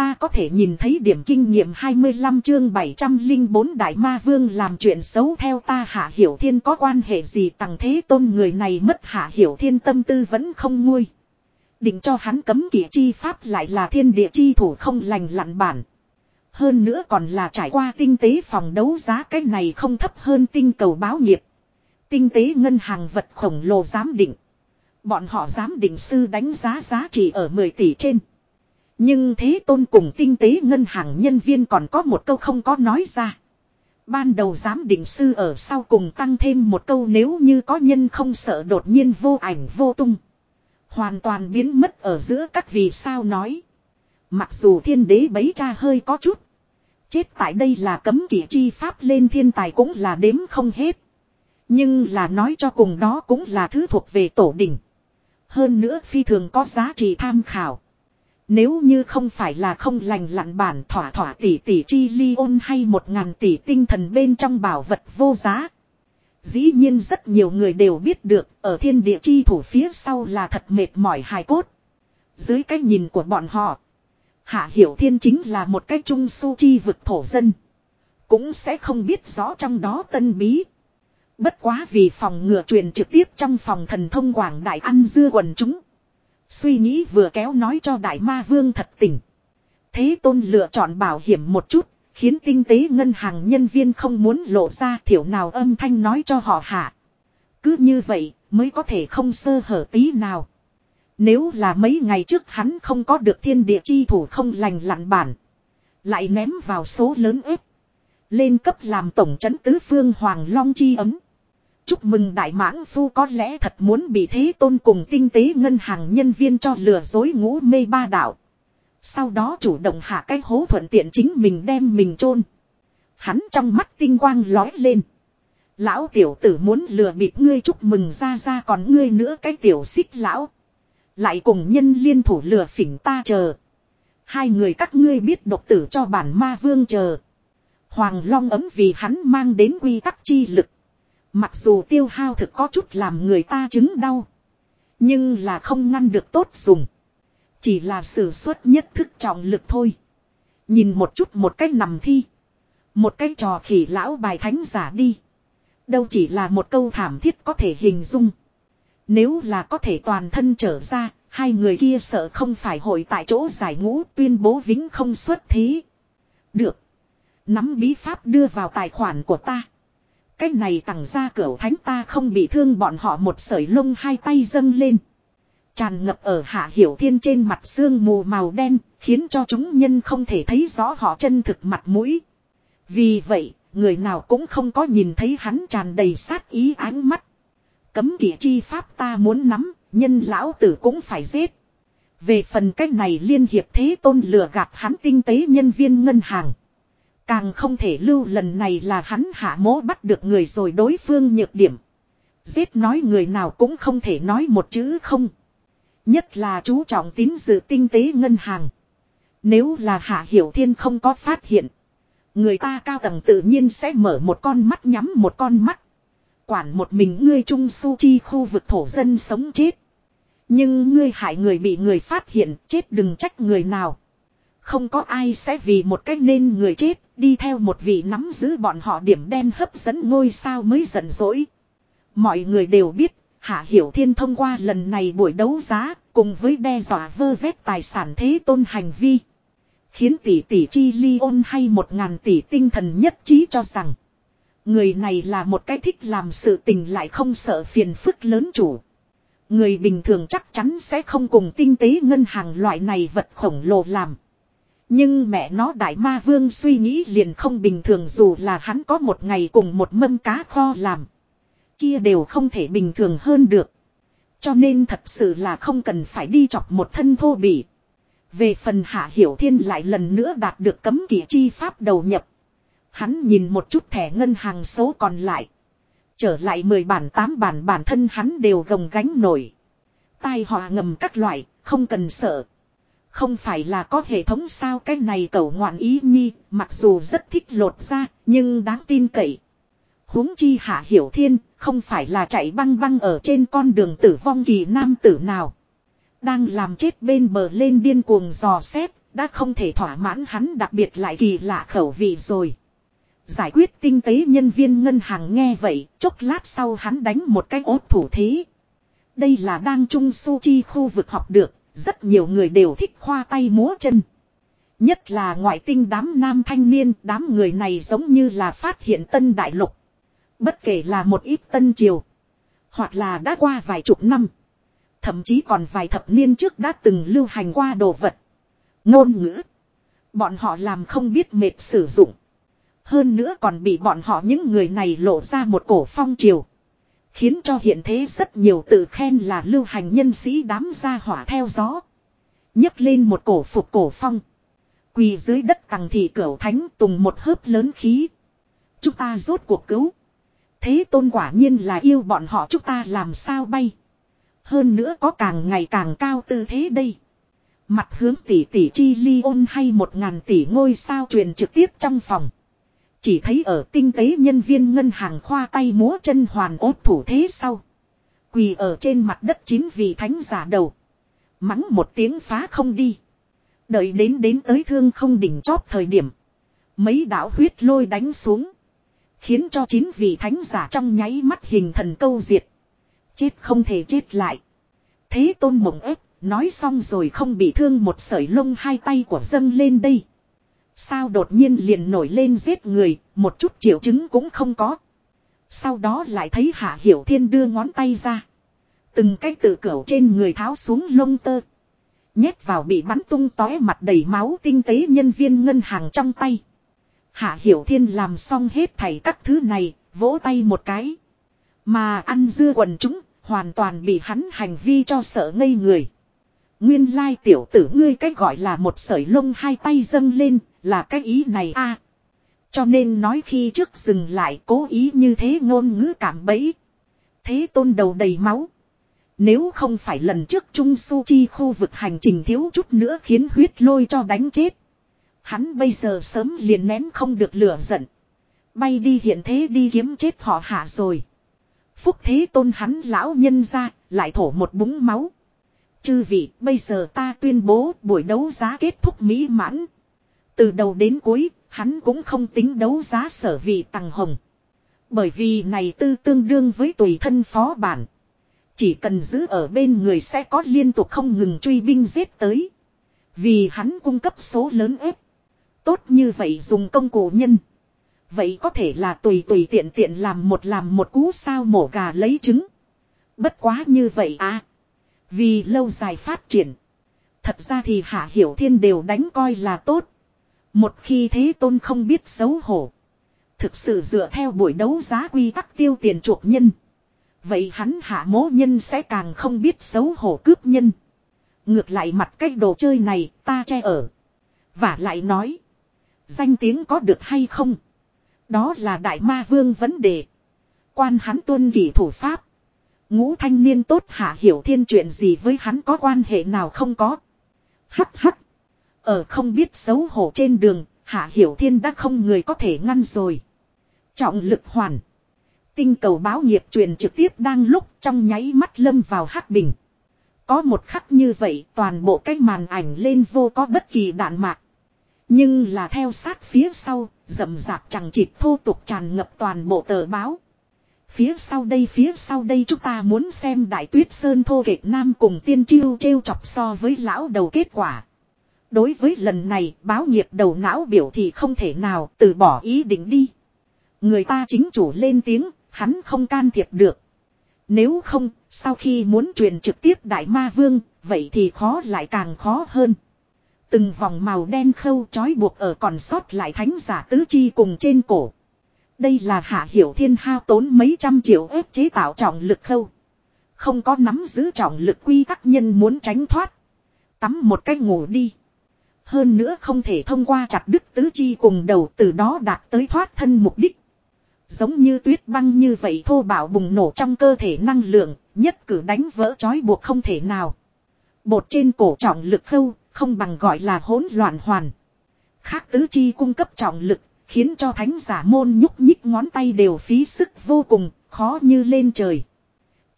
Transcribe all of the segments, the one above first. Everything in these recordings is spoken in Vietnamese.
ta có thể nhìn thấy điểm kinh nghiệm 25 chương 704 Đại Ma Vương làm chuyện xấu theo ta Hạ Hiểu Thiên có quan hệ gì tặng thế tôn người này mất Hạ Hiểu Thiên tâm tư vẫn không nguôi. Định cho hắn cấm kỵ chi pháp lại là thiên địa chi thủ không lành lặn bản. Hơn nữa còn là trải qua tinh tế phòng đấu giá cái này không thấp hơn tinh cầu báo nghiệp. Tinh tế ngân hàng vật khổng lồ giám định. Bọn họ giám định sư đánh giá giá trị ở 10 tỷ trên. Nhưng thế tôn cùng tinh tế ngân hàng nhân viên còn có một câu không có nói ra. Ban đầu giám định sư ở sau cùng tăng thêm một câu nếu như có nhân không sợ đột nhiên vô ảnh vô tung. Hoàn toàn biến mất ở giữa các vì sao nói. Mặc dù thiên đế bấy cha hơi có chút. Chết tại đây là cấm kỵ chi pháp lên thiên tài cũng là đếm không hết. Nhưng là nói cho cùng đó cũng là thứ thuộc về tổ đỉnh. Hơn nữa phi thường có giá trị tham khảo. Nếu như không phải là không lành lặn bản thỏa thỏa tỷ tỷ chi ly ôn hay một ngàn tỷ tinh thần bên trong bảo vật vô giá. Dĩ nhiên rất nhiều người đều biết được, ở thiên địa chi thủ phía sau là thật mệt mỏi hài cốt. Dưới cái nhìn của bọn họ. Hạ Hiểu Thiên chính là một cái trung su chi vực thổ dân. Cũng sẽ không biết rõ trong đó tân bí. Bất quá vì phòng ngừa truyền trực tiếp trong phòng thần thông quảng đại ăn dưa quần chúng. Suy nghĩ vừa kéo nói cho đại ma vương thật tỉnh. Thế tôn lựa chọn bảo hiểm một chút, khiến tinh tế ngân hàng nhân viên không muốn lộ ra thiểu nào âm thanh nói cho họ hạ. Cứ như vậy mới có thể không sơ hở tí nào. Nếu là mấy ngày trước hắn không có được thiên địa chi thủ không lành lặn bản. Lại ném vào số lớn ếp. Lên cấp làm tổng trấn tứ phương Hoàng Long chi ấm. Chúc mừng đại mãng phu có lẽ thật muốn bị thế tôn cùng tinh tế ngân hàng nhân viên cho lừa dối ngũ mê ba đạo. Sau đó chủ động hạ cái hố thuận tiện chính mình đem mình chôn Hắn trong mắt tinh quang lói lên. Lão tiểu tử muốn lừa bịp ngươi chúc mừng ra ra còn ngươi nữa cái tiểu xích lão. Lại cùng nhân liên thủ lừa phỉnh ta chờ. Hai người các ngươi biết độc tử cho bản ma vương chờ. Hoàng Long ấm vì hắn mang đến quy tắc chi lực. Mặc dù tiêu hao thực có chút làm người ta chứng đau. Nhưng là không ngăn được tốt dùng. Chỉ là sử xuất nhất thức trọng lực thôi. Nhìn một chút một cách nằm thi. Một cái trò khỉ lão bài thánh giả đi. Đâu chỉ là một câu thảm thiết có thể hình dung. Nếu là có thể toàn thân trở ra, hai người kia sợ không phải hội tại chỗ giải ngũ tuyên bố vĩnh không xuất thế. Được. Nắm bí pháp đưa vào tài khoản của ta. Cái này tặng ra cửa thánh ta không bị thương bọn họ một sợi lông hai tay dâng lên. Tràn ngập ở hạ hiểu thiên trên mặt xương mù màu đen, khiến cho chúng nhân không thể thấy rõ họ chân thực mặt mũi. Vì vậy, người nào cũng không có nhìn thấy hắn tràn đầy sát ý ánh mắt. Cấm kỵ chi pháp ta muốn nắm, nhân lão tử cũng phải giết. Về phần cách này liên hiệp thế tôn lừa gạt hắn tinh tế nhân viên ngân hàng. Càng không thể lưu lần này là hắn hạ mố bắt được người rồi đối phương nhược điểm. Giết nói người nào cũng không thể nói một chữ không. Nhất là chú trọng tín dự tinh tế ngân hàng. Nếu là hạ hiểu thiên không có phát hiện. Người ta cao tầng tự nhiên sẽ mở một con mắt nhắm một con mắt. Quản một mình ngươi trung su chi khu vực thổ dân sống chết. Nhưng ngươi hại người bị người phát hiện, chết đừng trách người nào. Không có ai sẽ vì một cách nên người chết, đi theo một vị nắm giữ bọn họ điểm đen hấp dẫn ngôi sao mới giận dỗi. Mọi người đều biết, Hạ Hiểu Thiên thông qua lần này buổi đấu giá, cùng với đe dọa vơ vét tài sản thế tôn hành vi. Khiến tỷ tỷ chi ly ôn hay một ngàn tỷ tinh thần nhất trí cho rằng. Người này là một cái thích làm sự tình lại không sợ phiền phức lớn chủ. Người bình thường chắc chắn sẽ không cùng tinh tế ngân hàng loại này vật khổng lồ làm. Nhưng mẹ nó đại ma vương suy nghĩ liền không bình thường dù là hắn có một ngày cùng một mâm cá kho làm. Kia đều không thể bình thường hơn được. Cho nên thật sự là không cần phải đi chọc một thân thô bỉ. Về phần hạ hiểu thiên lại lần nữa đạt được cấm kỵ chi pháp đầu nhập. Hắn nhìn một chút thẻ ngân hàng số còn lại. Trở lại 10 bản 8 bản bản thân hắn đều gồng gánh nổi. Tai họa ngầm các loại, không cần sợ. Không phải là có hệ thống sao cái này cậu ngoạn ý nhi, mặc dù rất thích lột ra, nhưng đáng tin cậy. huống chi hạ hiểu thiên, không phải là chạy băng băng ở trên con đường tử vong kỳ nam tử nào. Đang làm chết bên bờ lên điên cuồng dò xét, đã không thể thỏa mãn hắn đặc biệt lại kỳ lạ khẩu vị rồi. Giải quyết tinh tế nhân viên ngân hàng nghe vậy, chốc lát sau hắn đánh một cái ốt thủ thế. Đây là đang trung su chi khu vực học được, rất nhiều người đều thích khoa tay múa chân. Nhất là ngoại tinh đám nam thanh niên, đám người này giống như là phát hiện tân đại lục. Bất kể là một ít tân triều, hoặc là đã qua vài chục năm, thậm chí còn vài thập niên trước đã từng lưu hành qua đồ vật. Ngôn ngữ, bọn họ làm không biết mệt sử dụng. Hơn nữa còn bị bọn họ những người này lộ ra một cổ phong triều. Khiến cho hiện thế rất nhiều tự khen là lưu hành nhân sĩ đám gia hỏa theo gió. nhấc lên một cổ phục cổ phong. Quỳ dưới đất tàng thị cửu thánh tùng một hớp lớn khí. Chúng ta rốt cuộc cứu. Thế tôn quả nhiên là yêu bọn họ chúng ta làm sao bay. Hơn nữa có càng ngày càng cao tư thế đây. Mặt hướng tỷ tỷ chi ly ôn hay một ngàn tỷ ngôi sao truyền trực tiếp trong phòng. Chỉ thấy ở tinh tế nhân viên ngân hàng khoa tay múa chân hoàn ốt thủ thế sau. Quỳ ở trên mặt đất chín vị thánh giả đầu. Mắng một tiếng phá không đi. Đợi đến đến tới thương không đỉnh chóp thời điểm. Mấy đạo huyết lôi đánh xuống. Khiến cho chín vị thánh giả trong nháy mắt hình thần câu diệt. Chết không thể chết lại. Thế tôn mộng ép, nói xong rồi không bị thương một sợi lông hai tay của dâng lên đây. Sao đột nhiên liền nổi lên giết người, một chút triệu chứng cũng không có. Sau đó lại thấy Hạ Hiểu Thiên đưa ngón tay ra. Từng cái tự cẩu trên người tháo xuống lông tơ. Nhét vào bị bắn tung tóe mặt đầy máu tinh tế nhân viên ngân hàng trong tay. Hạ Hiểu Thiên làm xong hết thảy các thứ này, vỗ tay một cái. Mà ăn dưa quần chúng, hoàn toàn bị hắn hành vi cho sợ ngây người. Nguyên lai tiểu tử ngươi cách gọi là một sợi lông hai tay dâng lên, là cái ý này a Cho nên nói khi trước dừng lại cố ý như thế ngôn ngữ cảm bẫy. Thế tôn đầu đầy máu. Nếu không phải lần trước Trung Su Chi khu vực hành trình thiếu chút nữa khiến huyết lôi cho đánh chết. Hắn bây giờ sớm liền nén không được lửa giận. Bay đi hiện thế đi kiếm chết họ hạ rồi. Phúc thế tôn hắn lão nhân ra, lại thổ một búng máu. Chư vị, bây giờ ta tuyên bố buổi đấu giá kết thúc mỹ mãn. Từ đầu đến cuối, hắn cũng không tính đấu giá sở vị tàng hồng. Bởi vì này tư tương đương với tùy thân phó bản. Chỉ cần giữ ở bên người sẽ có liên tục không ngừng truy binh giết tới. Vì hắn cung cấp số lớn ép. Tốt như vậy dùng công cụ nhân. Vậy có thể là tùy tùy tiện tiện làm một làm một cú sao mổ gà lấy trứng. Bất quá như vậy à. Vì lâu dài phát triển. Thật ra thì Hạ Hiểu Thiên đều đánh coi là tốt. Một khi thế tôn không biết xấu hổ. Thực sự dựa theo buổi đấu giá quy tắc tiêu tiền chuộc nhân. Vậy hắn hạ mố nhân sẽ càng không biết xấu hổ cướp nhân. Ngược lại mặt cái đồ chơi này ta che ở. Và lại nói. Danh tiếng có được hay không? Đó là đại ma vương vấn đề. Quan hắn tuân kỷ thủ pháp. Ngũ thanh niên tốt hạ hiểu thiên chuyện gì với hắn có quan hệ nào không có. Hắc hắc. Ở không biết xấu hổ trên đường, hạ hiểu thiên đã không người có thể ngăn rồi. Trọng lực hoàn. Tinh cầu báo nghiệp truyền trực tiếp đang lúc trong nháy mắt lâm vào hắc bình. Có một khắc như vậy toàn bộ cái màn ảnh lên vô có bất kỳ đạn mạc. Nhưng là theo sát phía sau, rầm rạp chẳng chịt thô tục tràn ngập toàn bộ tờ báo. Phía sau đây phía sau đây chúng ta muốn xem đại tuyết sơn thô kệch nam cùng tiên chiêu trêu chọc so với lão đầu kết quả. Đối với lần này báo nghiệp đầu não biểu thì không thể nào từ bỏ ý định đi. Người ta chính chủ lên tiếng, hắn không can thiệp được. Nếu không, sau khi muốn truyền trực tiếp đại ma vương, vậy thì khó lại càng khó hơn. Từng vòng màu đen khâu trói buộc ở còn sót lại thánh giả tứ chi cùng trên cổ. Đây là hạ hiểu thiên hao tốn mấy trăm triệu ép chế tạo trọng lực khâu. Không có nắm giữ trọng lực quy các nhân muốn tránh thoát. Tắm một cách ngủ đi. Hơn nữa không thể thông qua chặt đứt tứ chi cùng đầu từ đó đạt tới thoát thân mục đích. Giống như tuyết băng như vậy thô bạo bùng nổ trong cơ thể năng lượng, nhất cử đánh vỡ trói buộc không thể nào. Bột trên cổ trọng lực khâu, không bằng gọi là hỗn loạn hoàn. Khác tứ chi cung cấp trọng lực, khiến cho thánh giả môn nhúc nhích ngón tay đều phí sức vô cùng, khó như lên trời.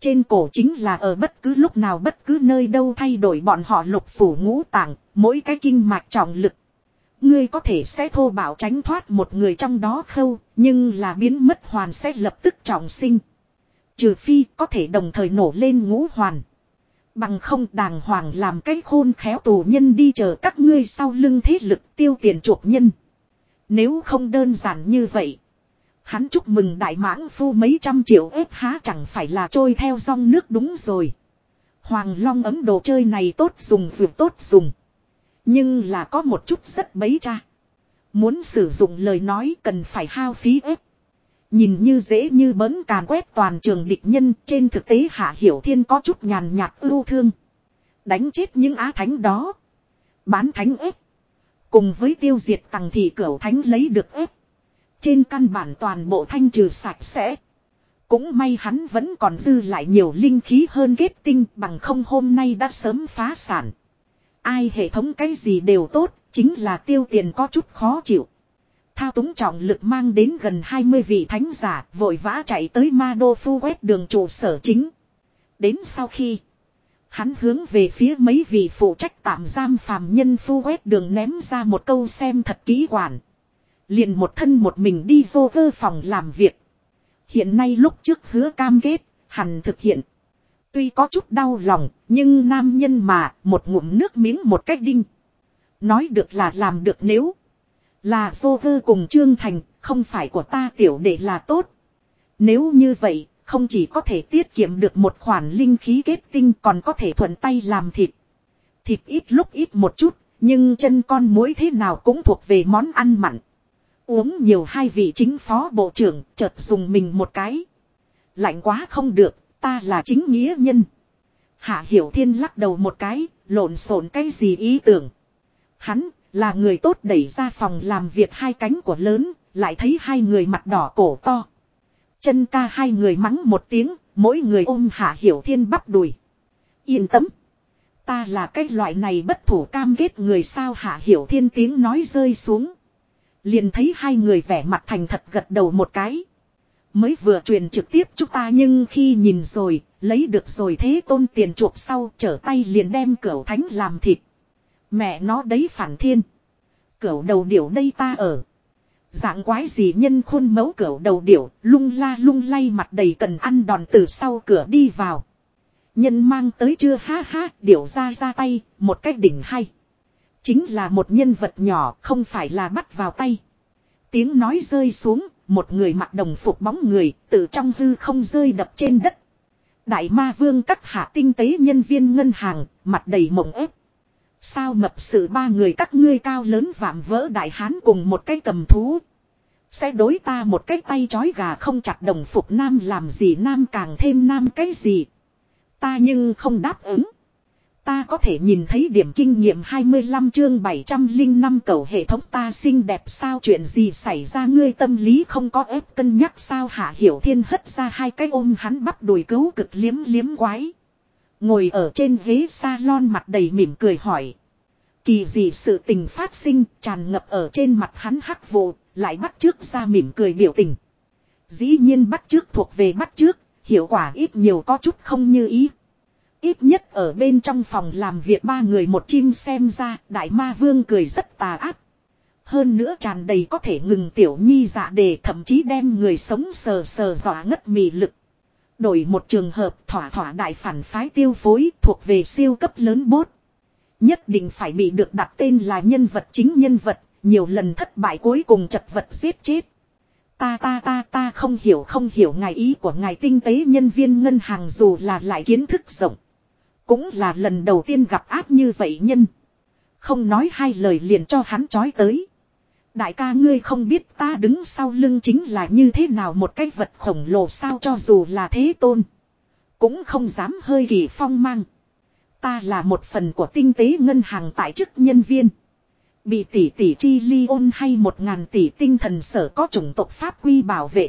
Trên cổ chính là ở bất cứ lúc nào bất cứ nơi đâu thay đổi bọn họ lục phủ ngũ tạng, mỗi cái kinh mạch trọng lực. Ngươi có thể sẽ thô bảo tránh thoát một người trong đó khâu, nhưng là biến mất hoàn sẽ lập tức trọng sinh. Trừ phi có thể đồng thời nổ lên ngũ hoàn. Bằng không đàng hoàng làm cái khôn khéo tù nhân đi chờ các ngươi sau lưng thế lực tiêu tiền chuộc nhân. Nếu không đơn giản như vậy. Hắn chúc mừng đại mãng phu mấy trăm triệu ép há chẳng phải là trôi theo dòng nước đúng rồi. Hoàng long ấm đồ chơi này tốt dùng dù tốt dùng. Nhưng là có một chút rất bấy cha. Muốn sử dụng lời nói cần phải hao phí ép. Nhìn như dễ như bấn càn quét toàn trường địch nhân, trên thực tế Hạ Hiểu Thiên có chút nhàn nhạt ưu thương. Đánh chết những á thánh đó. Bán thánh ép. Cùng với tiêu diệt tầng thị cửu thánh lấy được ép. Trên căn bản toàn bộ thanh trừ sạch sẽ. Cũng may hắn vẫn còn dư lại nhiều linh khí hơn kết tinh bằng không hôm nay đã sớm phá sản. Ai hệ thống cái gì đều tốt, chính là tiêu tiền có chút khó chịu. Thao túng trọng lực mang đến gần 20 vị thánh giả vội vã chạy tới ma đô phu quét đường trụ sở chính. Đến sau khi hắn hướng về phía mấy vị phụ trách tạm giam phàm nhân phu quét đường ném ra một câu xem thật kỹ quản. Liền một thân một mình đi vô cơ phòng làm việc. Hiện nay lúc trước hứa cam kết, hẳn thực hiện. Tuy có chút đau lòng, nhưng nam nhân mà, một ngụm nước miếng một cách đinh. Nói được là làm được nếu là vô cơ cùng Trương Thành, không phải của ta tiểu đệ là tốt. Nếu như vậy, không chỉ có thể tiết kiệm được một khoản linh khí kết tinh còn có thể thuận tay làm thịt. Thịt ít lúc ít một chút, nhưng chân con muối thế nào cũng thuộc về món ăn mặn. Uống nhiều hai vị chính phó bộ trưởng chợt dùng mình một cái. Lạnh quá không được, ta là chính nghĩa nhân. Hạ Hiểu Thiên lắc đầu một cái, lộn xộn cái gì ý tưởng. Hắn là người tốt đẩy ra phòng làm việc hai cánh của lớn, lại thấy hai người mặt đỏ cổ to. Chân ca hai người mắng một tiếng, mỗi người ôm Hạ Hiểu Thiên bắp đùi. Yên tâm. Ta là cái loại này bất thủ cam kết người sao Hạ Hiểu Thiên tiếng nói rơi xuống. Liền thấy hai người vẻ mặt thành thật gật đầu một cái. Mới vừa truyền trực tiếp chúng ta nhưng khi nhìn rồi, lấy được rồi thế tôn tiền chuộc sau trở tay liền đem cửu thánh làm thịt. Mẹ nó đấy phản thiên. Cửu đầu điểu đây ta ở. Dạng quái gì nhân khuôn mẫu cửu đầu điểu, lung la lung lay mặt đầy cần ăn đòn từ sau cửa đi vào. Nhân mang tới chưa ha ha, điểu ra ra tay, một cách đỉnh hay. Chính là một nhân vật nhỏ, không phải là bắt vào tay. Tiếng nói rơi xuống, một người mặc đồng phục bóng người, từ trong hư không rơi đập trên đất. Đại ma vương cắt hạ tinh tế nhân viên ngân hàng, mặt đầy mộng ép. Sao mập sự ba người các ngươi cao lớn vạm vỡ đại hán cùng một cái cầm thú. Sẽ đối ta một cái tay chói gà không chặt đồng phục nam làm gì nam càng thêm nam cái gì. Ta nhưng không đáp ứng. Ta có thể nhìn thấy điểm kinh nghiệm 25 chương 705 cầu hệ thống ta xinh đẹp sao chuyện gì xảy ra ngươi tâm lý không có ép cân nhắc sao hạ hiểu thiên hất ra hai cái ôm hắn bắp đùi cứu cực liếm liếm quái. Ngồi ở trên ghế salon mặt đầy mỉm cười hỏi. Kỳ gì sự tình phát sinh tràn ngập ở trên mặt hắn hắc vụ, lại bắt trước ra mỉm cười biểu tình. Dĩ nhiên bắt trước thuộc về bắt trước, hiệu quả ít nhiều có chút không như ý. Ít nhất ở bên trong phòng làm việc ba người một chim xem ra, đại ma vương cười rất tà ác. Hơn nữa tràn đầy có thể ngừng tiểu nhi dạ đề thậm chí đem người sống sờ sờ dọa ngất mì lực. Đổi một trường hợp thỏa thỏa đại phản phái tiêu phối thuộc về siêu cấp lớn bốt. Nhất định phải bị được đặt tên là nhân vật chính nhân vật, nhiều lần thất bại cuối cùng chật vật giết chết. Ta ta ta ta không hiểu không hiểu ngài ý của ngài tinh tế nhân viên ngân hàng dù là lại kiến thức rộng. Cũng là lần đầu tiên gặp áp như vậy nhân. Không nói hai lời liền cho hắn chói tới. Đại ca ngươi không biết ta đứng sau lưng chính là như thế nào một cái vật khổng lồ sao cho dù là thế tôn. Cũng không dám hơi kỳ phong mang. Ta là một phần của tinh tế ngân hàng tại chức nhân viên. Bị tỷ tỷ chi ly ôn hay một ngàn tỷ tinh thần sở có chủng tộc pháp quy bảo vệ.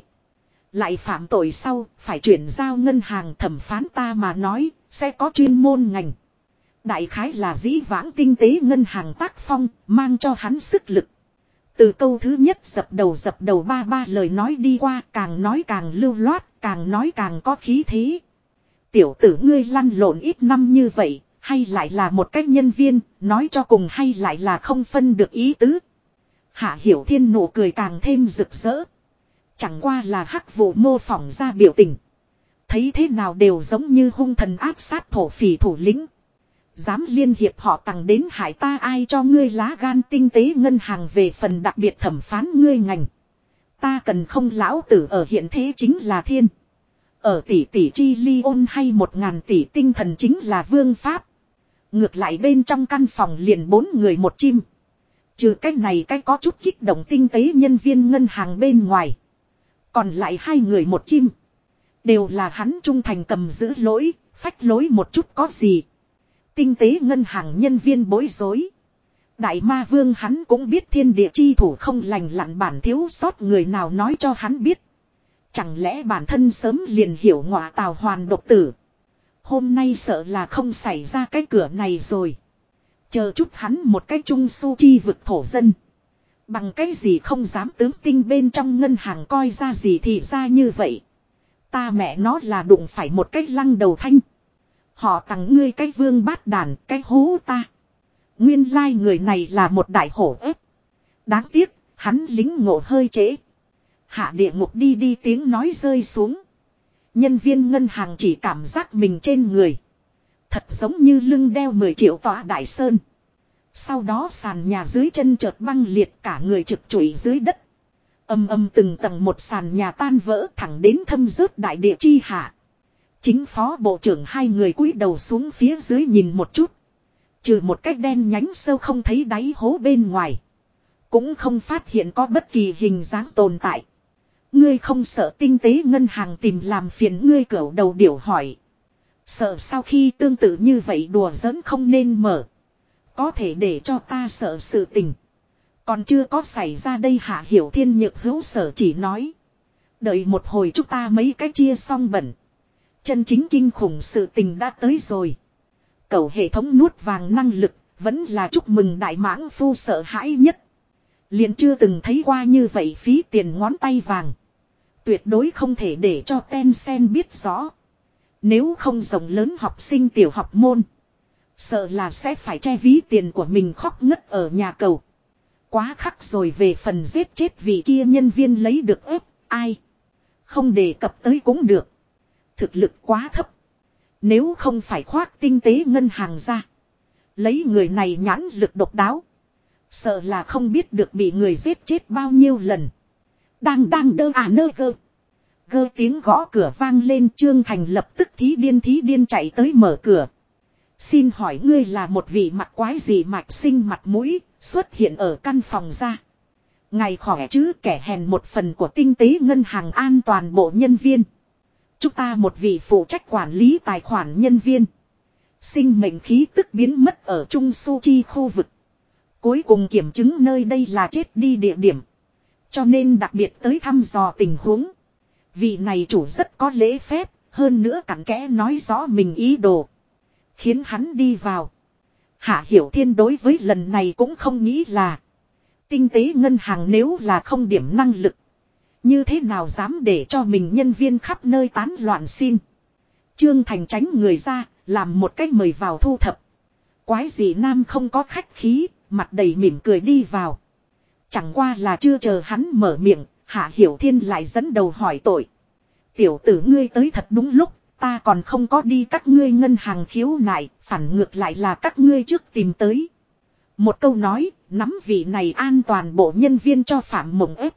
Lại phạm tội sau, phải chuyển giao ngân hàng thẩm phán ta mà nói, sẽ có chuyên môn ngành. Đại khái là dĩ vãng tinh tế ngân hàng tác phong, mang cho hắn sức lực. Từ câu thứ nhất dập đầu dập đầu ba ba lời nói đi qua, càng nói càng lưu loát, càng nói càng có khí thế. Tiểu tử ngươi lăn lộn ít năm như vậy, hay lại là một cách nhân viên, nói cho cùng hay lại là không phân được ý tứ. Hạ Hiểu Thiên nụ cười càng thêm rực rỡ. Chẳng qua là hắc vụ mô phỏng ra biểu tình. Thấy thế nào đều giống như hung thần áp sát thổ phỉ thủ lĩnh. Dám liên hiệp họ tặng đến hải ta ai cho ngươi lá gan tinh tế ngân hàng về phần đặc biệt thẩm phán ngươi ngành. Ta cần không lão tử ở hiện thế chính là thiên. Ở tỷ tỷ chi ly ôn hay một ngàn tỷ tinh thần chính là vương pháp. Ngược lại bên trong căn phòng liền bốn người một chim. Trừ cái này cái có chút kích động tinh tế nhân viên ngân hàng bên ngoài. Còn lại hai người một chim. Đều là hắn trung thành cầm giữ lỗi, phách lối một chút có gì. Tinh tế ngân hàng nhân viên bối rối. Đại ma vương hắn cũng biết thiên địa chi thủ không lành lặn bản thiếu sót người nào nói cho hắn biết. Chẳng lẽ bản thân sớm liền hiểu ngọa tào hoàn độc tử. Hôm nay sợ là không xảy ra cái cửa này rồi. Chờ chút hắn một cái trung su chi vực thổ dân. Bằng cái gì không dám tướng tinh bên trong ngân hàng coi ra gì thì ra như vậy. Ta mẹ nó là đụng phải một cái lăng đầu thanh. Họ tặng ngươi cái vương bát đàn, cái hố ta. Nguyên lai người này là một đại hổ ếp. Đáng tiếc, hắn lính ngộ hơi trễ. Hạ địa ngục đi đi tiếng nói rơi xuống. Nhân viên ngân hàng chỉ cảm giác mình trên người. Thật giống như lưng đeo 10 triệu tọa đại sơn. Sau đó sàn nhà dưới chân chợt băng liệt, cả người trực trụi dưới đất. Âm âm từng tầng một sàn nhà tan vỡ, thẳng đến thâm rớt đại địa chi hạ. Chính phó bộ trưởng hai người cúi đầu xuống phía dưới nhìn một chút. Trừ một cách đen nhánh sâu không thấy đáy hố bên ngoài. Cũng không phát hiện có bất kỳ hình dáng tồn tại. Ngươi không sợ tinh tế ngân hàng tìm làm phiền ngươi cẩu đầu điểu hỏi. Sợ sau khi tương tự như vậy đùa giỡn không nên mở. Có thể để cho ta sợ sự tình. Còn chưa có xảy ra đây hạ hiểu thiên nhược hữu sở chỉ nói. Đợi một hồi chúng ta mấy cái chia xong bẩn. Chân chính kinh khủng sự tình đã tới rồi. Cầu hệ thống nuốt vàng năng lực, vẫn là chúc mừng đại mãng phu sợ hãi nhất. Liền chưa từng thấy qua như vậy phí tiền ngón tay vàng. Tuyệt đối không thể để cho Tencent sen biết rõ. Nếu không rộng lớn học sinh tiểu học môn. Sợ là sẽ phải che ví tiền của mình khóc ngất ở nhà cầu. Quá khắc rồi về phần giết chết vị kia nhân viên lấy được ép, ai. Không đề cập tới cũng được. Thực lực quá thấp. Nếu không phải khoác tinh tế ngân hàng ra. Lấy người này nhãn lực độc đáo. Sợ là không biết được bị người giết chết bao nhiêu lần. Đang đang đơ à nơ gơ. Gơ tiếng gõ cửa vang lên Trương Thành lập tức thí điên thí điên chạy tới mở cửa. Xin hỏi ngươi là một vị mặt quái gì mạch sinh mặt mũi xuất hiện ở căn phòng ra. Ngày khỏe chứ kẻ hèn một phần của tinh tế ngân hàng an toàn bộ nhân viên. Chúng ta một vị phụ trách quản lý tài khoản nhân viên. Sinh mệnh khí tức biến mất ở Trung Su Chi khu vực. Cuối cùng kiểm chứng nơi đây là chết đi địa điểm. Cho nên đặc biệt tới thăm dò tình huống. Vị này chủ rất có lễ phép, hơn nữa cặn kẽ nói rõ mình ý đồ. Khiến hắn đi vào. Hạ Hiểu Thiên đối với lần này cũng không nghĩ là. Tinh tế ngân hàng nếu là không điểm năng lực. Như thế nào dám để cho mình nhân viên khắp nơi tán loạn xin. Trương Thành tránh người ra, làm một cách mời vào thu thập. Quái gì nam không có khách khí, mặt đầy mỉm cười đi vào. Chẳng qua là chưa chờ hắn mở miệng, Hạ Hiểu Thiên lại dẫn đầu hỏi tội. Tiểu tử ngươi tới thật đúng lúc, ta còn không có đi các ngươi ngân hàng khiếu nại, phản ngược lại là các ngươi trước tìm tới. Một câu nói, nắm vị này an toàn bộ nhân viên cho phạm mộng ép.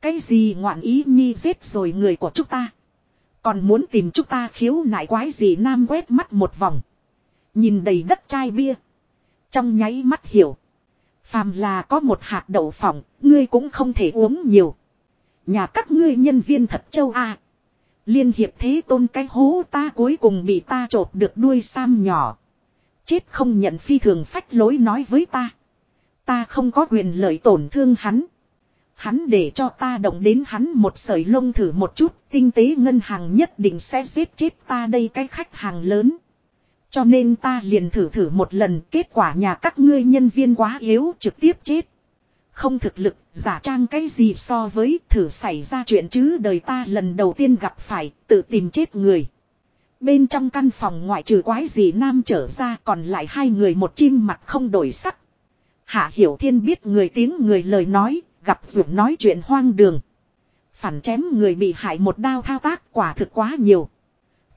Cái gì ngoạn ý nhi giết rồi người của chúng ta. Còn muốn tìm chúng ta khiếu nại quái gì nam quét mắt một vòng. Nhìn đầy đất chai bia. Trong nháy mắt hiểu. Phàm là có một hạt đậu phỏng, ngươi cũng không thể uống nhiều. Nhà các ngươi nhân viên thật châu A. Liên hiệp thế tôn cái hố ta cuối cùng bị ta trột được đuôi sam nhỏ. Chết không nhận phi thường phách lối nói với ta. Ta không có quyền lợi tổn thương hắn. Hắn để cho ta động đến hắn một sợi lông thử một chút, tinh tế ngân hàng nhất định sẽ giết chết ta đây cái khách hàng lớn. Cho nên ta liền thử thử một lần kết quả nhà các ngươi nhân viên quá yếu trực tiếp chết. Không thực lực, giả trang cái gì so với thử xảy ra chuyện chứ đời ta lần đầu tiên gặp phải, tự tìm chết người. Bên trong căn phòng ngoại trừ quái gì nam trở ra còn lại hai người một chim mặt không đổi sắc. Hạ Hiểu Thiên biết người tiếng người lời nói, gặp dụng nói chuyện hoang đường. Phản chém người bị hại một đao thao tác quả thực quá nhiều.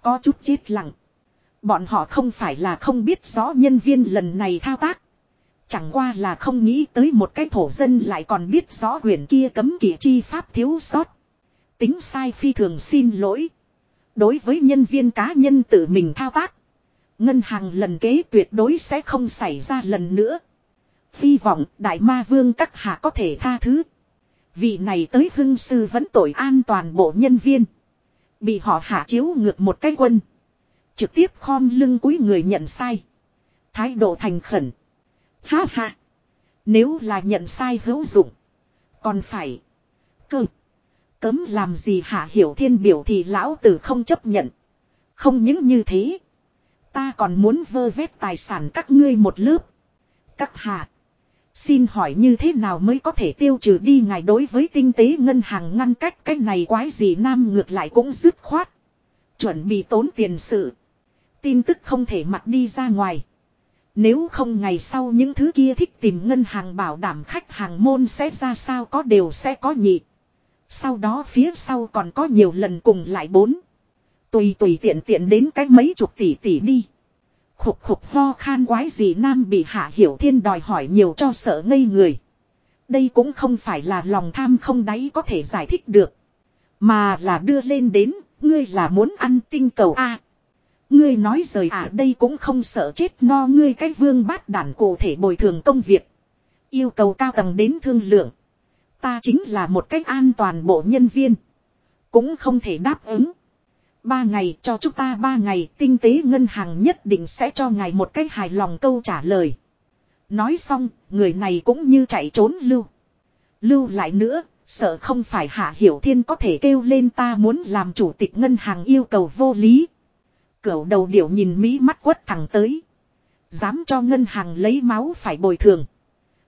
Có chút chết lặng. Bọn họ không phải là không biết rõ nhân viên lần này thao tác. Chẳng qua là không nghĩ tới một cái thổ dân lại còn biết rõ quyền kia cấm kỵ chi pháp thiếu sót. Tính sai phi thường xin lỗi. Đối với nhân viên cá nhân tự mình thao tác. Ngân hàng lần kế tuyệt đối sẽ không xảy ra lần nữa. Hy vọng đại ma vương các hạ có thể tha thứ. Vị này tới hưng sư vẫn tội an toàn bộ nhân viên. Bị họ hạ chiếu ngược một cái quân. Trực tiếp khom lưng cúi người nhận sai. Thái độ thành khẩn. Ha ha. Nếu là nhận sai hữu dụng. Còn phải. Cơ. Cấm làm gì hạ hiểu thiên biểu thì lão tử không chấp nhận. Không những như thế. Ta còn muốn vơ vét tài sản các ngươi một lớp. Các hạ. Xin hỏi như thế nào mới có thể tiêu trừ đi ngài đối với tinh tế ngân hàng ngăn cách cái này quái gì nam ngược lại cũng dứt khoát. Chuẩn bị tốn tiền sự. Tin tức không thể mặt đi ra ngoài. Nếu không ngày sau những thứ kia thích tìm ngân hàng bảo đảm khách hàng môn sẽ ra sao có đều sẽ có nhị. Sau đó phía sau còn có nhiều lần cùng lại bốn. Tùy tùy tiện tiện đến cách mấy chục tỷ tỷ đi. Khục khục ho khan quái gì nam bị hạ hiểu thiên đòi hỏi nhiều cho sợ ngây người. Đây cũng không phải là lòng tham không đáy có thể giải thích được. Mà là đưa lên đến, ngươi là muốn ăn tinh cầu A. Ngươi nói rời à đây cũng không sợ chết no ngươi cái vương bát đản cụ thể bồi thường công việc. Yêu cầu cao tầng đến thương lượng. Ta chính là một cách an toàn bộ nhân viên. Cũng không thể đáp ứng. Ba ngày cho chúng ta ba ngày tinh tế ngân hàng nhất định sẽ cho ngài một cách hài lòng câu trả lời. Nói xong, người này cũng như chạy trốn lưu. Lưu lại nữa, sợ không phải hạ hiểu thiên có thể kêu lên ta muốn làm chủ tịch ngân hàng yêu cầu vô lý. Cửu đầu điểu nhìn Mỹ mắt quất thẳng tới. Dám cho ngân hàng lấy máu phải bồi thường.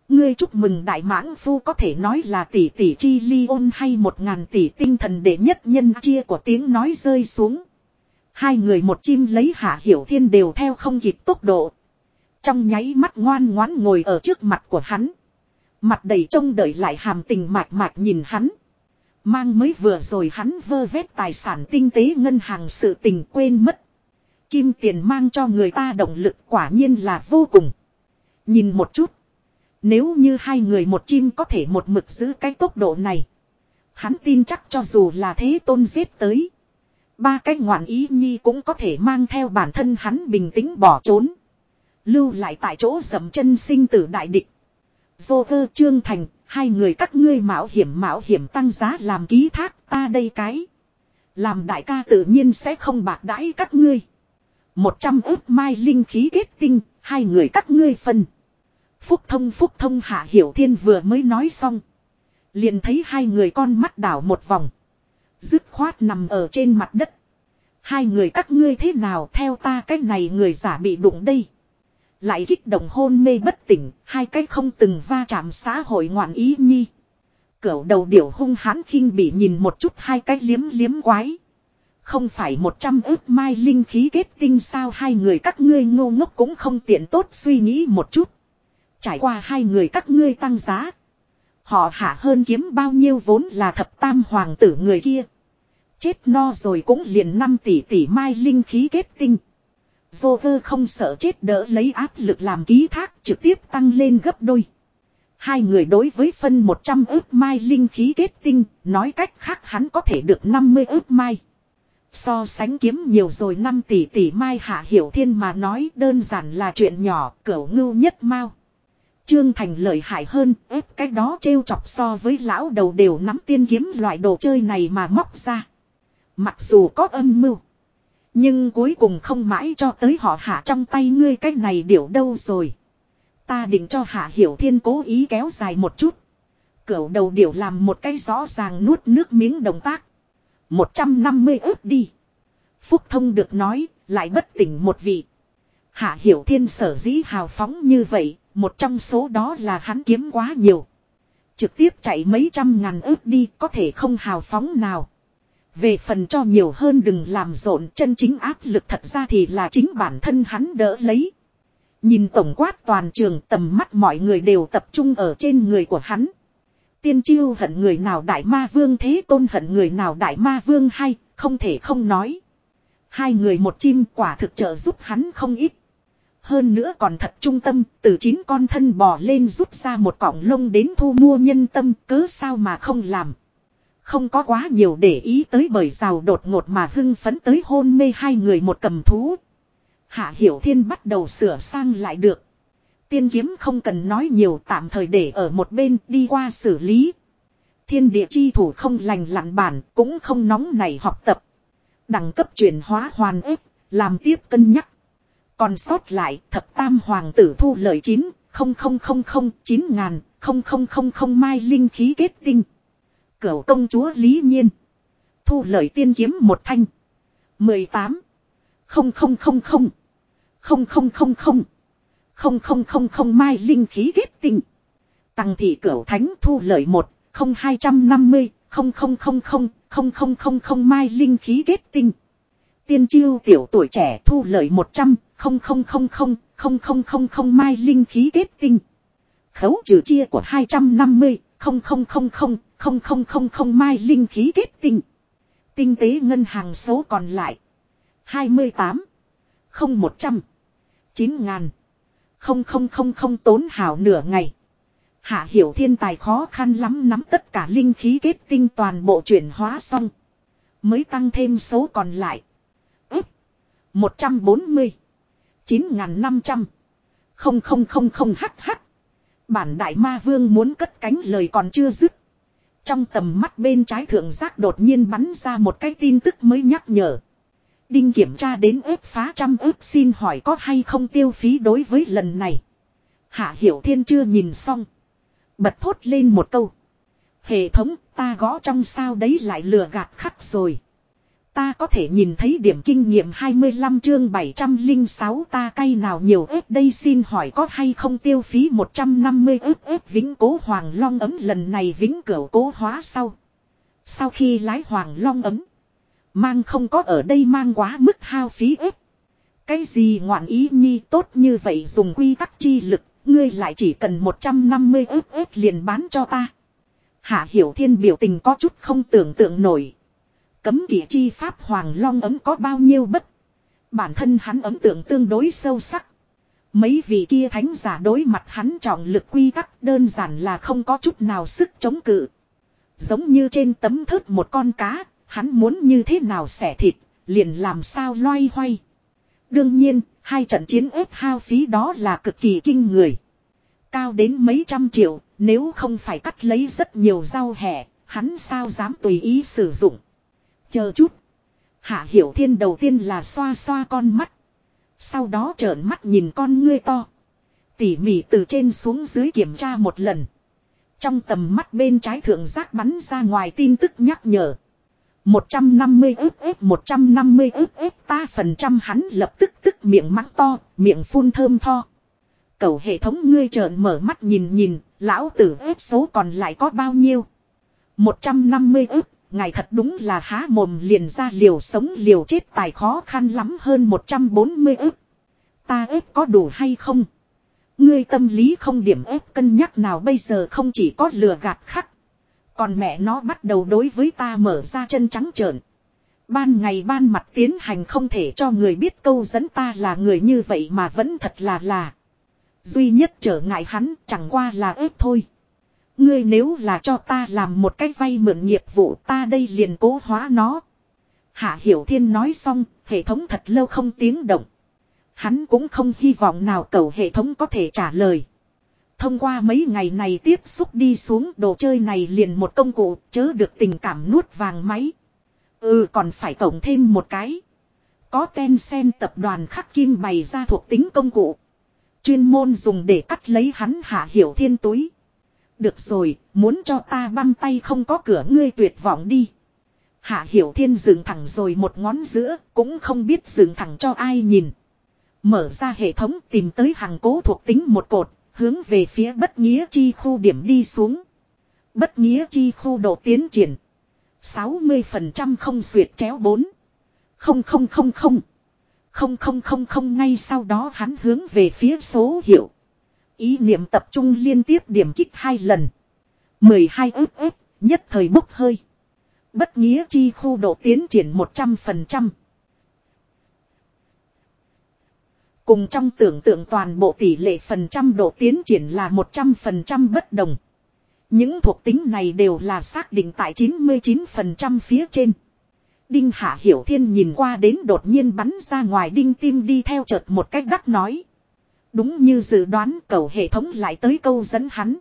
Ngươi chúc mừng đại mãng phu có thể nói là tỷ tỷ chi ly ôn hay một ngàn tỷ tinh thần để nhất nhân chia của tiếng nói rơi xuống. Hai người một chim lấy hạ hiểu thiên đều theo không kịp tốc độ. Trong nháy mắt ngoan ngoãn ngồi ở trước mặt của hắn. Mặt đầy trông đợi lại hàm tình mạch mạch nhìn hắn. Mang mới vừa rồi hắn vơ vét tài sản tinh tế ngân hàng sự tình quên mất. Kim tiền mang cho người ta động lực quả nhiên là vô cùng. Nhìn một chút. Nếu như hai người một chim có thể một mực giữ cái tốc độ này. Hắn tin chắc cho dù là thế tôn giết tới. Ba cái ngoạn ý nhi cũng có thể mang theo bản thân hắn bình tĩnh bỏ trốn. Lưu lại tại chỗ dầm chân sinh tử đại địch. Dô cơ trương thành, hai người các ngươi mạo hiểm mạo hiểm tăng giá làm ký thác ta đây cái. Làm đại ca tự nhiên sẽ không bạc đãi các ngươi. Một trăm ước mai linh khí kết tinh, hai người các ngươi phân. Phúc thông phúc thông hạ hiểu thiên vừa mới nói xong. Liền thấy hai người con mắt đảo một vòng. Dứt khoát nằm ở trên mặt đất. Hai người các ngươi thế nào theo ta cái này người giả bị đụng đây. Lại kích động hôn mê bất tỉnh, hai cái không từng va chạm xã hội ngoạn ý nhi. Cửu đầu điểu hung hãn khinh bị nhìn một chút hai cái liếm liếm quái. Không phải một trăm ước mai linh khí kết tinh sao hai người các ngươi ngô ngốc cũng không tiện tốt suy nghĩ một chút. Trải qua hai người các ngươi tăng giá. Họ hạ hơn kiếm bao nhiêu vốn là thập tam hoàng tử người kia. Chết no rồi cũng liền 5 tỷ tỷ mai linh khí kết tinh. Vô vơ không sợ chết đỡ lấy áp lực làm ký thác trực tiếp tăng lên gấp đôi. Hai người đối với phân 100 ước mai linh khí kết tinh, nói cách khác hắn có thể được 50 ước mai. So sánh kiếm nhiều rồi 5 tỷ tỷ mai hạ hiểu thiên mà nói đơn giản là chuyện nhỏ, cẩu ngưu nhất mau. Trương Thành lợi hại hơn, ép cái đó trêu chọc so với lão đầu đều nắm tiên kiếm loại đồ chơi này mà móc ra. Mặc dù có âm mưu, nhưng cuối cùng không mãi cho tới họ hạ trong tay ngươi cái này điểu đâu rồi. Ta định cho hạ hiểu thiên cố ý kéo dài một chút. Cửu đầu điểu làm một cái rõ ràng nuốt nước miếng động tác. 150 ước đi. Phúc thông được nói, lại bất tỉnh một vị. Hạ hiểu thiên sở dĩ hào phóng như vậy, một trong số đó là hắn kiếm quá nhiều. Trực tiếp chạy mấy trăm ngàn ước đi có thể không hào phóng nào. Về phần cho nhiều hơn đừng làm rộn chân chính áp lực thật ra thì là chính bản thân hắn đỡ lấy. Nhìn tổng quát toàn trường tầm mắt mọi người đều tập trung ở trên người của hắn. Tiên chiêu hận người nào đại ma vương thế tôn hận người nào đại ma vương hay, không thể không nói. Hai người một chim quả thực trợ giúp hắn không ít. Hơn nữa còn thật trung tâm, từ chín con thân bò lên rút ra một cọng lông đến thu mua nhân tâm, cớ sao mà không làm. Không có quá nhiều để ý tới bởi rào đột ngột mà hưng phấn tới hôn mê hai người một cầm thú. Hạ Hiểu Thiên bắt đầu sửa sang lại được. Tiên kiếm không cần nói nhiều tạm thời để ở một bên đi qua xử lý. Thiên địa chi thủ không lành lặn bản cũng không nóng này học tập. Đẳng cấp chuyển hóa hoàn ếp, làm tiếp cân nhắc. Còn sót lại thập tam hoàng tử thu lợi chín, không không không không chín ngàn, không không không không mai linh khí kết tinh. Cửu công chúa Lý Nhiên. Thu lợi tiên kiếm một thanh. mười tám Không không không không. Không mai linh khí kết tinh. Tăng thị cửu thánh thu lợi một. Không hai trăm năm mươi. Không không không không. Không không không không mai linh khí kết tinh. Tiên chiêu tiểu tuổi trẻ thu lợi một trăm. Không không không không. Không không không không mai linh khí kết tinh. Khấu trừ chia của hai trăm năm mươi. Không không không không. Không không không không mai linh khí kết tinh. Tinh tế ngân hàng số còn lại. hai mươi tám Không một trăm chín ngàn. Không không không không tốn hảo nửa ngày. Hạ hiểu thiên tài khó khăn lắm nắm tất cả linh khí kết tinh toàn bộ chuyển hóa xong. Mới tăng thêm số còn lại. Úp. 140. 9.500. Không không không không hắc hắc. Bản đại ma vương muốn cất cánh lời còn chưa dứt. Trong tầm mắt bên trái thượng giác đột nhiên bắn ra một cái tin tức mới nhắc nhở. Đinh kiểm tra đến ếp phá trăm ước xin hỏi có hay không tiêu phí đối với lần này. Hạ Hiểu Thiên chưa nhìn xong. Bật thốt lên một câu. Hệ thống, ta gõ trong sao đấy lại lừa gạt khắc rồi. Ta có thể nhìn thấy điểm kinh nghiệm 25 chương 706 ta cay nào nhiều ếp đây xin hỏi có hay không tiêu phí 150 ếp ếp vĩnh cố hoàng long ấm, lần này vĩnh cửu cố hóa sau. Sau khi lái hoàng long ấm. Mang không có ở đây mang quá mức hao phí ếp. Cái gì ngoạn ý nhi tốt như vậy dùng quy tắc chi lực, ngươi lại chỉ cần 150 ếp ếp liền bán cho ta. Hạ Hiểu Thiên biểu tình có chút không tưởng tượng nổi. Cấm kỵ chi pháp Hoàng Long ấm có bao nhiêu bất. Bản thân hắn ấm tượng tương đối sâu sắc. Mấy vị kia thánh giả đối mặt hắn trọng lực quy tắc đơn giản là không có chút nào sức chống cự. Giống như trên tấm thớt một con cá, Hắn muốn như thế nào xẻ thịt, liền làm sao loay hoay. Đương nhiên, hai trận chiến ép hao phí đó là cực kỳ kinh người. Cao đến mấy trăm triệu, nếu không phải cắt lấy rất nhiều rau hẻ, hắn sao dám tùy ý sử dụng. Chờ chút. Hạ Hiểu Thiên đầu tiên là xoa xoa con mắt. Sau đó trợn mắt nhìn con ngươi to. Tỉ mỉ từ trên xuống dưới kiểm tra một lần. Trong tầm mắt bên trái thượng giác bắn ra ngoài tin tức nhắc nhở. 150 ức ức 150 ức ức ta phần trăm hắn lập tức tức miệng mắng to, miệng phun thơm tho. Cầu hệ thống ngươi trợn mở mắt nhìn nhìn, lão tử ếp số còn lại có bao nhiêu? 150 ức, ngài thật đúng là há mồm liền ra liều sống liều chết tài khó khăn lắm hơn 140 ức. Ta ếp có đủ hay không? Ngươi tâm lý không điểm ép cân nhắc nào bây giờ không chỉ có lừa gạt khắc còn mẹ nó bắt đầu đối với ta mở ra chân trắng trợn. Ban ngày ban mặt tiến hành không thể cho người biết câu dẫn ta là người như vậy mà vẫn thật là là. Duy nhất trở ngại hắn chẳng qua là ép thôi. Ngươi nếu là cho ta làm một cái vay mượn nghiệp vụ ta đây liền cố hóa nó. Hạ Hiểu Thiên nói xong, hệ thống thật lâu không tiếng động. Hắn cũng không hy vọng nào cầu hệ thống có thể trả lời. Thông qua mấy ngày này tiếp xúc đi xuống đồ chơi này liền một công cụ chớ được tình cảm nuốt vàng máy. Ừ còn phải tổng thêm một cái. Có ten sen tập đoàn khắc kim bày ra thuộc tính công cụ. Chuyên môn dùng để cắt lấy hắn hạ hiểu thiên túi. Được rồi, muốn cho ta băm tay không có cửa ngươi tuyệt vọng đi. Hạ hiểu thiên dừng thẳng rồi một ngón giữa, cũng không biết dừng thẳng cho ai nhìn. Mở ra hệ thống tìm tới hàng cố thuộc tính một cột, Hướng về phía bất nghĩa chi khu điểm đi xuống. Bất nghĩa chi khu độ tiến triển. 60% không xuyệt chéo 4. Không không không không. Không không không không ngay sau đó hắn hướng về phía số hiệu. Ý niệm tập trung liên tiếp điểm kích hai lần. 12 ướp ướp, nhất thời bốc hơi. Bất nghĩa chi khu độ tiến triển 100%. Cùng trong tưởng tượng toàn bộ tỷ lệ phần trăm độ tiến triển là 100% bất đồng. Những thuộc tính này đều là xác định tại 99% phía trên. Đinh Hạ Hiểu Thiên nhìn qua đến đột nhiên bắn ra ngoài đinh tim đi theo chợt một cách đắc nói. Đúng như dự đoán, cầu hệ thống lại tới câu dẫn hắn.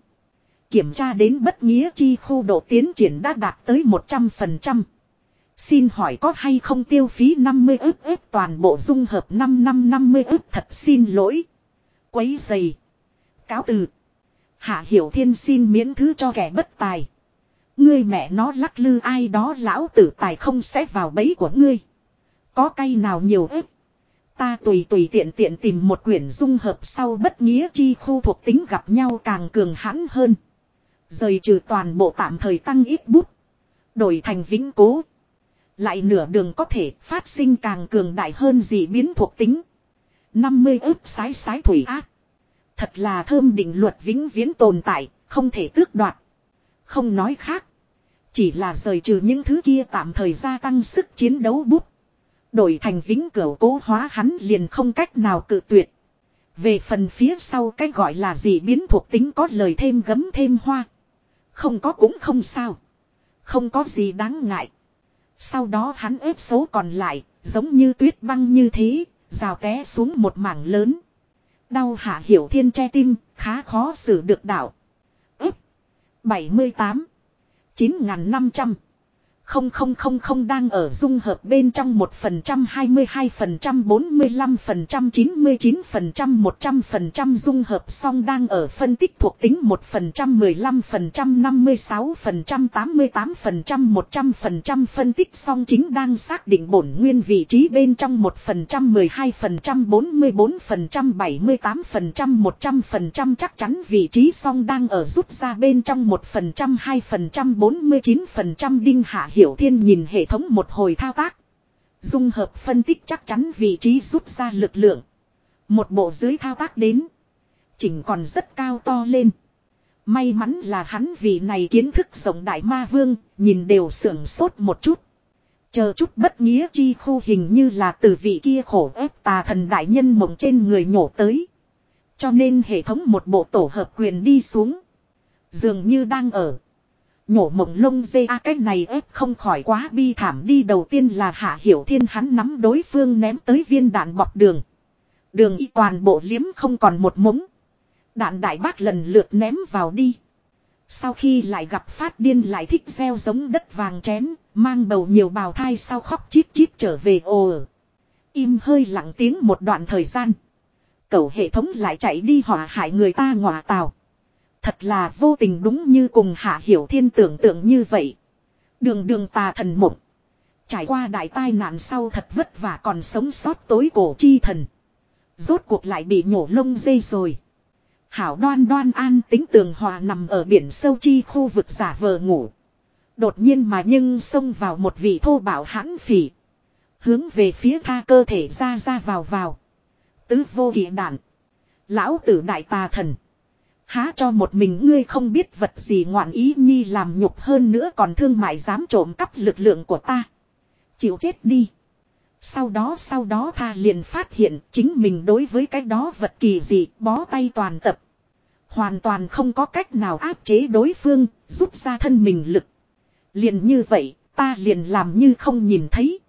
Kiểm tra đến bất nghĩa chi khu độ tiến triển đã đạt tới 100%. Xin hỏi có hay không tiêu phí 50 ức ức toàn bộ dung hợp 5 năm 50 ức thật xin lỗi. Quấy dày. Cáo từ. Hạ Hiểu Thiên xin miễn thứ cho kẻ bất tài. Ngươi mẹ nó lắc lư ai đó lão tử tài không sẽ vào bẫy của ngươi. Có cây nào nhiều ức Ta tùy tùy tiện tiện tìm một quyển dung hợp sau bất nghĩa chi khu thuộc tính gặp nhau càng cường hãn hơn. Rời trừ toàn bộ tạm thời tăng ít bút. Đổi thành vĩnh cố. Lại nửa đường có thể phát sinh càng cường đại hơn gì biến thuộc tính. 50 ức sái sái thủy ác. Thật là thơm định luật vĩnh viễn tồn tại, không thể tước đoạt. Không nói khác. Chỉ là rời trừ những thứ kia tạm thời gia tăng sức chiến đấu bút. Đổi thành vĩnh cửu cố hóa hắn liền không cách nào cự tuyệt. Về phần phía sau cái gọi là gì biến thuộc tính có lời thêm gấm thêm hoa. Không có cũng không sao. Không có gì đáng ngại. Sau đó hắn ép số còn lại, giống như tuyết băng như thế, rào té xuống một mảng lớn. Đau hạ hiểu thiên che tim, khá khó xử được đảo. Ếp. 78. 9.500. Không không không không đang ở dung hợp bên trong 1% 22% 45% 99% 100% dung hợp xong đang ở phân tích thuộc tính 1% 15% 56% 88% 100% phân tích xong chính đang xác định bổn nguyên vị trí bên trong 1% 12% 44% 78% 100% chắc chắn vị trí xong đang ở rút ra bên trong 1% 2% 49% đinh hạ Tiểu Thiên nhìn hệ thống một hồi thao tác. Dung hợp phân tích chắc chắn vị trí rút ra lực lượng. Một bộ dưới thao tác đến. Chỉnh còn rất cao to lên. May mắn là hắn vì này kiến thức rộng đại ma vương, nhìn đều sưởng sốt một chút. Chờ chút bất nghĩa chi khu hình như là từ vị kia khổ ép tà thần đại nhân mộng trên người nhổ tới. Cho nên hệ thống một bộ tổ hợp quyền đi xuống. Dường như đang ở. Nhổ mộng lông dê a à, cái này ép không khỏi quá bi thảm đi đầu tiên là hạ hiểu thiên hắn nắm đối phương ném tới viên đạn bọc đường. Đường y toàn bộ liếm không còn một mống. Đạn đại bác lần lượt ném vào đi. Sau khi lại gặp phát điên lại thích gieo giống đất vàng chén, mang bầu nhiều bào thai sau khóc chít chít trở về ồ. Im hơi lặng tiếng một đoạn thời gian. cậu hệ thống lại chạy đi hỏa hại người ta ngọa tào Thật là vô tình đúng như cùng hạ hiểu thiên tưởng tượng như vậy. Đường đường tà thần mộng. Trải qua đại tai nạn sau thật vất vả còn sống sót tối cổ chi thần. Rốt cuộc lại bị nhổ lông dây rồi. Hảo đoan đoan an tính tường hòa nằm ở biển sâu chi khu vực giả vờ ngủ. Đột nhiên mà nhưng xông vào một vị thô bảo hãn phỉ. Hướng về phía tha cơ thể ra ra vào vào. Tứ vô kỷ đạn. Lão tử đại tà thần. Há cho một mình ngươi không biết vật gì ngoạn ý nhi làm nhục hơn nữa còn thương mại dám trộm cắp lực lượng của ta. Chịu chết đi. Sau đó sau đó tha liền phát hiện chính mình đối với cái đó vật kỳ gì bó tay toàn tập. Hoàn toàn không có cách nào áp chế đối phương, rút ra thân mình lực. Liền như vậy, ta liền làm như không nhìn thấy.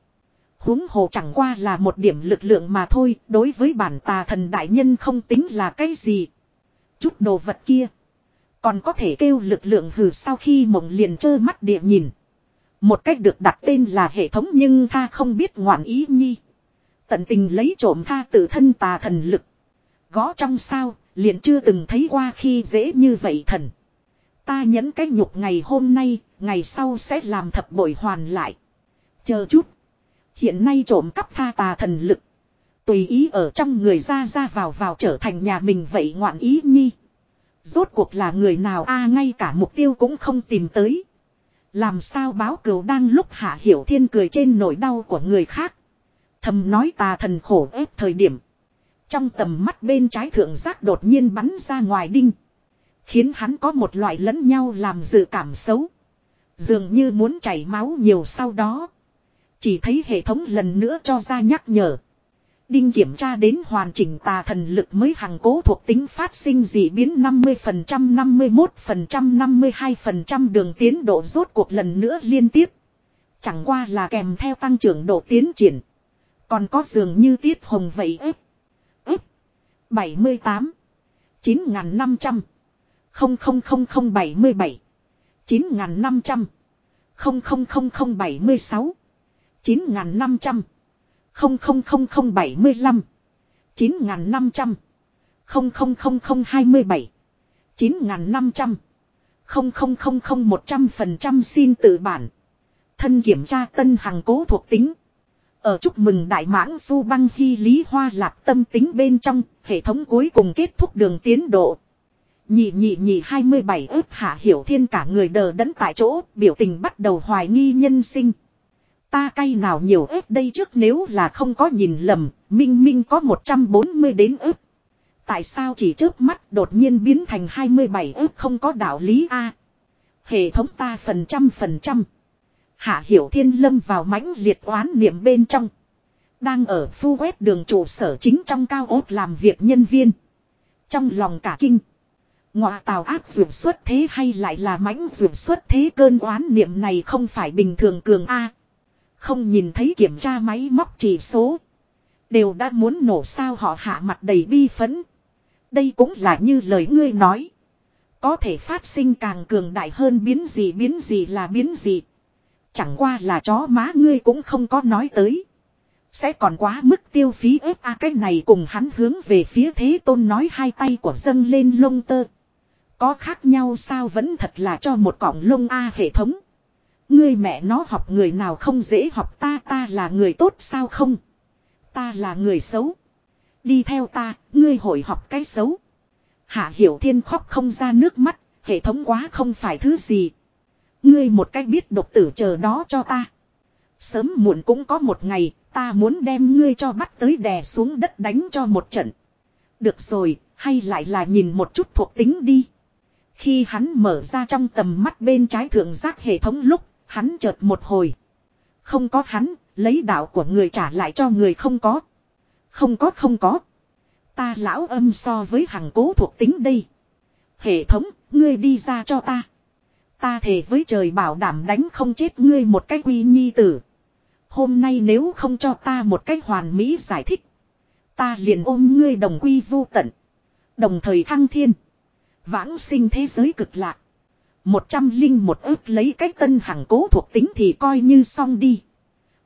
huống hồ chẳng qua là một điểm lực lượng mà thôi, đối với bản tà thần đại nhân không tính là cái gì chút đồ vật kia. Còn có thể kêu lực lượng hừ sau khi mộng liền trơ mắt địa nhìn. Một cách được đặt tên là hệ thống nhưng tha không biết ngoạn ý nhi. Tận tình lấy trộm tha tự thân tà thần lực. Gõ trong sao, liền chưa từng thấy qua khi dễ như vậy thần. Ta nhấn cái nhục ngày hôm nay, ngày sau sẽ làm thập bội hoàn lại. Chờ chút. Hiện nay trộm cắp tha tà thần lực. Tùy ý ở trong người ra ra vào vào trở thành nhà mình vậy ngoạn ý nhi. Rốt cuộc là người nào a, ngay cả mục tiêu cũng không tìm tới. Làm sao báo cửu đang lúc Hạ Hiểu Thiên cười trên nỗi đau của người khác. Thầm nói tà thần khổ ép thời điểm. Trong tầm mắt bên trái thượng giác đột nhiên bắn ra ngoài đinh. Khiến hắn có một loại lẫn nhau làm dự cảm xấu. Dường như muốn chảy máu nhiều sau đó. Chỉ thấy hệ thống lần nữa cho ra nhắc nhở. Đinh kiểm tra đến hoàn chỉnh tà thần lực mới hằng cố thuộc tính phát sinh dị biến 50% 51% 52% đường tiến độ rốt cuộc lần nữa liên tiếp. Chẳng qua là kèm theo tăng trưởng độ tiến triển. Còn có dường như tiết hồng vậy ếp. ếp. 78. 9.500. 00077. 9.500. 00076. 9.500. 00075. 9.500. 00027. 9.500. 0000 xin tự bản. Thân kiểm tra tân hàng cố thuộc tính. Ở chúc mừng đại mãng phu băng hy lý hoa lạc tâm tính bên trong, hệ thống cuối cùng kết thúc đường tiến độ. Nhị nhị nhị 27 ước hạ hiểu thiên cả người đờ đẫn tại chỗ, biểu tình bắt đầu hoài nghi nhân sinh. Ta cay nào nhiều ếp đây trước nếu là không có nhìn lầm, minh minh có 140 đến ếp. Tại sao chỉ trước mắt đột nhiên biến thành 27 ếp không có đạo lý a Hệ thống ta phần trăm phần trăm. Hạ Hiểu Thiên lâm vào mãnh liệt oán niệm bên trong. Đang ở phu quét đường trụ sở chính trong cao ốt làm việc nhân viên. Trong lòng cả kinh. Ngọa tào ác dược xuất thế hay lại là mãnh dược xuất thế cơn oán niệm này không phải bình thường cường A. Không nhìn thấy kiểm tra máy móc chỉ số. Đều đã muốn nổ sao họ hạ mặt đầy bi phấn. Đây cũng là như lời ngươi nói. Có thể phát sinh càng cường đại hơn biến gì biến gì là biến gì. Chẳng qua là chó má ngươi cũng không có nói tới. Sẽ còn quá mức tiêu phí ép a cái này cùng hắn hướng về phía thế tôn nói hai tay của dâng lên lông tơ. Có khác nhau sao vẫn thật là cho một cọng lông A hệ thống. Ngươi mẹ nó học người nào không dễ học ta ta là người tốt sao không. Ta là người xấu. Đi theo ta, ngươi hội học cái xấu. Hạ hiểu thiên khóc không ra nước mắt, hệ thống quá không phải thứ gì. Ngươi một cách biết độc tử chờ đó cho ta. Sớm muộn cũng có một ngày, ta muốn đem ngươi cho bắt tới đè xuống đất đánh cho một trận. Được rồi, hay lại là nhìn một chút thuộc tính đi. Khi hắn mở ra trong tầm mắt bên trái thượng giác hệ thống lúc, hắn chợt một hồi. Không có hắn, lấy đạo của người trả lại cho người không có. Không có không có. Ta lão âm so với hằng cố thuộc tính đây. Hệ thống, ngươi đi ra cho ta. Ta thề với trời bảo đảm đánh không chết ngươi một cái quy nhi tử. Hôm nay nếu không cho ta một cách hoàn mỹ giải thích. Ta liền ôm ngươi đồng quy vu tận. Đồng thời thăng thiên. Vãng sinh thế giới cực lạc. Một trăm linh một ước lấy cái tân hằng cố thuộc tính thì coi như xong đi.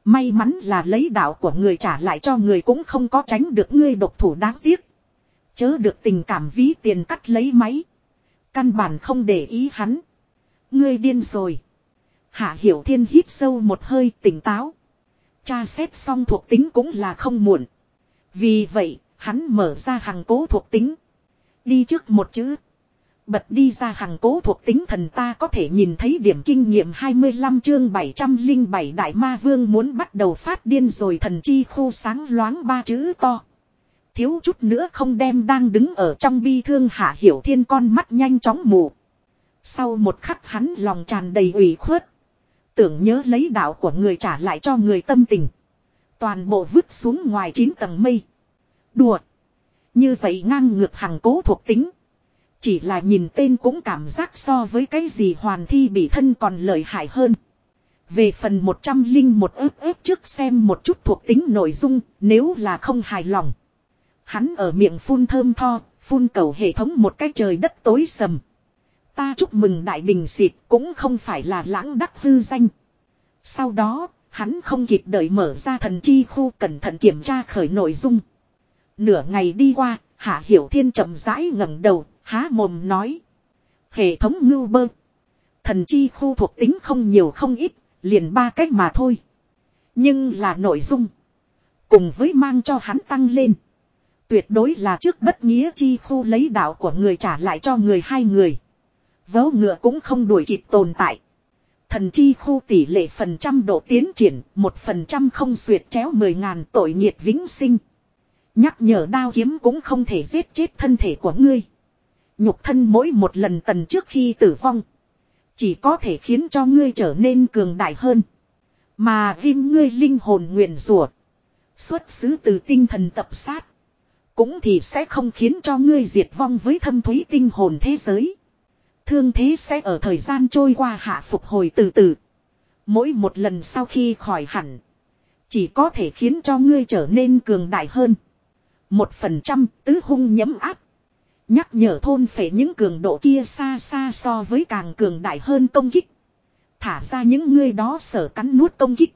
May mắn là lấy đạo của người trả lại cho người cũng không có tránh được ngươi độc thủ đáng tiếc. Chớ được tình cảm ví tiền cắt lấy máy. Căn bản không để ý hắn. Ngươi điên rồi. Hạ Hiểu Thiên hít sâu một hơi tỉnh táo. Cha xét xong thuộc tính cũng là không muộn. Vì vậy, hắn mở ra hàng cố thuộc tính. Đi trước một chữ. Bật đi ra hàng cố thuộc tính thần ta có thể nhìn thấy điểm kinh nghiệm 25 chương 707 Đại Ma Vương muốn bắt đầu phát điên rồi thần chi khu sáng loáng ba chữ to. Thiếu chút nữa không đem đang đứng ở trong bi thương hạ hiểu thiên con mắt nhanh chóng mù. Sau một khắc hắn lòng tràn đầy ủy khuất. Tưởng nhớ lấy đạo của người trả lại cho người tâm tình. Toàn bộ vứt xuống ngoài 9 tầng mây. Đùa. Như vậy ngang ngược hàng cố thuộc tính. Chỉ là nhìn tên cũng cảm giác so với cái gì hoàn thi bị thân còn lợi hại hơn. Về phần 100 linh một ớt ớt trước xem một chút thuộc tính nội dung, nếu là không hài lòng. Hắn ở miệng phun thơm tho, phun cầu hệ thống một cái trời đất tối sầm. Ta chúc mừng đại bình xịt cũng không phải là lãng đắc hư danh. Sau đó, hắn không kịp đợi mở ra thần chi khu cẩn thận kiểm tra khởi nội dung. Nửa ngày đi qua, Hạ Hiểu Thiên chậm rãi ngẩng đầu, há mồm nói. Hệ thống ngưu bơ. Thần chi khu thuộc tính không nhiều không ít, liền ba cách mà thôi. Nhưng là nội dung. Cùng với mang cho hắn tăng lên. Tuyệt đối là trước bất nghĩa chi khu lấy đạo của người trả lại cho người hai người. Vớ ngựa cũng không đuổi kịp tồn tại. Thần chi khu tỷ lệ phần trăm độ tiến triển, một phần trăm không xuyệt chéo mười ngàn tội nghiệt vĩnh sinh. Nhắc nhở đao kiếm cũng không thể giết chết thân thể của ngươi. Nhục thân mỗi một lần tần trước khi tử vong. Chỉ có thể khiến cho ngươi trở nên cường đại hơn. Mà viêm ngươi linh hồn nguyện rủa, Xuất xứ từ tinh thần tập sát. Cũng thì sẽ không khiến cho ngươi diệt vong với thâm thúy tinh hồn thế giới. Thương thế sẽ ở thời gian trôi qua hạ phục hồi từ từ. Mỗi một lần sau khi khỏi hẳn. Chỉ có thể khiến cho ngươi trở nên cường đại hơn. Một phần trăm tứ hung nhấm áp. Nhắc nhở thôn phệ những cường độ kia xa xa so với càng cường đại hơn công kích. Thả ra những ngươi đó sở cắn nuốt công kích.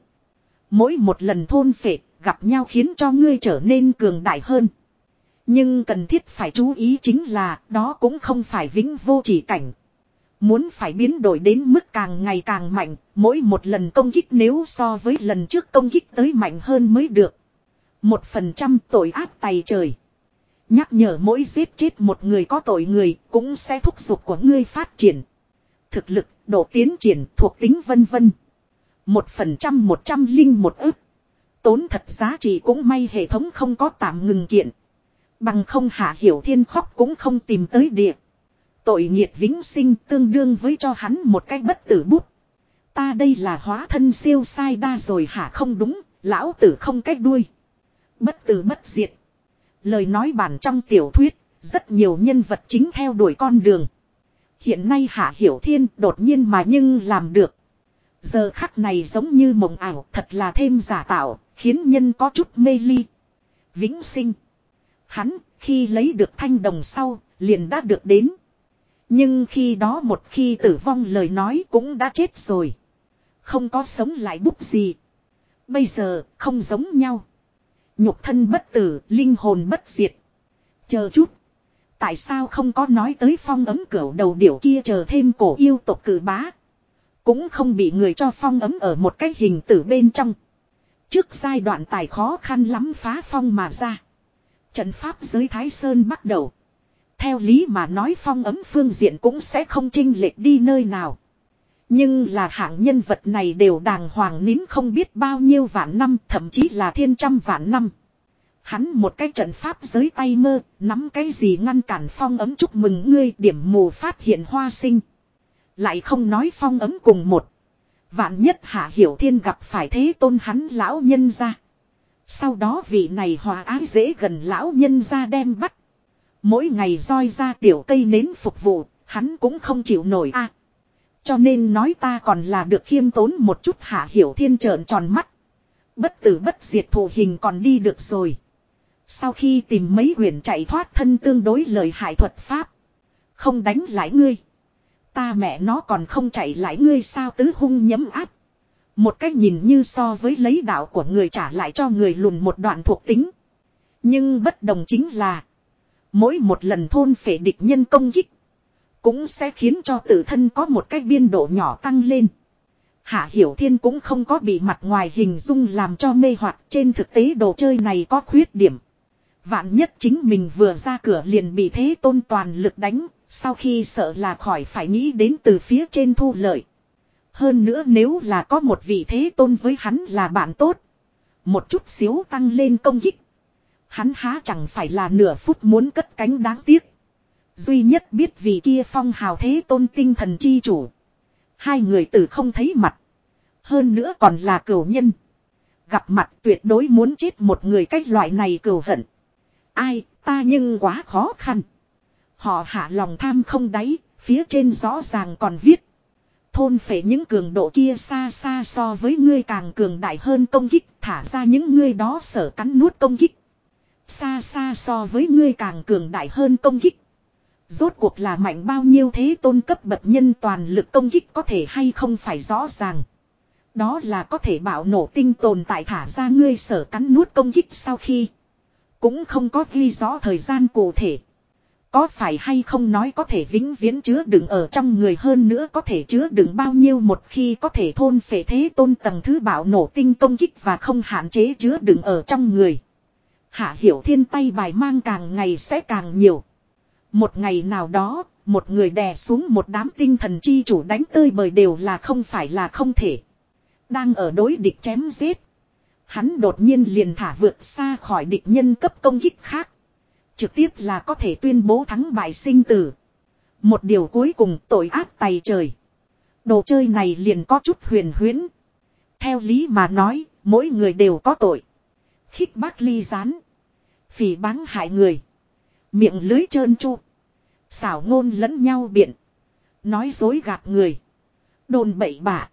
Mỗi một lần thôn phệ gặp nhau khiến cho ngươi trở nên cường đại hơn. Nhưng cần thiết phải chú ý chính là đó cũng không phải vĩnh vô chỉ cảnh. Muốn phải biến đổi đến mức càng ngày càng mạnh, mỗi một lần công kích nếu so với lần trước công kích tới mạnh hơn mới được. Một phần trăm tội ác tay trời. Nhắc nhở mỗi giết chết một người có tội người cũng sẽ thúc giục của ngươi phát triển. Thực lực, độ tiến triển, thuộc tính vân vân. Một phần trăm một trăm linh một ức. Tốn thật giá trị cũng may hệ thống không có tạm ngừng kiện. Bằng không hạ hiểu thiên khóc cũng không tìm tới địa. Tội nghiệt vĩnh sinh tương đương với cho hắn một cái bất tử bút. Ta đây là hóa thân siêu sai đa rồi hả không đúng, lão tử không cách đuôi. Bất tử bất diệt. Lời nói bản trong tiểu thuyết, rất nhiều nhân vật chính theo đuổi con đường. Hiện nay Hạ Hiểu Thiên đột nhiên mà nhưng làm được. Giờ khắc này giống như mộng ảo thật là thêm giả tạo, khiến nhân có chút mê ly. Vĩnh sinh. Hắn, khi lấy được thanh đồng sau, liền đã được đến. Nhưng khi đó một khi tử vong lời nói cũng đã chết rồi. Không có sống lại bút gì. Bây giờ, không giống nhau. Nhục thân bất tử, linh hồn bất diệt. Chờ chút. Tại sao không có nói tới phong ấm cửa đầu điểu kia chờ thêm cổ yêu tộc cử bá. Cũng không bị người cho phong ấm ở một cái hình tử bên trong. Trước giai đoạn tài khó khăn lắm phá phong mà ra. Trận pháp giới Thái Sơn bắt đầu. Theo lý mà nói phong ấm phương diện cũng sẽ không chinh lệch đi nơi nào. Nhưng là hạng nhân vật này đều đàng hoàng nín không biết bao nhiêu vạn năm thậm chí là thiên trăm vạn năm. Hắn một cái trận pháp giới tay mơ, nắm cái gì ngăn cản phong ấm chúc mừng ngươi điểm mù phát hiện hoa sinh. Lại không nói phong ấm cùng một. Vạn nhất hạ hiểu thiên gặp phải thế tôn hắn lão nhân ra. Sau đó vị này hòa ái dễ gần lão nhân ra đem bắt. Mỗi ngày roi ra tiểu cây nến phục vụ, hắn cũng không chịu nổi a cho nên nói ta còn là được khiêm tốn một chút hạ hiểu thiên trợn tròn mắt. Bất tử bất diệt thủ hình còn đi được rồi. Sau khi tìm mấy huyền chạy thoát thân tương đối lời hại thuật pháp. Không đánh lại ngươi. Ta mẹ nó còn không chạy lại ngươi sao tứ hung nhấm áp. Một cách nhìn như so với lấy đạo của người trả lại cho người lùn một đoạn thuộc tính. Nhưng bất đồng chính là. Mỗi một lần thôn phệ địch nhân công kích. Cũng sẽ khiến cho tự thân có một cái biên độ nhỏ tăng lên. Hạ Hiểu Thiên cũng không có bị mặt ngoài hình dung làm cho mê hoặc trên thực tế đồ chơi này có khuyết điểm. Vạn nhất chính mình vừa ra cửa liền bị thế tôn toàn lực đánh, sau khi sợ là khỏi phải nghĩ đến từ phía trên thu lợi. Hơn nữa nếu là có một vị thế tôn với hắn là bạn tốt. Một chút xíu tăng lên công kích. Hắn há chẳng phải là nửa phút muốn cất cánh đáng tiếc. Duy nhất biết vì kia phong hào thế tôn tinh thần chi chủ. Hai người tử không thấy mặt. Hơn nữa còn là cửu nhân. Gặp mặt tuyệt đối muốn chết một người cách loại này cửu hận. Ai, ta nhưng quá khó khăn. Họ hạ lòng tham không đáy, phía trên rõ ràng còn viết. Thôn phệ những cường độ kia xa xa so với ngươi càng cường đại hơn công kích, thả ra những ngươi đó sở cắn nuốt công kích. Xa xa so với ngươi càng cường đại hơn công kích. Rốt cuộc là mạnh bao nhiêu thế tôn cấp bậc nhân toàn lực công kích có thể hay không phải rõ ràng. Đó là có thể bảo nổ tinh tồn tại thả ra ngươi sở cắn nuốt công kích sau khi. Cũng không có ghi rõ thời gian cụ thể. Có phải hay không nói có thể vĩnh viễn chứa đựng ở trong người hơn nữa có thể chứa đựng bao nhiêu một khi có thể thôn phệ thế tôn tầng thứ bảo nổ tinh công kích và không hạn chế chứa đựng ở trong người. Hạ hiểu thiên tay bài mang càng ngày sẽ càng nhiều. Một ngày nào đó, một người đè xuống một đám tinh thần chi chủ đánh tơi bời đều là không phải là không thể. Đang ở đối địch chém giết. Hắn đột nhiên liền thả vượt xa khỏi địch nhân cấp công kích khác. Trực tiếp là có thể tuyên bố thắng bại sinh tử. Một điều cuối cùng tội ác tày trời. Đồ chơi này liền có chút huyền huyễn. Theo lý mà nói, mỗi người đều có tội. Khích bác ly gián. Phỉ báng hại người. Miệng lưới trơn chu. Xảo ngôn lẫn nhau biện. Nói dối gạt người. Đồn bậy bạ.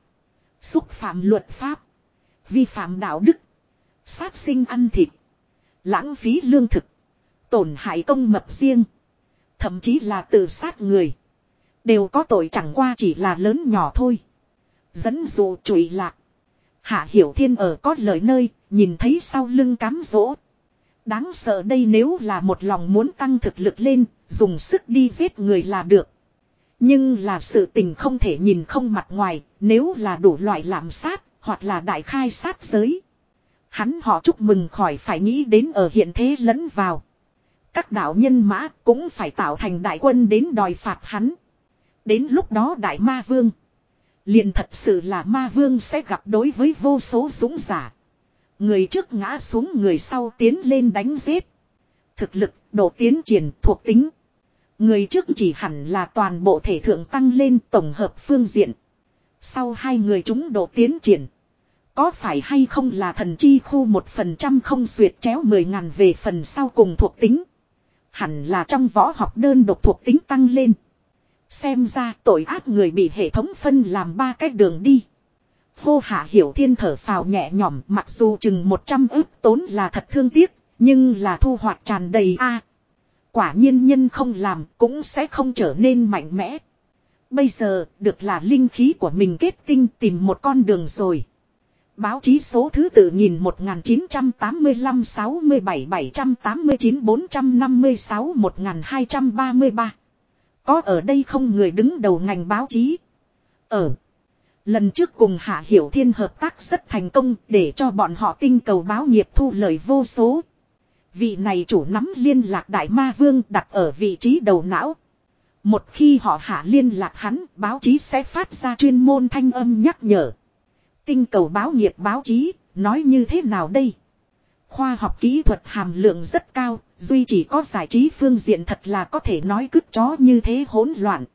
Xúc phạm luật pháp. Vi phạm đạo đức. Sát sinh ăn thịt. Lãng phí lương thực. Tổn hại công mập riêng. Thậm chí là tự sát người. Đều có tội chẳng qua chỉ là lớn nhỏ thôi. Dẫn dụ trụy lạc. Hạ Hiểu Thiên ở có lời nơi, nhìn thấy sau lưng cám dỗ. Đáng sợ đây nếu là một lòng muốn tăng thực lực lên, dùng sức đi giết người là được. Nhưng là sự tình không thể nhìn không mặt ngoài, nếu là đủ loại lạm sát, hoặc là đại khai sát giới. Hắn họ chúc mừng khỏi phải nghĩ đến ở hiện thế lẫn vào. Các đạo nhân mã cũng phải tạo thành đại quân đến đòi phạt hắn. Đến lúc đó đại ma vương. Liền thật sự là ma vương sẽ gặp đối với vô số dũng giả. Người trước ngã xuống người sau tiến lên đánh giết. Thực lực, độ tiến triển thuộc tính. Người trước chỉ hẳn là toàn bộ thể thượng tăng lên tổng hợp phương diện. Sau hai người chúng độ tiến triển. Có phải hay không là thần chi khu một phần trăm không xuyệt chéo mười ngàn về phần sau cùng thuộc tính. Hẳn là trong võ học đơn độc thuộc tính tăng lên. Xem ra tội ác người bị hệ thống phân làm ba cách đường đi. Hô hạ hiểu thiên thở phào nhẹ nhõm mặc dù chừng 100 ức tốn là thật thương tiếc, nhưng là thu hoạch tràn đầy a. quả nhiên nhân không làm cũng sẽ không trở nên mạnh mẽ. Bây giờ được là linh khí của mình kết tinh tìm một con đường rồi. Báo chí số thứ tự nhìn 1985 67 789 456 1233. Có ở đây không người đứng đầu ngành báo chí. Ở. Lần trước cùng Hạ Hiểu Thiên hợp tác rất thành công để cho bọn họ tinh cầu báo nghiệp thu lời vô số. Vị này chủ nắm liên lạc Đại Ma Vương đặt ở vị trí đầu não. Một khi họ hạ liên lạc hắn, báo chí sẽ phát ra chuyên môn thanh âm nhắc nhở. Tinh cầu báo nghiệp báo chí, nói như thế nào đây? Khoa học kỹ thuật hàm lượng rất cao, duy chỉ có giải trí phương diện thật là có thể nói cứt chó như thế hỗn loạn.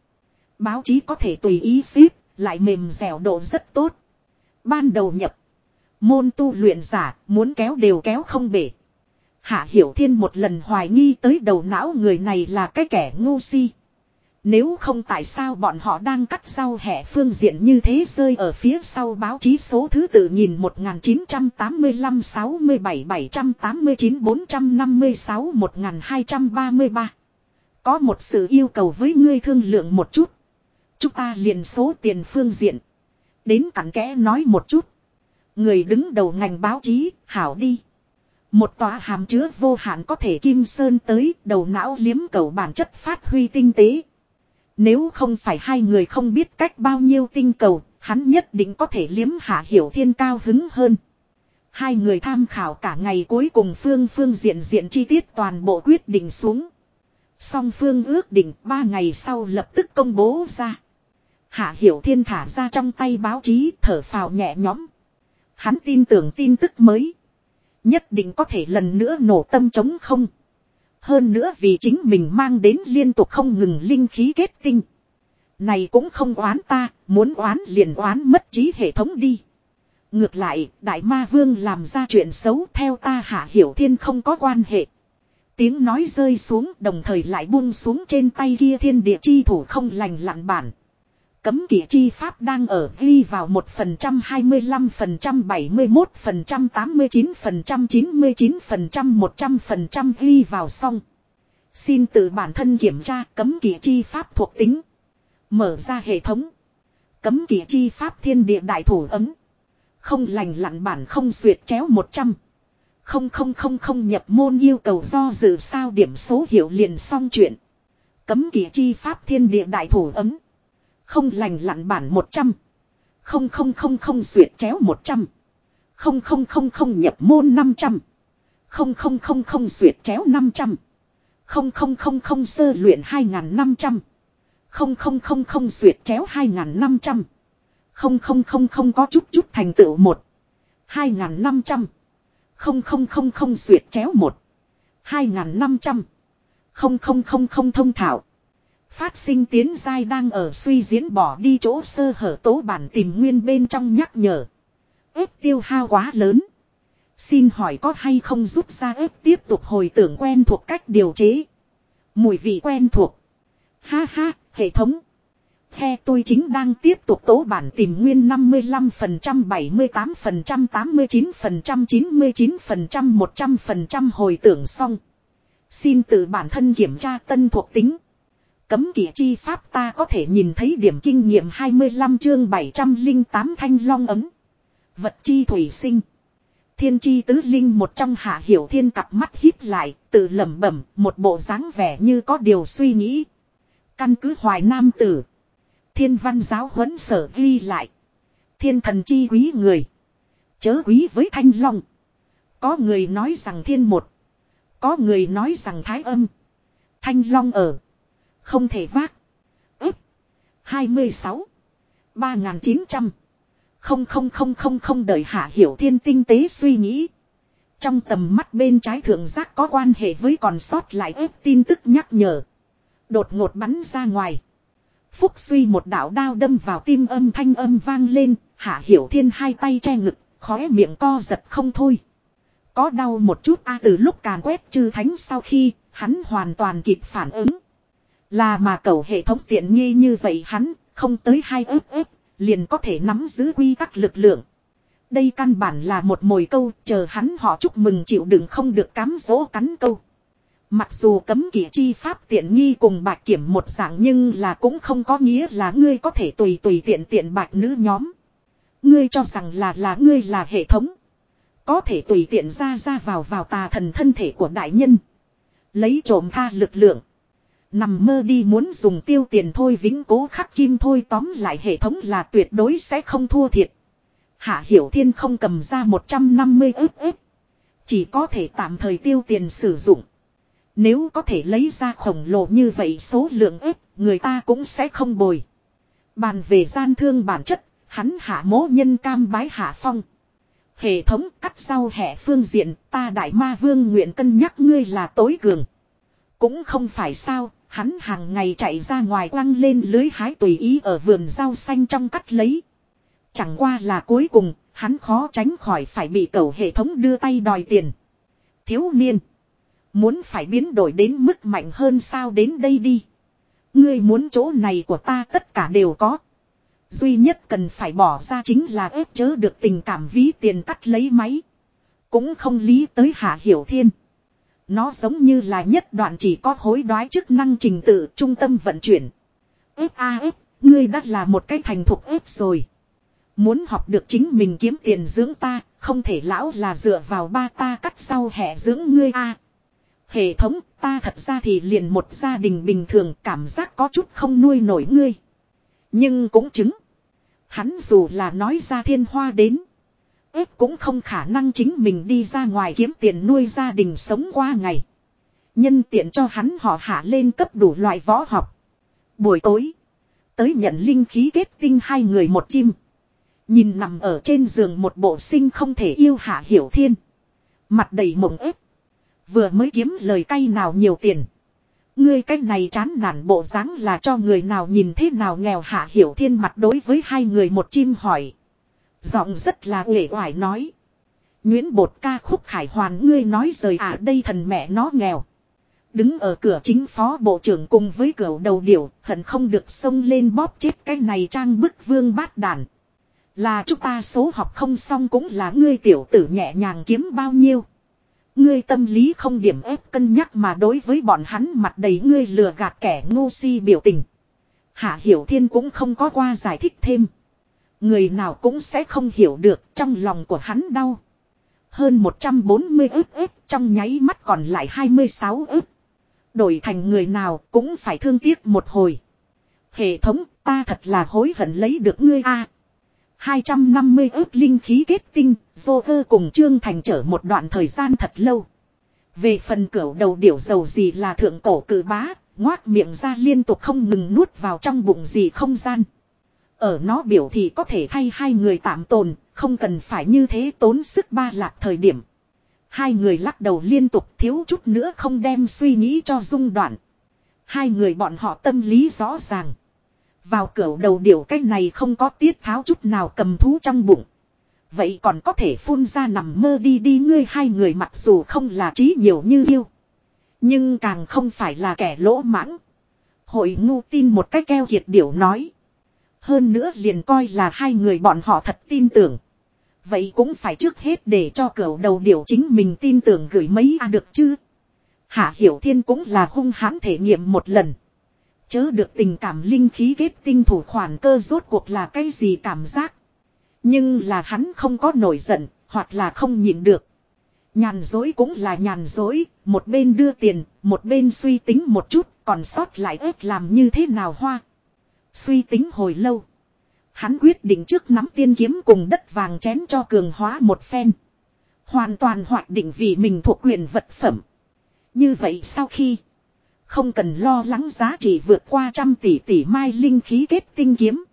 Báo chí có thể tùy ý ship, lại mềm dẻo độ rất tốt. Ban đầu nhập. Môn tu luyện giả, muốn kéo đều kéo không bể. Hạ Hiểu Thiên một lần hoài nghi tới đầu não người này là cái kẻ ngu si. Nếu không tại sao bọn họ đang cắt rau hẻ phương diện như thế rơi ở phía sau báo chí số thứ tự nhìn 1985 67 789 456 1233. Có một sự yêu cầu với ngươi thương lượng một chút. Chúng ta liền số tiền phương diện. Đến cặn kẽ nói một chút. Người đứng đầu ngành báo chí, hảo đi. Một tòa hàm chứa vô hạn có thể kim sơn tới đầu não liếm cầu bản chất phát huy tinh tế. Nếu không phải hai người không biết cách bao nhiêu tinh cầu, hắn nhất định có thể liếm hạ hiểu thiên cao hứng hơn. Hai người tham khảo cả ngày cuối cùng phương phương diện diện chi tiết toàn bộ quyết định xuống. Song phương ước định ba ngày sau lập tức công bố ra. Hạ hiểu thiên thả ra trong tay báo chí thở phào nhẹ nhõm. Hắn tin tưởng tin tức mới. Nhất định có thể lần nữa nổ tâm chống không. Hơn nữa vì chính mình mang đến liên tục không ngừng linh khí kết tinh. Này cũng không oán ta, muốn oán liền oán mất trí hệ thống đi. Ngược lại, Đại Ma Vương làm ra chuyện xấu theo ta hạ hiểu thiên không có quan hệ. Tiếng nói rơi xuống đồng thời lại buông xuống trên tay kia thiên địa chi thủ không lành lặn bản. Cấm kỵ chi pháp đang ở ghi vào 1% 25% 71% 89% 99% 100% ghi vào xong. Xin tự bản thân kiểm tra cấm kỵ chi pháp thuộc tính. Mở ra hệ thống. Cấm kỵ chi pháp thiên địa đại thủ ấm. Không lành lặn bản không duyệt chéo 100. Không không không không nhập môn yêu cầu do dự sao điểm số hiệu liền xong chuyện. Cấm kỵ chi pháp thiên địa đại thủ ấm. Không lành lặn bản 100. Không không không không duyệt chéo 100. Không không không không nhập môn 500. Không không không không duyệt chéo 500. Không không không không sơ luyện 2500. Không không không không duyệt chéo 2500. Không không không không có chút chút thành tựu 1. 2500. Không không không không duyệt chéo 1. 2500. Không không không không thông thảo. Phát sinh tiến giai đang ở suy diễn bỏ đi chỗ sơ hở tố bản tìm nguyên bên trong nhắc nhở. ép tiêu hao quá lớn. Xin hỏi có hay không giúp ra ép tiếp tục hồi tưởng quen thuộc cách điều chế. Mùi vị quen thuộc. Ha ha, hệ thống. He tôi chính đang tiếp tục tố bản tìm nguyên 55%, 78%, 89%, 99%, 100% hồi tưởng xong. Xin tự bản thân kiểm tra tân thuộc tính. Cấm kỵ chi pháp ta có thể nhìn thấy điểm kinh nghiệm 25 chương 708 thanh long ấm. Vật chi thủy sinh. Thiên chi tứ linh một trong hạ hiểu thiên cặp mắt híp lại, tự lẩm bẩm, một bộ dáng vẻ như có điều suy nghĩ. Căn cứ hoài nam tử. Thiên văn giáo huấn sở ghi lại. Thiên thần chi quý người. Chớ quý với thanh long. Có người nói rằng thiên một. Có người nói rằng thái âm. Thanh long ở. Không thể vác. ếp. 26. 3900. Không không không không không đợi hạ hiểu thiên tinh tế suy nghĩ. Trong tầm mắt bên trái thượng giác có quan hệ với còn sót lại ếp tin tức nhắc nhở. Đột ngột bắn ra ngoài. Phúc suy một đạo đao đâm vào tim âm thanh âm vang lên, hạ hiểu thiên hai tay che ngực, khóe miệng co giật không thôi. Có đau một chút a từ lúc càn quét chư thánh sau khi, hắn hoàn toàn kịp phản ứng. Là mà cầu hệ thống tiện nghi như vậy hắn, không tới hai ớp ớp, liền có thể nắm giữ quy tắc lực lượng. Đây căn bản là một mồi câu, chờ hắn họ chúc mừng chịu đựng không được cám dỗ cắn câu. Mặc dù cấm kỵ chi pháp tiện nghi cùng bạc kiểm một dạng nhưng là cũng không có nghĩa là ngươi có thể tùy tùy tiện tiện bạc nữ nhóm. Ngươi cho rằng là là ngươi là hệ thống. Có thể tùy tiện ra ra vào vào tà thần thân thể của đại nhân. Lấy trộm tha lực lượng. Nằm mơ đi muốn dùng tiêu tiền thôi vĩnh cố khắc kim thôi tóm lại hệ thống là tuyệt đối sẽ không thua thiệt. Hạ Hiểu Thiên không cầm ra 150 ức ức. Chỉ có thể tạm thời tiêu tiền sử dụng. Nếu có thể lấy ra khổng lồ như vậy số lượng ức, người ta cũng sẽ không bồi. Bàn về gian thương bản chất, hắn hạ mố nhân cam bái hạ phong. Hệ thống cắt sau hệ phương diện ta đại ma vương nguyện cân nhắc ngươi là tối cường. Cũng không phải sao, hắn hàng ngày chạy ra ngoài quăng lên lưới hái tùy ý ở vườn rau xanh trong cắt lấy. Chẳng qua là cuối cùng, hắn khó tránh khỏi phải bị cầu hệ thống đưa tay đòi tiền. Thiếu niên. Muốn phải biến đổi đến mức mạnh hơn sao đến đây đi. Ngươi muốn chỗ này của ta tất cả đều có. Duy nhất cần phải bỏ ra chính là ép chớ được tình cảm ví tiền cắt lấy máy. Cũng không lý tới Hạ Hiểu Thiên. Nó giống như là nhất đoạn chỉ có hối đoái chức năng trình tự trung tâm vận chuyển. Ép a ngươi đã là một cái thành thục F rồi. Muốn học được chính mình kiếm tiền dưỡng ta, không thể lão là dựa vào ba ta cắt sau hẻ dưỡng ngươi a. Hệ thống ta thật ra thì liền một gia đình bình thường cảm giác có chút không nuôi nổi ngươi. Nhưng cũng chứng. Hắn dù là nói ra thiên hoa đến ếp cũng không khả năng chính mình đi ra ngoài kiếm tiền nuôi gia đình sống qua ngày. Nhân tiện cho hắn họ hạ lên cấp đủ loại võ học. Buổi tối. Tới nhận linh khí kết tinh hai người một chim. Nhìn nằm ở trên giường một bộ sinh không thể yêu hạ hiểu thiên. Mặt đầy mộng ếp. Vừa mới kiếm lời cay nào nhiều tiền. Ngươi cách này chán nản bộ dáng là cho người nào nhìn thế nào nghèo hạ hiểu thiên mặt đối với hai người một chim hỏi. Giọng rất là nghệ oải nói. Nguyễn bột ca khúc khải hoàn ngươi nói rời à đây thần mẹ nó nghèo. Đứng ở cửa chính phó bộ trưởng cùng với cửa đầu điểu, hận không được xông lên bóp chết cái này trang bức vương bát đàn. Là chúng ta số học không xong cũng là ngươi tiểu tử nhẹ nhàng kiếm bao nhiêu. Ngươi tâm lý không điểm ép cân nhắc mà đối với bọn hắn mặt đầy ngươi lừa gạt kẻ ngu si biểu tình. Hạ Hiểu Thiên cũng không có qua giải thích thêm. Người nào cũng sẽ không hiểu được trong lòng của hắn đau. Hơn 140 ức ức trong nháy mắt còn lại 26 ức. Đổi thành người nào cũng phải thương tiếc một hồi. Hệ thống ta thật là hối hận lấy được ngươi a 250 ước linh khí kết tinh, dô cơ cùng Trương Thành trở một đoạn thời gian thật lâu. Về phần cửu đầu điểu dầu gì là thượng cổ cử bá, ngoác miệng ra liên tục không ngừng nuốt vào trong bụng gì không gian. Ở nó biểu thì có thể thay hai người tạm tồn, không cần phải như thế tốn sức ba lạc thời điểm. Hai người lắc đầu liên tục thiếu chút nữa không đem suy nghĩ cho dung đoạn. Hai người bọn họ tâm lý rõ ràng. Vào cửa đầu điều cái này không có tiết tháo chút nào cầm thú trong bụng. Vậy còn có thể phun ra nằm mơ đi đi ngươi hai người mặc dù không là trí nhiều như yêu. Nhưng càng không phải là kẻ lỗ mãng. Hội ngu tin một cách keo kiệt điểu nói. Hơn nữa liền coi là hai người bọn họ thật tin tưởng. Vậy cũng phải trước hết để cho cửa đầu điều chính mình tin tưởng gửi mấy a được chứ. Hạ Hiểu Thiên cũng là hung hãn thể nghiệm một lần. Chớ được tình cảm linh khí kết tinh thủ khoản cơ rốt cuộc là cái gì cảm giác. Nhưng là hắn không có nổi giận, hoặc là không nhịn được. Nhàn dối cũng là nhàn dối, một bên đưa tiền, một bên suy tính một chút, còn sót lại ép làm như thế nào hoa. Suy tính hồi lâu. Hắn quyết định trước nắm tiên kiếm cùng đất vàng chén cho cường hóa một phen. Hoàn toàn hoạch định vì mình thuộc quyền vật phẩm. Như vậy sau khi không cần lo lắng giá trị vượt qua trăm tỷ tỷ mai linh khí kết tinh kiếm.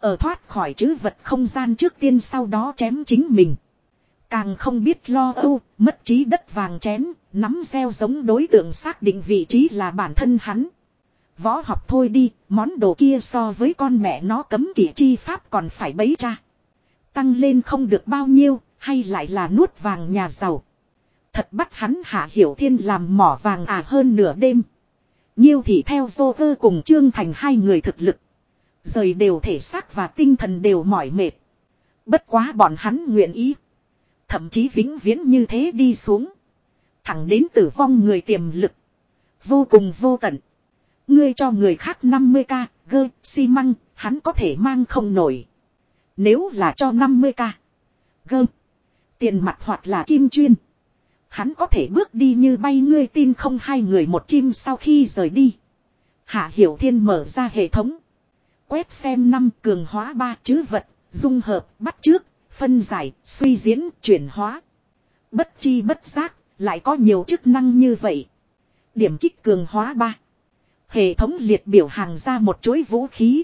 Ở thoát khỏi chữ vật không gian trước tiên sau đó chém chính mình. Càng không biết lo âu, mất trí đất vàng chén, nắm gieo giống đối tượng xác định vị trí là bản thân hắn. Võ học thôi đi, món đồ kia so với con mẹ nó cấm kỵ chi pháp còn phải bấy cha. Tăng lên không được bao nhiêu, hay lại là nuốt vàng nhà giàu. Thật bắt hắn hạ hiểu thiên làm mỏ vàng à hơn nửa đêm. Nhiêu thì theo dô cơ cùng Trương Thành hai người thực lực. Rời đều thể xác và tinh thần đều mỏi mệt. Bất quá bọn hắn nguyện ý. Thậm chí vĩnh viễn như thế đi xuống. Thẳng đến tử vong người tiềm lực. Vô cùng vô tận. Ngươi cho người khác 50k, gơ, xi măng, hắn có thể mang không nổi. Nếu là cho 50k, gơ, tiền mặt hoặc là kim chuyên. Hắn có thể bước đi như bay ngươi tin không hai người một chim sau khi rời đi. Hạ Hiểu Thiên mở ra hệ thống. Quét xem năm cường hóa ba chữ vật, dung hợp, bắt trước, phân giải, suy diễn, chuyển hóa. Bất chi bất giác, lại có nhiều chức năng như vậy. Điểm kích cường hóa ba Hệ thống liệt biểu hàng ra một chuỗi vũ khí.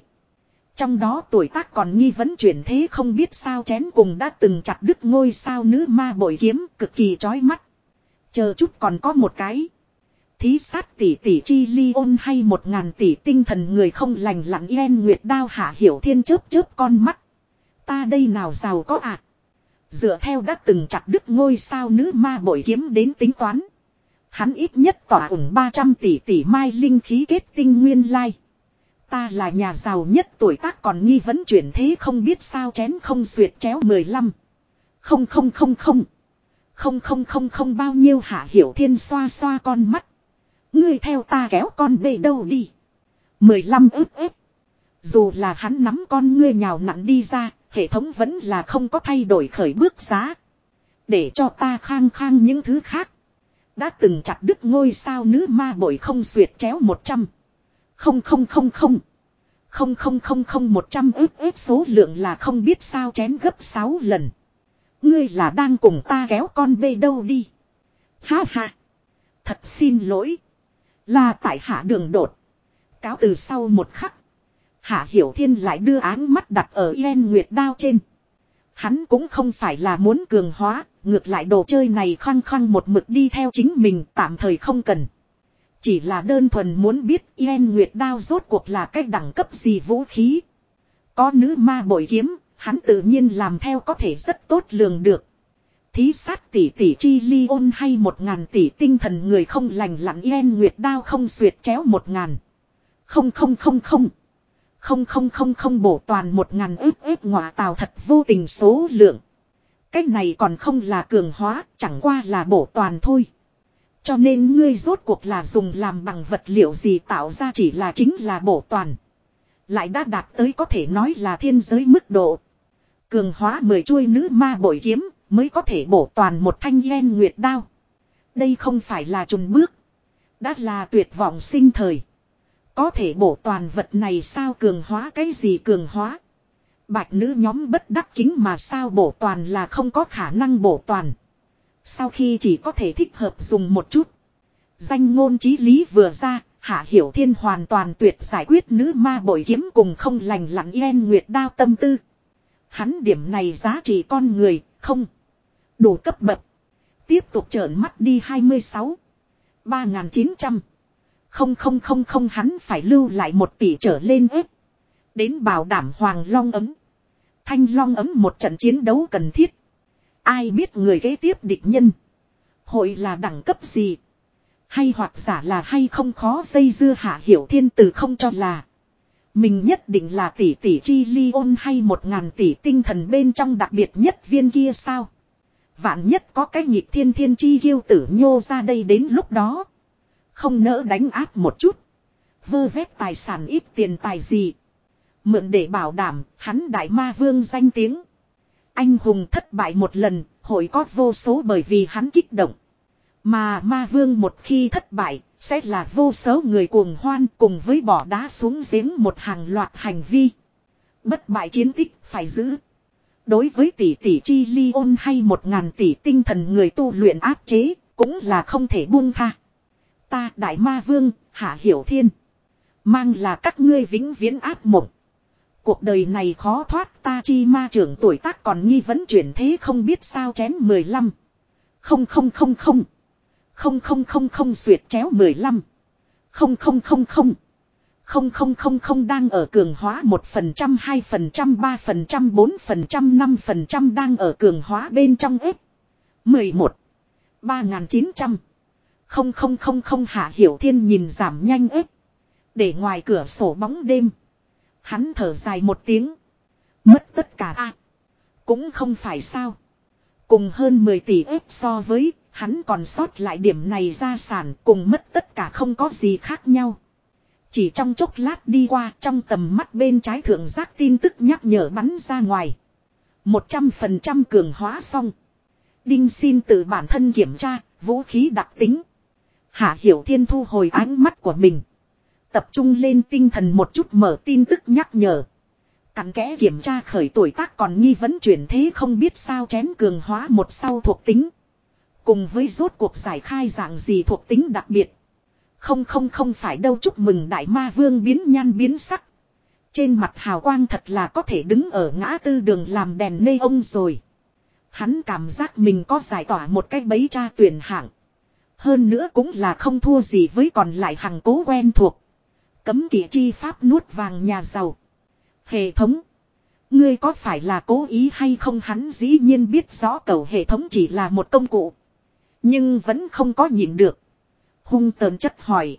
Trong đó tuổi tác còn nghi vấn chuyển thế không biết sao chén cùng đã từng chặt đứt ngôi sao nữ ma bội kiếm cực kỳ chói mắt. Chờ chút còn có một cái. Thí sát tỷ tỷ chi ly ôn hay một ngàn tỷ tinh thần người không lành lặn yên nguyệt đao hạ hiểu thiên chớp chớp con mắt. Ta đây nào giàu có ạ. À? Dựa theo đã từng chặt đứt ngôi sao nữ ma bội kiếm đến tính toán. Hắn ít nhất tỏa ủng 300 tỷ tỷ mai linh khí kết tinh nguyên lai. Ta là nhà giàu nhất tuổi tác còn nghi vấn chuyển thế không biết sao chén không xuyệt chéo 15. Không không không không. Không không không không bao nhiêu hạ hiểu thiên xoa xoa con mắt. Ngươi theo ta kéo con bê đâu đi. 15 ướp ướp. Dù là hắn nắm con ngươi nhào nặn đi ra, hệ thống vẫn là không có thay đổi khởi bước giá. Để cho ta khang khang những thứ khác. Đã từng chặt đứt ngôi sao nữ ma bội không xuyệt chéo 100. Không không không không. Không không không không 100 ướp ướp số lượng là không biết sao chén gấp 6 lần. Ngươi là đang cùng ta kéo con bê đâu đi. Ha ha. Thật xin lỗi. Là tại hạ đường đột. Cáo từ sau một khắc. Hạ Hiểu Thiên lại đưa áng mắt đặt ở Yên Nguyệt đao trên. Hắn cũng không phải là muốn cường hóa, ngược lại đồ chơi này khăng khăng một mực đi theo chính mình tạm thời không cần. Chỉ là đơn thuần muốn biết Yên Nguyệt đao rốt cuộc là cách đẳng cấp gì vũ khí. Có nữ ma bội kiếm, hắn tự nhiên làm theo có thể rất tốt lường được. Thí sát tỷ tỷ chi ly ôn hay một ngàn tỷ tinh thần người không lành lặn Yên Nguyệt đao không xuyệt chéo một ngàn. Không không không không. Không không không không bổ toàn một ngàn ướp ướp ngọa tào thật vô tình số lượng. Cái này còn không là cường hóa, chẳng qua là bổ toàn thôi. Cho nên ngươi rốt cuộc là dùng làm bằng vật liệu gì tạo ra chỉ là chính là bổ toàn. Lại đã đạt tới có thể nói là thiên giới mức độ. Cường hóa mười chuôi nữ ma bội kiếm mới có thể bổ toàn một thanh gen nguyệt đao. Đây không phải là trùng bước. Đã là tuyệt vọng sinh thời. Có thể bổ toàn vật này sao cường hóa cái gì cường hóa. Bạch nữ nhóm bất đắc kính mà sao bổ toàn là không có khả năng bổ toàn. Sau khi chỉ có thể thích hợp dùng một chút. Danh ngôn trí lý vừa ra, Hạ Hiểu Thiên hoàn toàn tuyệt giải quyết nữ ma bội kiếm cùng không lành lặn yên nguyệt đao tâm tư. Hắn điểm này giá trị con người, không. Đủ cấp bậc. Tiếp tục trợn mắt đi 26. 3.900. Không không không không hắn phải lưu lại một tỷ trở lên ếp. Đến bảo đảm Hoàng Long ấm. Thanh Long ấm một trận chiến đấu cần thiết. Ai biết người kế tiếp địch nhân. Hội là đẳng cấp gì. Hay hoặc giả là hay không khó dây dưa hạ hiểu thiên tử không cho là. Mình nhất định là tỷ tỷ chi ly ôn hay một ngàn tỷ tinh thần bên trong đặc biệt nhất viên kia sao. Vạn nhất có cái nhịp thiên thiên chi ghiêu tử nhô ra đây đến lúc đó. Không nỡ đánh áp một chút. Vơ vét tài sản ít tiền tài gì. Mượn để bảo đảm hắn đại ma vương danh tiếng. Anh hùng thất bại một lần, hội có vô số bởi vì hắn kích động. Mà ma vương một khi thất bại, sẽ là vô số người cuồng hoan cùng với bỏ đá xuống giếng một hàng loạt hành vi. Bất bại chiến tích phải giữ. Đối với tỷ tỷ chi ly ôn hay một ngàn tỷ tinh thần người tu luyện áp chế, cũng là không thể buông tha. Ta đại ma vương, hạ hiểu thiên. Mang là các ngươi vĩnh viễn áp mộng. Cuộc đời này khó thoát ta chi ma trưởng tuổi tác còn nghi vấn chuyển thế không biết sao chén 15. Không không không không. Không không không không xuyệt chéo 15. Không không không không. Không không không không đang ở cường hóa 1%, 2%, 3%, 4%, 5% đang ở cường hóa bên trong ếp. 11. 3.900. Không không không không hạ hiểu thiên nhìn giảm nhanh ếp. Để ngoài cửa sổ bóng đêm. Hắn thở dài một tiếng. Mất tất cả a Cũng không phải sao. Cùng hơn 10 tỷ ếp so với hắn còn sót lại điểm này ra sản cùng mất tất cả không có gì khác nhau. Chỉ trong chốc lát đi qua trong tầm mắt bên trái thượng giác tin tức nhắc nhở bắn ra ngoài. 100% cường hóa xong. Đinh xin tự bản thân kiểm tra, vũ khí đặc tính. Hạ Hiểu Thiên thu hồi ánh mắt của mình. Tập trung lên tinh thần một chút mở tin tức nhắc nhở. Cắn kẽ kiểm tra khởi tuổi tác còn nghi vấn chuyển thế không biết sao chén cường hóa một sau thuộc tính. Cùng với rốt cuộc giải khai dạng gì thuộc tính đặc biệt. Không không không phải đâu chúc mừng đại ma vương biến nhan biến sắc. Trên mặt hào quang thật là có thể đứng ở ngã tư đường làm đèn nê ông rồi. Hắn cảm giác mình có giải tỏa một cách bấy tra tuyển hạng. Hơn nữa cũng là không thua gì với còn lại hàng cố quen thuộc. Cấm kỵ chi pháp nuốt vàng nhà giàu. Hệ thống. Ngươi có phải là cố ý hay không hắn dĩ nhiên biết rõ cầu hệ thống chỉ là một công cụ. Nhưng vẫn không có nhịn được. Hung tờn chất hỏi.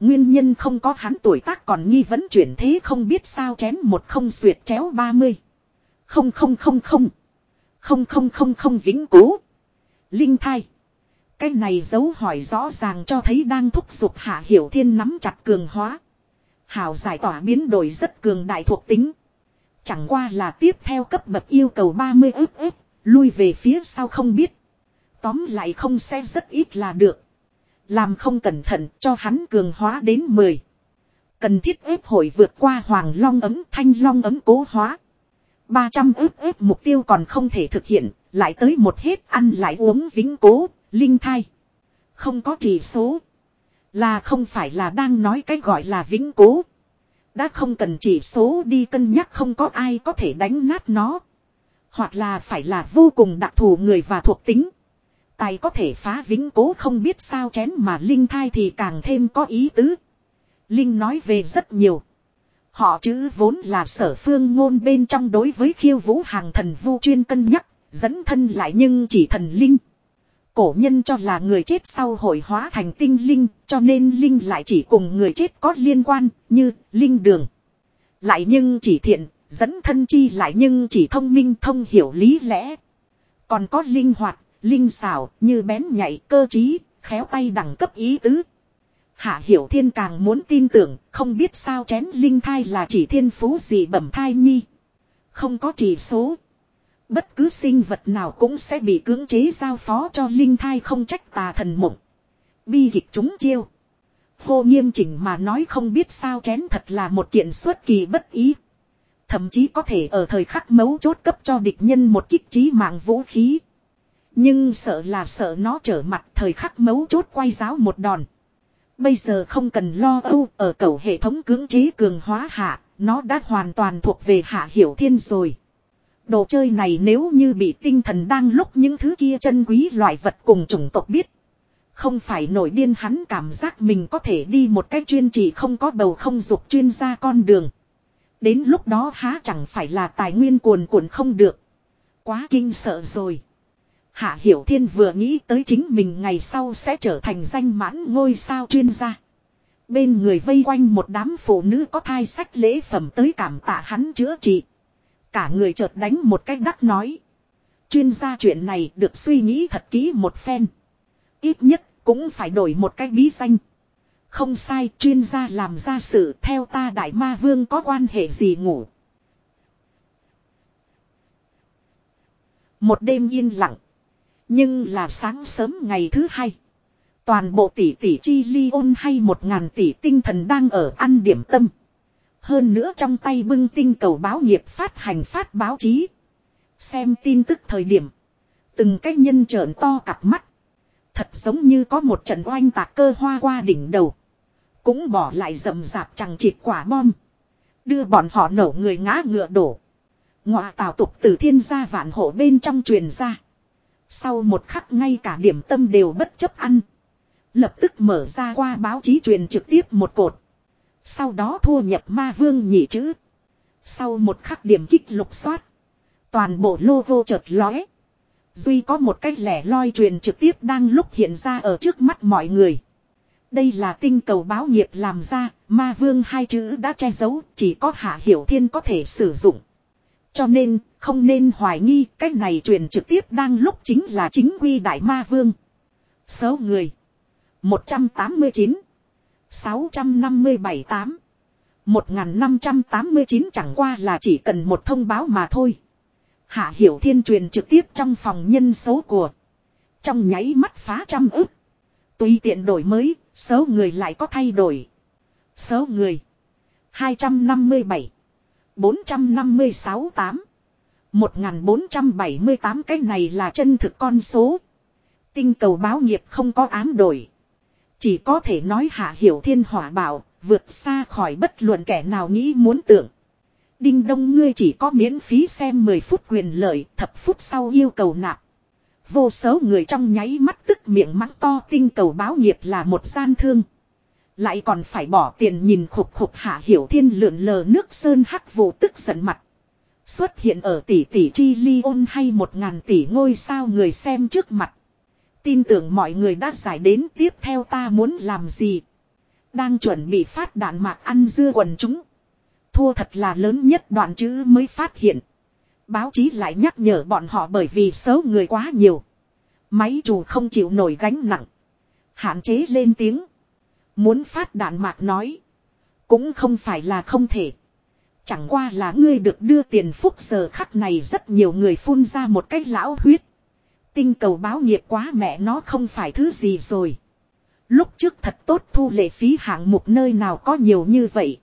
Nguyên nhân không có hắn tuổi tác còn nghi vấn chuyển thế không biết sao chén một không xuyệt chéo ba mươi Không không không không. Không không không không vĩnh cố. Linh thai. Cái này dấu hỏi rõ ràng cho thấy đang thúc giục hạ hiểu thiên nắm chặt cường hóa. Hảo giải tỏa biến đổi rất cường đại thuộc tính. Chẳng qua là tiếp theo cấp bậc yêu cầu 30 ức ức, lui về phía sau không biết. Tóm lại không xe rất ít là được. Làm không cẩn thận cho hắn cường hóa đến 10. Cần thiết ép hội vượt qua hoàng long ấm thanh long ấm cố hóa. 300 ức ức mục tiêu còn không thể thực hiện, lại tới một hết ăn lại uống vĩnh cố, linh thai. Không có chỉ số. Là không phải là đang nói cái gọi là vĩnh cố. Đã không cần chỉ số đi cân nhắc không có ai có thể đánh nát nó. Hoặc là phải là vô cùng đặc thù người và thuộc tính. Tài có thể phá vĩnh cố không biết sao chén mà Linh thai thì càng thêm có ý tứ. Linh nói về rất nhiều. Họ chữ vốn là sở phương ngôn bên trong đối với khiêu vũ hàng thần vu chuyên cân nhắc, dẫn thân lại nhưng chỉ thần Linh. Cổ nhân cho là người chết sau hội hóa thành tinh linh, cho nên linh lại chỉ cùng người chết có liên quan, như linh đường. Lại nhưng chỉ thiện, dẫn thân chi lại nhưng chỉ thông minh thông hiểu lý lẽ. Còn có linh hoạt, linh xảo, như bén nhạy cơ trí, khéo tay đẳng cấp ý tứ. Hạ Hiểu Thiên càng muốn tin tưởng, không biết sao chén linh thai là chỉ thiên phú gì bẩm thai nhi. Không có chỉ số. Bất cứ sinh vật nào cũng sẽ bị cưỡng chế giao phó cho linh thai không trách tà thần mộng. Bi kịch chúng chiêu. Hô nghiêm chỉnh mà nói không biết sao chén thật là một kiện xuất kỳ bất ý. Thậm chí có thể ở thời khắc mấu chốt cấp cho địch nhân một kích trí mạng vũ khí. Nhưng sợ là sợ nó trở mặt thời khắc mấu chốt quay giáo một đòn. Bây giờ không cần lo âu ở cầu hệ thống cưỡng chế cường hóa hạ, nó đã hoàn toàn thuộc về hạ hiểu thiên rồi. Đồ chơi này nếu như bị tinh thần đang lúc những thứ kia chân quý loại vật cùng chủng tộc biết. Không phải nổi điên hắn cảm giác mình có thể đi một cách chuyên chỉ không có bầu không dục chuyên gia con đường. Đến lúc đó há chẳng phải là tài nguyên cuồn cuộn không được. Quá kinh sợ rồi. Hạ Hiểu Thiên vừa nghĩ tới chính mình ngày sau sẽ trở thành danh mãn ngôi sao chuyên gia. Bên người vây quanh một đám phụ nữ có thai sách lễ phẩm tới cảm tạ hắn chữa trị. Cả người chợt đánh một cách đắc nói. Chuyên gia chuyện này được suy nghĩ thật kỹ một phen. Ít nhất cũng phải đổi một cách bí danh. Không sai, chuyên gia làm ra sự theo ta đại ma vương có quan hệ gì ngủ. Một đêm yên lặng. Nhưng là sáng sớm ngày thứ hai. Toàn bộ tỷ tỷ chi ly ôn hay một ngàn tỷ tinh thần đang ở ăn điểm tâm. Hơn nữa trong tay bưng tinh cầu báo nghiệp phát hành phát báo chí. Xem tin tức thời điểm. Từng cái nhân trợn to cặp mắt. Thật giống như có một trận oanh tạc cơ hoa qua đỉnh đầu. Cũng bỏ lại rầm rạp chẳng chịt quả bom. Đưa bọn họ nổ người ngã ngựa đổ. Ngọa tào tục từ thiên gia vạn hộ bên trong truyền ra. Sau một khắc ngay cả điểm tâm đều bất chấp ăn. Lập tức mở ra qua báo chí truyền trực tiếp một cột. Sau đó thua nhập ma vương nhị chữ. Sau một khắc điểm kích lục soát. Toàn bộ logo chợt lóe. Duy có một cách lẻ loi truyền trực tiếp đang lúc hiện ra ở trước mắt mọi người. Đây là tinh cầu báo nghiệp làm ra, ma vương hai chữ đã che giấu, chỉ có hạ hiểu thiên có thể sử dụng. Cho nên, không nên hoài nghi cách này truyền trực tiếp đang lúc chính là chính quy đại ma vương. Số người 189 657 8 1589 chẳng qua là chỉ cần một thông báo mà thôi. Hạ Hiểu Thiên truyền trực tiếp trong phòng nhân số của. Trong nháy mắt phá trăm ức. Tùy tiện đổi mới, số người lại có thay đổi. Số người 257 456 8 1478 cái này là chân thực con số. Tinh cầu báo nghiệp không có ám đổi. Chỉ có thể nói hạ hiểu thiên hỏa bảo, vượt xa khỏi bất luận kẻ nào nghĩ muốn tưởng. Đinh đông ngươi chỉ có miễn phí xem 10 phút quyền lợi, thập phút sau yêu cầu nạp. Vô số người trong nháy mắt tức miệng mắng to tinh cầu báo nghiệp là một gian thương. Lại còn phải bỏ tiền nhìn khục khục hạ hiểu thiên lượn lờ nước sơn hắc vụ tức giận mặt. Xuất hiện ở tỷ tỷ chi ly ôn hay một ngàn tỷ ngôi sao người xem trước mặt. Tin tưởng mọi người đã giải đến tiếp theo ta muốn làm gì. Đang chuẩn bị phát đạn mạc ăn dưa quần chúng. Thua thật là lớn nhất đoạn chữ mới phát hiện. Báo chí lại nhắc nhở bọn họ bởi vì số người quá nhiều. Máy chủ không chịu nổi gánh nặng. Hạn chế lên tiếng. Muốn phát đạn mạc nói. Cũng không phải là không thể. Chẳng qua là ngươi được đưa tiền phúc giờ khắc này rất nhiều người phun ra một cách lão huyết. Tinh cầu báo nghiệp quá mẹ nó không phải thứ gì rồi. Lúc trước thật tốt thu lệ phí hạng mục nơi nào có nhiều như vậy.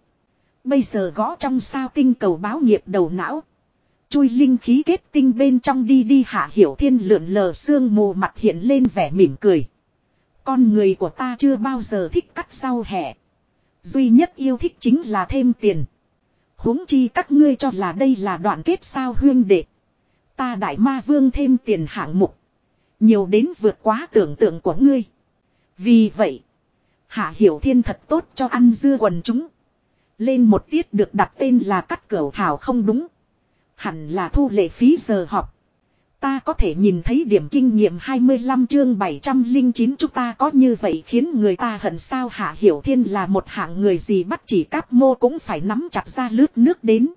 Bây giờ gõ trong sao tinh cầu báo nghiệp đầu não. Chui linh khí kết tinh bên trong đi đi hạ hiểu thiên lượn lờ xương mù mặt hiện lên vẻ mỉm cười. Con người của ta chưa bao giờ thích cắt sau hẻ. Duy nhất yêu thích chính là thêm tiền. huống chi các ngươi cho là đây là đoạn kết sao huyên đệ. Ta đại ma vương thêm tiền hạng mục. Nhiều đến vượt quá tưởng tượng của ngươi. Vì vậy. Hạ Hiểu Thiên thật tốt cho ăn dưa quần chúng. Lên một tiết được đặt tên là cắt cửu thảo không đúng. Hẳn là thu lệ phí giờ học. Ta có thể nhìn thấy điểm kinh nghiệm 25 chương 709 chúng ta có như vậy khiến người ta hận sao Hạ Hiểu Thiên là một hạng người gì bắt chỉ cáp mô cũng phải nắm chặt ra lướt nước đến.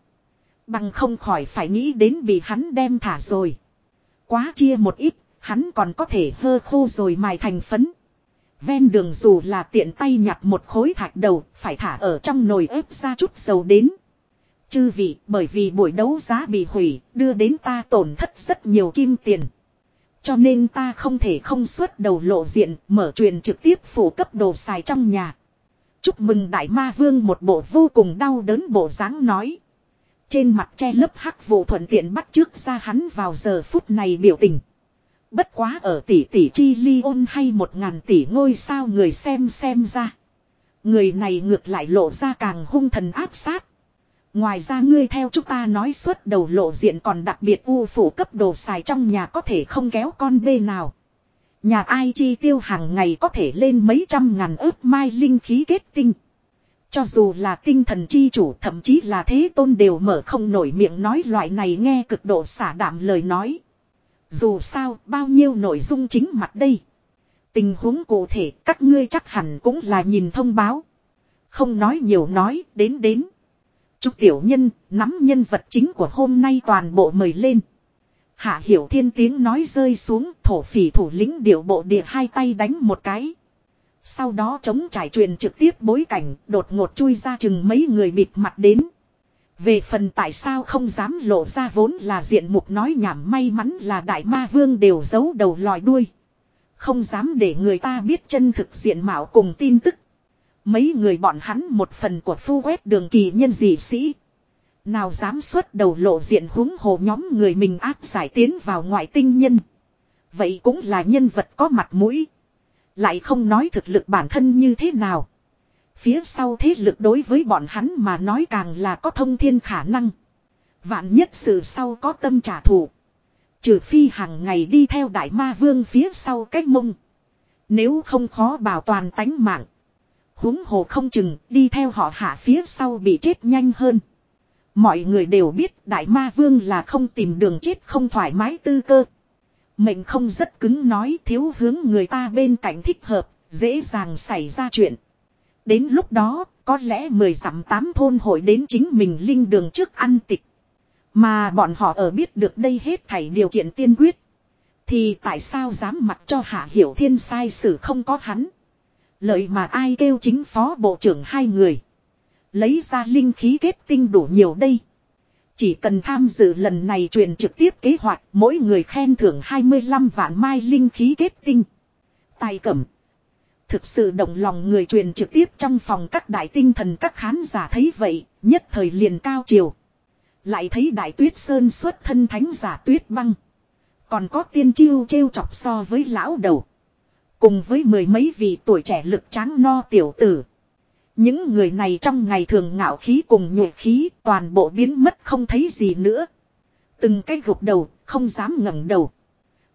Bằng không khỏi phải nghĩ đến bị hắn đem thả rồi. Quá chia một ít, hắn còn có thể hơ khô rồi mài thành phấn. Ven đường dù là tiện tay nhặt một khối thạch đầu, phải thả ở trong nồi ép ra chút dầu đến. Chư vị, bởi vì buổi đấu giá bị hủy, đưa đến ta tổn thất rất nhiều kim tiền. Cho nên ta không thể không xuất đầu lộ diện, mở truyền trực tiếp phủ cấp đồ xài trong nhà. Chúc mừng đại ma vương một bộ vô cùng đau đớn bộ dáng nói. Trên mặt che lớp hắc vụ thuận tiện bắt trước ra hắn vào giờ phút này biểu tình. Bất quá ở tỷ tỷ chi ly ôn hay một ngàn tỷ ngôi sao người xem xem ra. Người này ngược lại lộ ra càng hung thần áp sát. Ngoài ra ngươi theo chúng ta nói suốt đầu lộ diện còn đặc biệt u phủ cấp đồ xài trong nhà có thể không kéo con bê nào. Nhà ai chi tiêu hàng ngày có thể lên mấy trăm ngàn ước mai linh khí kết tinh. Cho dù là tinh thần chi chủ thậm chí là thế tôn đều mở không nổi miệng nói loại này nghe cực độ xả đạm lời nói. Dù sao, bao nhiêu nội dung chính mặt đây. Tình huống cụ thể, các ngươi chắc hẳn cũng là nhìn thông báo. Không nói nhiều nói, đến đến. Chúc tiểu nhân, nắm nhân vật chính của hôm nay toàn bộ mời lên. Hạ hiểu thiên tiếng nói rơi xuống, thổ phỉ thủ lĩnh điệu bộ địa hai tay đánh một cái. Sau đó chống trải truyền trực tiếp bối cảnh, đột ngột chui ra chừng mấy người bịt mặt đến. Về phần tại sao không dám lộ ra vốn là diện mục nói nhảm may mắn là đại ma vương đều giấu đầu lòi đuôi. Không dám để người ta biết chân thực diện mạo cùng tin tức. Mấy người bọn hắn một phần của phu quét đường kỳ nhân dị sĩ. Nào dám xuất đầu lộ diện húng hồ nhóm người mình áp giải tiến vào ngoại tinh nhân. Vậy cũng là nhân vật có mặt mũi. Lại không nói thực lực bản thân như thế nào. Phía sau thế lực đối với bọn hắn mà nói càng là có thông thiên khả năng. Vạn nhất sự sau có tâm trả thù. Trừ phi hàng ngày đi theo đại ma vương phía sau cách mông. Nếu không khó bảo toàn tánh mạng. huống hồ không chừng đi theo họ hạ phía sau bị chết nhanh hơn. Mọi người đều biết đại ma vương là không tìm đường chết không thoải mái tư cơ. Mệnh không rất cứng nói thiếu hướng người ta bên cạnh thích hợp, dễ dàng xảy ra chuyện. Đến lúc đó, có lẽ mười dặm tám thôn hội đến chính mình linh đường trước ăn tịch. Mà bọn họ ở biết được đây hết thảy điều kiện tiên quyết. Thì tại sao dám mặc cho Hạ Hiểu Thiên sai xử không có hắn. Lợi mà ai kêu chính phó bộ trưởng hai người. Lấy ra linh khí kết tinh đủ nhiều đây. Chỉ cần tham dự lần này truyền trực tiếp kế hoạch mỗi người khen thưởng 25 vạn mai linh khí kết tinh. Tài cẩm. Thực sự động lòng người truyền trực tiếp trong phòng các đại tinh thần các khán giả thấy vậy, nhất thời liền cao chiều. Lại thấy đại tuyết sơn xuất thân thánh giả tuyết băng. Còn có tiên chiêu trêu chọc so với lão đầu. Cùng với mười mấy vị tuổi trẻ lực tráng no tiểu tử. Những người này trong ngày thường ngạo khí cùng nhộ khí toàn bộ biến mất không thấy gì nữa. Từng cái gục đầu, không dám ngẩng đầu.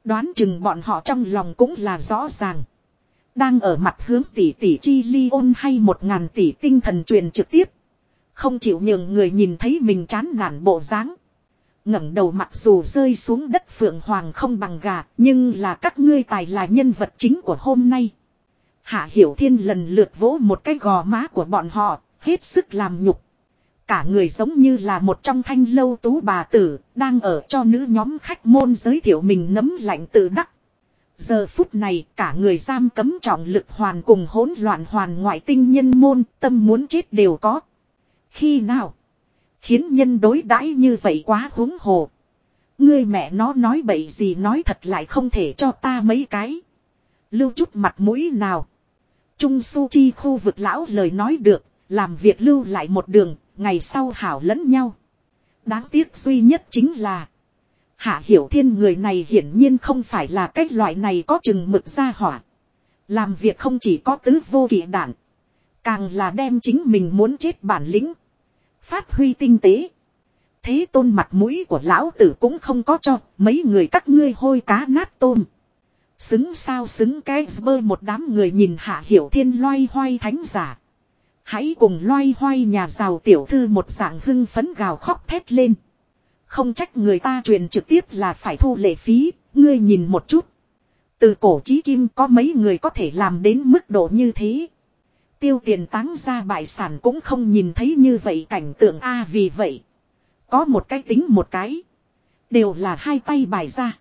Đoán chừng bọn họ trong lòng cũng là rõ ràng. Đang ở mặt hướng tỷ tỷ chi ly ôn hay một ngàn tỷ tinh thần truyền trực tiếp. Không chịu nhường người nhìn thấy mình chán nản bộ dáng ngẩng đầu mặc dù rơi xuống đất phượng hoàng không bằng gà, nhưng là các ngươi tài là nhân vật chính của hôm nay. Hạ Hiểu Thiên lần lượt vỗ một cái gò má của bọn họ, hết sức làm nhục. Cả người giống như là một trong thanh lâu tú bà tử, đang ở cho nữ nhóm khách môn giới thiệu mình nấm lạnh tự đắc. Giờ phút này cả người giam cấm trọng lực hoàn cùng hỗn loạn hoàn ngoại tinh nhân môn, tâm muốn chết đều có. Khi nào? Khiến nhân đối đãi như vậy quá huống hồ. Ngươi mẹ nó nói bậy gì nói thật lại không thể cho ta mấy cái. Lưu chút mặt mũi nào. Trung su chi khu vực lão lời nói được, làm việc lưu lại một đường, ngày sau hảo lẫn nhau. Đáng tiếc duy nhất chính là Hạ Hiểu Thiên người này hiển nhiên không phải là cách loại này có chừng mực ra hỏa. Làm việc không chỉ có tứ vô kỷ đạn. Càng là đem chính mình muốn chết bản lĩnh. Phát huy tinh tế. Thế tôn mặt mũi của lão tử cũng không có cho mấy người các ngươi hôi cá nát tôm. Xứng sao xứng cái bơ một đám người nhìn hạ hiểu thiên loay hoay thánh giả. Hãy cùng loay hoay nhà giàu tiểu thư một dạng hưng phấn gào khóc thét lên. Không trách người ta truyền trực tiếp là phải thu lệ phí, ngươi nhìn một chút. Từ cổ chí kim có mấy người có thể làm đến mức độ như thế. Tiêu tiền táng ra bại sản cũng không nhìn thấy như vậy cảnh tượng a à, vì vậy. Có một cái tính một cái. Đều là hai tay bài ra.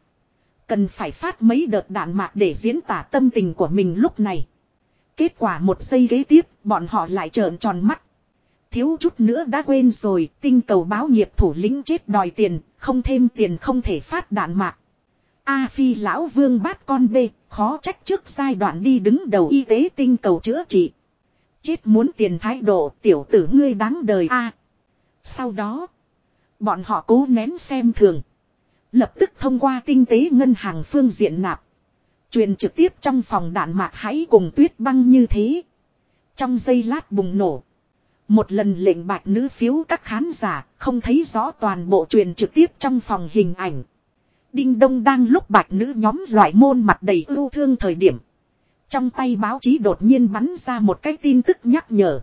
Cần phải phát mấy đợt đạn mạc để diễn tả tâm tình của mình lúc này. Kết quả một giây ghế tiếp, bọn họ lại trợn tròn mắt. Thiếu chút nữa đã quên rồi, tinh cầu báo nghiệp thủ lĩnh chết đòi tiền, không thêm tiền không thể phát đạn mạc. A phi lão vương bát con bê, khó trách trước giai đoạn đi đứng đầu y tế tinh cầu chữa trị. Chết muốn tiền thái độ tiểu tử ngươi đáng đời a. Sau đó, bọn họ cố nén xem thường. Lập tức thông qua tinh tế ngân hàng phương diện nạp. Truyền trực tiếp trong phòng đạn mạc hãy cùng tuyết băng như thế. Trong giây lát bùng nổ. Một lần lệnh bạch nữ phiếu các khán giả không thấy rõ toàn bộ truyền trực tiếp trong phòng hình ảnh. Đinh Đông đang lúc bạch nữ nhóm loại môn mặt đầy ưu thương thời điểm. Trong tay báo chí đột nhiên bắn ra một cái tin tức nhắc nhở.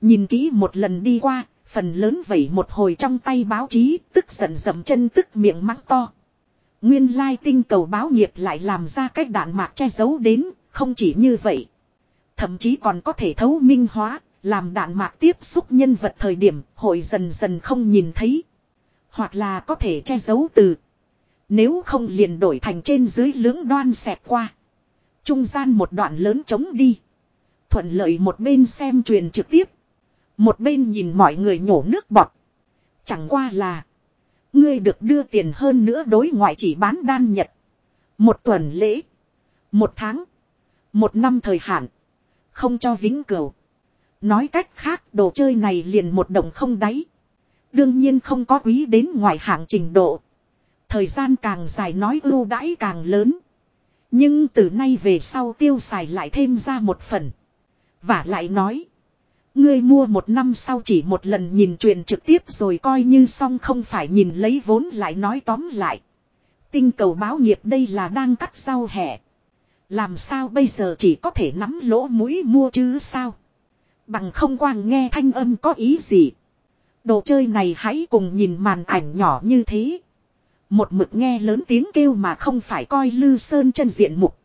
Nhìn kỹ một lần đi qua, phần lớn vẩy một hồi trong tay báo chí, tức giận dậm chân tức miệng mắng to. Nguyên lai tinh cầu báo nghiệp lại làm ra cách đạn mạc che giấu đến, không chỉ như vậy. Thậm chí còn có thể thấu minh hóa, làm đạn mạc tiếp xúc nhân vật thời điểm, hội dần dần không nhìn thấy. Hoặc là có thể che giấu từ. Nếu không liền đổi thành trên dưới lưỡng đoan xẹt qua. Trung gian một đoạn lớn trống đi. Thuận lợi một bên xem truyền trực tiếp. Một bên nhìn mọi người nhổ nước bọt. Chẳng qua là. Ngươi được đưa tiền hơn nữa đối ngoại chỉ bán đan nhật. Một tuần lễ. Một tháng. Một năm thời hạn. Không cho vĩnh cửu. Nói cách khác, đồ chơi này liền một đồng không đáy. Đương nhiên không có quý đến ngoài hạng trình độ. Thời gian càng dài nói ưu đãi càng lớn. Nhưng từ nay về sau tiêu xài lại thêm ra một phần. Và lại nói. Ngươi mua một năm sau chỉ một lần nhìn truyền trực tiếp rồi coi như xong không phải nhìn lấy vốn lại nói tóm lại. Tinh cầu báo nghiệp đây là đang cắt rau hẻ. Làm sao bây giờ chỉ có thể nắm lỗ mũi mua chứ sao? Bằng không quang nghe thanh âm có ý gì. Đồ chơi này hãy cùng nhìn màn ảnh nhỏ như thế. Một mực nghe lớn tiếng kêu mà không phải coi lư sơn chân diện mục.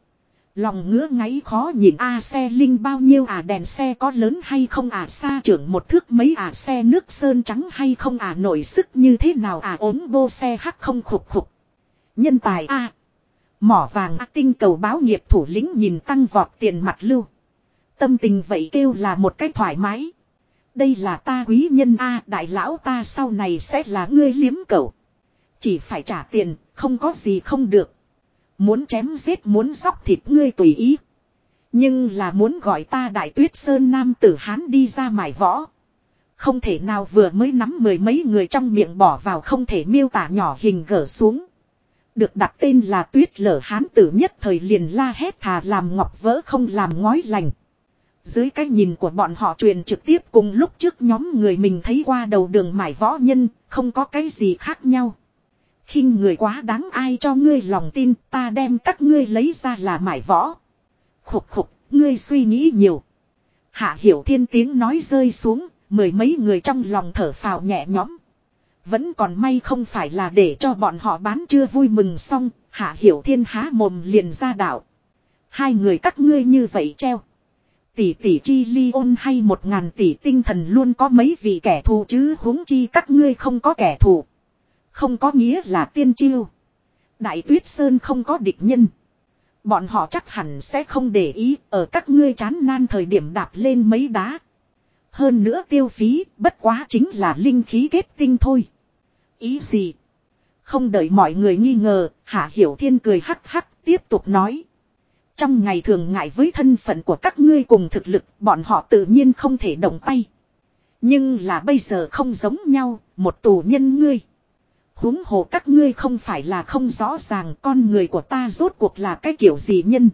Lòng ngứa ngáy khó nhìn a xe linh bao nhiêu à đèn xe có lớn hay không à xa trưởng một thước mấy à xe nước sơn trắng hay không à nổi sức như thế nào à ốm bô xe hắc không khục khục. Nhân tài a Mỏ vàng a, tinh cầu báo nghiệp thủ lĩnh nhìn tăng vọt tiền mặt lưu. Tâm tình vậy kêu là một cách thoải mái. Đây là ta quý nhân a đại lão ta sau này sẽ là ngươi liếm cẩu. Chỉ phải trả tiền, không có gì không được. Muốn chém giết muốn sóc thịt ngươi tùy ý. Nhưng là muốn gọi ta đại tuyết sơn nam tử hán đi ra mài võ. Không thể nào vừa mới nắm mười mấy người trong miệng bỏ vào không thể miêu tả nhỏ hình gỡ xuống. Được đặt tên là tuyết lở hán tử nhất thời liền la hét thà làm ngọc vỡ không làm ngói lành. Dưới cái nhìn của bọn họ truyền trực tiếp cùng lúc trước nhóm người mình thấy qua đầu đường mải võ nhân, không có cái gì khác nhau khinh người quá đáng ai cho ngươi lòng tin ta đem các ngươi lấy ra là mải võ. Khục khục, ngươi suy nghĩ nhiều. Hạ hiểu thiên tiếng nói rơi xuống, mười mấy người trong lòng thở phào nhẹ nhõm. Vẫn còn may không phải là để cho bọn họ bán chưa vui mừng xong, hạ hiểu thiên há mồm liền ra đạo. Hai người các ngươi như vậy treo. Tỷ tỷ chi ly ôn hay một ngàn tỷ tinh thần luôn có mấy vị kẻ thù chứ huống chi các ngươi không có kẻ thù. Không có nghĩa là tiên chiêu. Đại tuyết sơn không có địch nhân. Bọn họ chắc hẳn sẽ không để ý ở các ngươi chán nan thời điểm đạp lên mấy đá. Hơn nữa tiêu phí bất quá chính là linh khí kết tinh thôi. Ý gì? Không đợi mọi người nghi ngờ, Hạ Hiểu Thiên cười hắc hắc tiếp tục nói. Trong ngày thường ngại với thân phận của các ngươi cùng thực lực, bọn họ tự nhiên không thể động tay. Nhưng là bây giờ không giống nhau, một tù nhân ngươi huống hồ các ngươi không phải là không rõ ràng con người của ta rốt cuộc là cái kiểu gì nhân.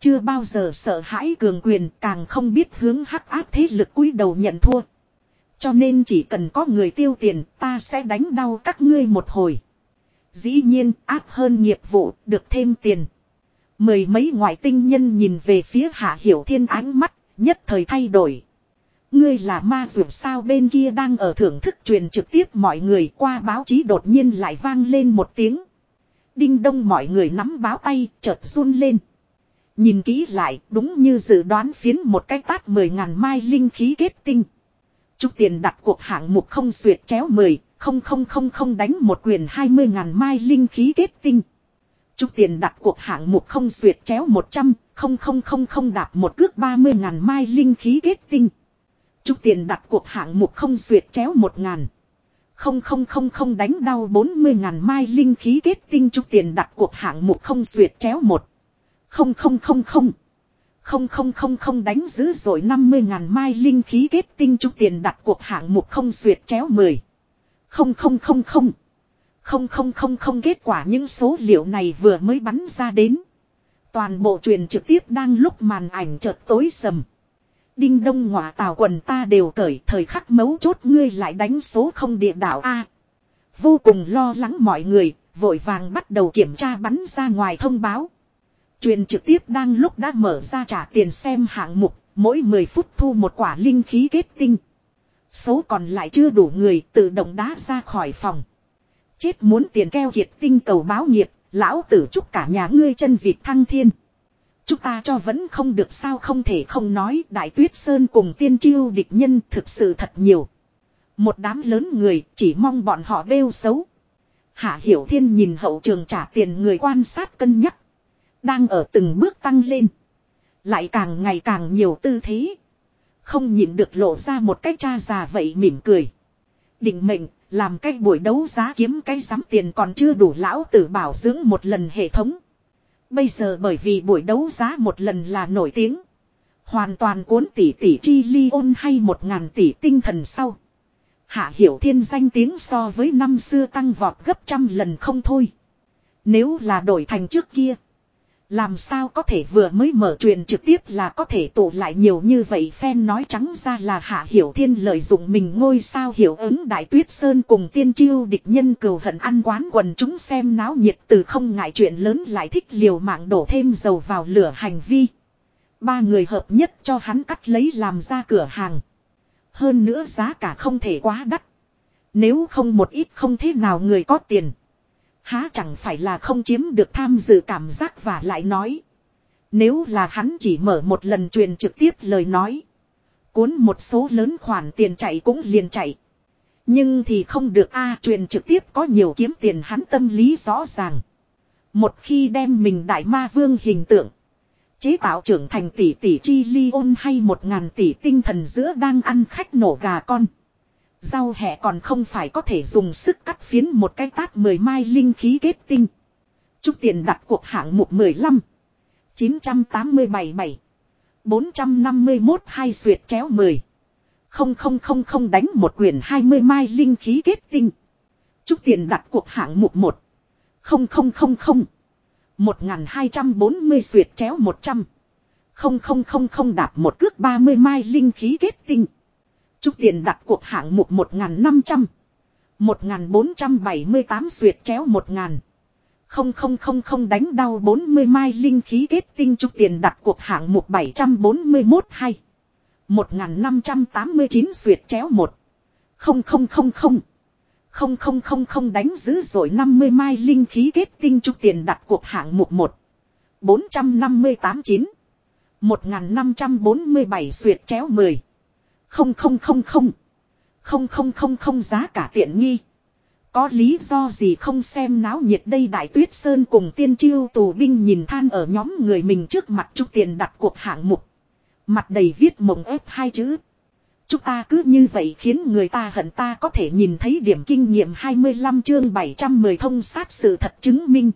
Chưa bao giờ sợ hãi cường quyền càng không biết hướng hắc áp thế lực cúi đầu nhận thua. Cho nên chỉ cần có người tiêu tiền ta sẽ đánh đau các ngươi một hồi. Dĩ nhiên áp hơn nghiệp vụ được thêm tiền. Mười mấy ngoại tinh nhân nhìn về phía hạ hiểu thiên ánh mắt, nhất thời thay đổi. Ngươi là ma dù sao bên kia đang ở thưởng thức truyền trực tiếp mọi người qua báo chí đột nhiên lại vang lên một tiếng. Đinh đông mọi người nắm báo tay, chợt run lên. Nhìn kỹ lại, đúng như dự đoán phiến một cái tát mười ngàn mai linh khí kết tinh. Trúc tiền đặt cuộc hạng mục không xuyệt chéo mười, không không không không đánh một quyền hai mươi ngàn mai linh khí kết tinh. Chúc tiền đặt cuộc hạng mục không xuyệt chéo một trăm không không không không đạp một cước ba mươi ngàn mai linh khí kết tinh. Chúc tiền đặt cuộc hạng mục không xuyệt chéo một ngàn. Không không không không đánh đau bốn mươi ngàn mai linh khí kết tinh chúc tiền đặt cuộc hạng mục không xuyệt chéo một. Không không không không. Không không không không đánh dữ rồi năm mươi ngàn mai linh khí kết tinh chúc tiền đặt cuộc hạng mục không xuyệt chéo mười. Không không không không. Không không không không kết quả những số liệu này vừa mới bắn ra đến. Toàn bộ truyền trực tiếp đang lúc màn ảnh chợt tối sầm. Đinh đông ngọa tào quần ta đều cởi thời khắc mấu chốt ngươi lại đánh số không địa đạo A. Vô cùng lo lắng mọi người, vội vàng bắt đầu kiểm tra bắn ra ngoài thông báo. Truyền trực tiếp đang lúc đã mở ra trả tiền xem hạng mục, mỗi 10 phút thu một quả linh khí kết tinh. Số còn lại chưa đủ người tự động đá ra khỏi phòng. Chết muốn tiền keo kiệt tinh cầu báo nghiệp, lão tử chúc cả nhà ngươi chân vịt thăng thiên. Chúng ta cho vẫn không được sao không thể không nói Đại Tuyết Sơn cùng tiên chiêu địch nhân thực sự thật nhiều. Một đám lớn người chỉ mong bọn họ bêu xấu. Hạ Hiểu Thiên nhìn hậu trường trả tiền người quan sát cân nhắc. Đang ở từng bước tăng lên. Lại càng ngày càng nhiều tư thế. Không nhịn được lộ ra một cách cha già vậy mỉm cười. Định mệnh, làm cái buổi đấu giá kiếm cái giám tiền còn chưa đủ lão tử bảo dưỡng một lần hệ thống. Bây giờ bởi vì buổi đấu giá một lần là nổi tiếng. Hoàn toàn cuốn tỷ tỷ chi ly ôn hay một ngàn tỷ tinh thần sau. Hạ hiểu thiên danh tiếng so với năm xưa tăng vọt gấp trăm lần không thôi. Nếu là đổi thành trước kia. Làm sao có thể vừa mới mở truyền trực tiếp là có thể tụ lại nhiều như vậy phen nói trắng ra là hạ hiểu thiên lợi dụng mình ngôi sao hiểu ứng đại tuyết sơn cùng tiên chiêu địch nhân cừu hận ăn quán quần chúng xem náo nhiệt từ không ngại chuyện lớn lại thích liều mạng đổ thêm dầu vào lửa hành vi. Ba người hợp nhất cho hắn cắt lấy làm ra cửa hàng. Hơn nữa giá cả không thể quá đắt. Nếu không một ít không thế nào người có tiền. Há chẳng phải là không chiếm được tham dự cảm giác và lại nói. Nếu là hắn chỉ mở một lần truyền trực tiếp lời nói. Cuốn một số lớn khoản tiền chạy cũng liền chạy. Nhưng thì không được a à, truyền trực tiếp có nhiều kiếm tiền hắn tâm lý rõ ràng. Một khi đem mình đại ma vương hình tượng. Chế tạo trưởng thành tỷ tỷ chi ly ôn hay một ngàn tỷ tinh thần giữa đang ăn khách nổ gà con. Rau hẹ còn không phải có thể dùng sức cắt phiến một cái tát mười mai linh khí kết tinh. Chúc tiền đặt cuộc hạng mục 15. 987 451 hai xuyệt chéo 10. Không không không không đánh một quyền 20 mai linh khí kết tinh. Chúc tiền đặt cuộc hạng mục 1. Không không không không. 1240 xuyệt chéo 100. Không không không không đạp một cước 30 mai linh khí kết tinh. Trúc tiền đặt cuộc hạng mục 1.500. 1.478 suyệt chéo 1.000. Không không không không đánh đau 40 mai linh khí kết tinh trúc tiền đặt cuộc hạng mục 741 hay. 1589 suyệt chéo 1. Không không không không. Không không không không đánh dữ rồi 50 mai linh khí kết tinh trúc tiền đặt cuộc hạng mục 1. 458 9. 1547 suyệt chéo 10. Không không không không. Không không không không giá cả tiện nghi. Có lý do gì không xem náo nhiệt đây Đại Tuyết Sơn cùng tiên chiêu tù binh nhìn than ở nhóm người mình trước mặt chúc tiền đặt cuộc hạng mục. Mặt đầy viết mộng ép hai chữ. Chúng ta cứ như vậy khiến người ta hận ta có thể nhìn thấy điểm kinh nghiệm 25 chương 710 thông sát sự thật chứng minh.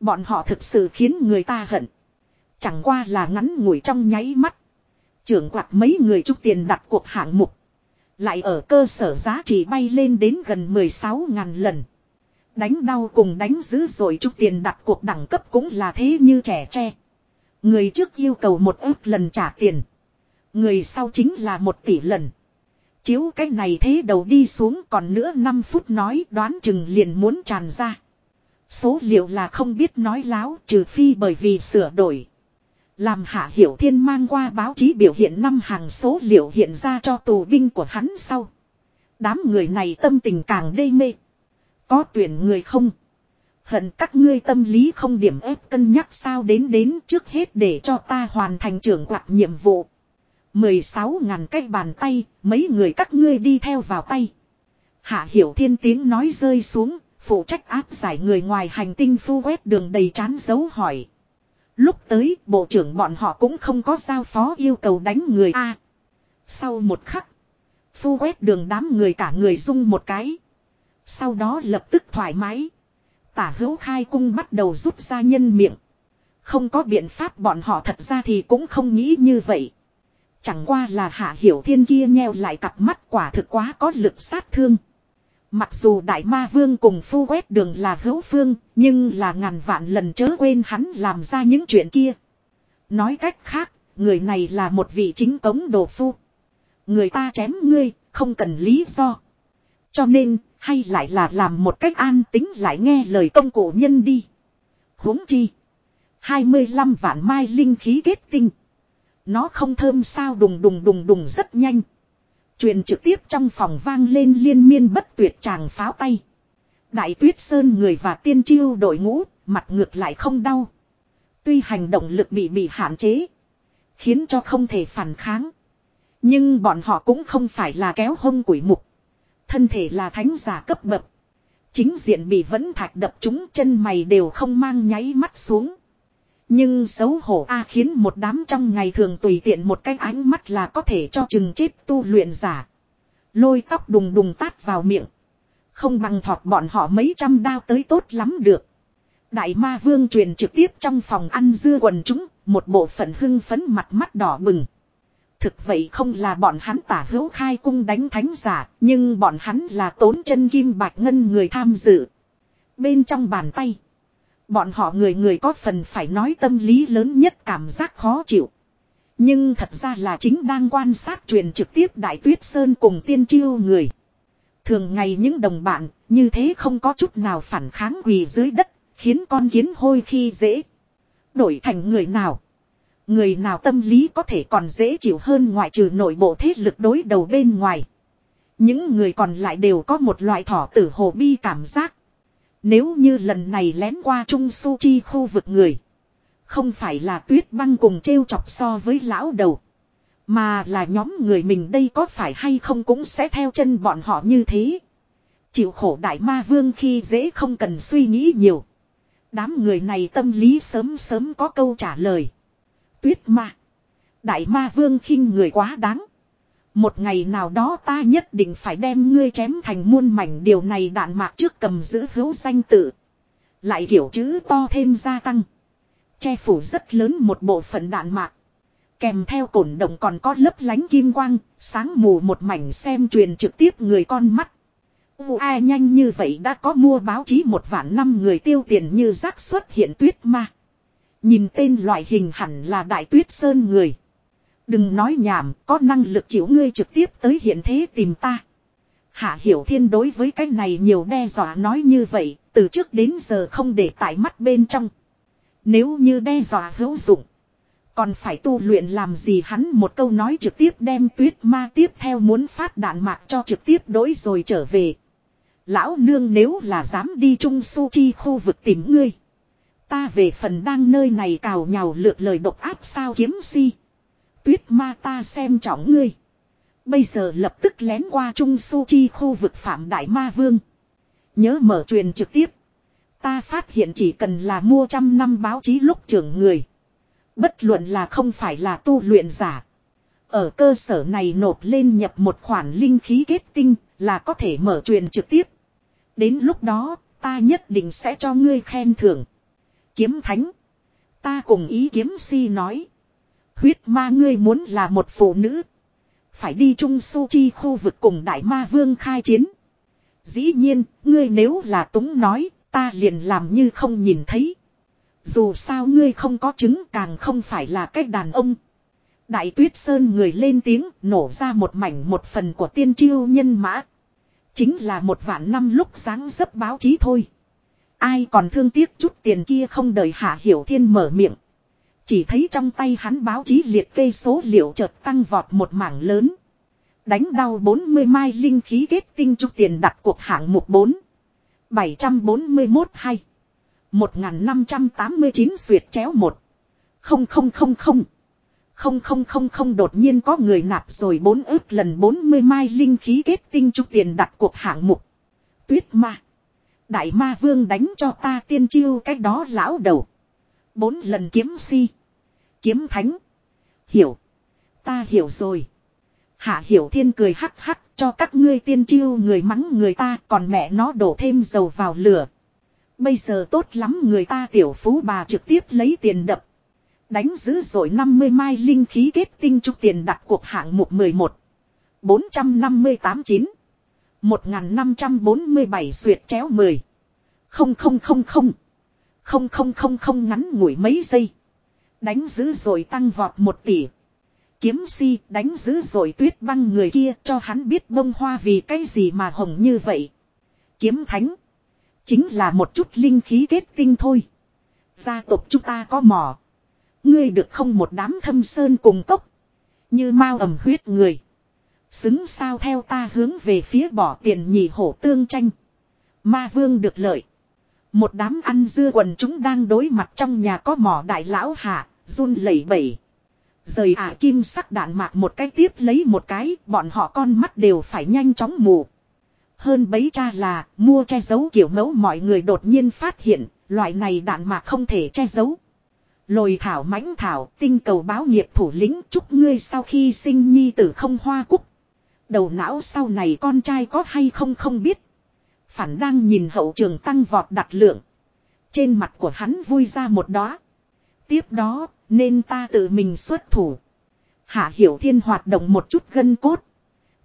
Bọn họ thực sự khiến người ta hận. Chẳng qua là ngắn ngủi trong nháy mắt. Trưởng quạt mấy người trúc tiền đặt cuộc hạng mục. Lại ở cơ sở giá trị bay lên đến gần 16.000 lần. Đánh đau cùng đánh dữ rồi trúc tiền đặt cuộc đẳng cấp cũng là thế như trẻ tre. Người trước yêu cầu một ước lần trả tiền. Người sau chính là một tỷ lần. Chiếu cái này thế đầu đi xuống còn nữa 5 phút nói đoán chừng liền muốn tràn ra. Số liệu là không biết nói láo trừ phi bởi vì sửa đổi. Làm Hạ Hiểu Thiên mang qua báo chí biểu hiện năm hàng số liệu hiện ra cho tù binh của hắn sau. Đám người này tâm tình càng đê mê. Có tuyển người không? Hận các ngươi tâm lý không điểm ép cân nhắc sao đến đến trước hết để cho ta hoàn thành trưởng quạt nhiệm vụ. 16 ngàn cái bàn tay, mấy người các ngươi đi theo vào tay. Hạ Hiểu Thiên tiếng nói rơi xuống, phụ trách áp giải người ngoài hành tinh phu quét đường đầy chán dấu hỏi. Lúc tới, bộ trưởng bọn họ cũng không có giao phó yêu cầu đánh người A. sau một khắc. Phu quét đường đám người cả người rung một cái. Sau đó lập tức thoải mái. Tả hữu khai cung bắt đầu rút ra nhân miệng. Không có biện pháp bọn họ thật ra thì cũng không nghĩ như vậy. Chẳng qua là hạ hiểu thiên kia nheo lại cặp mắt quả thực quá có lực sát thương. Mặc dù đại ma vương cùng phu quét đường là hữu phương, nhưng là ngàn vạn lần chớ quên hắn làm ra những chuyện kia. Nói cách khác, người này là một vị chính cống đồ phu. Người ta chém ngươi, không cần lý do. Cho nên, hay lại là làm một cách an tính lại nghe lời công cụ nhân đi. huống chi. 25 vạn mai linh khí kết tinh. Nó không thơm sao đùng đùng đùng đùng rất nhanh. Truyền trực tiếp trong phòng vang lên liên miên bất tuyệt tràng pháo tay. Đại tuyết sơn người và tiên chiêu đội ngũ, mặt ngược lại không đau. Tuy hành động lực bị bị hạn chế. Khiến cho không thể phản kháng. Nhưng bọn họ cũng không phải là kéo hông quỷ mục. Thân thể là thánh giả cấp bậc. Chính diện bị vẫn thạch đập chúng chân mày đều không mang nháy mắt xuống. Nhưng xấu hổ A khiến một đám trong ngày thường tùy tiện một cái ánh mắt là có thể cho chừng chết tu luyện giả. Lôi tóc đùng đùng tát vào miệng. Không bằng thọt bọn họ mấy trăm đao tới tốt lắm được. Đại ma vương truyền trực tiếp trong phòng ăn dưa quần chúng, một bộ phận hưng phấn mặt mắt đỏ bừng. Thực vậy không là bọn hắn tả hữu khai cung đánh thánh giả, nhưng bọn hắn là tốn chân kim bạch ngân người tham dự. Bên trong bàn tay, bọn họ người người có phần phải nói tâm lý lớn nhất cảm giác khó chịu. Nhưng thật ra là chính đang quan sát truyền trực tiếp Đại Tuyết Sơn cùng tiên chiêu người. Thường ngày những đồng bạn như thế không có chút nào phản kháng quỳ dưới đất, khiến con kiến hôi khi dễ. Đổi thành người nào? Người nào tâm lý có thể còn dễ chịu hơn ngoại trừ nội bộ thế lực đối đầu bên ngoài. Những người còn lại đều có một loại thỏ tử hồ bi cảm giác. Nếu như lần này lén qua Trung Su Chi khu vực người. Không phải là tuyết băng cùng trêu chọc so với lão đầu. Mà là nhóm người mình đây có phải hay không cũng sẽ theo chân bọn họ như thế. Chịu khổ đại ma vương khi dễ không cần suy nghĩ nhiều. Đám người này tâm lý sớm sớm có câu trả lời tuyết ma. Đại ma vương khinh người quá đáng. Một ngày nào đó ta nhất định phải đem ngươi chém thành muôn mảnh điều này đạn mạc trước cầm giữ hữu danh tự. Lại kiểu chữ to thêm gia tăng. Che phủ rất lớn một bộ phận đạn mạc. Kèm theo cổn động còn có lấp lánh kim quang, sáng mù một mảnh xem truyền trực tiếp người con mắt. u ai nhanh như vậy đã có mua báo chí một vạn năm người tiêu tiền như rác xuất hiện tuyết ma. Nhìn tên loại hình hẳn là đại tuyết sơn người. Đừng nói nhảm, có năng lực chịu ngươi trực tiếp tới hiện thế tìm ta. Hạ Hiểu Thiên đối với cái này nhiều đe dọa nói như vậy, từ trước đến giờ không để tại mắt bên trong. Nếu như đe dọa hữu dụng, còn phải tu luyện làm gì hắn một câu nói trực tiếp đem tuyết ma tiếp theo muốn phát đạn mạc cho trực tiếp đối rồi trở về. Lão nương nếu là dám đi Trung Su Chi khu vực tìm ngươi. Ta về phần đang nơi này cào nhào lượt lời độc áp sao kiếm si. Tuyết ma ta xem trọng ngươi. Bây giờ lập tức lén qua Trung Su Chi khu vực Phạm Đại Ma Vương. Nhớ mở truyền trực tiếp. Ta phát hiện chỉ cần là mua trăm năm báo chí lúc trưởng người. Bất luận là không phải là tu luyện giả. Ở cơ sở này nộp lên nhập một khoản linh khí kết tinh là có thể mở truyền trực tiếp. Đến lúc đó, ta nhất định sẽ cho ngươi khen thưởng. Kiếm thánh. Ta cùng ý kiếm si nói. Huyết ma ngươi muốn là một phụ nữ. Phải đi Trung Su Chi khu vực cùng đại ma vương khai chiến. Dĩ nhiên, ngươi nếu là túng nói, ta liền làm như không nhìn thấy. Dù sao ngươi không có chứng càng không phải là cách đàn ông. Đại tuyết sơn người lên tiếng nổ ra một mảnh một phần của tiên triêu nhân mã. Chính là một vạn năm lúc sáng dấp báo chí thôi. Ai còn thương tiếc chút tiền kia không đợi Hạ Hiểu Thiên mở miệng. Chỉ thấy trong tay hắn báo chí liệt kê số liệu chợt tăng vọt một mảng lớn. Đánh đau 40 mai linh khí kết tinh trúc tiền đặt cuộc hạng mục 4. 741 2. 1589 suyệt chéo 1. Không không không không. Không không không không đột nhiên có người nạp rồi 4 ước lần 40 mai linh khí kết tinh trúc tiền đặt cuộc hạng mục. Tuyết ma. Đại ma vương đánh cho ta tiên chiêu cách đó lão đầu. Bốn lần kiếm si. Kiếm thánh. Hiểu. Ta hiểu rồi. Hạ hiểu thiên cười hắc hắc, cho các ngươi tiên chiêu, người mắng người ta, còn mẹ nó đổ thêm dầu vào lửa. Bây giờ tốt lắm, người ta tiểu phú bà trực tiếp lấy tiền đập. Đánh giữ rồi 50 mai linh khí kết tinh trúc tiền đặt cuộc hạng mục 11. 458 9. 1547 xuyệt chéo 10. Không không không không. Không ngắn ngủi mấy giây. Đánh dữ rồi tăng vọt một tỷ. Kiếm si đánh dữ rồi tuyết băng người kia cho hắn biết bông hoa vì cái gì mà hồng như vậy. Kiếm thánh. Chính là một chút linh khí kết tinh thôi. Gia tộc chúng ta có mỏ. Ngươi được không một đám thâm sơn cùng cốc. Như mau ẩm huyết người. Xứng sao theo ta hướng về phía bỏ tiền nhị hổ tương tranh. Ma vương được lợi. Một đám ăn dưa quần chúng đang đối mặt trong nhà có mỏ đại lão hạ, run lẩy bẩy. Rời ả kim sắc đạn mạc một cái tiếp lấy một cái, bọn họ con mắt đều phải nhanh chóng mù. Hơn bấy cha là, mua che giấu kiểu mẫu mọi người đột nhiên phát hiện, loại này đạn mạc không thể che giấu. Lồi thảo mãnh thảo, tinh cầu báo nghiệp thủ lĩnh chúc ngươi sau khi sinh nhi tử không hoa cúc. Đầu não sau này con trai có hay không không biết. Phản đang nhìn hậu trường tăng vọt đặt lượng. Trên mặt của hắn vui ra một đó. Tiếp đó, nên ta tự mình xuất thủ. Hạ Hiểu Thiên hoạt động một chút gân cốt.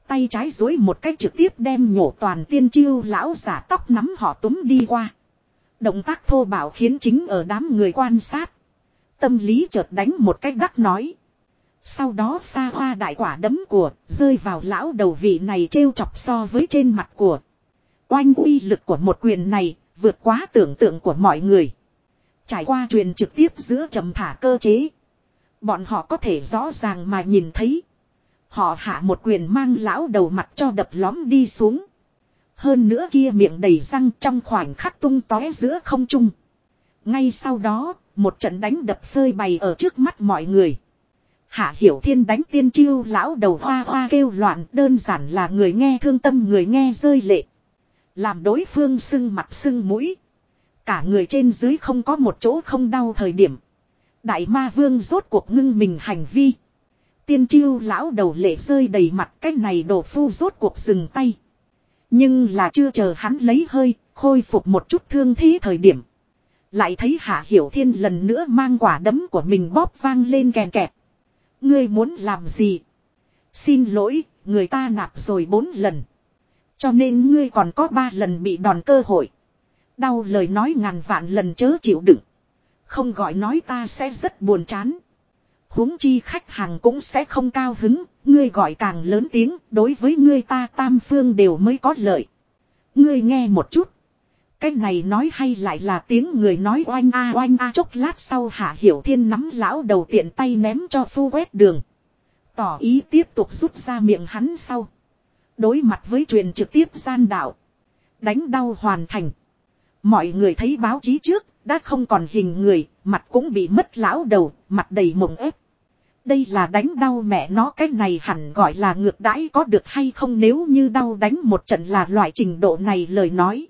Tay trái dối một cách trực tiếp đem nhổ toàn tiên chiêu lão giả tóc nắm họ túm đi qua. Động tác thô bạo khiến chính ở đám người quan sát. Tâm lý chợt đánh một cách đắc nói. Sau đó xa hoa đại quả đấm của rơi vào lão đầu vị này trêu chọc so với trên mặt của. Oanh uy lực của một quyền này vượt quá tưởng tượng của mọi người. Trải qua truyền trực tiếp giữa trầm thả cơ chế. Bọn họ có thể rõ ràng mà nhìn thấy. Họ hạ một quyền mang lão đầu mặt cho đập lõm đi xuống. Hơn nữa kia miệng đầy răng trong khoảnh khắc tung tóe giữa không trung. Ngay sau đó, một trận đánh đập phơi bày ở trước mắt mọi người. Hạ Hiểu Thiên đánh tiên chiêu lão đầu hoa hoa kêu loạn đơn giản là người nghe thương tâm người nghe rơi lệ. Làm đối phương sưng mặt sưng mũi. Cả người trên dưới không có một chỗ không đau thời điểm. Đại ma vương rốt cuộc ngưng mình hành vi. Tiên chiêu lão đầu lệ rơi đầy mặt cái này đổ phu rốt cuộc dừng tay. Nhưng là chưa chờ hắn lấy hơi, khôi phục một chút thương thế thời điểm. Lại thấy Hạ Hiểu Thiên lần nữa mang quả đấm của mình bóp vang lên kèn kẹt. Ngươi muốn làm gì? Xin lỗi, người ta nạp rồi bốn lần. Cho nên ngươi còn có ba lần bị đòn cơ hội. Đau lời nói ngàn vạn lần chớ chịu đựng. Không gọi nói ta sẽ rất buồn chán. huống chi khách hàng cũng sẽ không cao hứng, ngươi gọi càng lớn tiếng, đối với ngươi ta tam phương đều mới có lợi. Ngươi nghe một chút. Cái này nói hay lại là tiếng người nói oanh a oanh a chốc lát sau hạ hiểu thiên nắm lão đầu tiện tay ném cho phu quét đường. Tỏ ý tiếp tục rút ra miệng hắn sau. Đối mặt với truyền trực tiếp gian đạo. Đánh đau hoàn thành. Mọi người thấy báo chí trước, đã không còn hình người, mặt cũng bị mất lão đầu, mặt đầy mộng ép. Đây là đánh đau mẹ nó cái này hẳn gọi là ngược đãi có được hay không nếu như đau đánh một trận là loại trình độ này lời nói.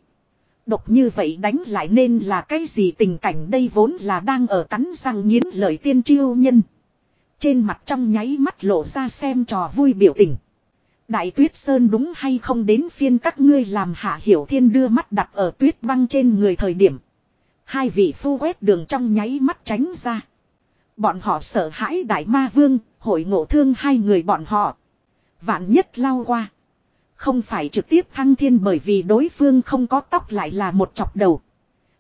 Độc như vậy đánh lại nên là cái gì tình cảnh đây vốn là đang ở cắn răng nghiến lời tiên chiêu nhân. Trên mặt trong nháy mắt lộ ra xem trò vui biểu tình. Đại tuyết sơn đúng hay không đến phiên các ngươi làm hạ hiểu thiên đưa mắt đặt ở tuyết băng trên người thời điểm. Hai vị phu quét đường trong nháy mắt tránh ra. Bọn họ sợ hãi đại ma vương, hội ngộ thương hai người bọn họ. Vạn nhất lao qua. Không phải trực tiếp thăng thiên bởi vì đối phương không có tóc lại là một chọc đầu.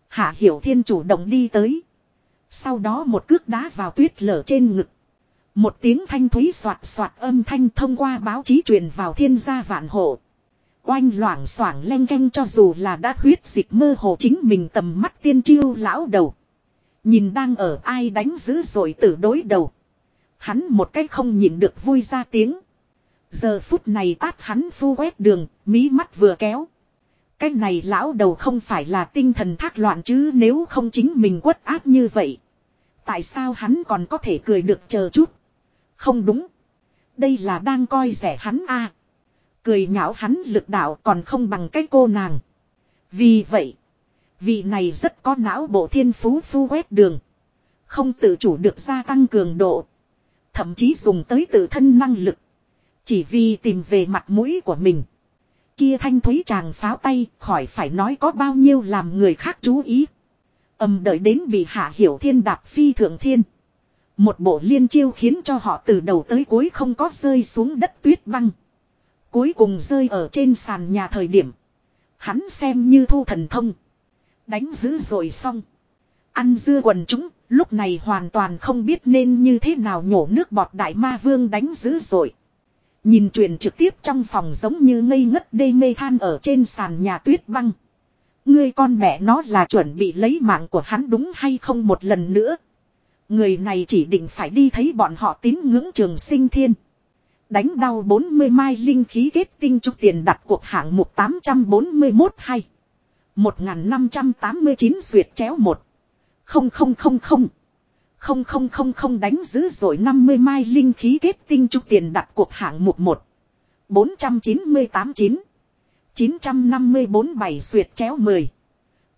Hạ hiểu thiên chủ động đi tới. Sau đó một cước đá vào tuyết lở trên ngực. Một tiếng thanh thúy soạt soạt âm thanh thông qua báo chí truyền vào thiên gia vạn hộ. Oanh loảng xoảng len canh cho dù là đã huyết dịch mơ hồ chính mình tầm mắt tiên chiêu lão đầu. Nhìn đang ở ai đánh dữ rồi tử đối đầu. Hắn một cách không nhìn được vui ra tiếng. Giờ phút này tát hắn phu quét đường, mí mắt vừa kéo. Cái này lão đầu không phải là tinh thần thác loạn chứ nếu không chính mình quất áp như vậy. Tại sao hắn còn có thể cười được chờ chút? Không đúng. Đây là đang coi rẻ hắn a Cười nhạo hắn lực đạo còn không bằng cái cô nàng. Vì vậy. Vị này rất có não bộ thiên phú phu quét đường. Không tự chủ được gia tăng cường độ. Thậm chí dùng tới tự thân năng lực. Chỉ vì tìm về mặt mũi của mình. Kia thanh thúy chàng pháo tay khỏi phải nói có bao nhiêu làm người khác chú ý. Âm đợi đến bị hạ hiểu thiên đạp phi thượng thiên. Một bộ liên chiêu khiến cho họ từ đầu tới cuối không có rơi xuống đất tuyết băng. Cuối cùng rơi ở trên sàn nhà thời điểm. Hắn xem như thu thần thông. Đánh dữ rồi xong. Ăn dưa quần chúng, lúc này hoàn toàn không biết nên như thế nào nhổ nước bọt đại ma vương đánh dữ rồi. Nhìn truyền trực tiếp trong phòng giống như ngây ngất đê mê than ở trên sàn nhà tuyết băng. Ngươi con mẹ nó là chuẩn bị lấy mạng của hắn đúng hay không một lần nữa. Người này chỉ định phải đi thấy bọn họ tín ngưỡng trường sinh thiên. Đánh đau 40 mai linh khí kết tinh trúc tiền đặt cuộc hạng mục 841 hay. 1589 xuyệt chéo 1. 0000. 0000 đánh giữ rồi 50 mai linh khí kết tinh trúc tiền đặt cuộc hạng mục 1. 4989. 954 bảy xuyệt chéo 10.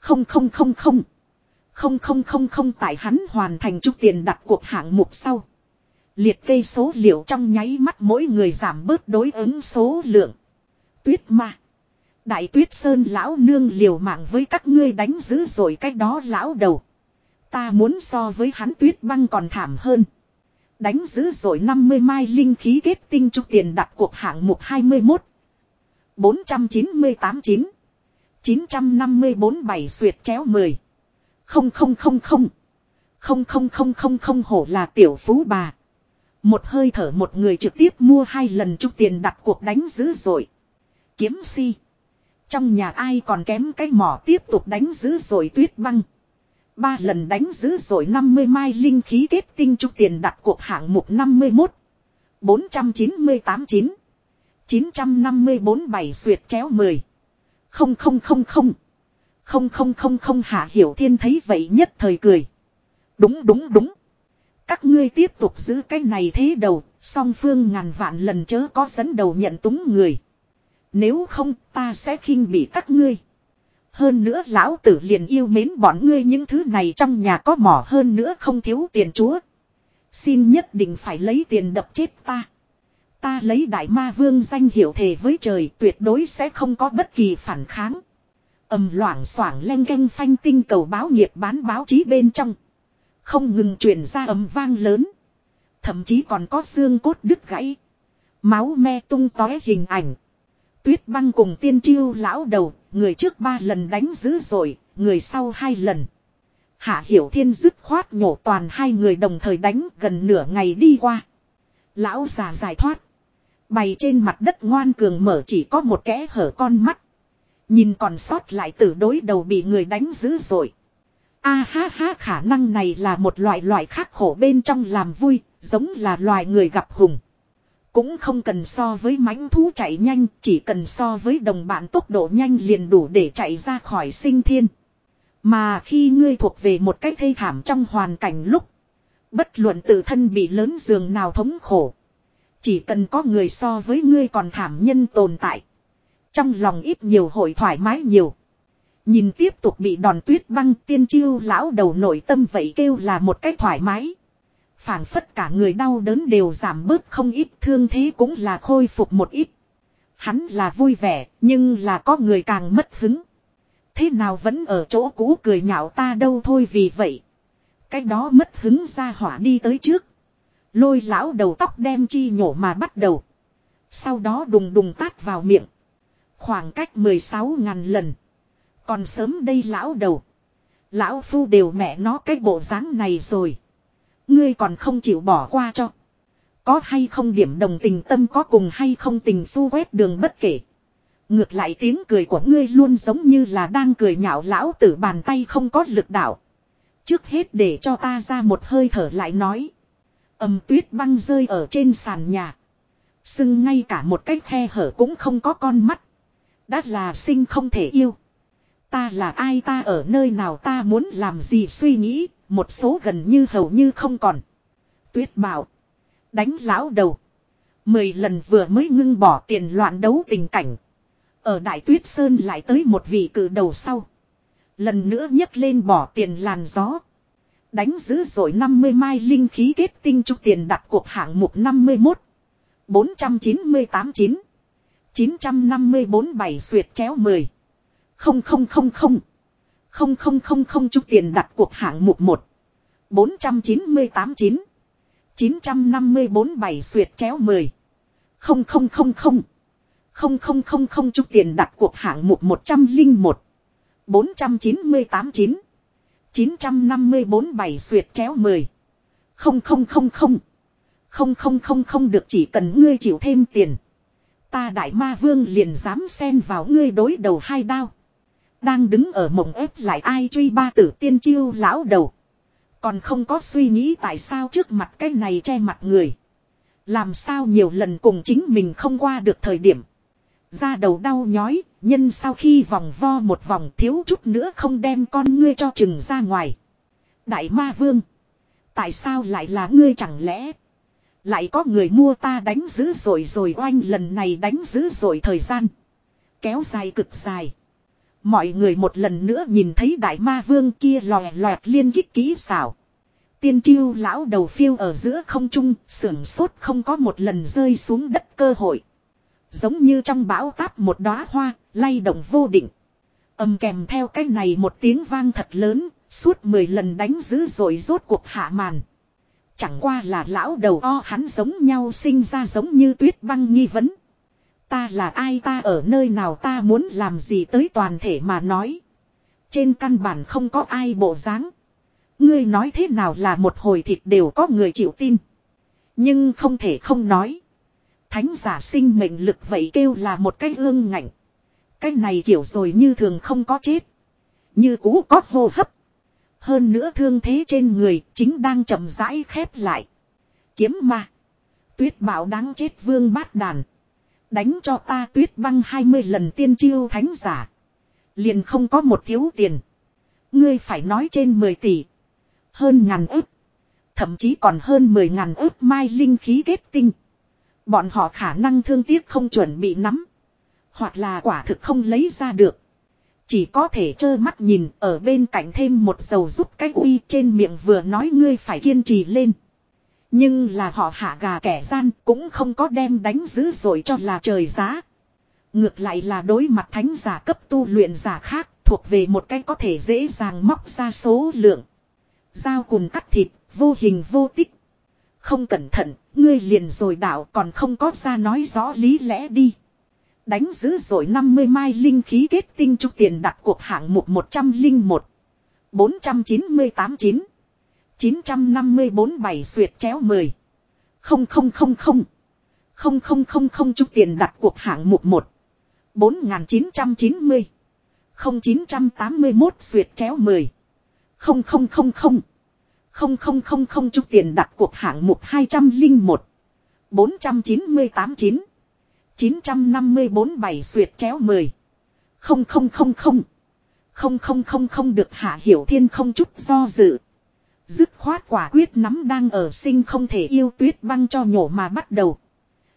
0000 tại hắn hoàn thành chút tiền đặt cuộc hạng mục sau. Liệt kê số liệu trong nháy mắt mỗi người giảm bớt đối ứng số lượng. Tuyết ma. Đại tuyết sơn lão nương liều mạng với các ngươi đánh dữ rồi cách đó lão đầu. Ta muốn so với hắn tuyết băng còn thảm hơn. Đánh dữ rồi 50 mai linh khí kết tinh chút tiền đặt cuộc hạng mục 21. 498 9. 954 7 xuyệt chéo 10. Không không không không. Không không không không không hổ là tiểu phú bà. Một hơi thở một người trực tiếp mua hai lần chút tiền đặt cuộc đánh dữ rồi. Kiếm si. Trong nhà ai còn kém cái mỏ tiếp tục đánh dữ rồi tuyết băng. Ba lần đánh dữ rồi 50 mai linh khí kết tinh chút tiền đặt cuộc hạng mục 51. 498 9. 954 7 xuyệt chéo 10. Không không không không. Không hạ hiểu thiên thấy vậy nhất thời cười. Đúng đúng đúng. Các ngươi tiếp tục giữ cái này thế đầu, song phương ngàn vạn lần chớ có dẫn đầu nhận túng người. Nếu không ta sẽ khinh bị các ngươi. Hơn nữa lão tử liền yêu mến bọn ngươi những thứ này trong nhà có mỏ hơn nữa không thiếu tiền chúa. Xin nhất định phải lấy tiền đập chết ta. Ta lấy đại ma vương danh hiệu thề với trời tuyệt đối sẽ không có bất kỳ phản kháng ầm loảng xoảng len canh phanh tinh cầu báo nghiệp bán báo chí bên trong. Không ngừng truyền ra ầm vang lớn. Thậm chí còn có xương cốt đứt gãy. Máu me tung tóe hình ảnh. Tuyết băng cùng tiên chiêu lão đầu, người trước ba lần đánh dữ rồi, người sau hai lần. Hạ Hiểu Thiên dứt khoát nhổ toàn hai người đồng thời đánh gần nửa ngày đi qua. Lão già giải thoát. Bày trên mặt đất ngoan cường mở chỉ có một kẽ hở con mắt. Nhìn còn sót lại từ đối đầu bị người đánh dữ rồi. A ha ha khả năng này là một loại loại khắc khổ bên trong làm vui, giống là loài người gặp hùng. Cũng không cần so với mãnh thú chạy nhanh, chỉ cần so với đồng bạn tốc độ nhanh liền đủ để chạy ra khỏi sinh thiên. Mà khi ngươi thuộc về một cách thê thảm trong hoàn cảnh lúc, bất luận tự thân bị lớn giường nào thống khổ. Chỉ cần có người so với ngươi còn thảm nhân tồn tại. Trong lòng ít nhiều hội thoải mái nhiều. Nhìn tiếp tục bị đòn tuyết băng tiên chiêu lão đầu nội tâm vậy kêu là một cách thoải mái phảng phất cả người đau đớn đều giảm bớt không ít thương thế cũng là khôi phục một ít. Hắn là vui vẻ, nhưng là có người càng mất hứng. Thế nào vẫn ở chỗ cũ cười nhạo ta đâu thôi vì vậy. Cái đó mất hứng ra hỏa đi tới trước. Lôi lão đầu tóc đem chi nhổ mà bắt đầu. Sau đó đùng đùng tát vào miệng. Khoảng cách 16 ngàn lần. Còn sớm đây lão đầu. Lão phu đều mẹ nó cái bộ dáng này rồi. Ngươi còn không chịu bỏ qua cho. Có hay không điểm đồng tình tâm có cùng hay không tình phu quét đường bất kể. Ngược lại tiếng cười của ngươi luôn giống như là đang cười nhạo lão tử bàn tay không có lực đạo. Trước hết để cho ta ra một hơi thở lại nói. Âm tuyết băng rơi ở trên sàn nhà. Sưng ngay cả một cái khe hở cũng không có con mắt. Đã là sinh không thể yêu. Ta là ai ta ở nơi nào ta muốn làm gì suy nghĩ, một số gần như hầu như không còn. Tuyết bảo. Đánh lão đầu. Mười lần vừa mới ngưng bỏ tiền loạn đấu tình cảnh. Ở Đại Tuyết Sơn lại tới một vị cử đầu sau. Lần nữa nhấc lên bỏ tiền làn gió. Đánh giữ rồi 50 mai linh khí kết tinh trúc tiền đặt cuộc hạng mục 51. 498 9. 954 bảy xuyệt chéo 10. Không không không không. Không không không không chúc tiền đặt cuộc hạng mục 1. 498 9. 954 bảy xuyệt chéo 10. Không không không không. Không không không không chúc tiền đặt cuộc hạng mục 101. 498 9. 954 bảy xuyệt chéo 10. Không không không không. Không không không không được chỉ cần ngươi chịu thêm tiền. Ta đại ma vương liền dám xen vào ngươi đối đầu hai đao. Đang đứng ở mộng ép lại ai truy ba tử tiên chiêu lão đầu. Còn không có suy nghĩ tại sao trước mặt cái này che mặt người. Làm sao nhiều lần cùng chính mình không qua được thời điểm. Ra đầu đau nhói, nhân sau khi vòng vo một vòng thiếu chút nữa không đem con ngươi cho chừng ra ngoài. Đại ma vương. Tại sao lại là ngươi chẳng lẽ. Lại có người mua ta đánh dữ rồi rồi oanh lần này đánh dữ rồi thời gian. Kéo dài cực dài. Mọi người một lần nữa nhìn thấy đại ma vương kia lòe loẹt liên kích kỹ xảo. Tiên chiêu lão đầu phiêu ở giữa không trung, sưởng sốt không có một lần rơi xuống đất cơ hội. Giống như trong bão táp một đóa hoa, lay động vô định. Âm kèm theo cái này một tiếng vang thật lớn, suốt 10 lần đánh dữ rồi rốt cuộc hạ màn. Chẳng qua là lão đầu o hắn giống nhau sinh ra giống như tuyết băng nghi vấn. Ta là ai ta ở nơi nào ta muốn làm gì tới toàn thể mà nói. Trên căn bản không có ai bộ dáng. Ngươi nói thế nào là một hồi thịt đều có người chịu tin. Nhưng không thể không nói. Thánh giả sinh mệnh lực vậy kêu là một cái ương ngạnh. Cái này kiểu rồi như thường không có chết. Như cũ có hô hấp. Hơn nữa thương thế trên người chính đang chậm rãi khép lại. Kiếm ma. Tuyết bảo đáng chết vương bát đàn. Đánh cho ta tuyết băng 20 lần tiên chiêu thánh giả. Liền không có một thiếu tiền. Ngươi phải nói trên 10 tỷ. Hơn ngàn ức. Thậm chí còn hơn 10 ngàn ức mai linh khí kết tinh. Bọn họ khả năng thương tiếc không chuẩn bị nắm. Hoặc là quả thực không lấy ra được. Chỉ có thể trơ mắt nhìn ở bên cạnh thêm một dầu giúp cái uy trên miệng vừa nói ngươi phải kiên trì lên. Nhưng là họ hạ gà kẻ gian cũng không có đem đánh dữ rồi cho là trời giá. Ngược lại là đối mặt thánh giả cấp tu luyện giả khác thuộc về một cái có thể dễ dàng móc ra số lượng. Dao cùng cắt thịt, vô hình vô tích. Không cẩn thận, ngươi liền rồi đạo còn không có ra nói rõ lý lẽ đi. Đánh giữ rồi 50 mai linh khí kết tinh trục tiền đặt cuộc hạng mục 101. 498 9. 954 bảy xuyệt chéo 10. Không không không không. Không không không không trục tiền đặt cuộc hạng mục 1. 4990. 0981 xuyệt chéo 10. Không không không không. Không không không không trục tiền đặt cuộc hạng mục 201. 498 9. 954 bảy xuyệt chéo 10. Không không không không. Không không không không được hạ hiểu thiên không chút do dự. Dứt khoát quả quyết nắm đang ở sinh không thể yêu tuyết băng cho nhổ mà bắt đầu.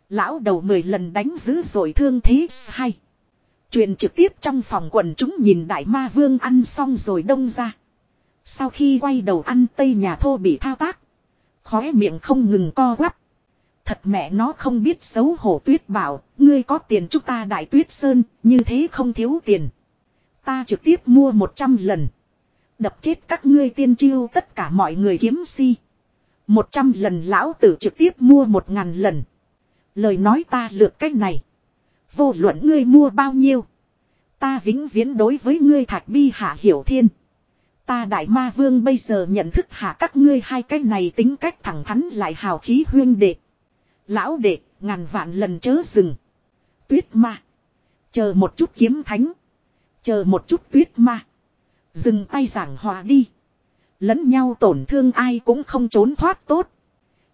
Lão đầu 10 lần đánh giữ rồi thương thế hay. Truyền trực tiếp trong phòng quần chúng nhìn đại ma vương ăn xong rồi đông ra. Sau khi quay đầu ăn tây nhà thô bị thao tác. Khóe miệng không ngừng co quắp. Thật mẹ nó không biết xấu hổ tuyết bảo, ngươi có tiền chúng ta đại tuyết sơn, như thế không thiếu tiền. Ta trực tiếp mua 100 lần. Đập chết các ngươi tiên chiêu tất cả mọi người kiếm si. 100 lần lão tử trực tiếp mua 1.000 lần. Lời nói ta lược cách này. Vô luận ngươi mua bao nhiêu. Ta vĩnh viễn đối với ngươi thạch bi hạ hiểu thiên. Ta đại ma vương bây giờ nhận thức hạ các ngươi hai cái này tính cách thẳng thắn lại hào khí huyên đệ. Lão đệ, ngàn vạn lần chớ dừng. Tuyết ma. Chờ một chút kiếm thánh. Chờ một chút tuyết ma. Dừng tay giảng hòa đi. Lẫn nhau tổn thương ai cũng không trốn thoát tốt.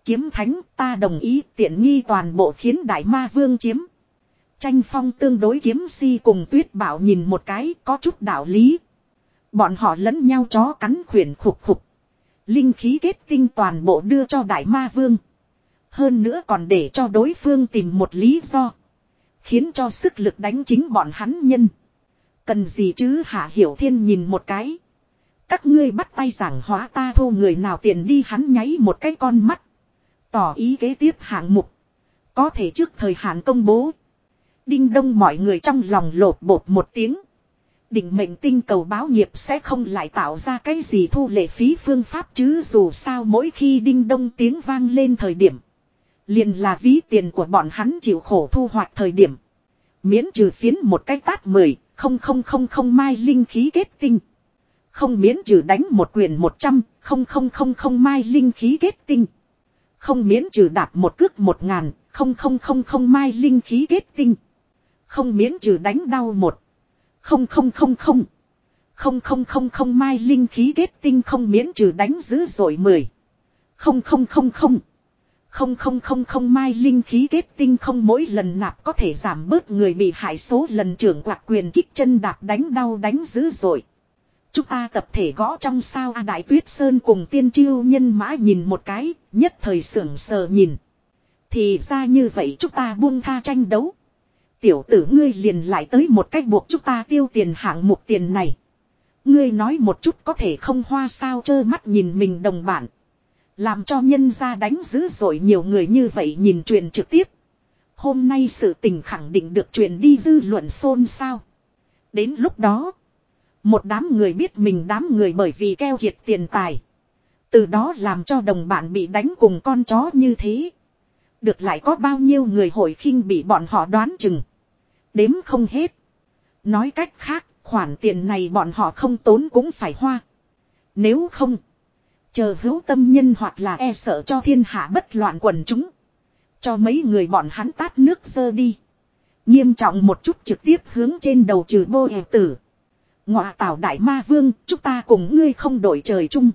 Kiếm thánh ta đồng ý tiện nghi toàn bộ khiến đại ma vương chiếm. Tranh phong tương đối kiếm si cùng tuyết bảo nhìn một cái có chút đạo lý. Bọn họ lẫn nhau chó cắn khuyển khục khục. Linh khí kết tinh toàn bộ đưa cho đại ma vương. Hơn nữa còn để cho đối phương tìm một lý do. Khiến cho sức lực đánh chính bọn hắn nhân. Cần gì chứ Hạ Hiểu Thiên nhìn một cái. Các ngươi bắt tay giảng hóa ta thu người nào tiền đi hắn nháy một cái con mắt. Tỏ ý kế tiếp hạng mục. Có thể trước thời hạn công bố. Đinh đông mọi người trong lòng lột bột một tiếng. Định mệnh tinh cầu báo nghiệp sẽ không lại tạo ra cái gì thu lệ phí phương pháp chứ dù sao mỗi khi đinh đông tiếng vang lên thời điểm. Liền là ví tiền của bọn hắn chịu khổ thu hoạch thời điểm. Miễn trừ phiến một cái tát mười, không không không không mai linh khí kết tinh. Không miễn trừ đánh một quyền một trăm, không không không không mai linh khí kết tinh. Không miễn trừ đạp một cước một ngàn, không không không không mai linh khí kết tinh. Không miễn trừ đánh đau một. Không không không không. Không không không không mai linh khí kết tinh không miễn trừ đánh dữ dội mười. Không không không không. Không không không không mai linh khí kết tinh không mỗi lần nạp có thể giảm bớt người bị hại số lần trưởng quạt quyền kích chân đạp đánh đau đánh dữ dội. Chúng ta tập thể gõ trong sao A Đại Tuyết Sơn cùng tiên chiêu nhân mã nhìn một cái, nhất thời sưởng sờ nhìn. Thì ra như vậy chúng ta buông tha tranh đấu. Tiểu tử ngươi liền lại tới một cách buộc chúng ta tiêu tiền hạng mục tiền này. Ngươi nói một chút có thể không hoa sao trơ mắt nhìn mình đồng bản. Làm cho nhân ra đánh dữ dội nhiều người như vậy nhìn truyền trực tiếp. Hôm nay sự tình khẳng định được truyền đi dư luận xôn xao. Đến lúc đó. Một đám người biết mình đám người bởi vì keo kiệt tiền tài. Từ đó làm cho đồng bạn bị đánh cùng con chó như thế. Được lại có bao nhiêu người hội khinh bị bọn họ đoán chừng. Đếm không hết. Nói cách khác, khoản tiền này bọn họ không tốn cũng phải hoa. Nếu không, chờ hữu tâm nhân hoặc là e sợ cho thiên hạ bất loạn quần chúng. Cho mấy người bọn hắn tát nước dơ đi. Nghiêm trọng một chút trực tiếp hướng trên đầu trừ bô hề tử. Ngọa tảo đại ma vương, chúng ta cùng ngươi không đổi trời chung.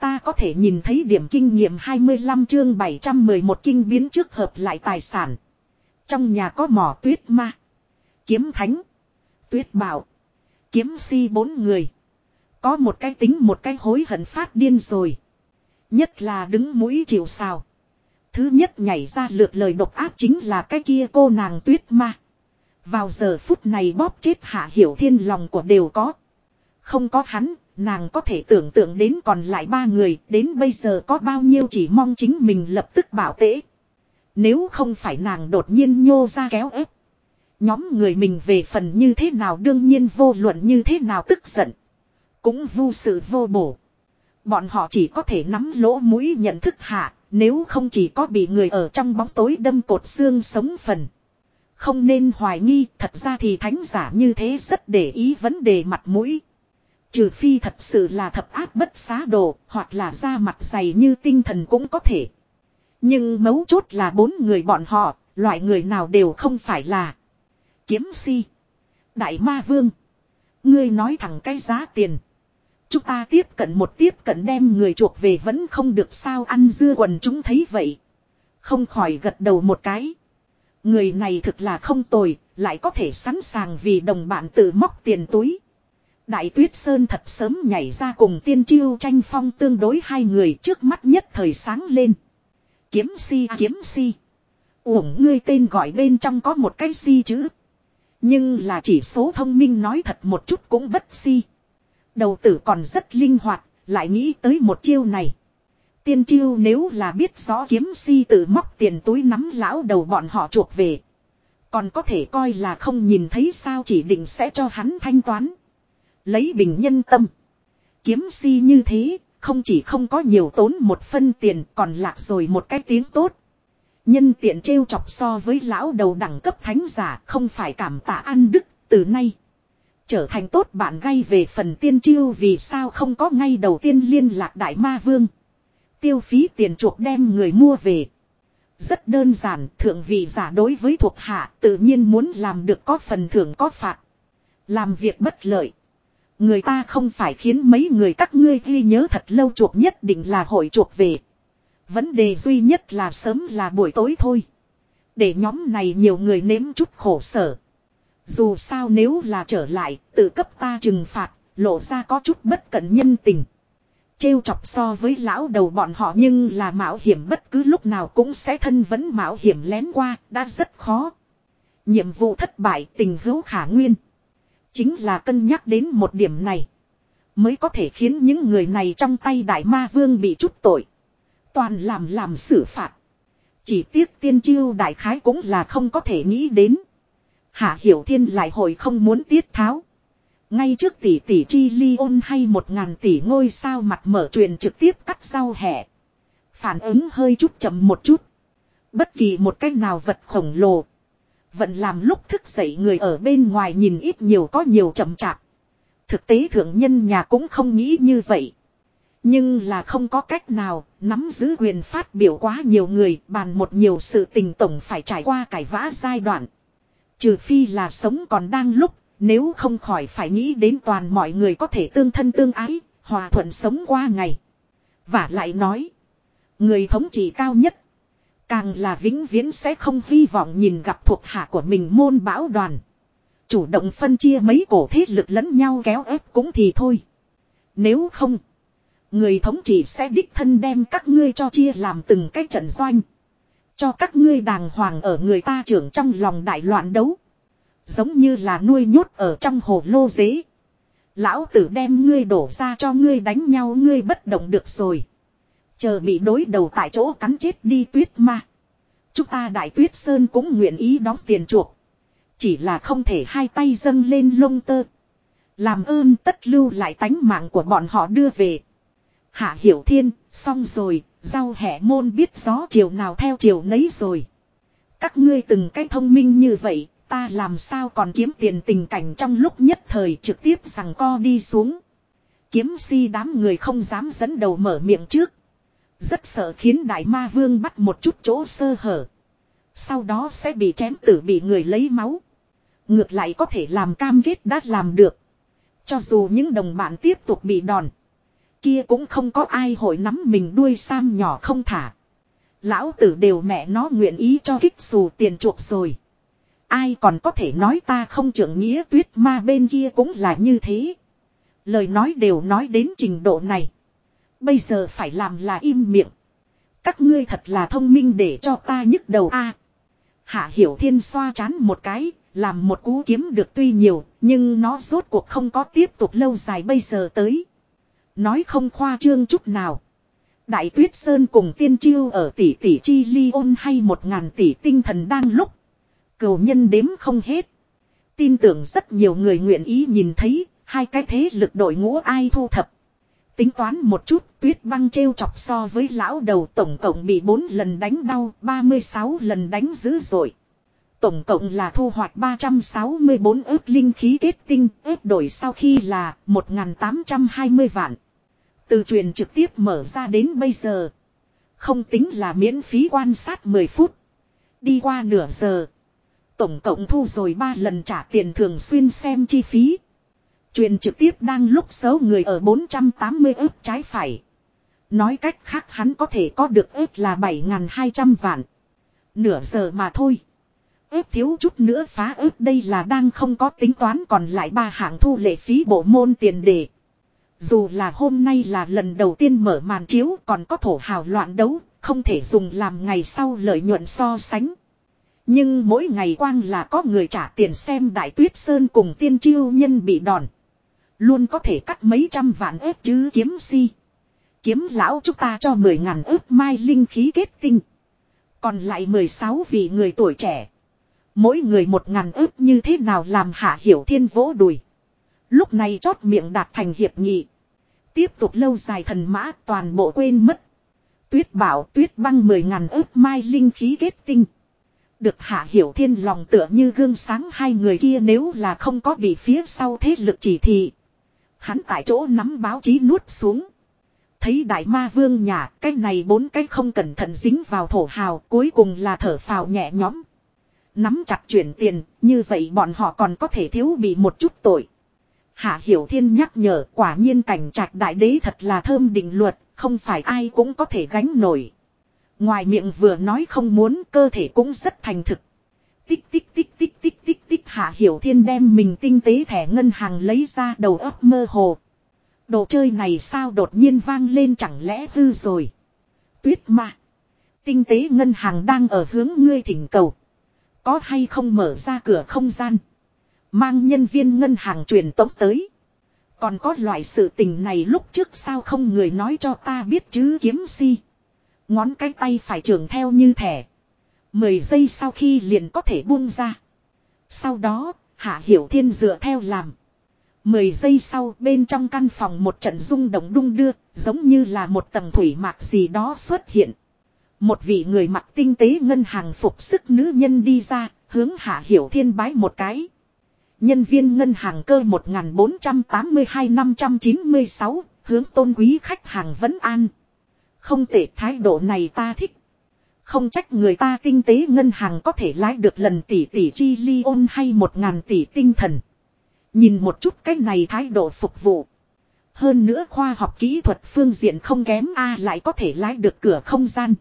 Ta có thể nhìn thấy điểm kinh nghiệm 25 chương 711 kinh biến trước hợp lại tài sản. Trong nhà có mỏ tuyết ma. Kiếm thánh. Tuyết bảo. Kiếm si bốn người. Có một cái tính một cái hối hận phát điên rồi. Nhất là đứng mũi chịu sào. Thứ nhất nhảy ra lượt lời độc áp chính là cái kia cô nàng tuyết ma. Vào giờ phút này bóp chết hạ hiểu thiên lòng của đều có. Không có hắn, nàng có thể tưởng tượng đến còn lại ba người, đến bây giờ có bao nhiêu chỉ mong chính mình lập tức bảo tễ. Nếu không phải nàng đột nhiên nhô ra kéo ép. Nhóm người mình về phần như thế nào đương nhiên vô luận như thế nào tức giận. Cũng vô sự vô bổ. Bọn họ chỉ có thể nắm lỗ mũi nhận thức hạ, nếu không chỉ có bị người ở trong bóng tối đâm cột xương sống phần. Không nên hoài nghi, thật ra thì thánh giả như thế rất để ý vấn đề mặt mũi. Trừ phi thật sự là thập ác bất xá đồ, hoặc là da mặt dày như tinh thần cũng có thể. Nhưng mấu chốt là bốn người bọn họ, loại người nào đều không phải là. Kiếm si. Đại ma vương. Ngươi nói thẳng cái giá tiền. Chúng ta tiếp cận một tiếp cận đem người chuộc về vẫn không được sao ăn dưa quần chúng thấy vậy. Không khỏi gật đầu một cái. Người này thực là không tồi, lại có thể sẵn sàng vì đồng bạn tự móc tiền túi. Đại tuyết sơn thật sớm nhảy ra cùng tiên chiêu tranh phong tương đối hai người trước mắt nhất thời sáng lên. Kiếm si kiếm si. Uổng ngươi tên gọi bên trong có một cái si chữ. Nhưng là chỉ số thông minh nói thật một chút cũng bất si. Đầu tử còn rất linh hoạt, lại nghĩ tới một chiêu này. Tiên chiêu nếu là biết rõ kiếm si tự móc tiền túi nắm lão đầu bọn họ chuộc về. Còn có thể coi là không nhìn thấy sao chỉ định sẽ cho hắn thanh toán. Lấy bình nhân tâm. Kiếm si như thế, không chỉ không có nhiều tốn một phân tiền còn lạc rồi một cái tiếng tốt. Nhân tiện trêu chọc so với lão đầu đẳng cấp thánh giả không phải cảm tạ ăn đức từ nay. Trở thành tốt bạn gây về phần tiên chiêu vì sao không có ngay đầu tiên liên lạc đại ma vương. Tiêu phí tiền chuộc đem người mua về. Rất đơn giản, thượng vị giả đối với thuộc hạ tự nhiên muốn làm được có phần thưởng có phạt. Làm việc bất lợi. Người ta không phải khiến mấy người các ngươi ghi nhớ thật lâu chuộc nhất định là hội chuộc về. Vấn đề duy nhất là sớm là buổi tối thôi. Để nhóm này nhiều người nếm chút khổ sở. Dù sao nếu là trở lại, tự cấp ta trừng phạt, lộ ra có chút bất cẩn nhân tình. Trêu chọc so với lão đầu bọn họ nhưng là mạo hiểm bất cứ lúc nào cũng sẽ thân vẫn mạo hiểm lén qua, đã rất khó. Nhiệm vụ thất bại tình hữu khả nguyên. Chính là cân nhắc đến một điểm này. Mới có thể khiến những người này trong tay đại ma vương bị chút tội. Toàn làm làm xử phạt. Chỉ tiếc tiên chiêu đại khái cũng là không có thể nghĩ đến. Hạ Hiểu Thiên lại hồi không muốn tiết tháo. Ngay trước tỷ tỷ chi ly ôn hay một ngàn tỷ ngôi sao mặt mở truyền trực tiếp cắt sau hẻ. Phản ứng hơi chút chậm một chút. Bất kỳ một cách nào vật khổng lồ. vẫn làm lúc thức dậy người ở bên ngoài nhìn ít nhiều có nhiều chậm chạp. Thực tế thượng nhân nhà cũng không nghĩ như vậy. Nhưng là không có cách nào, nắm giữ quyền phát biểu quá nhiều người, bàn một nhiều sự tình tổng phải trải qua cải vã giai đoạn. Trừ phi là sống còn đang lúc, nếu không khỏi phải nghĩ đến toàn mọi người có thể tương thân tương ái, hòa thuận sống qua ngày. Và lại nói, người thống trị cao nhất, càng là vĩnh viễn sẽ không hy vọng nhìn gặp thuộc hạ của mình môn bão đoàn. Chủ động phân chia mấy cổ thế lực lẫn nhau kéo ép cũng thì thôi. Nếu không, người thống trị sẽ đích thân đem các ngươi cho chia làm từng cái trận doanh. Cho các ngươi đàng hoàng ở người ta trưởng trong lòng đại loạn đấu. Giống như là nuôi nhốt ở trong hồ lô dế. Lão tử đem ngươi đổ ra cho ngươi đánh nhau ngươi bất động được rồi. Chờ bị đối đầu tại chỗ cắn chết đi tuyết ma. Chúng ta đại tuyết sơn cũng nguyện ý đóng tiền chuộc. Chỉ là không thể hai tay dâng lên lông tơ. Làm ơn tất lưu lại tánh mạng của bọn họ đưa về. Hạ hiểu thiên, xong rồi, giao hẻ môn biết gió chiều nào theo chiều nấy rồi. Các ngươi từng cái thông minh như vậy, ta làm sao còn kiếm tiền tình cảnh trong lúc nhất thời trực tiếp rằng co đi xuống. Kiếm si đám người không dám dẫn đầu mở miệng trước. Rất sợ khiến đại ma vương bắt một chút chỗ sơ hở. Sau đó sẽ bị chém tử bị người lấy máu. Ngược lại có thể làm cam kết đã làm được. Cho dù những đồng bạn tiếp tục bị đòn. Kia cũng không có ai hội nắm mình đuôi sam nhỏ không thả. Lão tử đều mẹ nó nguyện ý cho kích xù tiền chuộc rồi. Ai còn có thể nói ta không trưởng nghĩa tuyết ma bên kia cũng là như thế. Lời nói đều nói đến trình độ này. Bây giờ phải làm là im miệng. Các ngươi thật là thông minh để cho ta nhức đầu a. Hạ Hiểu Thiên xoa chán một cái, làm một cú kiếm được tuy nhiều, nhưng nó rốt cuộc không có tiếp tục lâu dài bây giờ tới. Nói không khoa trương chút nào. Đại Tuyết Sơn cùng Tiên Chiêu ở tỷ tỷ chi ly ôn hay một ngàn tỷ tinh thần đang lúc. Cầu nhân đếm không hết. Tin tưởng rất nhiều người nguyện ý nhìn thấy, hai cái thế lực đội ngũ ai thu thập. Tính toán một chút, tuyết băng trêu chọc so với lão đầu tổng cộng bị 4 lần đánh đau 36 lần đánh dữ dội. Tổng cộng là thu hoạch 364 ước linh khí kết tinh ước đổi sau khi là 1.820 vạn. Từ truyền trực tiếp mở ra đến bây giờ. Không tính là miễn phí quan sát 10 phút. Đi qua nửa giờ. Tổng cộng thu rồi 3 lần trả tiền thường xuyên xem chi phí. Truyền trực tiếp đang lúc xấu người ở 480 ước trái phải. Nói cách khác hắn có thể có được ước là 7.200 vạn. Nửa giờ mà thôi. Ước thiếu chút nữa phá ước đây là đang không có tính toán còn lại ba hạng thu lệ phí bộ môn tiền đề. Dù là hôm nay là lần đầu tiên mở màn chiếu còn có thổ hào loạn đấu, không thể dùng làm ngày sau lợi nhuận so sánh. Nhưng mỗi ngày quang là có người trả tiền xem đại tuyết sơn cùng tiên chiêu nhân bị đòn. Luôn có thể cắt mấy trăm vạn ếp chứ kiếm si. Kiếm lão chúng ta cho mười ngàn ếp mai linh khí kết tinh. Còn lại mười sáu vị người tuổi trẻ. Mỗi người một ngàn ớt như thế nào làm hạ hiểu thiên vỗ đùi. Lúc này chót miệng đạt thành hiệp nghị. Tiếp tục lâu dài thần mã toàn bộ quên mất. Tuyết bảo tuyết băng mười ngàn ớt mai linh khí kết tinh. Được hạ hiểu thiên lòng tựa như gương sáng hai người kia nếu là không có bị phía sau thế lực chỉ thị. Hắn tại chỗ nắm báo chí nuốt xuống. Thấy đại ma vương nhà, cái này bốn cái không cẩn thận dính vào thổ hào, cuối cùng là thở phào nhẹ nhõm. Nắm chặt chuyển tiền như vậy bọn họ còn có thể thiếu bị một chút tội. Hạ Hiểu Thiên nhắc nhở quả nhiên cảnh trạch đại đế thật là thơm định luật, không phải ai cũng có thể gánh nổi. Ngoài miệng vừa nói không muốn cơ thể cũng rất thành thực. Tích tích tích tích tích tích tích Hạ Hiểu Thiên đem mình tinh tế thẻ ngân hàng lấy ra đầu óc mơ hồ. Đồ chơi này sao đột nhiên vang lên chẳng lẽ hư rồi. Tuyết ma. Tinh tế ngân hàng đang ở hướng ngươi thỉnh cầu. Có hay không mở ra cửa không gian. Mang nhân viên ngân hàng truyền tống tới. Còn có loại sự tình này lúc trước sao không người nói cho ta biết chứ kiếm si. Ngón cái tay phải trường theo như thẻ. Mười giây sau khi liền có thể buông ra. Sau đó, Hạ Hiểu Thiên dựa theo làm. Mười giây sau bên trong căn phòng một trận rung động đung đưa, giống như là một tầng thủy mạc gì đó xuất hiện. Một vị người mặc tinh tế ngân hàng phục sức nữ nhân đi ra, Hướng hạ hiểu thiên bái một cái. Nhân viên ngân hàng cơ 1482-596, hướng tôn quý khách hàng vẫn an. Không tệ thái độ này ta thích. Không trách người ta tinh tế ngân hàng có thể lái được lần tỷ tỷ chi ly ôn hay một ngàn tỷ tinh thần. Nhìn một chút cái này thái độ phục vụ. Hơn nữa khoa học kỹ thuật phương diện không kém A lại có thể lái được cửa không gian.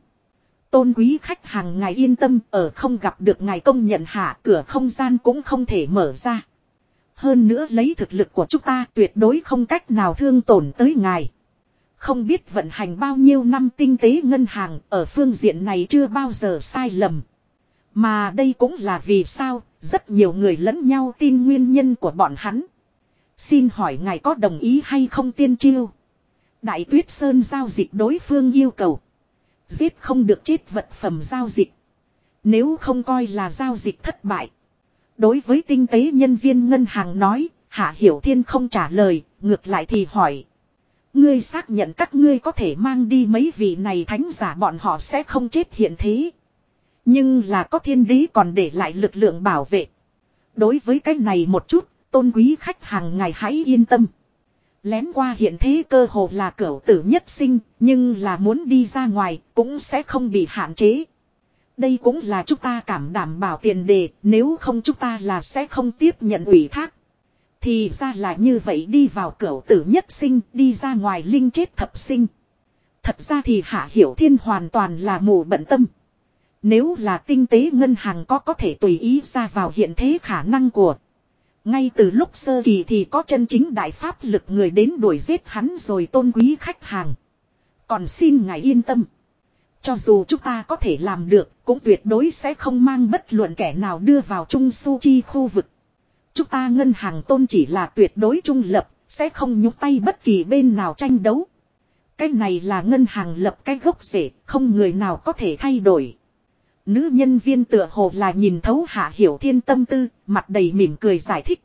Tôn quý khách hàng ngài yên tâm, ở không gặp được ngài công nhận hạ cửa không gian cũng không thể mở ra. Hơn nữa lấy thực lực của chúng ta tuyệt đối không cách nào thương tổn tới ngài. Không biết vận hành bao nhiêu năm tinh tế ngân hàng ở phương diện này chưa bao giờ sai lầm. Mà đây cũng là vì sao rất nhiều người lẫn nhau tin nguyên nhân của bọn hắn. Xin hỏi ngài có đồng ý hay không tiên chiêu? Đại tuyết sơn giao dịch đối phương yêu cầu. Giết không được chết vật phẩm giao dịch. Nếu không coi là giao dịch thất bại. Đối với tinh tế nhân viên ngân hàng nói, Hạ Hiểu Thiên không trả lời, ngược lại thì hỏi. Ngươi xác nhận các ngươi có thể mang đi mấy vị này thánh giả bọn họ sẽ không chết hiện thế. Nhưng là có thiên đế còn để lại lực lượng bảo vệ. Đối với cái này một chút, tôn quý khách hàng ngài hãy yên tâm. Lén qua hiện thế cơ hồ là cửu tử nhất sinh, nhưng là muốn đi ra ngoài cũng sẽ không bị hạn chế. Đây cũng là chúng ta cảm đảm bảo tiền đề, nếu không chúng ta là sẽ không tiếp nhận ủy thác. Thì ra là như vậy đi vào cửu tử nhất sinh, đi ra ngoài linh chết thập sinh. Thật ra thì Hạ Hiểu Thiên hoàn toàn là mù bận tâm. Nếu là tinh tế ngân hàng có có thể tùy ý ra vào hiện thế khả năng của. Ngay từ lúc sơ kỳ thì có chân chính đại pháp lực người đến đuổi giết hắn rồi tôn quý khách hàng. Còn xin ngài yên tâm. Cho dù chúng ta có thể làm được, cũng tuyệt đối sẽ không mang bất luận kẻ nào đưa vào trung su chi khu vực. Chúng ta ngân hàng tôn chỉ là tuyệt đối trung lập, sẽ không nhúc tay bất kỳ bên nào tranh đấu. Cái này là ngân hàng lập cái gốc rễ, không người nào có thể thay đổi. Nữ nhân viên tựa hồ là nhìn thấu hạ hiểu thiên tâm tư, mặt đầy mỉm cười giải thích.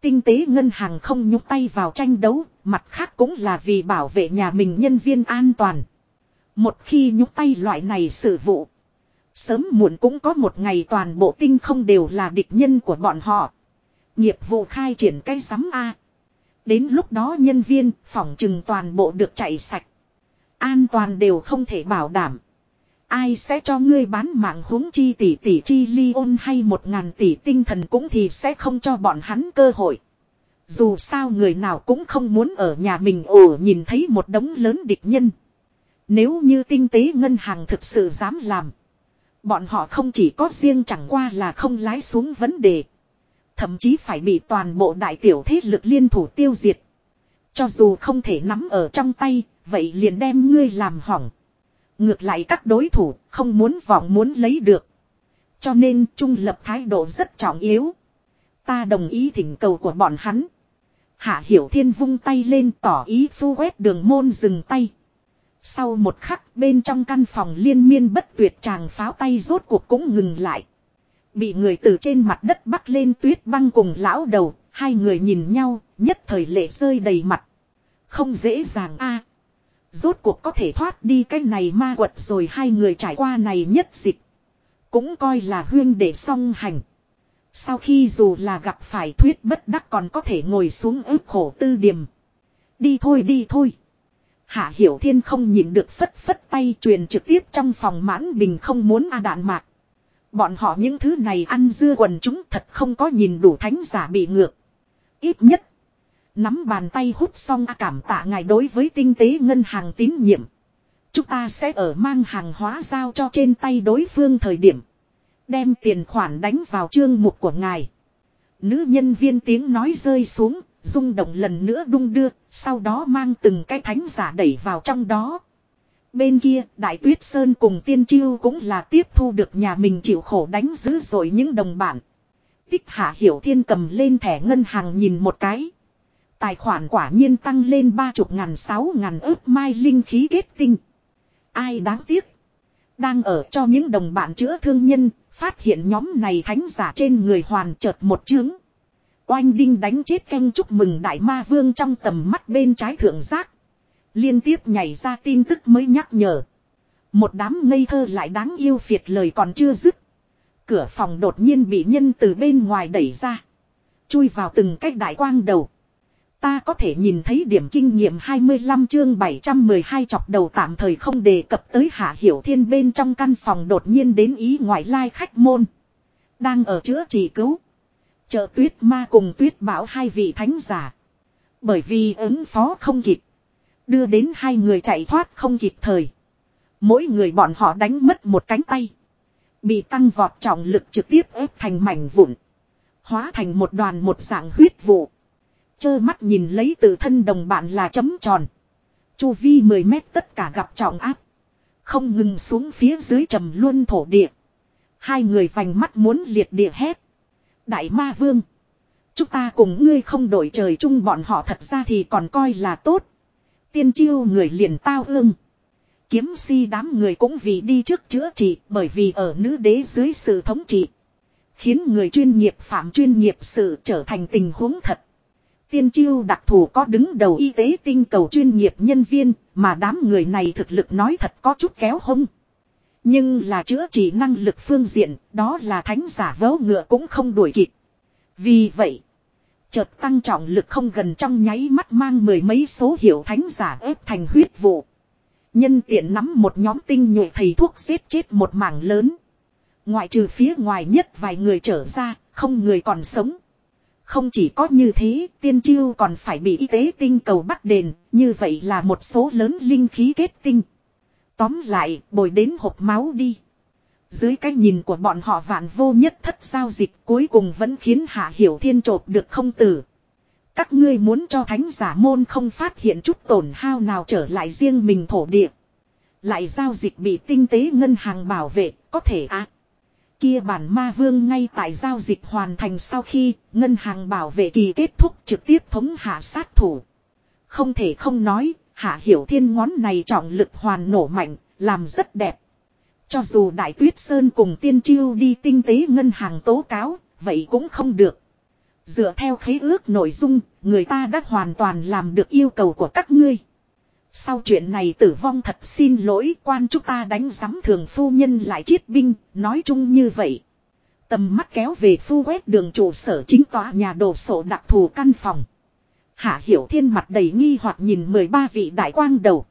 Tinh tế ngân hàng không nhúc tay vào tranh đấu, mặt khác cũng là vì bảo vệ nhà mình nhân viên an toàn. Một khi nhúc tay loại này sự vụ. Sớm muộn cũng có một ngày toàn bộ tinh không đều là địch nhân của bọn họ. Nghiệp vụ khai triển cây sắm A. Đến lúc đó nhân viên phòng trừng toàn bộ được chạy sạch. An toàn đều không thể bảo đảm. Ai sẽ cho ngươi bán mạng huống chi tỷ tỷ chi ly ôn hay một ngàn tỷ tinh thần cũng thì sẽ không cho bọn hắn cơ hội. Dù sao người nào cũng không muốn ở nhà mình ổ nhìn thấy một đống lớn địch nhân. Nếu như tinh tế ngân hàng thực sự dám làm. Bọn họ không chỉ có riêng chẳng qua là không lái xuống vấn đề. Thậm chí phải bị toàn bộ đại tiểu thế lực liên thủ tiêu diệt. Cho dù không thể nắm ở trong tay, vậy liền đem ngươi làm hỏng. Ngược lại các đối thủ không muốn vọng muốn lấy được. Cho nên trung lập thái độ rất trọng yếu. Ta đồng ý thỉnh cầu của bọn hắn. Hạ Hiểu Thiên vung tay lên tỏ ý phu quét đường môn dừng tay. Sau một khắc bên trong căn phòng liên miên bất tuyệt chàng pháo tay rốt cuộc cũng ngừng lại. Bị người từ trên mặt đất bắt lên tuyết băng cùng lão đầu, hai người nhìn nhau, nhất thời lệ rơi đầy mặt. Không dễ dàng a Rốt cuộc có thể thoát đi cái này ma quật rồi hai người trải qua này nhất dịch. Cũng coi là huyên để song hành. Sau khi dù là gặp phải thuyết bất đắc còn có thể ngồi xuống ướp khổ tư điểm. Đi thôi đi thôi. Hạ Hiểu Thiên không nhìn được phất phất tay truyền trực tiếp trong phòng mãn bình không muốn a đạn mạc. Bọn họ những thứ này ăn dưa quần chúng thật không có nhìn đủ thánh giả bị ngược. Ít nhất. Nắm bàn tay hút xong a cảm tạ ngài đối với tinh tế ngân hàng tín nhiệm. Chúng ta sẽ ở mang hàng hóa giao cho trên tay đối phương thời điểm. Đem tiền khoản đánh vào chương mục của ngài. Nữ nhân viên tiếng nói rơi xuống, rung động lần nữa đung đưa, sau đó mang từng cái thánh giả đẩy vào trong đó. Bên kia, Đại Tuyết Sơn cùng Tiên Chiêu cũng là tiếp thu được nhà mình chịu khổ đánh dữ rồi những đồng bản. Tích Hạ Hiểu Thiên cầm lên thẻ ngân hàng nhìn một cái. Tài khoản quả nhiên tăng lên ba chục ngàn sáu ngàn ước mai linh khí kết tinh. Ai đáng tiếc. Đang ở cho những đồng bạn chữa thương nhân, phát hiện nhóm này thánh giả trên người hoàn chợt một chướng. Oanh đinh đánh chết canh chúc mừng đại ma vương trong tầm mắt bên trái thượng giác. Liên tiếp nhảy ra tin tức mới nhắc nhở. Một đám ngây thơ lại đáng yêu phiệt lời còn chưa dứt. Cửa phòng đột nhiên bị nhân từ bên ngoài đẩy ra. Chui vào từng cách đại quang đầu. Ta có thể nhìn thấy điểm kinh nghiệm 25 chương 712 chọc đầu tạm thời không đề cập tới Hạ Hiểu Thiên bên trong căn phòng đột nhiên đến ý ngoại lai khách môn. Đang ở chữa trị cứu. Trợ tuyết ma cùng tuyết bảo hai vị thánh giả. Bởi vì ứng phó không kịp. Đưa đến hai người chạy thoát không kịp thời. Mỗi người bọn họ đánh mất một cánh tay. Bị tăng vọt trọng lực trực tiếp ép thành mảnh vụn. Hóa thành một đoàn một dạng huyết vụ. Chơ mắt nhìn lấy tự thân đồng bạn là chấm tròn. Chu vi 10 mét tất cả gặp trọng áp. Không ngừng xuống phía dưới trầm luôn thổ địa. Hai người vành mắt muốn liệt địa hét. Đại ma vương. Chúng ta cùng ngươi không đổi trời chung bọn họ thật ra thì còn coi là tốt. Tiên chiêu người liền tao ương. Kiếm si đám người cũng vì đi trước chữa trị bởi vì ở nữ đế dưới sự thống trị. Khiến người chuyên nghiệp phạm chuyên nghiệp sự trở thành tình huống thật. Tiên chiêu đặc thù có đứng đầu y tế tinh cầu chuyên nghiệp nhân viên mà đám người này thực lực nói thật có chút kéo hông. Nhưng là chữa trị năng lực phương diện đó là thánh giả vớ ngựa cũng không đuổi kịp. Vì vậy, chợt tăng trọng lực không gần trong nháy mắt mang mười mấy số hiệu thánh giả ép thành huyết vụ. Nhân tiện nắm một nhóm tinh nhuệ thầy thuốc xếp chết một mảng lớn. Ngoại trừ phía ngoài nhất vài người trở ra, không người còn sống. Không chỉ có như thế, tiên chiêu còn phải bị y tế tinh cầu bắt đền, như vậy là một số lớn linh khí kết tinh. Tóm lại, bồi đến hộp máu đi. Dưới cái nhìn của bọn họ vạn vô nhất thất giao dịch cuối cùng vẫn khiến Hạ Hiểu Thiên trộp được không tử. Các ngươi muốn cho thánh giả môn không phát hiện chút tổn hao nào trở lại riêng mình thổ địa. Lại giao dịch bị tinh tế ngân hàng bảo vệ, có thể à. Kia bản ma vương ngay tại giao dịch hoàn thành sau khi ngân hàng bảo vệ kỳ kết thúc trực tiếp thống hạ sát thủ. Không thể không nói, hạ hiểu thiên ngón này trọng lực hoàn nổ mạnh, làm rất đẹp. Cho dù Đại Tuyết Sơn cùng tiên chiêu đi tinh tế ngân hàng tố cáo, vậy cũng không được. Dựa theo khế ước nội dung, người ta đã hoàn toàn làm được yêu cầu của các ngươi. Sau chuyện này tử vong thật xin lỗi quan chúng ta đánh giám thường phu nhân lại chiết binh, nói chung như vậy. Tầm mắt kéo về phu quét đường trụ sở chính tòa nhà đồ sổ đặc thù căn phòng. Hạ Hiểu Thiên mặt đầy nghi hoặc nhìn 13 vị đại quang đầu.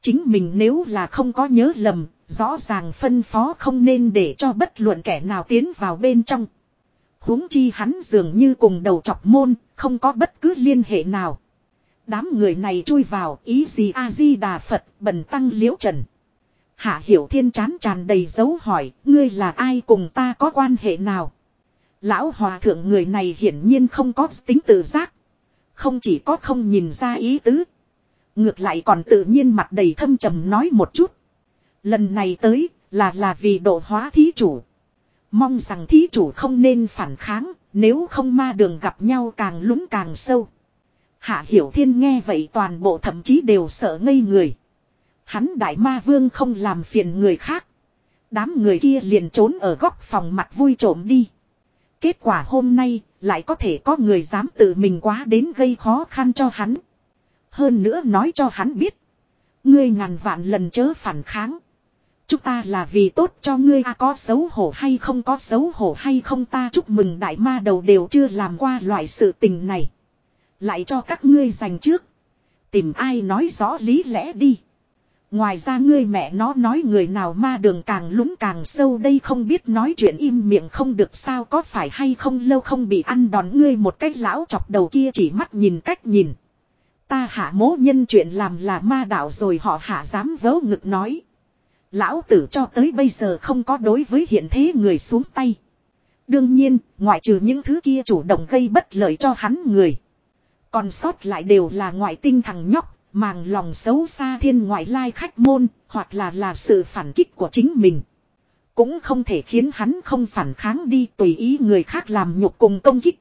Chính mình nếu là không có nhớ lầm, rõ ràng phân phó không nên để cho bất luận kẻ nào tiến vào bên trong huống chi hắn dường như cùng đầu chọc môn, không có bất cứ liên hệ nào. Đám người này chui vào ý gì A-di-đà Phật bần tăng liễu trần. Hạ hiểu thiên chán tràn đầy dấu hỏi, ngươi là ai cùng ta có quan hệ nào? Lão hòa thượng người này hiển nhiên không có tính tự giác. Không chỉ có không nhìn ra ý tứ. Ngược lại còn tự nhiên mặt đầy thâm trầm nói một chút. Lần này tới là là vì độ hóa thí chủ. Mong rằng thí chủ không nên phản kháng, nếu không ma đường gặp nhau càng lún càng sâu. Hạ Hiểu Thiên nghe vậy toàn bộ thậm chí đều sợ ngây người. Hắn đại ma vương không làm phiền người khác. Đám người kia liền trốn ở góc phòng mặt vui trộm đi. Kết quả hôm nay lại có thể có người dám tự mình quá đến gây khó khăn cho hắn. Hơn nữa nói cho hắn biết. Ngươi ngàn vạn lần chớ phản kháng. Chúng ta là vì tốt cho ngươi à có xấu hổ hay không, có xấu hổ hay không, ta chúc mừng đại ma đầu đều chưa làm qua loại sự tình này. Lại cho các ngươi dành trước. Tìm ai nói rõ lý lẽ đi. Ngoài ra ngươi mẹ nó nói người nào ma đường càng lún càng sâu đây không biết nói chuyện im miệng không được sao có phải hay không lâu không bị ăn đòn ngươi một cách lão chọc đầu kia chỉ mắt nhìn cách nhìn. Ta hạ mố nhân chuyện làm là ma đạo rồi họ hạ dám vớ ngực nói. Lão tử cho tới bây giờ không có đối với hiện thế người xuống tay. Đương nhiên, ngoại trừ những thứ kia chủ động gây bất lợi cho hắn người. Còn sót lại đều là ngoại tinh thằng nhóc, màng lòng xấu xa thiên ngoại lai khách môn, hoặc là là sự phản kích của chính mình. Cũng không thể khiến hắn không phản kháng đi tùy ý người khác làm nhục cùng công kích.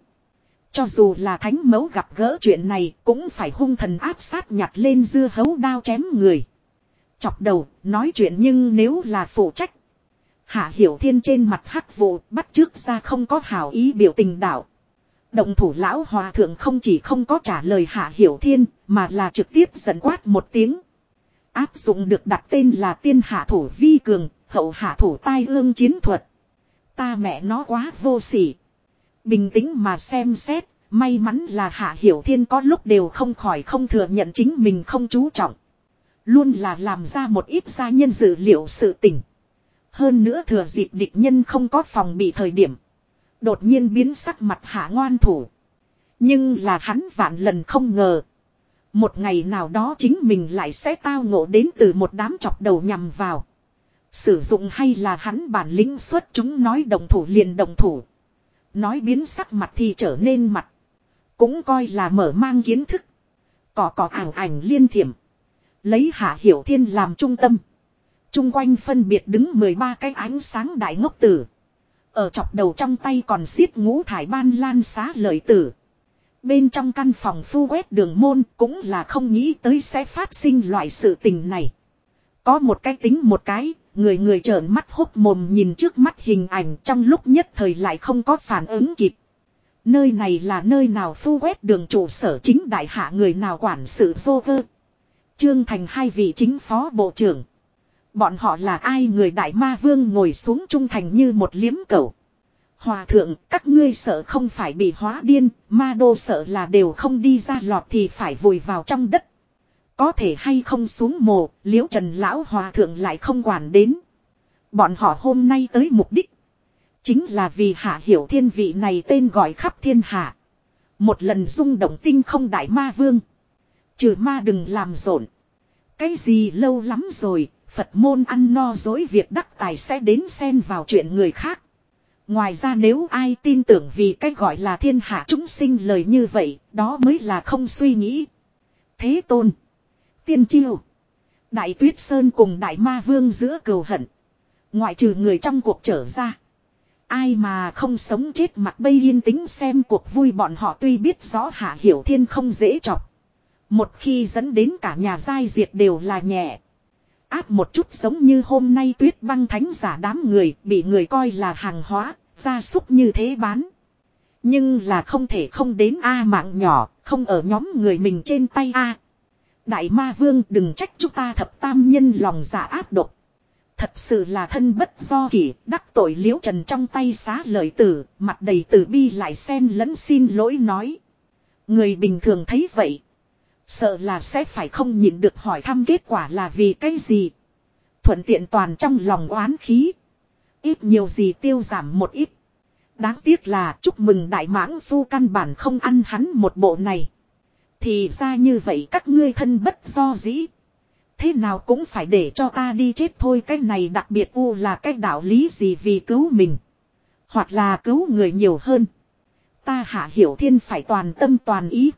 Cho dù là thánh mẫu gặp gỡ chuyện này cũng phải hung thần áp sát nhặt lên dưa hấu đao chém người. Chọc đầu, nói chuyện nhưng nếu là phụ trách. Hạ Hiểu Thiên trên mặt hắc vụ bắt trước ra không có hảo ý biểu tình đạo. Động thủ lão hòa thượng không chỉ không có trả lời Hạ Hiểu Thiên, mà là trực tiếp dẫn quát một tiếng. Áp dụng được đặt tên là tiên hạ thủ vi cường, hậu hạ thủ tai ương chiến thuật. Ta mẹ nó quá vô sỉ. Bình tĩnh mà xem xét, may mắn là Hạ Hiểu Thiên có lúc đều không khỏi không thừa nhận chính mình không chú trọng. Luôn là làm ra một ít gia nhân dự liệu sự tình. Hơn nữa thừa dịp địch nhân không có phòng bị thời điểm. Đột nhiên biến sắc mặt hạ ngoan thủ. Nhưng là hắn vạn lần không ngờ. Một ngày nào đó chính mình lại sẽ tao ngộ đến từ một đám chọc đầu nhằm vào. Sử dụng hay là hắn bản lĩnh xuất chúng nói đồng thủ liền đồng thủ. Nói biến sắc mặt thì trở nên mặt. Cũng coi là mở mang kiến thức. Cỏ cỏ ảnh ảnh liên thiểm. Lấy hạ hiểu thiên làm trung tâm. Trung quanh phân biệt đứng 13 cái ánh sáng đại ngốc tử. Ở chọc đầu trong tay còn xiết ngũ thải ban lan xá lợi tử. Bên trong căn phòng phu quét đường môn cũng là không nghĩ tới sẽ phát sinh loại sự tình này. Có một cái tính một cái, người người trợn mắt hốc mồm nhìn trước mắt hình ảnh trong lúc nhất thời lại không có phản ứng kịp. Nơi này là nơi nào phu quét đường trụ sở chính đại hạ người nào quản sự vô cơ. Trương Thành hai vị chính phó bộ trưởng. Bọn họ là ai người đại ma vương ngồi xuống trung thành như một liếm cầu. Hòa thượng, các ngươi sợ không phải bị hóa điên, ma đô sợ là đều không đi ra lọt thì phải vùi vào trong đất. Có thể hay không xuống mồ, liễu trần lão hòa thượng lại không quản đến. Bọn họ hôm nay tới mục đích. Chính là vì hạ hiểu thiên vị này tên gọi khắp thiên hạ. Một lần rung động tinh không đại ma vương. Trừ ma đừng làm rộn. Cái gì lâu lắm rồi, Phật môn ăn no dối việc đắc tài sẽ đến xen vào chuyện người khác. Ngoài ra nếu ai tin tưởng vì cách gọi là thiên hạ chúng sinh lời như vậy, đó mới là không suy nghĩ. Thế tôn. Tiên chiêu. Đại tuyết sơn cùng đại ma vương giữa cầu hận. Ngoại trừ người trong cuộc trở ra. Ai mà không sống chết mặt bây yên tĩnh xem cuộc vui bọn họ tuy biết rõ hạ hiểu thiên không dễ chọc. Một khi dẫn đến cả nhà giai diệt đều là nhẹ. Áp một chút giống như hôm nay tuyết băng thánh giả đám người bị người coi là hàng hóa, gia súc như thế bán. Nhưng là không thể không đến A mạng nhỏ, không ở nhóm người mình trên tay A. Đại ma vương đừng trách chúng ta thập tam nhân lòng giả áp độc. Thật sự là thân bất do kỷ, đắc tội liễu trần trong tay xá lời tử, mặt đầy tử bi lại xen lẫn xin lỗi nói. Người bình thường thấy vậy. Sợ là sẽ phải không nhịn được hỏi thăm kết quả là vì cái gì. Thuận tiện toàn trong lòng oán khí. Ít nhiều gì tiêu giảm một ít. Đáng tiếc là chúc mừng đại mãng phu căn bản không ăn hắn một bộ này. Thì ra như vậy các ngươi thân bất do dĩ. Thế nào cũng phải để cho ta đi chết thôi, cái này đặc biệt u là cái đạo lý gì vì cứu mình. Hoặc là cứu người nhiều hơn. Ta hạ hiểu thiên phải toàn tâm toàn ý.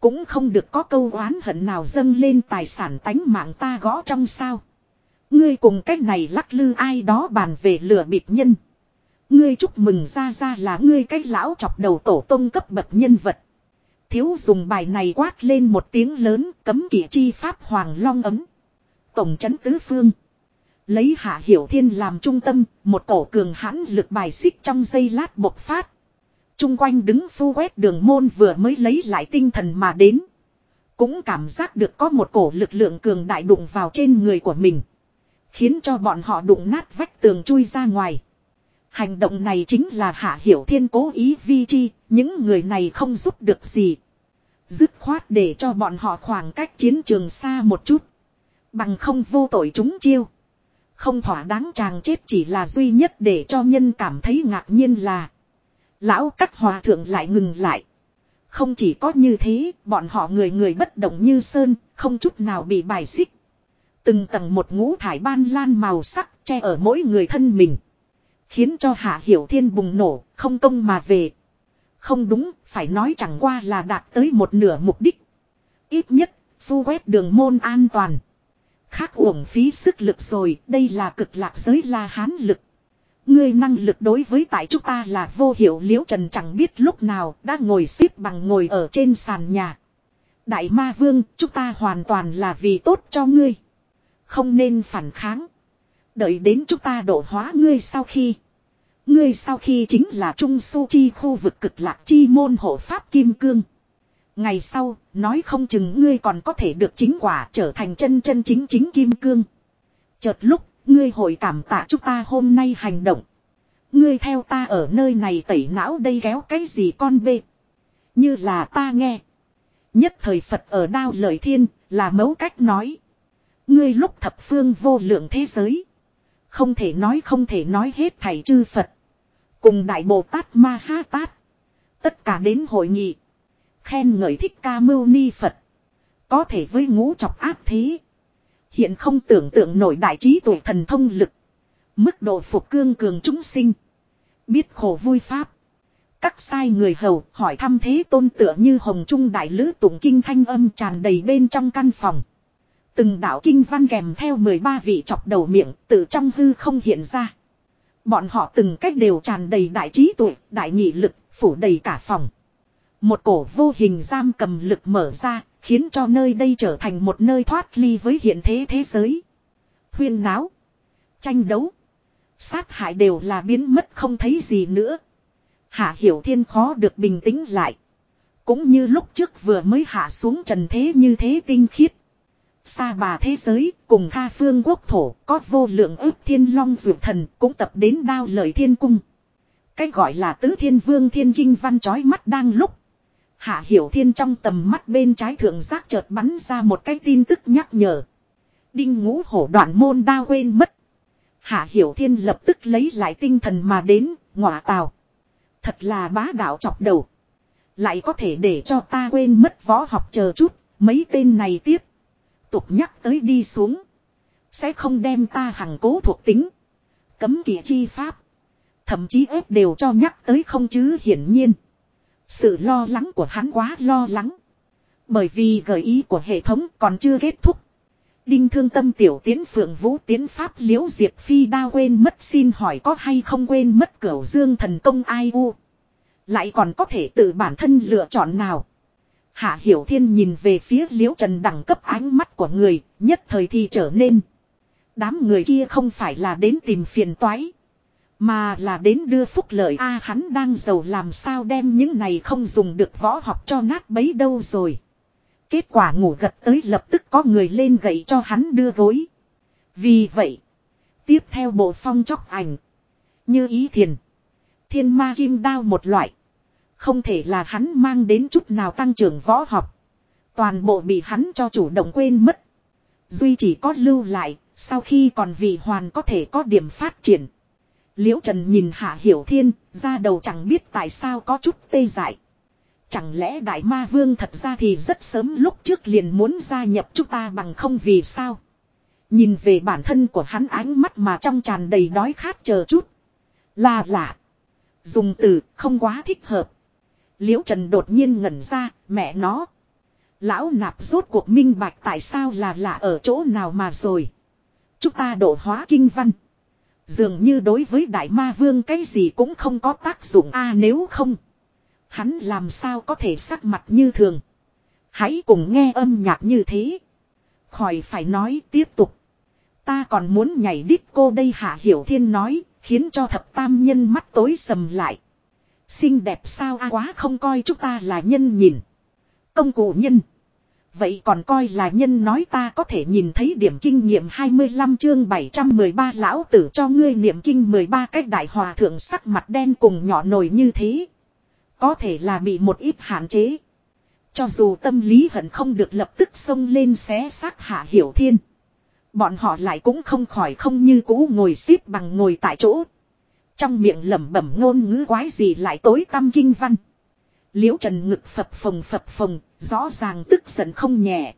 Cũng không được có câu oán hận nào dâng lên tài sản tánh mạng ta gõ trong sao. Ngươi cùng cách này lắc lư ai đó bàn về lừa bịp nhân. Ngươi chúc mừng ra ra là ngươi cách lão chọc đầu tổ tông cấp bậc nhân vật. Thiếu dùng bài này quát lên một tiếng lớn cấm kỵ chi pháp hoàng long ấm. Tổng chấn tứ phương. Lấy hạ hiểu thiên làm trung tâm, một cổ cường hãn lực bài xích trong giây lát bộc phát. Trung quanh đứng phu quét đường môn vừa mới lấy lại tinh thần mà đến. Cũng cảm giác được có một cổ lực lượng cường đại đụng vào trên người của mình. Khiến cho bọn họ đụng nát vách tường chui ra ngoài. Hành động này chính là hạ hiểu thiên cố ý vi chi, những người này không giúp được gì. Dứt khoát để cho bọn họ khoảng cách chiến trường xa một chút. Bằng không vô tội chúng chiêu. Không thỏa đáng chàng chết chỉ là duy nhất để cho nhân cảm thấy ngạc nhiên là. Lão các hòa thượng lại ngừng lại. Không chỉ có như thế, bọn họ người người bất động như sơn, không chút nào bị bài xích. Từng tầng một ngũ thải ban lan màu sắc che ở mỗi người thân mình. Khiến cho hạ hiểu thiên bùng nổ, không công mà về. Không đúng, phải nói chẳng qua là đạt tới một nửa mục đích. Ít nhất, phu quét đường môn an toàn. Khác uổng phí sức lực rồi, đây là cực lạc giới la hán lực. Ngươi năng lực đối với tại chúng ta là vô hiệu liễu trần chẳng biết lúc nào đã ngồi xếp bằng ngồi ở trên sàn nhà. Đại ma vương, chúng ta hoàn toàn là vì tốt cho ngươi. Không nên phản kháng. Đợi đến chúng ta độ hóa ngươi sau khi. Ngươi sau khi chính là trung su chi khu vực cực lạc chi môn hộ pháp kim cương. Ngày sau, nói không chừng ngươi còn có thể được chính quả trở thành chân chân chính chính kim cương. Chợt lúc, ngươi hội cảm tạ chúng ta hôm nay hành động. Ngươi theo ta ở nơi này tẩy não đây kéo cái gì con bê. Như là ta nghe. Nhất thời Phật ở đao lời thiên là mấu cách nói. Ngươi lúc thập phương vô lượng thế giới. Không thể nói không thể nói hết thầy chư Phật. Cùng Đại Bồ Tát Ma Ha Tát. Tất cả đến hội nghị. Khen ngợi thích ca mưu ni Phật. Có thể với ngũ chọc áp thế. Hiện không tưởng tượng nổi đại trí tuổi thần thông lực. Mức độ phục cương cường chúng sinh. Biết khổ vui pháp. Các sai người hầu hỏi thăm thế tôn tựa như hồng trung đại lữ tụng kinh thanh âm tràn đầy bên trong căn phòng. Từng đạo kinh văn kèm theo 13 vị chọc đầu miệng từ trong hư không hiện ra. Bọn họ từng cách đều tràn đầy đại trí tuệ, đại nghị lực, phủ đầy cả phòng. Một cổ vô hình giam cầm lực mở ra, khiến cho nơi đây trở thành một nơi thoát ly với hiện thế thế giới. Huyên náo, tranh đấu, sát hại đều là biến mất không thấy gì nữa. Hạ Hiểu Thiên khó được bình tĩnh lại. Cũng như lúc trước vừa mới hạ xuống trần thế như thế tinh khiết. Sa bà thế giới cùng tha phương quốc thổ có vô lượng ước thiên long dược thần cũng tập đến đao lợi thiên cung. Cái gọi là tứ thiên vương thiên kinh văn chói mắt đang lúc. Hạ hiểu thiên trong tầm mắt bên trái thượng giác chợt bắn ra một cái tin tức nhắc nhở. Đinh ngũ hổ đoạn môn đa quên mất. Hạ hiểu thiên lập tức lấy lại tinh thần mà đến, ngọa tào. Thật là bá đạo chọc đầu. Lại có thể để cho ta quên mất võ học chờ chút, mấy tên này tiếp. Tục nhắc tới đi xuống. Sẽ không đem ta hằng cố thuộc tính. Cấm kỵ chi pháp. Thậm chí ép đều cho nhắc tới không chứ hiển nhiên. Sự lo lắng của hắn quá lo lắng. Bởi vì gợi ý của hệ thống còn chưa kết thúc. Đinh thương tâm tiểu tiến phượng vũ tiến pháp liễu diệp phi đa quên mất xin hỏi có hay không quên mất cửu dương thần công ai u. Lại còn có thể tự bản thân lựa chọn nào. Hạ Hiểu Thiên nhìn về phía Liễu Trần đẳng cấp ánh mắt của người, nhất thời thì trở nên. Đám người kia không phải là đến tìm phiền toái. Mà là đến đưa phúc lợi a hắn đang giàu làm sao đem những này không dùng được võ học cho nát bấy đâu rồi. Kết quả ngủ gật tới lập tức có người lên gậy cho hắn đưa gối. Vì vậy, tiếp theo bộ phong chóc ảnh. Như ý thiền. Thiên ma kim đao một loại. Không thể là hắn mang đến chút nào tăng trưởng võ học. Toàn bộ bị hắn cho chủ động quên mất. Duy chỉ có lưu lại, sau khi còn vì hoàn có thể có điểm phát triển. Liễu Trần nhìn Hạ Hiểu Thiên, ra đầu chẳng biết tại sao có chút tê dại. Chẳng lẽ Đại Ma Vương thật ra thì rất sớm lúc trước liền muốn gia nhập chúng ta bằng không vì sao. Nhìn về bản thân của hắn ánh mắt mà trong tràn đầy đói khát chờ chút. Là lạ. Dùng từ không quá thích hợp. Liễu Trần đột nhiên ngẩn ra, mẹ nó. Lão nạp rốt cuộc minh bạch tại sao là lạ ở chỗ nào mà rồi. Chúng ta độ hóa kinh văn. Dường như đối với đại ma vương cái gì cũng không có tác dụng a nếu không. Hắn làm sao có thể sắc mặt như thường. Hãy cùng nghe âm nhạc như thế. Khỏi phải nói tiếp tục. Ta còn muốn nhảy đít cô đây hạ hiểu thiên nói, khiến cho thập tam nhân mắt tối sầm lại. Xinh đẹp sao a quá không coi chúng ta là nhân nhìn. Công cụ nhân. Vậy còn coi là nhân nói ta có thể nhìn thấy điểm kinh nghiệm 25 chương 713 lão tử cho ngươi niệm kinh 13 cách đại hòa thượng sắc mặt đen cùng nhỏ nổi như thế. Có thể là bị một ít hạn chế. Cho dù tâm lý hận không được lập tức xông lên xé xác hạ hiểu thiên. Bọn họ lại cũng không khỏi không như cũ ngồi xếp bằng ngồi tại chỗ. Trong miệng lẩm bẩm ngôn ngữ quái gì lại tối tâm kinh văn. Liễu trần ngực phập phồng phập phồng, rõ ràng tức giận không nhẹ.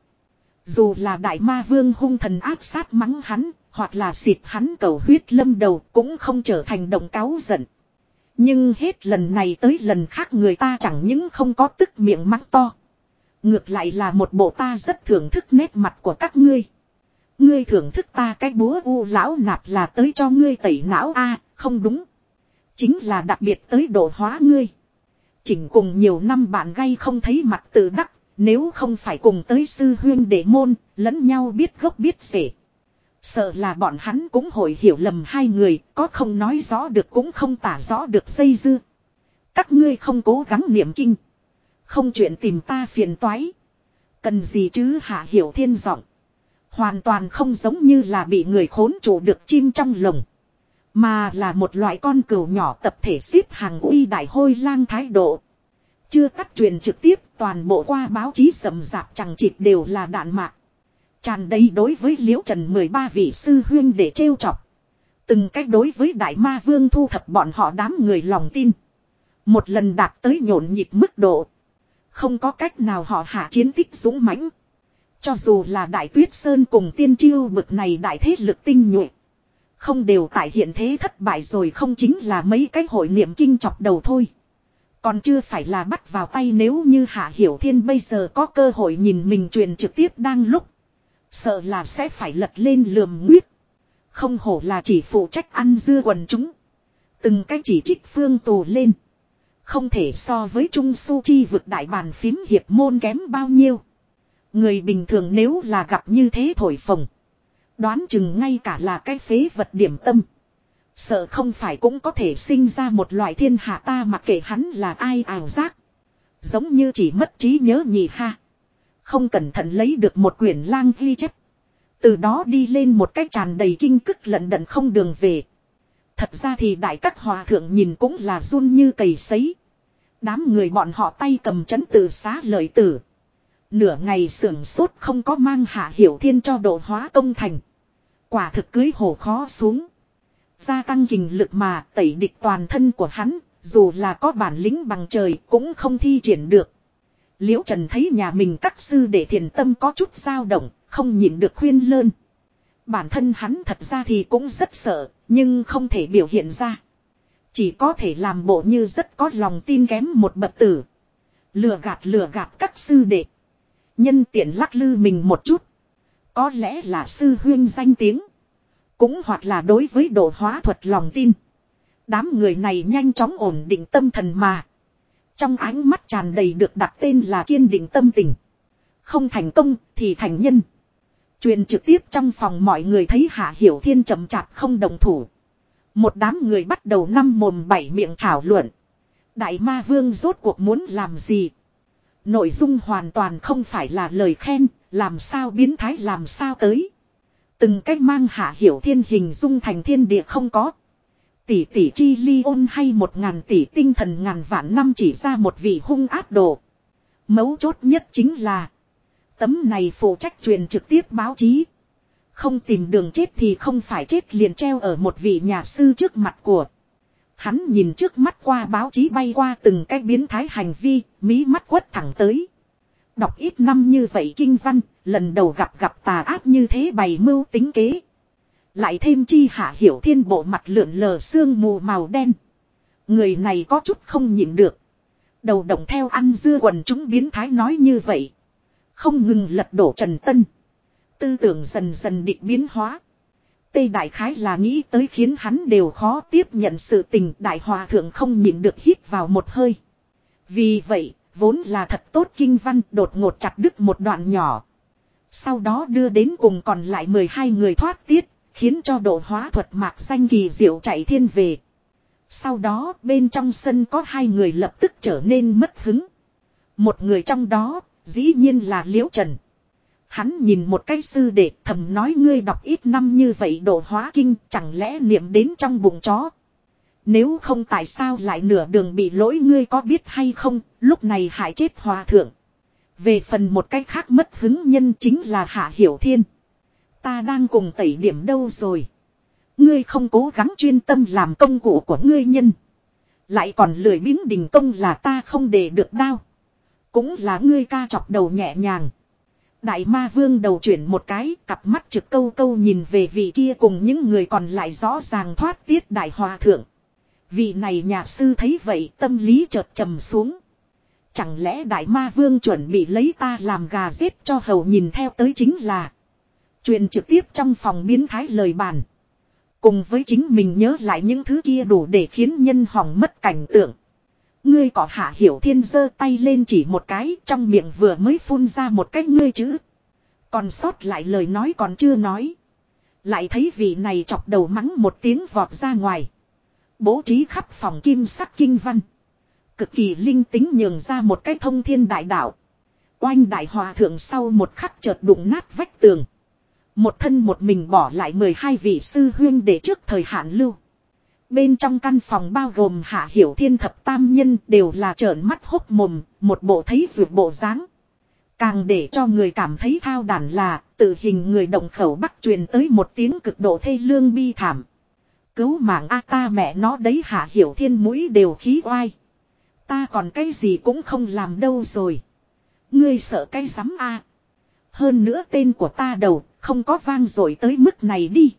Dù là đại ma vương hung thần áp sát mắng hắn, hoặc là xịt hắn cầu huyết lâm đầu cũng không trở thành động cáo giận. Nhưng hết lần này tới lần khác người ta chẳng những không có tức miệng mắng to. Ngược lại là một bộ ta rất thưởng thức nét mặt của các ngươi. Ngươi thưởng thức ta cái búa u lão nạp là tới cho ngươi tẩy não a không đúng. Chính là đặc biệt tới độ hóa ngươi. Chỉnh cùng nhiều năm bạn gay không thấy mặt tự đắc, nếu không phải cùng tới sư huyên để môn, lẫn nhau biết gốc biết rể. Sợ là bọn hắn cũng hồi hiểu lầm hai người, có không nói rõ được cũng không tả rõ được dây dưa. Các ngươi không cố gắng niệm kinh. Không chuyện tìm ta phiền toái. Cần gì chứ hạ hiểu thiên giọng. Hoàn toàn không giống như là bị người khốn chủ được chim trong lồng. Mà là một loại con cừu nhỏ tập thể xếp hàng uy đại hôi lang thái độ. Chưa tắt truyền trực tiếp, toàn bộ qua báo chí sầm rạp chẳng chịt đều là đạn mạc. Tràn đầy đối với liễu trần 13 vị sư huyên để trêu chọc. Từng cách đối với đại ma vương thu thập bọn họ đám người lòng tin. Một lần đạt tới nhộn nhịp mức độ. Không có cách nào họ hạ chiến tích dũng mãnh. Cho dù là đại tuyết sơn cùng tiên chiêu bực này đại thế lực tinh nhuệ. Không đều tại hiện thế thất bại rồi không chính là mấy cái hội niệm kinh chọc đầu thôi. Còn chưa phải là bắt vào tay nếu như Hạ Hiểu Thiên bây giờ có cơ hội nhìn mình truyền trực tiếp đang lúc. Sợ là sẽ phải lật lên lườm nguyết. Không hổ là chỉ phụ trách ăn dưa quần chúng. Từng cái chỉ trích phương tù lên. Không thể so với Trung Su Chi vực đại bàn phím hiệp môn kém bao nhiêu. Người bình thường nếu là gặp như thế thổi phồng. Đoán chừng ngay cả là cái phế vật điểm tâm. Sợ không phải cũng có thể sinh ra một loại thiên hạ ta mặc kệ hắn là ai ảo giác. Giống như chỉ mất trí nhớ nhỉ ha. Không cẩn thận lấy được một quyển lang ghi chép. Từ đó đi lên một cách tràn đầy kinh cức lận đận không đường về. Thật ra thì đại các hòa thượng nhìn cũng là run như cầy sấy. Đám người bọn họ tay cầm chấn từ xá lợi tử. Nửa ngày sưởng sốt không có mang hạ hiểu thiên cho độ hóa công thành. Quả thực cưới hổ khó xuống. Gia tăng kình lực mà tẩy địch toàn thân của hắn, dù là có bản lĩnh bằng trời cũng không thi triển được. Liễu Trần thấy nhà mình các sư để thiền tâm có chút dao động, không nhịn được khuyên lơn. Bản thân hắn thật ra thì cũng rất sợ, nhưng không thể biểu hiện ra. Chỉ có thể làm bộ như rất có lòng tin kém một bậc tử. Lừa gạt lừa gạt các sư đệ. Nhân tiện lắc lư mình một chút. Có lẽ là sư huyên danh tiếng. Cũng hoặc là đối với độ hóa thuật lòng tin. Đám người này nhanh chóng ổn định tâm thần mà. Trong ánh mắt tràn đầy được đặt tên là kiên định tâm tình. Không thành công thì thành nhân. Truyền trực tiếp trong phòng mọi người thấy Hạ Hiểu Thiên chậm chạp không đồng thủ. Một đám người bắt đầu năm mồm bảy miệng thảo luận. Đại ma vương rốt cuộc muốn làm gì? Nội dung hoàn toàn không phải là lời khen, làm sao biến thái làm sao tới. Từng cách mang hạ hiểu thiên hình dung thành thiên địa không có. Tỷ tỷ chi ly ôn hay một ngàn tỷ tinh thần ngàn vạn năm chỉ ra một vị hung ác đồ. Mấu chốt nhất chính là. Tấm này phụ trách truyền trực tiếp báo chí. Không tìm đường chết thì không phải chết liền treo ở một vị nhà sư trước mặt của. Hắn nhìn trước mắt qua báo chí bay qua từng cái biến thái hành vi, mí mắt quất thẳng tới. Đọc ít năm như vậy kinh văn, lần đầu gặp gặp tà ác như thế bày mưu tính kế. Lại thêm chi hạ hiểu thiên bộ mặt lượn lờ sương mù màu đen. Người này có chút không nhịn được. Đầu động theo ăn dưa quần chúng biến thái nói như vậy. Không ngừng lật đổ Trần Tân. Tư tưởng dần dần định biến hóa. Tây Đại Khái là nghĩ tới khiến hắn đều khó tiếp nhận sự tình Đại Hòa Thượng không nhịn được hít vào một hơi. Vì vậy, vốn là thật tốt kinh văn đột ngột chặt đứt một đoạn nhỏ. Sau đó đưa đến cùng còn lại 12 người thoát tiết, khiến cho độ hóa thuật mạc xanh kỳ diệu chạy thiên về. Sau đó bên trong sân có hai người lập tức trở nên mất hứng. Một người trong đó, dĩ nhiên là Liễu Trần. Hắn nhìn một cái sư đệ thầm nói ngươi đọc ít năm như vậy độ hóa kinh chẳng lẽ niệm đến trong bụng chó. Nếu không tại sao lại nửa đường bị lỗi ngươi có biết hay không, lúc này hại chết hòa thượng. Về phần một cách khác mất hứng nhân chính là Hạ Hiểu Thiên. Ta đang cùng tẩy điểm đâu rồi. Ngươi không cố gắng chuyên tâm làm công cụ của ngươi nhân. Lại còn lười biếng đình công là ta không để được đau. Cũng là ngươi ca chọc đầu nhẹ nhàng. Đại ma vương đầu chuyển một cái, cặp mắt trực câu câu nhìn về vị kia cùng những người còn lại rõ ràng thoát tiết đại hòa thượng. Vị này nhà sư thấy vậy tâm lý chợt trầm xuống. Chẳng lẽ đại ma vương chuẩn bị lấy ta làm gà giết cho hầu nhìn theo tới chính là. truyền trực tiếp trong phòng biến thái lời bàn. Cùng với chính mình nhớ lại những thứ kia đủ để khiến nhân hỏng mất cảnh tượng. Ngươi có hạ hiểu thiên giơ tay lên chỉ một cái trong miệng vừa mới phun ra một cái ngươi chữ. Còn sót lại lời nói còn chưa nói. Lại thấy vị này chọc đầu mắng một tiếng vọt ra ngoài. Bố trí khắp phòng kim sắc kinh văn. Cực kỳ linh tính nhường ra một cái thông thiên đại đạo. Oanh đại hòa thượng sau một khắc chợt đụng nát vách tường. Một thân một mình bỏ lại 12 vị sư huyên để trước thời hạn lưu. Bên trong căn phòng bao gồm hạ hiểu thiên thập tam nhân đều là trợn mắt hốc mồm, một bộ thấy ruột bộ dáng Càng để cho người cảm thấy thao đàn là tự hình người động khẩu bắt truyền tới một tiếng cực độ thê lương bi thảm. Cứu mạng a ta mẹ nó đấy hạ hiểu thiên mũi đều khí oai. Ta còn cái gì cũng không làm đâu rồi. Ngươi sợ cái rắm a Hơn nữa tên của ta đầu không có vang rồi tới mức này đi.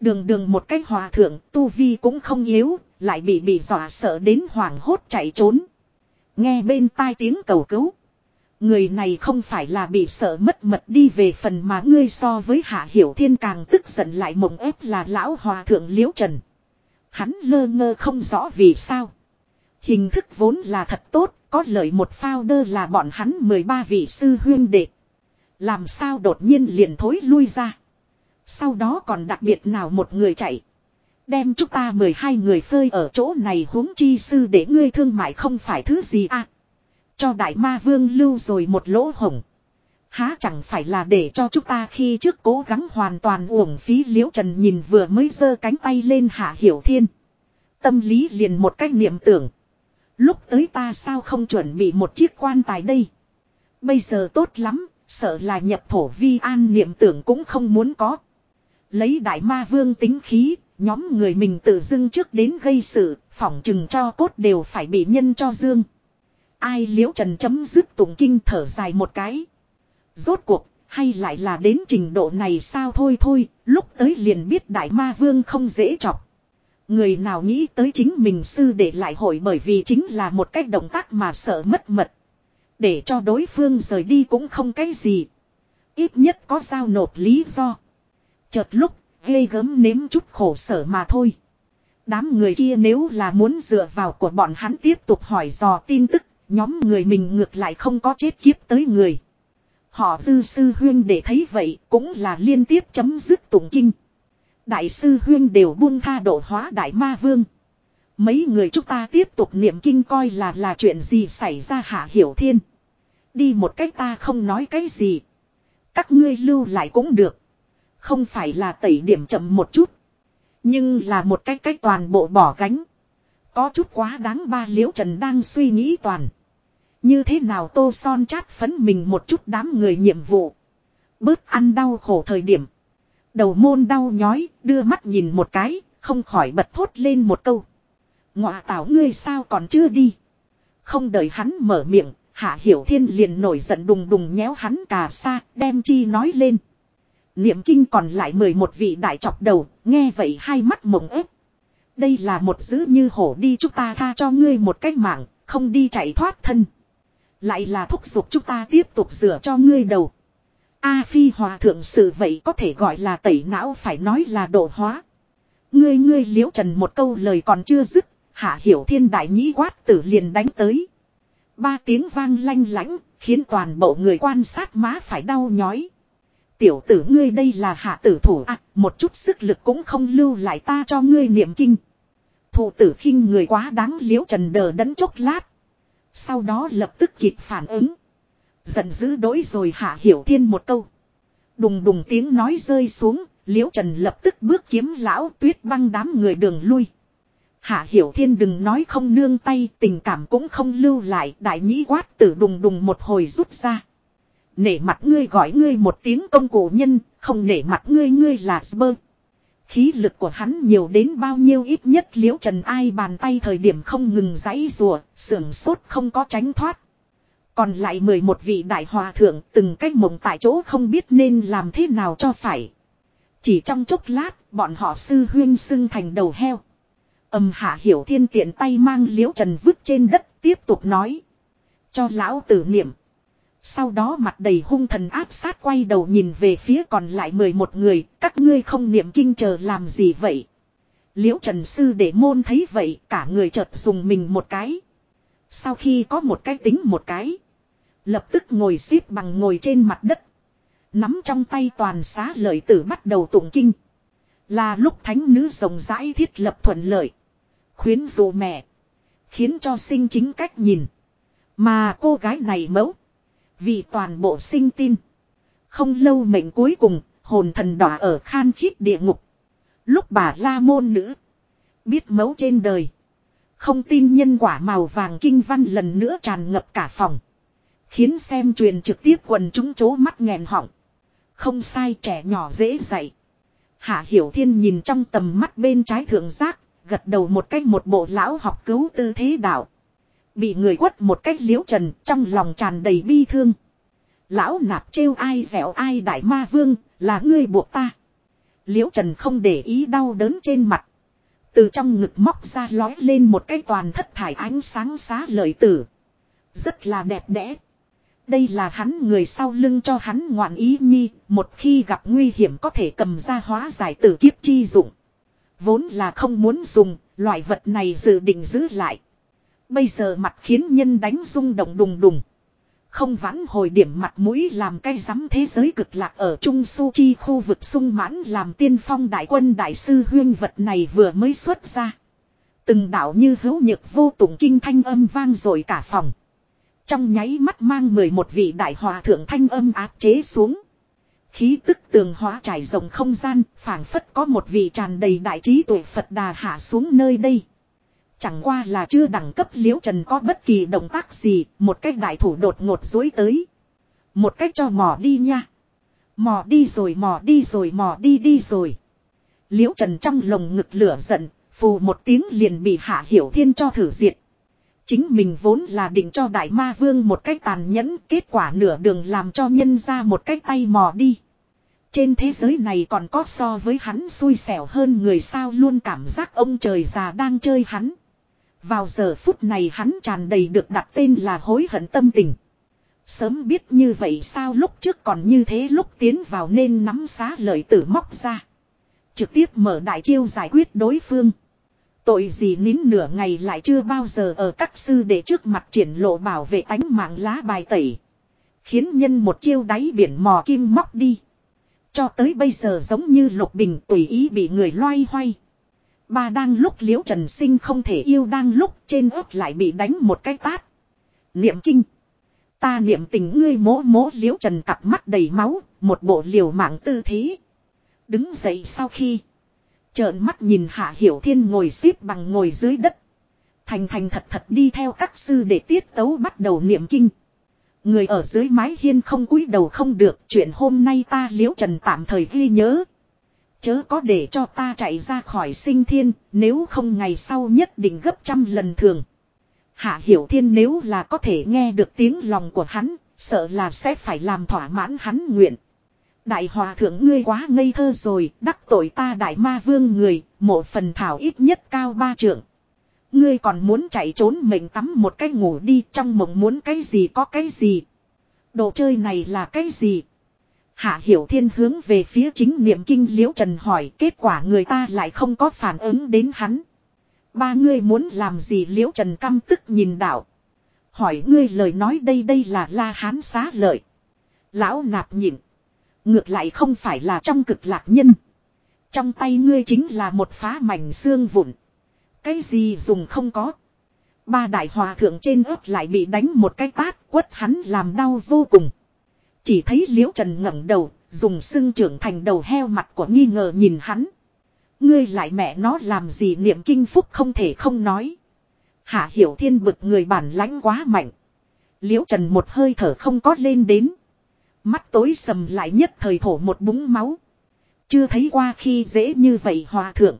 Đường đường một cái hòa thượng tu vi cũng không yếu, lại bị bị dọa sợ đến hoảng hốt chạy trốn. Nghe bên tai tiếng cầu cứu. Người này không phải là bị sợ mất mật đi về phần mà ngươi so với Hạ Hiểu Thiên càng tức giận lại mộng ép là lão hòa thượng Liễu Trần. Hắn lơ ngơ không rõ vì sao. Hình thức vốn là thật tốt, có lợi một phao đơ là bọn hắn 13 vị sư huyên đệ. Làm sao đột nhiên liền thối lui ra. Sau đó còn đặc biệt nào một người chạy. Đem chúng ta 12 người phơi ở chỗ này huống chi sư để ngươi thương mại không phải thứ gì à. Cho đại ma vương lưu rồi một lỗ hổng. Há chẳng phải là để cho chúng ta khi trước cố gắng hoàn toàn uổng phí liễu trần nhìn vừa mới giơ cánh tay lên hạ hiểu thiên. Tâm lý liền một cách niệm tưởng. Lúc tới ta sao không chuẩn bị một chiếc quan tài đây. Bây giờ tốt lắm, sợ là nhập thổ vi an niệm tưởng cũng không muốn có. Lấy đại ma vương tính khí, nhóm người mình tự dưng trước đến gây sự, phỏng chừng cho cốt đều phải bị nhân cho dương. Ai liễu trần chấm dứt tụng kinh thở dài một cái. Rốt cuộc, hay lại là đến trình độ này sao thôi thôi, lúc tới liền biết đại ma vương không dễ chọc. Người nào nghĩ tới chính mình sư để lại hội bởi vì chính là một cách động tác mà sợ mất mật. Để cho đối phương rời đi cũng không cái gì. Ít nhất có giao nộp lý do. Chợt lúc, ghê gớm nếm chút khổ sở mà thôi. Đám người kia nếu là muốn dựa vào của bọn hắn tiếp tục hỏi dò tin tức, nhóm người mình ngược lại không có chết kiếp tới người. Họ dư sư huyên để thấy vậy cũng là liên tiếp chấm dứt tụng kinh. Đại sư huyên đều buông tha độ hóa đại ma vương. Mấy người chúng ta tiếp tục niệm kinh coi là là chuyện gì xảy ra hạ hiểu thiên. Đi một cách ta không nói cái gì. Các ngươi lưu lại cũng được. Không phải là tẩy điểm chậm một chút. Nhưng là một cách cách toàn bộ bỏ gánh. Có chút quá đáng ba liễu trần đang suy nghĩ toàn. Như thế nào tô son chát phấn mình một chút đám người nhiệm vụ. Bớt ăn đau khổ thời điểm. Đầu môn đau nhói, đưa mắt nhìn một cái, không khỏi bật thốt lên một câu. Ngọa tảo ngươi sao còn chưa đi. Không đợi hắn mở miệng, hạ hiểu thiên liền nổi giận đùng đùng nhéo hắn cà sa, đem chi nói lên. Niệm kinh còn lại 11 vị đại chọc đầu, nghe vậy hai mắt mộng ép. Đây là một dữ như hổ đi chúng ta tha cho ngươi một cách mạng, không đi chạy thoát thân. Lại là thúc giục chúng ta tiếp tục rửa cho ngươi đầu. A phi hòa thượng sự vậy có thể gọi là tẩy não phải nói là độ hóa. Ngươi ngươi liễu trần một câu lời còn chưa dứt, hạ hiểu thiên đại nhĩ quát tử liền đánh tới. Ba tiếng vang lanh lãnh, khiến toàn bộ người quan sát má phải đau nhói. Tiểu tử ngươi đây là hạ tử thủ à, một chút sức lực cũng không lưu lại ta cho ngươi niệm kinh. Thủ tử khinh người quá đáng liễu trần đờ đẫn chốc lát. Sau đó lập tức kịp phản ứng. Giận dữ đối rồi hạ hiểu thiên một câu. Đùng đùng tiếng nói rơi xuống, liễu trần lập tức bước kiếm lão tuyết băng đám người đường lui. Hạ hiểu thiên đừng nói không nương tay, tình cảm cũng không lưu lại, đại nhĩ quát tử đùng đùng một hồi rút ra. Nể mặt ngươi gọi ngươi một tiếng công cụ nhân, không nể mặt ngươi ngươi là sơ. Khí lực của hắn nhiều đến bao nhiêu ít nhất liễu trần ai bàn tay thời điểm không ngừng giãy rùa, sưởng sốt không có tránh thoát. Còn lại 11 vị đại hòa thượng từng cách mộng tại chỗ không biết nên làm thế nào cho phải. Chỉ trong chốc lát, bọn họ sư huyên xưng thành đầu heo. Âm hạ hiểu thiên tiện tay mang liễu trần vứt trên đất tiếp tục nói. Cho lão tử niệm. Sau đó mặt đầy hung thần áp sát quay đầu nhìn về phía còn lại 11 người, các ngươi không niệm kinh chờ làm gì vậy? Liễu Trần Sư để môn thấy vậy, cả người chợt dùng mình một cái. Sau khi có một cái tính một cái, lập tức ngồi xếp bằng ngồi trên mặt đất. Nắm trong tay toàn xá lợi tử bắt đầu tụng kinh. Là lúc thánh nữ rộng rãi thiết lập thuận lợi. Khuyến dụ mẹ. Khiến cho sinh chính cách nhìn. Mà cô gái này mẫu. Vì toàn bộ sinh tin. Không lâu mệnh cuối cùng, hồn thần đỏ ở khan khít địa ngục. Lúc bà la môn nữ. Biết mấu trên đời. Không tin nhân quả màu vàng kinh văn lần nữa tràn ngập cả phòng. Khiến xem truyền trực tiếp quần chúng chố mắt nghẹn họng. Không sai trẻ nhỏ dễ dạy. Hạ Hiểu Thiên nhìn trong tầm mắt bên trái thượng giác, gật đầu một cách một bộ lão học cứu tư thế đạo. Bị người quất một cách liễu trần trong lòng tràn đầy bi thương. Lão nạp trêu ai dẻo ai đại ma vương, là ngươi buộc ta. Liễu trần không để ý đau đớn trên mặt. Từ trong ngực móc ra lói lên một cái toàn thất thải ánh sáng xá lợi tử. Rất là đẹp đẽ. Đây là hắn người sau lưng cho hắn ngoạn ý nhi, một khi gặp nguy hiểm có thể cầm ra hóa giải tử kiếp chi dụng. Vốn là không muốn dùng, loại vật này dự định giữ lại. Bây giờ mặt khiến nhân đánh rung động đùng đùng. Không vãn hồi điểm mặt mũi làm cây rắm thế giới cực lạc ở Trung Su Chi khu vực sung mãn làm tiên phong đại quân đại sư huyên vật này vừa mới xuất ra. Từng đạo như hữu nhược vô tụng kinh thanh âm vang rồi cả phòng. Trong nháy mắt mang mười một vị đại hòa thượng thanh âm áp chế xuống. Khí tức tường hóa trải rộng không gian, phảng phất có một vị tràn đầy đại trí tuệ Phật đà hạ xuống nơi đây. Chẳng qua là chưa đẳng cấp liễu trần có bất kỳ động tác gì, một cách đại thủ đột ngột dối tới. Một cách cho mò đi nha. Mò đi rồi mò đi rồi mò đi đi rồi. Liễu trần trong lồng ngực lửa giận, phù một tiếng liền bị hạ hiểu thiên cho thử diệt. Chính mình vốn là định cho đại ma vương một cách tàn nhẫn, kết quả nửa đường làm cho nhân ra một cách tay mò đi. Trên thế giới này còn có so với hắn xui xẻo hơn người sao luôn cảm giác ông trời già đang chơi hắn. Vào giờ phút này hắn tràn đầy được đặt tên là hối hận tâm tình. Sớm biết như vậy sao lúc trước còn như thế lúc tiến vào nên nắm xá lợi tử móc ra. Trực tiếp mở đại chiêu giải quyết đối phương. Tội gì nín nửa ngày lại chưa bao giờ ở các sư để trước mặt triển lộ bảo vệ tánh mạng lá bài tẩy. Khiến nhân một chiêu đáy biển mò kim móc đi. Cho tới bây giờ giống như lục bình tùy ý bị người loay hoay. Ba đang lúc liễu trần sinh không thể yêu đang lúc trên ớt lại bị đánh một cái tát. Niệm kinh. Ta niệm tình ngươi mố mố liễu trần cặp mắt đầy máu, một bộ liều mạng tư thế. Đứng dậy sau khi. Trợn mắt nhìn Hạ Hiểu Thiên ngồi xếp bằng ngồi dưới đất. Thành thành thật thật đi theo các sư để tiết tấu bắt đầu niệm kinh. Người ở dưới mái hiên không cúi đầu không được chuyện hôm nay ta liễu trần tạm thời ghi nhớ. Chớ có để cho ta chạy ra khỏi sinh thiên nếu không ngày sau nhất định gấp trăm lần thường. Hạ Hiểu Thiên nếu là có thể nghe được tiếng lòng của hắn, sợ là sẽ phải làm thỏa mãn hắn nguyện. Đại hòa thượng ngươi quá ngây thơ rồi, đắc tội ta đại ma vương người, một phần thảo ít nhất cao ba trượng. Ngươi còn muốn chạy trốn mình tắm một cái ngủ đi trong mộng muốn cái gì có cái gì. Đồ chơi này là cái gì? Hạ Hiểu Thiên hướng về phía chính niệm kinh liễu trần hỏi, kết quả người ta lại không có phản ứng đến hắn. Ba ngươi muốn làm gì liễu trần căm tức nhìn đạo. Hỏi ngươi lời nói đây đây là la hán xá lợi. Lão nạp nhịn. Ngược lại không phải là trong cực lạc nhân. Trong tay ngươi chính là một phá mảnh xương vụn. Cái gì dùng không có. Ba đại hòa thượng trên ớt lại bị đánh một cái tát, quất hắn làm đau vô cùng. Chỉ thấy liễu trần ngẩng đầu, dùng xương trưởng thành đầu heo mặt của nghi ngờ nhìn hắn. Ngươi lại mẹ nó làm gì niệm kinh phúc không thể không nói. Hạ hiểu thiên bực người bản lãnh quá mạnh. Liễu trần một hơi thở không có lên đến. Mắt tối sầm lại nhất thời thổ một búng máu. Chưa thấy qua khi dễ như vậy hòa thượng.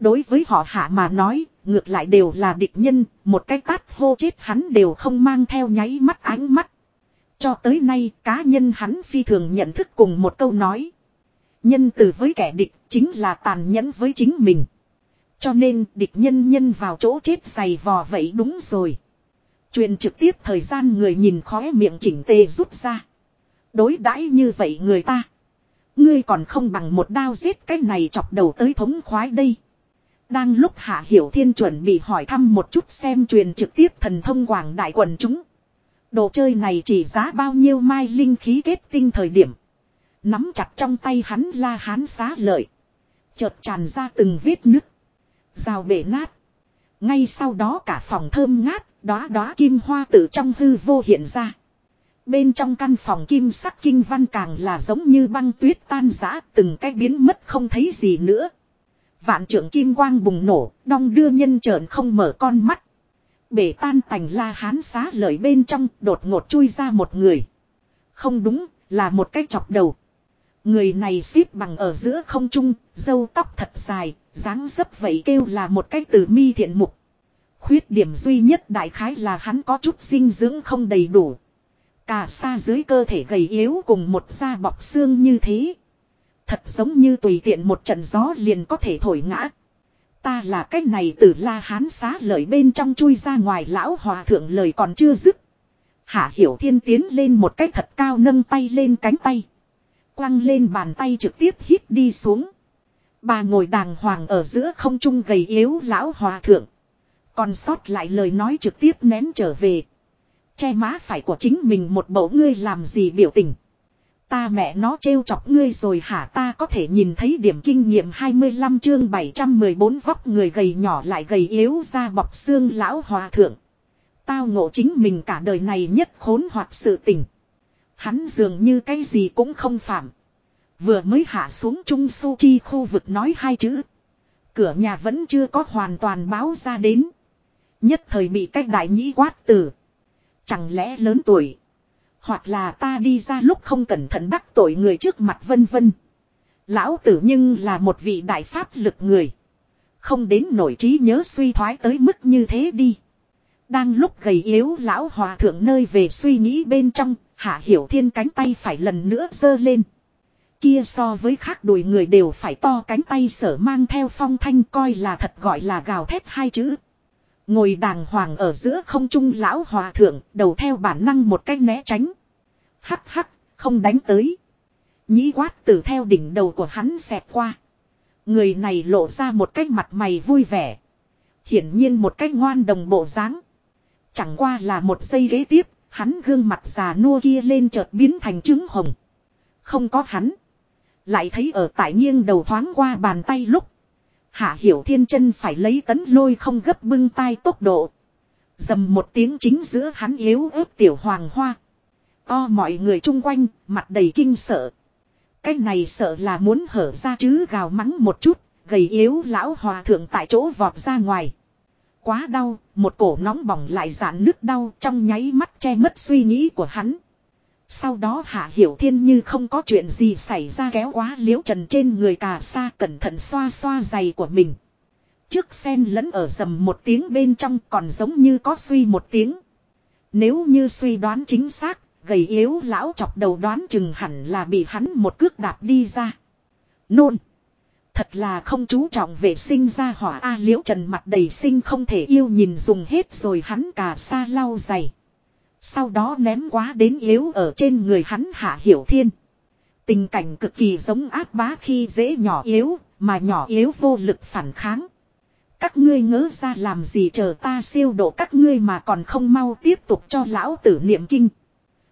Đối với họ hạ mà nói, ngược lại đều là địch nhân, một cái tát hô chết hắn đều không mang theo nháy mắt ánh mắt. Cho tới nay, cá nhân hắn phi thường nhận thức cùng một câu nói. Nhân từ với kẻ địch chính là tàn nhẫn với chính mình. Cho nên địch nhân nhân vào chỗ chết dày vò vậy đúng rồi. Truyền trực tiếp thời gian người nhìn khóe miệng chỉnh tề rút ra. Đối đãi như vậy người ta. Ngươi còn không bằng một đao giết cái này chọc đầu tới thống khoái đây. Đang lúc Hạ Hiểu Thiên chuẩn bị hỏi thăm một chút xem truyền trực tiếp thần thông quảng đại quần chúng. Đồ chơi này chỉ giá bao nhiêu mai linh khí kết tinh thời điểm. Nắm chặt trong tay hắn la hán xá lợi. Chợt tràn ra từng vết nứt. Rào bể nát. Ngay sau đó cả phòng thơm ngát, đóa đóa kim hoa tự trong hư vô hiện ra. Bên trong căn phòng kim sắc kinh văn càng là giống như băng tuyết tan rã từng cái biến mất không thấy gì nữa. Vạn trưởng kim quang bùng nổ, đong đưa nhân trợn không mở con mắt. Bể tan tành la hán xá lợi bên trong, đột ngột chui ra một người. Không đúng, là một cái chọc đầu. Người này xếp bằng ở giữa không trung, dâu tóc thật dài, dáng dấp vậy kêu là một cái từ mi thiện mục. Khuyết điểm duy nhất đại khái là hắn có chút dinh dưỡng không đầy đủ. Cả xa dưới cơ thể gầy yếu cùng một da bọc xương như thế. Thật giống như tùy tiện một trận gió liền có thể thổi ngã. Ta là cách này từ la hán xá lời bên trong chui ra ngoài lão hòa thượng lời còn chưa dứt. Hạ hiểu thiên tiến lên một cách thật cao nâng tay lên cánh tay. Quăng lên bàn tay trực tiếp hít đi xuống. Bà ngồi đàng hoàng ở giữa không trung gầy yếu lão hòa thượng. Còn sót lại lời nói trực tiếp nén trở về. Che má phải của chính mình một bộ ngươi làm gì biểu tình. Ta mẹ nó trêu chọc ngươi rồi hả ta có thể nhìn thấy điểm kinh nghiệm 25 chương 714 vóc người gầy nhỏ lại gầy yếu ra bọc xương lão hòa thượng. Tao ngộ chính mình cả đời này nhất khốn hoặc sự tình. Hắn dường như cái gì cũng không phạm. Vừa mới hạ xuống Trung Su Chi khu vực nói hai chữ. Cửa nhà vẫn chưa có hoàn toàn báo ra đến. Nhất thời bị cách đại nhĩ quát tử. Chẳng lẽ lớn tuổi. Hoặc là ta đi ra lúc không cẩn thận đắc tội người trước mặt vân vân. Lão tử nhưng là một vị đại pháp lực người. Không đến nổi trí nhớ suy thoái tới mức như thế đi. Đang lúc gầy yếu lão hòa thượng nơi về suy nghĩ bên trong, hạ hiểu thiên cánh tay phải lần nữa giơ lên. Kia so với khác đùi người đều phải to cánh tay sở mang theo phong thanh coi là thật gọi là gào thép hai chữ. Ngồi đàng hoàng ở giữa không trung lão hòa thượng, đầu theo bản năng một cách né tránh. Hắc hắc, không đánh tới. Nhĩ quát từ theo đỉnh đầu của hắn xẹp qua. Người này lộ ra một cái mặt mày vui vẻ. Hiển nhiên một cách ngoan đồng bộ dáng. Chẳng qua là một giây ghế tiếp, hắn gương mặt già nua kia lên chợt biến thành trứng hồng. Không có hắn. Lại thấy ở tại nghiêng đầu thoáng qua bàn tay lúc. Hạ hiểu thiên chân phải lấy tấn lôi không gấp bưng tay tốc độ. Dầm một tiếng chính giữa hắn yếu ớt tiểu hoàng hoa. O mọi người chung quanh, mặt đầy kinh sợ. Cái này sợ là muốn hở ra chứ gào mắng một chút, gầy yếu lão hòa thượng tại chỗ vọt ra ngoài. Quá đau, một cổ nóng bỏng lại giãn nước đau trong nháy mắt che mất suy nghĩ của hắn. Sau đó Hạ Hiểu Thiên như không có chuyện gì xảy ra kéo quá liễu trần trên người cà sa cẩn thận xoa xoa giày của mình. Trước sen lẫn ở dầm một tiếng bên trong còn giống như có suy một tiếng. Nếu như suy đoán chính xác, gầy yếu lão chọc đầu đoán chừng hẳn là bị hắn một cước đạp đi ra. Nôn. Thật là không chú trọng vệ sinh ra hỏa A liễu trần mặt đầy sinh không thể yêu nhìn dùng hết rồi hắn cà sa lau dày. Sau đó ném quá đến yếu ở trên người hắn hạ hiểu thiên. Tình cảnh cực kỳ giống ác bá khi dễ nhỏ yếu, mà nhỏ yếu vô lực phản kháng. Các ngươi ngỡ ra làm gì chờ ta siêu độ các ngươi mà còn không mau tiếp tục cho lão tử niệm kinh.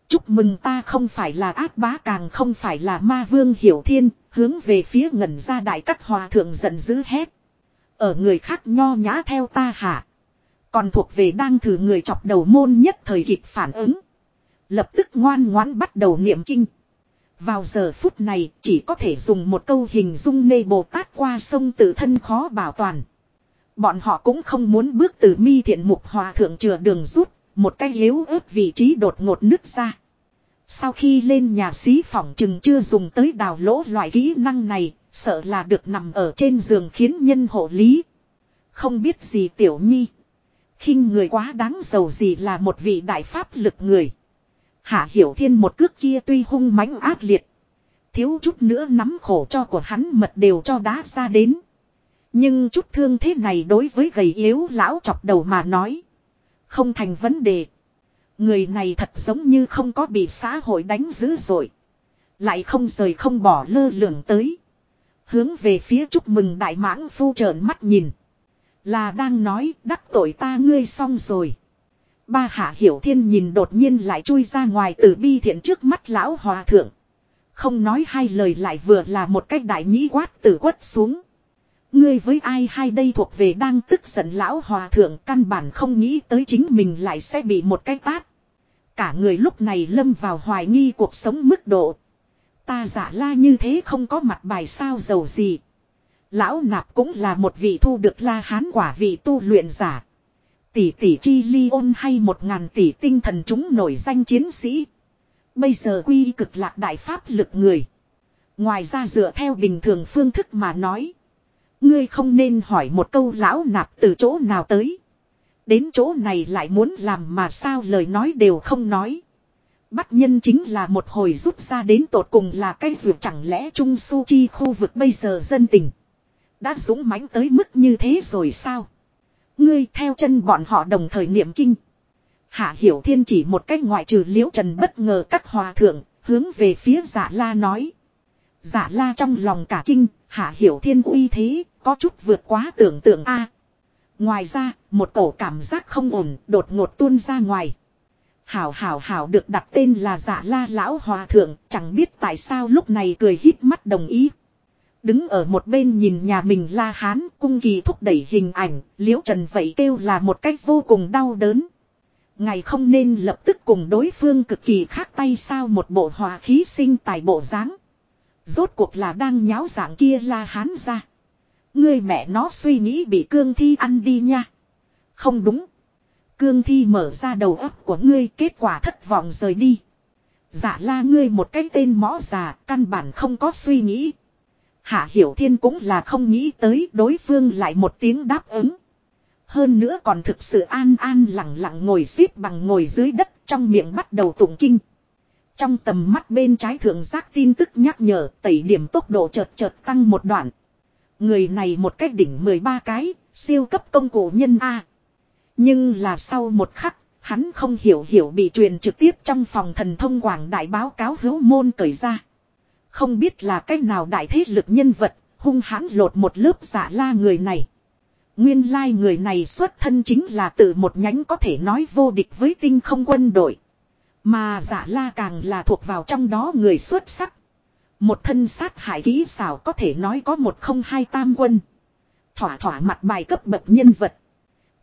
Chúc mừng ta không phải là ác bá càng không phải là ma vương hiểu thiên, hướng về phía ngẩn ra đại các hòa thượng giận dữ hét. Ở người khác nho nhã theo ta hả? Còn thuộc về đang thử người chọc đầu môn nhất thời kịp phản ứng. Lập tức ngoan ngoãn bắt đầu niệm kinh. Vào giờ phút này chỉ có thể dùng một câu hình dung nê Bồ Tát qua sông tự thân khó bảo toàn. Bọn họ cũng không muốn bước từ mi thiện mục hòa thượng chừa đường rút, một cái yếu ớt vị trí đột ngột nứt ra. Sau khi lên nhà xí phòng chừng chưa dùng tới đào lỗ loại kỹ năng này, sợ là được nằm ở trên giường khiến nhân hộ lý. Không biết gì tiểu nhi khinh người quá đáng giàu gì là một vị đại pháp lực người. Hạ hiểu thiên một cước kia tuy hung mãnh ác liệt. Thiếu chút nữa nắm khổ cho của hắn mật đều cho đá ra đến. Nhưng chút thương thế này đối với gầy yếu lão chọc đầu mà nói. Không thành vấn đề. Người này thật giống như không có bị xã hội đánh dữ rồi. Lại không rời không bỏ lơ lửng tới. Hướng về phía chúc mừng đại mãng phu trợn mắt nhìn. Là đang nói, đắc tội ta ngươi xong rồi. Ba hạ hiểu thiên nhìn đột nhiên lại chui ra ngoài từ bi thiện trước mắt lão hòa thượng. Không nói hai lời lại vừa là một cách đại nhĩ quát tử quất xuống. Ngươi với ai hai đây thuộc về đang tức giận lão hòa thượng, căn bản không nghĩ tới chính mình lại sẽ bị một cái tát. Cả người lúc này lâm vào hoài nghi cuộc sống mức độ. Ta giả la như thế không có mặt bài sao giàu gì. Lão nạp cũng là một vị thu được la hán quả vị tu luyện giả. Tỷ tỷ chi ly ôn hay một ngàn tỷ tinh thần chúng nổi danh chiến sĩ. Bây giờ quy cực lạc đại pháp lực người. Ngoài ra dựa theo bình thường phương thức mà nói. Ngươi không nên hỏi một câu lão nạp từ chỗ nào tới. Đến chỗ này lại muốn làm mà sao lời nói đều không nói. Bắt nhân chính là một hồi rút ra đến tột cùng là cái ruột chẳng lẽ Trung Su Chi khu vực bây giờ dân tình. Đã dũng mãnh tới mức như thế rồi sao? Ngươi theo chân bọn họ đồng thời niệm kinh. Hạ Hiểu Thiên chỉ một cách ngoại trừ liễu trần bất ngờ các hòa thượng, hướng về phía giả la nói. Giả la trong lòng cả kinh, Hạ Hiểu Thiên uy thế, có chút vượt quá tưởng tượng a. ngoài ra, một cổ cảm giác không ổn, đột ngột tuôn ra ngoài. Hảo hảo hảo được đặt tên là giả la lão hòa thượng, chẳng biết tại sao lúc này cười hít mắt đồng ý. Đứng ở một bên nhìn nhà mình la hán cung kỳ thúc đẩy hình ảnh, liễu trần vậy kêu là một cách vô cùng đau đớn. Ngày không nên lập tức cùng đối phương cực kỳ khác tay sao một bộ hòa khí sinh tài bộ dáng Rốt cuộc là đang nháo dạng kia la hán ra. Người mẹ nó suy nghĩ bị cương thi ăn đi nha. Không đúng. Cương thi mở ra đầu óc của ngươi, kết quả thất vọng rời đi. Dạ la ngươi một cái tên mõ già, căn bản không có suy nghĩ. Hạ Hiểu Thiên cũng là không nghĩ tới, đối phương lại một tiếng đáp ứng. Hơn nữa còn thực sự an an lặng lặng ngồi xếp bằng ngồi dưới đất, trong miệng bắt đầu tụng kinh. Trong tầm mắt bên trái thượng giác tin tức nhắc nhở tẩy điểm tốc độ chợt chợt tăng một đoạn. Người này một cách đỉnh 13 cái, siêu cấp công cụ nhân A. Nhưng là sau một khắc, hắn không hiểu hiểu bị truyền trực tiếp trong phòng thần thông quảng đại báo cáo hữu môn cởi ra. Không biết là cách nào đại thế lực nhân vật, hung hãn lột một lớp giả la người này. Nguyên lai người này xuất thân chính là từ một nhánh có thể nói vô địch với tinh không quân đội. Mà giả la càng là thuộc vào trong đó người xuất sắc. Một thân sát hại kỹ xảo có thể nói có một không hai tam quân. Thỏa thỏa mặt bài cấp bậc nhân vật.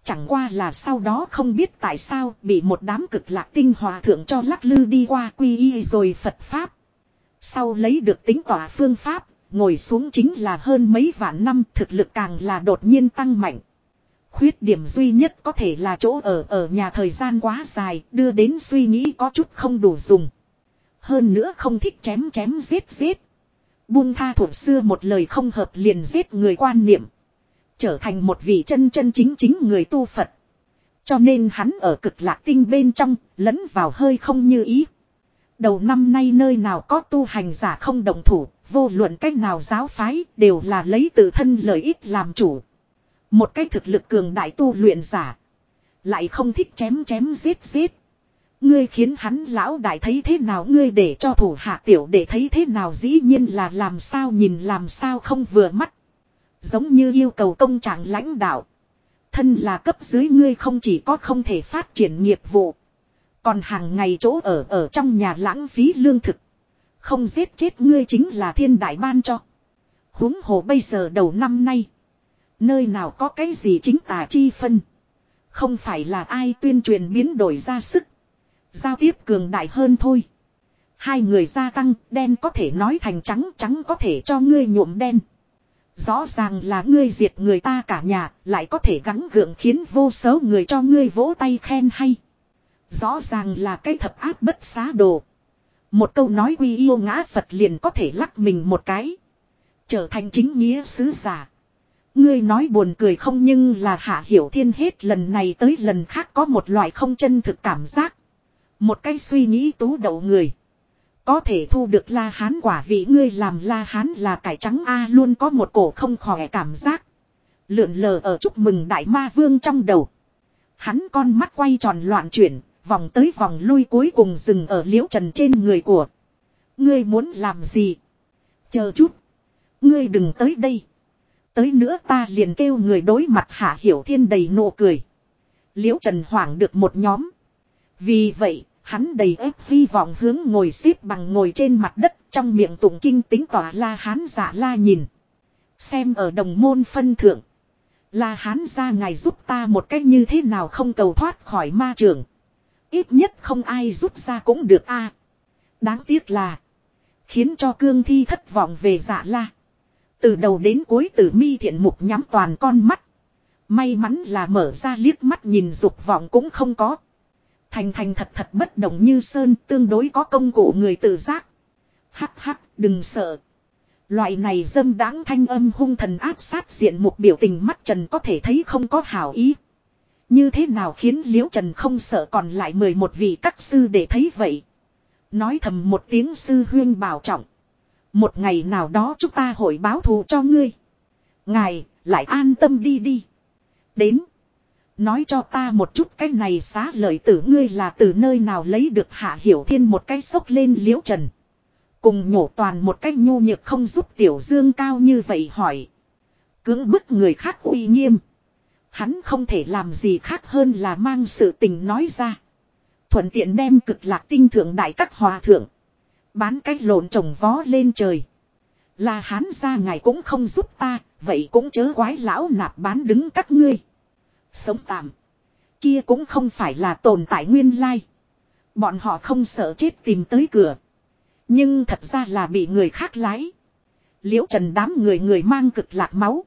Chẳng qua là sau đó không biết tại sao bị một đám cực lạc tinh hòa thượng cho lắc lư đi qua quy y rồi Phật Pháp. Sau lấy được tính tỏa phương pháp, ngồi xuống chính là hơn mấy vạn năm thực lực càng là đột nhiên tăng mạnh. Khuyết điểm duy nhất có thể là chỗ ở ở nhà thời gian quá dài, đưa đến suy nghĩ có chút không đủ dùng. Hơn nữa không thích chém chém giết giết. Buông tha thuộc xưa một lời không hợp liền giết người quan niệm. Trở thành một vị chân chân chính chính người tu Phật. Cho nên hắn ở cực lạc tinh bên trong, lẫn vào hơi không như ý. Đầu năm nay nơi nào có tu hành giả không đồng thủ, vô luận cách nào giáo phái, đều là lấy tự thân lợi ích làm chủ. Một cái thực lực cường đại tu luyện giả. Lại không thích chém chém giết giết. Ngươi khiến hắn lão đại thấy thế nào ngươi để cho thủ hạ tiểu để thấy thế nào dĩ nhiên là làm sao nhìn làm sao không vừa mắt. Giống như yêu cầu công trạng lãnh đạo. Thân là cấp dưới ngươi không chỉ có không thể phát triển nghiệp vụ. Còn hàng ngày chỗ ở ở trong nhà lãng phí lương thực. Không giết chết ngươi chính là thiên đại ban cho. huống hồ bây giờ đầu năm nay. Nơi nào có cái gì chính tà chi phân. Không phải là ai tuyên truyền biến đổi ra sức. Giao tiếp cường đại hơn thôi. Hai người gia tăng, đen có thể nói thành trắng, trắng có thể cho ngươi nhuộm đen. Rõ ràng là ngươi diệt người ta cả nhà, lại có thể gắng gượng khiến vô số người cho ngươi vỗ tay khen hay. Rõ ràng là cái thập áp bất xá đồ. Một câu nói quy yêu ngã Phật liền có thể lắc mình một cái. Trở thành chính nghĩa sứ giả. Ngươi nói buồn cười không nhưng là hạ hiểu thiên hết lần này tới lần khác có một loại không chân thực cảm giác. Một cái suy nghĩ tú đậu người. Có thể thu được la hán quả vị ngươi làm la hán là cải trắng A luôn có một cổ không khỏe cảm giác. Lượn lờ ở chúc mừng đại ma vương trong đầu. Hắn con mắt quay tròn loạn chuyển, vòng tới vòng lui cuối cùng dừng ở liễu trần trên người của. Ngươi muốn làm gì? Chờ chút. Ngươi đừng tới đây. Tới nữa ta liền kêu người đối mặt hạ hiểu thiên đầy nụ cười. Liễu trần hoàng được một nhóm. Vì vậy, hắn đầy ép hy vọng hướng ngồi xếp bằng ngồi trên mặt đất trong miệng tụng kinh tính tỏa la hán giả la nhìn. Xem ở đồng môn phân thượng. La hán ra ngài giúp ta một cách như thế nào không cầu thoát khỏi ma trường. Ít nhất không ai rút ra cũng được a. Đáng tiếc là. Khiến cho cương thi thất vọng về giả la. Từ đầu đến cuối từ mi thiện mục nhắm toàn con mắt. May mắn là mở ra liếc mắt nhìn dục vọng cũng không có. Thành thành thật thật bất động như sơn, tương đối có công cụ người tự giác. Hắc hắc, đừng sợ. Loại này dâm đáng thanh âm hung thần áp sát diện một biểu tình mắt trần có thể thấy không có hảo ý. Như thế nào khiến liễu trần không sợ còn lại mời một vị các sư để thấy vậy. Nói thầm một tiếng sư huyên bảo trọng. Một ngày nào đó chúng ta hội báo thù cho ngươi. Ngài, lại an tâm đi đi. Đến. Nói cho ta một chút cái này xá lời tử ngươi là từ nơi nào lấy được hạ hiểu thiên một cái sốc lên liễu trần. Cùng nhổ toàn một cách nhu nhược không giúp tiểu dương cao như vậy hỏi. Cưỡng bức người khác uy nghiêm. Hắn không thể làm gì khác hơn là mang sự tình nói ra. Thuận tiện đem cực lạc tinh thượng đại các hòa thượng. Bán cách lộn trồng vó lên trời. Là hắn ra ngài cũng không giúp ta, vậy cũng chớ quái lão nạp bán đứng các ngươi. Sống tạm. Kia cũng không phải là tồn tại nguyên lai. Bọn họ không sợ chết tìm tới cửa. Nhưng thật ra là bị người khác lái. Liễu trần đám người người mang cực lạc máu.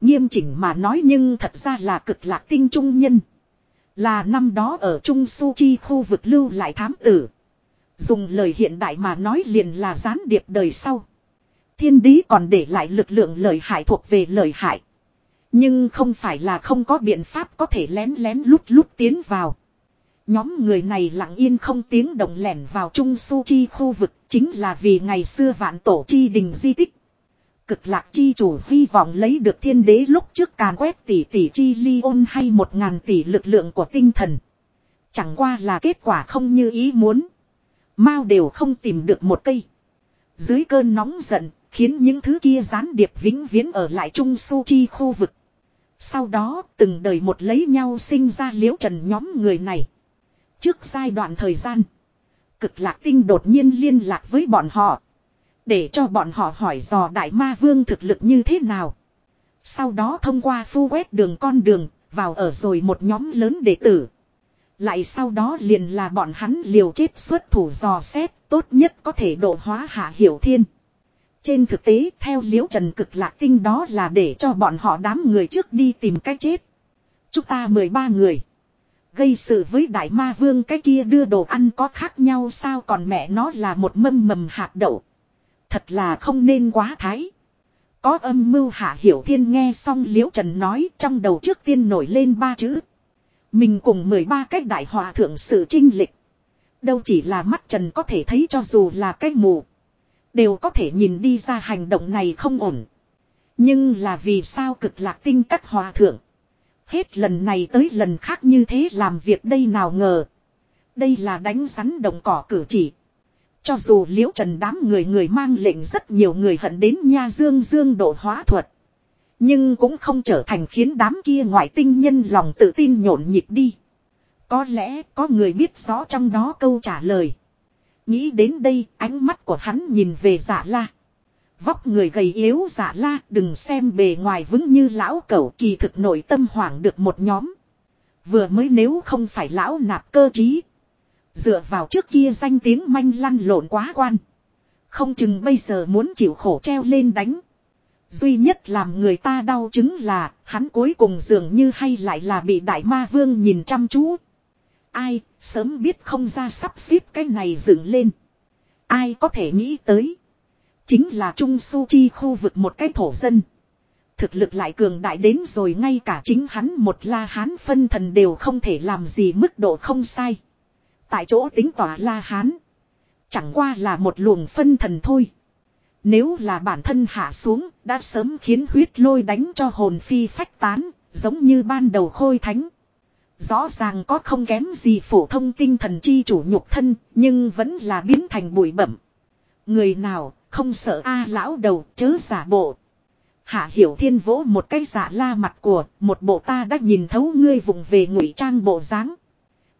Nghiêm chỉnh mà nói nhưng thật ra là cực lạc tinh trung nhân. Là năm đó ở Trung Su Chi khu vực lưu lại thám tử. Dùng lời hiện đại mà nói liền là gián điệp đời sau. Thiên đế còn để lại lực lượng lời hại thuộc về lời hại. Nhưng không phải là không có biện pháp có thể lén lén lút lút tiến vào. Nhóm người này lặng yên không tiếng động lẻn vào Trung Su Chi khu vực chính là vì ngày xưa vạn tổ chi đình di tích. Cực lạc chi chủ hy vọng lấy được thiên đế lúc trước càn quét tỷ tỷ chi ly ôn hay một ngàn tỷ lực lượng của tinh thần. Chẳng qua là kết quả không như ý muốn. Mao đều không tìm được một cây. Dưới cơn nóng giận, khiến những thứ kia gián điệp vĩnh viễn ở lại Trung Su Chi khu vực. Sau đó, từng đời một lấy nhau sinh ra liễu trần nhóm người này. Trước giai đoạn thời gian, cực lạc tinh đột nhiên liên lạc với bọn họ. Để cho bọn họ hỏi dò đại ma vương thực lực như thế nào. Sau đó thông qua phu quét đường con đường, vào ở rồi một nhóm lớn đệ tử. Lại sau đó liền là bọn hắn liều chết xuất thủ dò xét, tốt nhất có thể độ hóa hạ hiểu thiên. Trên thực tế, theo liễu trần cực lạc tinh đó là để cho bọn họ đám người trước đi tìm cách chết. Chúng ta 13 người. Gây sự với đại ma vương cái kia đưa đồ ăn có khác nhau sao còn mẹ nó là một mâm mầm hạt đậu. Thật là không nên quá thái. Có âm mưu hạ hiểu thiên nghe xong liễu trần nói trong đầu trước tiên nổi lên ba chữ. Mình cùng 13 cách đại hòa thượng sự trinh lịch. Đâu chỉ là mắt trần có thể thấy cho dù là cái mù. Đều có thể nhìn đi ra hành động này không ổn. Nhưng là vì sao cực lạc tinh các hòa thượng. Hết lần này tới lần khác như thế làm việc đây nào ngờ. Đây là đánh rắn đồng cỏ cử chỉ. Cho dù liễu trần đám người người mang lệnh rất nhiều người hận đến nha dương dương độ hóa thuật. Nhưng cũng không trở thành khiến đám kia ngoại tinh nhân lòng tự tin nhộn nhịp đi. Có lẽ có người biết rõ trong đó câu trả lời. Nghĩ đến đây, ánh mắt của hắn nhìn về giả la. Vóc người gầy yếu giả la, đừng xem bề ngoài vững như lão cẩu, kỳ thực nội tâm hoảng được một nhóm. Vừa mới nếu không phải lão nạp cơ trí. Dựa vào trước kia danh tiếng manh lăn lộn quá quan. Không chừng bây giờ muốn chịu khổ treo lên đánh. Duy nhất làm người ta đau chứng là hắn cuối cùng dường như hay lại là bị đại ma vương nhìn chăm chú. Ai, sớm biết không ra sắp xếp cái này dựng lên. Ai có thể nghĩ tới. Chính là Trung Su Chi khu vực một cái thổ dân. Thực lực lại cường đại đến rồi ngay cả chính hắn một la hán phân thần đều không thể làm gì mức độ không sai. Tại chỗ tính tỏa la hán. Chẳng qua là một luồng phân thần thôi. Nếu là bản thân hạ xuống, đã sớm khiến huyết lôi đánh cho hồn phi phách tán, giống như ban đầu khôi thánh. Rõ ràng có không kém gì phổ thông tinh thần chi chủ nhục thân, nhưng vẫn là biến thành bụi bẩm. Người nào, không sợ a lão đầu, chớ giả bộ. Hạ hiểu thiên vỗ một cái giả la mặt của, một bộ ta đã nhìn thấu ngươi vùng về ngụy trang bộ dáng.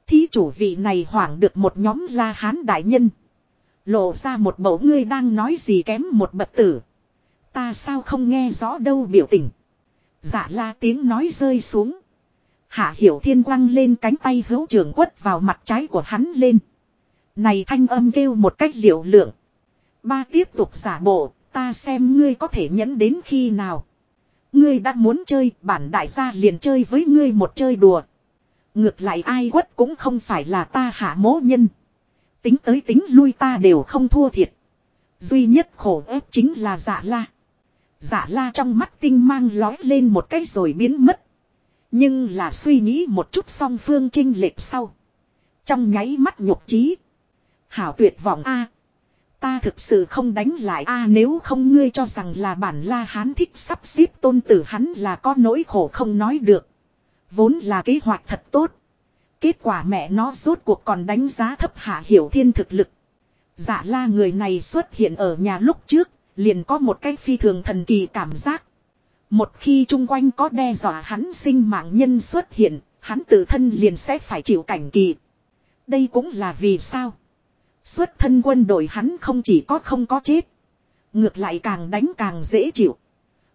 Thí chủ vị này hoảng được một nhóm la hán đại nhân. Lộ ra một mẫu ngươi đang nói gì kém một bậc tử. Ta sao không nghe rõ đâu biểu tình. Giả la tiếng nói rơi xuống. Hạ hiểu thiên quăng lên cánh tay hữu trường quất vào mặt trái của hắn lên. Này thanh âm kêu một cách liệu lượng. Ba tiếp tục giả bộ, Ta xem ngươi có thể nhẫn đến khi nào. Ngươi đã muốn chơi, bản đại gia liền chơi với ngươi một chơi đùa. Ngược lại ai quất cũng không phải là ta hạ mố nhân. Tính tới tính lui ta đều không thua thiệt. Duy nhất khổ ép chính là giả la. giả la trong mắt tinh mang lói lên một cái rồi biến mất. Nhưng là suy nghĩ một chút song phương trinh lệch sau. Trong nháy mắt nhục trí. Hảo tuyệt vọng a Ta thực sự không đánh lại a nếu không ngươi cho rằng là bản la hán thích sắp xếp tôn tử hắn là có nỗi khổ không nói được. Vốn là kế hoạch thật tốt. Kết quả mẹ nó rốt cuộc còn đánh giá thấp hạ hiểu thiên thực lực. Dạ la người này xuất hiện ở nhà lúc trước, liền có một cái phi thường thần kỳ cảm giác. Một khi chung quanh có đe dọa hắn sinh mạng nhân xuất hiện, hắn tự thân liền sẽ phải chịu cảnh kỳ. Đây cũng là vì sao. Xuất thân quân đội hắn không chỉ có không có chết. Ngược lại càng đánh càng dễ chịu.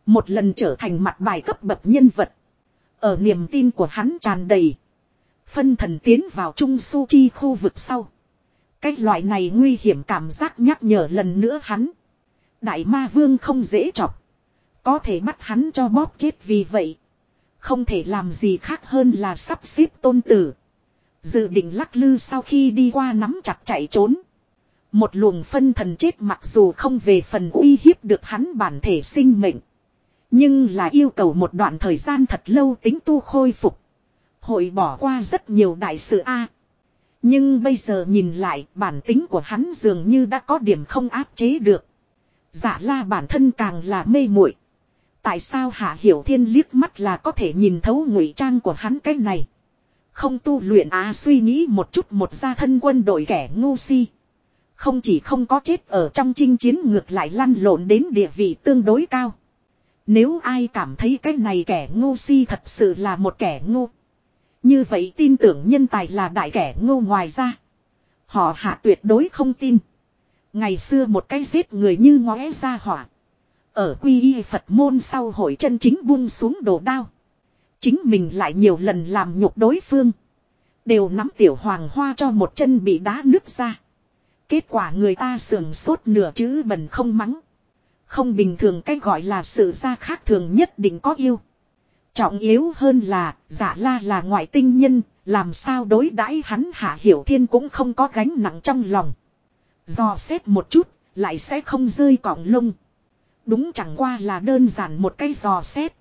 Một lần trở thành mặt bài cấp bậc nhân vật. Ở niềm tin của hắn tràn đầy. Phân thần tiến vào Trung Su Chi khu vực sau. Cái loại này nguy hiểm cảm giác nhắc nhở lần nữa hắn. Đại ma vương không dễ chọc. Có thể bắt hắn cho bóp chết vì vậy. Không thể làm gì khác hơn là sắp xếp tôn tử. Dự định lắc lư sau khi đi qua nắm chặt chạy trốn. Một luồng phân thần chết mặc dù không về phần uy hiếp được hắn bản thể sinh mệnh. Nhưng là yêu cầu một đoạn thời gian thật lâu tính tu khôi phục. Hội bỏ qua rất nhiều đại sự A. Nhưng bây giờ nhìn lại, bản tính của hắn dường như đã có điểm không áp chế được. Giả la bản thân càng là mê muội. Tại sao Hạ Hiểu Thiên liếc mắt là có thể nhìn thấu ngụy trang của hắn cái này. Không tu luyện á suy nghĩ một chút một gia thân quân đội kẻ ngu si. Không chỉ không có chết ở trong chinh chiến ngược lại lăn lộn đến địa vị tương đối cao. Nếu ai cảm thấy cái này kẻ ngu si thật sự là một kẻ ngu. Như vậy tin tưởng nhân tài là đại kẻ ngô ngoài ra. Họ hạ tuyệt đối không tin. Ngày xưa một cái giết người như ngóe ra hỏa. Ở quy y Phật môn sau hội chân chính buông xuống đồ đao. Chính mình lại nhiều lần làm nhục đối phương. Đều nắm tiểu hoàng hoa cho một chân bị đá nứt ra. Kết quả người ta sườn sốt nửa chữ bẩn không mắng. Không bình thường cái gọi là sự ra khác thường nhất định có yêu. Trọng yếu hơn là, giả la là ngoại tinh nhân, làm sao đối đãi hắn hạ hiểu thiên cũng không có gánh nặng trong lòng. Do xét một chút, lại sẽ không rơi cọng lông. Đúng chẳng qua là đơn giản một cái dò xét.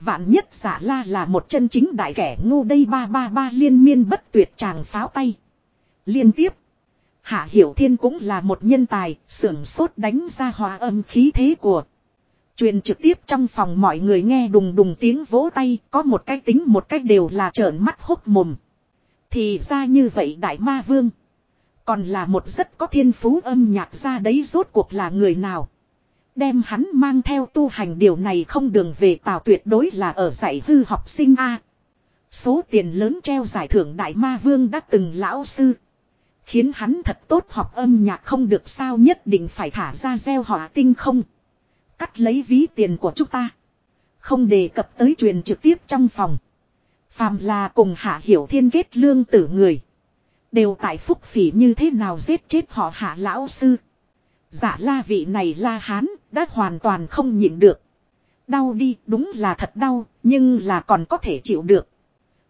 Vạn nhất giả la là một chân chính đại kẻ ngu đây ba ba ba liên miên bất tuyệt chàng pháo tay. Liên tiếp. Hạ Hiểu Thiên cũng là một nhân tài, sưởng sốt đánh ra hòa âm khí thế của. Truyền trực tiếp trong phòng mọi người nghe đùng đùng tiếng vỗ tay, có một cái tính một cách đều là trợn mắt hốc mồm. Thì ra như vậy đại ma vương. Còn là một rất có thiên phú âm nhạc ra đấy rốt cuộc là người nào. Đem hắn mang theo tu hành điều này không đường về tào tuyệt đối là ở dạy hư học sinh A. Số tiền lớn treo giải thưởng đại ma vương đã từng lão sư. Khiến hắn thật tốt học âm nhạc không được sao nhất định phải thả ra gieo họa tinh không. Cắt lấy ví tiền của chúng ta. Không đề cập tới truyền trực tiếp trong phòng. Phàm là cùng hạ hiểu thiên kết lương tử người. Đều tại phúc phỉ như thế nào giết chết họ hạ lão sư. Giả la vị này la hán đã hoàn toàn không nhịn được. Đau đi, đúng là thật đau, nhưng là còn có thể chịu được.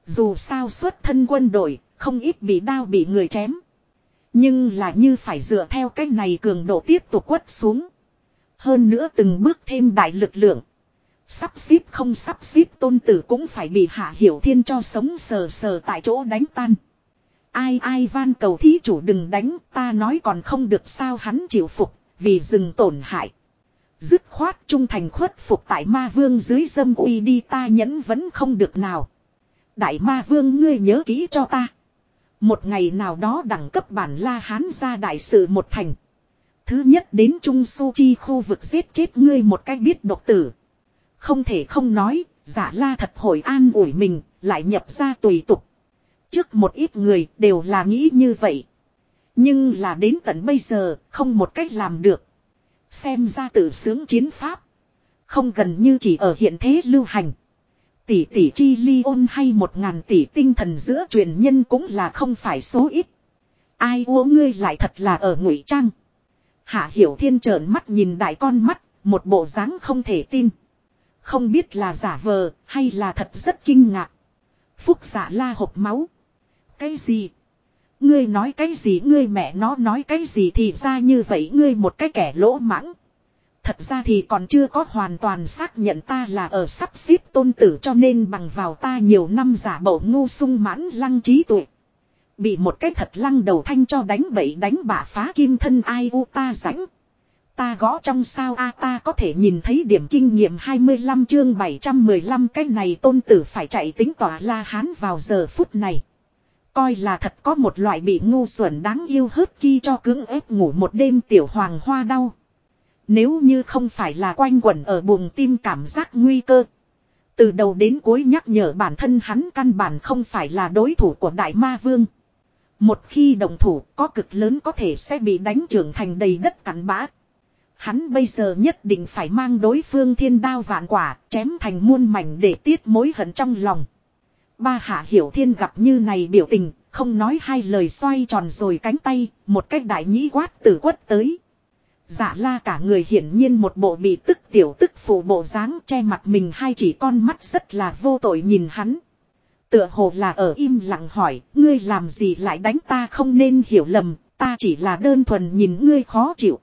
Dù sao xuất thân quân đội, không ít bị đau bị người chém. Nhưng là như phải dựa theo cách này cường độ tiếp tục quất xuống. Hơn nữa từng bước thêm đại lực lượng. Sắp xếp không sắp xếp tôn tử cũng phải bị hạ hiểu thiên cho sống sờ sờ tại chỗ đánh tan. Ai ai van cầu thí chủ đừng đánh, ta nói còn không được sao hắn chịu phục, vì dừng tổn hại. Dứt khoát trung thành khuất phục tại ma vương dưới dâm uy đi ta nhẫn vẫn không được nào. Đại ma vương ngươi nhớ kỹ cho ta. Một ngày nào đó đẳng cấp bản la hán ra đại sự một thành. Thứ nhất đến Trung Su Chi khu vực giết chết ngươi một cách biết độc tử. Không thể không nói, giả la thật hồi an ủi mình, lại nhập ra tùy tục. Trước một ít người đều là nghĩ như vậy. Nhưng là đến tận bây giờ, không một cách làm được. Xem ra tự sướng chiến pháp. Không gần như chỉ ở hiện thế lưu hành. Tỷ tỷ chi ly ôn hay một ngàn tỷ tinh thần giữa truyền nhân cũng là không phải số ít. Ai uống ngươi lại thật là ở ngụy trang. Hạ Hiểu Thiên trợn mắt nhìn đại con mắt, một bộ dáng không thể tin. Không biết là giả vờ hay là thật rất kinh ngạc. Phúc giả la hộp máu. Cái gì? Ngươi nói cái gì ngươi mẹ nó nói cái gì thì ra như vậy ngươi một cái kẻ lỗ mãng. Thật ra thì còn chưa có hoàn toàn xác nhận ta là ở sắp xếp tôn tử cho nên bằng vào ta nhiều năm giả bộ ngu sung mãn lăng trí tuệ. Bị một cái thật lăng đầu thanh cho đánh bậy đánh bả phá kim thân ai u ta rãnh. Ta gõ trong sao a, ta có thể nhìn thấy điểm kinh nghiệm 25 chương 715 cái này tôn tử phải chạy tính tỏa la hán vào giờ phút này. Coi là thật có một loại bị ngu xuẩn đáng yêu hớt ki cho cứng ép ngủ một đêm tiểu hoàng hoa đau. Nếu như không phải là quanh quẩn ở buồng tim cảm giác nguy cơ. Từ đầu đến cuối nhắc nhở bản thân hắn căn bản không phải là đối thủ của đại ma vương. Một khi đồng thủ có cực lớn có thể sẽ bị đánh trưởng thành đầy đất cắn bã. Hắn bây giờ nhất định phải mang đối phương thiên đao vạn quả chém thành muôn mảnh để tiết mối hận trong lòng. Ba hạ hiểu thiên gặp như này biểu tình, không nói hai lời xoay tròn rồi cánh tay, một cách đại nhĩ quát từ quất tới. Dạ la cả người hiển nhiên một bộ bị tức tiểu tức phủ bộ dáng che mặt mình hai chỉ con mắt rất là vô tội nhìn hắn. Tựa hồ là ở im lặng hỏi, ngươi làm gì lại đánh ta không nên hiểu lầm, ta chỉ là đơn thuần nhìn ngươi khó chịu.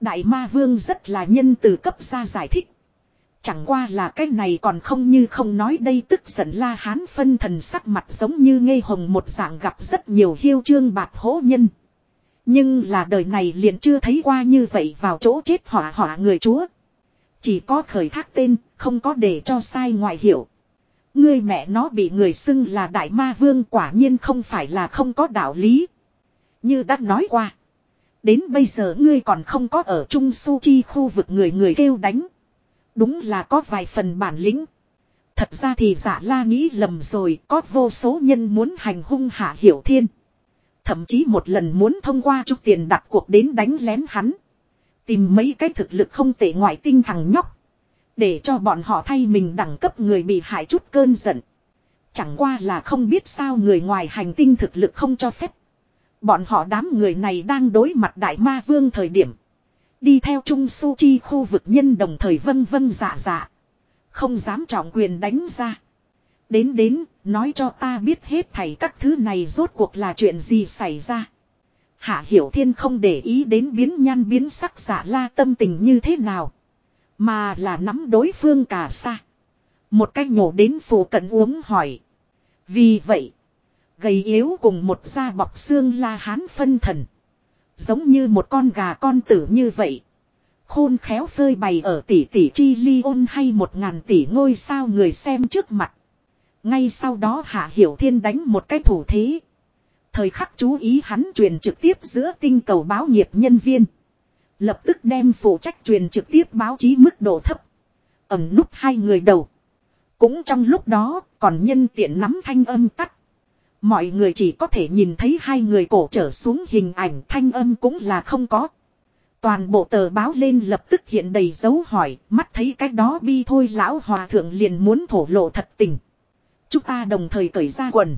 Đại ma vương rất là nhân từ cấp ra giải thích. Chẳng qua là cái này còn không như không nói đây tức giận la hán phân thần sắc mặt giống như ngây hồng một dạng gặp rất nhiều hiêu trương bạc hố nhân. Nhưng là đời này liền chưa thấy qua như vậy vào chỗ chết hỏa hỏa người chúa. Chỉ có khởi thác tên, không có để cho sai ngoại hiểu. Ngươi mẹ nó bị người xưng là đại ma vương quả nhiên không phải là không có đạo lý. Như đã nói qua. Đến bây giờ ngươi còn không có ở Trung Su Chi khu vực người người kêu đánh. Đúng là có vài phần bản lĩnh. Thật ra thì giả la nghĩ lầm rồi, có vô số nhân muốn hành hung hạ hiểu thiên. Thậm chí một lần muốn thông qua chút tiền đặt cuộc đến đánh lén hắn. Tìm mấy cái thực lực không tệ ngoại tinh thằng nhóc. Để cho bọn họ thay mình đẳng cấp người bị hại chút cơn giận. Chẳng qua là không biết sao người ngoài hành tinh thực lực không cho phép. Bọn họ đám người này đang đối mặt đại ma vương thời điểm. Đi theo Trung Su Chi khu vực nhân đồng thời vân vân dạ dạ. Không dám trọng quyền đánh ra. Đến đến, nói cho ta biết hết thảy các thứ này rốt cuộc là chuyện gì xảy ra. Hạ Hiểu Thiên không để ý đến biến nhan biến sắc giả la tâm tình như thế nào. Mà là nắm đối phương cả xa. Một cách nhổ đến phủ cận uống hỏi. Vì vậy, gầy yếu cùng một da bọc xương la hán phân thần. Giống như một con gà con tử như vậy. Khôn khéo phơi bày ở tỷ tỷ chi ly ôn hay một ngàn tỷ ngôi sao người xem trước mặt. Ngay sau đó Hạ Hiểu Thiên đánh một cái thủ thế. Thời khắc chú ý hắn truyền trực tiếp giữa tinh cầu báo nghiệp nhân viên. Lập tức đem phụ trách truyền trực tiếp báo chí mức độ thấp. Ẩm núp hai người đầu. Cũng trong lúc đó còn nhân tiện nắm thanh âm tắt. Mọi người chỉ có thể nhìn thấy hai người cổ trở xuống hình ảnh thanh âm cũng là không có. Toàn bộ tờ báo lên lập tức hiện đầy dấu hỏi, mắt thấy cái đó bi thôi lão hòa thượng liền muốn thổ lộ thật tình. Chúng ta đồng thời cởi ra quần.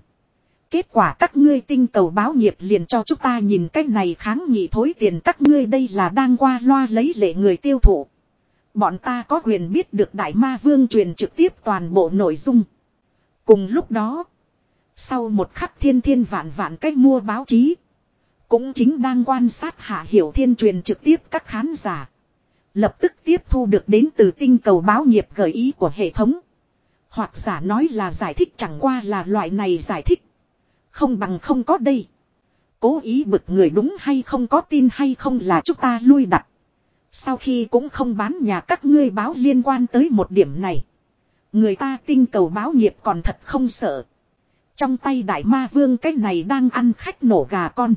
Kết quả các ngươi tinh cầu báo nghiệp liền cho chúng ta nhìn cách này kháng nghị thối tiền các ngươi đây là đang qua loa lấy lệ người tiêu thụ. Bọn ta có quyền biết được Đại Ma Vương truyền trực tiếp toàn bộ nội dung. Cùng lúc đó, sau một khắc thiên thiên vạn vạn cách mua báo chí. Cũng chính đang quan sát Hạ Hiểu Thiên truyền trực tiếp các khán giả. Lập tức tiếp thu được đến từ tinh cầu báo nghiệp gợi ý của hệ thống. Hoặc giả nói là giải thích chẳng qua là loại này giải thích. Không bằng không có đây. Cố ý bực người đúng hay không có tin hay không là chúng ta lui đặt. Sau khi cũng không bán nhà các ngươi báo liên quan tới một điểm này. Người ta tinh cầu báo nghiệp còn thật không sợ. Trong tay đại ma vương cái này đang ăn khách nổ gà con.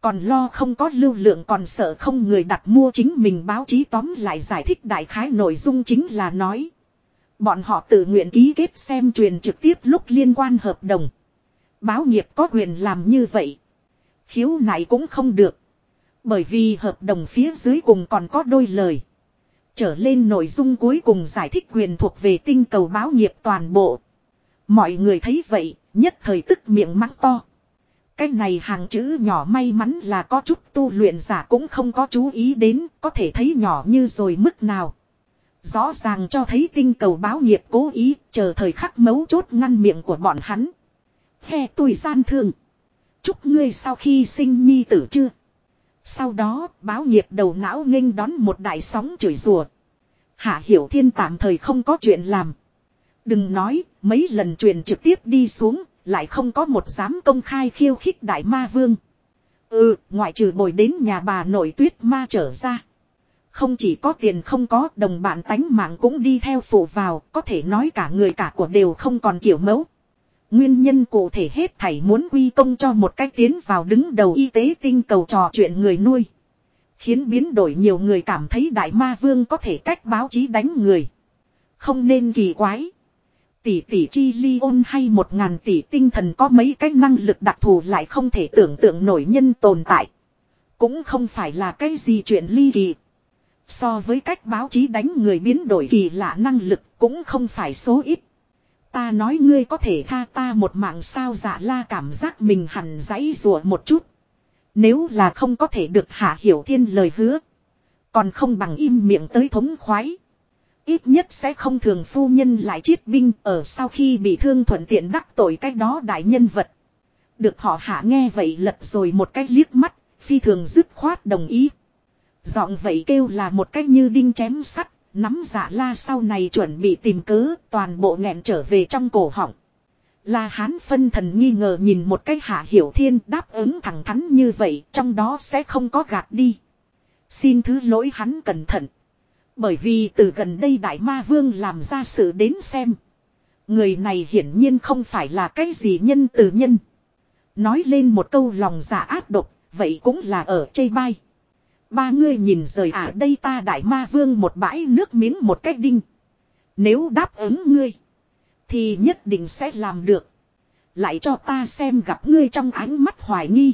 Còn lo không có lưu lượng còn sợ không người đặt mua chính mình báo chí tóm lại giải thích đại khái nội dung chính là nói. Bọn họ tự nguyện ký kết xem truyền trực tiếp lúc liên quan hợp đồng. Báo nghiệp có quyền làm như vậy. Khiếu này cũng không được. Bởi vì hợp đồng phía dưới cùng còn có đôi lời. Trở lên nội dung cuối cùng giải thích quyền thuộc về tinh cầu báo nghiệp toàn bộ. Mọi người thấy vậy, nhất thời tức miệng mắng to. Cái này hàng chữ nhỏ may mắn là có chút tu luyện giả cũng không có chú ý đến, có thể thấy nhỏ như rồi mức nào. Rõ ràng cho thấy tinh cầu báo nghiệp cố ý, chờ thời khắc mấu chốt ngăn miệng của bọn hắn. He tuổi gian thương. Chúc ngươi sau khi sinh nhi tử chưa? Sau đó, báo nghiệp đầu não nghênh đón một đại sóng chửi rùa. Hạ Hiểu Thiên tạm thời không có chuyện làm. Đừng nói, mấy lần truyền trực tiếp đi xuống, lại không có một dám công khai khiêu khích đại ma vương. Ừ, ngoại trừ bồi đến nhà bà nội tuyết ma trở ra. Không chỉ có tiền không có, đồng bạn tánh mạng cũng đi theo phụ vào, có thể nói cả người cả của đều không còn kiểu mẫu. Nguyên nhân cụ thể hết thảy muốn quy công cho một cách tiến vào đứng đầu y tế tinh cầu trò chuyện người nuôi. Khiến biến đổi nhiều người cảm thấy đại ma vương có thể cách báo chí đánh người. Không nên kỳ quái. Tỷ tỷ chi ly ôn hay một ngàn tỷ tinh thần có mấy cái năng lực đặc thù lại không thể tưởng tượng nổi nhân tồn tại. Cũng không phải là cái gì chuyện ly kỳ. So với cách báo chí đánh người biến đổi kỳ lạ năng lực cũng không phải số ít. Ta nói ngươi có thể tha ta một mạng sao dạ la cảm giác mình hẳn giấy rùa một chút. Nếu là không có thể được hạ hiểu thiên lời hứa. Còn không bằng im miệng tới thống khoái. Ít nhất sẽ không thường phu nhân lại chiết binh ở sau khi bị thương thuận tiện đắc tội cái đó đại nhân vật. Được họ hạ nghe vậy lật rồi một cái liếc mắt, phi thường dứt khoát đồng ý. Giọng vậy kêu là một cách như đinh chém sắt, nắm giả la sau này chuẩn bị tìm cớ, toàn bộ nghẹn trở về trong cổ họng. La hán phân thần nghi ngờ nhìn một cách hạ hiểu thiên đáp ứng thẳng thắn như vậy, trong đó sẽ không có gạt đi. Xin thứ lỗi hắn cẩn thận. Bởi vì từ gần đây đại ma vương làm ra sự đến xem. Người này hiển nhiên không phải là cái gì nhân từ nhân. Nói lên một câu lòng giả ác độc, vậy cũng là ở chây bay. Ba ngươi nhìn rời à đây ta đại ma vương một bãi nước miếng một cách đinh. Nếu đáp ứng ngươi. Thì nhất định sẽ làm được. Lại cho ta xem gặp ngươi trong ánh mắt hoài nghi.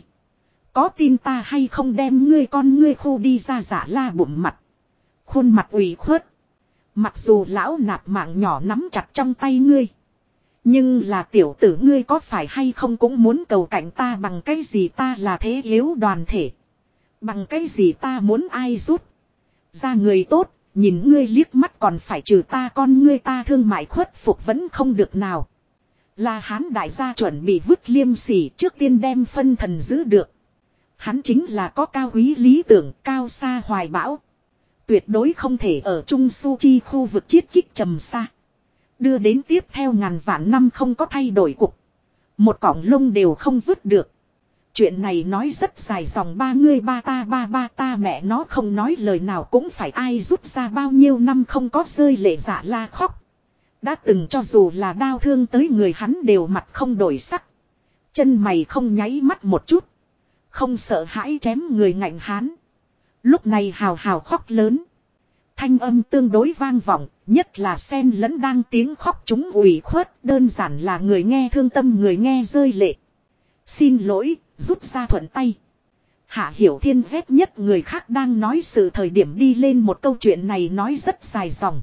Có tin ta hay không đem ngươi con ngươi khu đi ra giả la bụng mặt. Khuôn mặt ủy khuất. Mặc dù lão nạp mạng nhỏ nắm chặt trong tay ngươi. Nhưng là tiểu tử ngươi có phải hay không cũng muốn cầu cảnh ta bằng cái gì ta là thế yếu đoàn thể. Bằng cái gì ta muốn ai rút. Ra người tốt, nhìn ngươi liếc mắt còn phải trừ ta con ngươi ta thương mại khuất phục vẫn không được nào. Là hán đại gia chuẩn bị vứt liêm sỉ trước tiên đem phân thần giữ được. Hắn chính là có cao quý lý tưởng cao xa hoài bão. Tuyệt đối không thể ở Trung Su Chi khu vực chiết kích trầm xa. Đưa đến tiếp theo ngàn vạn năm không có thay đổi cục. Một cọng lông đều không vứt được. Chuyện này nói rất dài dòng ba ngươi ba ta ba ba ta mẹ nó không nói lời nào cũng phải ai rút ra bao nhiêu năm không có rơi lệ giả la khóc. Đã từng cho dù là đau thương tới người hắn đều mặt không đổi sắc. Chân mày không nháy mắt một chút. Không sợ hãi chém người ngạnh hán. Lúc này hào hào khóc lớn. Thanh âm tương đối vang vọng, nhất là sen lẫn đang tiếng khóc chúng ủy khuất, đơn giản là người nghe thương tâm người nghe rơi lệ. Xin lỗi, rút ra thuận tay. Hạ Hiểu Thiên ghét nhất người khác đang nói sự thời điểm đi lên một câu chuyện này nói rất dài dòng.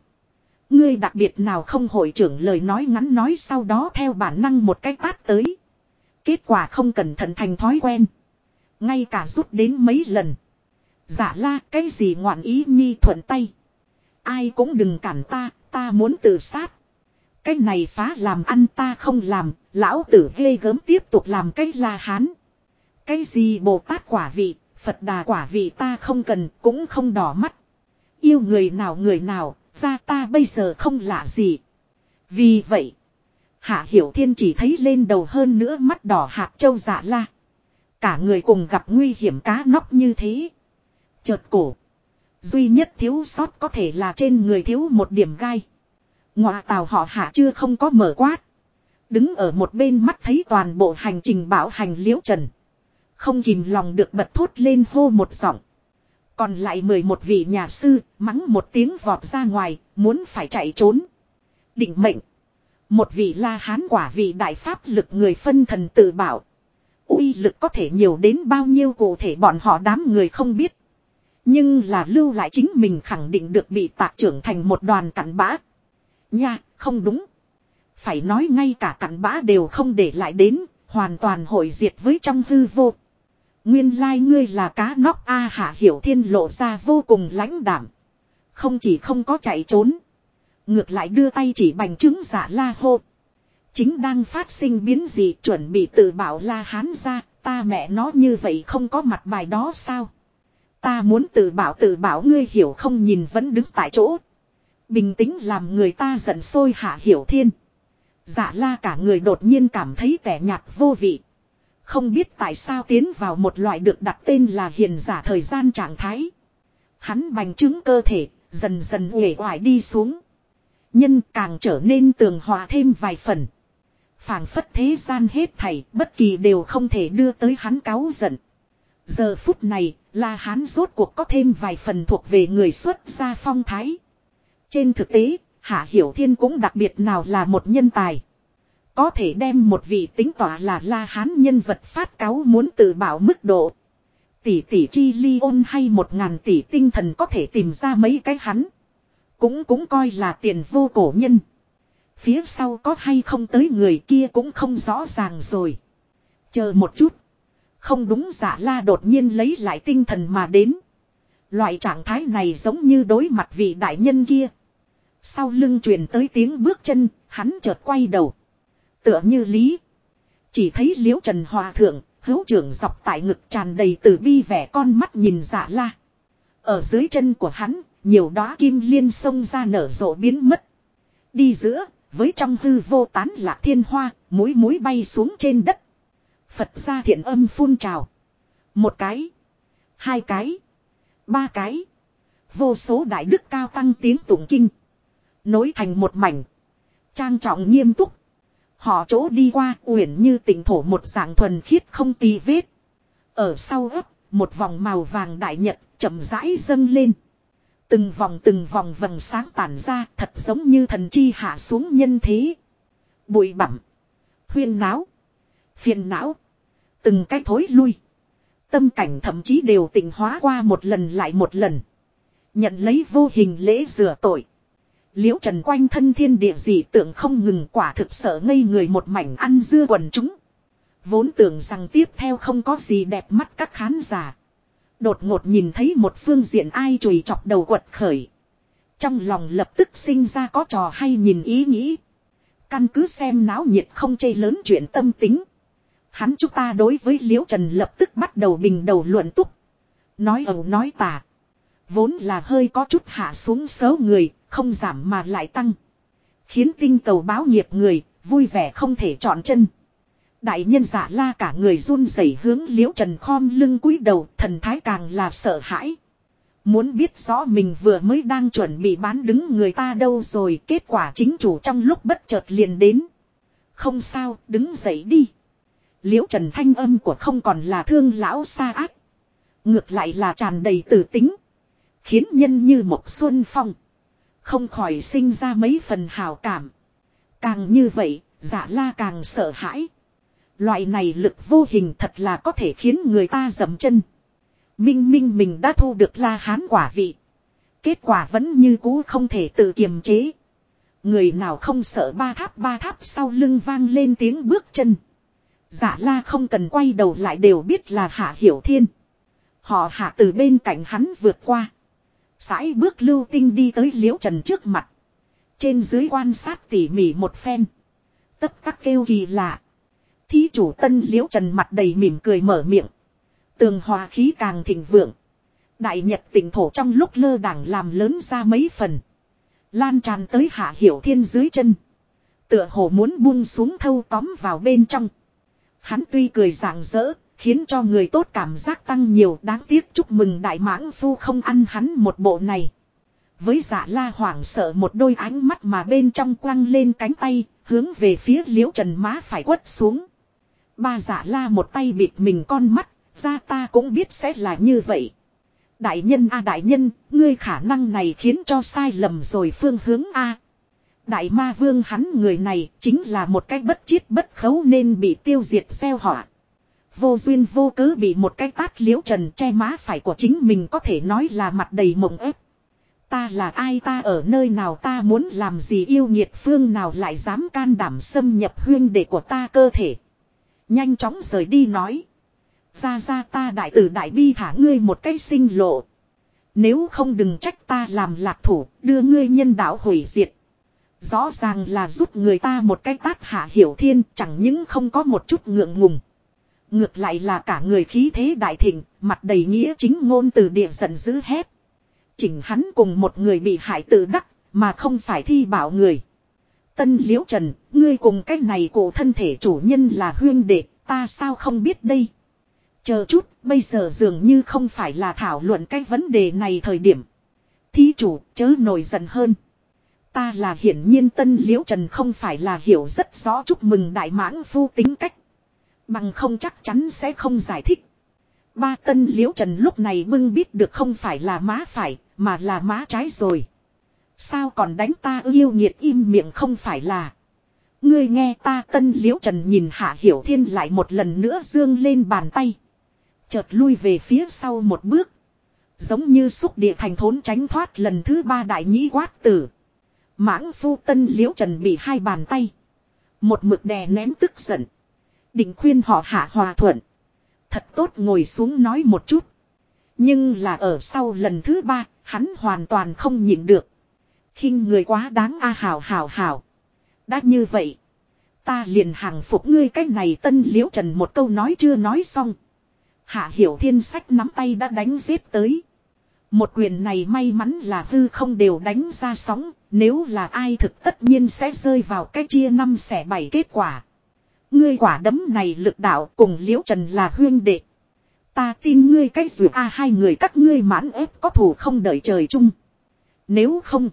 Ngươi đặc biệt nào không hội trưởng lời nói ngắn nói sau đó theo bản năng một cái tát tới. Kết quả không cẩn thận thành thói quen. Ngay cả rút đến mấy lần. Giả la cái gì ngoạn ý nhi thuận tay. Ai cũng đừng cản ta, ta muốn tự sát. Cái này phá làm ăn ta không làm, lão tử ghê gớm tiếp tục làm cái la hán. Cái gì Bồ Tát quả vị, Phật đà quả vị ta không cần, cũng không đỏ mắt. Yêu người nào người nào, ra ta bây giờ không lạ gì. Vì vậy, Hạ Hiểu Thiên chỉ thấy lên đầu hơn nữa mắt đỏ hạt châu dạ la. Cả người cùng gặp nguy hiểm cá nóc như thế. Chợt cổ. Duy nhất thiếu sót có thể là trên người thiếu một điểm gai. Ngọa tàu họ hạ chưa không có mở quát. Đứng ở một bên mắt thấy toàn bộ hành trình bảo hành liễu trần. Không kìm lòng được bật thốt lên hô một giọng. Còn lại mười một vị nhà sư, mắng một tiếng vọt ra ngoài, muốn phải chạy trốn. Định mệnh. Một vị la hán quả vị đại pháp lực người phân thần tự bảo. uy lực có thể nhiều đến bao nhiêu cụ thể bọn họ đám người không biết. Nhưng là lưu lại chính mình khẳng định được bị tạc trưởng thành một đoàn cặn bã. Nha, không đúng. Phải nói ngay cả cặn bã đều không để lại đến, Hoàn toàn hội diệt với trong hư vô. Nguyên lai ngươi là cá nóc A Hạ Hiểu Thiên lộ ra vô cùng lãnh đảm. Không chỉ không có chạy trốn. Ngược lại đưa tay chỉ bành trứng giả la hô. Chính đang phát sinh biến gì chuẩn bị tự bảo la hán ra. Ta mẹ nó như vậy không có mặt bài đó sao? Ta muốn tự bảo tự bảo ngươi hiểu không nhìn vẫn đứng tại chỗ. Bình tĩnh làm người ta giận sôi hạ hiểu thiên. Giả la cả người đột nhiên cảm thấy tẻ nhạt vô vị. Không biết tại sao tiến vào một loại được đặt tên là hiền giả thời gian trạng thái. Hắn bành trướng cơ thể, dần dần uể oải đi xuống. Nhân càng trở nên tường hòa thêm vài phần. phảng phất thế gian hết thảy, bất kỳ đều không thể đưa tới hắn cáo giận. Giờ phút này, là hắn rốt cuộc có thêm vài phần thuộc về người xuất gia phong thái. Trên thực tế, Hạ Hiểu Thiên cũng đặc biệt nào là một nhân tài. Có thể đem một vị tính tỏa là La Hán nhân vật phát cáo muốn tự bảo mức độ. Tỷ tỷ chi ly ôn hay một ngàn tỷ tinh thần có thể tìm ra mấy cái hắn. Cũng cũng coi là tiền vô cổ nhân. Phía sau có hay không tới người kia cũng không rõ ràng rồi. Chờ một chút. Không đúng giả la đột nhiên lấy lại tinh thần mà đến. Loại trạng thái này giống như đối mặt vị đại nhân kia. Sau lưng truyền tới tiếng bước chân, hắn chợt quay đầu. Tựa như lý. Chỉ thấy liễu trần hòa thượng, hữu trưởng dọc tại ngực tràn đầy từ bi vẻ con mắt nhìn dạ la. Ở dưới chân của hắn, nhiều đóa kim liên sông ra nở rộ biến mất. Đi giữa, với trong hư vô tán lạc thiên hoa, mũi mũi bay xuống trên đất. Phật ra thiện âm phun trào. Một cái. Hai cái. Ba cái. Vô số đại đức cao tăng tiếng tụng kinh. Nối thành một mảnh. Trang trọng nghiêm túc. Họ chỗ đi qua uyển như tỉnh thổ một dạng thuần khiết không tì vết. Ở sau ấp, một vòng màu vàng đại nhật chậm rãi dâng lên. Từng vòng từng vòng vầng sáng tản ra thật giống như thần chi hạ xuống nhân thế. Bụi bặm. Huyên náo. Phiền não. Từng cái thối lui. Tâm cảnh thậm chí đều tỉnh hóa qua một lần lại một lần. Nhận lấy vô hình lễ rửa tội. Liễu trần quanh thân thiên địa dị tượng không ngừng quả thực sợ ngây người một mảnh ăn dưa quần chúng. Vốn tưởng rằng tiếp theo không có gì đẹp mắt các khán giả. Đột ngột nhìn thấy một phương diện ai chùi chọc đầu quật khởi. Trong lòng lập tức sinh ra có trò hay nhìn ý nghĩ. Căn cứ xem náo nhiệt không chê lớn chuyện tâm tính. Hắn chúng ta đối với Liễu Trần lập tức bắt đầu bình đầu luận túc. Nói ẩu nói tà. Vốn là hơi có chút hạ xuống xấu người, không giảm mà lại tăng. Khiến tinh cầu báo nghiệp người, vui vẻ không thể chọn chân. Đại nhân giả la cả người run rẩy hướng liễu trần khom lưng cúi đầu, thần thái càng là sợ hãi. Muốn biết rõ mình vừa mới đang chuẩn bị bán đứng người ta đâu rồi, kết quả chính chủ trong lúc bất chợt liền đến. Không sao, đứng dậy đi. Liễu trần thanh âm của không còn là thương lão xa ác. Ngược lại là tràn đầy tử tính. Khiến nhân như một xuân phong. Không khỏi sinh ra mấy phần hào cảm. Càng như vậy, giả la càng sợ hãi. Loại này lực vô hình thật là có thể khiến người ta dầm chân. Minh minh mình đã thu được la hán quả vị. Kết quả vẫn như cũ không thể tự kiềm chế. Người nào không sợ ba tháp ba tháp sau lưng vang lên tiếng bước chân. Giả la không cần quay đầu lại đều biết là hạ hiểu thiên. Họ hạ từ bên cạnh hắn vượt qua. Sãi bước lưu tinh đi tới liễu trần trước mặt. Trên dưới quan sát tỉ mỉ một phen. Tất tắc kêu kỳ lạ. Thí chủ tân liễu trần mặt đầy mỉm cười mở miệng. Tường hòa khí càng thịnh vượng. Đại nhật tỉnh thổ trong lúc lơ đảng làm lớn ra mấy phần. Lan tràn tới hạ hiểu thiên dưới chân. Tựa hồ muốn buông xuống thâu tóm vào bên trong. Hắn tuy cười rạng rỡ, Khiến cho người tốt cảm giác tăng nhiều đáng tiếc chúc mừng đại mãng phu không ăn hắn một bộ này. Với giả la hoảng sợ một đôi ánh mắt mà bên trong quăng lên cánh tay, hướng về phía liễu trần má phải quất xuống. Ba giả la một tay bịt mình con mắt, ra ta cũng biết sẽ là như vậy. Đại nhân a đại nhân, ngươi khả năng này khiến cho sai lầm rồi phương hướng a. Đại ma vương hắn người này chính là một cách bất chiết bất khấu nên bị tiêu diệt xeo họa. Vô duyên vô cớ bị một cái tát liễu trần che má phải của chính mình có thể nói là mặt đầy mộng ép. Ta là ai ta ở nơi nào ta muốn làm gì yêu nhiệt phương nào lại dám can đảm xâm nhập huyên đệ của ta cơ thể. Nhanh chóng rời đi nói. Ra ra ta đại tử đại bi thả ngươi một cái sinh lộ. Nếu không đừng trách ta làm lạc thủ, đưa ngươi nhân đạo hủy diệt. Rõ ràng là giúp người ta một cái tát hạ hiểu thiên chẳng những không có một chút ngượng ngùng. Ngược lại là cả người khí thế đại thịnh, mặt đầy nghĩa chính ngôn từ địa giận dữ hét. Chỉnh hắn cùng một người bị hại tự đắc, mà không phải thi bảo người. Tân liễu trần, ngươi cùng cái này cổ thân thể chủ nhân là huyên đệ, ta sao không biết đây. Chờ chút, bây giờ dường như không phải là thảo luận cái vấn đề này thời điểm. Thí chủ, chớ nổi giận hơn. Ta là hiển nhiên tân liễu trần không phải là hiểu rất rõ chúc mừng đại mãng phu tính cách. Bằng không chắc chắn sẽ không giải thích. Ba tân liễu trần lúc này bưng biết được không phải là má phải, mà là má trái rồi. Sao còn đánh ta yêu nhiệt im miệng không phải là. Ngươi nghe ta tân liễu trần nhìn hạ hiểu thiên lại một lần nữa dương lên bàn tay. Chợt lui về phía sau một bước. Giống như xúc địa thành thốn tránh thoát lần thứ ba đại nhĩ quát tử. Mãng phu tân liễu trần bị hai bàn tay. Một mực đè nén tức giận. Định khuyên họ hạ hòa thuận. Thật tốt ngồi xuống nói một chút. Nhưng là ở sau lần thứ ba, hắn hoàn toàn không nhịn được. khinh người quá đáng a à, hào hào hào. Đã như vậy. Ta liền hàng phục ngươi cách này tân liễu trần một câu nói chưa nói xong. Hạ hiểu thiên sách nắm tay đã đánh giết tới. Một quyền này may mắn là hư không đều đánh ra sóng, nếu là ai thực tất nhiên sẽ rơi vào cái chia năm xẻ bảy kết quả. Ngươi quả đấm này lực đạo cùng liễu trần là huyên đệ. Ta tin ngươi cái dù a, hai người các ngươi mãn ép có thủ không đợi trời chung. Nếu không.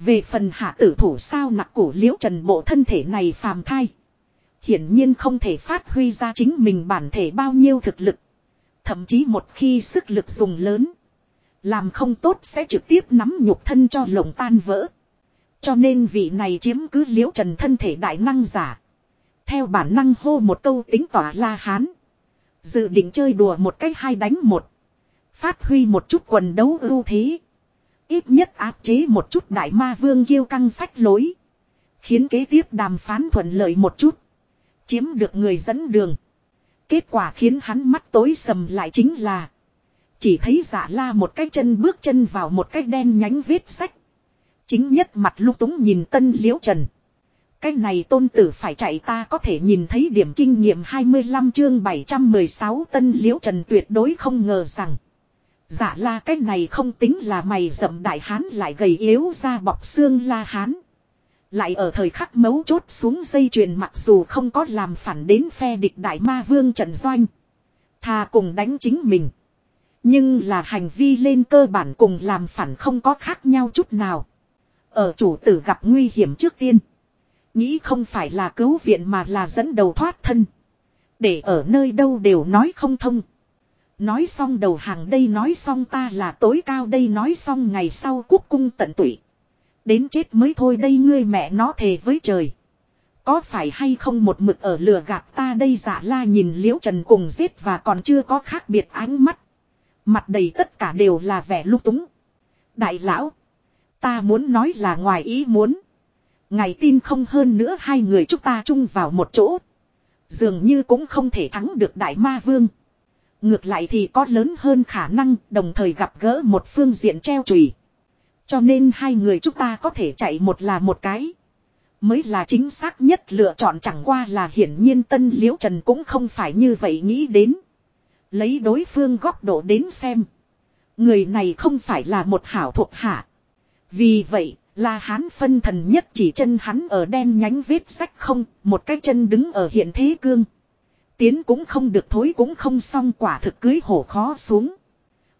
Về phần hạ tử thủ sao nặc cổ liễu trần bộ thân thể này phàm thai. Hiển nhiên không thể phát huy ra chính mình bản thể bao nhiêu thực lực. Thậm chí một khi sức lực dùng lớn. Làm không tốt sẽ trực tiếp nắm nhục thân cho lồng tan vỡ. Cho nên vị này chiếm cứ liễu trần thân thể đại năng giả. Theo bản năng hô một câu tính tỏa la hán. Dự định chơi đùa một cách hai đánh một. Phát huy một chút quần đấu ưu thế. Ít nhất áp chế một chút đại ma vương kiêu căng phách lối. Khiến kế tiếp đàm phán thuận lợi một chút. Chiếm được người dẫn đường. Kết quả khiến hắn mắt tối sầm lại chính là. Chỉ thấy giả la một cái chân bước chân vào một cái đen nhánh vết sách. Chính nhất mặt lung túng nhìn tân liễu trần. Cái này tôn tử phải chạy ta có thể nhìn thấy điểm kinh nghiệm 25 chương 716 tân liễu trần tuyệt đối không ngờ rằng. Giả la cái này không tính là mày dậm đại hán lại gầy yếu ra bọc xương la hán. Lại ở thời khắc mấu chốt xuống dây chuyền mặc dù không có làm phản đến phe địch đại ma vương Trần Doanh. Thà cùng đánh chính mình. Nhưng là hành vi lên cơ bản cùng làm phản không có khác nhau chút nào. Ở chủ tử gặp nguy hiểm trước tiên. Nghĩ không phải là cứu viện mà là dẫn đầu thoát thân. Để ở nơi đâu đều nói không thông. Nói xong đầu hàng đây nói xong ta là tối cao đây nói xong ngày sau quốc cung tận tụy. Đến chết mới thôi đây ngươi mẹ nó thề với trời. Có phải hay không một mực ở lừa gạt ta đây giả la nhìn liễu trần cùng giết và còn chưa có khác biệt ánh mắt. Mặt đầy tất cả đều là vẻ lúc túng. Đại lão. Ta muốn nói là ngoài ý muốn. Ngày tin không hơn nữa hai người chúng ta chung vào một chỗ. Dường như cũng không thể thắng được đại ma vương. Ngược lại thì có lớn hơn khả năng đồng thời gặp gỡ một phương diện treo chùy. Cho nên hai người chúng ta có thể chạy một là một cái. Mới là chính xác nhất lựa chọn chẳng qua là hiển nhiên tân liễu trần cũng không phải như vậy nghĩ đến. Lấy đối phương góc độ đến xem. Người này không phải là một hảo thuộc hạ. Vì vậy, là hán phân thần nhất chỉ chân hắn ở đen nhánh vết sách không, một cái chân đứng ở hiện thế cương. Tiến cũng không được thối cũng không xong quả thực cưới hổ khó xuống.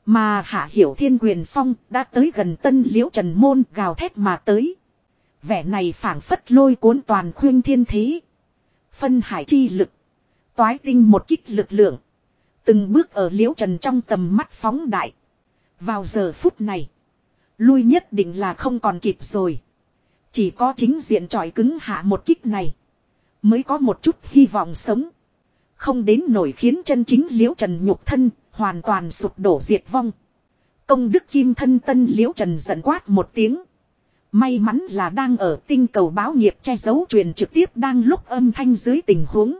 Mà hạ hiểu thiên quyền phong đã tới gần tân liễu trần môn gào thét mà tới. Vẻ này phảng phất lôi cuốn toàn khuyên thiên thế. Phân hải chi lực. Toái tinh một kích lực lượng. Từng bước ở liễu trần trong tầm mắt phóng đại. Vào giờ phút này. Lui nhất định là không còn kịp rồi. Chỉ có chính diện tròi cứng hạ một kích này. Mới có một chút hy vọng sống. Không đến nổi khiến chân chính liễu trần nhục thân, hoàn toàn sụp đổ diệt vong. Công đức kim thân tân liễu trần giận quát một tiếng. May mắn là đang ở tinh cầu báo nghiệp che giấu truyền trực tiếp đang lúc âm thanh dưới tình huống.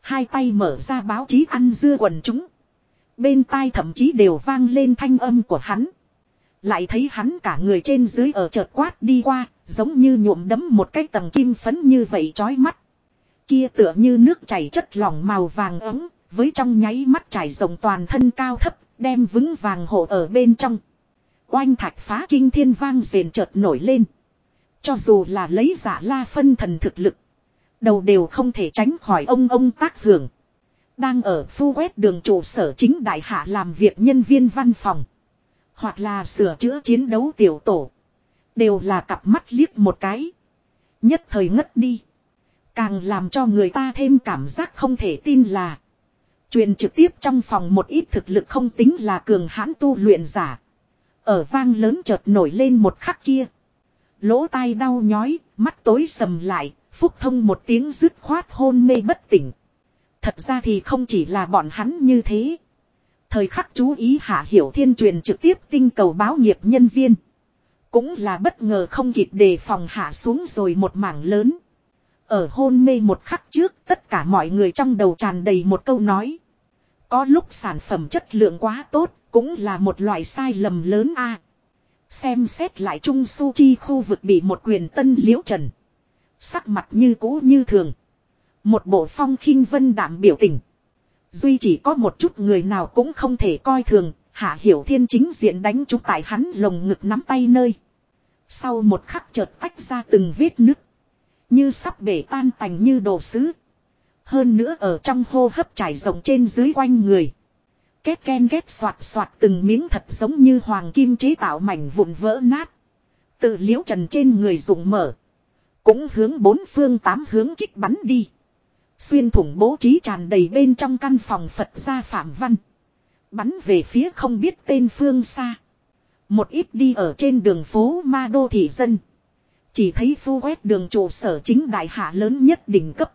Hai tay mở ra báo chí ăn dưa quần chúng. Bên tai thậm chí đều vang lên thanh âm của hắn. Lại thấy hắn cả người trên dưới ở chợt quát đi qua, giống như nhuộm đấm một cái tầng kim phấn như vậy chói mắt. Kia tựa như nước chảy chất lỏng màu vàng ấm, với trong nháy mắt trải rộng toàn thân cao thấp, đem vững vàng hộ ở bên trong. Oanh thạch phá kinh thiên vang rền chợt nổi lên. Cho dù là lấy giả la phân thần thực lực. Đầu đều không thể tránh khỏi ông ông tác hưởng. Đang ở phu quét đường trụ sở chính đại hạ làm việc nhân viên văn phòng. Hoặc là sửa chữa chiến đấu tiểu tổ. Đều là cặp mắt liếc một cái. Nhất thời ngất đi. Càng làm cho người ta thêm cảm giác không thể tin là. Truyền trực tiếp trong phòng một ít thực lực không tính là cường hãn tu luyện giả. Ở vang lớn chợt nổi lên một khắc kia. Lỗ tai đau nhói, mắt tối sầm lại, phúc thông một tiếng dứt khoát hôn mê bất tỉnh. Thật ra thì không chỉ là bọn hắn như thế. Thời khắc chú ý hạ hiểu thiên truyền trực tiếp tinh cầu báo nghiệp nhân viên. Cũng là bất ngờ không kịp đề phòng hạ xuống rồi một mảng lớn. Ở hôn mê một khắc trước, tất cả mọi người trong đầu tràn đầy một câu nói. Có lúc sản phẩm chất lượng quá tốt, cũng là một loại sai lầm lớn a. Xem xét lại Trung Su Chi khu vực bị một quyền tân liễu trần. Sắc mặt như cũ như thường. Một bộ phong khinh vân đảm biểu tình. Duy chỉ có một chút người nào cũng không thể coi thường, Hạ Hiểu Thiên chính diện đánh trúng tại hắn lồng ngực nắm tay nơi. Sau một khắc chợt tách ra từng vết nứt. Như sắp bể tan tành như đồ sứ. Hơn nữa ở trong hô hấp trải rộng trên dưới quanh người. Két ken ghét soạt soạt từng miếng thật giống như hoàng kim chế tạo mảnh vụn vỡ nát. Tự liễu trần trên người dùng mở. Cũng hướng bốn phương tám hướng kích bắn đi. Xuyên thủng bố trí tràn đầy bên trong căn phòng Phật gia Phạm Văn. Bắn về phía không biết tên phương xa. Một ít đi ở trên đường phố Ma Đô Thị Dân. Chỉ thấy phu quét đường trụ sở chính đại hạ lớn nhất đỉnh cấp.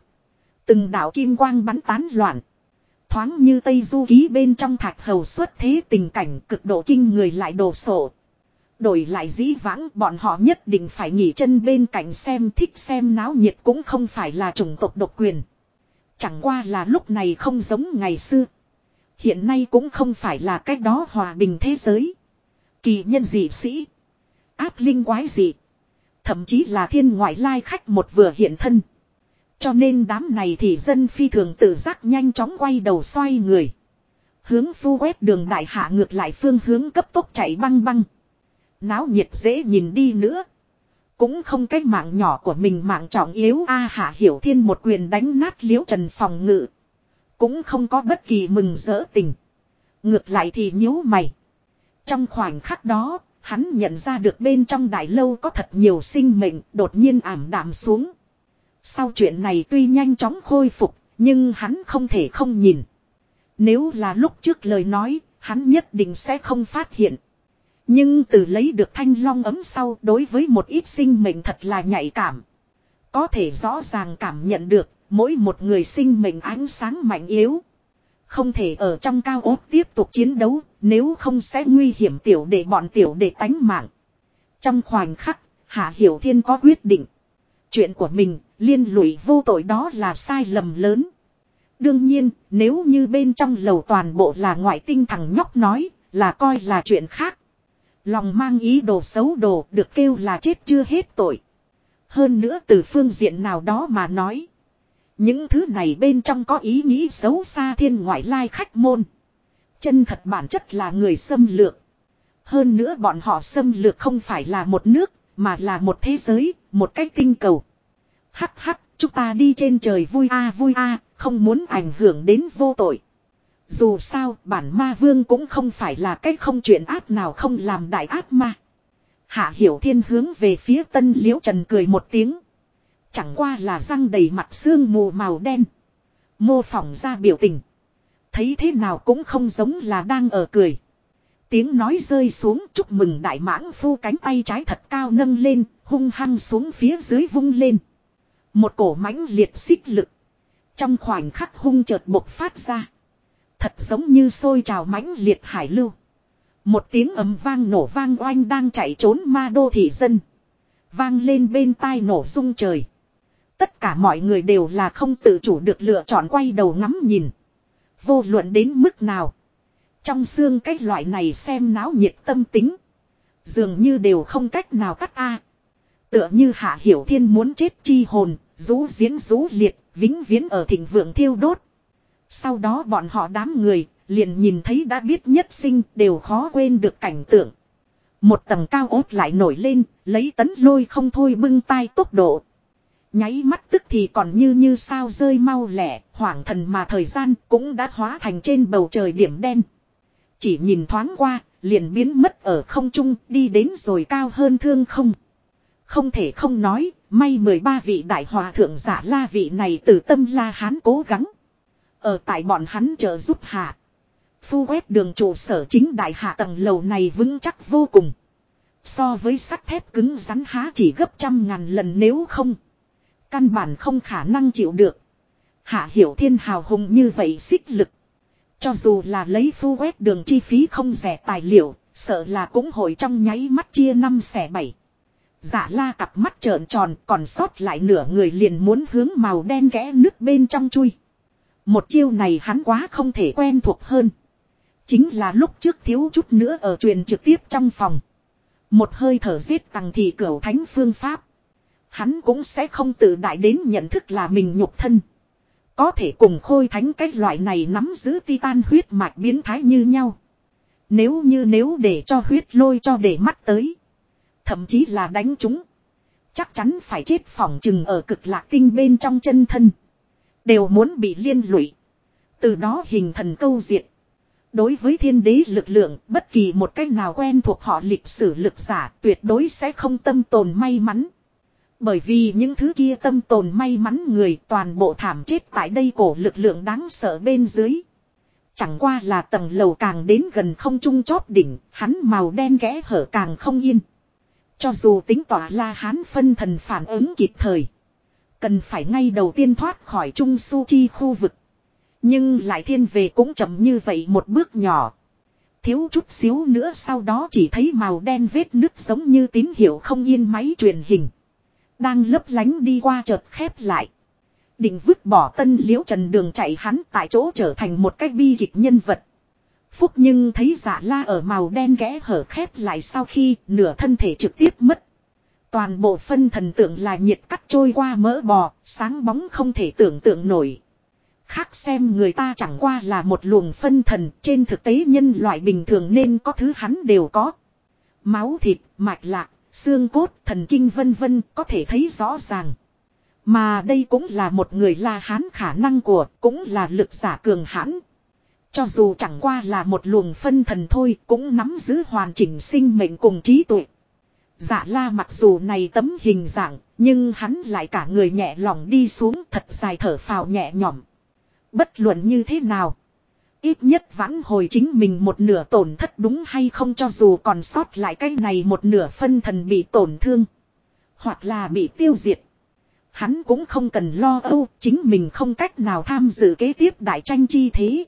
Từng đạo kim quang bắn tán loạn. Thoáng như Tây Du ký bên trong thạch hầu xuất thế tình cảnh cực độ kinh người lại đồ sổ. Đổi lại dĩ vãng bọn họ nhất định phải nghỉ chân bên cạnh xem, thích xem náo nhiệt cũng không phải là chủng tộc độc quyền. Chẳng qua là lúc này không giống ngày xưa. Hiện nay cũng không phải là cách đó hòa bình thế giới. Kỳ nhân dị sĩ. Áp linh quái dị. Thậm chí là thiên ngoại lai khách một vừa hiện thân. Cho nên đám này thì dân phi thường tự giác nhanh chóng quay đầu xoay người. Hướng phu quét đường đại hạ ngược lại phương hướng cấp tốc chạy băng băng. Náo nhiệt dễ nhìn đi nữa. Cũng không cách mạng nhỏ của mình mạng trọng yếu a hạ hiểu thiên một quyền đánh nát liễu trần phòng ngự. Cũng không có bất kỳ mừng rỡ tình. Ngược lại thì nhíu mày. Trong khoảnh khắc đó, hắn nhận ra được bên trong đại lâu có thật nhiều sinh mệnh đột nhiên ảm đạm xuống. Sau chuyện này tuy nhanh chóng khôi phục, nhưng hắn không thể không nhìn. Nếu là lúc trước lời nói, hắn nhất định sẽ không phát hiện. Nhưng từ lấy được thanh long ấm sau đối với một ít sinh mệnh thật là nhạy cảm. Có thể rõ ràng cảm nhận được mỗi một người sinh mệnh ánh sáng mạnh yếu. Không thể ở trong cao ốt tiếp tục chiến đấu nếu không sẽ nguy hiểm tiểu để bọn tiểu để tánh mạng. Trong khoảnh khắc, Hạ Hiểu Thiên có quyết định. Chuyện của mình, liên lụy vô tội đó là sai lầm lớn. Đương nhiên, nếu như bên trong lầu toàn bộ là ngoại tinh thằng nhóc nói, là coi là chuyện khác. Lòng mang ý đồ xấu đồ được kêu là chết chưa hết tội. Hơn nữa từ phương diện nào đó mà nói. Những thứ này bên trong có ý nghĩ xấu xa thiên ngoại lai khách môn. Chân thật bản chất là người xâm lược. Hơn nữa bọn họ xâm lược không phải là một nước, mà là một thế giới, một cách tinh cầu. Hắc hắc, chúng ta đi trên trời vui a vui a, không muốn ảnh hưởng đến vô tội. Dù sao, bản ma vương cũng không phải là cái không chuyện ác nào không làm đại ác ma. Hạ hiểu thiên hướng về phía tân liễu trần cười một tiếng. Chẳng qua là răng đầy mặt xương mù màu đen. Mô phỏng ra biểu tình. Thấy thế nào cũng không giống là đang ở cười. Tiếng nói rơi xuống chúc mừng đại mãng phu cánh tay trái thật cao nâng lên, hung hăng xuống phía dưới vung lên. Một cổ mãnh liệt xích lực. Trong khoảnh khắc hung chợt bộc phát ra. Thật giống như sôi trào mãnh liệt hải lưu. Một tiếng ầm vang nổ vang oanh đang chạy trốn ma đô thị dân. Vang lên bên tai nổ rung trời. Tất cả mọi người đều là không tự chủ được lựa chọn quay đầu ngắm nhìn. Vô luận đến mức nào. Trong xương cái loại này xem náo nhiệt tâm tính. Dường như đều không cách nào cắt a. Tựa như hạ hiểu thiên muốn chết chi hồn, rú diễn rú liệt, vĩnh viễn ở thịnh vượng thiêu đốt. Sau đó bọn họ đám người, liền nhìn thấy đã biết nhất sinh đều khó quên được cảnh tượng. Một tầng cao ốt lại nổi lên, lấy tấn lôi không thôi bưng tay tốc độ. Nháy mắt tức thì còn như như sao rơi mau lẻ, hoảng thần mà thời gian cũng đã hóa thành trên bầu trời điểm đen. Chỉ nhìn thoáng qua, liền biến mất ở không trung, đi đến rồi cao hơn thương không. Không thể không nói, may 13 vị đại hòa thượng giả la vị này từ tâm la hán cố gắng. Ở tại bọn hắn trợ giúp hạ. Phu quét đường trụ sở chính đại hạ tầng lầu này vững chắc vô cùng. So với sắt thép cứng rắn há chỉ gấp trăm ngàn lần nếu không. Căn bản không khả năng chịu được. Hạ hiểu thiên hào hùng như vậy xích lực. Cho dù là lấy phu quét đường chi phí không rẻ tài liệu, sợ là cũng hội trong nháy mắt chia năm xẻ bảy. Giả la cặp mắt trợn tròn còn sót lại nửa người liền muốn hướng màu đen ghé nước bên trong chui. Một chiêu này hắn quá không thể quen thuộc hơn. Chính là lúc trước thiếu chút nữa ở truyền trực tiếp trong phòng. Một hơi thở giết tăng thì cửu thánh phương pháp. Hắn cũng sẽ không tự đại đến nhận thức là mình nhục thân. Có thể cùng khôi thánh cái loại này nắm giữ titan huyết mạch biến thái như nhau. Nếu như nếu để cho huyết lôi cho để mắt tới. Thậm chí là đánh chúng. Chắc chắn phải chết phỏng chừng ở cực lạc tinh bên trong chân thân. Đều muốn bị liên lụy. Từ đó hình thần câu diệt. Đối với thiên đế lực lượng, bất kỳ một cách nào quen thuộc họ lịch sử lực giả tuyệt đối sẽ không tâm tồn may mắn. Bởi vì những thứ kia tâm tồn may mắn người toàn bộ thảm chết tại đây cổ lực lượng đáng sợ bên dưới. Chẳng qua là tầng lầu càng đến gần không trung chóp đỉnh, hắn màu đen ghẽ hở càng không yên. Cho dù tính tỏa la hán phân thần phản ứng kịp thời. Cần phải ngay đầu tiên thoát khỏi trung su chi khu vực. Nhưng lại thiên về cũng chậm như vậy một bước nhỏ. Thiếu chút xíu nữa sau đó chỉ thấy màu đen vết nứt giống như tín hiệu không yên máy truyền hình. Đang lấp lánh đi qua chợt khép lại. Định vứt bỏ tân liễu trần đường chạy hắn tại chỗ trở thành một cách bi kịch nhân vật. Phúc nhưng thấy giả la ở màu đen ghé hở khép lại sau khi nửa thân thể trực tiếp mất. Toàn bộ phân thần tượng là nhiệt cắt trôi qua mỡ bò, sáng bóng không thể tưởng tượng nổi. Khác xem người ta chẳng qua là một luồng phân thần, trên thực tế nhân loại bình thường nên có thứ hắn đều có. Máu thịt, mạch lạc, xương cốt, thần kinh vân vân có thể thấy rõ ràng. Mà đây cũng là một người la hán khả năng của, cũng là lực giả cường hãn. Cho dù chẳng qua là một luồng phân thần thôi, cũng nắm giữ hoàn chỉnh sinh mệnh cùng trí tuệ. Dạ la mặc dù này tấm hình dạng, nhưng hắn lại cả người nhẹ lòng đi xuống thật dài thở phào nhẹ nhõm. Bất luận như thế nào. Ít nhất vãn hồi chính mình một nửa tổn thất đúng hay không cho dù còn sót lại cái này một nửa phân thần bị tổn thương. Hoặc là bị tiêu diệt. Hắn cũng không cần lo âu, chính mình không cách nào tham dự kế tiếp đại tranh chi thế.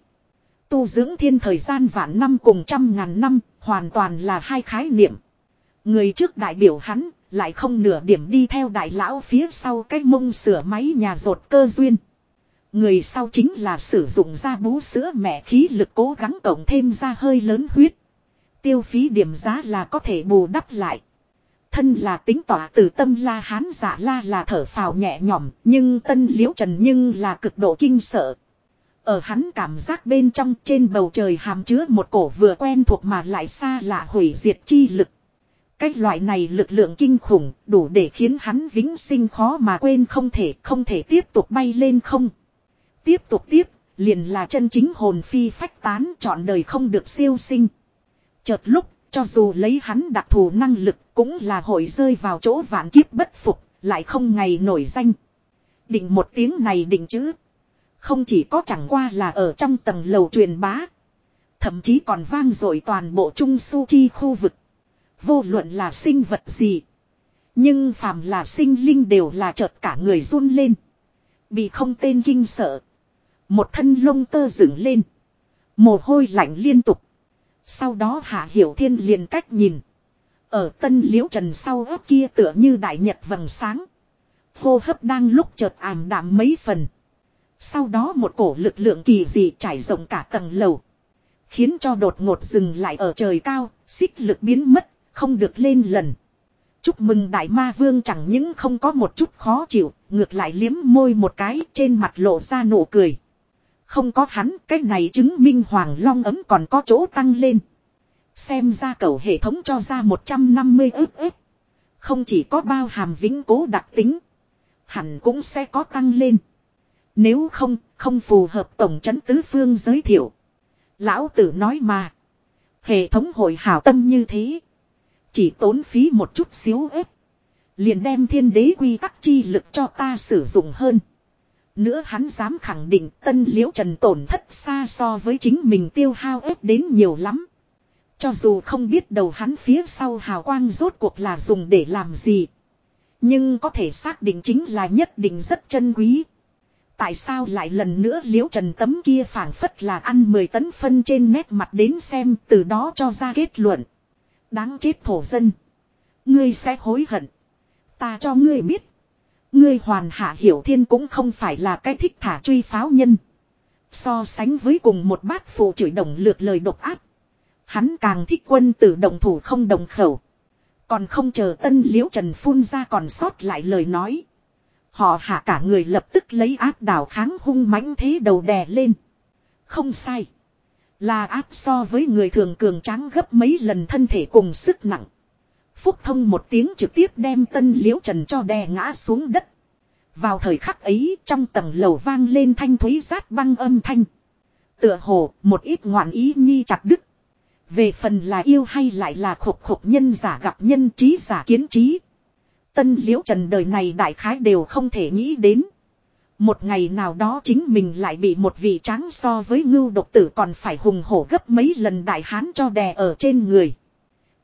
Tu dưỡng thiên thời gian vạn năm cùng trăm ngàn năm, hoàn toàn là hai khái niệm. Người trước đại biểu hắn, lại không nửa điểm đi theo đại lão phía sau cái mông sửa máy nhà rột cơ duyên. Người sau chính là sử dụng ra bú sữa mẹ khí lực cố gắng cộng thêm ra hơi lớn huyết. Tiêu phí điểm giá là có thể bù đắp lại. Thân là tính tỏa từ tâm la hán giả la là thở phào nhẹ nhõm, nhưng tân liễu trần nhưng là cực độ kinh sợ. Ở hắn cảm giác bên trong trên bầu trời hàm chứa một cổ vừa quen thuộc mà lại xa lạ hủy diệt chi lực. Cách loại này lực lượng kinh khủng đủ để khiến hắn vĩnh sinh khó mà quên không thể không thể tiếp tục bay lên không. Tiếp tục tiếp, liền là chân chính hồn phi phách tán chọn đời không được siêu sinh. Chợt lúc, cho dù lấy hắn đặc thù năng lực cũng là hội rơi vào chỗ vạn kiếp bất phục, lại không ngày nổi danh. Định một tiếng này định chữ. Không chỉ có chẳng qua là ở trong tầng lầu truyền bá. Thậm chí còn vang dội toàn bộ trung su chi khu vực. Vô luận là sinh vật gì. Nhưng phàm là sinh linh đều là chợt cả người run lên. Bị không tên kinh sợ. Một thân lông tơ dựng lên. Mồ hôi lạnh liên tục. Sau đó Hạ Hiểu Thiên liền cách nhìn. Ở tân liễu trần sau ấp kia tựa như đại nhật vầng sáng. Hô hấp đang lúc chợt ảm đạm mấy phần. Sau đó một cổ lực lượng kỳ dị trải rộng cả tầng lầu. Khiến cho đột ngột dừng lại ở trời cao, xích lực biến mất, không được lên lần. Chúc mừng đại ma vương chẳng những không có một chút khó chịu, ngược lại liếm môi một cái trên mặt lộ ra nụ cười. Không có hắn, cái này chứng minh hoàng long ấm còn có chỗ tăng lên. Xem ra cầu hệ thống cho ra 150 ức ức. Không chỉ có bao hàm vĩnh cố đặc tính. Hẳn cũng sẽ có tăng lên. Nếu không, không phù hợp tổng chấn tứ phương giới thiệu. Lão tử nói mà. Hệ thống hội hảo tâm như thế. Chỉ tốn phí một chút xíu ếp. Liền đem thiên đế quy tắc chi lực cho ta sử dụng hơn. Nữa hắn dám khẳng định tân liễu trần tổn thất xa so với chính mình tiêu hao ếp đến nhiều lắm. Cho dù không biết đầu hắn phía sau hào quang rốt cuộc là dùng để làm gì. Nhưng có thể xác định chính là nhất định rất chân quý. Tại sao lại lần nữa liễu trần tấm kia phảng phất là ăn 10 tấn phân trên nét mặt đến xem từ đó cho ra kết luận. Đáng chết thổ dân. Ngươi sẽ hối hận. Ta cho ngươi biết. Ngươi hoàn hạ hiểu thiên cũng không phải là cái thích thả truy pháo nhân. So sánh với cùng một bát phụ chửi đồng lược lời độc áp. Hắn càng thích quân tử đồng thủ không đồng khẩu. Còn không chờ tân liễu trần phun ra còn sót lại lời nói. Họ hạ cả người lập tức lấy áp đảo kháng hung mãnh thế đầu đè lên. Không sai. Là áp so với người thường cường tráng gấp mấy lần thân thể cùng sức nặng. Phúc thông một tiếng trực tiếp đem tân liễu trần cho đè ngã xuống đất. Vào thời khắc ấy, trong tầng lầu vang lên thanh thúy rát băng âm thanh. Tựa hồ, một ít ngoạn ý nhi chặt đứt. Về phần là yêu hay lại là khục khục nhân giả gặp nhân trí giả kiến trí. Tân liễu trần đời này đại khái đều không thể nghĩ đến. Một ngày nào đó chính mình lại bị một vị tráng so với ngưu độc tử còn phải hùng hổ gấp mấy lần đại hán cho đè ở trên người.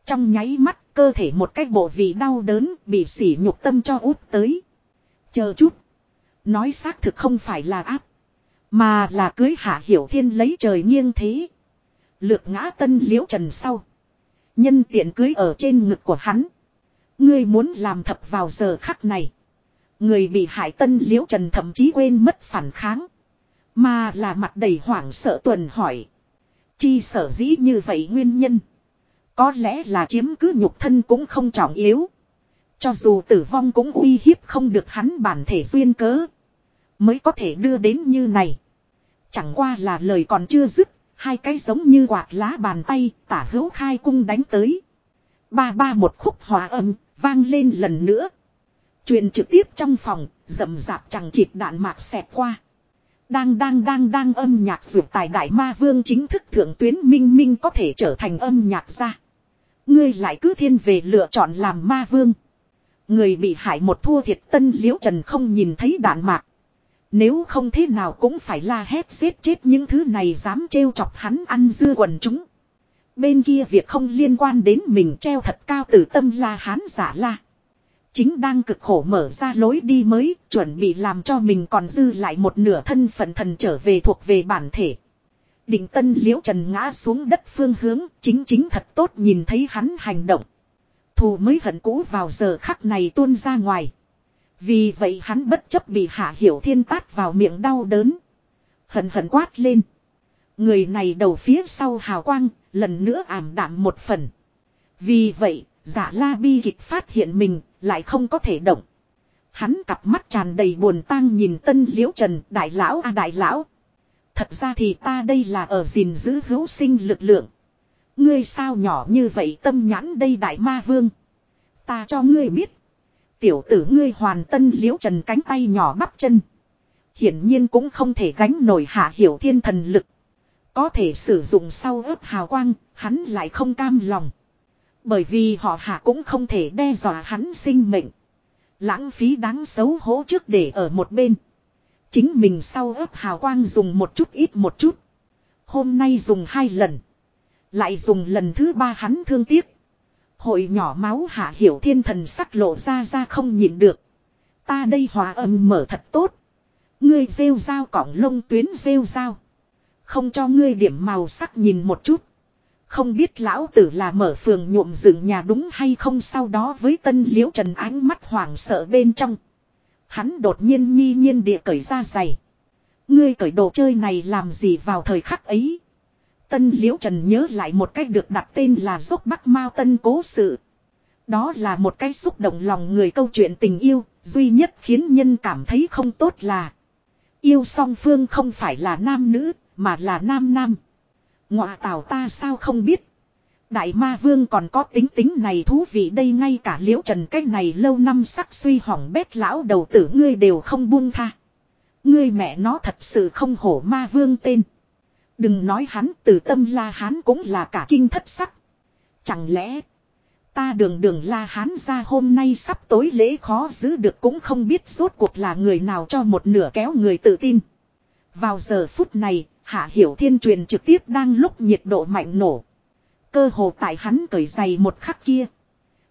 Trong nháy mắt, cơ thể một cái bộ vị đau đớn bị sỉ nhục tâm cho út tới. Chờ chút. Nói xác thực không phải là áp. Mà là cưới hạ hiểu thiên lấy trời nghiêng thế. Lược ngã tân liễu trần sau. Nhân tiện cưới ở trên ngực của hắn. Ngươi muốn làm thập vào giờ khắc này. Người bị hại tân liễu trần thậm chí quên mất phản kháng. Mà là mặt đầy hoảng sợ tuần hỏi. Chi sở dĩ như vậy nguyên nhân. Có lẽ là chiếm cứ nhục thân cũng không trọng yếu. Cho dù tử vong cũng uy hiếp không được hắn bản thể duyên cớ. Mới có thể đưa đến như này. Chẳng qua là lời còn chưa dứt. Hai cái giống như quạt lá bàn tay tả hữu khai cung đánh tới. Ba ba một khúc hòa âm vang lên lần nữa. Truyền trực tiếp trong phòng, rầm rạp chẳng chịt đạn mạc xẹt qua. Đang đang đang đang âm nhạc dược tài đại ma vương chính thức thượng tuyến minh minh có thể trở thành âm nhạc ra. Ngươi lại cứ thiên về lựa chọn làm ma vương. Người bị hại một thua thiệt tân liễu trần không nhìn thấy đạn mạc. Nếu không thế nào cũng phải la hét giết chết những thứ này dám trêu chọc hắn ăn dưa quần chúng. Bên kia việc không liên quan đến mình treo thật cao từ tâm la hán giả la. Chính đang cực khổ mở ra lối đi mới, chuẩn bị làm cho mình còn dư lại một nửa thân phận thần trở về thuộc về bản thể. Định tân liễu trần ngã xuống đất phương hướng, chính chính thật tốt nhìn thấy hắn hành động. Thù mới hận cũ vào giờ khắc này tuôn ra ngoài. Vì vậy hắn bất chấp bị hạ hiểu thiên tát vào miệng đau đớn. Hận hận quát lên. Người này đầu phía sau hào quang, lần nữa ảm đạm một phần. Vì vậy, giả la bi kịch phát hiện mình, lại không có thể động. Hắn cặp mắt tràn đầy buồn tang nhìn tân liễu trần, đại lão a đại lão. Thật ra thì ta đây là ở gìn giữ hữu sinh lực lượng. Ngươi sao nhỏ như vậy tâm nhãn đây đại ma vương. Ta cho ngươi biết. Tiểu tử ngươi hoàn tân liễu trần cánh tay nhỏ bắp chân. Hiển nhiên cũng không thể gánh nổi hạ hiểu thiên thần lực. Có thể sử dụng sau ớt hào quang, hắn lại không cam lòng. Bởi vì họ hạ cũng không thể đe dọa hắn sinh mệnh. Lãng phí đáng xấu hổ trước để ở một bên. Chính mình sau ớt hào quang dùng một chút ít một chút. Hôm nay dùng hai lần. Lại dùng lần thứ ba hắn thương tiếc. Hội nhỏ máu hạ hiểu thiên thần sắc lộ ra ra không nhịn được. Ta đây hòa âm mở thật tốt. Ngươi rêu dao cỏng lông tuyến rêu dao. Không cho ngươi điểm màu sắc nhìn một chút. Không biết lão tử là mở phường nhuộm dựng nhà đúng hay không sau đó với tân liễu trần ánh mắt hoảng sợ bên trong. Hắn đột nhiên nhi nhiên địa cởi ra giày. Ngươi cởi đồ chơi này làm gì vào thời khắc ấy. Tân Liễu Trần nhớ lại một cách được đặt tên là Dốc Bắc Mao Tân Cố Sự. Đó là một cái xúc động lòng người câu chuyện tình yêu, duy nhất khiến nhân cảm thấy không tốt là Yêu song phương không phải là nam nữ, mà là nam nam. Ngọa tào ta sao không biết. Đại ma vương còn có tính tính này thú vị đây ngay cả liễu trần cái này lâu năm sắc suy hỏng bét lão đầu tử ngươi đều không buông tha. Ngươi mẹ nó thật sự không hổ ma vương tên. Đừng nói hắn từ tâm la hắn cũng là cả kinh thất sắc. Chẳng lẽ ta đường đường la hán ra hôm nay sắp tối lễ khó giữ được cũng không biết rốt cuộc là người nào cho một nửa kéo người tự tin. Vào giờ phút này, Hạ Hiểu Thiên truyền trực tiếp đang lúc nhiệt độ mạnh nổ. Cơ hồ tại hắn cởi giày một khắc kia.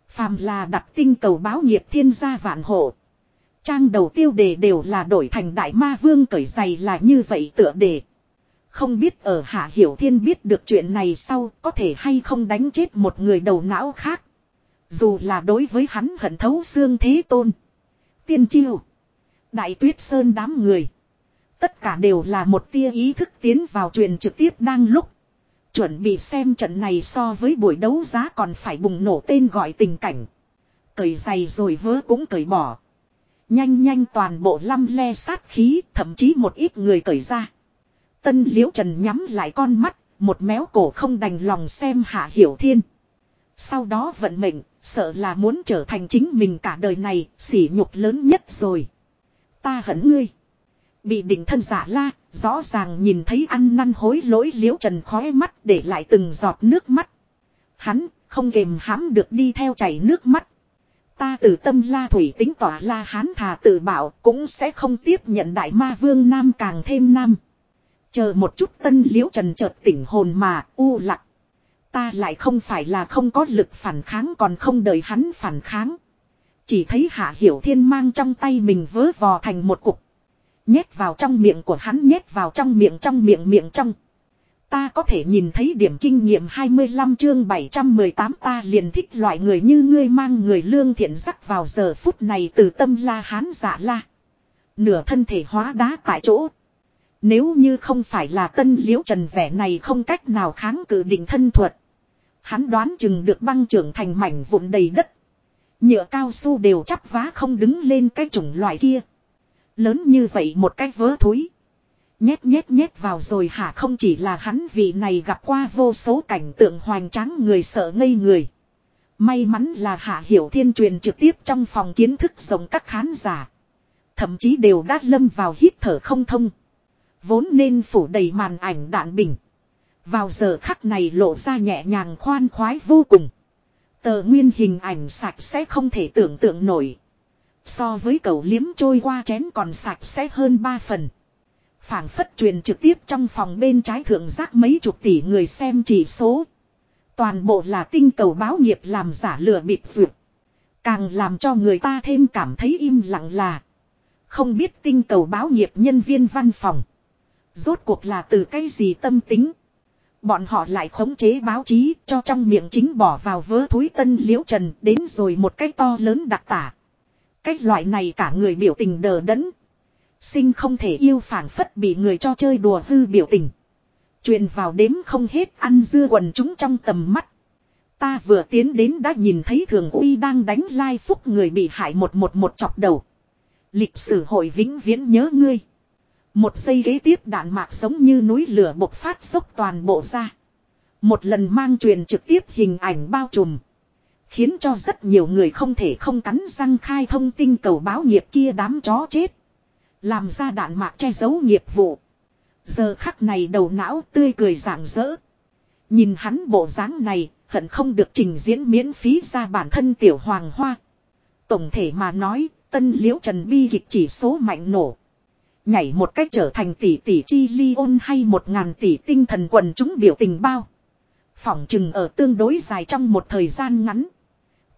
Phàm là đặt tinh cầu báo nghiệp thiên gia vạn hộ. Trang đầu tiêu đề đều là đổi thành đại ma vương cởi giày là như vậy tựa đề. Không biết ở Hạ Hiểu Thiên biết được chuyện này sau có thể hay không đánh chết một người đầu não khác. Dù là đối với hắn hận thấu xương thế tôn. Tiên chiêu. Đại tuyết sơn đám người. Tất cả đều là một tia ý thức tiến vào truyền trực tiếp đang lúc. Chuẩn bị xem trận này so với buổi đấu giá còn phải bùng nổ tên gọi tình cảnh. Cởi giày rồi vớ cũng cởi bỏ. Nhanh nhanh toàn bộ lăm le sát khí, thậm chí một ít người cởi ra. Tân liễu trần nhắm lại con mắt, một méo cổ không đành lòng xem hạ hiểu thiên. Sau đó vận mệnh, sợ là muốn trở thành chính mình cả đời này, sỉ nhục lớn nhất rồi. Ta hận ngươi. Bị định thân giả la, rõ ràng nhìn thấy ăn năn hối lỗi liễu trần khói mắt để lại từng giọt nước mắt. Hắn, không kềm hãm được đi theo chảy nước mắt. Ta từ tâm la thủy tính tỏa la hán thà tự bảo cũng sẽ không tiếp nhận đại ma vương nam càng thêm nam. Chờ một chút tân liễu trần chợt tỉnh hồn mà u lặng. Ta lại không phải là không có lực phản kháng còn không đợi hắn phản kháng. Chỉ thấy Hạ Hiểu Thiên mang trong tay mình vớ vò thành một cục. Nhét vào trong miệng của hắn, nhét vào trong miệng trong miệng miệng trong. Ta có thể nhìn thấy điểm kinh nghiệm 25 chương 718 ta liền thích loại người như ngươi mang người lương thiện sắc vào giờ phút này từ tâm la hán giả la. Nửa thân thể hóa đá tại chỗ. Nếu như không phải là tân liễu trần vẻ này không cách nào kháng cự định thân thuật. Hắn đoán chừng được băng trưởng thành mảnh vụn đầy đất. Nhựa cao su đều chắp vá không đứng lên cái chủng loại kia. Lớn như vậy một cái vớ thúi. Nhét nhét nhét vào rồi hả không chỉ là hắn vị này gặp qua vô số cảnh tượng hoành tráng người sợ ngây người. May mắn là hạ hiểu thiên truyền trực tiếp trong phòng kiến thức rộng các khán giả. Thậm chí đều đã lâm vào hít thở không thông. Vốn nên phủ đầy màn ảnh đạn bình. Vào giờ khắc này lộ ra nhẹ nhàng khoan khoái vô cùng. Tờ nguyên hình ảnh sạch sẽ không thể tưởng tượng nổi. So với cầu liếm trôi qua chén còn sạch sẽ hơn ba phần. phảng phất truyền trực tiếp trong phòng bên trái thượng giác mấy chục tỷ người xem chỉ số. Toàn bộ là tinh cầu báo nghiệp làm giả lừa bịp duyệt. Càng làm cho người ta thêm cảm thấy im lặng là. Không biết tinh cầu báo nghiệp nhân viên văn phòng. Rốt cuộc là từ cái gì tâm tính. Bọn họ lại khống chế báo chí cho trong miệng chính bỏ vào vớ thúi tân liễu trần đến rồi một cái to lớn đặc tả. Cách loại này cả người biểu tình đờ đẫn. Sinh không thể yêu phản phất bị người cho chơi đùa hư biểu tình. truyền vào đếm không hết ăn dưa quần chúng trong tầm mắt. Ta vừa tiến đến đã nhìn thấy thường uy đang đánh lai phúc người bị hại một một một chọc đầu. Lịch sử hội vĩnh viễn nhớ ngươi. Một giây ghế tiếp đạn mạc giống như núi lửa bộc phát sốc toàn bộ ra. Một lần mang truyền trực tiếp hình ảnh bao trùm. Khiến cho rất nhiều người không thể không cắn răng khai thông tin cầu báo nghiệp kia đám chó chết. Làm ra đạn mạc che giấu nghiệp vụ. Giờ khắc này đầu não tươi cười rạng rỡ. Nhìn hắn bộ dáng này, hận không được trình diễn miễn phí ra bản thân tiểu hoàng hoa. Tổng thể mà nói, tân liễu trần bi kịch chỉ số mạnh nổ. Nhảy một cách trở thành tỷ tỷ chi ly ôn hay một ngàn tỷ tinh thần quần chúng biểu tình bao. Phỏng chừng ở tương đối dài trong một thời gian ngắn.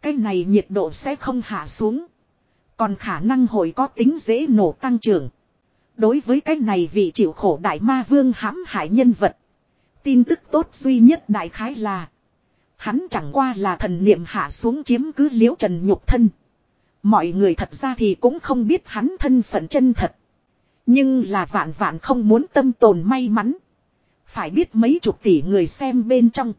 Cái này nhiệt độ sẽ không hạ xuống. Còn khả năng hồi có tính dễ nổ tăng trưởng. Đối với cái này vị chịu khổ đại ma vương hãm hại nhân vật. Tin tức tốt duy nhất đại khái là. Hắn chẳng qua là thần niệm hạ xuống chiếm cứ liễu trần nhục thân. Mọi người thật ra thì cũng không biết hắn thân phận chân thật. Nhưng là vạn vạn không muốn tâm tồn may mắn. Phải biết mấy chục tỷ người xem bên trong.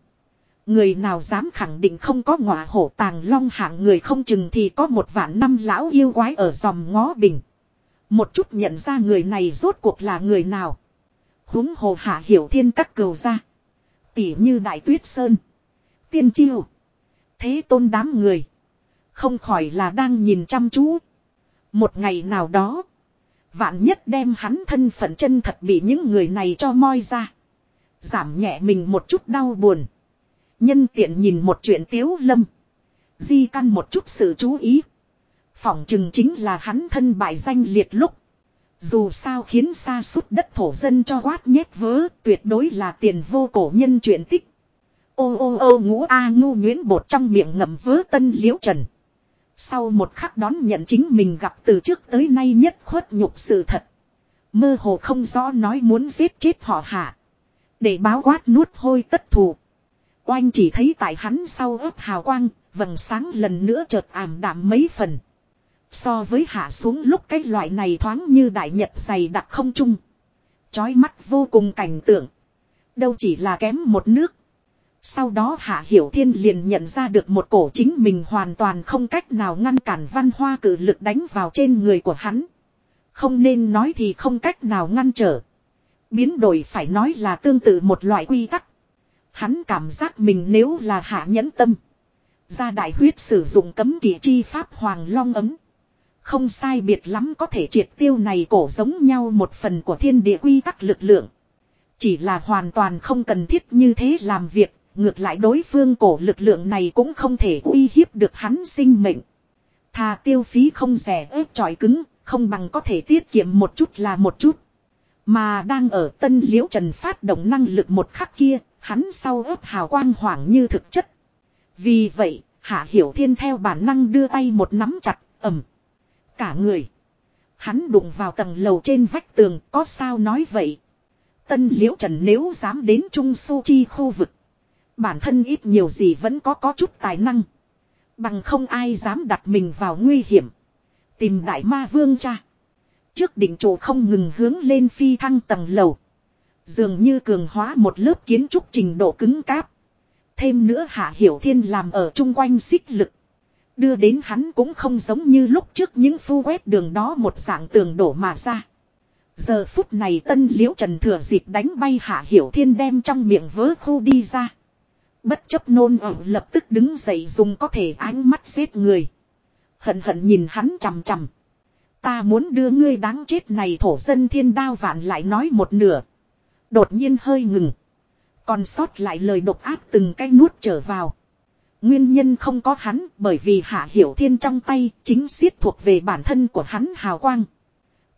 Người nào dám khẳng định không có ngọa hổ tàng long hạng người không chừng thì có một vạn năm lão yêu quái ở dòng ngó bình. Một chút nhận ra người này rốt cuộc là người nào. húng hồ hạ hiểu thiên các cừu ra. Tỉ như đại tuyết sơn. Tiên chiêu. Thế tôn đám người. Không khỏi là đang nhìn chăm chú. Một ngày nào đó. Vạn nhất đem hắn thân phận chân thật bị những người này cho moi ra. Giảm nhẹ mình một chút đau buồn. Nhân tiện nhìn một chuyện tiếu lâm. Di căn một chút sự chú ý. Phỏng chừng chính là hắn thân bại danh liệt lúc. Dù sao khiến xa suốt đất thổ dân cho quát nhét vớ, tuyệt đối là tiền vô cổ nhân chuyện tích. Ô ô ô, ngũ A ngu nguyễn bột trong miệng ngậm vớ tân liễu trần. Sau một khắc đón nhận chính mình gặp từ trước tới nay nhất khuất nhục sự thật. Mơ hồ không rõ nói muốn giết chết họ hạ. Để báo quát nuốt hôi tất thù. Oanh chỉ thấy tại hắn sau ớt hào quang, vầng sáng lần nữa chợt ảm đạm mấy phần. So với hạ xuống lúc cái loại này thoáng như đại nhật dày đặc không trung. Chói mắt vô cùng cảnh tượng. Đâu chỉ là kém một nước. Sau đó Hạ Hiểu Thiên liền nhận ra được một cổ chính mình hoàn toàn không cách nào ngăn cản văn hoa cử lực đánh vào trên người của hắn. Không nên nói thì không cách nào ngăn trở. Biến đổi phải nói là tương tự một loại quy tắc. Hắn cảm giác mình nếu là hạ nhẫn tâm. Ra đại huyết sử dụng cấm kỵ chi pháp hoàng long ấm. Không sai biệt lắm có thể triệt tiêu này cổ giống nhau một phần của thiên địa quy tắc lực lượng. Chỉ là hoàn toàn không cần thiết như thế làm việc, ngược lại đối phương cổ lực lượng này cũng không thể uy hiếp được hắn sinh mệnh. Thà tiêu phí không rẻ ép trọi cứng, không bằng có thể tiết kiệm một chút là một chút. Mà đang ở tân liễu trần phát động năng lực một khắc kia, hắn sau ớt hào quang hoảng như thực chất. Vì vậy, Hạ Hiểu Thiên theo bản năng đưa tay một nắm chặt, ầm Cả người. Hắn đụng vào tầng lầu trên vách tường, có sao nói vậy. Tân liễu trần nếu dám đến Trung Su Chi khu vực. Bản thân ít nhiều gì vẫn có có chút tài năng. Bằng không ai dám đặt mình vào nguy hiểm. Tìm đại ma vương cha. Trước đỉnh trụ không ngừng hướng lên phi thăng tầng lầu. Dường như cường hóa một lớp kiến trúc trình độ cứng cáp. Thêm nữa Hạ Hiểu Thiên làm ở chung quanh xích lực. Đưa đến hắn cũng không giống như lúc trước những phu quét đường đó một dạng tường đổ mà ra. Giờ phút này tân liễu trần thừa dịp đánh bay Hạ Hiểu Thiên đem trong miệng vớ khu đi ra. Bất chấp nôn ẩu lập tức đứng dậy dùng có thể ánh mắt giết người. Hận hận nhìn hắn chằm chằm. Ta muốn đưa ngươi đáng chết này thổ dân thiên đao vạn lại nói một nửa. Đột nhiên hơi ngừng. Còn sót lại lời độc ác từng cái nuốt trở vào. Nguyên nhân không có hắn, bởi vì hạ hiểu thiên trong tay chính siết thuộc về bản thân của hắn hào quang.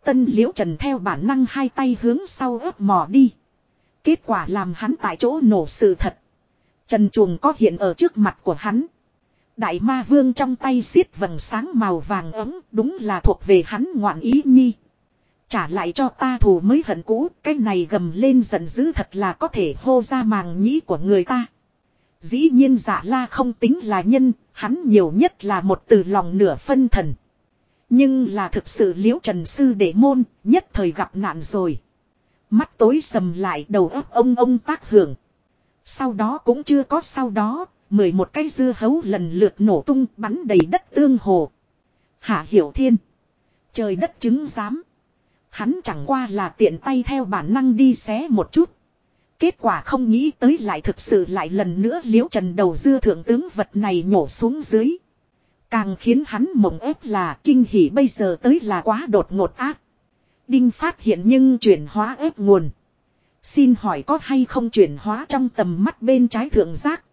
Tân liễu trần theo bản năng hai tay hướng sau ớt mò đi. Kết quả làm hắn tại chỗ nổ sự thật. Trần chuồng có hiện ở trước mặt của hắn. Đại ma vương trong tay xiết vầng sáng màu vàng ấm, đúng là thuộc về hắn ngoạn ý nhi. Trả lại cho ta thù mới hận cũ, cái này gầm lên giận dữ thật là có thể hô ra màng nhĩ của người ta. Dĩ nhiên giả la không tính là nhân, hắn nhiều nhất là một từ lòng nửa phân thần. Nhưng là thực sự liễu trần sư để môn, nhất thời gặp nạn rồi. Mắt tối sầm lại đầu óc ông ông tác hưởng. Sau đó cũng chưa có sau đó, mười một cái dưa hấu lần lượt nổ tung bắn đầy đất tương hồ. Hạ hiểu thiên. Trời đất chứng giám. Hắn chẳng qua là tiện tay theo bản năng đi xé một chút. Kết quả không nghĩ tới lại thực sự lại lần nữa liễu trần đầu dưa thượng tướng vật này nhổ xuống dưới. Càng khiến hắn mộng ép là kinh hỉ bây giờ tới là quá đột ngột ác. Đinh phát hiện nhưng chuyển hóa ép nguồn. Xin hỏi có hay không chuyển hóa trong tầm mắt bên trái thượng giác.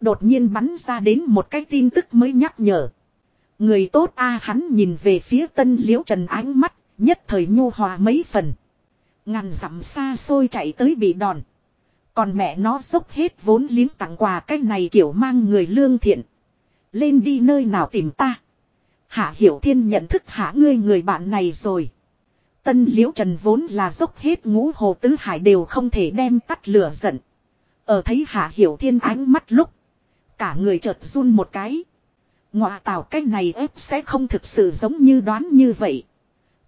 Đột nhiên bắn ra đến một cái tin tức mới nhắc nhở. Người tốt a hắn nhìn về phía tân liễu trần ánh mắt, nhất thời nhu hòa mấy phần. Ngàn dặm xa xôi chạy tới bị đòn. Còn mẹ nó dốc hết vốn liếng tặng quà cái này kiểu mang người lương thiện. Lên đi nơi nào tìm ta. Hạ Hiểu Thiên nhận thức hạ ngươi người bạn này rồi. Tân Liễu Trần vốn là dốc hết ngũ hồ tứ hải đều không thể đem tắt lửa giận. Ở thấy Hạ Hiểu Thiên ánh mắt lúc. Cả người chợt run một cái. Ngọa tạo cái này ép sẽ không thực sự giống như đoán như vậy.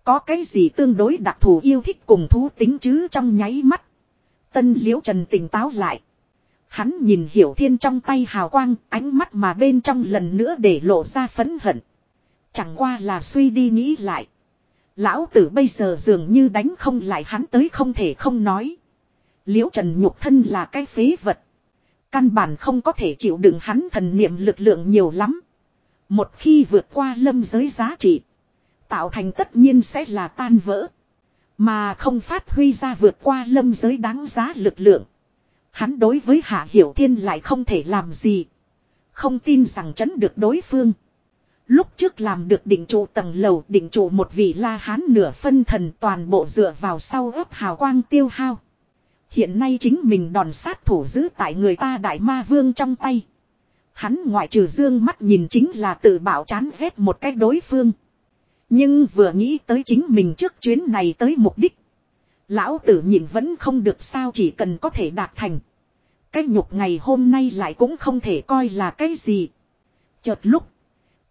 Có cái gì tương đối đặc thù yêu thích cùng thú tính chứ trong nháy mắt. Tân liễu trần tỉnh táo lại. Hắn nhìn hiểu thiên trong tay hào quang, ánh mắt mà bên trong lần nữa để lộ ra phấn hận. Chẳng qua là suy đi nghĩ lại. Lão tử bây giờ dường như đánh không lại hắn tới không thể không nói. Liễu trần nhục thân là cái phế vật. Căn bản không có thể chịu đựng hắn thần niệm lực lượng nhiều lắm. Một khi vượt qua lâm giới giá trị. Tạo thành tất nhiên sẽ là tan vỡ. Mà không phát huy ra vượt qua lâm giới đáng giá lực lượng. Hắn đối với Hạ Hiểu Thiên lại không thể làm gì. Không tin rằng chấn được đối phương. Lúc trước làm được đỉnh trụ tầng lầu đỉnh trụ một vị la hán nửa phân thần toàn bộ dựa vào sau ấp hào quang tiêu hao. Hiện nay chính mình đòn sát thủ giữ tại người ta đại ma vương trong tay. Hắn ngoại trừ dương mắt nhìn chính là tự bảo chán ghét một cách đối phương. Nhưng vừa nghĩ tới chính mình trước chuyến này tới mục đích. Lão tử nhìn vẫn không được sao chỉ cần có thể đạt thành. Cái nhục ngày hôm nay lại cũng không thể coi là cái gì. Chợt lúc.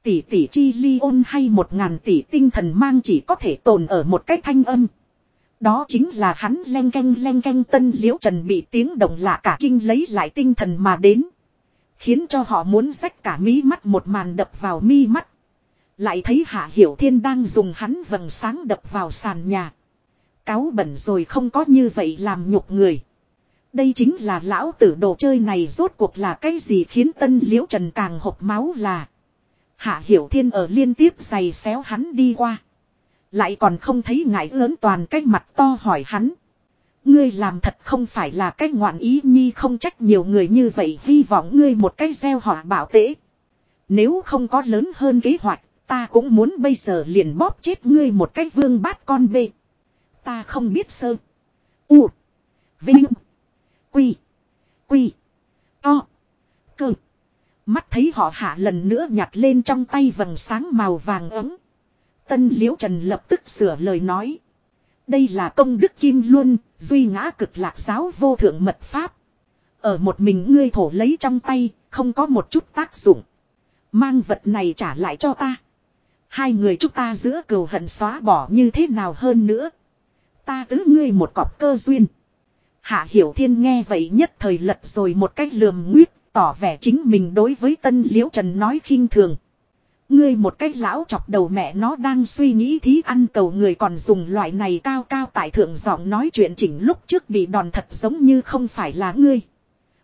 Tỷ tỷ chi ly ôn hay một ngàn tỷ tinh thần mang chỉ có thể tồn ở một cái thanh âm. Đó chính là hắn len canh len canh tân liễu trần bị tiếng động lạ cả kinh lấy lại tinh thần mà đến. Khiến cho họ muốn rách cả mí mắt một màn đập vào mi mắt. Lại thấy Hạ Hiểu Thiên đang dùng hắn vầng sáng đập vào sàn nhà. Cáo bẩn rồi không có như vậy làm nhục người. Đây chính là lão tử đồ chơi này rốt cuộc là cái gì khiến tân liễu trần càng hộp máu là. Hạ Hiểu Thiên ở liên tiếp giày xéo hắn đi qua. Lại còn không thấy ngại lớn toàn cái mặt to hỏi hắn. Ngươi làm thật không phải là cái ngoạn ý nhi không trách nhiều người như vậy hy vọng ngươi một cái gieo họa bảo tễ. Nếu không có lớn hơn kế hoạch, ta cũng muốn bây giờ liền bóp chết ngươi một cái vương bát con bê. Ta không biết sơ. U. Vinh. Quy. Quy. To. Cơ. Mắt thấy họ hạ lần nữa nhặt lên trong tay vầng sáng màu vàng ấm. Tân liễu trần lập tức sửa lời nói. Đây là công đức kim luân, duy ngã cực lạc giáo vô thượng mật pháp. Ở một mình ngươi thổ lấy trong tay, không có một chút tác dụng. Mang vật này trả lại cho ta. Hai người chúng ta giữa cừu hận xóa bỏ như thế nào hơn nữa. Ta tứ ngươi một cọp cơ duyên. Hạ Hiểu Thiên nghe vậy nhất thời lật rồi một cách lườm nguyết, tỏ vẻ chính mình đối với Tân Liễu Trần nói khinh thường. Ngươi một cách lão chọc đầu mẹ nó đang suy nghĩ thí ăn cầu người còn dùng loại này cao cao tại thượng giọng nói chuyện chỉnh lúc trước bị đòn thật giống như không phải là ngươi.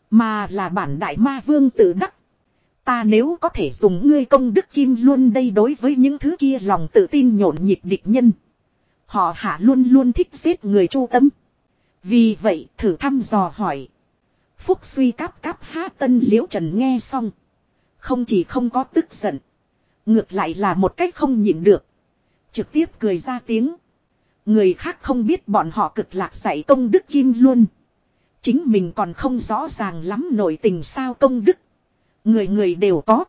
Mà là bản đại ma vương tự đắc. Ta nếu có thể dùng ngươi công đức kim luôn đây đối với những thứ kia lòng tự tin nhộn nhịp địch nhân. Họ hạ luôn luôn thích giết người chu tâm. Vì vậy, thử thăm dò hỏi. Phúc suy cáp cáp há tân liễu trần nghe xong. Không chỉ không có tức giận. Ngược lại là một cách không nhịn được. Trực tiếp cười ra tiếng. Người khác không biết bọn họ cực lạc dạy công đức kim luôn. Chính mình còn không rõ ràng lắm nổi tình sao công đức. Người người đều có.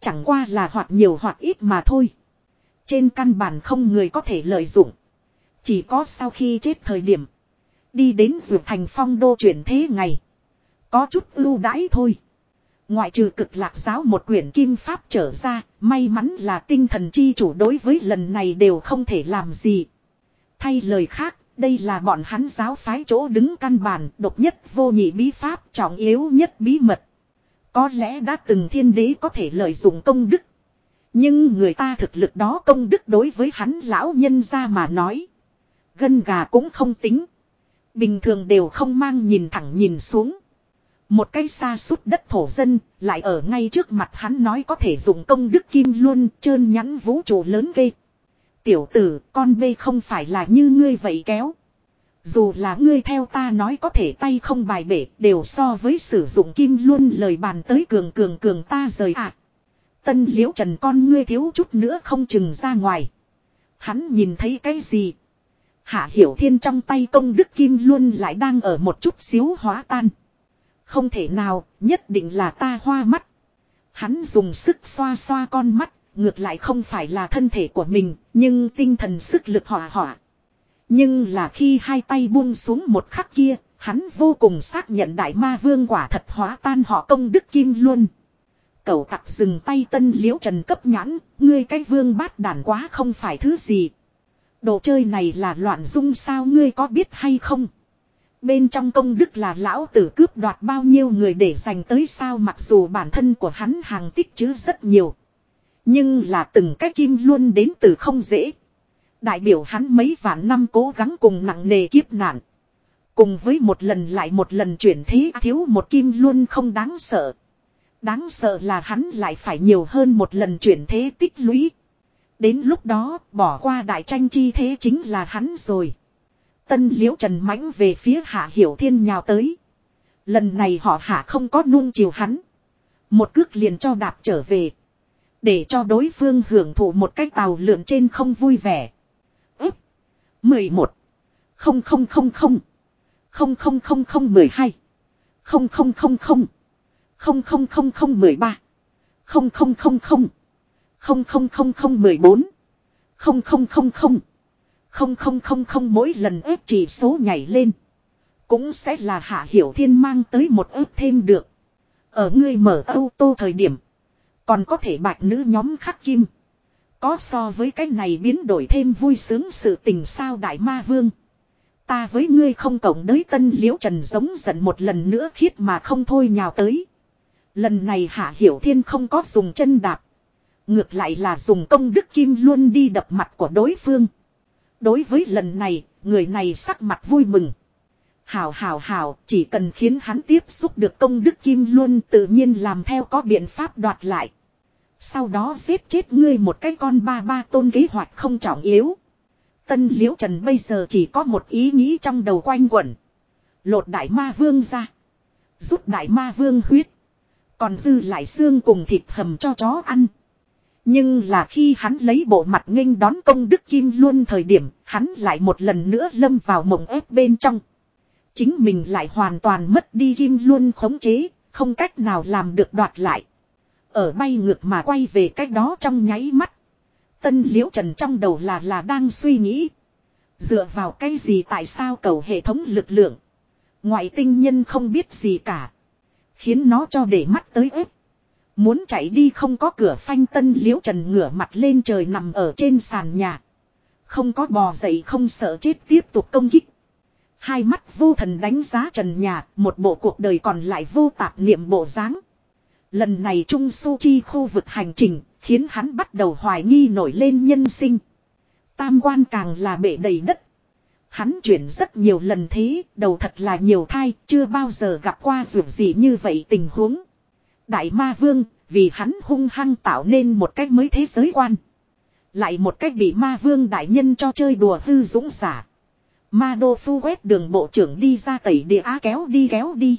Chẳng qua là hoặc nhiều hoặc ít mà thôi. Trên căn bản không người có thể lợi dụng. Chỉ có sau khi chết thời điểm. Đi đến dược thành phong đô chuyển thế ngày. Có chút ưu đãi thôi. Ngoại trừ cực lạc giáo một quyển kim pháp trở ra, may mắn là tinh thần chi chủ đối với lần này đều không thể làm gì. Thay lời khác, đây là bọn hắn giáo phái chỗ đứng căn bản, độc nhất vô nhị bí pháp, trọng yếu nhất bí mật. Có lẽ đã từng thiên đế có thể lợi dụng công đức. Nhưng người ta thực lực đó công đức đối với hắn lão nhân ra mà nói. Gân gà cũng không tính. Bình thường đều không mang nhìn thẳng nhìn xuống. Một cái xa suốt đất thổ dân, lại ở ngay trước mặt hắn nói có thể dùng công đức kim luôn trơn nhắn vũ trụ lớn ghê. Tiểu tử, con bê không phải là như ngươi vậy kéo. Dù là ngươi theo ta nói có thể tay không bài bể, đều so với sử dụng kim luôn lời bàn tới cường cường cường ta rời ạ. À. Tân liễu trần con ngươi thiếu chút nữa không chừng ra ngoài. Hắn nhìn thấy cái gì? Hạ hiểu thiên trong tay công đức kim luôn lại đang ở một chút xíu hóa tan. Không thể nào, nhất định là ta hoa mắt. Hắn dùng sức xoa xoa con mắt, ngược lại không phải là thân thể của mình, nhưng tinh thần sức lực hỏa hỏa. Nhưng là khi hai tay buông xuống một khắc kia, hắn vô cùng xác nhận đại ma vương quả thật hóa tan họ công đức kim luôn. cậu tặc dừng tay tân liễu trần cấp nhãn, ngươi cái vương bát đàn quá không phải thứ gì. Đồ chơi này là loạn dung sao ngươi có biết hay không? Bên trong công đức là lão tử cướp đoạt bao nhiêu người để dành tới sao mặc dù bản thân của hắn hàng tích chứ rất nhiều. Nhưng là từng cái kim luôn đến từ không dễ. Đại biểu hắn mấy vạn năm cố gắng cùng nặng nề kiếp nạn. Cùng với một lần lại một lần chuyển thế, thiếu một kim luôn không đáng sợ. Đáng sợ là hắn lại phải nhiều hơn một lần chuyển thế tích lũy. Đến lúc đó, bỏ qua đại tranh chi thế chính là hắn rồi. Tân liễu trần mãnh về phía hạ hiểu thiên nhào tới. Lần này họ hạ không có nuông chiều hắn. Một cước liền cho đạp trở về. Để cho đối phương hưởng thụ một cách tàu lượn trên không vui vẻ ức 11. Không không không không. Không không không không mười hai. Không không không không. Không không không không mười ba. Không không không không. Không không không không mười bốn. Không không không không. Không không không không mỗi lần ép chỉ số nhảy lên. Cũng sẽ là hạ hiểu thiên mang tới một ớt thêm được. Ở ngươi mở ô tô thời điểm. Còn có thể bạch nữ nhóm khắc kim. Có so với cái này biến đổi thêm vui sướng sự tình sao đại ma vương. Ta với ngươi không cộng đới tân liễu trần giống giận một lần nữa khiết mà không thôi nhào tới. Lần này hạ hiểu thiên không có dùng chân đạp. Ngược lại là dùng công đức kim luôn đi đập mặt của đối phương. Đối với lần này, người này sắc mặt vui mừng. Hảo hảo hảo, chỉ cần khiến hắn tiếp xúc được công đức kim luôn tự nhiên làm theo có biện pháp đoạt lại. Sau đó giết chết ngươi một cái con ba ba tôn kế hoạch không trọng yếu. Tân liễu trần bây giờ chỉ có một ý nghĩ trong đầu quanh quẩn. Lột đại ma vương ra. Rút đại ma vương huyết. Còn dư lại xương cùng thịt hầm cho chó ăn. Nhưng là khi hắn lấy bộ mặt nghênh đón công đức kim luôn thời điểm, hắn lại một lần nữa lâm vào mộng ép bên trong. Chính mình lại hoàn toàn mất đi kim luôn khống chế, không cách nào làm được đoạt lại. Ở bay ngược mà quay về cách đó trong nháy mắt. Tân liễu trần trong đầu là là đang suy nghĩ. Dựa vào cái gì tại sao cầu hệ thống lực lượng. Ngoại tinh nhân không biết gì cả. Khiến nó cho để mắt tới ếp. Muốn chạy đi không có cửa phanh tân liễu trần ngửa mặt lên trời nằm ở trên sàn nhà. Không có bò dậy không sợ chết tiếp tục công kích. Hai mắt vô thần đánh giá trần nhà, một bộ cuộc đời còn lại vô tạp niệm bộ dáng. Lần này Trung Su Chi khu vực hành trình, khiến hắn bắt đầu hoài nghi nổi lên nhân sinh. Tam quan càng là bể đầy đất. Hắn chuyển rất nhiều lần thế, đầu thật là nhiều thai, chưa bao giờ gặp qua dù gì như vậy tình huống. Đại ma vương, vì hắn hung hăng tạo nên một cách mới thế giới quan. Lại một cách bị ma vương đại nhân cho chơi đùa hư dũng xả Ma đô phu quét đường bộ trưởng đi ra tẩy địa á kéo đi kéo đi.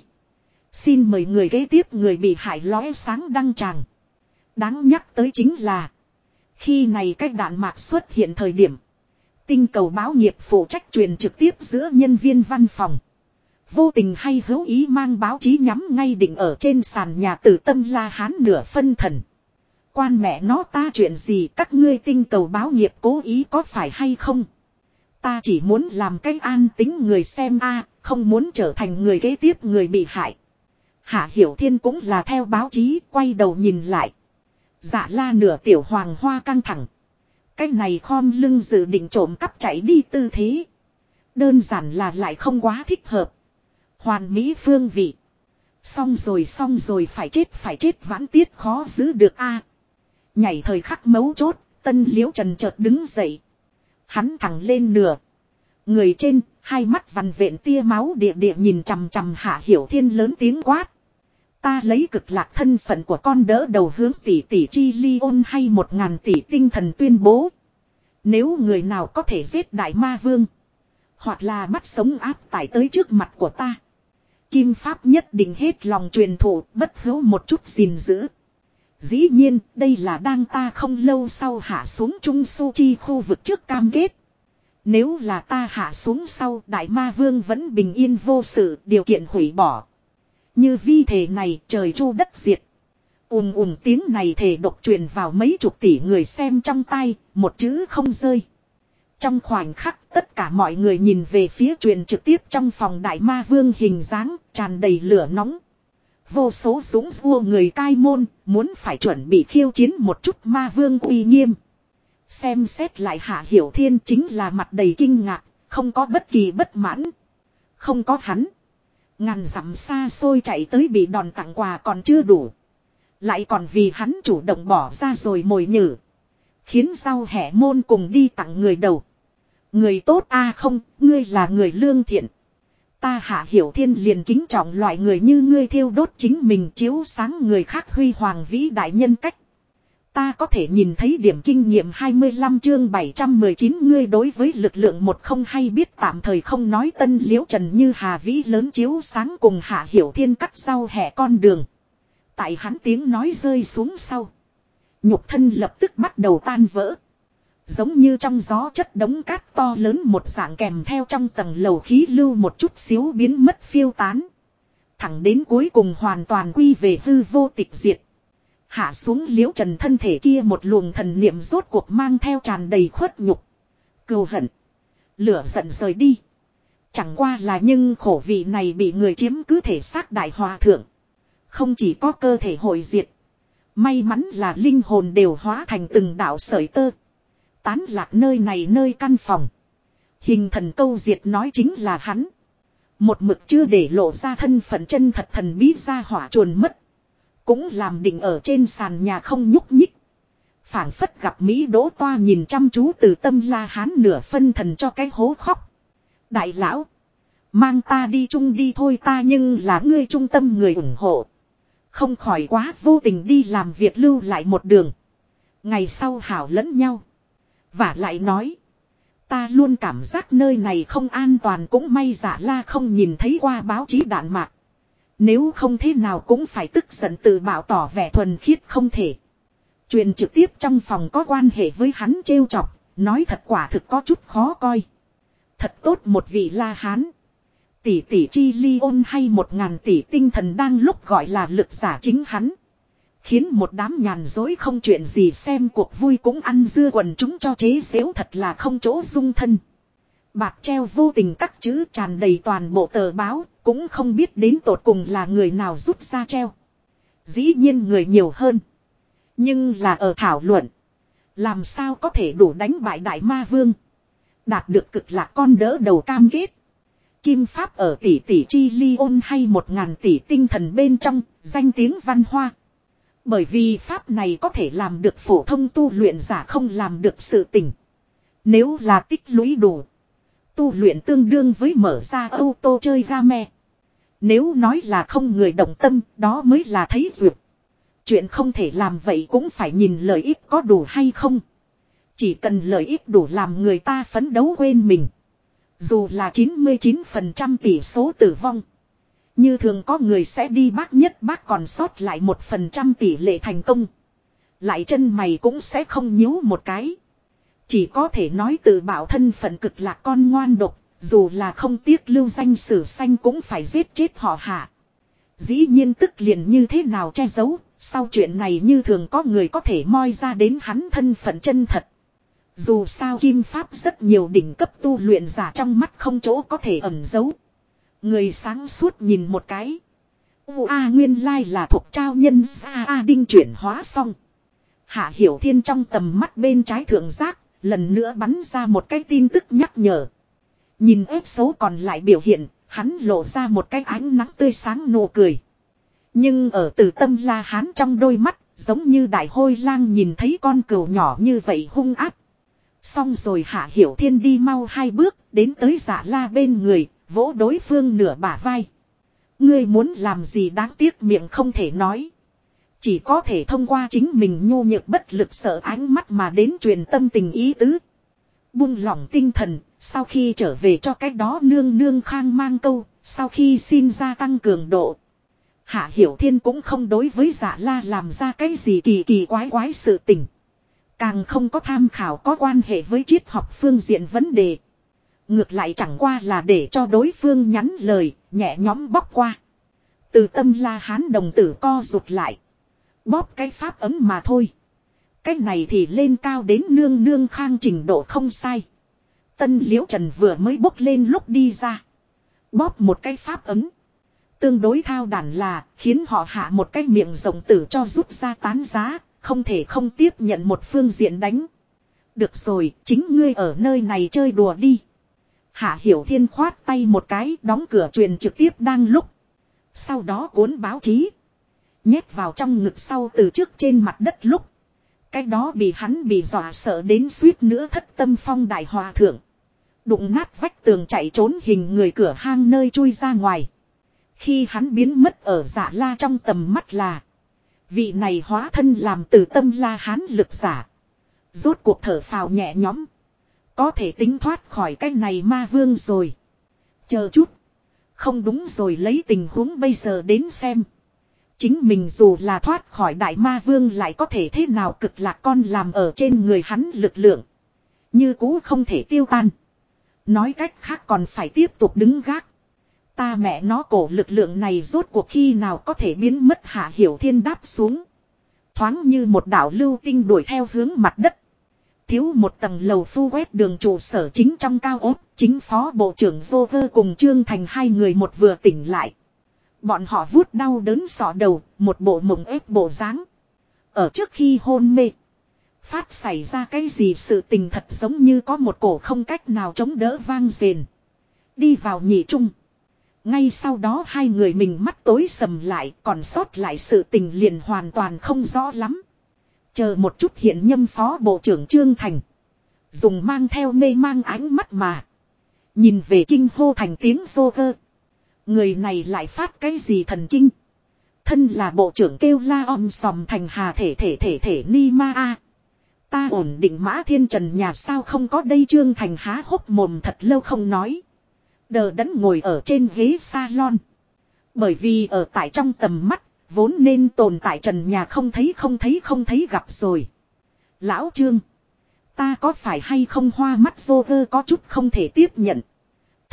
Xin mời người kế tiếp người bị hại lóe sáng đăng tràng. Đáng nhắc tới chính là. Khi này cách đạn mạc xuất hiện thời điểm. Tinh cầu báo nghiệp phụ trách truyền trực tiếp giữa nhân viên văn phòng. Vô tình hay hữu ý mang báo chí nhắm ngay định ở trên sàn nhà tử tâm la hán nửa phân thần. Quan mẹ nó ta chuyện gì các ngươi tinh cầu báo nghiệp cố ý có phải hay không? Ta chỉ muốn làm cách an tính người xem a, không muốn trở thành người kế tiếp người bị hại. Hạ Hiểu Thiên cũng là theo báo chí quay đầu nhìn lại. Dạ la nửa tiểu hoàng hoa căng thẳng. Cái này khom lưng dự định trộm cắp chạy đi tư thế. Đơn giản là lại không quá thích hợp. Hoàn mỹ phương vị. Xong rồi xong rồi phải chết phải chết vãn tiết khó giữ được a Nhảy thời khắc mấu chốt, tân liễu trần chợt đứng dậy. Hắn thẳng lên nửa. Người trên, hai mắt vằn vện tia máu địa địa nhìn chằm chằm hạ hiểu thiên lớn tiếng quát. Ta lấy cực lạc thân phận của con đỡ đầu hướng tỷ tỷ chi ly ôn hay một ngàn tỷ tinh thần tuyên bố. Nếu người nào có thể giết đại ma vương. Hoặc là bắt sống áp tải tới trước mặt của ta. Kim Pháp nhất định hết lòng truyền thụ, bất hữu một chút gìn giữ. Dĩ nhiên, đây là đang ta không lâu sau hạ xuống Trung Su Chi khu vực trước cam kết. Nếu là ta hạ xuống sau, Đại Ma Vương vẫn bình yên vô sự, điều kiện hủy bỏ. Như vi thể này trời chu đất diệt. ùm ùm tiếng này thể độc truyền vào mấy chục tỷ người xem trong tay, một chữ không rơi. Trong khoảnh khắc tất cả mọi người nhìn về phía truyền trực tiếp trong phòng đại ma vương hình dáng tràn đầy lửa nóng. vô số súng vua người cai môn, muốn phải chuẩn bị khiêu chiến một chút ma vương uy nghiêm. Xem xét lại Hạ Hiểu Thiên chính là mặt đầy kinh ngạc, không có bất kỳ bất mãn. Không có hắn. Ngàn dặm xa xôi chạy tới bị đòn tặng quà còn chưa đủ. Lại còn vì hắn chủ động bỏ ra rồi mồi nhử. Khiến sau hẻ môn cùng đi tặng người đầu. Người tốt a à không, ngươi là người lương thiện. Ta hạ hiểu thiên liền kính trọng loại người như ngươi thiêu đốt chính mình chiếu sáng người khác huy hoàng vĩ đại nhân cách. Ta có thể nhìn thấy điểm kinh nghiệm 25 chương 719 ngươi đối với lực lượng một không hay biết, tạm thời không nói, tân liễu trần như hà vĩ lớn chiếu sáng cùng hạ hiểu thiên cắt sau hẻ con đường. Tại hắn tiếng nói rơi xuống sau. Nhục thân lập tức bắt đầu tan vỡ. Giống như trong gió chất đống cát to lớn một dạng kèm theo trong tầng lầu khí lưu một chút xíu biến mất phiêu tán. Thẳng đến cuối cùng hoàn toàn quy về hư vô tịch diệt. Hạ xuống liễu trần thân thể kia một luồng thần niệm rốt cuộc mang theo tràn đầy khuất nhục. Cừu hận. Lửa giận rời đi. Chẳng qua là nhưng khổ vị này bị người chiếm cứ thể xác đại hòa thượng. Không chỉ có cơ thể hội diệt. May mắn là linh hồn đều hóa thành từng đạo sợi tơ. Tán lạc nơi này nơi căn phòng. Hình thần câu diệt nói chính là hắn. Một mực chưa để lộ ra thân phận chân thật thần bí ra hỏa chuồn mất. Cũng làm định ở trên sàn nhà không nhúc nhích. phảng phất gặp Mỹ đỗ toa nhìn chăm chú từ tâm la hán nửa phân thần cho cái hố khóc. Đại lão. Mang ta đi chung đi thôi ta nhưng là ngươi trung tâm người ủng hộ. Không khỏi quá vô tình đi làm việc lưu lại một đường. Ngày sau hảo lẫn nhau. Và lại nói. Ta luôn cảm giác nơi này không an toàn cũng may giả la không nhìn thấy qua báo chí đạn mạc. Nếu không thế nào cũng phải tức giận tự bảo tỏ vẻ thuần khiết không thể. Truyền trực tiếp trong phòng có quan hệ với hắn trêu chọc, nói thật quả thực có chút khó coi. Thật tốt một vị la hán. Tỷ tỷ chi ly ôn hay một ngàn tỷ tinh thần đang lúc gọi là lực giả chính hắn. Khiến một đám nhàn dối không chuyện gì xem cuộc vui cũng ăn dưa quần chúng cho chế xếu thật là không chỗ dung thân. Bạc treo vô tình các chữ tràn đầy toàn bộ tờ báo, cũng không biết đến tột cùng là người nào rút ra treo. Dĩ nhiên người nhiều hơn. Nhưng là ở thảo luận. Làm sao có thể đủ đánh bại đại ma vương. Đạt được cực lạc con đỡ đầu cam kết. Kim Pháp ở tỷ tỷ chi ly ôn hay một ngàn tỷ tinh thần bên trong, danh tiếng văn hoa. Bởi vì Pháp này có thể làm được phổ thông tu luyện giả không làm được sự tình. Nếu là tích lũy đủ. Tu luyện tương đương với mở ra ô tô chơi game. Nếu nói là không người động tâm, đó mới là thấy duyệt. Chuyện không thể làm vậy cũng phải nhìn lợi ích có đủ hay không. Chỉ cần lợi ích đủ làm người ta phấn đấu quên mình. Dù là 99% tỷ số tử vong. Như thường có người sẽ đi bác nhất bác còn sót lại một phần trăm tỷ lệ thành công. Lại chân mày cũng sẽ không nhíu một cái. Chỉ có thể nói từ bảo thân phận cực là con ngoan độc, dù là không tiếc lưu danh sử xanh cũng phải giết chết họ hạ. Dĩ nhiên tức liền như thế nào che giấu, sau chuyện này như thường có người có thể moi ra đến hắn thân phận chân thật. Dù sao kim pháp rất nhiều đỉnh cấp tu luyện giả trong mắt không chỗ có thể ẩn giấu. Người sáng suốt nhìn một cái. U A nguyên lai là thuộc trao nhân A A đinh chuyển hóa xong. Hạ Hiểu Thiên trong tầm mắt bên trái thượng giác, lần nữa bắn ra một cái tin tức nhắc nhở. Nhìn ép xấu còn lại biểu hiện, hắn lộ ra một cái ánh nắng tươi sáng nụ cười. Nhưng ở từ tâm la hán trong đôi mắt, giống như đại hôi lang nhìn thấy con cừu nhỏ như vậy hung áp. Xong rồi hạ hiểu thiên đi mau hai bước, đến tới giả la bên người, vỗ đối phương nửa bả vai. Ngươi muốn làm gì đáng tiếc miệng không thể nói. Chỉ có thể thông qua chính mình nhu nhược bất lực sợ ánh mắt mà đến truyền tâm tình ý tứ. Buông lỏng tinh thần, sau khi trở về cho cách đó nương nương khang mang câu, sau khi xin gia tăng cường độ. Hạ Hiểu Thiên cũng không đối với giả la làm ra cái gì kỳ kỳ quái quái sự tình. Càng không có tham khảo có quan hệ với triết học phương diện vấn đề. Ngược lại chẳng qua là để cho đối phương nhắn lời, nhẹ nhóm bóc qua. Từ tâm la hán đồng tử co rụt lại. Bóp cái pháp ấm mà thôi. Cái này thì lên cao đến nương nương khang trình độ không sai. Tân liễu trần vừa mới bốc lên lúc đi ra. Bóp một cái pháp ấm. Tương đối thao đản là khiến họ hạ một cái miệng rộng tử cho rút ra tán giá, không thể không tiếp nhận một phương diện đánh. Được rồi, chính ngươi ở nơi này chơi đùa đi. Hạ Hiểu Thiên khoát tay một cái đóng cửa truyền trực tiếp đang lúc. Sau đó cuốn báo chí. Nhét vào trong ngực sau từ trước trên mặt đất lúc. Cái đó bị hắn bị dọa sợ đến suýt nữa thất tâm phong đại hòa thượng. Đụng nát vách tường chạy trốn hình người cửa hang nơi chui ra ngoài. Khi hắn biến mất ở giả la trong tầm mắt là. Vị này hóa thân làm từ tâm la hán lực giả. Rốt cuộc thở phào nhẹ nhõm. Có thể tính thoát khỏi cái này ma vương rồi. Chờ chút. Không đúng rồi lấy tình huống bây giờ đến xem. Chính mình dù là thoát khỏi đại ma vương lại có thể thế nào cực lạc con làm ở trên người hắn lực lượng. Như cũ không thể tiêu tan. Nói cách khác còn phải tiếp tục đứng gác. Ta mẹ nó cổ lực lượng này rốt cuộc khi nào có thể biến mất hạ hiểu thiên đáp xuống. Thoáng như một đảo lưu tinh đuổi theo hướng mặt đất. Thiếu một tầng lầu phu quét đường trụ sở chính trong cao ốt, chính phó bộ trưởng vô vơ cùng Trương Thành hai người một vừa tỉnh lại. Bọn họ vuốt đau đớn sọ đầu, một bộ mộng ép bộ dáng. Ở trước khi hôn mê, phát xảy ra cái gì sự tình thật giống như có một cổ không cách nào chống đỡ vang rền. Đi vào nhị trung. Ngay sau đó hai người mình mắt tối sầm lại còn sót lại sự tình liền hoàn toàn không rõ lắm. Chờ một chút hiện nhâm phó bộ trưởng Trương Thành. Dùng mang theo mê mang ánh mắt mà. Nhìn về kinh hô thành tiếng rô gơ. Người này lại phát cái gì thần kinh. Thân là bộ trưởng kêu la om sòm thành hà thể thể thể thể ni ma a. Ta ổn định mã thiên trần nhà sao không có đây trương thành há hốc mồm thật lâu không nói. Đờ đẫn ngồi ở trên ghế salon. Bởi vì ở tại trong tầm mắt, vốn nên tồn tại trần nhà không thấy không thấy không thấy gặp rồi. Lão Trương, ta có phải hay không hoa mắt vô cơ có chút không thể tiếp nhận.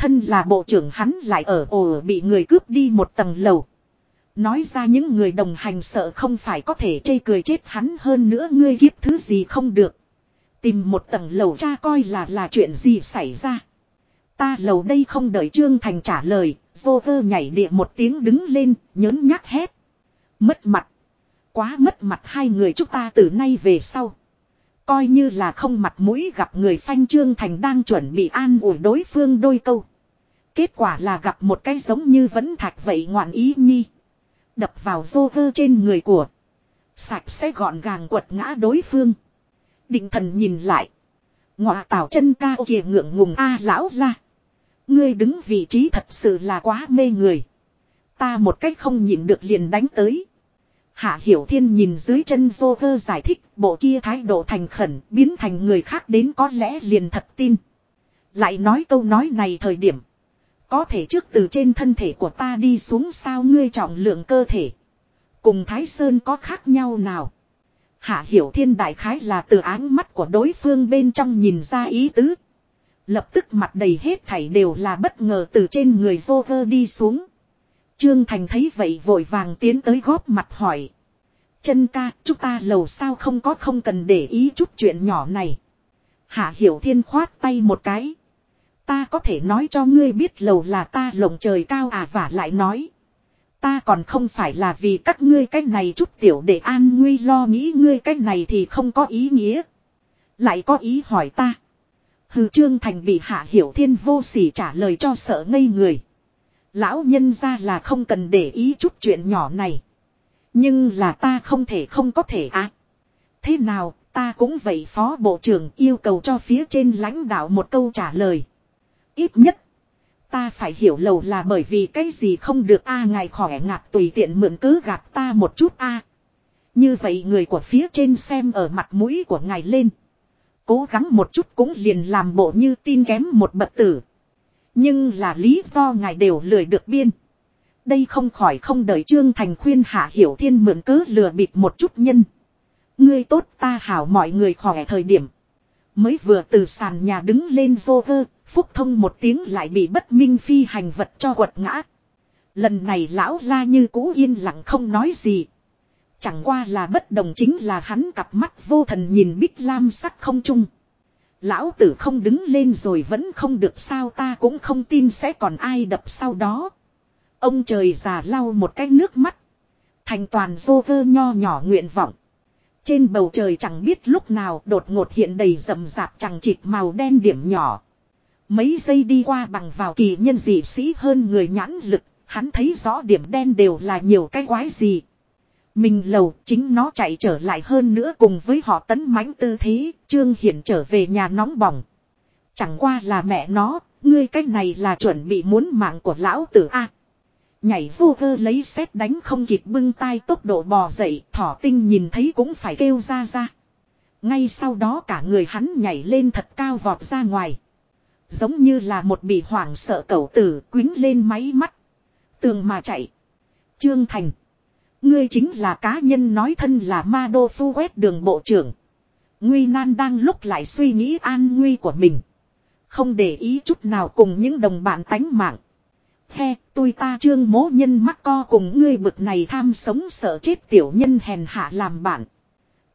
Thân là bộ trưởng hắn lại ở ồ bị người cướp đi một tầng lầu. Nói ra những người đồng hành sợ không phải có thể chê cười chết hắn hơn nữa ngươi kiếp thứ gì không được. Tìm một tầng lầu cha coi là là chuyện gì xảy ra. Ta lầu đây không đợi Trương Thành trả lời, dô vơ nhảy địa một tiếng đứng lên, nhớn nhát hét. Mất mặt. Quá mất mặt hai người chúng ta từ nay về sau. Coi như là không mặt mũi gặp người phanh Trương Thành đang chuẩn bị an ủi đối phương đôi câu. Kết quả là gặp một cái giống như vẫn thạch vậy ngoạn ý nhi. Đập vào dô vơ trên người của. Sạch sẽ gọn gàng quật ngã đối phương. Định thần nhìn lại. Ngọa tảo chân ca kìa ngượng ngùng a lão la. Ngươi đứng vị trí thật sự là quá mê người. Ta một cách không nhịn được liền đánh tới. Hạ Hiểu Thiên nhìn dưới chân Joker giải thích bộ kia thái độ thành khẩn biến thành người khác đến có lẽ liền thật tin. Lại nói câu nói này thời điểm. Có thể trước từ trên thân thể của ta đi xuống sao ngươi trọng lượng cơ thể. Cùng Thái Sơn có khác nhau nào. Hạ Hiểu Thiên đại khái là từ áng mắt của đối phương bên trong nhìn ra ý tứ. Lập tức mặt đầy hết thảy đều là bất ngờ từ trên người Joker đi xuống. Trương Thành thấy vậy vội vàng tiến tới góp mặt hỏi. Chân ca, chúng ta lầu sao không có không cần để ý chút chuyện nhỏ này. Hạ Hiểu Thiên khoát tay một cái. Ta có thể nói cho ngươi biết lầu là ta lồng trời cao à và lại nói. Ta còn không phải là vì các ngươi cách này chút tiểu để an nguy lo nghĩ ngươi cách này thì không có ý nghĩa. Lại có ý hỏi ta. Hừ Trương Thành bị Hạ Hiểu Thiên vô sỉ trả lời cho sợ ngây người. Lão nhân ra là không cần để ý chút chuyện nhỏ này. Nhưng là ta không thể không có thể à. Thế nào, ta cũng vậy phó bộ trưởng yêu cầu cho phía trên lãnh đạo một câu trả lời. Ít nhất, ta phải hiểu lầu là bởi vì cái gì không được a ngài khỏe ngạc tùy tiện mượn cứ gạt ta một chút a Như vậy người của phía trên xem ở mặt mũi của ngài lên. Cố gắng một chút cũng liền làm bộ như tin kém một bậc tử. Nhưng là lý do ngài đều lười được biên. Đây không khỏi không đợi Trương Thành khuyên Hạ Hiểu Thiên mượn cớ lừa bịp một chút nhân. Ngươi tốt ta hảo mọi người khỏe thời điểm. Mới vừa từ sàn nhà đứng lên vô vơ, phúc thông một tiếng lại bị bất minh phi hành vật cho quật ngã. Lần này lão la như cũ yên lặng không nói gì. Chẳng qua là bất đồng chính là hắn cặp mắt vô thần nhìn bích lam sắc không chung. Lão tử không đứng lên rồi vẫn không được sao ta cũng không tin sẽ còn ai đập sau đó. Ông trời già lau một cái nước mắt. Thành toàn vô vơ nho nhỏ nguyện vọng. Trên bầu trời chẳng biết lúc nào đột ngột hiện đầy rầm rạp chẳng chịt màu đen điểm nhỏ. Mấy giây đi qua bằng vào kỳ nhân dị sĩ hơn người nhãn lực, hắn thấy rõ điểm đen đều là nhiều cái quái gì. Mình lầu chính nó chạy trở lại hơn nữa cùng với họ tấn mãnh tư thế, Trương Hiển trở về nhà nóng bỏng. Chẳng qua là mẹ nó, ngươi cách này là chuẩn bị muốn mạng của lão tử A. Nhảy vô cơ lấy xét đánh không kịp bưng tay tốc độ bò dậy, thỏ tinh nhìn thấy cũng phải kêu ra ra. Ngay sau đó cả người hắn nhảy lên thật cao vọt ra ngoài. Giống như là một bị hoảng sợ cẩu tử quính lên máy mắt. Tường mà chạy. Trương Thành. Ngươi chính là cá nhân nói thân là ma đô phu quét đường bộ trưởng. Nguy nan đang lúc lại suy nghĩ an nguy của mình. Không để ý chút nào cùng những đồng bạn tánh mạng. He, tôi ta trương mố nhân mắc co cùng ngươi bực này tham sống sợ chết tiểu nhân hèn hạ làm bạn.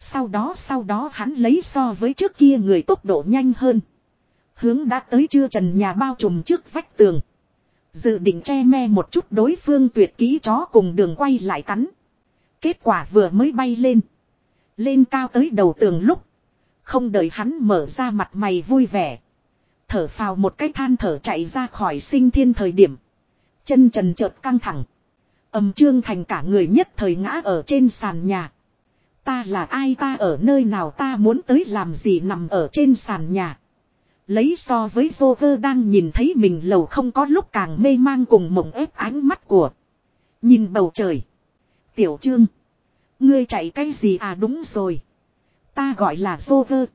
Sau đó sau đó hắn lấy so với trước kia người tốc độ nhanh hơn. Hướng đã tới chưa trần nhà bao trùm trước vách tường. Dự định che me một chút đối phương tuyệt ký chó cùng đường quay lại cắn. Kết quả vừa mới bay lên. Lên cao tới đầu tường lúc. Không đợi hắn mở ra mặt mày vui vẻ. Thở phào một cái than thở chạy ra khỏi sinh thiên thời điểm. Chân trần chợt căng thẳng. Âm trương thành cả người nhất thời ngã ở trên sàn nhà. Ta là ai, ta ở nơi nào, ta muốn tới làm gì nằm ở trên sàn nhà. Lấy so với Joker đang nhìn thấy mình lầu không có lúc càng mê mang cùng mộng ép ánh mắt của. Nhìn bầu trời. Tiểu trương. Ngươi chạy cái gì à đúng rồi. Ta gọi là Joker.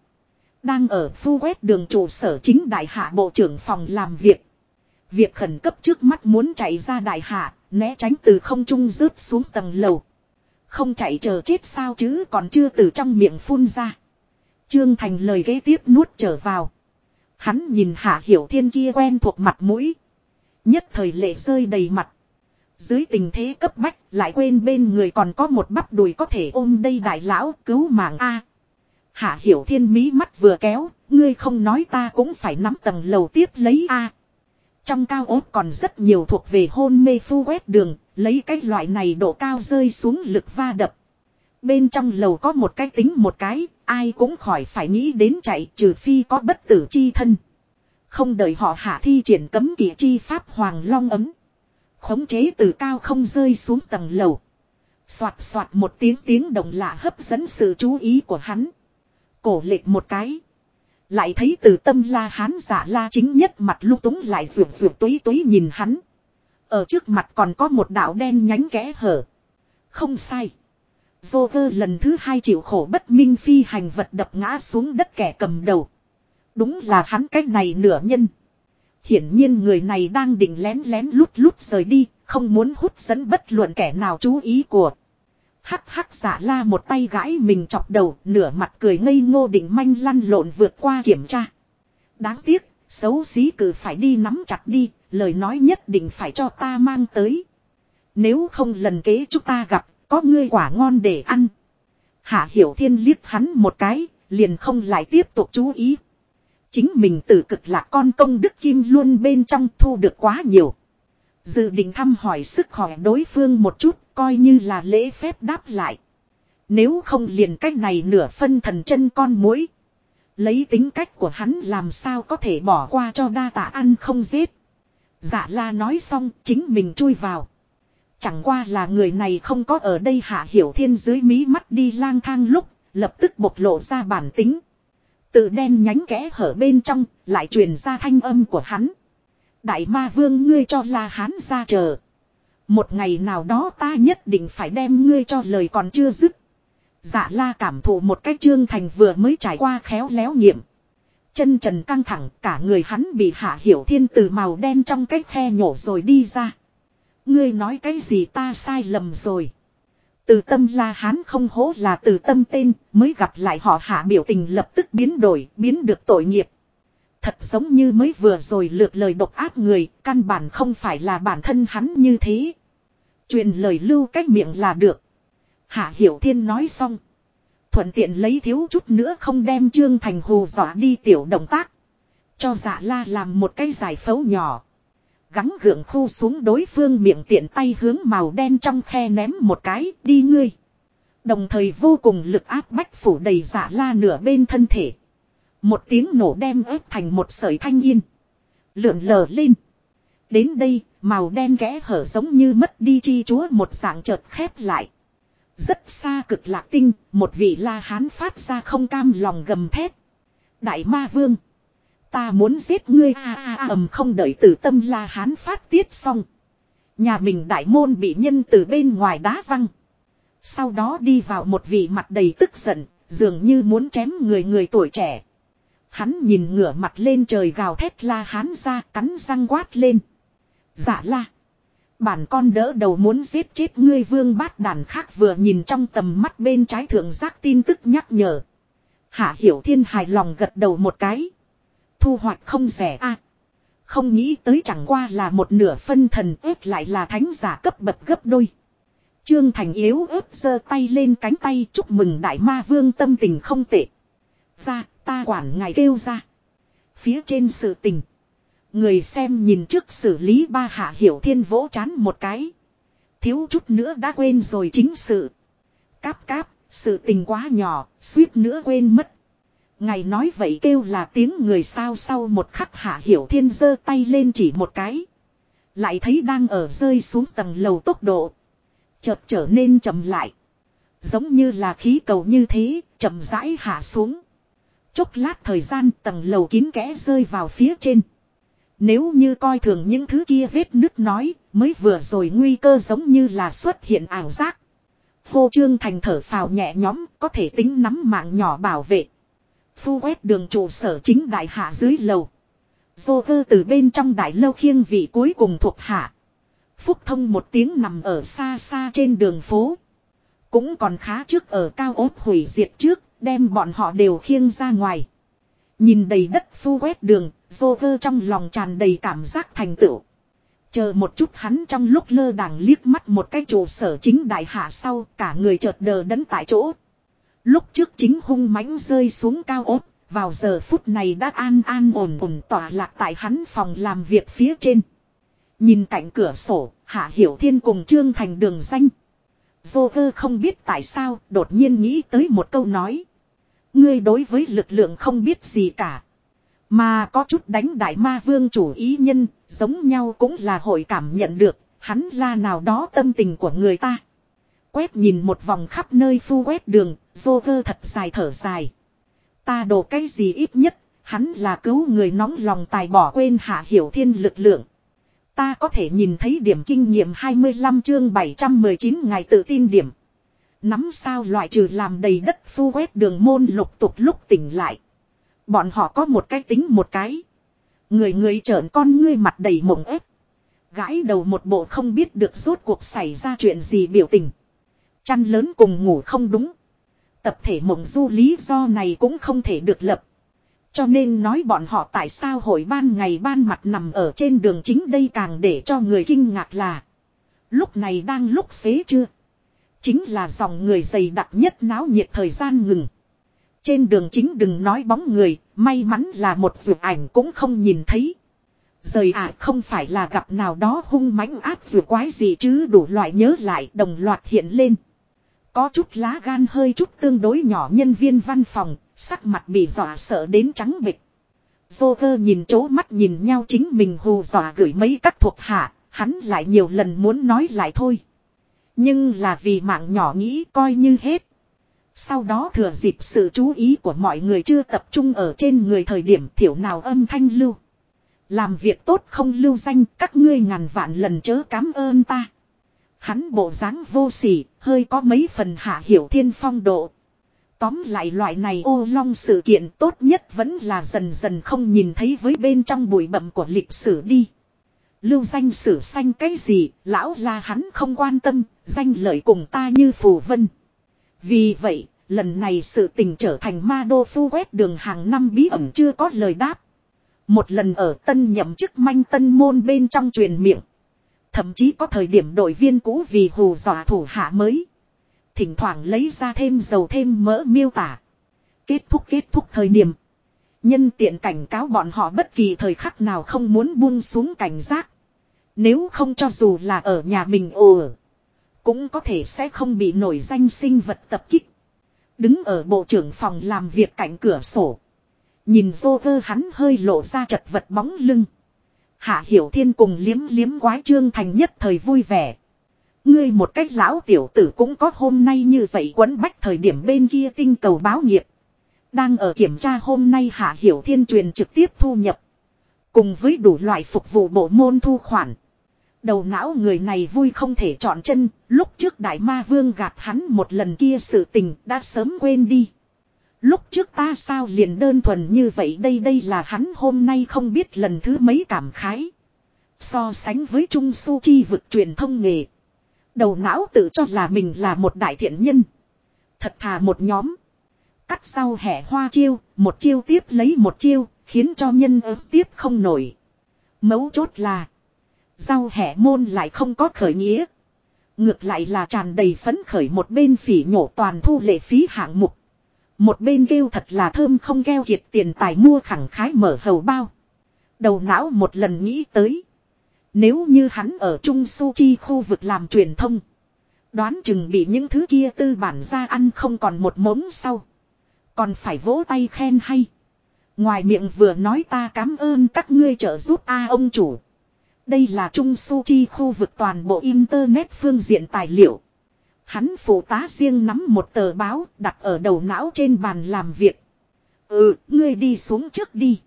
Đang ở phu quét đường trụ sở chính đại hạ bộ trưởng phòng làm việc. Việc khẩn cấp trước mắt muốn chạy ra đại hạ, né tránh từ không trung rớt xuống tầng lầu. Không chạy chờ chết sao chứ còn chưa từ trong miệng phun ra. Trương Thành lời ghế tiếp nuốt trở vào. Hắn nhìn Hạ Hiểu Thiên kia quen thuộc mặt mũi. Nhất thời lệ rơi đầy mặt. Dưới tình thế cấp bách lại quên bên người còn có một bắp đùi có thể ôm đây đại lão cứu mạng A. Hạ Hiểu Thiên mí mắt vừa kéo, ngươi không nói ta cũng phải nắm tầng lầu tiếp lấy A. Trong cao ốt còn rất nhiều thuộc về hôn mê phu quét đường, lấy cái loại này độ cao rơi xuống lực va đập. Bên trong lầu có một cái tính một cái, ai cũng khỏi phải nghĩ đến chạy trừ phi có bất tử chi thân. Không đợi họ hạ thi triển cấm kỵ chi pháp hoàng long ấm. Khống chế từ cao không rơi xuống tầng lầu. Xoạt xoạt một tiếng tiếng động lạ hấp dẫn sự chú ý của hắn. Cổ lệch một cái. Lại thấy từ tâm la hán giả la chính nhất mặt lúc túng lại rượu rượu túi túi nhìn hắn. Ở trước mặt còn có một đạo đen nhánh kẽ hở. Không sai. Joker lần thứ hai chịu khổ bất minh phi hành vật đập ngã xuống đất kẻ cầm đầu. Đúng là hắn cách này nửa nhân. Hiển nhiên người này đang định lén lén lút lút rời đi, không muốn hút dẫn bất luận kẻ nào chú ý của. Hắc hắc giả la một tay gãi mình chọc đầu, nửa mặt cười ngây ngô định manh lăn lộn vượt qua kiểm tra. Đáng tiếc, xấu xí cử phải đi nắm chặt đi, lời nói nhất định phải cho ta mang tới. Nếu không lần kế chúng ta gặp, có ngươi quả ngon để ăn. Hạ Hiểu Thiên liếc hắn một cái, liền không lại tiếp tục chú ý. Chính mình tự cực là con công đức kim luôn bên trong thu được quá nhiều. Dự định thăm hỏi sức khỏe đối phương một chút, coi như là lễ phép đáp lại. Nếu không liền cách này nửa phân thần chân con mũi. Lấy tính cách của hắn làm sao có thể bỏ qua cho đa tạ ăn không giết. Dạ la nói xong chính mình chui vào. Chẳng qua là người này không có ở đây hạ hiểu thiên dưới mí mắt đi lang thang lúc, lập tức bộc lộ ra bản tính. Từ đen nhánh kẽ hở bên trong, lại truyền ra thanh âm của hắn. Đại ma vương ngươi cho la hán ra chờ. Một ngày nào đó ta nhất định phải đem ngươi cho lời còn chưa dứt. Dạ la cảm thụ một cách trương thành vừa mới trải qua khéo léo nghiệm. Chân trần căng thẳng cả người hắn bị hạ hiểu thiên từ màu đen trong cách khe nhổ rồi đi ra. Ngươi nói cái gì ta sai lầm rồi. Từ tâm la hán không hố là từ tâm tên, mới gặp lại họ hạ biểu tình lập tức biến đổi, biến được tội nghiệp. Thật giống như mới vừa rồi lượt lời độc ác người, căn bản không phải là bản thân hắn như thế. Truyền lời lưu cách miệng là được. Hạ Hiểu Thiên nói xong. Thuận tiện lấy thiếu chút nữa không đem Trương Thành hù dọa đi tiểu động tác. Cho dạ la làm một cái giải phẫu nhỏ gắng gượng khu xuống đối phương miệng tiện tay hướng màu đen trong khe ném một cái, đi ngươi. Đồng thời vô cùng lực áp bách phủ đầy giả la nửa bên thân thể. Một tiếng nổ đem ép thành một sợi thanh yên. Lượn lờ lên. Đến đây, màu đen kẽ hở giống như mất đi chi chúa một dạng chợt khép lại. Rất xa cực lạc tinh, một vị la hán phát ra không cam lòng gầm thét. Đại ma vương. Ta muốn giết ngươi a a a ầm không đợi tử tâm la hán phát tiết xong. Nhà mình đại môn bị nhân từ bên ngoài đá văng. Sau đó đi vào một vị mặt đầy tức giận, dường như muốn chém người người tuổi trẻ. Hắn nhìn ngửa mặt lên trời gào thét la hán ra cắn răng quát lên. Dạ la. Bản con đỡ đầu muốn giết chết ngươi vương bát đàn khác vừa nhìn trong tầm mắt bên trái thượng giác tin tức nhắc nhở. Hạ hiểu thiên hài lòng gật đầu một cái. Thu hoạch không rẻ a Không nghĩ tới chẳng qua là một nửa phân thần ép lại là thánh giả cấp bậc gấp đôi. Trương Thành yếu ớt giơ tay lên cánh tay chúc mừng đại ma vương tâm tình không tệ. Ra, ta quản ngài kêu ra. Phía trên sự tình. Người xem nhìn trước xử lý ba hạ hiểu thiên vỗ chán một cái. Thiếu chút nữa đã quên rồi chính sự. Cáp cáp, sự tình quá nhỏ, suýt nữa quên mất. Ngài nói vậy kêu là tiếng người sao sau một khắc hạ hiểu thiên giơ tay lên chỉ một cái. Lại thấy đang ở rơi xuống tầng lầu tốc độ. Chợt trở nên chậm lại. Giống như là khí cầu như thế, chậm rãi hạ xuống. Chốc lát thời gian tầng lầu kín kẽ rơi vào phía trên. Nếu như coi thường những thứ kia vết nứt nói, mới vừa rồi nguy cơ giống như là xuất hiện ảo giác. Khô Trương Thành thở phào nhẹ nhõm, có thể tính nắm mạng nhỏ bảo vệ. Phu quét đường trụ sở chính đại hạ dưới lầu. Dô cơ từ bên trong đại lâu khiêng vị cuối cùng thuộc hạ. Phúc thông một tiếng nằm ở xa xa trên đường phố. Cũng còn khá trước ở cao ốp hủy diệt trước, đem bọn họ đều khiêng ra ngoài. Nhìn đầy đất phu quét đường, dô cơ trong lòng tràn đầy cảm giác thành tựu. Chờ một chút hắn trong lúc lơ đàng liếc mắt một cái trụ sở chính đại hạ sau cả người chợt đờ đẫn tại chỗ. Lúc trước chính hung mãnh rơi xuống cao ốt, vào giờ phút này đã an an ổn ổn tỏa lạc tại hắn phòng làm việc phía trên. Nhìn cạnh cửa sổ, Hạ Hiểu Thiên cùng Trương Thành đường danh. Dô cơ không biết tại sao, đột nhiên nghĩ tới một câu nói. Ngươi đối với lực lượng không biết gì cả. Mà có chút đánh đại ma vương chủ ý nhân, giống nhau cũng là hội cảm nhận được, hắn là nào đó tâm tình của người ta. Quét nhìn một vòng khắp nơi phu quét đường, dô cơ thật dài thở dài. Ta đổ cái gì ít nhất, hắn là cứu người nóng lòng tài bỏ quên hạ hiểu thiên lực lượng. Ta có thể nhìn thấy điểm kinh nghiệm 25 chương 719 ngày tự tin điểm. Nắm sao loại trừ làm đầy đất phu quét đường môn lục tục lúc tỉnh lại. Bọn họ có một cái tính một cái. Người người trợn con ngươi mặt đầy mộng ép. Gãi đầu một bộ không biết được rốt cuộc xảy ra chuyện gì biểu tình. Chăn lớn cùng ngủ không đúng. Tập thể mộng du lý do này cũng không thể được lập. Cho nên nói bọn họ tại sao hội ban ngày ban mặt nằm ở trên đường chính đây càng để cho người kinh ngạc là. Lúc này đang lúc xế chưa. Chính là dòng người dày đặc nhất náo nhiệt thời gian ngừng. Trên đường chính đừng nói bóng người, may mắn là một vượt ảnh cũng không nhìn thấy. Rời ạ không phải là gặp nào đó hung mãnh áp vượt quái gì chứ đủ loại nhớ lại đồng loạt hiện lên. Có chút lá gan hơi chút tương đối nhỏ nhân viên văn phòng, sắc mặt bị dọa sợ đến trắng bịch. Joker nhìn chố mắt nhìn nhau chính mình hù dọa gửi mấy các thuộc hạ, hắn lại nhiều lần muốn nói lại thôi. Nhưng là vì mạng nhỏ nghĩ coi như hết. Sau đó thừa dịp sự chú ý của mọi người chưa tập trung ở trên người thời điểm thiểu nào âm thanh lưu. Làm việc tốt không lưu danh các ngươi ngàn vạn lần chớ cám ơn ta. Hắn bộ dáng vô sỉ, hơi có mấy phần hạ hiểu thiên phong độ. Tóm lại loại này ô long sự kiện tốt nhất vẫn là dần dần không nhìn thấy với bên trong bụi bậm của lịch sử đi. Lưu danh sử xanh cái gì, lão là hắn không quan tâm, danh lợi cùng ta như phù vân. Vì vậy, lần này sự tình trở thành ma đô phu quét đường hàng năm bí ẩn chưa có lời đáp. Một lần ở tân nhậm chức manh tân môn bên trong truyền miệng. Thậm chí có thời điểm đội viên cũ vì hù dọa thủ hạ mới. Thỉnh thoảng lấy ra thêm dầu thêm mỡ miêu tả. Kết thúc kết thúc thời điểm. Nhân tiện cảnh cáo bọn họ bất kỳ thời khắc nào không muốn buông xuống cảnh giác. Nếu không cho dù là ở nhà mình ồ Cũng có thể sẽ không bị nổi danh sinh vật tập kích. Đứng ở bộ trưởng phòng làm việc cạnh cửa sổ. Nhìn vô cơ hắn hơi lộ ra chật vật bóng lưng. Hạ Hiểu Thiên cùng liếm liếm quái trương thành nhất thời vui vẻ. Ngươi một cách lão tiểu tử cũng có hôm nay như vậy quấn bách thời điểm bên kia tinh cầu báo nghiệp. Đang ở kiểm tra hôm nay Hạ Hiểu Thiên truyền trực tiếp thu nhập. Cùng với đủ loại phục vụ bộ môn thu khoản. Đầu não người này vui không thể chọn chân, lúc trước đại ma vương gạt hắn một lần kia sự tình đã sớm quên đi. Lúc trước ta sao liền đơn thuần như vậy đây đây là hắn hôm nay không biết lần thứ mấy cảm khái. So sánh với Trung Su Chi vực truyền thông nghề. Đầu não tự cho là mình là một đại thiện nhân. Thật thà một nhóm. Cắt sau hẻ hoa chiêu, một chiêu tiếp lấy một chiêu, khiến cho nhân ớt tiếp không nổi. Mấu chốt là. Rau hẻ môn lại không có khởi nghĩa. Ngược lại là tràn đầy phấn khởi một bên phỉ nhổ toàn thu lệ phí hạng mục. Một bên kêu thật là thơm không keo kiệt tiền tài mua khẳng khái mở hầu bao. Đầu não một lần nghĩ tới. Nếu như hắn ở Trung Su Chi khu vực làm truyền thông. Đoán chừng bị những thứ kia tư bản ra ăn không còn một mống sau. Còn phải vỗ tay khen hay. Ngoài miệng vừa nói ta cảm ơn các ngươi trợ giúp A ông chủ. Đây là Trung Su Chi khu vực toàn bộ Internet phương diện tài liệu. Hắn phụ tá riêng nắm một tờ báo đặt ở đầu não trên bàn làm việc. Ừ, ngươi đi xuống trước đi.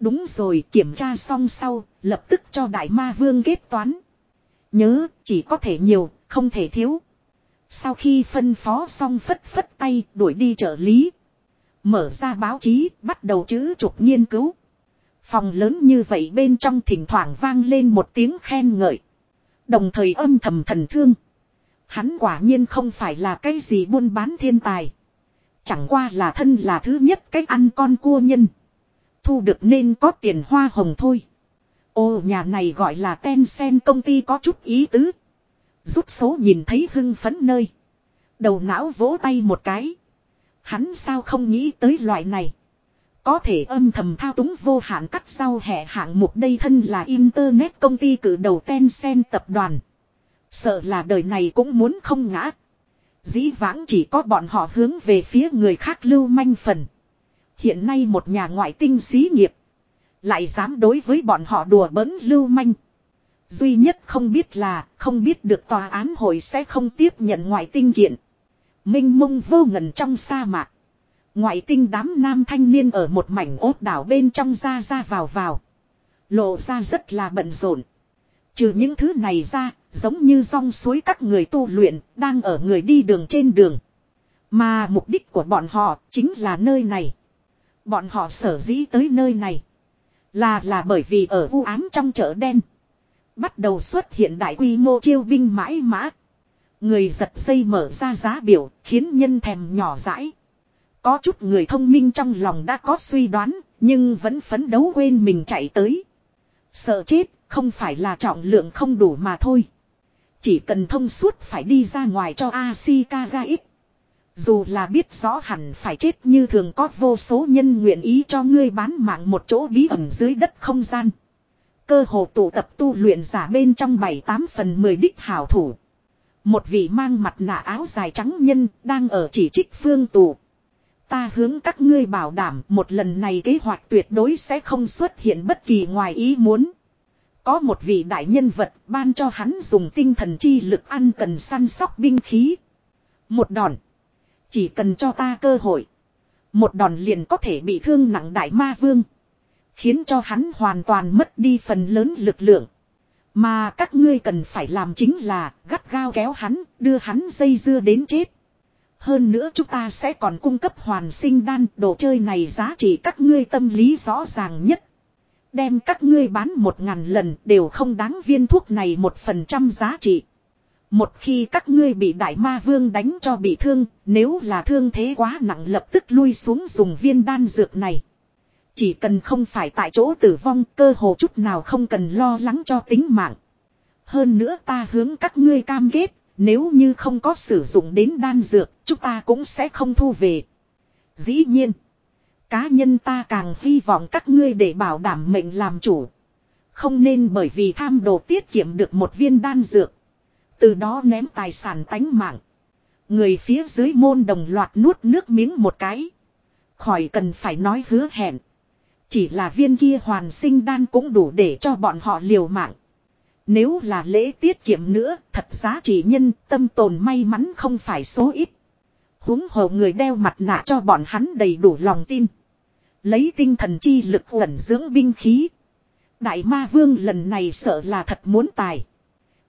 Đúng rồi, kiểm tra xong sau, lập tức cho đại ma vương kết toán. Nhớ, chỉ có thể nhiều, không thể thiếu. Sau khi phân phó xong phất phất tay, đuổi đi trợ lý. Mở ra báo chí, bắt đầu chữ trục nghiên cứu. Phòng lớn như vậy bên trong thỉnh thoảng vang lên một tiếng khen ngợi. Đồng thời âm thầm thần thương. Hắn quả nhiên không phải là cái gì buôn bán thiên tài. Chẳng qua là thân là thứ nhất cách ăn con cua nhân. Thu được nên có tiền hoa hồng thôi. Ô, nhà này gọi là Tencent công ty có chút ý tứ. Rút số nhìn thấy hưng phấn nơi. Đầu não vỗ tay một cái. Hắn sao không nghĩ tới loại này. Có thể âm thầm thao túng vô hạn cắt sau hệ hạng mục đây thân là internet công ty cử đầu Tencent tập đoàn. Sợ là đời này cũng muốn không ngã. Dĩ vãng chỉ có bọn họ hướng về phía người khác lưu manh phần. Hiện nay một nhà ngoại tinh xí nghiệp. Lại dám đối với bọn họ đùa bỡn lưu manh. Duy nhất không biết là không biết được tòa án hội sẽ không tiếp nhận ngoại tinh kiện. Minh mông vô ngần trong sa mạc. Ngoại tinh đám nam thanh niên ở một mảnh ốt đảo bên trong ra ra vào vào. Lộ ra rất là bận rộn. Trừ những thứ này ra, giống như rong suối các người tu luyện, đang ở người đi đường trên đường. Mà mục đích của bọn họ chính là nơi này. Bọn họ sở dĩ tới nơi này. Là là bởi vì ở u ám trong chợ đen. Bắt đầu xuất hiện đại quy mô chiêu binh mãi mã. Người giật dây mở ra giá biểu, khiến nhân thèm nhỏ dãi. Có chút người thông minh trong lòng đã có suy đoán, nhưng vẫn phấn đấu quên mình chạy tới. Sợ chết, không phải là trọng lượng không đủ mà thôi. Chỉ cần thông suốt phải đi ra ngoài cho Ashikaga ít. Dù là biết rõ hẳn phải chết như thường có vô số nhân nguyện ý cho ngươi bán mạng một chỗ bí ẩn dưới đất không gian. Cơ hồ tụ tập tu luyện giả bên trong bảy tám phần mười đích hảo thủ. Một vị mang mặt nạ áo dài trắng nhân đang ở chỉ trích phương tù. Ta hướng các ngươi bảo đảm một lần này kế hoạch tuyệt đối sẽ không xuất hiện bất kỳ ngoài ý muốn. Có một vị đại nhân vật ban cho hắn dùng tinh thần chi lực ăn cần săn sóc binh khí. Một đòn. Chỉ cần cho ta cơ hội. Một đòn liền có thể bị thương nặng đại ma vương. Khiến cho hắn hoàn toàn mất đi phần lớn lực lượng. Mà các ngươi cần phải làm chính là gắt gao kéo hắn, đưa hắn dây dưa đến chết. Hơn nữa chúng ta sẽ còn cung cấp hoàn sinh đan đồ chơi này giá trị các ngươi tâm lý rõ ràng nhất. Đem các ngươi bán một ngàn lần đều không đáng viên thuốc này một phần trăm giá trị. Một khi các ngươi bị đại ma vương đánh cho bị thương, nếu là thương thế quá nặng lập tức lui xuống dùng viên đan dược này. Chỉ cần không phải tại chỗ tử vong cơ hồ chút nào không cần lo lắng cho tính mạng. Hơn nữa ta hướng các ngươi cam kết, nếu như không có sử dụng đến đan dược, chúng ta cũng sẽ không thu về. Dĩ nhiên, cá nhân ta càng hy vọng các ngươi để bảo đảm mệnh làm chủ. Không nên bởi vì tham đồ tiết kiệm được một viên đan dược. Từ đó ném tài sản tánh mạng. Người phía dưới môn đồng loạt nuốt nước miếng một cái. Khỏi cần phải nói hứa hẹn. Chỉ là viên kia hoàn sinh đan cũng đủ để cho bọn họ liều mạng. Nếu là lễ tiết kiệm nữa, thật giá trị nhân tâm tồn may mắn không phải số ít. huống hồ người đeo mặt nạ cho bọn hắn đầy đủ lòng tin. Lấy tinh thần chi lực ẩn dưỡng binh khí. Đại ma vương lần này sợ là thật muốn tài.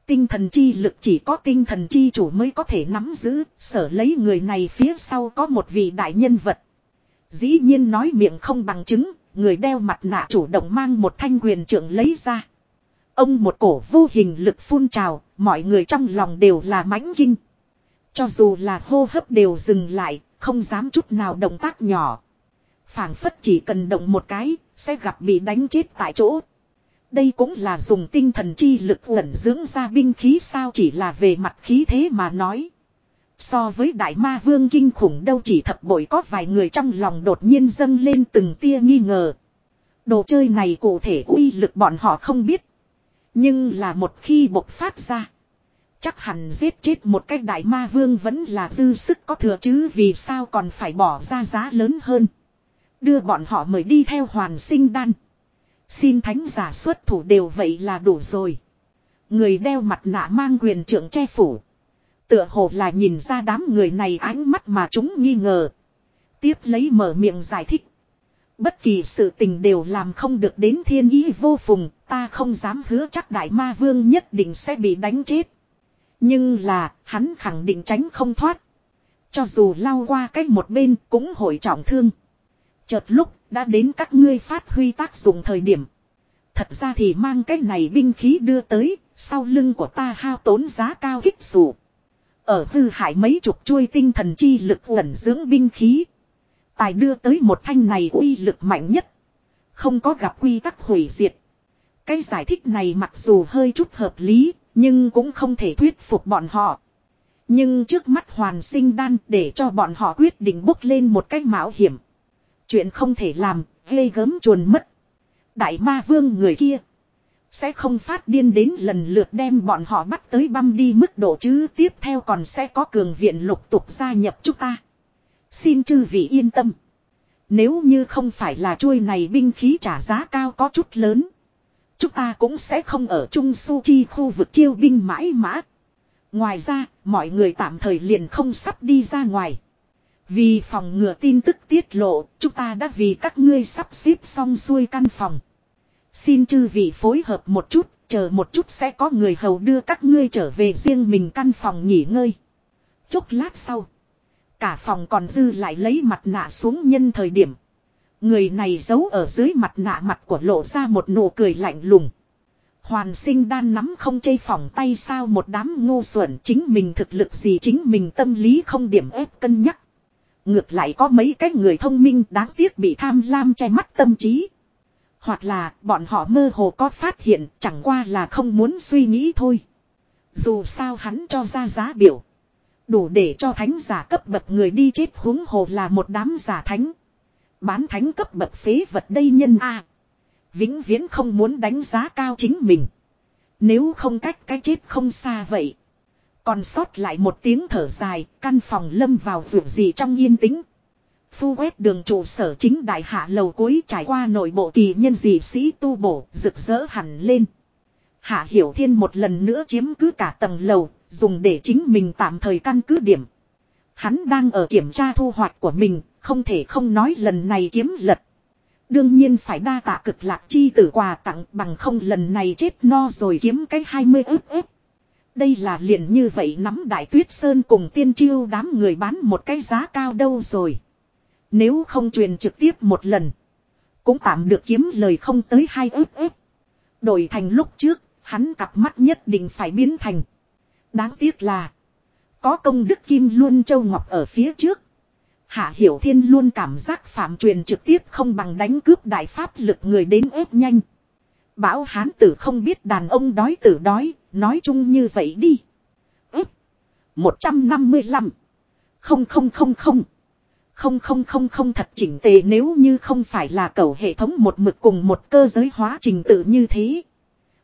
Tinh thần chi lực chỉ có tinh thần chi chủ mới có thể nắm giữ, sở lấy người này phía sau có một vị đại nhân vật. Dĩ nhiên nói miệng không bằng chứng, người đeo mặt nạ chủ động mang một thanh quyền trưởng lấy ra. Ông một cổ vô hình lực phun trào, mọi người trong lòng đều là mãnh kinh. Cho dù là hô hấp đều dừng lại, không dám chút nào động tác nhỏ phảng phất chỉ cần động một cái, sẽ gặp bị đánh chết tại chỗ. Đây cũng là dùng tinh thần chi lực ẩn dưỡng ra binh khí sao chỉ là về mặt khí thế mà nói. So với đại ma vương kinh khủng đâu chỉ thập bội có vài người trong lòng đột nhiên dâng lên từng tia nghi ngờ. Đồ chơi này cụ thể uy lực bọn họ không biết. Nhưng là một khi bộc phát ra. Chắc hẳn giết chết một cái đại ma vương vẫn là dư sức có thừa chứ vì sao còn phải bỏ ra giá lớn hơn. Đưa bọn họ mời đi theo hoàn sinh đan. Xin thánh giả xuất thủ đều vậy là đủ rồi. Người đeo mặt nạ mang quyền trưởng che phủ. Tựa hồ là nhìn ra đám người này ánh mắt mà chúng nghi ngờ. Tiếp lấy mở miệng giải thích. Bất kỳ sự tình đều làm không được đến thiên ý vô phùng, ta không dám hứa chắc đại ma vương nhất định sẽ bị đánh chết. Nhưng là, hắn khẳng định tránh không thoát. Cho dù lao qua cách một bên cũng hội trọng thương. Chợt lúc, đã đến các ngươi phát huy tác dụng thời điểm. Thật ra thì mang cái này binh khí đưa tới, sau lưng của ta hao tốn giá cao kích dụ. Ở hư hại mấy chục chuôi tinh thần chi lực ẩn dưỡng binh khí. Tài đưa tới một thanh này uy lực mạnh nhất. Không có gặp quy tắc hủy diệt. Cái giải thích này mặc dù hơi chút hợp lý, nhưng cũng không thể thuyết phục bọn họ. Nhưng trước mắt hoàn sinh đan để cho bọn họ quyết định bốc lên một cách mạo hiểm. Chuyện không thể làm, ghê gớm chuồn mất. Đại ma vương người kia. Sẽ không phát điên đến lần lượt đem bọn họ bắt tới băm đi mức độ chứ tiếp theo còn sẽ có cường viện lục tục gia nhập chúng ta. Xin chư vị yên tâm. Nếu như không phải là chuôi này binh khí trả giá cao có chút lớn. Chúng ta cũng sẽ không ở Trung Su Chi khu vực chiêu binh mãi mã. Ngoài ra, mọi người tạm thời liền không sắp đi ra ngoài. Vì phòng ngừa tin tức tiết lộ, chúng ta đã vì các ngươi sắp xếp xong xuôi căn phòng. Xin chư vị phối hợp một chút, chờ một chút sẽ có người hầu đưa các ngươi trở về riêng mình căn phòng nghỉ ngơi. Chốc lát sau, cả phòng còn dư lại lấy mặt nạ xuống nhân thời điểm. Người này giấu ở dưới mặt nạ mặt của lộ ra một nụ cười lạnh lùng. Hoàn sinh đan nắm không chây phòng tay sao một đám ngu xuẩn chính mình thực lực gì chính mình tâm lý không điểm ép cân nhắc. Ngược lại có mấy cái người thông minh đáng tiếc bị tham lam che mắt tâm trí. Hoặc là bọn họ mơ hồ có phát hiện chẳng qua là không muốn suy nghĩ thôi. Dù sao hắn cho ra giá biểu. Đủ để cho thánh giả cấp bậc người đi chết huống hồ là một đám giả thánh. Bán thánh cấp bậc phế vật đây nhân A. Vĩnh viễn không muốn đánh giá cao chính mình. Nếu không cách cái chết không xa vậy. Còn sót lại một tiếng thở dài, căn phòng lâm vào ruộng gì trong yên tĩnh. Phu quét đường trụ sở chính đại hạ lầu cuối trải qua nội bộ kỳ nhân dị sĩ tu bổ, rực rỡ hẳn lên. Hạ Hiểu Thiên một lần nữa chiếm cứ cả tầng lầu, dùng để chính mình tạm thời căn cứ điểm. Hắn đang ở kiểm tra thu hoạch của mình, không thể không nói lần này kiếm lật. Đương nhiên phải đa tạ cực lạc chi tử quà tặng bằng không lần này chết no rồi kiếm cái 20 ức ức. Đây là liền như vậy nắm đại tuyết sơn cùng tiên chiêu đám người bán một cái giá cao đâu rồi. Nếu không truyền trực tiếp một lần. Cũng tạm được kiếm lời không tới hai ức ức. Đổi thành lúc trước, hắn cặp mắt nhất định phải biến thành. Đáng tiếc là. Có công đức kim luôn châu ngọc ở phía trước. Hạ Hiểu Thiên luôn cảm giác phạm truyền trực tiếp không bằng đánh cướp đại pháp lực người đến ép nhanh. Bảo hán tử không biết đàn ông đói tử đói, nói chung như vậy đi. Ướp. 155. Không không không không. Không không không không thật chỉnh tề nếu như không phải là cầu hệ thống một mực cùng một cơ giới hóa trình tự như thế.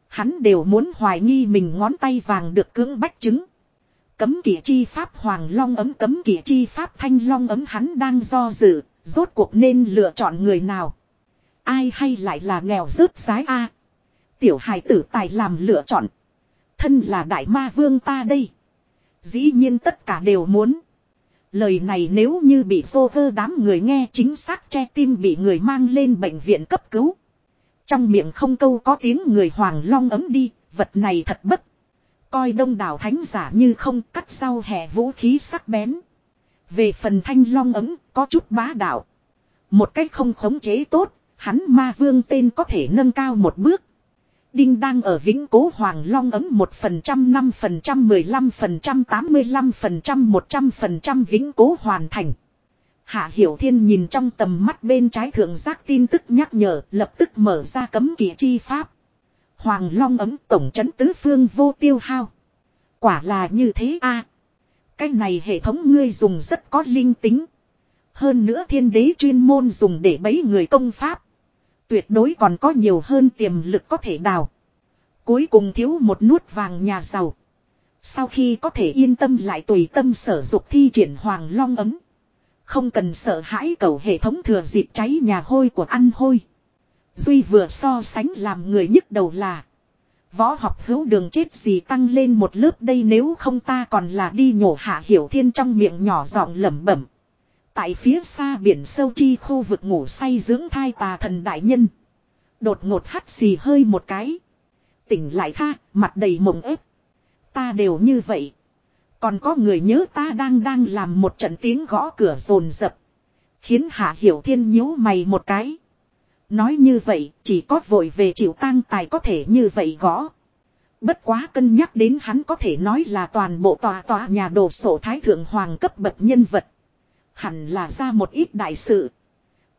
Hắn đều muốn hoài nghi mình ngón tay vàng được cưỡng bách chứng. Cấm kỵ chi pháp hoàng long ấm cấm kỵ chi pháp thanh long ấm hắn đang do dự, rốt cuộc nên lựa chọn người nào. Ai hay lại là nghèo rớt sái a Tiểu hài tử tài làm lựa chọn. Thân là đại ma vương ta đây. Dĩ nhiên tất cả đều muốn. Lời này nếu như bị vô vơ đám người nghe chính xác che tim bị người mang lên bệnh viện cấp cứu. Trong miệng không câu có tiếng người hoàng long ấm đi, vật này thật bất. Coi đông đảo thánh giả như không cắt sau hè vũ khí sắc bén. Về phần thanh long ấm, có chút bá đạo. Một cách không khống chế tốt, hắn ma vương tên có thể nâng cao một bước. Đinh đang ở vĩnh cố hoàng long ấm 1% 5% 15% 85% 100% vĩnh cố hoàn thành. Hạ Hiểu Thiên nhìn trong tầm mắt bên trái thượng giác tin tức nhắc nhở, lập tức mở ra cấm kỵ chi pháp. Hoàng long ấm tổng chấn tứ phương vô tiêu hao. Quả là như thế a Cái này hệ thống ngươi dùng rất có linh tính. Hơn nữa thiên đế chuyên môn dùng để bấy người công pháp. Tuyệt đối còn có nhiều hơn tiềm lực có thể đào. Cuối cùng thiếu một nuốt vàng nhà giàu. Sau khi có thể yên tâm lại tùy tâm sở dục thi triển hoàng long ấm. Không cần sợ hãi cầu hệ thống thừa dịp cháy nhà hôi của ăn hôi. Duy vừa so sánh làm người nhức đầu là. Võ học hữu đường chết gì tăng lên một lớp đây nếu không ta còn là đi nhổ hạ hiểu thiên trong miệng nhỏ giọng lẩm bẩm. Tại phía xa biển sâu chi khu vực ngủ say dưỡng thai tà thần đại nhân. Đột ngột hắt xì hơi một cái. Tỉnh lại tha, mặt đầy mộng ép. Ta đều như vậy. Còn có người nhớ ta đang đang làm một trận tiếng gõ cửa rồn rập. Khiến Hạ Hiểu Thiên nhíu mày một cái. Nói như vậy, chỉ có vội về chịu tang tài có thể như vậy gõ. Bất quá cân nhắc đến hắn có thể nói là toàn bộ tòa tòa nhà đồ sổ thái thượng hoàng cấp bậc nhân vật. Hẳn là ra một ít đại sự.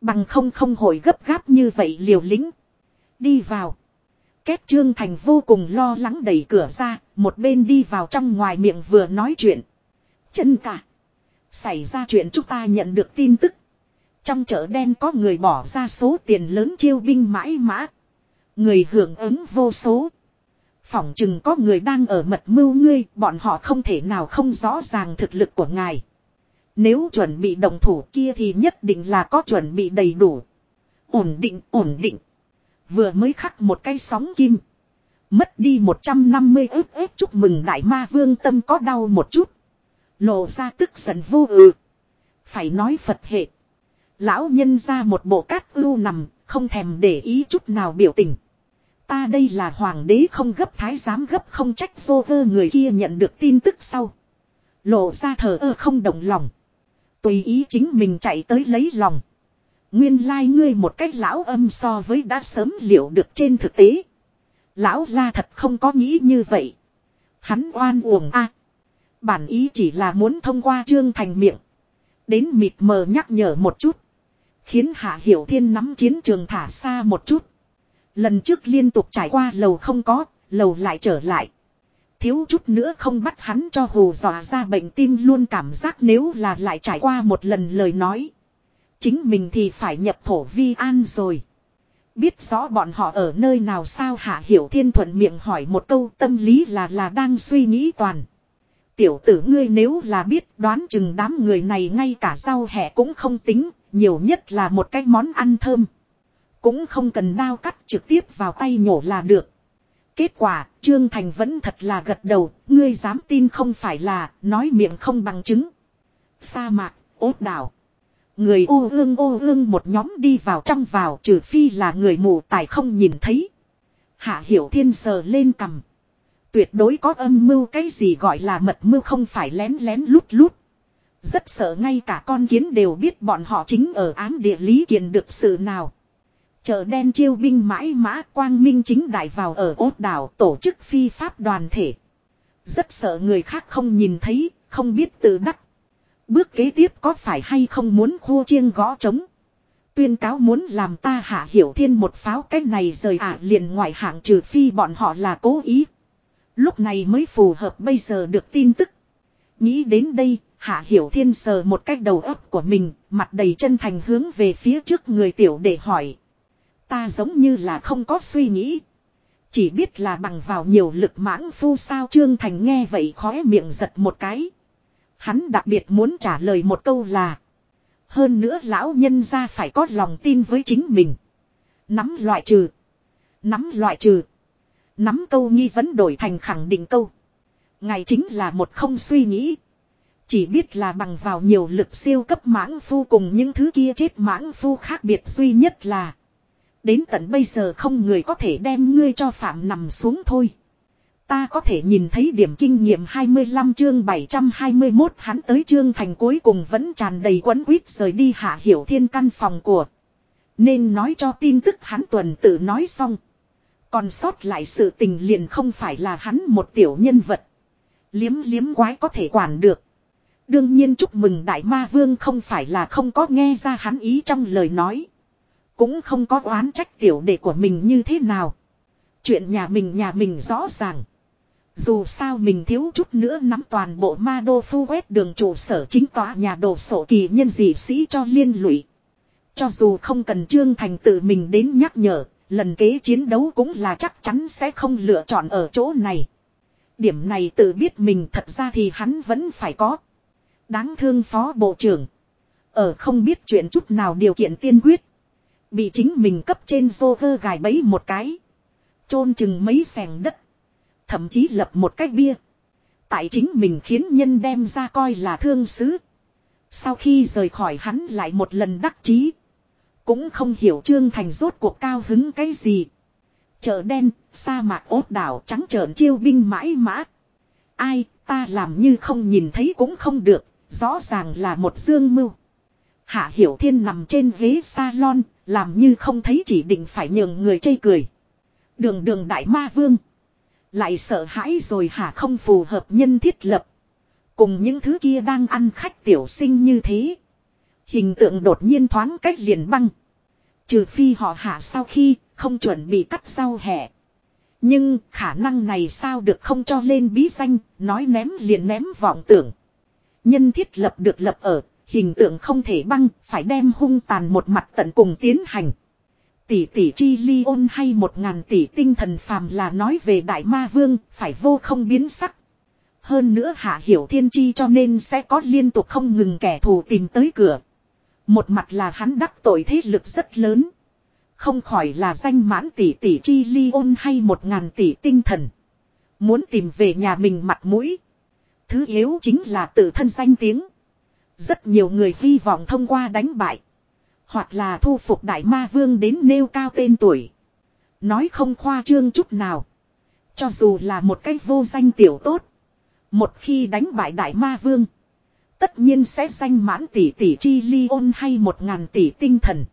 Bằng không không hồi gấp gáp như vậy liều lĩnh. Đi vào. Kết Trương Thành vô cùng lo lắng đẩy cửa ra, một bên đi vào trong ngoài miệng vừa nói chuyện. Chân cả. Xảy ra chuyện chúng ta nhận được tin tức. Trong chợ đen có người bỏ ra số tiền lớn chiêu binh mãi mã. Người hưởng ứng vô số. Phỏng chừng có người đang ở mật mưu ngươi, bọn họ không thể nào không rõ ràng thực lực của ngài. Nếu chuẩn bị đồng thủ kia thì nhất định là có chuẩn bị đầy đủ. Ổn định, ổn định. Vừa mới khắc một cây sóng kim. Mất đi 150 ức ức chúc mừng đại ma vương tâm có đau một chút. Lộ ra tức giận vô ừ Phải nói Phật hệ. Lão nhân ra một bộ cát ưu nằm, không thèm để ý chút nào biểu tình. Ta đây là hoàng đế không gấp thái giám gấp không trách vô vơ người kia nhận được tin tức sau. Lộ ra thờ ơ không động lòng. Tùy ý chính mình chạy tới lấy lòng. Nguyên lai like ngươi một cách lão âm so với đã sớm liệu được trên thực tế. Lão la thật không có nghĩ như vậy. Hắn oan uổng a. bản ý chỉ là muốn thông qua trương thành miệng. Đến mịt mờ nhắc nhở một chút. Khiến Hạ Hiểu Thiên nắm chiến trường thả xa một chút. Lần trước liên tục trải qua lầu không có, lầu lại trở lại. Thiếu chút nữa không bắt hắn cho hù dọa ra bệnh tim luôn cảm giác nếu là lại trải qua một lần lời nói. Chính mình thì phải nhập thổ vi an rồi. Biết rõ bọn họ ở nơi nào sao Hạ Hiểu Thiên thuận miệng hỏi một câu tâm lý là là đang suy nghĩ toàn. Tiểu tử ngươi nếu là biết đoán chừng đám người này ngay cả rau hẹ cũng không tính, nhiều nhất là một cái món ăn thơm. Cũng không cần đao cắt trực tiếp vào tay nhổ là được. Kết quả, Trương Thành vẫn thật là gật đầu, ngươi dám tin không phải là, nói miệng không bằng chứng. Sa mạc, ốt đảo. Người ô ương ô ương một nhóm đi vào trong vào trừ phi là người mù tài không nhìn thấy. Hạ hiểu thiên sờ lên cầm. Tuyệt đối có âm mưu cái gì gọi là mật mưu không phải lén lén lút lút. Rất sợ ngay cả con kiến đều biết bọn họ chính ở ám địa lý kiện được sự nào. Chợ đen chiêu binh mãi mã quang minh chính đại vào ở ốt đảo tổ chức phi pháp đoàn thể. Rất sợ người khác không nhìn thấy, không biết tự đắc. Bước kế tiếp có phải hay không muốn khu chiêng gõ trống. Tuyên cáo muốn làm ta hạ hiểu thiên một pháo cách này rời ả liền ngoại hạng trừ phi bọn họ là cố ý. Lúc này mới phù hợp bây giờ được tin tức. Nghĩ đến đây, hạ hiểu thiên sờ một cách đầu óc của mình, mặt đầy chân thành hướng về phía trước người tiểu để hỏi. Ta giống như là không có suy nghĩ. Chỉ biết là bằng vào nhiều lực mãng phu sao Trương Thành nghe vậy khóe miệng giật một cái. Hắn đặc biệt muốn trả lời một câu là. Hơn nữa lão nhân ra phải có lòng tin với chính mình. Nắm loại trừ. Nắm loại trừ. Nắm câu nghi vấn đổi thành khẳng định câu. ngày chính là một không suy nghĩ. Chỉ biết là bằng vào nhiều lực siêu cấp mãng phu cùng những thứ kia chết mãng phu khác biệt duy nhất là. Đến tận bây giờ không người có thể đem ngươi cho phạm nằm xuống thôi. Ta có thể nhìn thấy điểm kinh nghiệm 25 chương 721 hắn tới chương thành cuối cùng vẫn tràn đầy quấn quýt rời đi hạ hiểu thiên căn phòng của. Nên nói cho tin tức hắn tuần tự nói xong. Còn sót lại sự tình liền không phải là hắn một tiểu nhân vật. Liếm liếm quái có thể quản được. Đương nhiên chúc mừng đại ma vương không phải là không có nghe ra hắn ý trong lời nói. Cũng không có oán trách tiểu đệ của mình như thế nào. Chuyện nhà mình nhà mình rõ ràng. Dù sao mình thiếu chút nữa nắm toàn bộ ma đô phu quét đường trụ sở chính tòa nhà đồ sổ kỳ nhân dị sĩ cho liên lụy. Cho dù không cần Trương Thành tự mình đến nhắc nhở, lần kế chiến đấu cũng là chắc chắn sẽ không lựa chọn ở chỗ này. Điểm này tự biết mình thật ra thì hắn vẫn phải có. Đáng thương phó bộ trưởng. Ở không biết chuyện chút nào điều kiện tiên quyết. Bị chính mình cấp trên vô vơ gài bẫy một cái. chôn chừng mấy sẻng đất. Thậm chí lập một cái bia. Tại chính mình khiến nhân đem ra coi là thương sứ. Sau khi rời khỏi hắn lại một lần đắc chí. Cũng không hiểu Trương Thành rốt cuộc cao hứng cái gì. Chợ đen, sa mạc ốt đảo trắng trợn chiêu binh mãi mã. Ai, ta làm như không nhìn thấy cũng không được, rõ ràng là một dương mưu. Hạ Hiểu Thiên nằm trên ghế salon, làm như không thấy chỉ định phải nhường người chây cười. Đường đường đại ma vương. Lại sợ hãi rồi hả không phù hợp nhân thiết lập. Cùng những thứ kia đang ăn khách tiểu sinh như thế. Hình tượng đột nhiên thoáng cách liền băng. Trừ phi họ hạ sau khi không chuẩn bị cắt sau hẻ. Nhưng khả năng này sao được không cho lên bí danh, nói ném liền ném vọng tưởng. Nhân thiết lập được lập ở, hình tượng không thể băng, phải đem hung tàn một mặt tận cùng tiến hành. Tỷ tỷ chi ly ôn hay một ngàn tỷ tinh thần phàm là nói về đại ma vương, phải vô không biến sắc. Hơn nữa hạ hiểu thiên chi cho nên sẽ có liên tục không ngừng kẻ thù tìm tới cửa. Một mặt là hắn đắc tội thế lực rất lớn. Không khỏi là danh mãn tỷ tỷ chi ly ôn hay một ngàn tỷ tinh thần. Muốn tìm về nhà mình mặt mũi. Thứ yếu chính là tự thân danh tiếng. Rất nhiều người hy vọng thông qua đánh bại. Hoặc là thu phục đại ma vương đến nêu cao tên tuổi. Nói không khoa trương chút nào. Cho dù là một cách vô danh tiểu tốt. Một khi đánh bại đại ma vương. Tất nhiên sẽ danh mãn tỷ tỷ chi ly ôn hay một ngàn tỷ tinh thần.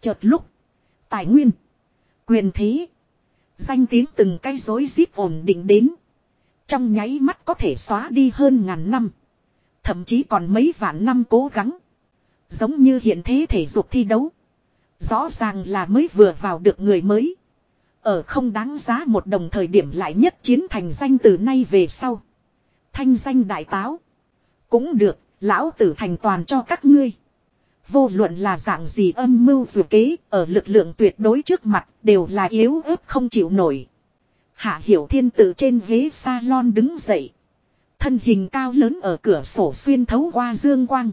Chợt lúc. Tài nguyên. Quyền thế. Danh tiếng từng cái rối rít ổn định đến. Trong nháy mắt có thể xóa đi hơn ngàn năm. Thậm chí còn mấy vạn năm cố gắng. Giống như hiện thế thể dục thi đấu. Rõ ràng là mới vừa vào được người mới. Ở không đáng giá một đồng thời điểm lại nhất chiến thành danh từ nay về sau. Thanh danh đại táo. Cũng được, lão tử thành toàn cho các ngươi. Vô luận là dạng gì âm mưu dù kế, ở lực lượng tuyệt đối trước mặt, đều là yếu ớt không chịu nổi. Hạ Hiểu Thiên tự trên ghế salon đứng dậy. Thân hình cao lớn ở cửa sổ xuyên thấu qua dương quang.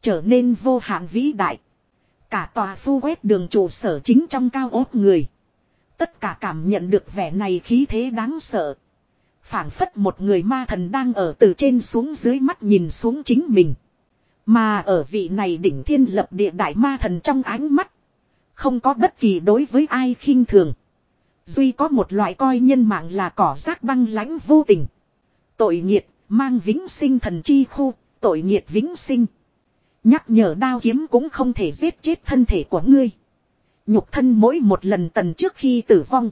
Trở nên vô hạn vĩ đại. Cả tòa phu quét đường trụ sở chính trong cao ốt người. Tất cả cảm nhận được vẻ này khí thế đáng sợ phảng phất một người ma thần đang ở từ trên xuống dưới mắt nhìn xuống chính mình. Mà ở vị này đỉnh thiên lập địa đại ma thần trong ánh mắt. Không có bất kỳ đối với ai khinh thường. Duy có một loại coi nhân mạng là cỏ rác băng lãnh vô tình. Tội nghiệt, mang vĩnh sinh thần chi khu, tội nghiệt vĩnh sinh. Nhắc nhở đao kiếm cũng không thể giết chết thân thể của ngươi. Nhục thân mỗi một lần tần trước khi tử vong.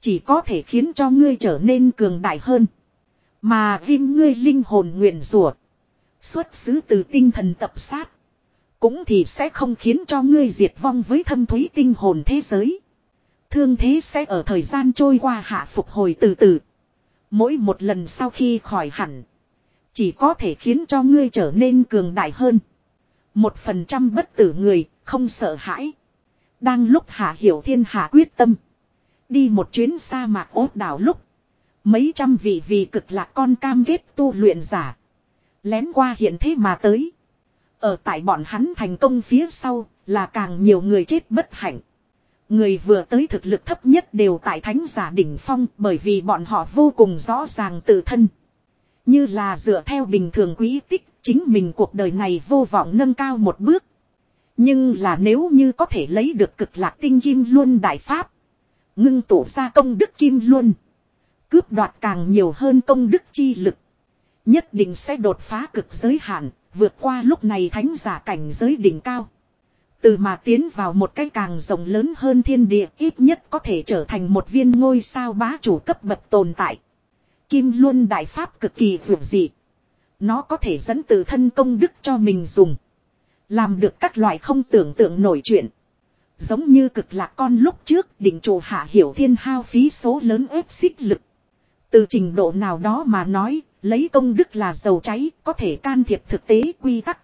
Chỉ có thể khiến cho ngươi trở nên cường đại hơn. Mà viêm ngươi linh hồn nguyện rủa Xuất xứ từ tinh thần tập sát. Cũng thì sẽ không khiến cho ngươi diệt vong với thâm thúy tinh hồn thế giới. Thương thế sẽ ở thời gian trôi qua hạ phục hồi từ từ. Mỗi một lần sau khi khỏi hẳn. Chỉ có thể khiến cho ngươi trở nên cường đại hơn. Một phần trăm bất tử người, không sợ hãi. Đang lúc hạ hiểu thiên hạ quyết tâm. Đi một chuyến sa mạc ốt đảo lúc. Mấy trăm vị vì cực lạc con cam kết tu luyện giả. Lén qua hiện thế mà tới. Ở tại bọn hắn thành công phía sau là càng nhiều người chết bất hạnh. Người vừa tới thực lực thấp nhất đều tại thánh giả đỉnh phong bởi vì bọn họ vô cùng rõ ràng tự thân. Như là dựa theo bình thường quý tích, chính mình cuộc đời này vô vọng nâng cao một bước. Nhưng là nếu như có thể lấy được cực lạc tinh kim luân đại pháp. Ngưng tụ ra công đức kim luân. Cướp đoạt càng nhiều hơn công đức chi lực. Nhất định sẽ đột phá cực giới hạn, vượt qua lúc này thánh giả cảnh giới đỉnh cao. Từ mà tiến vào một cái càng rộng lớn hơn thiên địa ít nhất có thể trở thành một viên ngôi sao bá chủ cấp bậc tồn tại. Kim Luân Đại Pháp cực kỳ vượt dị. Nó có thể dẫn từ thân công đức cho mình dùng. Làm được các loại không tưởng tượng nổi chuyện. Giống như cực lạc con lúc trước đỉnh chủ hạ hiểu thiên hao phí số lớn ép xích lực. Từ trình độ nào đó mà nói, lấy công đức là dầu cháy, có thể can thiệp thực tế quy tắc.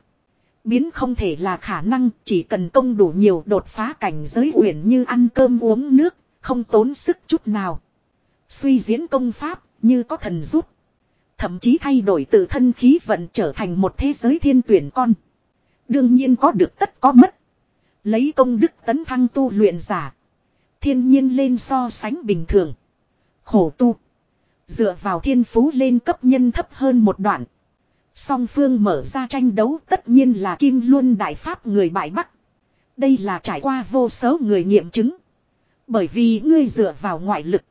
Biến không thể là khả năng, chỉ cần công đủ nhiều đột phá cảnh giới uyển như ăn cơm uống nước, không tốn sức chút nào. Suy diễn công pháp, như có thần rút. Thậm chí thay đổi tự thân khí vận trở thành một thế giới thiên tuyển con. Đương nhiên có được tất có mất. Lấy công đức tấn thăng tu luyện giả. Thiên nhiên lên so sánh bình thường. Khổ tu. Dựa vào thiên phú lên cấp nhân thấp hơn một đoạn. Song phương mở ra tranh đấu tất nhiên là Kim Luân Đại Pháp người bại Bắc. Đây là trải qua vô số người nghiệm chứng. Bởi vì ngươi dựa vào ngoại lực.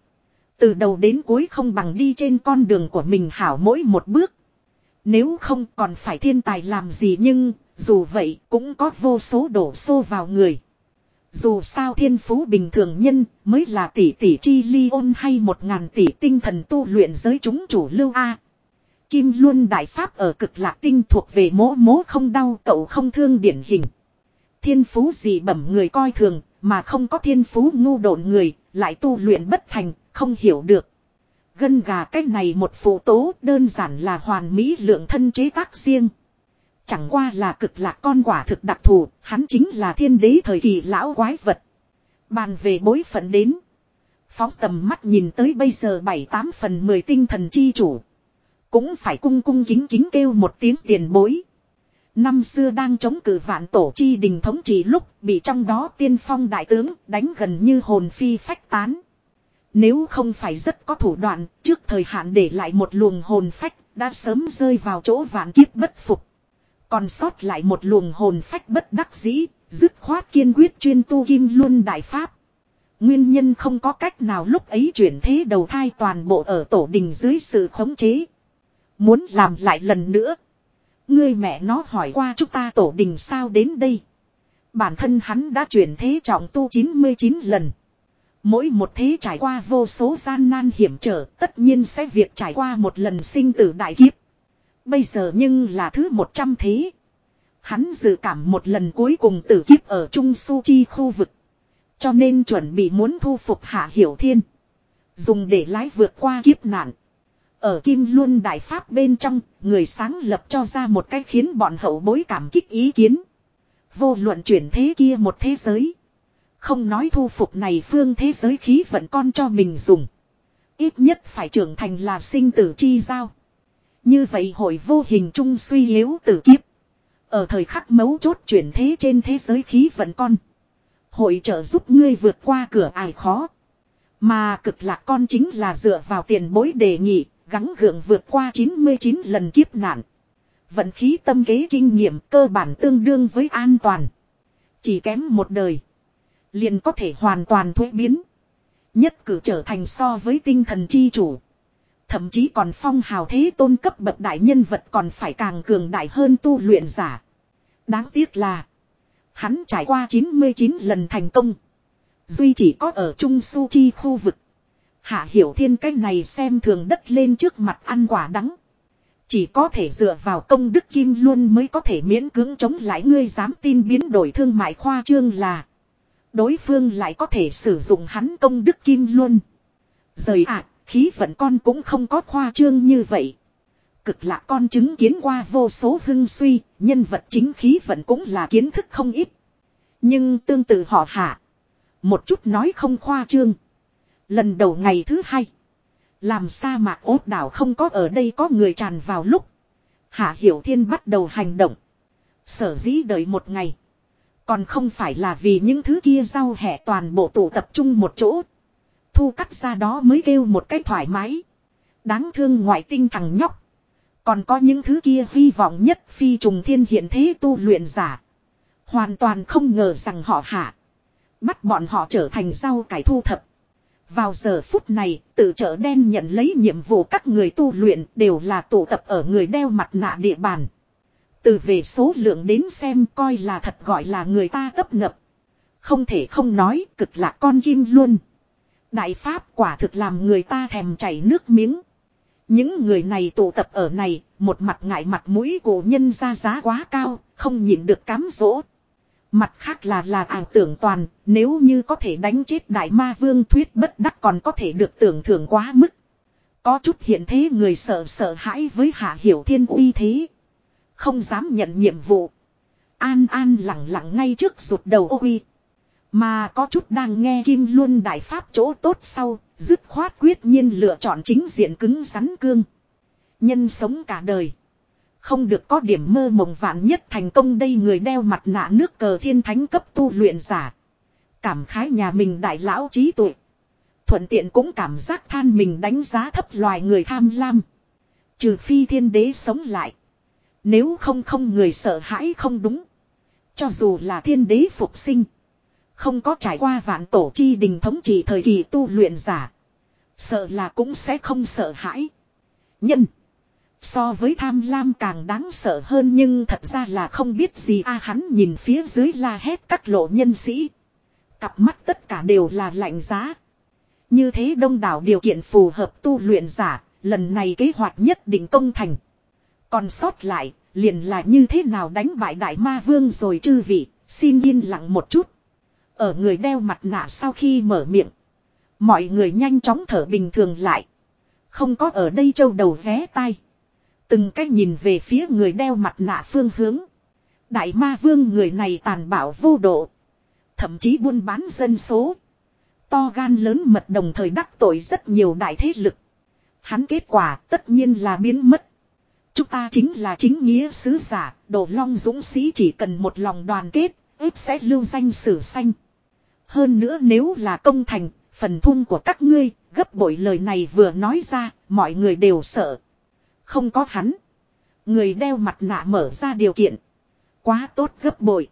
Từ đầu đến cuối không bằng đi trên con đường của mình hảo mỗi một bước. Nếu không còn phải thiên tài làm gì nhưng, dù vậy cũng có vô số đổ xô vào người. Dù sao thiên phú bình thường nhân mới là tỷ tỷ chi ly ôn hay một ngàn tỷ tinh thần tu luyện giới chúng chủ lưu A. Kim Luân Đại Pháp ở cực lạc tinh thuộc về mố mố không đau cậu không thương điển hình. Thiên phú gì bẩm người coi thường, mà không có thiên phú ngu độn người, lại tu luyện bất thành, không hiểu được. Gân gà cách này một phụ tố đơn giản là hoàn mỹ lượng thân chế tác riêng. Chẳng qua là cực lạc con quả thực đặc thù, hắn chính là thiên đế thời kỳ lão quái vật. Bàn về bối phận đến. Phóng tầm mắt nhìn tới bây giờ bảy tám phần mười tinh thần chi chủ. Cũng phải cung cung kính kính kêu một tiếng tiền bối. Năm xưa đang chống cử vạn tổ chi đình thống trị lúc bị trong đó tiên phong đại tướng đánh gần như hồn phi phách tán. Nếu không phải rất có thủ đoạn, trước thời hạn để lại một luồng hồn phách, đã sớm rơi vào chỗ vạn kiếp bất phục. Còn sót lại một luồng hồn phách bất đắc dĩ, dứt khoát kiên quyết chuyên tu kim luân đại pháp. Nguyên nhân không có cách nào lúc ấy chuyển thế đầu thai toàn bộ ở tổ đình dưới sự khống chế. Muốn làm lại lần nữa. Ngươi mẹ nó hỏi qua chúng ta tổ đình sao đến đây. Bản thân hắn đã chuyển thế trọng tu 99 lần. Mỗi một thế trải qua vô số gian nan hiểm trở, tất nhiên sẽ việc trải qua một lần sinh tử đại kiếp. Bây giờ nhưng là thứ 100 thế. Hắn dự cảm một lần cuối cùng tử kiếp ở Trung Su Chi khu vực. Cho nên chuẩn bị muốn thu phục Hạ Hiểu Thiên. Dùng để lái vượt qua kiếp nạn. Ở Kim Luân Đại Pháp bên trong, người sáng lập cho ra một cách khiến bọn hậu bối cảm kích ý kiến. Vô luận chuyển thế kia một thế giới. Không nói thu phục này phương thế giới khí vận con cho mình dùng. Ít nhất phải trưởng thành là sinh tử chi giao. Như vậy hội vô hình trung suy yếu tử kiếp. Ở thời khắc mấu chốt chuyển thế trên thế giới khí vận con. Hội trợ giúp ngươi vượt qua cửa ải khó. Mà cực lạc con chính là dựa vào tiền bối đề nghị, gắng gượng vượt qua 99 lần kiếp nạn. Vận khí tâm kế kinh nghiệm cơ bản tương đương với an toàn. Chỉ kém một đời. Liền có thể hoàn toàn thuế biến. Nhất cử trở thành so với tinh thần chi chủ. Thậm chí còn phong hào thế tôn cấp bậc đại nhân vật còn phải càng cường đại hơn tu luyện giả. Đáng tiếc là. Hắn trải qua 99 lần thành công. Duy chỉ có ở Trung Su Chi khu vực. Hạ hiểu thiên cái này xem thường đất lên trước mặt ăn quả đắng. Chỉ có thể dựa vào công đức kim luôn mới có thể miễn cưỡng chống lại ngươi dám tin biến đổi thương mại khoa trương là. Đối phương lại có thể sử dụng hắn công đức kim luôn. Rời ạ, khí vận con cũng không có khoa trương như vậy. Cực lạ con chứng kiến qua vô số hưng suy, nhân vật chính khí vận cũng là kiến thức không ít. Nhưng tương tự họ hạ. Một chút nói không khoa trương. Lần đầu ngày thứ hai. Làm sa mạc ốt đảo không có ở đây có người tràn vào lúc. Hạ Hiểu Thiên bắt đầu hành động. Sở dĩ đợi một ngày. Còn không phải là vì những thứ kia rau hẻ toàn bộ tụ tập trung một chỗ. Thu cắt ra đó mới kêu một cách thoải mái. Đáng thương ngoại tinh thằng nhóc. Còn có những thứ kia hy vọng nhất phi trùng thiên hiện thế tu luyện giả. Hoàn toàn không ngờ rằng họ hạ. Bắt bọn họ trở thành rau cải thu thập. Vào giờ phút này, tự chợ đen nhận lấy nhiệm vụ các người tu luyện đều là tụ tập ở người đeo mặt nạ địa bàn. Từ về số lượng đến xem coi là thật gọi là người ta tấp nập. Không thể không nói cực là con kim luôn. Đại Pháp quả thực làm người ta thèm chảy nước miếng. Những người này tụ tập ở này, một mặt ngại mặt mũi của nhân ra giá quá cao, không nhìn được cám dỗ. Mặt khác là là ảo tưởng toàn, nếu như có thể đánh chết đại ma vương thuyết bất đắc còn có thể được tưởng thưởng quá mức. Có chút hiện thế người sợ sợ hãi với hạ hiểu thiên uy thế. Không dám nhận nhiệm vụ. An an lặng lặng ngay trước rụt đầu uy. Mà có chút đang nghe Kim Luân Đại Pháp chỗ tốt sau, dứt khoát quyết nhiên lựa chọn chính diện cứng rắn cương. Nhân sống cả đời. Không được có điểm mơ mộng vạn nhất thành công đây người đeo mặt nạ nước cờ thiên thánh cấp tu luyện giả. Cảm khái nhà mình đại lão trí tuệ. Thuận tiện cũng cảm giác than mình đánh giá thấp loài người tham lam. Trừ phi thiên đế sống lại. Nếu không không người sợ hãi không đúng. Cho dù là thiên đế phục sinh. Không có trải qua vạn tổ chi đình thống trị thời kỳ tu luyện giả. Sợ là cũng sẽ không sợ hãi. Nhân. So với tham lam càng đáng sợ hơn nhưng thật ra là không biết gì a hắn nhìn phía dưới la hét các lộ nhân sĩ. Cặp mắt tất cả đều là lạnh giá. Như thế đông đảo điều kiện phù hợp tu luyện giả, lần này kế hoạch nhất định công thành. Còn sót lại, liền là như thế nào đánh bại đại ma vương rồi chư vị, xin yên lặng một chút. Ở người đeo mặt nạ sau khi mở miệng. Mọi người nhanh chóng thở bình thường lại. Không có ở đây châu đầu vé tai. Từng cách nhìn về phía người đeo mặt nạ phương hướng. Đại ma vương người này tàn bạo vô độ. Thậm chí buôn bán dân số. To gan lớn mật đồng thời đắc tội rất nhiều đại thế lực. Hắn kết quả tất nhiên là biến mất. Chúng ta chính là chính nghĩa sứ giả, đồ long dũng sĩ chỉ cần một lòng đoàn kết, ếp sẽ lưu danh sử xanh. Hơn nữa nếu là công thành, phần thun của các ngươi, gấp bội lời này vừa nói ra, mọi người đều sợ. Không có hắn. Người đeo mặt nạ mở ra điều kiện. Quá tốt gấp bội.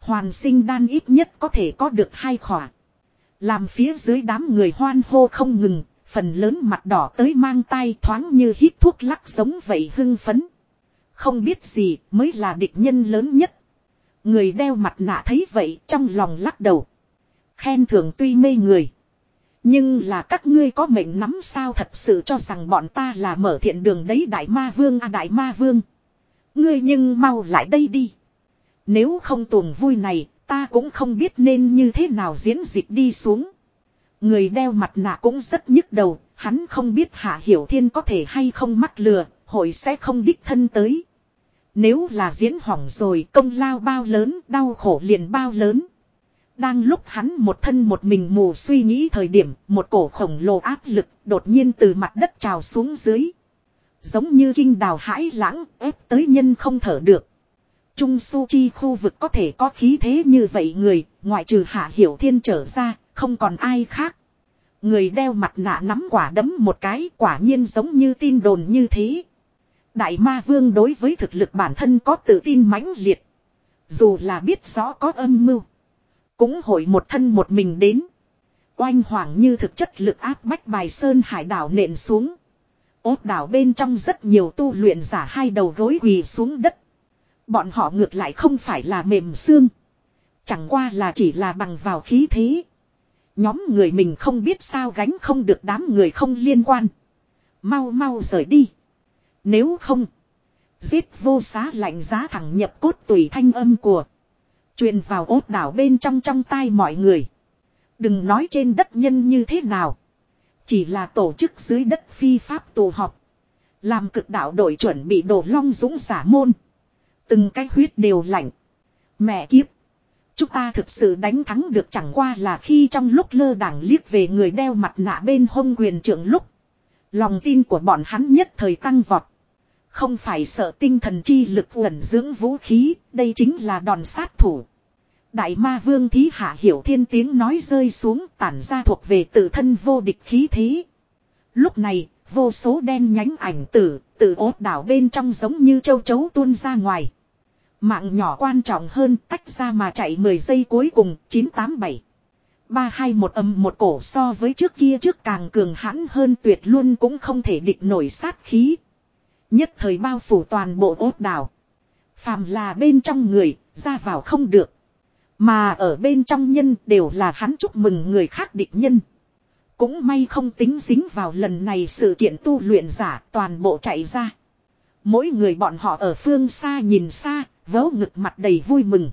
Hoàn sinh đan ít nhất có thể có được hai khỏa. Làm phía dưới đám người hoan hô không ngừng, phần lớn mặt đỏ tới mang tay thoáng như hít thuốc lắc giống vậy hưng phấn. Không biết gì mới là địch nhân lớn nhất. Người đeo mặt nạ thấy vậy trong lòng lắc đầu. Khen thưởng tuy mê người. Nhưng là các ngươi có mệnh nắm sao thật sự cho rằng bọn ta là mở thiện đường đấy đại ma vương à đại ma vương. Ngươi nhưng mau lại đây đi. Nếu không tuồng vui này, ta cũng không biết nên như thế nào diễn dịch đi xuống. Người đeo mặt nạ cũng rất nhức đầu, hắn không biết Hạ Hiểu Thiên có thể hay không mắc lừa, hội sẽ không đích thân tới. Nếu là diễn hỏng rồi công lao bao lớn, đau khổ liền bao lớn. Đang lúc hắn một thân một mình mù suy nghĩ thời điểm, một cổ khổng lồ áp lực đột nhiên từ mặt đất trào xuống dưới. Giống như kinh đào hãi lãng, ép tới nhân không thở được. Trung su chi khu vực có thể có khí thế như vậy người, ngoại trừ hạ hiểu thiên trở ra, không còn ai khác. Người đeo mặt nạ nắm quả đấm một cái quả nhiên giống như tin đồn như thế. Đại ma vương đối với thực lực bản thân có tự tin mãnh liệt. Dù là biết rõ có âm mưu. Cũng hội một thân một mình đến. Oanh hoàng như thực chất lực áp bách bài sơn hải đảo nện xuống. Ốt đảo bên trong rất nhiều tu luyện giả hai đầu gối quỳ xuống đất. Bọn họ ngược lại không phải là mềm xương. Chẳng qua là chỉ là bằng vào khí thế. Nhóm người mình không biết sao gánh không được đám người không liên quan. Mau mau rời đi. Nếu không. Giết vô xá lạnh giá thẳng nhập cốt tùy thanh âm của truyền vào ốt đảo bên trong trong tai mọi người. Đừng nói trên đất nhân như thế nào. Chỉ là tổ chức dưới đất phi pháp tù họp. Làm cực đạo đội chuẩn bị đổ long dũng giả môn. Từng cái huyết đều lạnh. Mẹ kiếp. Chúng ta thực sự đánh thắng được chẳng qua là khi trong lúc lơ đảng liếc về người đeo mặt nạ bên hông quyền trưởng lúc. Lòng tin của bọn hắn nhất thời tăng vọt. Không phải sợ tinh thần chi lực ẩn dưỡng vũ khí, đây chính là đòn sát thủ. Đại ma vương thí hạ hiểu thiên tiếng nói rơi xuống tản ra thuộc về tự thân vô địch khí thế. Lúc này, vô số đen nhánh ảnh tử, tự ốt đảo bên trong giống như châu chấu tuôn ra ngoài. Mạng nhỏ quan trọng hơn tách ra mà chạy 10 giây cuối cùng 987. 321 âm một cổ so với trước kia trước càng cường hãn hơn tuyệt luôn cũng không thể địch nổi sát khí. Nhất thời bao phủ toàn bộ ốt đảo. Phàm là bên trong người, ra vào không được. Mà ở bên trong nhân đều là hắn chúc mừng người khác địch nhân. Cũng may không tính dính vào lần này sự kiện tu luyện giả toàn bộ chạy ra. Mỗi người bọn họ ở phương xa nhìn xa, vớ ngực mặt đầy vui mừng.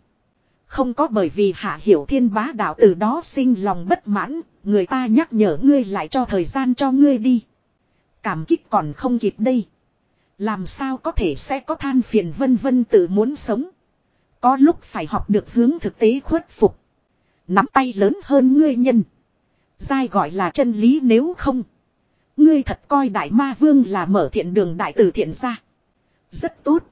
Không có bởi vì hạ hiểu thiên bá đạo từ đó sinh lòng bất mãn, người ta nhắc nhở ngươi lại cho thời gian cho ngươi đi. Cảm kích còn không kịp đây. Làm sao có thể sẽ có than phiền vân vân tự muốn sống. Có lúc phải học được hướng thực tế khuất phục. Nắm tay lớn hơn ngươi nhân. Giai gọi là chân lý nếu không. Ngươi thật coi đại ma vương là mở thiện đường đại tử thiện ra. Rất tốt.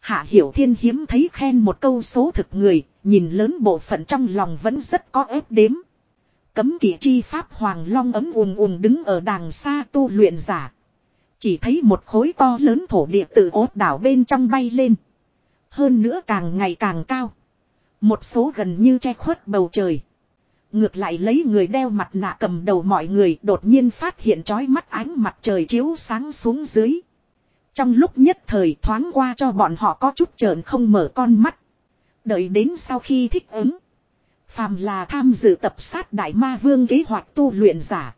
Hạ Hiểu Thiên hiếm thấy khen một câu số thực người, nhìn lớn bộ phận trong lòng vẫn rất có ép đếm. Cấm kỵ chi pháp Hoàng Long ấm ùm ùm đứng ở đàng xa tu luyện giả. Chỉ thấy một khối to lớn thổ địa từ ốt đảo bên trong bay lên. Hơn nữa càng ngày càng cao. Một số gần như che khuất bầu trời. Ngược lại lấy người đeo mặt nạ cầm đầu mọi người đột nhiên phát hiện trói mắt ánh mặt trời chiếu sáng xuống dưới. Trong lúc nhất thời thoáng qua cho bọn họ có chút trợn không mở con mắt. Đợi đến sau khi thích ứng. Phàm là tham dự tập sát đại ma vương kế hoạch tu luyện giả.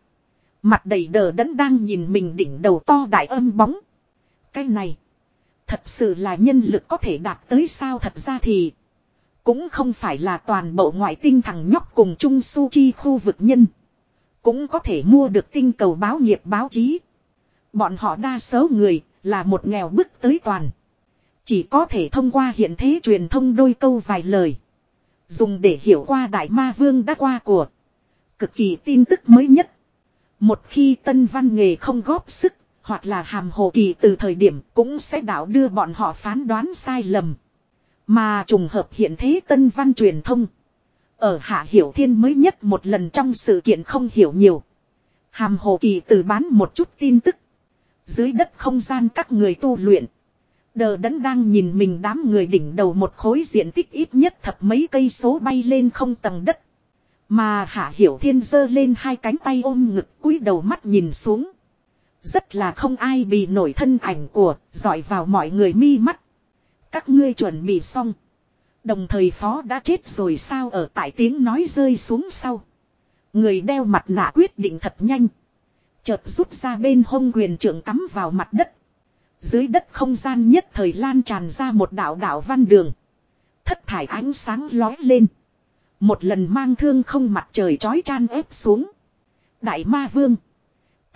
Mặt đầy đờ đẫn đang nhìn mình đỉnh đầu to đại âm bóng. Cái này. Thật sự là nhân lực có thể đạt tới sao thật ra thì. Cũng không phải là toàn bộ ngoại tinh thằng nhóc cùng chung su chi khu vực nhân. Cũng có thể mua được tinh cầu báo nghiệp báo chí. Bọn họ đa số người là một nghèo bức tới toàn. Chỉ có thể thông qua hiện thế truyền thông đôi câu vài lời. Dùng để hiểu qua đại ma vương đã qua của. Cực kỳ tin tức mới nhất. Một khi tân văn nghề không góp sức, hoặc là hàm hồ kỳ từ thời điểm cũng sẽ đạo đưa bọn họ phán đoán sai lầm. Mà trùng hợp hiện thế tân văn truyền thông. Ở Hạ Hiểu Thiên mới nhất một lần trong sự kiện không hiểu nhiều. Hàm hồ kỳ từ bán một chút tin tức. Dưới đất không gian các người tu luyện. Đờ đẫn đang nhìn mình đám người đỉnh đầu một khối diện tích ít nhất thập mấy cây số bay lên không tầng đất. Mà Hạ Hiểu Thiên giơ lên hai cánh tay ôm ngực cúi đầu mắt nhìn xuống. Rất là không ai bị nổi thân ảnh của, dọi vào mọi người mi mắt. Các ngươi chuẩn bị xong. Đồng thời phó đã chết rồi sao ở tại tiếng nói rơi xuống sau. Người đeo mặt nạ quyết định thật nhanh. Chợt rút ra bên hông quyền trưởng cắm vào mặt đất. Dưới đất không gian nhất thời lan tràn ra một đạo đạo văn đường. Thất thải ánh sáng lói lên. Một lần mang thương không mặt trời chói chan ép xuống. Đại ma vương.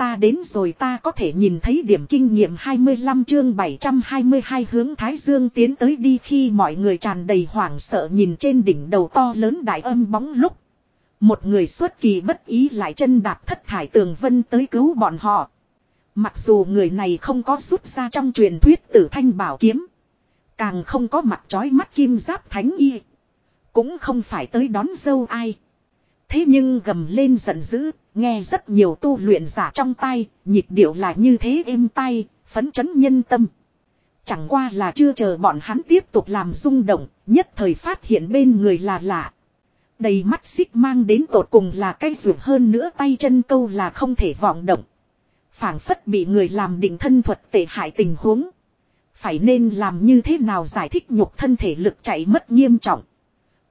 Ta đến rồi ta có thể nhìn thấy điểm kinh nghiệm 25 chương 722 hướng Thái Dương tiến tới đi khi mọi người tràn đầy hoảng sợ nhìn trên đỉnh đầu to lớn đại âm bóng lúc. Một người xuất kỳ bất ý lại chân đạp thất thải tường vân tới cứu bọn họ. Mặc dù người này không có rút ra trong truyền thuyết tử thanh bảo kiếm. Càng không có mặt trói mắt kim giáp thánh y. Cũng không phải tới đón dâu ai. Thế nhưng gầm lên giận dữ, nghe rất nhiều tu luyện giả trong tay, nhịp điệu là như thế êm tay, phấn chấn nhân tâm. Chẳng qua là chưa chờ bọn hắn tiếp tục làm rung động, nhất thời phát hiện bên người là lạ. Đầy mắt xích mang đến tột cùng là cái ruột hơn nữa tay chân câu là không thể vọng động. phảng phất bị người làm định thân thuật tệ hại tình huống. Phải nên làm như thế nào giải thích nhục thân thể lực chạy mất nghiêm trọng.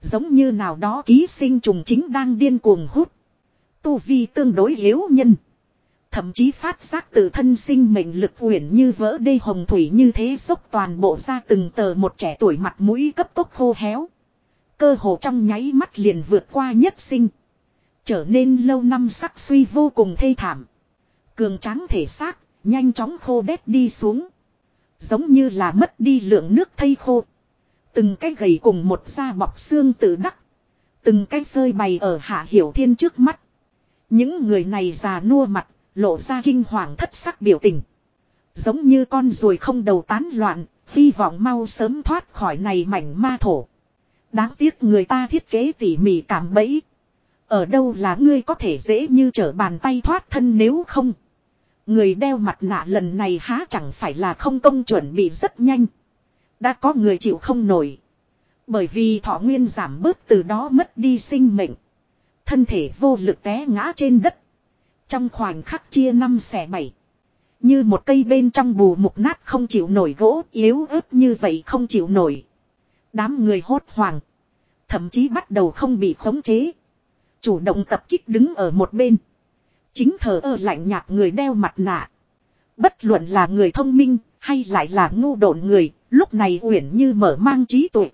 Giống như nào đó ký sinh trùng chính đang điên cuồng hút. Tu vi tương đối yếu nhân. Thậm chí phát giác từ thân sinh mệnh lực uyển như vỡ đê hồng thủy như thế dốc toàn bộ ra từng tờ một trẻ tuổi mặt mũi cấp tốc khô héo. Cơ hồ trong nháy mắt liền vượt qua nhất sinh. Trở nên lâu năm sắc suy vô cùng thê thảm. Cường tráng thể xác, nhanh chóng khô đét đi xuống. Giống như là mất đi lượng nước thây khô. Từng cái gầy cùng một da bọc xương tự đắc. Từng cái phơi bày ở Hạ Hiểu Thiên trước mắt. Những người này già nua mặt, lộ ra kinh hoàng thất sắc biểu tình. Giống như con ruồi không đầu tán loạn, hy vọng mau sớm thoát khỏi này mảnh ma thổ. Đáng tiếc người ta thiết kế tỉ mỉ cảm bẫy. Ở đâu là ngươi có thể dễ như trở bàn tay thoát thân nếu không. Người đeo mặt nạ lần này há chẳng phải là không công chuẩn bị rất nhanh. Đã có người chịu không nổi. Bởi vì thọ nguyên giảm bớt từ đó mất đi sinh mệnh. Thân thể vô lực té ngã trên đất. Trong khoảnh khắc chia năm xẻ bảy. Như một cây bên trong bù mục nát không chịu nổi gỗ yếu ớt như vậy không chịu nổi. Đám người hốt hoảng. Thậm chí bắt đầu không bị khống chế. Chủ động tập kích đứng ở một bên. Chính thờ ơ lạnh nhạt người đeo mặt nạ. Bất luận là người thông minh hay lại là ngu độn người, lúc này uyển như mở mang trí tuệ.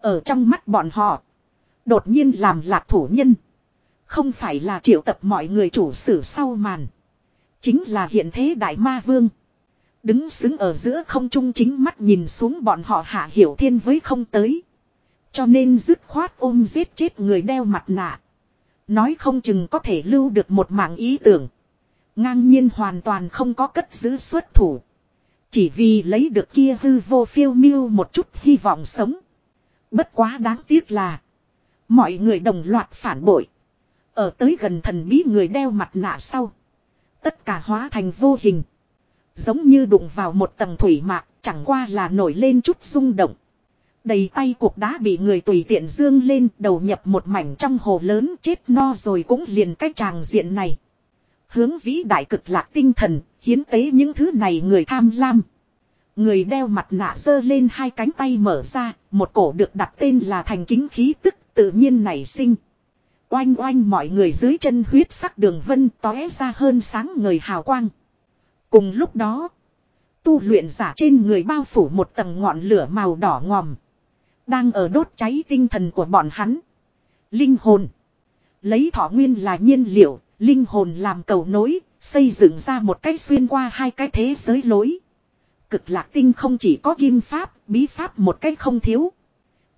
Ở trong mắt bọn họ, đột nhiên làm lạc thủ nhân. Không phải là triệu tập mọi người chủ sử sau màn. Chính là hiện thế đại ma vương. Đứng xứng ở giữa không trung chính mắt nhìn xuống bọn họ hạ hiểu thiên với không tới. Cho nên dứt khoát ôm giết chết người đeo mặt nạ. Nói không chừng có thể lưu được một mạng ý tưởng. Ngang nhiên hoàn toàn không có cất giữ xuất thủ. Chỉ vì lấy được kia hư vô phiêu miêu một chút hy vọng sống. Bất quá đáng tiếc là. Mọi người đồng loạt phản bội. Ở tới gần thần bí người đeo mặt nạ sau. Tất cả hóa thành vô hình. Giống như đụng vào một tầng thủy mạc, chẳng qua là nổi lên chút rung động. Đầy tay cuộc đá bị người tùy tiện dương lên đầu nhập một mảnh trong hồ lớn chết no rồi cũng liền cách tràng diện này. Hướng vĩ đại cực lạc tinh thần, hiến tế những thứ này người tham lam. Người đeo mặt nạ dơ lên hai cánh tay mở ra, một cổ được đặt tên là thành kính khí tức tự nhiên nảy sinh. Oanh oanh mọi người dưới chân huyết sắc đường vân tóe ra hơn sáng người hào quang. Cùng lúc đó, tu luyện giả trên người bao phủ một tầng ngọn lửa màu đỏ ngòm. Đang ở đốt cháy tinh thần của bọn hắn. Linh hồn. Lấy thọ nguyên là nhiên liệu, linh hồn làm cầu nối, xây dựng ra một cái xuyên qua hai cái thế giới lối. Cực lạc tinh không chỉ có kim pháp, bí pháp một cách không thiếu.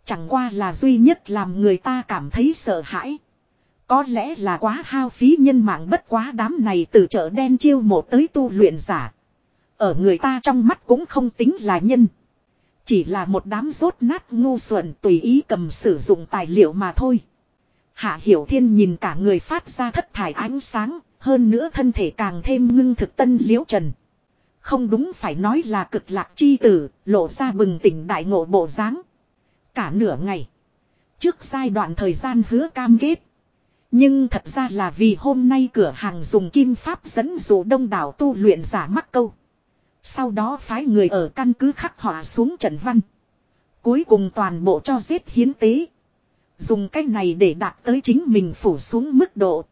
Chẳng qua là duy nhất làm người ta cảm thấy sợ hãi. Có lẽ là quá hao phí nhân mạng bất quá đám này từ chợ đen chiêu mộ tới tu luyện giả. Ở người ta trong mắt cũng không tính là nhân. Chỉ là một đám rốt nát ngu xuẩn tùy ý cầm sử dụng tài liệu mà thôi. Hạ Hiểu Thiên nhìn cả người phát ra thất thải ánh sáng, hơn nữa thân thể càng thêm ngưng thực tân liễu trần. Không đúng phải nói là cực lạc chi tử, lộ ra bừng tỉnh đại ngộ bộ dáng. Cả nửa ngày. Trước giai đoạn thời gian hứa cam kết. Nhưng thật ra là vì hôm nay cửa hàng dùng kim pháp dẫn dụ đông đảo tu luyện giả mắc câu. Sau đó phái người ở căn cứ khắc họa xuống trận văn. Cuối cùng toàn bộ cho giết hiến tế. Dùng cách này để đạt tới chính mình phủ xuống mức độ.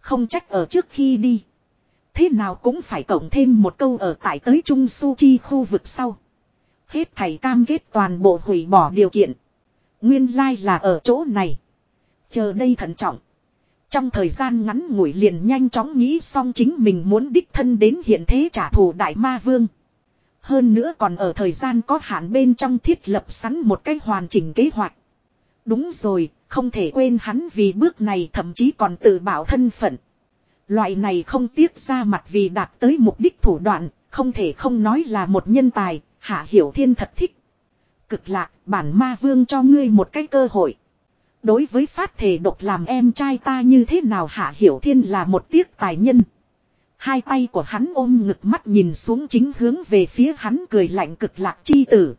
Không trách ở trước khi đi. Thế nào cũng phải cộng thêm một câu ở tại tới Trung Su Chi khu vực sau. Hết thầy cam kết toàn bộ hủy bỏ điều kiện. Nguyên lai like là ở chỗ này. Chờ đây thận trọng. Trong thời gian ngắn ngủi liền nhanh chóng nghĩ xong chính mình muốn đích thân đến hiện thế trả thù đại ma vương. Hơn nữa còn ở thời gian có hạn bên trong thiết lập sẵn một cách hoàn chỉnh kế hoạch. Đúng rồi, không thể quên hắn vì bước này thậm chí còn tự bảo thân phận. Loại này không tiếc ra mặt vì đạt tới mục đích thủ đoạn, không thể không nói là một nhân tài, hạ hiểu thiên thật thích. Cực lạc, bản ma vương cho ngươi một cái cơ hội. Đối với phát thể độc làm em trai ta như thế nào hạ hiểu thiên là một tiếc tài nhân. Hai tay của hắn ôm ngực mắt nhìn xuống chính hướng về phía hắn cười lạnh cực lạc chi tử.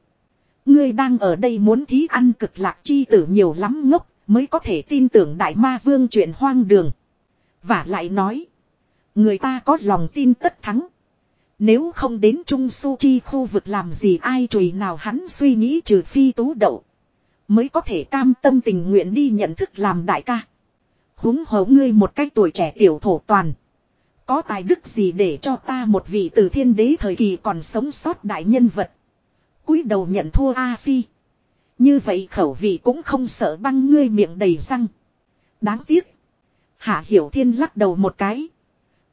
Ngươi đang ở đây muốn thí ăn cực lạc chi tử nhiều lắm ngốc, mới có thể tin tưởng đại ma vương chuyện hoang đường. Và lại nói. Người ta có lòng tin tất thắng. Nếu không đến Trung Su Chi khu vực làm gì ai chùi nào hắn suy nghĩ trừ phi tú đậu. Mới có thể cam tâm tình nguyện đi nhận thức làm đại ca. Húng hổ ngươi một cách tuổi trẻ tiểu thổ toàn. Có tài đức gì để cho ta một vị từ thiên đế thời kỳ còn sống sót đại nhân vật cúi đầu nhận thua A Phi. Như vậy khẩu vị cũng không sợ băng ngươi miệng đầy răng. Đáng tiếc. Hạ Hiểu Thiên lắc đầu một cái.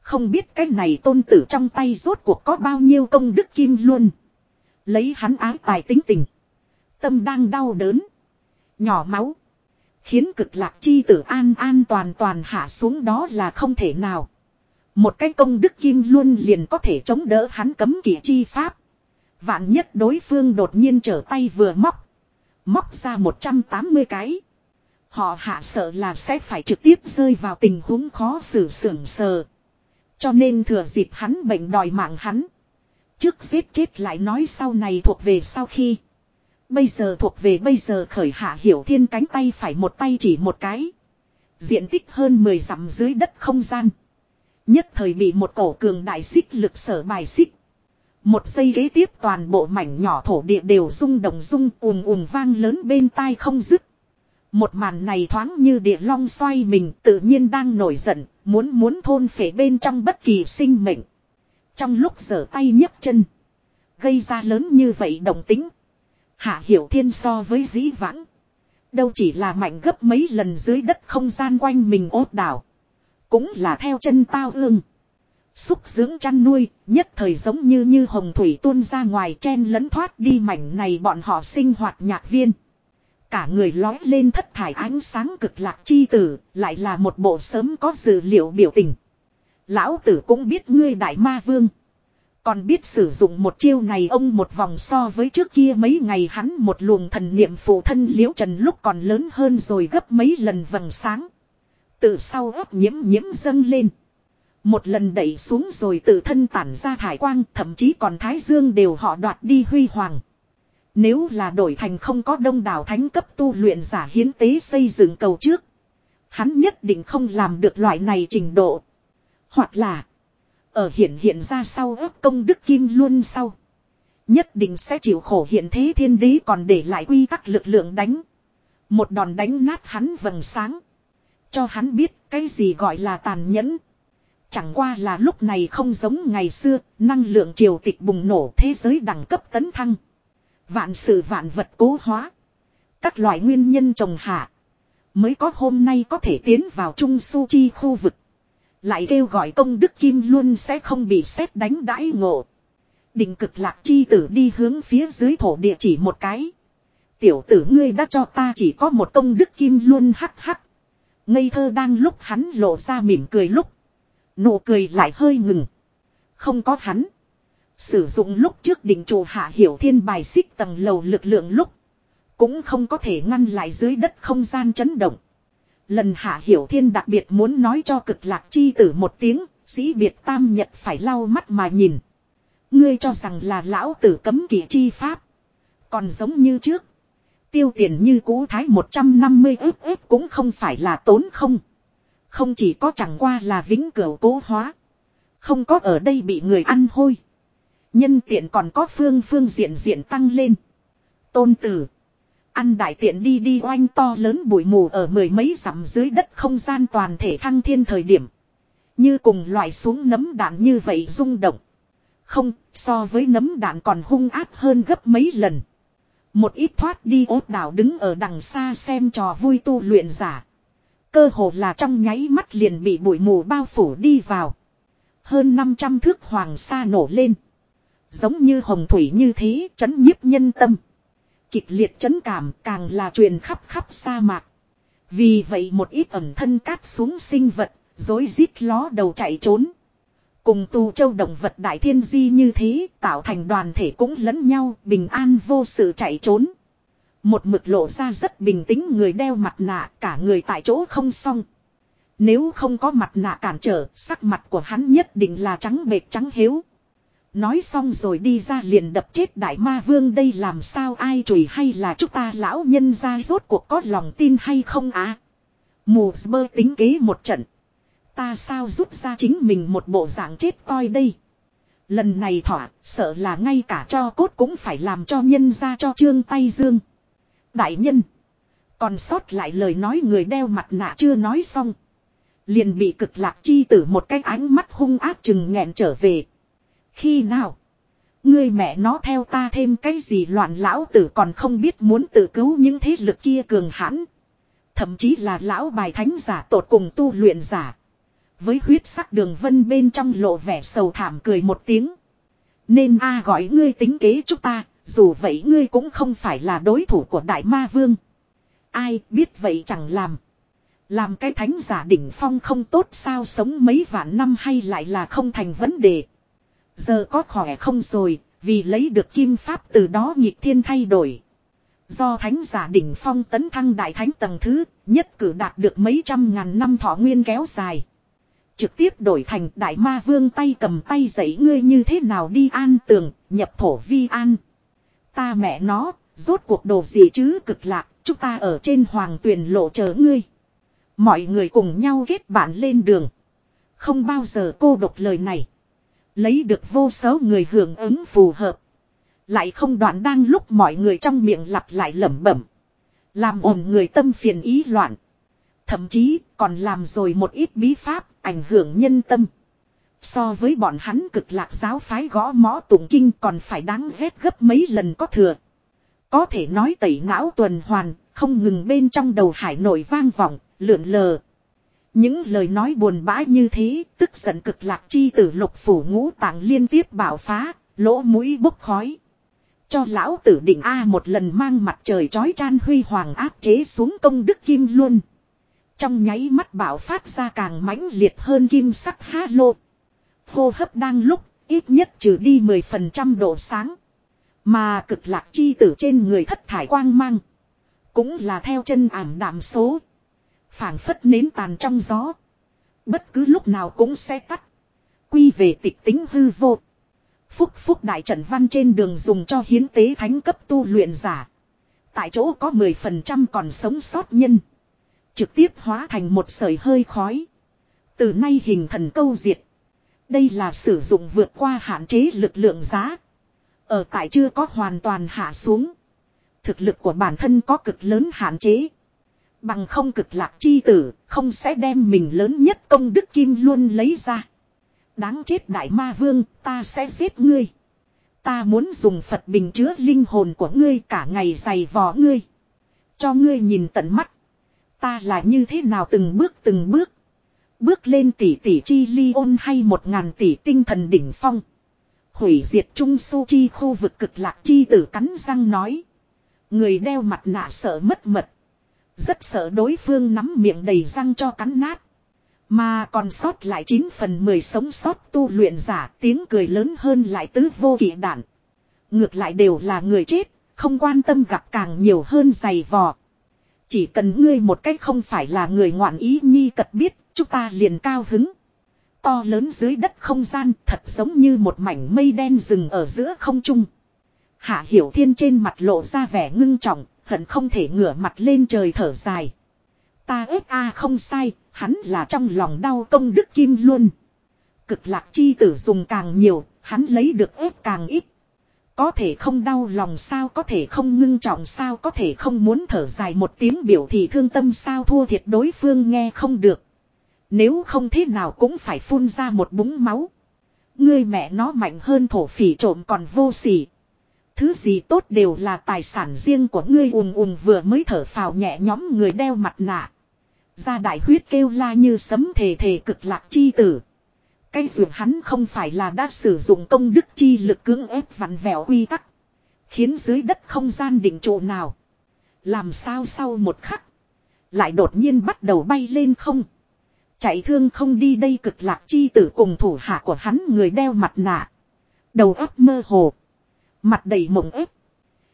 Không biết cái này tôn tử trong tay rốt cuộc có bao nhiêu công đức kim luôn. Lấy hắn ái tài tính tình. Tâm đang đau đớn. Nhỏ máu. Khiến cực lạc chi tử an an toàn toàn hạ xuống đó là không thể nào. Một cái công đức kim luôn liền có thể chống đỡ hắn cấm kỵ chi pháp. Vạn nhất đối phương đột nhiên trở tay vừa móc. Móc ra 180 cái. Họ hạ sợ là sẽ phải trực tiếp rơi vào tình huống khó xử sưởng sờ. Cho nên thừa dịp hắn bệnh đòi mạng hắn. Trước giết chết lại nói sau này thuộc về sau khi. Bây giờ thuộc về bây giờ khởi hạ hiểu thiên cánh tay phải một tay chỉ một cái. Diện tích hơn 10 dặm dưới đất không gian. Nhất thời bị một cổ cường đại xích lực sở bài xích. Một giây ghế tiếp toàn bộ mảnh nhỏ thổ địa đều rung động rung ùm ùm vang lớn bên tai không dứt. Một màn này thoáng như địa long xoay mình tự nhiên đang nổi giận, muốn muốn thôn phể bên trong bất kỳ sinh mệnh. Trong lúc giở tay nhấc chân, gây ra lớn như vậy đồng tính. Hạ hiểu thiên so với dĩ vãng. Đâu chỉ là mạnh gấp mấy lần dưới đất không gian quanh mình ốt đảo. Cũng là theo chân tao ương. Xúc dưỡng chăn nuôi, nhất thời giống như như hồng thủy tuôn ra ngoài chen lẫn thoát đi mảnh này bọn họ sinh hoạt nhạc viên. Cả người lói lên thất thải ánh sáng cực lạc chi tử, lại là một bộ sớm có dữ liệu biểu tình. Lão tử cũng biết ngươi đại ma vương. Còn biết sử dụng một chiêu này ông một vòng so với trước kia mấy ngày hắn một luồng thần niệm phụ thân liễu trần lúc còn lớn hơn rồi gấp mấy lần vầng sáng. Từ sau ấp nhiễm nhiễm dâng lên. Một lần đẩy xuống rồi tự thân tản ra thải quang, thậm chí còn thái dương đều họ đoạt đi huy hoàng. Nếu là đổi thành không có đông đảo thánh cấp tu luyện giả hiến tế xây dựng cầu trước. Hắn nhất định không làm được loại này trình độ. Hoặc là. Ở hiện hiện ra sau ớt công đức kim luôn sau. Nhất định sẽ chịu khổ hiện thế thiên đế còn để lại quy tắc lực lượng đánh. Một đòn đánh nát hắn vầng sáng. Cho hắn biết cái gì gọi là tàn nhẫn. Chẳng qua là lúc này không giống ngày xưa, năng lượng triều tịch bùng nổ thế giới đẳng cấp tấn thăng. Vạn sự vạn vật cố hóa. Các loại nguyên nhân trồng hạ. Mới có hôm nay có thể tiến vào trung su chi khu vực. Lại kêu gọi công đức kim luôn sẽ không bị xét đánh đãi ngộ. Định cực lạc chi tử đi hướng phía dưới thổ địa chỉ một cái. Tiểu tử ngươi đã cho ta chỉ có một công đức kim luôn hắc hắc. Ngây thơ đang lúc hắn lộ ra mỉm cười lúc. Nụ cười lại hơi ngừng. Không có hắn. Sử dụng lúc trước đỉnh chủ hạ hiểu thiên bài xích tầng lầu lực lượng lúc. Cũng không có thể ngăn lại dưới đất không gian chấn động. Lần hạ hiểu thiên đặc biệt muốn nói cho cực lạc chi tử một tiếng, sĩ biệt tam nhật phải lau mắt mà nhìn. Ngươi cho rằng là lão tử cấm kỵ chi pháp. Còn giống như trước. Tiêu tiền như cũ thái 150 ức ức cũng không phải là tốn không. Không chỉ có chẳng qua là vĩnh cửu cố hóa. Không có ở đây bị người ăn hôi. Nhân tiện còn có phương phương diện diện tăng lên. Tôn tử. Ăn đại tiện đi đi oanh to lớn bụi mù ở mười mấy dặm dưới đất không gian toàn thể thăng thiên thời điểm. Như cùng loại xuống nấm đạn như vậy rung động. Không, so với nấm đạn còn hung ác hơn gấp mấy lần. Một ít thoát đi ốt đảo đứng ở đằng xa xem trò vui tu luyện giả. Cơ hồ là trong nháy mắt liền bị bụi mù bao phủ đi vào. Hơn 500 thước hoàng sa nổ lên. Giống như hồng thủy như thế chấn nhiếp nhân tâm. Kịch liệt chấn cảm càng là truyền khắp khắp sa mạc. Vì vậy một ít ẩm thân cát xuống sinh vật, dối rít ló đầu chạy trốn. Cùng tu châu động vật đại thiên di như thế, tạo thành đoàn thể cũng lẫn nhau, bình an vô sự chạy trốn. Một mực lộ ra rất bình tĩnh người đeo mặt nạ, cả người tại chỗ không xong. Nếu không có mặt nạ cản trở, sắc mặt của hắn nhất định là trắng bệt trắng hiếu. Nói xong rồi đi ra liền đập chết đại ma vương đây làm sao ai chùi hay là chúng ta lão nhân ra rốt cuộc có lòng tin hay không á. À? Mù bơ tính kế một trận. Ta sao rút ra chính mình một bộ dạng chết toi đây. Lần này thỏa, sợ là ngay cả cho cốt cũng phải làm cho nhân ra cho trương tay dương. Đại nhân. Còn sót lại lời nói người đeo mặt nạ chưa nói xong. Liền bị cực lạc chi tử một cái ánh mắt hung ác chừng nghẹn trở về. Khi nào? Ngươi mẹ nó theo ta thêm cái gì loạn lão tử còn không biết muốn tự cứu những thế lực kia cường hãn. Thậm chí là lão bài thánh giả tột cùng tu luyện giả. Với huyết sắc đường vân bên trong lộ vẻ sầu thảm cười một tiếng. Nên a à gọi ngươi tính kế chúng ta, dù vậy ngươi cũng không phải là đối thủ của đại ma vương. Ai biết vậy chẳng làm. Làm cái thánh giả đỉnh phong không tốt sao sống mấy vạn năm hay lại là không thành vấn đề. Giờ có khỏe không rồi, vì lấy được kim pháp từ đó nhịp thiên thay đổi. Do thánh giả đỉnh phong tấn thăng đại thánh tầng thứ, nhất cử đạt được mấy trăm ngàn năm thọ nguyên kéo dài. Trực tiếp đổi thành đại ma vương tay cầm tay dạy ngươi như thế nào đi an tường, nhập thổ vi an. Ta mẹ nó, rốt cuộc đồ gì chứ cực lạc, chúng ta ở trên hoàng tuyền lộ chờ ngươi. Mọi người cùng nhau kết bạn lên đường. Không bao giờ cô độc lời này. Lấy được vô số người hưởng ứng phù hợp. Lại không đoạn đang lúc mọi người trong miệng lặp lại lẩm bẩm. Làm ồn người tâm phiền ý loạn. Thậm chí còn làm rồi một ít bí pháp ảnh hưởng nhân tâm. So với bọn hắn cực lạc giáo phái gõ mõ tụng kinh còn phải đáng ghét gấp mấy lần có thừa. Có thể nói tẩy não tuần hoàn, không ngừng bên trong đầu hải nổi vang vọng, lượn lờ. Những lời nói buồn bã như thế, tức giận cực lạc chi tử lục phủ ngũ tạng liên tiếp bảo phá, lỗ mũi bốc khói. Cho lão tử định A một lần mang mặt trời chói chan huy hoàng áp chế xuống công đức kim luôn. Trong nháy mắt bảo phát ra càng mãnh liệt hơn kim sắc ha lô. Hô hấp đang lúc, ít nhất trừ đi 10% độ sáng. Mà cực lạc chi tử trên người thất thải quang mang. Cũng là theo chân ảm đạm số phảng phất nến tàn trong gió. Bất cứ lúc nào cũng sẽ tắt. Quy về tịch tính hư vô. Phúc phúc đại trận văn trên đường dùng cho hiến tế thánh cấp tu luyện giả. Tại chỗ có 10% còn sống sót nhân. Trực tiếp hóa thành một sợi hơi khói. Từ nay hình thần câu diệt. Đây là sử dụng vượt qua hạn chế lực lượng giá. Ở tại chưa có hoàn toàn hạ xuống. Thực lực của bản thân có cực lớn hạn chế. Bằng không cực lạc chi tử, không sẽ đem mình lớn nhất công đức kim luôn lấy ra. Đáng chết đại ma vương, ta sẽ giết ngươi. Ta muốn dùng Phật bình chứa linh hồn của ngươi cả ngày dày vò ngươi. Cho ngươi nhìn tận mắt. Ta là như thế nào từng bước từng bước. Bước lên tỷ tỷ chi ly ôn hay một ngàn tỷ tinh thần đỉnh phong. Hủy diệt trung su chi khu vực cực lạc chi tử cắn răng nói. Người đeo mặt nạ sợ mất mật. Rất sợ đối phương nắm miệng đầy răng cho cắn nát. Mà còn sót lại 9 phần 10 sống sót tu luyện giả tiếng cười lớn hơn lại tứ vô kỵ đạn. Ngược lại đều là người chết, không quan tâm gặp càng nhiều hơn dày vò. Chỉ cần ngươi một cách không phải là người ngoạn ý nhi cật biết, chúng ta liền cao hứng. To lớn dưới đất không gian thật giống như một mảnh mây đen rừng ở giữa không trung. Hạ Hiểu Thiên trên mặt lộ ra vẻ ngưng trọng, hận không thể ngửa mặt lên trời thở dài. Ta ếp a không sai, hắn là trong lòng đau công đức kim luôn. Cực lạc chi tử dùng càng nhiều, hắn lấy được ép càng ít. Có thể không đau lòng sao có thể không ngưng trọng sao có thể không muốn thở dài một tiếng biểu thị thương tâm sao thua thiệt đối phương nghe không được. Nếu không thế nào cũng phải phun ra một búng máu. Ngươi mẹ nó mạnh hơn thổ phỉ trộm còn vô sỉ. Thứ gì tốt đều là tài sản riêng của ngươi ùm ùm vừa mới thở phào nhẹ nhóm người đeo mặt nạ. Ra đại huyết kêu la như sấm thề thề cực lạc chi tử. Cái dù hắn không phải là đã sử dụng công đức chi lực cưỡng ép vặn vẹo quy tắc. Khiến dưới đất không gian định trụ nào. Làm sao sau một khắc. Lại đột nhiên bắt đầu bay lên không. Chạy thương không đi đây cực lạc chi tử cùng thủ hạ của hắn người đeo mặt nạ. Đầu óc mơ hồ. Mặt đầy mộng ép.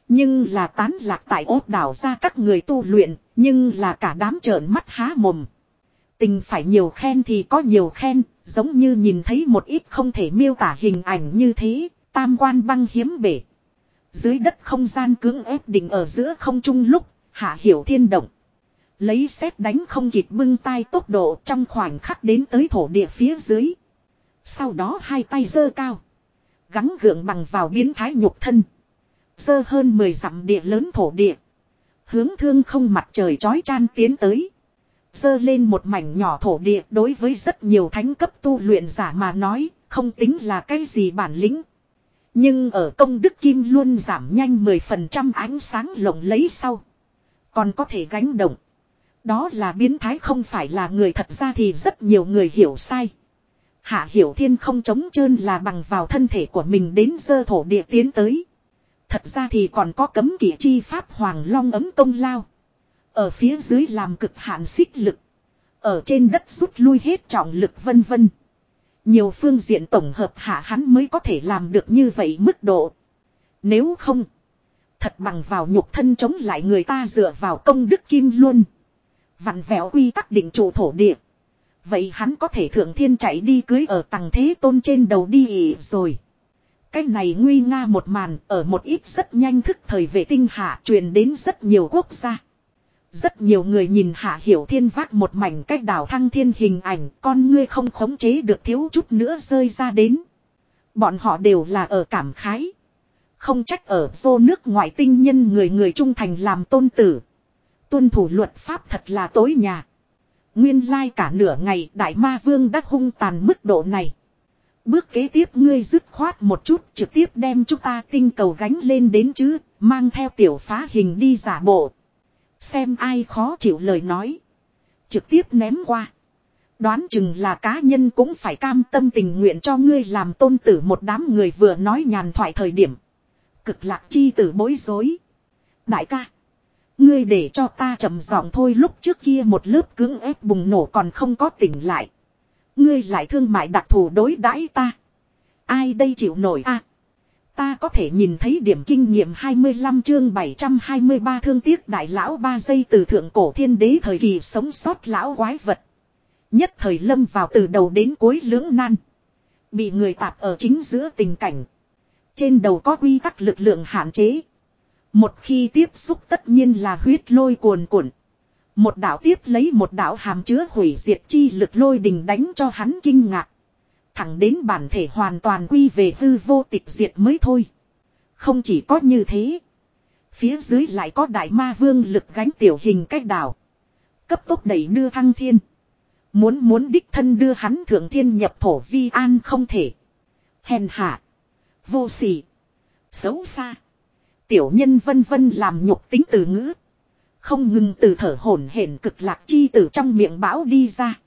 Nhưng là tán lạc tại ốt đảo ra các người tu luyện, nhưng là cả đám trợn mắt há mồm. Tình phải nhiều khen thì có nhiều khen, giống như nhìn thấy một ít không thể miêu tả hình ảnh như thế, tam quan băng hiếm bể. Dưới đất không gian cưỡng ép đỉnh ở giữa không trung lúc, hạ hiểu thiên động. Lấy xét đánh không kịp bưng tay tốc độ trong khoảnh khắc đến tới thổ địa phía dưới. Sau đó hai tay giơ cao. Gắng gượng bằng vào biến thái nhục thân. Dơ hơn 10 dặm địa lớn thổ địa. Hướng thương không mặt trời chói chan tiến tới. Dơ lên một mảnh nhỏ thổ địa đối với rất nhiều thánh cấp tu luyện giả mà nói, không tính là cái gì bản lĩnh. Nhưng ở công đức kim luôn giảm nhanh 10% ánh sáng lộng lấy sau. Còn có thể gánh động. Đó là biến thái không phải là người thật ra thì rất nhiều người hiểu sai. Hạ Hiểu Thiên không chống trơn là bằng vào thân thể của mình đến dơ thổ địa tiến tới. Thật ra thì còn có cấm kỵ chi pháp Hoàng Long ấm công lao. Ở phía dưới làm cực hạn xích lực. Ở trên đất rút lui hết trọng lực vân vân. Nhiều phương diện tổng hợp hạ hắn mới có thể làm được như vậy mức độ. Nếu không. Thật bằng vào nhục thân chống lại người ta dựa vào công đức kim luôn. Vặn vẹo quy tắc định trụ thổ địa. Vậy hắn có thể thượng thiên chạy đi cưới ở tầng thế tôn trên đầu đi ỉ rồi. Cái này nguy nga một màn, ở một ít rất nhanh thức thời vệ tinh hạ truyền đến rất nhiều quốc gia. Rất nhiều người nhìn hạ hiểu thiên vác một mảnh cách đảo thăng thiên hình ảnh, con ngươi không khống chế được thiếu chút nữa rơi ra đến. Bọn họ đều là ở cảm khái. Không trách ở vô nước ngoại tinh nhân người người trung thành làm tôn tử. Tuân thủ luật pháp thật là tối nhà. Nguyên lai cả nửa ngày đại ma vương đã hung tàn mức độ này. Bước kế tiếp ngươi dứt khoát một chút trực tiếp đem chúng ta tinh cầu gánh lên đến chứ, mang theo tiểu phá hình đi giả bộ. Xem ai khó chịu lời nói. Trực tiếp ném qua. Đoán chừng là cá nhân cũng phải cam tâm tình nguyện cho ngươi làm tôn tử một đám người vừa nói nhàn thoại thời điểm. Cực lạc chi tử bối rối. Đại ca. Ngươi để cho ta trầm giọng thôi, lúc trước kia một lớp cứng ép bùng nổ còn không có tỉnh lại. Ngươi lại thương mại đặc thù đối đãi ta. Ai đây chịu nổi a? Ta có thể nhìn thấy điểm kinh nghiệm 25 chương 723 thương tiếc đại lão ba giây từ thượng cổ thiên đế thời kỳ sống sót lão quái vật. Nhất thời lâm vào từ đầu đến cuối lưỡng nan. Bị người tạp ở chính giữa tình cảnh. Trên đầu có quy tắc lực lượng hạn chế. Một khi tiếp xúc tất nhiên là huyết lôi cuồn cuộn. Một đạo tiếp lấy một đạo hàm chứa hủy diệt chi lực lôi đình đánh cho hắn kinh ngạc. Thẳng đến bản thể hoàn toàn quy về hư vô tịch diệt mới thôi. Không chỉ có như thế. Phía dưới lại có đại ma vương lực gánh tiểu hình cách đảo. Cấp tốc đẩy đưa thăng thiên. Muốn muốn đích thân đưa hắn thượng thiên nhập thổ vi an không thể. Hèn hạ. Vô sỉ. Xấu xa. Tiểu nhân vân vân làm nhục tính từ ngữ. Không ngừng từ thở hổn hển cực lạc chi từ trong miệng bão đi ra.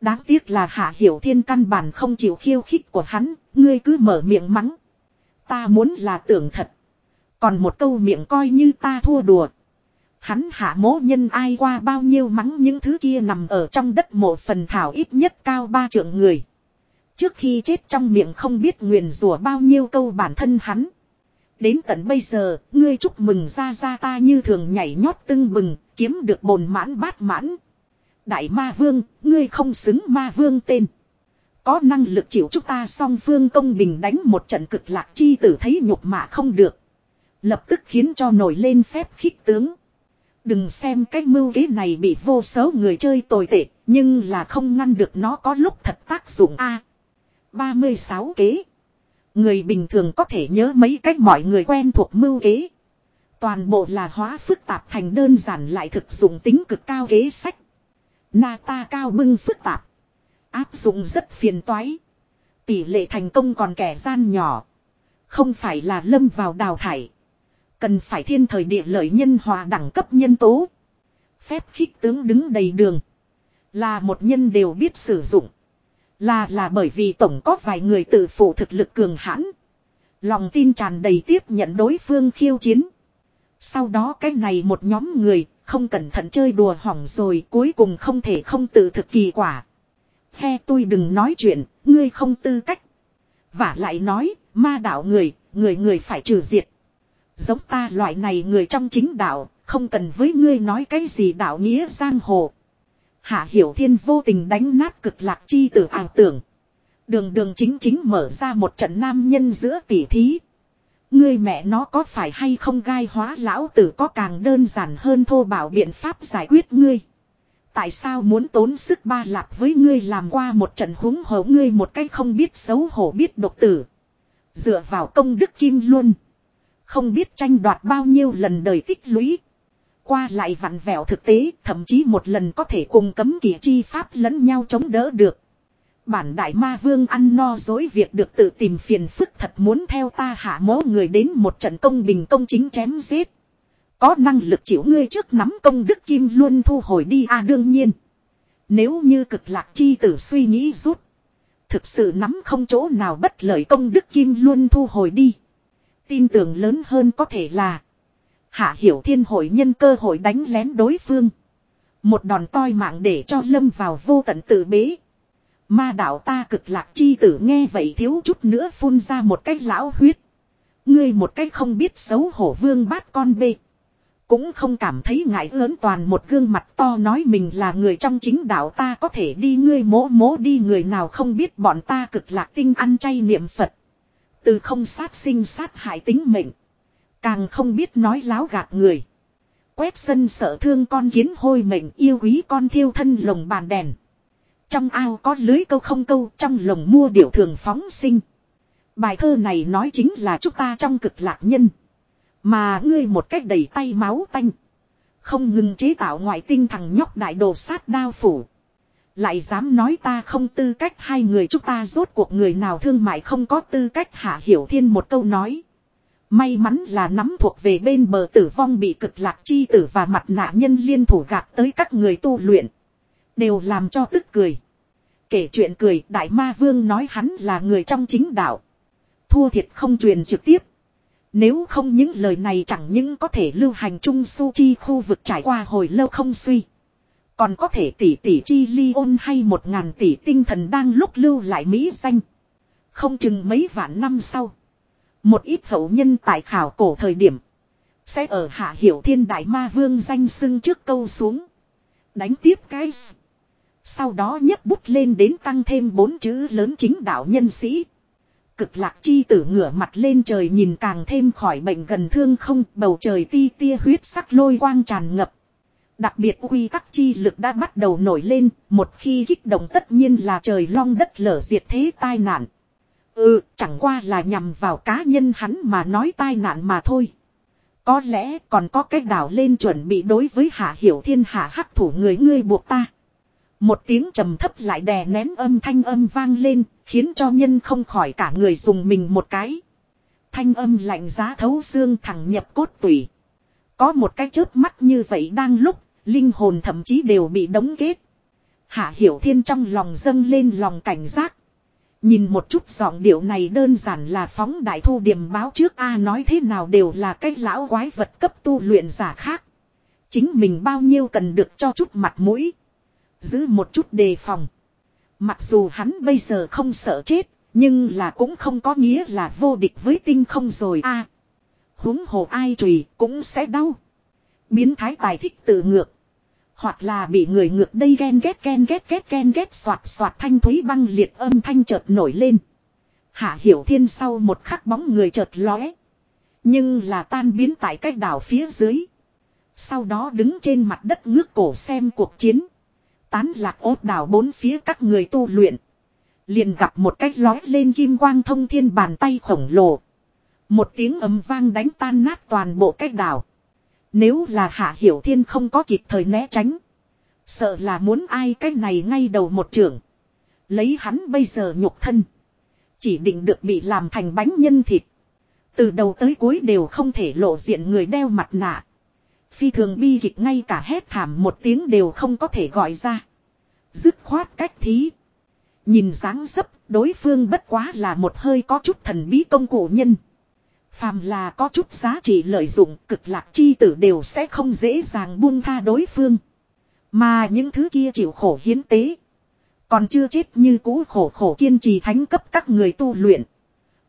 Đáng tiếc là hạ hiểu thiên căn bản không chịu khiêu khích của hắn, ngươi cứ mở miệng mắng. Ta muốn là tưởng thật. Còn một câu miệng coi như ta thua đùa. Hắn hạ mố nhân ai qua bao nhiêu mắng những thứ kia nằm ở trong đất một phần thảo ít nhất cao ba trượng người. Trước khi chết trong miệng không biết nguyền rủa bao nhiêu câu bản thân hắn. Đến tận bây giờ, ngươi chúc mừng ra ra ta như thường nhảy nhót tưng bừng, kiếm được bồn mãn bát mãn. Đại ma vương, ngươi không xứng ma vương tên. Có năng lực chịu chúng ta song phương công bình đánh một trận cực lạc chi tử thấy nhục mạ không được. Lập tức khiến cho nổi lên phép khích tướng. Đừng xem cái mưu kế này bị vô số người chơi tồi tệ, nhưng là không ngăn được nó có lúc thật tác dụng A. À, 36 kế. Người bình thường có thể nhớ mấy cách mọi người quen thuộc mưu kế. Toàn bộ là hóa phức tạp thành đơn giản lại thực dụng tính cực cao kế sách. Nata cao bưng phức tạp. Áp dụng rất phiền toái. Tỷ lệ thành công còn kẻ gian nhỏ. Không phải là lâm vào đào thải. Cần phải thiên thời địa lợi nhân hòa đẳng cấp nhân tố. Phép khích tướng đứng đầy đường. Là một nhân đều biết sử dụng. Là là bởi vì tổng có vài người tự phụ thực lực cường hãn. Lòng tin tràn đầy tiếp nhận đối phương khiêu chiến. Sau đó cái này một nhóm người không cẩn thận chơi đùa hỏng rồi cuối cùng không thể không tự thực kỳ quả. He tôi đừng nói chuyện, ngươi không tư cách. Và lại nói, ma đạo người, người người phải trừ diệt. Giống ta loại này người trong chính đạo, không cần với ngươi nói cái gì đạo nghĩa giang hồ. Hạ Hiểu Thiên vô tình đánh nát cực lạc chi tử ảo tưởng. Đường đường chính chính mở ra một trận nam nhân giữa tỷ thí. Ngươi mẹ nó có phải hay không gai hóa lão tử có càng đơn giản hơn thô bảo biện pháp giải quyết ngươi. Tại sao muốn tốn sức ba lạp với ngươi làm qua một trận húng hổ ngươi một cách không biết xấu hổ biết độc tử. Dựa vào công đức kim luôn. Không biết tranh đoạt bao nhiêu lần đời tích lũy. Qua lại vặn vẹo thực tế, thậm chí một lần có thể cùng cấm kỵ chi pháp lẫn nhau chống đỡ được. Bản đại ma vương ăn no dối việc được tự tìm phiền phức thật muốn theo ta hạ mố người đến một trận công bình công chính chém giết. Có năng lực chịu ngươi trước nắm công đức kim luôn thu hồi đi à đương nhiên. Nếu như cực lạc chi tử suy nghĩ rút. Thực sự nắm không chỗ nào bất lợi công đức kim luôn thu hồi đi. Tin tưởng lớn hơn có thể là. Hạ hiểu thiên hội nhân cơ hội đánh lén đối phương. Một đòn toi mạng để cho lâm vào vô tận tự bế. Ma đạo ta cực lạc chi tử nghe vậy thiếu chút nữa phun ra một cái lão huyết. Ngươi một cái không biết xấu hổ vương bát con bê. Cũng không cảm thấy ngại lớn toàn một gương mặt to nói mình là người trong chính đạo ta có thể đi ngươi mỗ mỗ đi người nào không biết bọn ta cực lạc tinh ăn chay niệm Phật. Từ không sát sinh sát hại tính mệnh. Càng không biết nói láo gạt người. Quét sân sợ thương con kiến hôi mệnh yêu quý con thiêu thân lồng bàn đèn. Trong ao có lưới câu không câu, trong lồng mua điệu thường phóng sinh. Bài thơ này nói chính là chúng ta trong cực lạc nhân. Mà ngươi một cách đầy tay máu tanh. Không ngừng chế tạo ngoại tinh thằng nhóc đại đồ sát đao phủ. Lại dám nói ta không tư cách hai người chúng ta rốt cuộc người nào thương mại không có tư cách hạ hiểu thiên một câu nói. May mắn là nắm thuộc về bên bờ tử vong bị cực lạc chi tử và mặt nạ nhân liên thủ gạt tới các người tu luyện. Đều làm cho tức cười. Kể chuyện cười, đại ma vương nói hắn là người trong chính đạo. Thua thiệt không truyền trực tiếp. Nếu không những lời này chẳng những có thể lưu hành trung su chi khu vực trải qua hồi lâu không suy. Còn có thể tỷ tỷ chi ly ôn hay một ngàn tỷ tinh thần đang lúc lưu lại Mỹ danh. Không chừng mấy vạn năm sau. Một ít hậu nhân tại khảo cổ thời điểm. Sẽ ở hạ hiểu thiên đại ma vương danh sưng trước câu xuống. Đánh tiếp cái. Sau đó nhấc bút lên đến tăng thêm bốn chữ lớn chính đạo nhân sĩ. Cực lạc chi tử ngửa mặt lên trời nhìn càng thêm khỏi bệnh gần thương không bầu trời ti tia huyết sắc lôi quang tràn ngập. Đặc biệt quy tắc chi lực đã bắt đầu nổi lên, một khi kích động tất nhiên là trời long đất lở diệt thế tai nạn. Ừ, chẳng qua là nhằm vào cá nhân hắn mà nói tai nạn mà thôi. Có lẽ còn có cách đảo lên chuẩn bị đối với hạ hiểu thiên hạ hắc thủ người ngươi buộc ta. Một tiếng trầm thấp lại đè nén âm thanh âm vang lên, khiến cho nhân không khỏi cả người dùng mình một cái. Thanh âm lạnh giá thấu xương thẳng nhập cốt tủy. Có một cái chớp mắt như vậy đang lúc, linh hồn thậm chí đều bị đóng kết. Hạ Hiểu Thiên trong lòng dâng lên lòng cảnh giác. Nhìn một chút giọng điệu này đơn giản là phóng đại thu điểm báo trước A nói thế nào đều là cái lão quái vật cấp tu luyện giả khác. Chính mình bao nhiêu cần được cho chút mặt mũi. Giữ một chút đề phòng. Mặc dù hắn bây giờ không sợ chết, nhưng là cũng không có nghĩa là vô địch với tinh không rồi a. À, huống hồ ai trùy cũng sẽ đau. Biến thái tài thích tự ngược. Hoặc là bị người ngược đây ghen ghét ghen ghét ghét, ghen ghét, soạt soạt thanh thúy băng liệt âm thanh chợt nổi lên. Hạ hiểu thiên sau một khắc bóng người chợt lóe. Nhưng là tan biến tại cách đảo phía dưới. Sau đó đứng trên mặt đất ngước cổ xem cuộc chiến. Tán lạc ốt đảo bốn phía các người tu luyện. Liền gặp một cách lói lên kim quang thông thiên bàn tay khổng lồ. Một tiếng ấm vang đánh tan nát toàn bộ cách đảo. Nếu là hạ hiểu thiên không có kịp thời né tránh. Sợ là muốn ai cách này ngay đầu một trưởng. Lấy hắn bây giờ nhục thân. Chỉ định được bị làm thành bánh nhân thịt. Từ đầu tới cuối đều không thể lộ diện người đeo mặt nạ. Phi thường bi kịch ngay cả hét thảm một tiếng đều không có thể gọi ra. Dứt khoát cách thí. Nhìn dáng dấp, đối phương bất quá là một hơi có chút thần bí công cụ nhân. Phàm là có chút giá trị lợi dụng cực lạc chi tử đều sẽ không dễ dàng buông tha đối phương. Mà những thứ kia chịu khổ hiến tế. Còn chưa chết như cũ khổ khổ kiên trì thánh cấp các người tu luyện.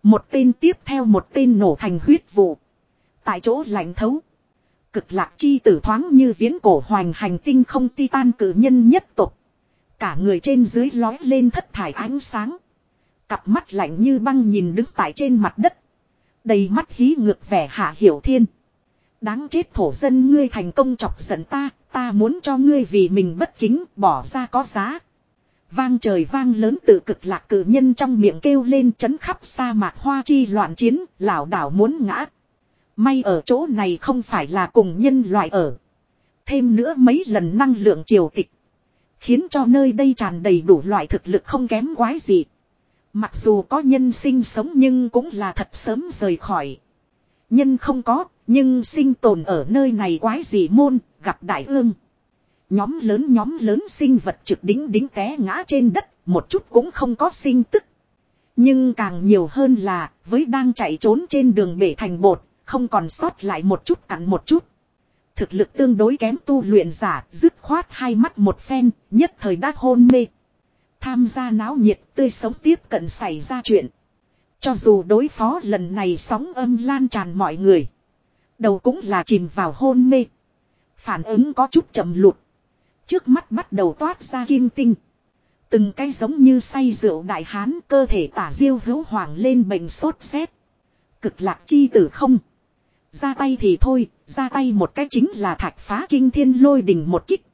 Một tên tiếp theo một tên nổ thành huyết vụ. Tại chỗ lạnh thấu. Cực lạc chi tử thoáng như viễn cổ hoành hành tinh không titan cử nhân nhất tục. Cả người trên dưới lói lên thất thải ánh sáng. Cặp mắt lạnh như băng nhìn đứng tại trên mặt đất. Đầy mắt hí ngược vẻ hạ hiểu thiên. Đáng chết thổ dân ngươi thành công chọc giận ta, ta muốn cho ngươi vì mình bất kính, bỏ ra có giá. Vang trời vang lớn tự cực lạc cử nhân trong miệng kêu lên chấn khắp sa mạc hoa chi loạn chiến, lão đảo muốn ngã. May ở chỗ này không phải là cùng nhân loại ở. Thêm nữa mấy lần năng lượng triều tịch. Khiến cho nơi đây tràn đầy đủ loại thực lực không kém quái gì. Mặc dù có nhân sinh sống nhưng cũng là thật sớm rời khỏi. Nhân không có, nhưng sinh tồn ở nơi này quái gì môn, gặp đại ương. Nhóm lớn nhóm lớn sinh vật trực đính đính té ngã trên đất, một chút cũng không có sinh tức. Nhưng càng nhiều hơn là, với đang chạy trốn trên đường bể thành bột, không còn sót lại một chút cặn một chút. Thực lực tương đối kém tu luyện giả, dứt khoát hai mắt một phen, nhất thời đã hôn mê. Tham gia náo nhiệt tươi sống tiếp cận xảy ra chuyện. Cho dù đối phó lần này sóng âm lan tràn mọi người. Đầu cũng là chìm vào hôn mê. Phản ứng có chút chậm lụt. Trước mắt bắt đầu toát ra kim tinh. Từng cái giống như say rượu đại hán cơ thể tả diêu hữu hoàng lên bệnh sốt rét. Cực lạc chi tử không. Ra tay thì thôi, ra tay một cái chính là thạch phá kinh thiên lôi đỉnh một kích.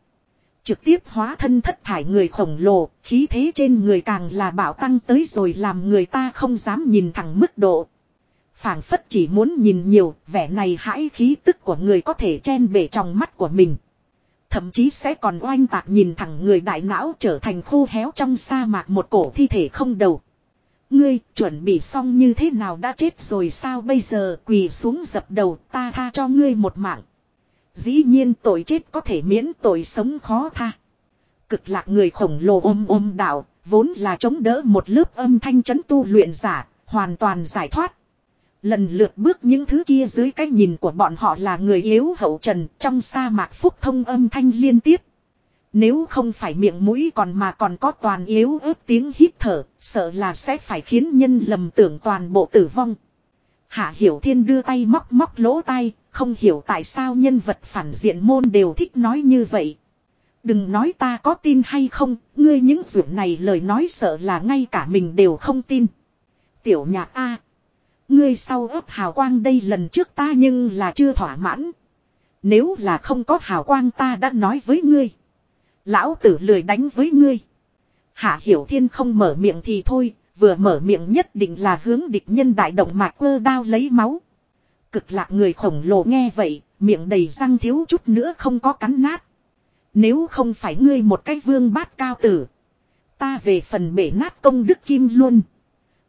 Trực tiếp hóa thân thất thải người khổng lồ, khí thế trên người càng là bảo tăng tới rồi làm người ta không dám nhìn thẳng mức độ. phảng phất chỉ muốn nhìn nhiều, vẻ này hãi khí tức của người có thể chen bể trong mắt của mình. Thậm chí sẽ còn oanh tạc nhìn thẳng người đại não trở thành khô héo trong sa mạc một cổ thi thể không đầu. Ngươi chuẩn bị xong như thế nào đã chết rồi sao bây giờ quỳ xuống dập đầu ta tha cho ngươi một mạng. Dĩ nhiên tội chết có thể miễn tội sống khó tha. Cực lạc người khổng lồ ôm ôm đảo vốn là chống đỡ một lớp âm thanh chấn tu luyện giả, hoàn toàn giải thoát. Lần lượt bước những thứ kia dưới cái nhìn của bọn họ là người yếu hậu trần trong sa mạc phúc thông âm thanh liên tiếp. Nếu không phải miệng mũi còn mà còn có toàn yếu ớt tiếng hít thở, sợ là sẽ phải khiến nhân lầm tưởng toàn bộ tử vong. Hạ Hiểu Thiên đưa tay móc móc lỗ tai, không hiểu tại sao nhân vật phản diện môn đều thích nói như vậy. Đừng nói ta có tin hay không, ngươi những dưỡng này lời nói sợ là ngay cả mình đều không tin. Tiểu nhạc A. Ngươi sau ấp hào quang đây lần trước ta nhưng là chưa thỏa mãn. Nếu là không có hào quang ta đã nói với ngươi. Lão tử lười đánh với ngươi. Hạ Hiểu Thiên không mở miệng thì thôi, vừa mở miệng nhất định là hướng địch nhân đại động mạc cơ đao lấy máu. Cực lạc người khổng lồ nghe vậy, miệng đầy răng thiếu chút nữa không có cắn nát. Nếu không phải ngươi một cái vương bát cao tử. Ta về phần bể nát công đức kim luôn.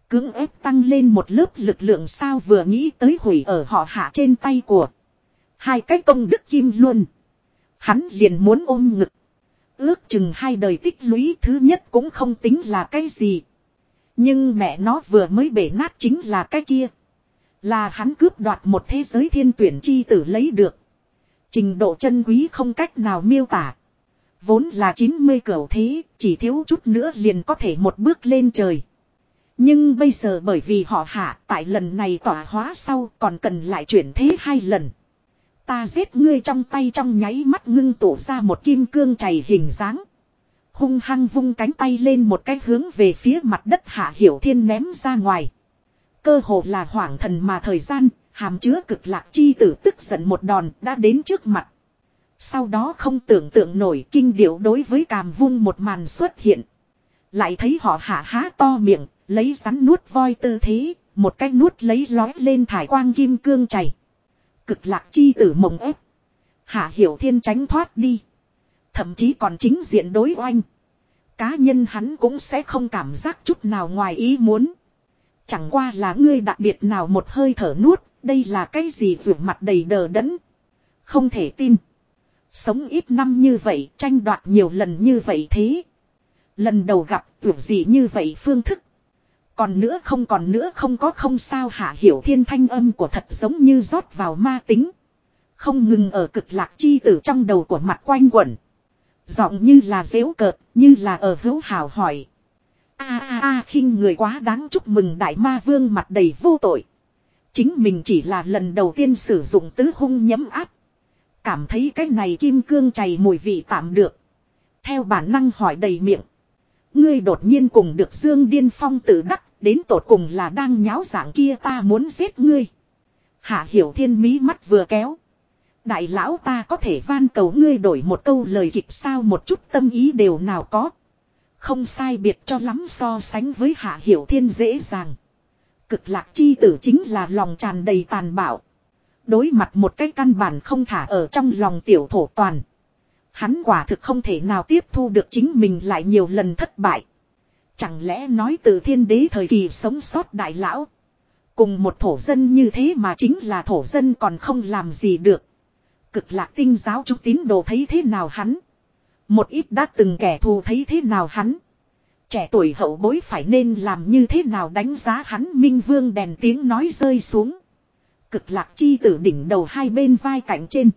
Cưỡng ép tăng lên một lớp lực lượng sao vừa nghĩ tới hủy ở họ hạ trên tay của. Hai cái công đức kim luôn. Hắn liền muốn ôm ngực. Ước chừng hai đời tích lũy thứ nhất cũng không tính là cái gì. Nhưng mẹ nó vừa mới bể nát chính là cái kia. Là hắn cướp đoạt một thế giới thiên tuyển chi tử lấy được. Trình độ chân quý không cách nào miêu tả. Vốn là 90 cửu thế, chỉ thiếu chút nữa liền có thể một bước lên trời. Nhưng bây giờ bởi vì họ hạ tại lần này tỏa hóa sau còn cần lại chuyển thế hai lần. Ta giết ngươi trong tay trong nháy mắt ngưng tụ ra một kim cương chảy hình dáng. Hung hăng vung cánh tay lên một cái hướng về phía mặt đất hạ hiểu thiên ném ra ngoài. Cơ hồ là hoảng thần mà thời gian, hàm chứa cực lạc chi tử tức giận một đòn đã đến trước mặt. Sau đó không tưởng tượng nổi kinh điệu đối với càm vung một màn xuất hiện. Lại thấy họ hạ há to miệng, lấy rắn nuốt voi tư thế, một cái nuốt lấy lói lên thải quang kim cương chảy. Cực lạc chi tử mộng ép. Hạ hiểu thiên tránh thoát đi. Thậm chí còn chính diện đối oanh. Cá nhân hắn cũng sẽ không cảm giác chút nào ngoài ý muốn. Chẳng qua là ngươi đặc biệt nào một hơi thở nuốt, đây là cái gì vượt mặt đầy đờ đẫn. Không thể tin. Sống ít năm như vậy, tranh đoạt nhiều lần như vậy thế. Lần đầu gặp vượt gì như vậy phương thức. Còn nữa không còn nữa không có không sao hạ hiểu thiên thanh âm của thật giống như rót vào ma tính. Không ngừng ở cực lạc chi tử trong đầu của mặt quanh quẩn. Giọng như là dễu cợt, như là ở hữu hào hỏi a a a khinh người quá đáng chúc mừng đại ma vương mặt đầy vô tội. Chính mình chỉ là lần đầu tiên sử dụng tứ hung nhấm áp. Cảm thấy cái này kim cương chảy mùi vị tạm được. Theo bản năng hỏi đầy miệng. Ngươi đột nhiên cùng được Dương Điên Phong tự đắc, đến tột cùng là đang nháo giảng kia ta muốn giết ngươi. Hạ Hiểu Thiên mí mắt vừa kéo. Đại lão ta có thể van cầu ngươi đổi một câu lời kịch sao một chút tâm ý đều nào có. Không sai biệt cho lắm so sánh với Hạ Hiểu Thiên dễ dàng. Cực lạc chi tử chính là lòng tràn đầy tàn bạo. Đối mặt một cái căn bản không thả ở trong lòng tiểu thổ toàn. Hắn quả thực không thể nào tiếp thu được chính mình lại nhiều lần thất bại. Chẳng lẽ nói từ thiên đế thời kỳ sống sót đại lão. Cùng một thổ dân như thế mà chính là thổ dân còn không làm gì được. Cực lạc tinh giáo chúng tín đồ thấy thế nào hắn. Một ít đã từng kẻ thù thấy thế nào hắn. Trẻ tuổi hậu bối phải nên làm như thế nào đánh giá hắn minh vương đèn tiếng nói rơi xuống. cực lạc chi tử đỉnh đầu hai bên vai cạnh trên.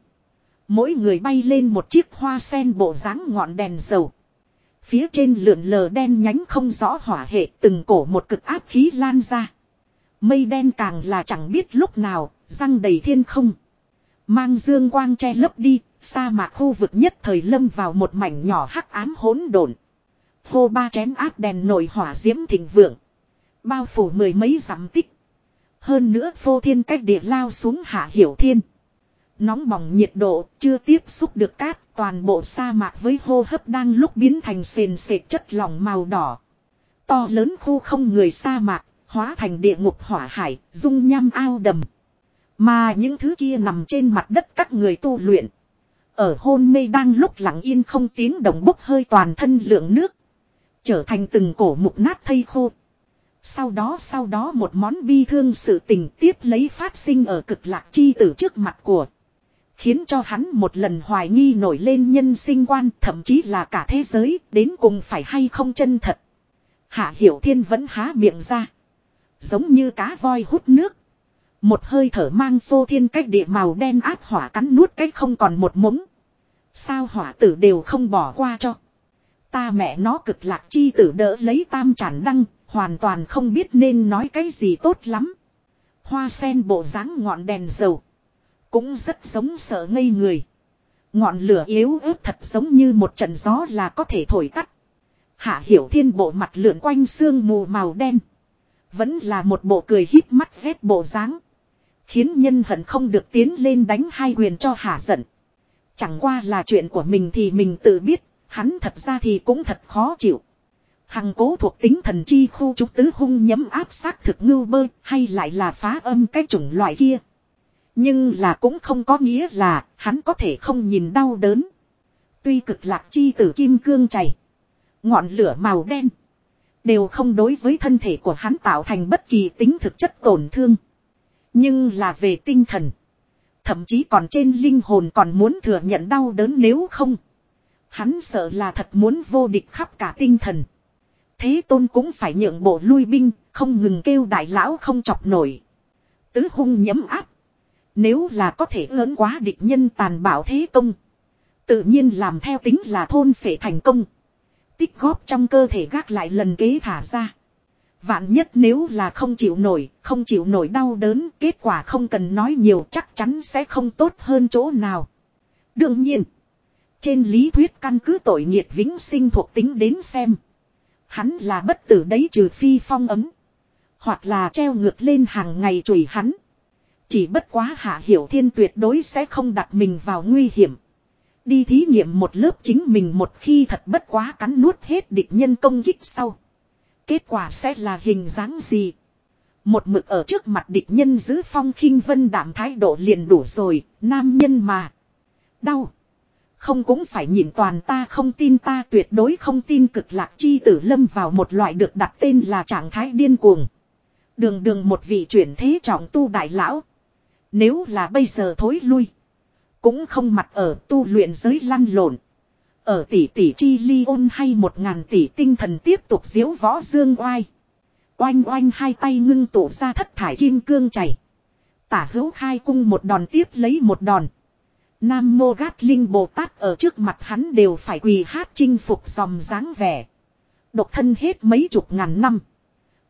Mỗi người bay lên một chiếc hoa sen bộ dáng ngọn đèn dầu. Phía trên lượn lờ đen nhánh không rõ hỏa hệ từng cổ một cực áp khí lan ra. Mây đen càng là chẳng biết lúc nào, răng đầy thiên không. Mang dương quang che lấp đi, sa mạc khu vực nhất thời lâm vào một mảnh nhỏ hắc ám hỗn độn. Hô ba chén áp đèn nổi hỏa diễm thịnh vượng. Bao phủ mười mấy dặm tích. Hơn nữa phô thiên cách địa lao xuống hạ hiểu thiên. Nóng bỏng nhiệt độ chưa tiếp xúc được cát toàn bộ sa mạc với hô hấp đang lúc biến thành sền sệt chất lỏng màu đỏ. To lớn khu không người sa mạc, hóa thành địa ngục hỏa hải, dung nham ao đầm. Mà những thứ kia nằm trên mặt đất các người tu luyện. Ở hôn mê đang lúc lặng yên không tiếng động bốc hơi toàn thân lượng nước. Trở thành từng cổ mục nát thây khô. Sau đó sau đó một món bi thương sự tình tiếp lấy phát sinh ở cực lạc chi tử trước mặt của. Khiến cho hắn một lần hoài nghi nổi lên nhân sinh quan, thậm chí là cả thế giới, đến cùng phải hay không chân thật. Hạ Hiểu Thiên vẫn há miệng ra. Giống như cá voi hút nước. Một hơi thở mang phô thiên cách địa màu đen áp hỏa cắn nuốt cách không còn một mống. Sao hỏa tử đều không bỏ qua cho. Ta mẹ nó cực lạc chi tử đỡ lấy tam chản đăng, hoàn toàn không biết nên nói cái gì tốt lắm. Hoa sen bộ dáng ngọn đèn dầu. Cũng rất giống sợ ngây người. Ngọn lửa yếu ớt thật giống như một trận gió là có thể thổi tắt. Hạ hiểu thiên bộ mặt lượn quanh xương mù màu đen. Vẫn là một bộ cười hít mắt rét bộ dáng Khiến nhân hận không được tiến lên đánh hai quyền cho hạ giận. Chẳng qua là chuyện của mình thì mình tự biết, hắn thật ra thì cũng thật khó chịu. Hằng cố thuộc tính thần chi khu trúc tứ hung nhấm áp sát thực ngưu bơ hay lại là phá âm cái chủng loại kia. Nhưng là cũng không có nghĩa là hắn có thể không nhìn đau đớn. Tuy cực lạc chi tử kim cương chảy. Ngọn lửa màu đen. Đều không đối với thân thể của hắn tạo thành bất kỳ tính thực chất tổn thương. Nhưng là về tinh thần. Thậm chí còn trên linh hồn còn muốn thừa nhận đau đớn nếu không. Hắn sợ là thật muốn vô địch khắp cả tinh thần. Thế tôn cũng phải nhượng bộ lui binh, không ngừng kêu đại lão không chọc nổi. Tứ hung nhấm áp. Nếu là có thể ớn quá địch nhân tàn bạo thế công. Tự nhiên làm theo tính là thôn phệ thành công. Tích góp trong cơ thể gác lại lần kế thả ra. Vạn nhất nếu là không chịu nổi, không chịu nổi đau đớn, kết quả không cần nói nhiều chắc chắn sẽ không tốt hơn chỗ nào. Đương nhiên, trên lý thuyết căn cứ tội nghiệt vĩnh sinh thuộc tính đến xem. Hắn là bất tử đấy trừ phi phong ấm. Hoặc là treo ngược lên hàng ngày chùi hắn. Chỉ bất quá hạ hiểu thiên tuyệt đối sẽ không đặt mình vào nguy hiểm. Đi thí nghiệm một lớp chính mình một khi thật bất quá cắn nuốt hết địch nhân công kích sau. Kết quả sẽ là hình dáng gì? Một mực ở trước mặt địch nhân giữ phong khinh vân đảm thái độ liền đủ rồi, nam nhân mà. Đau. Không cũng phải nhìn toàn ta không tin ta tuyệt đối không tin cực lạc chi tử lâm vào một loại được đặt tên là trạng thái điên cuồng. Đường đường một vị chuyển thế trọng tu đại lão. Nếu là bây giờ thối lui. Cũng không mặt ở tu luyện giới lăn lộn. Ở tỷ tỷ chi ly ôn hay một ngàn tỷ tinh thần tiếp tục diễu võ dương oai. Oanh oanh hai tay ngưng tụ ra thất thải kim cương chảy. Tả hữu khai cung một đòn tiếp lấy một đòn. Nam mô gát linh Bồ Tát ở trước mặt hắn đều phải quỳ hát chinh phục dòng dáng vẻ. Độc thân hết mấy chục ngàn năm.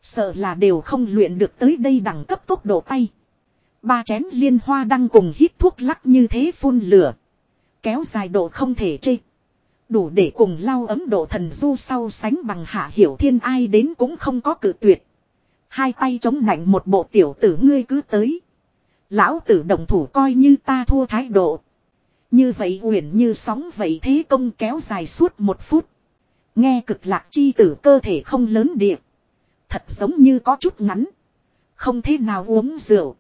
Sợ là đều không luyện được tới đây đẳng cấp tốc độ tay. Ba chén liên hoa đang cùng hít thuốc lắc như thế phun lửa. Kéo dài độ không thể chê. Đủ để cùng lau ấm độ thần du sau sánh bằng hạ hiểu thiên, ai đến cũng không có cử tuyệt. Hai tay chống nạnh một bộ tiểu tử ngươi cứ tới. Lão tử đồng thủ coi như ta thua thái độ. Như vậy uyển như sóng vậy thế công kéo dài suốt một phút. Nghe cực lạc chi tử cơ thể không lớn địa. Thật giống như có chút ngắn. Không thế nào uống rượu.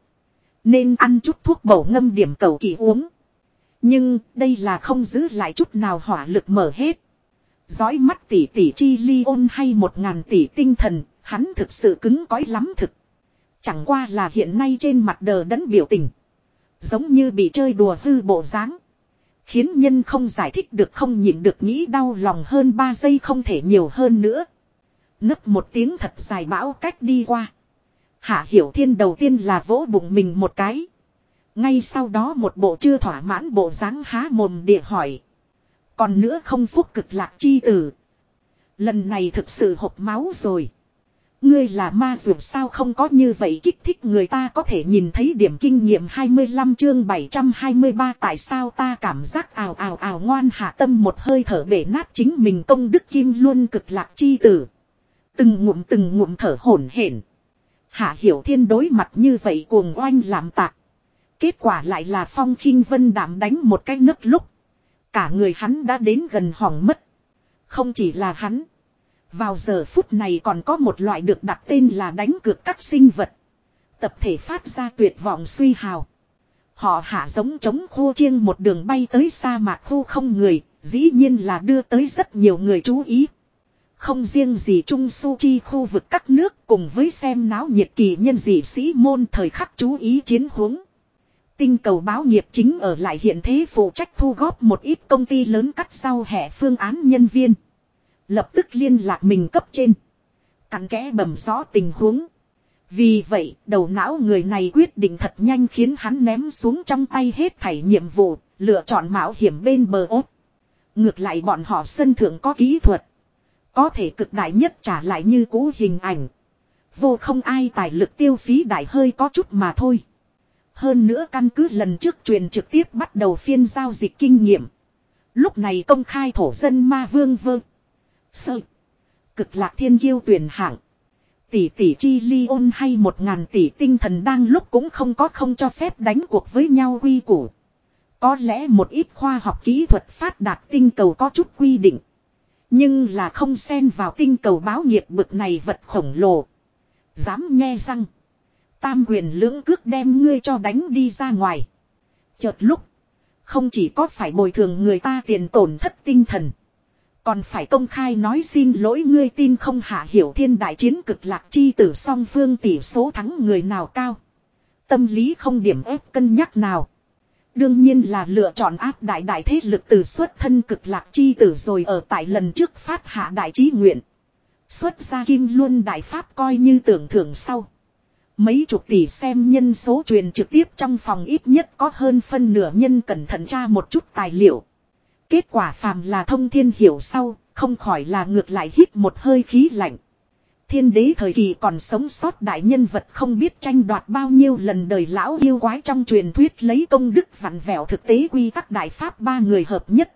Nên ăn chút thuốc bổ ngâm điểm cầu kỳ uống. Nhưng đây là không giữ lại chút nào hỏa lực mở hết. Dõi mắt tỷ tỷ chi ly ôn hay một ngàn tỷ tinh thần, hắn thực sự cứng cõi lắm thực. Chẳng qua là hiện nay trên mặt đờ đẫn biểu tình. Giống như bị chơi đùa hư bộ dáng Khiến nhân không giải thích được không nhịn được nghĩ đau lòng hơn 3 giây không thể nhiều hơn nữa. Nấp một tiếng thật dài bão cách đi qua. Hạ Hiểu Thiên đầu tiên là vỗ bụng mình một cái. Ngay sau đó một bộ chưa thỏa mãn bộ dáng há mồm địa hỏi. Còn nữa không phúc cực lạc chi tử. Lần này thực sự hộp máu rồi. Ngươi là ma dù sao không có như vậy kích thích người ta có thể nhìn thấy điểm kinh nghiệm 25 chương 723 tại sao ta cảm giác ào ào ào ngoan hạ tâm một hơi thở bể nát chính mình công đức kim luôn cực lạc chi tử. Từng ngụm từng ngụm thở hổn hển. Hạ hiểu thiên đối mặt như vậy cuồng oanh làm tạc. Kết quả lại là phong khinh vân đảm đánh một cái nấc lúc. Cả người hắn đã đến gần hỏng mất. Không chỉ là hắn. Vào giờ phút này còn có một loại được đặt tên là đánh cược các sinh vật. Tập thể phát ra tuyệt vọng suy hào. Họ hạ giống chống khô chiêng một đường bay tới sa mạc khu không người, dĩ nhiên là đưa tới rất nhiều người chú ý. Không riêng gì Trung Su Chi khu vực các nước cùng với xem náo nhiệt kỳ nhân dị sĩ môn thời khắc chú ý chiến huống. Tinh cầu báo nghiệp chính ở lại hiện thế phụ trách thu góp một ít công ty lớn cắt sau hệ phương án nhân viên. Lập tức liên lạc mình cấp trên. Cắn kẽ bầm rõ tình huống. Vì vậy, đầu não người này quyết định thật nhanh khiến hắn ném xuống trong tay hết thảy nhiệm vụ, lựa chọn mạo hiểm bên bờ ốt. Ngược lại bọn họ sân thượng có kỹ thuật. Có thể cực đại nhất trả lại như cũ hình ảnh. Vô không ai tài lực tiêu phí đại hơi có chút mà thôi. Hơn nữa căn cứ lần trước truyền trực tiếp bắt đầu phiên giao dịch kinh nghiệm. Lúc này công khai thổ dân ma vương vơ. Sơ. Cực lạc thiên kiêu tuyển hạng. Tỷ tỷ chi ly ôn hay một ngàn tỷ tinh thần đang lúc cũng không có không cho phép đánh cuộc với nhau quy củ. Có lẽ một ít khoa học kỹ thuật phát đạt tinh cầu có chút quy định. Nhưng là không xen vào tinh cầu báo nghiệp bực này vật khổng lồ. Dám nghe răng. Tam quyền lưỡng cước đem ngươi cho đánh đi ra ngoài. Chợt lúc. Không chỉ có phải bồi thường người ta tiền tổn thất tinh thần. Còn phải công khai nói xin lỗi ngươi tin không hạ hiểu thiên đại chiến cực lạc chi tử song phương tỷ số thắng người nào cao. Tâm lý không điểm ép cân nhắc nào. Đương nhiên là lựa chọn áp đại đại thế lực từ xuất thân cực lạc chi tử rồi ở tại lần trước phát hạ đại trí nguyện. Xuất ra kim luân đại pháp coi như tưởng thưởng sau. Mấy chục tỷ xem nhân số truyền trực tiếp trong phòng ít nhất có hơn phân nửa nhân cẩn thận tra một chút tài liệu. Kết quả phàm là thông thiên hiểu sau, không khỏi là ngược lại hít một hơi khí lạnh. Thiên đế thời kỳ còn sống sót đại nhân vật không biết tranh đoạt bao nhiêu lần đời lão yêu quái trong truyền thuyết lấy công đức vặn vẹo thực tế quy tắc đại pháp ba người hợp nhất.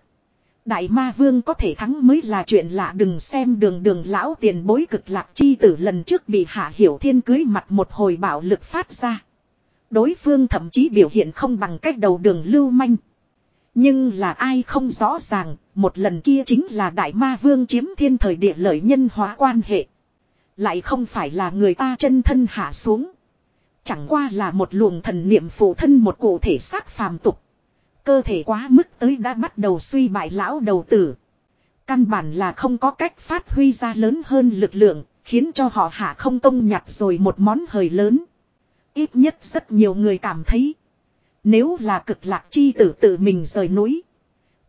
Đại ma vương có thể thắng mới là chuyện lạ đừng xem đường đường lão tiền bối cực lạc chi tử lần trước bị hạ hiểu thiên cưới mặt một hồi bạo lực phát ra. Đối phương thậm chí biểu hiện không bằng cách đầu đường lưu manh. Nhưng là ai không rõ ràng, một lần kia chính là đại ma vương chiếm thiên thời địa lợi nhân hóa quan hệ. Lại không phải là người ta chân thân hạ xuống. Chẳng qua là một luồng thần niệm phụ thân một cụ thể xác phàm tục. Cơ thể quá mức tới đã bắt đầu suy bại lão đầu tử. Căn bản là không có cách phát huy ra lớn hơn lực lượng, khiến cho họ hạ không công nhặt rồi một món hời lớn. Ít nhất rất nhiều người cảm thấy. Nếu là cực lạc chi tử tự mình rời núi.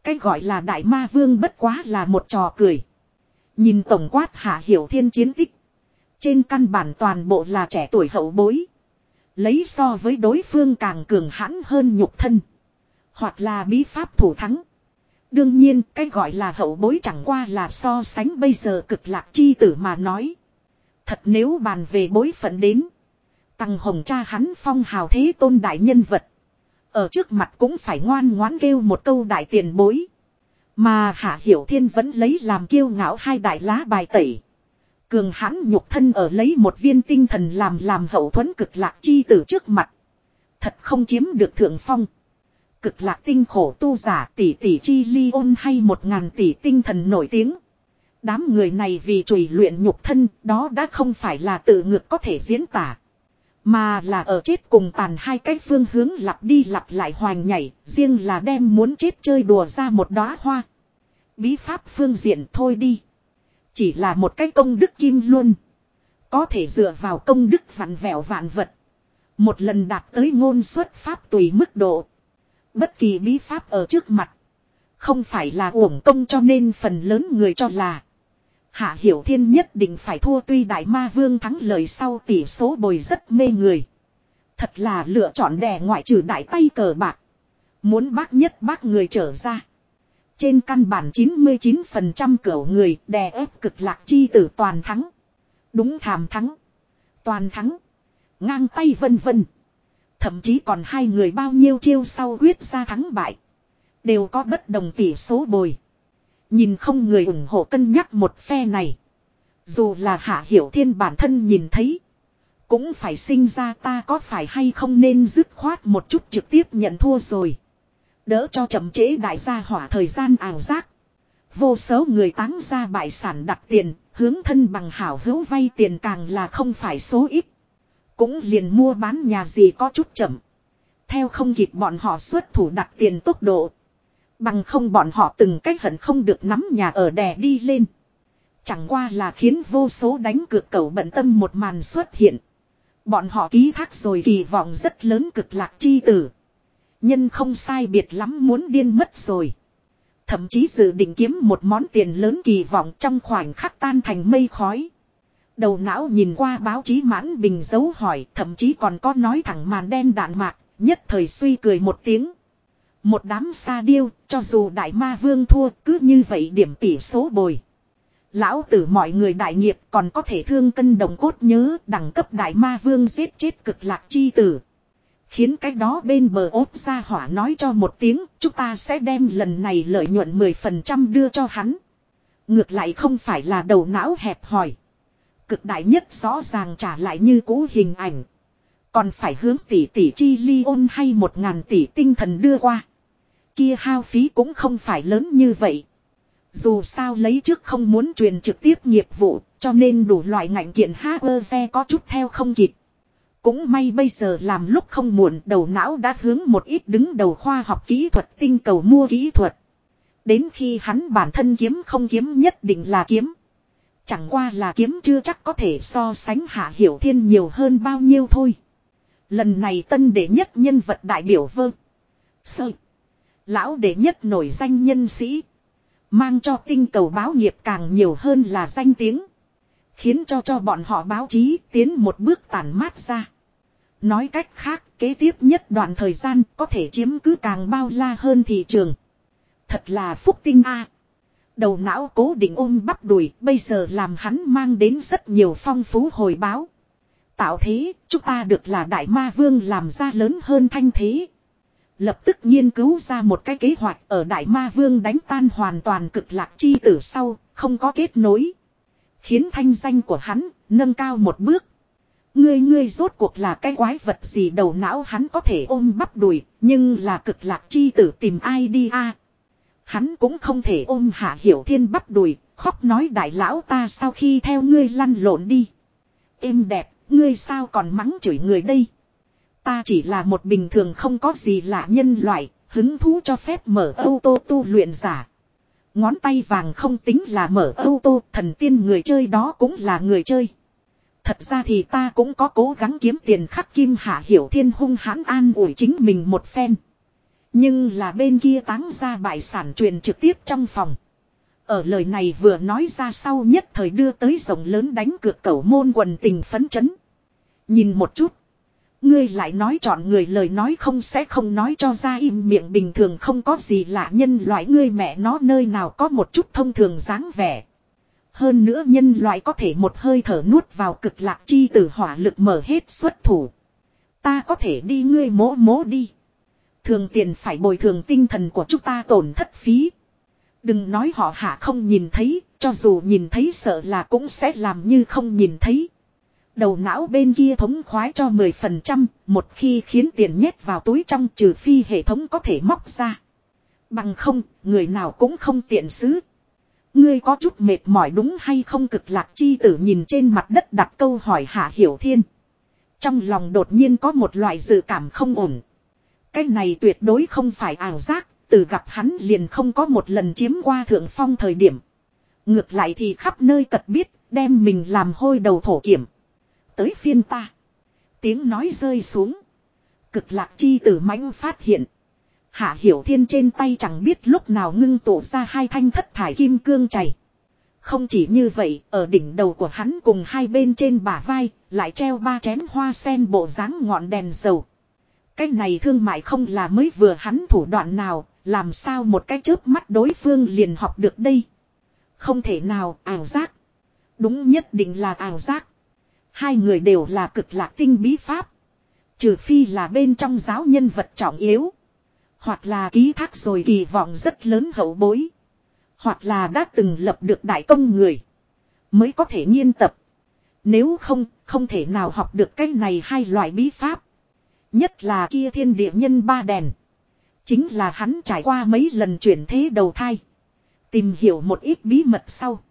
Cái gọi là đại ma vương bất quá là một trò cười. Nhìn tổng quát hạ hiểu thiên chiến tích. Trên căn bản toàn bộ là trẻ tuổi hậu bối. Lấy so với đối phương càng cường hãn hơn nhục thân. Hoặc là bí pháp thủ thắng. Đương nhiên, cái gọi là hậu bối chẳng qua là so sánh bây giờ cực lạc chi tử mà nói. Thật nếu bàn về bối phận đến. Tăng hồng cha hắn phong hào thế tôn đại nhân vật. Ở trước mặt cũng phải ngoan ngoãn kêu một câu đại tiền bối. Mà Hạ Hiểu Thiên vẫn lấy làm kiêu ngạo hai đại lá bài tẩy. Cường hãn nhục thân ở lấy một viên tinh thần làm làm hậu thuẫn cực lạc chi tử trước mặt. Thật không chiếm được thượng phong. Cực lạc tinh khổ tu giả tỷ tỷ chi ly ôn hay một ngàn tỷ tinh thần nổi tiếng. Đám người này vì trùy luyện nhục thân đó đã không phải là tự ngược có thể diễn tả. Mà là ở chết cùng tàn hai cái phương hướng lặp đi lặp lại hoành nhảy, riêng là đem muốn chết chơi đùa ra một đóa hoa. Bí pháp phương diện thôi đi. Chỉ là một cái công đức kim luôn. Có thể dựa vào công đức vạn vẹo vạn vật. Một lần đạt tới ngôn xuất pháp tùy mức độ. Bất kỳ bí pháp ở trước mặt. Không phải là uổng công cho nên phần lớn người cho là. Hạ Hiểu Thiên nhất định phải thua tuy Đại Ma Vương thắng lời sau tỷ số bồi rất mê người. Thật là lựa chọn đè ngoại trừ đại tay cờ bạc. Muốn bác nhất bác người trở ra. Trên căn bản 99% cửu người đè ép cực lạc chi tử toàn thắng. Đúng thàm thắng. Toàn thắng. Ngang tay vân vân. Thậm chí còn hai người bao nhiêu chiêu sau quyết ra thắng bại. Đều có bất đồng tỷ số bồi. Nhìn không người ủng hộ cân nhắc một phe này. Dù là hạ hiểu thiên bản thân nhìn thấy. Cũng phải sinh ra ta có phải hay không nên dứt khoát một chút trực tiếp nhận thua rồi. Đỡ cho chậm trễ đại gia hỏa thời gian ảo giác. Vô số người táng ra bại sản đặt tiền, hướng thân bằng hảo hữu vay tiền càng là không phải số ít. Cũng liền mua bán nhà gì có chút chậm. Theo không kịp bọn họ xuất thủ đặt tiền tốc độ. Bằng không bọn họ từng cách hận không được nắm nhà ở đè đi lên. Chẳng qua là khiến vô số đánh cược cầu bận tâm một màn xuất hiện. Bọn họ ký thác rồi kỳ vọng rất lớn cực lạc chi tử. Nhân không sai biệt lắm muốn điên mất rồi. Thậm chí dự định kiếm một món tiền lớn kỳ vọng trong khoảnh khắc tan thành mây khói. Đầu não nhìn qua báo chí mãn bình dấu hỏi thậm chí còn có nói thẳng màn đen đạn mạc, nhất thời suy cười một tiếng. Một đám sa điêu, cho dù đại ma vương thua cứ như vậy điểm tỷ số bồi. Lão tử mọi người đại nghiệp còn có thể thương cân đồng cốt nhớ đẳng cấp đại ma vương giết chết cực lạc chi tử. Khiến cái đó bên bờ ốp ra hỏa nói cho một tiếng, chúng ta sẽ đem lần này lợi nhuận 10% đưa cho hắn. Ngược lại không phải là đầu não hẹp hỏi Cực đại nhất rõ ràng trả lại như cũ hình ảnh. Còn phải hướng tỷ tỷ chi ly ôn hay một ngàn tỷ tinh thần đưa qua. Kia hao phí cũng không phải lớn như vậy. Dù sao lấy trước không muốn truyền trực tiếp nghiệp vụ, cho nên đủ loại ngạnh kiện xe có chút theo không kịp. Cũng may bây giờ làm lúc không muộn đầu não đã hướng một ít đứng đầu khoa học kỹ thuật tinh cầu mua kỹ thuật. Đến khi hắn bản thân kiếm không kiếm nhất định là kiếm. Chẳng qua là kiếm chưa chắc có thể so sánh hạ hiểu thiên nhiều hơn bao nhiêu thôi. Lần này tân đệ nhất nhân vật đại biểu vơ. Sơ. Lão đệ nhất nổi danh nhân sĩ. Mang cho tinh cầu báo nghiệp càng nhiều hơn là danh tiếng. Khiến cho cho bọn họ báo chí tiến một bước tản mát ra. Nói cách khác, kế tiếp nhất đoạn thời gian có thể chiếm cứ càng bao la hơn thị trường. Thật là phúc tinh a. Đầu não cố định ôm bắp đùi, bây giờ làm hắn mang đến rất nhiều phong phú hồi báo. Tạo thế, chúng ta được là đại ma vương làm ra lớn hơn thanh thế. Lập tức nghiên cứu ra một cái kế hoạch ở Đại Ma Vương đánh tan hoàn toàn cực lạc chi tử sau, không có kết nối. Khiến thanh danh của hắn nâng cao một bước. Ngươi ngươi rốt cuộc là cái quái vật gì đầu não hắn có thể ôm bắp đùi, nhưng là cực lạc chi tử tìm ai đi a Hắn cũng không thể ôm hạ hiểu thiên bắp đùi, khóc nói đại lão ta sau khi theo ngươi lăn lộn đi. Êm đẹp, ngươi sao còn mắng chửi người đây. Ta chỉ là một bình thường không có gì lạ nhân loại, hứng thú cho phép mở ô tô tu luyện giả. Ngón tay vàng không tính là mở ô tô, thần tiên người chơi đó cũng là người chơi. Thật ra thì ta cũng có cố gắng kiếm tiền khắc kim hạ hiểu thiên hung hãn an ủi chính mình một phen. Nhưng là bên kia táng ra bại sản truyền trực tiếp trong phòng. Ở lời này vừa nói ra sau nhất thời đưa tới rộng lớn đánh cược cẩu môn quần tình phấn chấn. Nhìn một chút. Ngươi lại nói chọn người lời nói không sẽ không nói cho ra im miệng bình thường không có gì lạ nhân loại ngươi mẹ nó nơi nào có một chút thông thường dáng vẻ. Hơn nữa nhân loại có thể một hơi thở nuốt vào cực lạc chi tử hỏa lực mở hết xuất thủ. Ta có thể đi ngươi mỗ mỗ đi. Thường tiền phải bồi thường tinh thần của chúng ta tổn thất phí. Đừng nói họ hạ không nhìn thấy, cho dù nhìn thấy sợ là cũng sẽ làm như không nhìn thấy. Đầu não bên kia thống khoái cho 10%, một khi khiến tiền nhét vào túi trong trừ phi hệ thống có thể móc ra. Bằng không, người nào cũng không tiện xứ. Ngươi có chút mệt mỏi đúng hay không cực lạc chi tử nhìn trên mặt đất đặt câu hỏi hạ hiểu thiên. Trong lòng đột nhiên có một loại dự cảm không ổn. Cái này tuyệt đối không phải ảo giác, từ gặp hắn liền không có một lần chiếm qua thượng phong thời điểm. Ngược lại thì khắp nơi cật biết, đem mình làm hôi đầu thổ kiểm tới phiên ta. Tiếng nói rơi xuống. Cực lạc chi tử mãnh phát hiện. Hạ hiểu thiên trên tay chẳng biết lúc nào ngưng tụ ra hai thanh thất thải kim cương chảy. Không chỉ như vậy, ở đỉnh đầu của hắn cùng hai bên trên bả vai, lại treo ba chén hoa sen bộ dáng ngọn đèn dầu. Cái này thương mại không là mới vừa hắn thủ đoạn nào, làm sao một cái chớp mắt đối phương liền học được đây. Không thể nào, ảo giác. Đúng nhất định là ảo giác. Hai người đều là cực lạc tinh bí pháp. Trừ phi là bên trong giáo nhân vật trọng yếu. Hoặc là ký thác rồi kỳ vọng rất lớn hậu bối. Hoặc là đã từng lập được đại công người. Mới có thể nghiên tập. Nếu không, không thể nào học được cái này hai loại bí pháp. Nhất là kia thiên địa nhân ba đèn. Chính là hắn trải qua mấy lần chuyển thế đầu thai. Tìm hiểu một ít bí mật sau.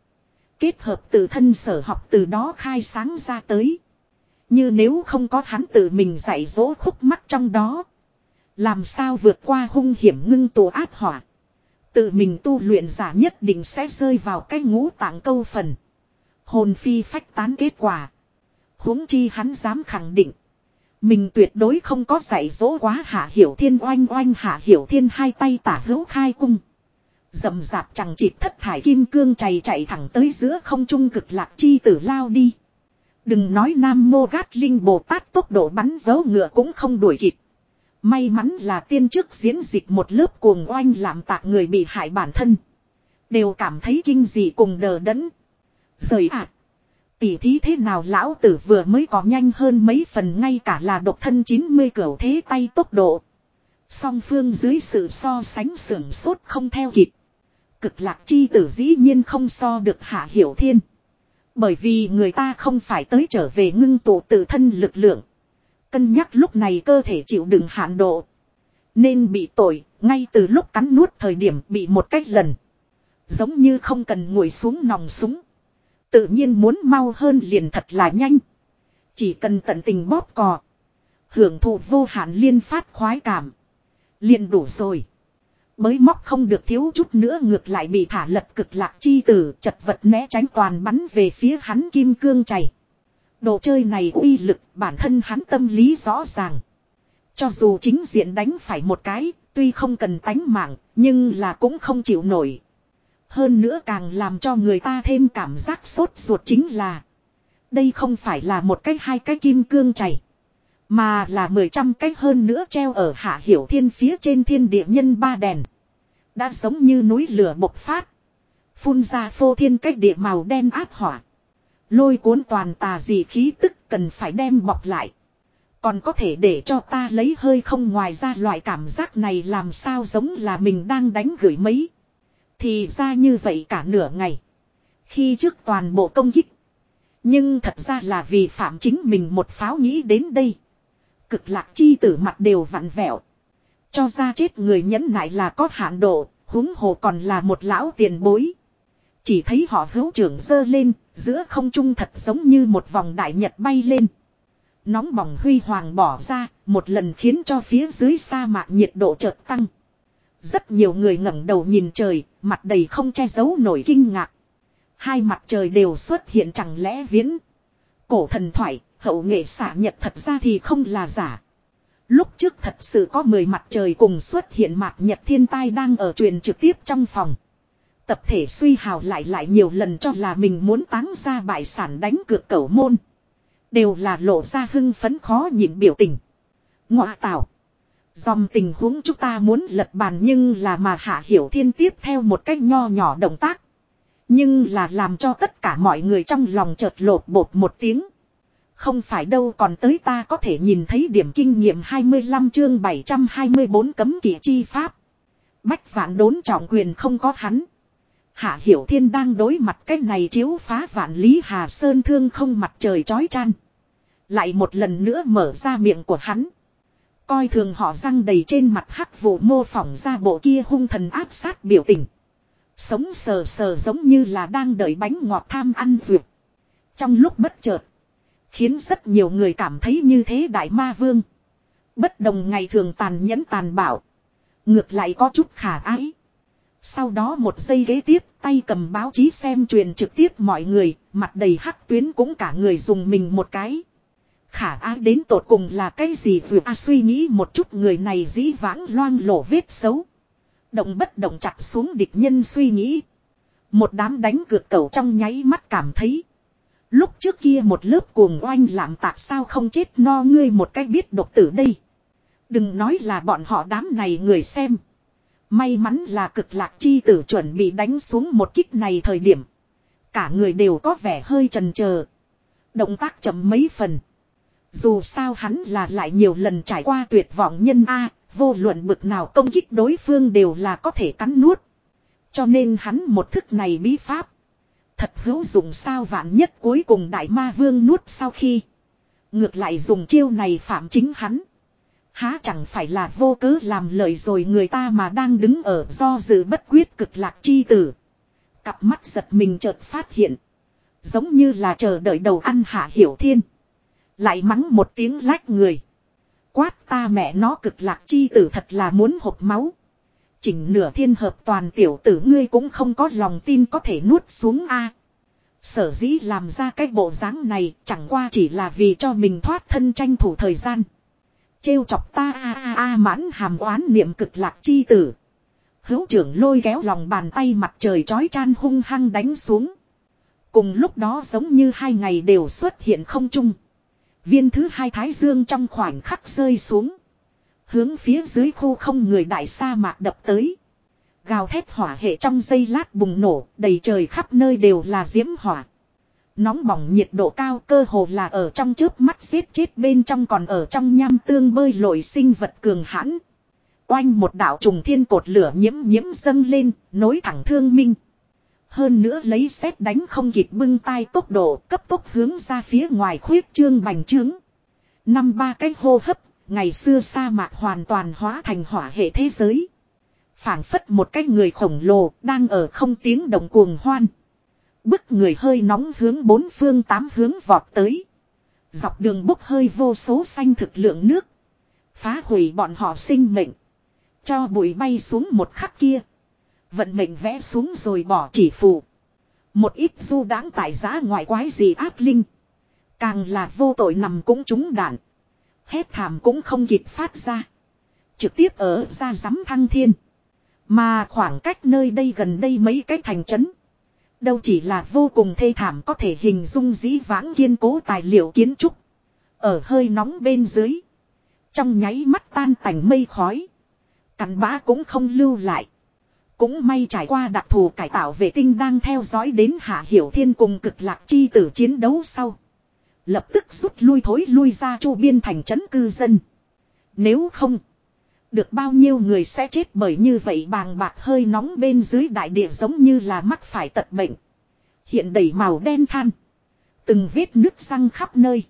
Kết hợp tự thân sở học từ đó khai sáng ra tới. Như nếu không có hắn tự mình dạy dỗ khúc mắc trong đó. Làm sao vượt qua hung hiểm ngưng tù áp hỏa. Tự mình tu luyện giả nhất định sẽ rơi vào cái ngũ tạng câu phần. Hồn phi phách tán kết quả. huống chi hắn dám khẳng định. Mình tuyệt đối không có dạy dỗ quá hạ hiểu thiên oanh oanh hạ hiểu thiên hai tay tả hữu khai cung. Dầm dạp chẳng chịp thất thải kim cương chạy chạy thẳng tới giữa không trung cực lạc chi tử lao đi. Đừng nói Nam Mô Gát Linh Bồ Tát tốc độ bắn dấu ngựa cũng không đuổi kịp. May mắn là tiên trước diễn dịch một lớp cuồng oanh làm tạc người bị hại bản thân. Đều cảm thấy kinh dị cùng đờ đẫn. Rời ạc. À. Tỷ thí thế nào lão tử vừa mới có nhanh hơn mấy phần ngay cả là độc thân 90 cửa thế tay tốc độ. Song phương dưới sự so sánh sưởng sốt không theo kịp. Cực lạc chi tử dĩ nhiên không so được hạ hiểu thiên. Bởi vì người ta không phải tới trở về ngưng tụ tự thân lực lượng. Cân nhắc lúc này cơ thể chịu đựng hạn độ. Nên bị tội, ngay từ lúc cắn nuốt thời điểm bị một cách lần. Giống như không cần ngồi xuống nòng súng. Tự nhiên muốn mau hơn liền thật là nhanh. Chỉ cần tận tình bóp cò. Hưởng thụ vô hạn liên phát khoái cảm. Liền đủ rồi. Mới móc không được thiếu chút nữa ngược lại bị thả lật cực lạc chi tử chật vật né tránh toàn bắn về phía hắn kim cương chảy. Đồ chơi này uy lực bản thân hắn tâm lý rõ ràng. Cho dù chính diện đánh phải một cái, tuy không cần tánh mạng, nhưng là cũng không chịu nổi. Hơn nữa càng làm cho người ta thêm cảm giác sốt ruột chính là, Đây không phải là một cái hai cái kim cương chảy Mà là mười trăm cái hơn nữa treo ở hạ hiểu thiên phía trên thiên địa nhân ba đèn. Đã giống như núi lửa bộc phát, Phun ra phô thiên cách địa màu đen áp hỏa. Lôi cuốn toàn tà dị khí tức cần phải đem bọc lại. Còn có thể để cho ta lấy hơi không ngoài ra loại cảm giác này làm sao giống là mình đang đánh gửi mấy. Thì ra như vậy cả nửa ngày. Khi trước toàn bộ công kích. Nhưng thật ra là vì phạm chính mình một pháo nghĩ đến đây. Cực lạc chi tử mặt đều vặn vẹo. Cho ra chết người nhẫn nại là có hạn độ, huống hồ còn là một lão tiền bối. Chỉ thấy họ hữu trưởng dơ lên, giữa không trung thật giống như một vòng đại nhật bay lên. Nóng bỏng huy hoàng bỏ ra, một lần khiến cho phía dưới sa mạc nhiệt độ chợt tăng. Rất nhiều người ngẩng đầu nhìn trời, mặt đầy không che giấu nổi kinh ngạc. Hai mặt trời đều xuất hiện chẳng lẽ viễn. Cổ thần thoại, hậu nghệ xả nhật thật ra thì không là giả. Lúc trước thật sự có 10 mặt trời cùng xuất hiện mạc nhật thiên tai đang ở truyền trực tiếp trong phòng. Tập thể suy hào lại lại nhiều lần cho là mình muốn táng ra bại sản đánh cược cẩu môn. Đều là lộ ra hưng phấn khó nhịn biểu tình. ngoại tạo. Dòng tình huống chúng ta muốn lật bàn nhưng là mà Hạ Hiểu Thiên tiếp theo một cách nho nhỏ động tác. Nhưng là làm cho tất cả mọi người trong lòng chợt lột bột một tiếng. Không phải đâu còn tới ta có thể nhìn thấy điểm kinh nghiệm 25 chương 724 cấm kỵ chi pháp. Bách vạn đốn trọng quyền không có hắn. Hạ Hiểu Thiên đang đối mặt cái này chiếu phá vạn lý Hà Sơn thương không mặt trời chói chăn. Lại một lần nữa mở ra miệng của hắn. Coi thường họ răng đầy trên mặt hắc vụ mô phỏng ra bộ kia hung thần áp sát biểu tình. Sống sờ sờ giống như là đang đợi bánh ngọt tham ăn duyệt. Trong lúc bất chợt. Khiến rất nhiều người cảm thấy như thế đại ma vương. Bất đồng ngày thường tàn nhẫn tàn bạo. Ngược lại có chút khả ái. Sau đó một giây ghế tiếp, tay cầm báo chí xem truyền trực tiếp mọi người. Mặt đầy hắc tuyến cũng cả người dùng mình một cái. Khả ái đến tột cùng là cái gì vừa a suy nghĩ một chút người này dĩ vãng loang lổ vết xấu. Động bất động chặt xuống địch nhân suy nghĩ. Một đám đánh cược cầu trong nháy mắt cảm thấy. Lúc trước kia một lớp cuồng oanh làm tạc sao không chết no ngươi một cách biết độc tử đây. Đừng nói là bọn họ đám này người xem. May mắn là cực lạc chi tử chuẩn bị đánh xuống một kích này thời điểm. Cả người đều có vẻ hơi trần chờ Động tác chậm mấy phần. Dù sao hắn là lại nhiều lần trải qua tuyệt vọng nhân A, vô luận bực nào công kích đối phương đều là có thể cắn nuốt. Cho nên hắn một thức này bí pháp. Thật hữu dụng sao vạn nhất cuối cùng đại ma vương nuốt sau khi. Ngược lại dùng chiêu này phạm chính hắn. Há chẳng phải là vô cớ làm lời rồi người ta mà đang đứng ở do dự bất quyết cực lạc chi tử. Cặp mắt giật mình chợt phát hiện. Giống như là chờ đợi đầu ăn hạ hiểu thiên. Lại mắng một tiếng lách người. Quát ta mẹ nó cực lạc chi tử thật là muốn hộp máu. Chỉnh nửa thiên hợp toàn tiểu tử ngươi cũng không có lòng tin có thể nuốt xuống a. Sở dĩ làm ra cái bộ dáng này chẳng qua chỉ là vì cho mình thoát thân tranh thủ thời gian. Trêu chọc ta a a a mãn hàm oán niệm cực lạc chi tử. Hữu trưởng lôi kéo lòng bàn tay mặt trời chói chan hung hăng đánh xuống. Cùng lúc đó giống như hai ngày đều xuất hiện không chung. Viên thứ hai thái dương trong khoảnh khắc rơi xuống. Hướng phía dưới khu không người đại sa mạc đập tới. Gào thét hỏa hệ trong giây lát bùng nổ, đầy trời khắp nơi đều là diễm hỏa. Nóng bỏng nhiệt độ cao cơ hồ là ở trong chớp mắt giết chết bên trong còn ở trong nham tương bơi lội sinh vật cường hãn. Oanh một đạo trùng thiên cột lửa nhiễm nhiễm dâng lên, nối thẳng thương minh. Hơn nữa lấy xét đánh không kịp bưng tay tốc độ cấp tốc hướng ra phía ngoài khuyết trương bành trướng. Năm ba cái hô hấp, ngày xưa sa mạc hoàn toàn hóa thành hỏa hệ thế giới. phảng phất một cái người khổng lồ đang ở không tiếng động cuồng hoan. Bức người hơi nóng hướng bốn phương tám hướng vọt tới. Dọc đường bốc hơi vô số xanh thực lượng nước. Phá hủy bọn họ sinh mệnh. Cho bụi bay xuống một khắc kia. Vận mệnh vẽ xuống rồi bỏ chỉ phụ Một ít du đáng tại giá ngoại quái gì ác linh. Càng là vô tội nằm cũng trúng đạn. Hét thảm cũng không kịp phát ra. Trực tiếp ở ra giám thăng thiên. Mà khoảng cách nơi đây gần đây mấy cái thành trấn. Đâu chỉ là vô cùng thê thảm có thể hình dung dĩ vãng kiên cố tài liệu kiến trúc. Ở hơi nóng bên dưới. Trong nháy mắt tan tành mây khói. Cắn bã cũng không lưu lại. Cũng may trải qua đặc thù cải tạo vệ tinh đang theo dõi đến Hạ Hiểu Thiên cùng cực lạc chi tử chiến đấu sau. Lập tức rút lui thối lui ra chu biên thành trấn cư dân. Nếu không, được bao nhiêu người sẽ chết bởi như vậy bàng bạc hơi nóng bên dưới đại địa giống như là mắc phải tật bệnh. Hiện đầy màu đen than. Từng vết nước răng khắp nơi.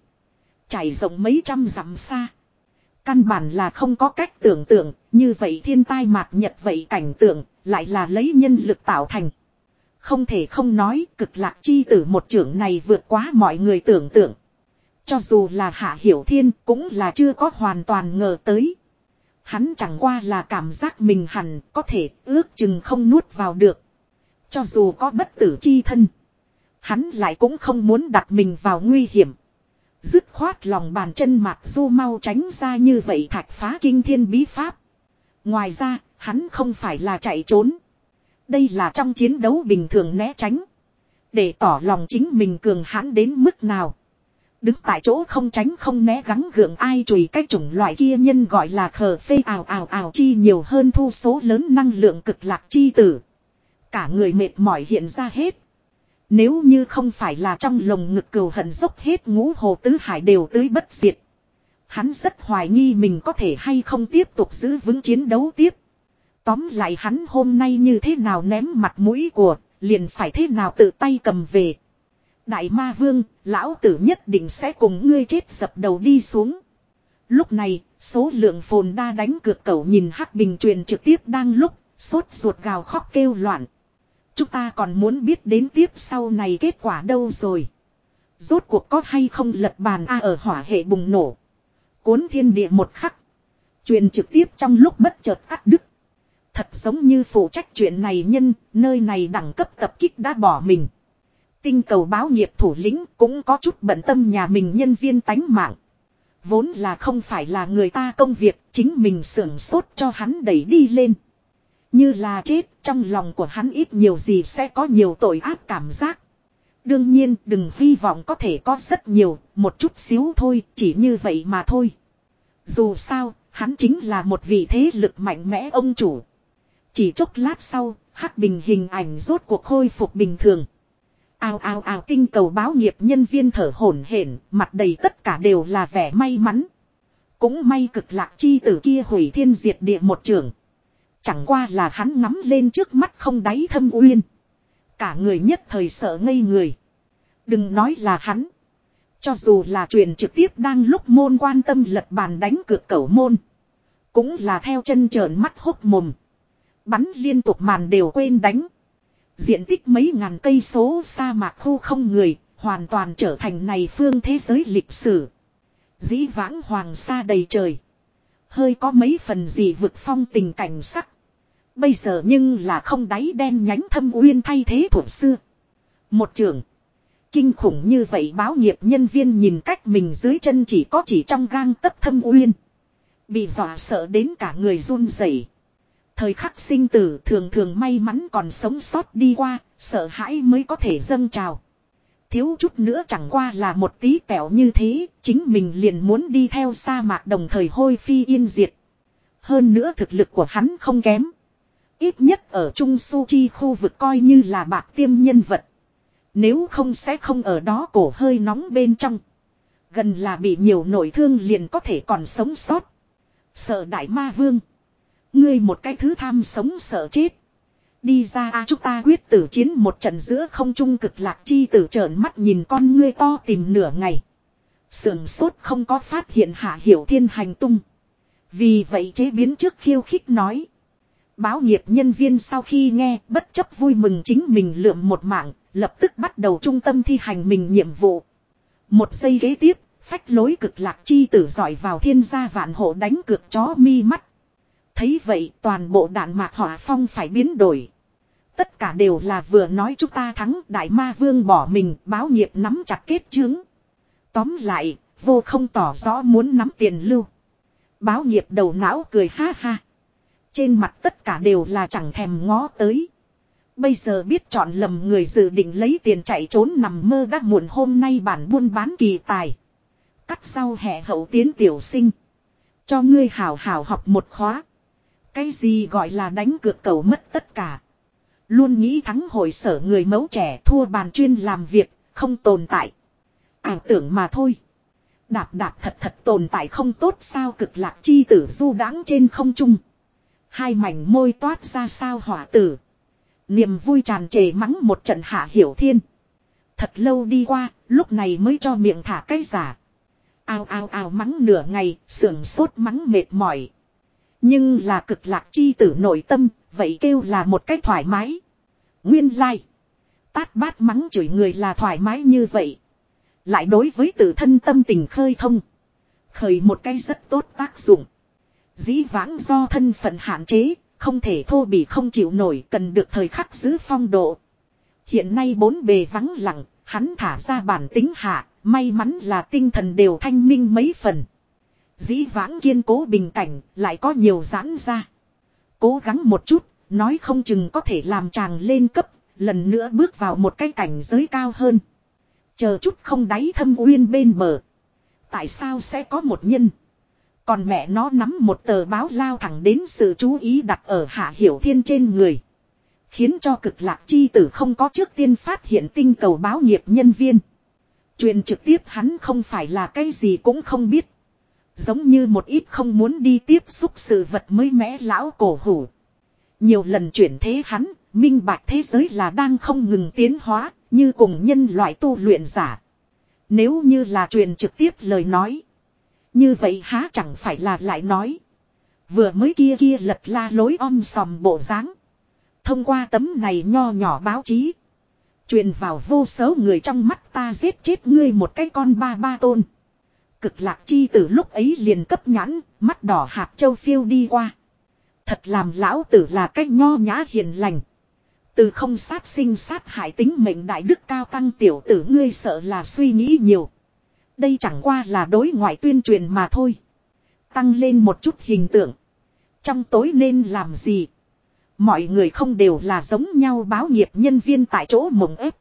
Chảy rộng mấy trăm dặm xa. Căn bản là không có cách tưởng tượng, như vậy thiên tai mạt nhật vậy cảnh tượng, lại là lấy nhân lực tạo thành. Không thể không nói cực lạc chi tử một trưởng này vượt quá mọi người tưởng tượng. Cho dù là hạ hiểu thiên cũng là chưa có hoàn toàn ngờ tới. Hắn chẳng qua là cảm giác mình hẳn có thể ước chừng không nuốt vào được. Cho dù có bất tử chi thân. Hắn lại cũng không muốn đặt mình vào nguy hiểm. Dứt khoát lòng bàn chân mạc du mau tránh ra như vậy thạch phá kinh thiên bí pháp. Ngoài ra, hắn không phải là chạy trốn. Đây là trong chiến đấu bình thường né tránh. Để tỏ lòng chính mình cường hãn đến mức nào. Đứng tại chỗ không tránh không né gắng gượng ai chùi cái chủng loại kia nhân gọi là khờ phê ào ào ào chi nhiều hơn thu số lớn năng lượng cực lạc chi tử. Cả người mệt mỏi hiện ra hết. Nếu như không phải là trong lồng ngực cừu hận dốc hết ngũ hồ tứ hải đều tới bất diệt. Hắn rất hoài nghi mình có thể hay không tiếp tục giữ vững chiến đấu tiếp. Tóm lại hắn hôm nay như thế nào ném mặt mũi của, liền phải thế nào tự tay cầm về. Đại ma vương, lão tử nhất định sẽ cùng ngươi chết dập đầu đi xuống. Lúc này, số lượng phồn đa đánh cược cầu nhìn hắc bình truyền trực tiếp đang lúc, sốt ruột gào khóc kêu loạn. Chúng ta còn muốn biết đến tiếp sau này kết quả đâu rồi. Rốt cuộc có hay không lật bàn A ở hỏa hệ bùng nổ. Cuốn thiên địa một khắc. Truyền trực tiếp trong lúc bất chợt cắt đứt. Thật giống như phụ trách chuyện này nhân, nơi này đẳng cấp tập kích đã bỏ mình. Tinh cầu báo nghiệp thủ lĩnh cũng có chút bận tâm nhà mình nhân viên tánh mạng. Vốn là không phải là người ta công việc, chính mình sưởng sốt cho hắn đẩy đi lên. Như là chết, trong lòng của hắn ít nhiều gì sẽ có nhiều tội ác cảm giác. Đương nhiên, đừng hy vọng có thể có rất nhiều, một chút xíu thôi, chỉ như vậy mà thôi. Dù sao, hắn chính là một vị thế lực mạnh mẽ ông chủ. Chỉ chốc lát sau, hắc bình hình ảnh rốt cuộc khôi phục bình thường. Ao ao ao tinh cầu báo nghiệp nhân viên thở hổn hển, mặt đầy tất cả đều là vẻ may mắn. Cũng may cực lạc chi tử kia hủy thiên diệt địa một trường. Chẳng qua là hắn ngắm lên trước mắt không đáy thâm uyên. Cả người nhất thời sợ ngây người. Đừng nói là hắn. Cho dù là truyền trực tiếp đang lúc môn quan tâm lật bàn đánh cược cẩu môn. Cũng là theo chân trợn mắt hốc mồm. Bắn liên tục màn đều quên đánh. Diện tích mấy ngàn cây số sa mạc khu không người, hoàn toàn trở thành này phương thế giới lịch sử. Dĩ vãng hoàng sa đầy trời. Hơi có mấy phần gì vực phong tình cảnh sắc. Bây giờ nhưng là không đáy đen nhánh thâm uyên thay thế thủ xưa. Một trường. Kinh khủng như vậy báo nghiệp nhân viên nhìn cách mình dưới chân chỉ có chỉ trong gang tấc thâm uyên. Bị dọa sợ đến cả người run rẩy. Thời khắc sinh tử thường thường may mắn còn sống sót đi qua, sợ hãi mới có thể dâng trào. Thiếu chút nữa chẳng qua là một tí tẹo như thế, chính mình liền muốn đi theo sa mạc đồng thời hôi phi yên diệt. Hơn nữa thực lực của hắn không kém. Ít nhất ở Trung Su Chi khu vực coi như là bạc tiêm nhân vật. Nếu không sẽ không ở đó cổ hơi nóng bên trong. Gần là bị nhiều nội thương liền có thể còn sống sót. Sợ đại ma vương. Ngươi một cái thứ tham sống sợ chết. Đi ra a, chúng ta quyết tử chiến một trận giữa không trung cực lạc chi tử trợn mắt nhìn con ngươi to tìm nửa ngày. Sườn sốt không có phát hiện hạ hiểu thiên hành tung. Vì vậy chế biến trước khiêu khích nói. Báo nghiệp nhân viên sau khi nghe bất chấp vui mừng chính mình lượm một mạng, lập tức bắt đầu trung tâm thi hành mình nhiệm vụ. Một giây ghế tiếp, phách lối cực lạc chi tử giỏi vào thiên gia vạn hộ đánh cược chó mi mắt. Thấy vậy toàn bộ đạn mạc hỏa phong phải biến đổi. Tất cả đều là vừa nói chúng ta thắng đại ma vương bỏ mình báo nghiệp nắm chặt kết chứng. Tóm lại, vô không tỏ rõ muốn nắm tiền lưu. Báo nghiệp đầu não cười ha ha. Trên mặt tất cả đều là chẳng thèm ngó tới. Bây giờ biết chọn lầm người dự định lấy tiền chạy trốn nằm mơ đã muộn hôm nay bản buôn bán kỳ tài. Cắt sau hè hậu tiến tiểu sinh. Cho ngươi hào hào học một khóa. Cái gì gọi là đánh cược cầu mất tất cả. Luôn nghĩ thắng hội sở người mẫu trẻ thua bàn chuyên làm việc, không tồn tại. Ảo tưởng mà thôi. Đạp đạp thật thật tồn tại không tốt sao cực lạc chi tử du đãng trên không trung. Hai mảnh môi toát ra sao hỏa tử. Niềm vui tràn trề mắng một trận hạ hiểu thiên. Thật lâu đi qua, lúc này mới cho miệng thả cái giả. Ao ao ao mắng nửa ngày, sưởng sốt mắng mệt mỏi. Nhưng là cực lạc chi tử nội tâm, vậy kêu là một cách thoải mái. Nguyên lai. Like. Tát bát mắng chửi người là thoải mái như vậy. Lại đối với tự thân tâm tình khơi thông. Khởi một cái rất tốt tác dụng. Dĩ vãng do thân phận hạn chế, không thể thô bị không chịu nổi cần được thời khắc giữ phong độ. Hiện nay bốn bề vắng lặng, hắn thả ra bản tính hạ, may mắn là tinh thần đều thanh minh mấy phần. Dĩ vãng kiên cố bình cảnh, lại có nhiều giãn ra. Cố gắng một chút, nói không chừng có thể làm chàng lên cấp, lần nữa bước vào một cái cảnh giới cao hơn. Chờ chút không đáy thâm uyên bên bờ. Tại sao sẽ có một nhân? Còn mẹ nó nắm một tờ báo lao thẳng đến sự chú ý đặt ở hạ hiểu thiên trên người. Khiến cho cực lạc chi tử không có trước tiên phát hiện tinh cầu báo nghiệp nhân viên. Truyền trực tiếp hắn không phải là cái gì cũng không biết. Giống như một ít không muốn đi tiếp xúc sự vật mới mẽ lão cổ hủ. Nhiều lần chuyển thế hắn, minh bạch thế giới là đang không ngừng tiến hóa, như cùng nhân loại tu luyện giả. Nếu như là truyền trực tiếp lời nói. Như vậy há chẳng phải là lại nói. Vừa mới kia kia lật la lối om sòm bộ dáng Thông qua tấm này nho nhỏ báo chí. Truyền vào vô số người trong mắt ta giết chết ngươi một cái con ba ba tôn. Cực lạc chi từ lúc ấy liền cấp nhãn, mắt đỏ hạt châu phiêu đi qua. Thật làm lão tử là cách nho nhã hiền lành. Từ không sát sinh sát hại tính mệnh đại đức cao tăng tiểu tử ngươi sợ là suy nghĩ nhiều. Đây chẳng qua là đối ngoại tuyên truyền mà thôi. Tăng lên một chút hình tượng. Trong tối nên làm gì? Mọi người không đều là giống nhau báo nghiệp nhân viên tại chỗ mộng ép.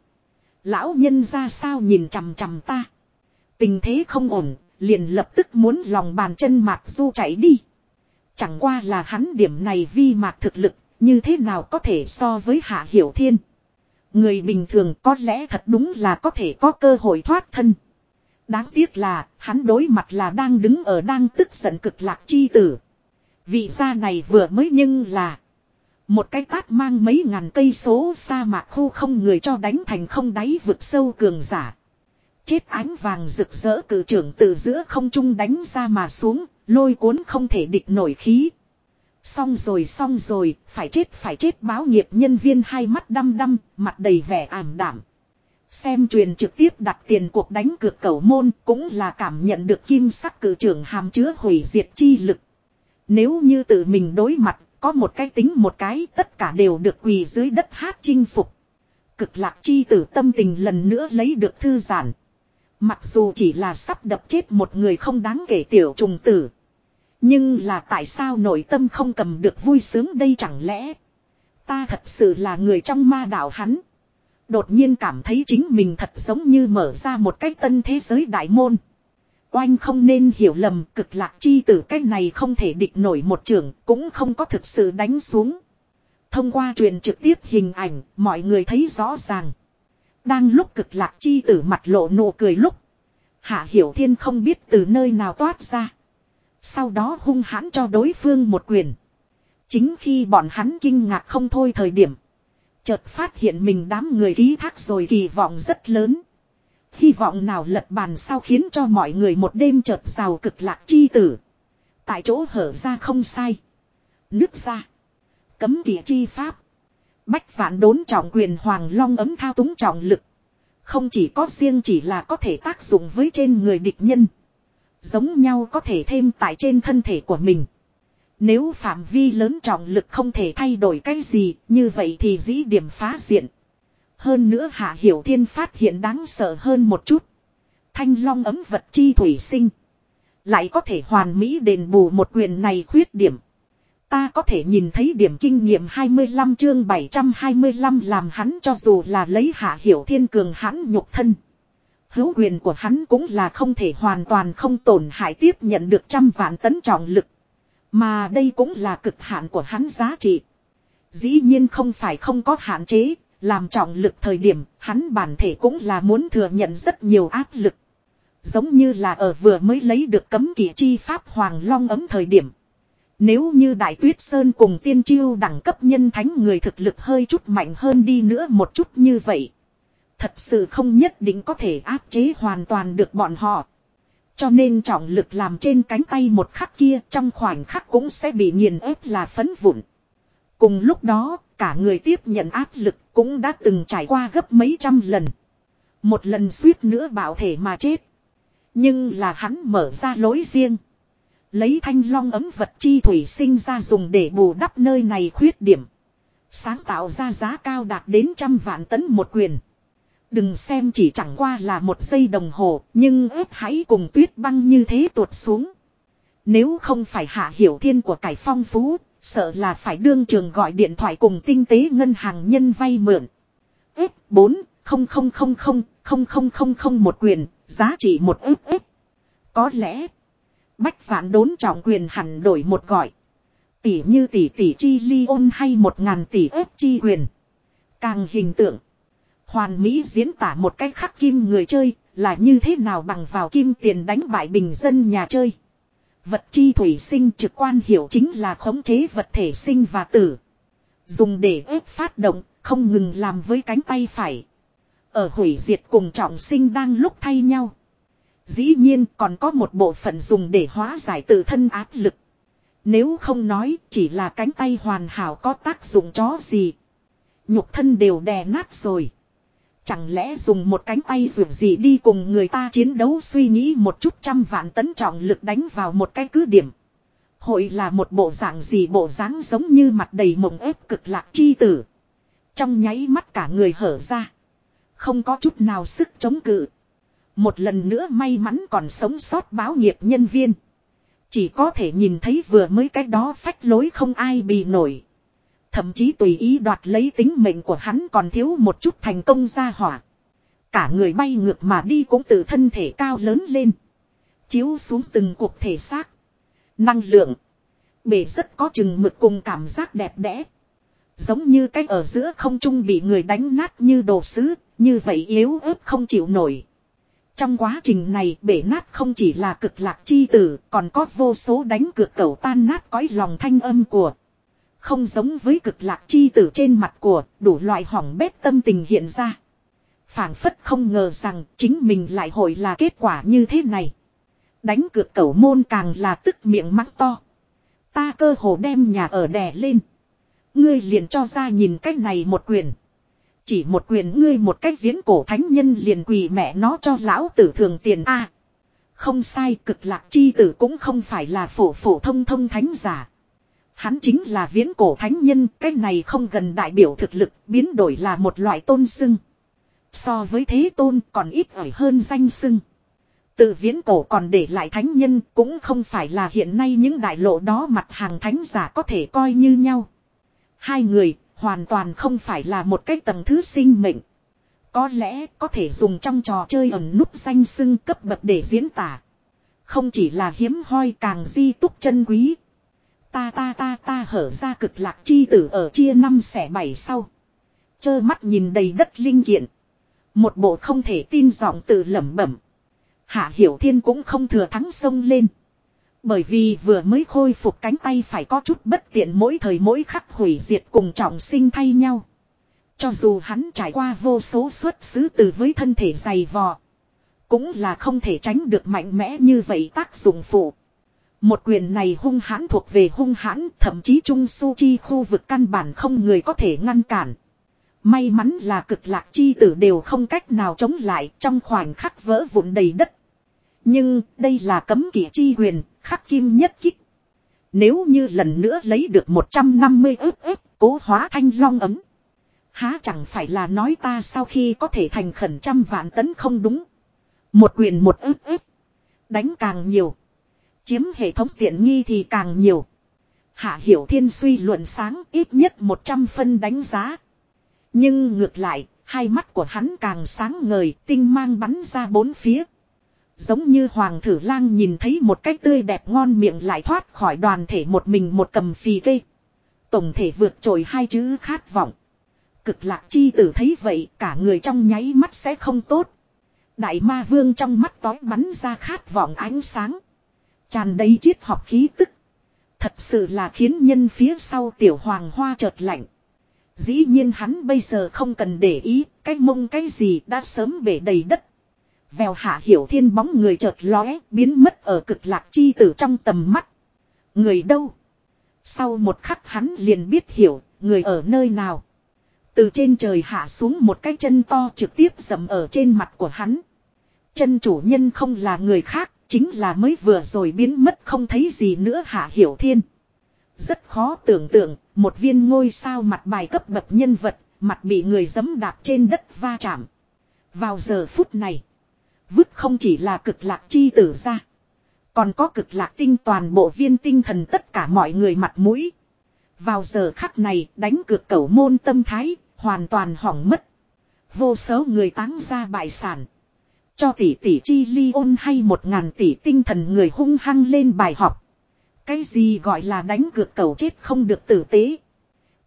Lão nhân ra sao nhìn chằm chằm ta. Tình thế không ổn, liền lập tức muốn lòng bàn chân mạc du chạy đi. Chẳng qua là hắn điểm này vi mạc thực lực, như thế nào có thể so với Hạ Hiểu Thiên. Người bình thường có lẽ thật đúng là có thể có cơ hội thoát thân. Đáng tiếc là, hắn đối mặt là đang đứng ở đang tức giận cực lạc chi tử. Vị gia này vừa mới nhưng là một cái tát mang mấy ngàn cây số sa mạc khu không người cho đánh thành không đáy vực sâu cường giả. Chết ánh vàng rực rỡ cử trưởng từ giữa không trung đánh ra mà xuống, lôi cuốn không thể địch nổi khí. Xong rồi xong rồi, phải chết phải chết báo nghiệp nhân viên hai mắt đăm đăm, mặt đầy vẻ ảm đảm. Xem truyền trực tiếp đặt tiền cuộc đánh cược cầu môn cũng là cảm nhận được kim sắc cử trưởng hàm chứa hủy diệt chi lực. Nếu như tự mình đối mặt, có một cái tính một cái tất cả đều được quỳ dưới đất hát chinh phục. Cực lạc chi tử tâm tình lần nữa lấy được thư giản Mặc dù chỉ là sắp đập chết một người không đáng kể tiểu trùng tử. Nhưng là tại sao nội tâm không cầm được vui sướng đây chẳng lẽ. Ta thật sự là người trong ma đạo hắn. Đột nhiên cảm thấy chính mình thật giống như mở ra một cái tân thế giới đại môn. Oanh không nên hiểu lầm, cực lạc chi tử cái này không thể địch nổi một trường, cũng không có thực sự đánh xuống. Thông qua truyền trực tiếp hình ảnh, mọi người thấy rõ ràng. Đang lúc cực lạc chi tử mặt lộ nụ cười lúc. Hạ Hiểu Thiên không biết từ nơi nào toát ra. Sau đó hung hãn cho đối phương một quyền. Chính khi bọn hắn kinh ngạc không thôi thời điểm. Chợt phát hiện mình đám người ký thác rồi kỳ vọng rất lớn. Hy vọng nào lật bàn sau khiến cho mọi người một đêm chợt rào cực lạc chi tử. Tại chỗ hở ra không sai. Nước ra. Cấm kỵ chi pháp. Bách phản đốn trọng quyền hoàng long ấm thao túng trọng lực. Không chỉ có riêng chỉ là có thể tác dụng với trên người địch nhân. Giống nhau có thể thêm tại trên thân thể của mình. Nếu phạm vi lớn trọng lực không thể thay đổi cái gì, như vậy thì dĩ điểm phá diện. Hơn nữa Hạ Hiểu Thiên phát hiện đáng sợ hơn một chút. Thanh long ấm vật chi thủy sinh. Lại có thể hoàn mỹ đền bù một quyền này khuyết điểm. Ta có thể nhìn thấy điểm kinh nghiệm 25 chương 725 làm hắn cho dù là lấy Hạ Hiểu Thiên cường hắn nhục thân. Hữu quyền của hắn cũng là không thể hoàn toàn không tổn hại tiếp nhận được trăm vạn tấn trọng lực. Mà đây cũng là cực hạn của hắn giá trị. Dĩ nhiên không phải không có hạn chế, làm trọng lực thời điểm, hắn bản thể cũng là muốn thừa nhận rất nhiều áp lực. Giống như là ở vừa mới lấy được cấm kỵ chi pháp Hoàng Long ấm thời điểm. Nếu như Đại Tuyết Sơn cùng tiên chiêu đẳng cấp nhân thánh người thực lực hơi chút mạnh hơn đi nữa một chút như vậy. Thật sự không nhất định có thể áp chế hoàn toàn được bọn họ. Cho nên trọng lực làm trên cánh tay một khắc kia trong khoảnh khắc cũng sẽ bị nghiền ép là phấn vụn. Cùng lúc đó, cả người tiếp nhận áp lực cũng đã từng trải qua gấp mấy trăm lần. Một lần suýt nữa bảo thể mà chết. Nhưng là hắn mở ra lối riêng. Lấy thanh long ấm vật chi thủy sinh ra dùng để bù đắp nơi này khuyết điểm. Sáng tạo ra giá cao đạt đến trăm vạn tấn một quyền. Đừng xem chỉ chẳng qua là một giây đồng hồ, nhưng ép hãy cùng tuyết băng như thế tuột xuống. Nếu không phải hạ hiểu thiên của cải phong phú, sợ là phải đương trường gọi điện thoại cùng tinh tế ngân hàng nhân vay mượn. Ếp 4, không không không không, không không không không một quyền, giá trị một ếp ếp. Có lẽ, bách phản đốn trọng quyền hẳn đổi một gọi. Tỷ như tỷ tỷ chi ly ôn hay một ngàn tỷ ếp chi quyền. Càng hình tượng. Hoàn Mỹ diễn tả một cách khắc kim người chơi là như thế nào bằng vào kim tiền đánh bại bình dân nhà chơi. Vật chi thủy sinh trực quan hiểu chính là khống chế vật thể sinh và tử. Dùng để ép phát động, không ngừng làm với cánh tay phải. Ở hủy diệt cùng trọng sinh đang lúc thay nhau. Dĩ nhiên còn có một bộ phận dùng để hóa giải tự thân áp lực. Nếu không nói chỉ là cánh tay hoàn hảo có tác dụng chó gì. Nhục thân đều đè nát rồi. Chẳng lẽ dùng một cánh tay dù gì đi cùng người ta chiến đấu suy nghĩ một chút trăm vạn tấn trọng lực đánh vào một cái cứ điểm. Hội là một bộ dạng gì bộ dáng giống như mặt đầy mộng ép cực lạc chi tử. Trong nháy mắt cả người hở ra. Không có chút nào sức chống cự. Một lần nữa may mắn còn sống sót báo nghiệp nhân viên. Chỉ có thể nhìn thấy vừa mới cái đó phách lối không ai bị nổi. Thậm chí tùy ý đoạt lấy tính mệnh của hắn còn thiếu một chút thành công ra hỏa. Cả người bay ngược mà đi cũng từ thân thể cao lớn lên. Chiếu xuống từng cuộc thể xác. Năng lượng. Bể rất có chừng mực cùng cảm giác đẹp đẽ. Giống như cách ở giữa không trung bị người đánh nát như đồ sứ, như vậy yếu ớt không chịu nổi. Trong quá trình này bể nát không chỉ là cực lạc chi tử, còn có vô số đánh cược cầu tan nát cõi lòng thanh âm của. Không giống với cực lạc chi tử trên mặt của, đủ loại hỏng bét tâm tình hiện ra. phảng phất không ngờ rằng chính mình lại hội là kết quả như thế này. Đánh cược cầu môn càng là tức miệng mắng to. Ta cơ hồ đem nhà ở đè lên. Ngươi liền cho ra nhìn cách này một quyền. Chỉ một quyền ngươi một cách viễn cổ thánh nhân liền quỳ mẹ nó cho lão tử thường tiền A. không sai cực lạc chi tử cũng không phải là phổ phổ thông thông thánh giả. Hắn chính là viễn cổ thánh nhân, cái này không gần đại biểu thực lực, biến đổi là một loại tôn sưng. So với thế tôn còn ít ỏi hơn danh sưng. Từ viễn cổ còn để lại thánh nhân cũng không phải là hiện nay những đại lộ đó mặt hàng thánh giả có thể coi như nhau. Hai người hoàn toàn không phải là một cái tầng thứ sinh mệnh. Có lẽ có thể dùng trong trò chơi ẩn nút danh sưng cấp bậc để diễn tả. Không chỉ là hiếm hoi càng di túc chân quý. Ta ta ta ta hở ra cực lạc chi tử ở chia năm xẻ bảy sau. Chơ mắt nhìn đầy đất linh kiện. Một bộ không thể tin giọng tự lẩm bẩm. Hạ Hiểu Thiên cũng không thừa thắng sông lên. Bởi vì vừa mới khôi phục cánh tay phải có chút bất tiện mỗi thời mỗi khắc hủy diệt cùng trọng sinh thay nhau. Cho dù hắn trải qua vô số xuất xứ từ với thân thể dày vò. Cũng là không thể tránh được mạnh mẽ như vậy tác dụng phụ. Một quyền này hung hãn thuộc về hung hãn, thậm chí Trung Su Chi khu vực căn bản không người có thể ngăn cản. May mắn là cực lạc chi tử đều không cách nào chống lại trong khoảnh khắc vỡ vụn đầy đất. Nhưng đây là cấm kỵ chi quyền, khắc kim nhất kích. Nếu như lần nữa lấy được 150 ức ức cố hóa thanh long ấm. Há chẳng phải là nói ta sau khi có thể thành khẩn trăm vạn tấn không đúng. Một quyền một ức ức, Đánh càng nhiều. Chiếm hệ thống tiện nghi thì càng nhiều. Hạ Hiểu Thiên suy luận sáng ít nhất 100 phân đánh giá. Nhưng ngược lại, hai mắt của hắn càng sáng ngời, tinh mang bắn ra bốn phía. Giống như Hoàng thử lang nhìn thấy một cách tươi đẹp ngon miệng lại thoát khỏi đoàn thể một mình một cầm phì cây. Tổng thể vượt trội hai chữ khát vọng. Cực lạc chi tử thấy vậy cả người trong nháy mắt sẽ không tốt. Đại ma vương trong mắt tói bắn ra khát vọng ánh sáng. Tràn đầy triết học khí tức. Thật sự là khiến nhân phía sau tiểu hoàng hoa chợt lạnh. Dĩ nhiên hắn bây giờ không cần để ý, cái mông cái gì đã sớm bể đầy đất. Vèo hạ hiểu thiên bóng người chợt lóe, biến mất ở cực lạc chi tử trong tầm mắt. Người đâu? Sau một khắc hắn liền biết hiểu, người ở nơi nào. Từ trên trời hạ xuống một cái chân to trực tiếp dầm ở trên mặt của hắn. Chân chủ nhân không là người khác, chính là mới vừa rồi biến mất không thấy gì nữa hạ hiểu thiên. Rất khó tưởng tượng, một viên ngôi sao mặt bài cấp bậc nhân vật, mặt bị người dấm đạp trên đất va chạm. Vào giờ phút này, Vứt không chỉ là cực lạc chi tử ra. Còn có cực lạc tinh toàn bộ viên tinh thần tất cả mọi người mặt mũi. Vào giờ khắc này đánh cược cẩu môn tâm thái, hoàn toàn hỏng mất. Vô số người táng ra bại sản. Cho tỷ tỷ chi ly ôn hay một ngàn tỷ tinh thần người hung hăng lên bài học. Cái gì gọi là đánh cược cầu chết không được tử tế.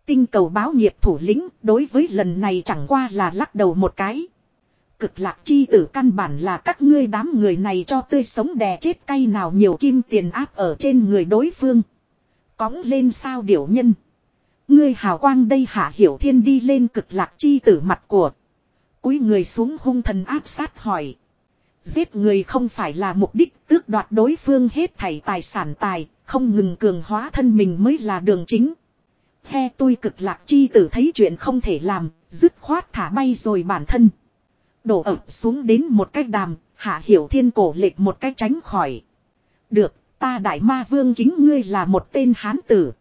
Tinh cầu báo nghiệp thủ lĩnh đối với lần này chẳng qua là lắc đầu một cái. Cực lạc chi tử căn bản là các ngươi đám người này cho tươi sống đè chết cay nào nhiều kim tiền áp ở trên người đối phương. Cóng lên sao điểu nhân. Ngươi hào quang đây hạ hiểu thiên đi lên cực lạc chi tử mặt của. Cúi người xuống hung thần áp sát hỏi. Giết người không phải là mục đích tước đoạt đối phương hết thảy tài sản tài, không ngừng cường hóa thân mình mới là đường chính. He tôi cực lạc chi tử thấy chuyện không thể làm, dứt khoát thả bay rồi bản thân đổ ập xuống đến một cái đàm, hạ hiểu thiên cổ lệch một cái tránh khỏi. Được, ta đại ma vương kính ngươi là một tên hán tử.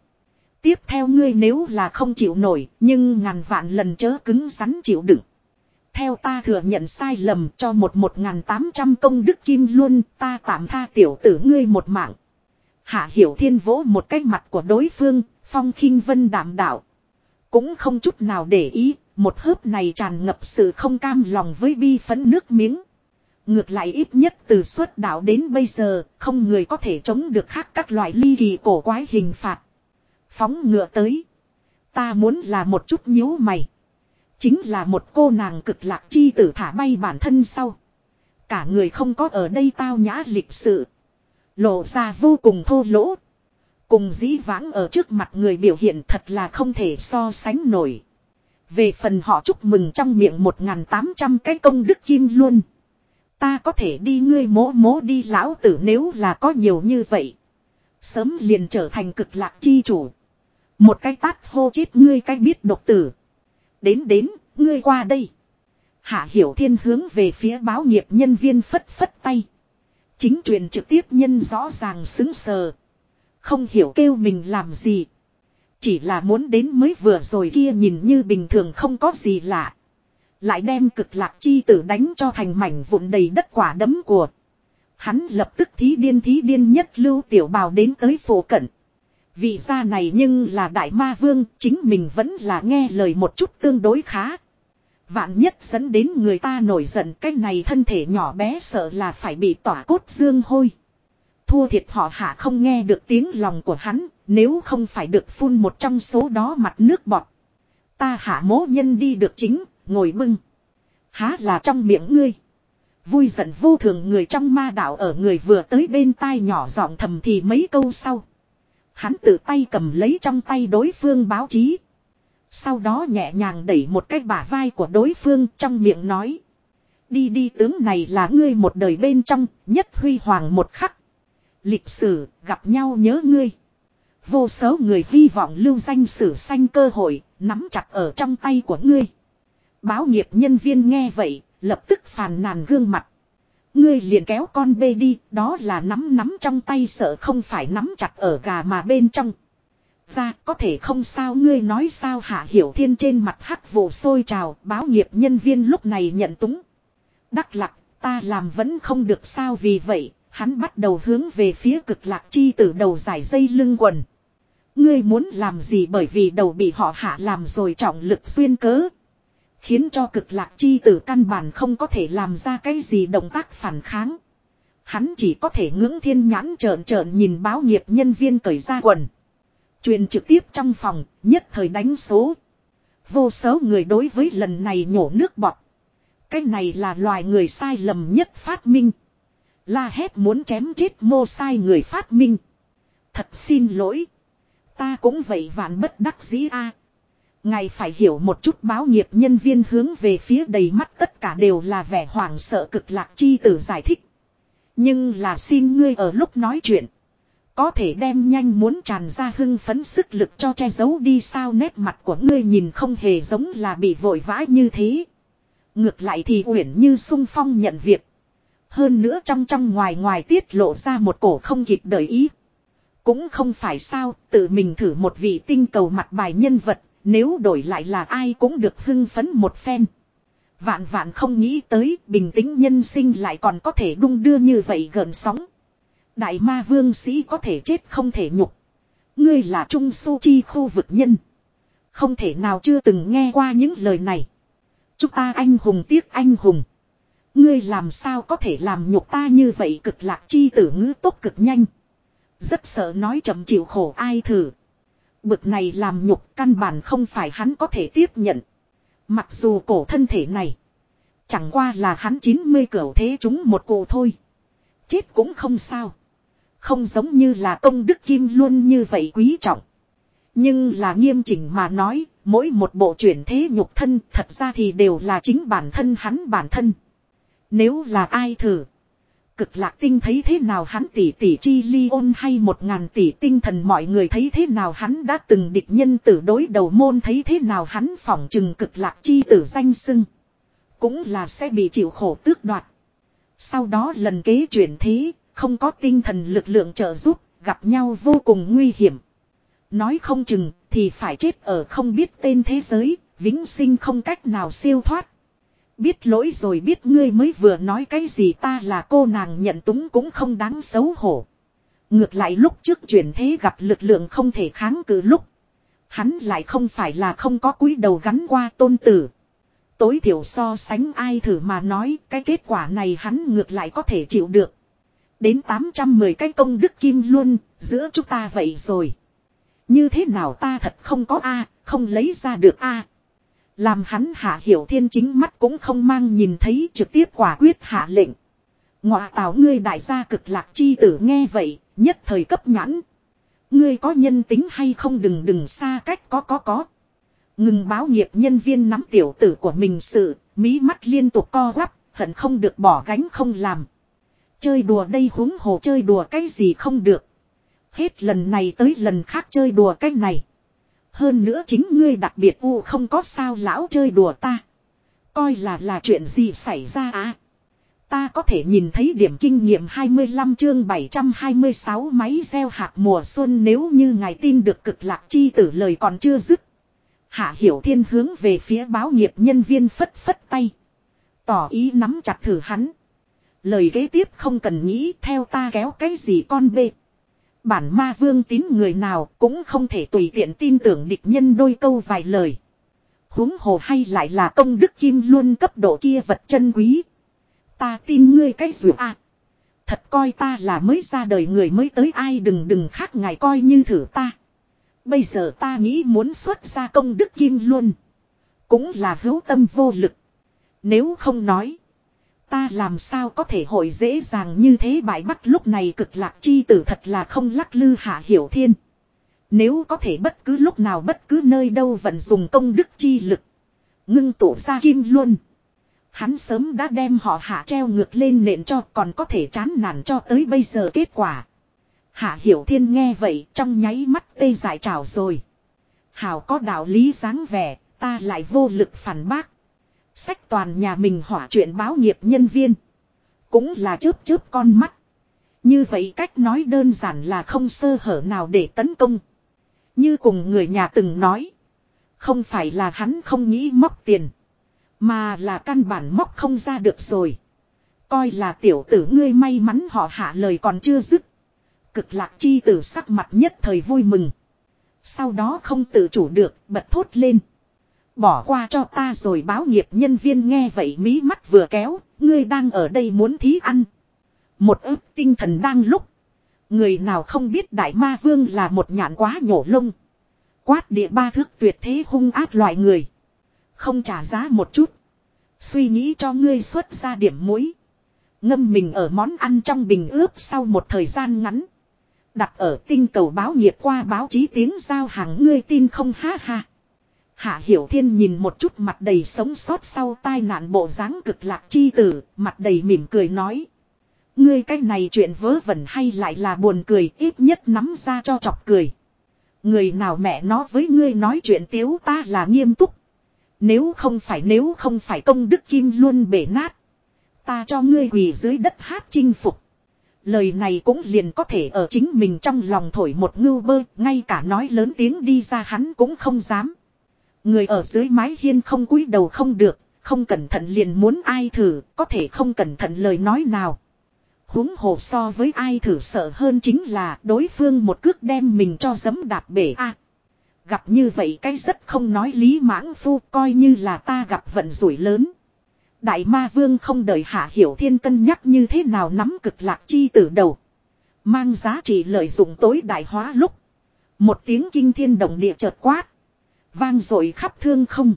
Tiếp theo ngươi nếu là không chịu nổi, nhưng ngàn vạn lần chớ cứng rắn chịu đựng. Theo ta thừa nhận sai lầm cho một một ngàn tám trăm công đức kim luôn, ta tạm tha tiểu tử ngươi một mạng. Hạ hiểu thiên vỗ một cái mặt của đối phương, phong khinh vân đảm đạo. Cũng không chút nào để ý, một hớp này tràn ngập sự không cam lòng với bi phấn nước miếng. Ngược lại ít nhất từ xuất đạo đến bây giờ, không người có thể chống được khác các loại ly kỳ cổ quái hình phạt. Phóng ngựa tới. Ta muốn là một chút nhíu mày. Chính là một cô nàng cực lạc chi tử thả bay bản thân sau. Cả người không có ở đây tao nhã lịch sự. Lộ ra vô cùng thô lỗ. Cùng dĩ vãng ở trước mặt người biểu hiện thật là không thể so sánh nổi. Về phần họ chúc mừng trong miệng 1.800 cái công đức kim luôn. Ta có thể đi ngươi mố mố đi lão tử nếu là có nhiều như vậy. Sớm liền trở thành cực lạc chi chủ. Một cái tát hô chết ngươi cái biết độc tử. Đến đến, ngươi qua đây. Hạ Hiểu Thiên hướng về phía báo nghiệp nhân viên phất phất tay. Chính truyền trực tiếp nhân rõ ràng xứng sờ. Không hiểu kêu mình làm gì. Chỉ là muốn đến mới vừa rồi kia nhìn như bình thường không có gì lạ. Lại đem cực lạc chi tử đánh cho thành mảnh vụn đầy đất quả đấm của. Hắn lập tức thí điên thí điên nhất lưu tiểu bào đến tới phổ cận. Vị gia này nhưng là đại ma vương, chính mình vẫn là nghe lời một chút tương đối khá. Vạn nhất dẫn đến người ta nổi giận cái này thân thể nhỏ bé sợ là phải bị tỏa cốt dương hôi. Thua thiệt họ hạ không nghe được tiếng lòng của hắn, nếu không phải được phun một trong số đó mặt nước bọt. Ta hạ mố nhân đi được chính, ngồi bưng. Há là trong miệng ngươi. Vui giận vô thường người trong ma đạo ở người vừa tới bên tai nhỏ giọng thầm thì mấy câu sau. Hắn tự tay cầm lấy trong tay đối phương báo chí. Sau đó nhẹ nhàng đẩy một cái bả vai của đối phương trong miệng nói. Đi đi tướng này là ngươi một đời bên trong, nhất huy hoàng một khắc. Lịch sử, gặp nhau nhớ ngươi. Vô số người hy vọng lưu danh sử sanh cơ hội, nắm chặt ở trong tay của ngươi. Báo nghiệp nhân viên nghe vậy, lập tức phàn nàn gương mặt. Ngươi liền kéo con bê đi, đó là nắm nắm trong tay sợ không phải nắm chặt ở gà mà bên trong. Ra, có thể không sao ngươi nói sao hạ hiểu thiên trên mặt hắc vụ sôi trào, báo nghiệp nhân viên lúc này nhận túng. Đắc lạc, ta làm vẫn không được sao vì vậy, hắn bắt đầu hướng về phía cực lạc chi từ đầu giải dây lưng quần. Ngươi muốn làm gì bởi vì đầu bị họ hạ làm rồi trọng lực xuyên cớ. Khiến cho cực lạc chi tử căn bản không có thể làm ra cái gì động tác phản kháng. Hắn chỉ có thể ngưỡng thiên nhãn trợn trợn nhìn báo nghiệp nhân viên cởi ra quần. Truyền trực tiếp trong phòng, nhất thời đánh số. Vô số người đối với lần này nhổ nước bọt. Cái này là loài người sai lầm nhất phát minh. La hét muốn chém chết mô sai người phát minh. Thật xin lỗi. Ta cũng vậy vạn bất đắc dĩ a. Ngài phải hiểu một chút báo nghiệp nhân viên hướng về phía đầy mắt tất cả đều là vẻ hoảng sợ cực lạc chi tử giải thích. Nhưng là xin ngươi ở lúc nói chuyện. Có thể đem nhanh muốn tràn ra hưng phấn sức lực cho che giấu đi sao nét mặt của ngươi nhìn không hề giống là bị vội vã như thế. Ngược lại thì uyển như sung phong nhận việc. Hơn nữa trong trong ngoài ngoài tiết lộ ra một cổ không kịp đợi ý. Cũng không phải sao, tự mình thử một vị tinh cầu mặt bài nhân vật, nếu đổi lại là ai cũng được hưng phấn một phen. Vạn vạn không nghĩ tới, bình tĩnh nhân sinh lại còn có thể đung đưa như vậy gần sóng. Đại ma vương sĩ có thể chết không thể nhục. Ngươi là trung su chi khu vực nhân. Không thể nào chưa từng nghe qua những lời này. Chúng ta anh hùng tiếc anh hùng. Ngươi làm sao có thể làm nhục ta như vậy cực lạc chi tử ngữ tốt cực nhanh. Rất sợ nói chậm chịu khổ ai thử. Bực này làm nhục căn bản không phải hắn có thể tiếp nhận. Mặc dù cổ thân thể này. Chẳng qua là hắn 90 cửa thế chúng một cổ thôi. Chết cũng không sao. Không giống như là công đức kim luôn như vậy quý trọng. Nhưng là nghiêm chỉnh mà nói, mỗi một bộ chuyển thế nhục thân thật ra thì đều là chính bản thân hắn bản thân. Nếu là ai thử. Cực lạc tinh thấy thế nào hắn tỷ tỷ chi ly ôn hay một ngàn tỷ tinh thần mọi người thấy thế nào hắn đã từng địch nhân tử đối đầu môn thấy thế nào hắn phỏng chừng cực lạc chi tử danh sưng. Cũng là sẽ bị chịu khổ tước đoạt. Sau đó lần kế chuyển thế, không có tinh thần lực lượng trợ giúp, gặp nhau vô cùng nguy hiểm. Nói không chừng thì phải chết ở không biết tên thế giới, vĩnh sinh không cách nào siêu thoát. Biết lỗi rồi biết ngươi mới vừa nói cái gì ta là cô nàng nhận túng cũng không đáng xấu hổ. Ngược lại lúc trước chuyển thế gặp lực lượng không thể kháng cự lúc. Hắn lại không phải là không có cúi đầu gắn qua tôn tử. Tối thiểu so sánh ai thử mà nói cái kết quả này hắn ngược lại có thể chịu được. Đến 810 cái công đức kim luôn, giữa chúng ta vậy rồi. Như thế nào ta thật không có A, không lấy ra được A. Làm hắn hạ hiểu thiên chính mắt cũng không mang nhìn thấy trực tiếp quả quyết hạ lệnh. Ngọa tào ngươi đại gia cực lạc chi tử nghe vậy, nhất thời cấp nhãn. Ngươi có nhân tính hay không đừng đừng xa cách có có có. Ngừng báo nghiệp nhân viên nắm tiểu tử của mình sự, mí mắt liên tục co quắp, hận không được bỏ gánh không làm. Chơi đùa đây huống hồ chơi đùa cái gì không được. Hết lần này tới lần khác chơi đùa cái này. Hơn nữa chính ngươi đặc biệt u không có sao lão chơi đùa ta. Coi là là chuyện gì xảy ra à. Ta có thể nhìn thấy điểm kinh nghiệm 25 chương 726 máy gieo hạt mùa xuân nếu như ngài tin được cực lạc chi tử lời còn chưa dứt. Hạ Hiểu Thiên hướng về phía báo nghiệp nhân viên phất phất tay. Tỏ ý nắm chặt thử hắn. Lời kế tiếp không cần nghĩ, theo ta kéo cái gì con bê. Bản ma vương tín người nào cũng không thể tùy tiện tin tưởng địch nhân đôi câu vài lời. huống hồ hay lại là công đức kim luôn cấp độ kia vật chân quý. Ta tin ngươi cái dù à. Thật coi ta là mới ra đời người mới tới ai đừng đừng khác ngài coi như thử ta. Bây giờ ta nghĩ muốn xuất ra công đức kim luôn. Cũng là hữu tâm vô lực. Nếu không nói. Ta làm sao có thể hội dễ dàng như thế bại bắt lúc này cực lạc chi tử thật là không lắc lư hạ hiểu thiên. Nếu có thể bất cứ lúc nào bất cứ nơi đâu vẫn dùng công đức chi lực. Ngưng tụ ra kim luôn. Hắn sớm đã đem họ hạ treo ngược lên nện cho còn có thể chán nản cho tới bây giờ kết quả. Hạ hiểu thiên nghe vậy trong nháy mắt tê dại trào rồi. Hảo có đạo lý dáng vẻ, ta lại vô lực phản bác. Sách toàn nhà mình hỏa chuyện báo nghiệp nhân viên. Cũng là chớp chớp con mắt. Như vậy cách nói đơn giản là không sơ hở nào để tấn công. Như cùng người nhà từng nói. Không phải là hắn không nghĩ móc tiền. Mà là căn bản móc không ra được rồi. Coi là tiểu tử ngươi may mắn họ hạ lời còn chưa dứt. Cực lạc chi tử sắc mặt nhất thời vui mừng. Sau đó không tự chủ được, bật thốt lên. Bỏ qua cho ta rồi báo nghiệp nhân viên nghe vậy mí mắt vừa kéo, ngươi đang ở đây muốn thí ăn. Một ức tinh thần đang lúc. Người nào không biết đại ma vương là một nhạn quá nhổ lông. Quát địa ba thước tuyệt thế hung ác loại người. Không trả giá một chút. Suy nghĩ cho ngươi xuất ra điểm muối. Ngâm mình ở món ăn trong bình ướp sau một thời gian ngắn. Đặt ở tinh cầu báo nghiệp qua báo chí tiếng giao hàng ngươi tin không ha ha. Hạ Hiểu Thiên nhìn một chút mặt đầy sống sót sau tai nạn bộ dáng cực lạc chi tử, mặt đầy mỉm cười nói. Ngươi cái này chuyện vớ vẩn hay lại là buồn cười ít nhất nắm ra cho chọc cười. Người nào mẹ nó với ngươi nói chuyện tiếu ta là nghiêm túc. Nếu không phải nếu không phải công đức kim luôn bể nát. Ta cho ngươi quỳ dưới đất hát chinh phục. Lời này cũng liền có thể ở chính mình trong lòng thổi một ngưu bơ, ngay cả nói lớn tiếng đi ra hắn cũng không dám. Người ở dưới mái hiên không cúi đầu không được, không cẩn thận liền muốn ai thử, có thể không cẩn thận lời nói nào. huống hồ so với ai thử sợ hơn chính là đối phương một cước đem mình cho dấm đạp bể a Gặp như vậy cái rất không nói lý mãng phu coi như là ta gặp vận rủi lớn. Đại ma vương không đợi hạ hiểu thiên cân nhắc như thế nào nắm cực lạc chi từ đầu. Mang giá trị lợi dụng tối đại hóa lúc. Một tiếng kinh thiên động địa chợt quát. Vang dội khắp thương không.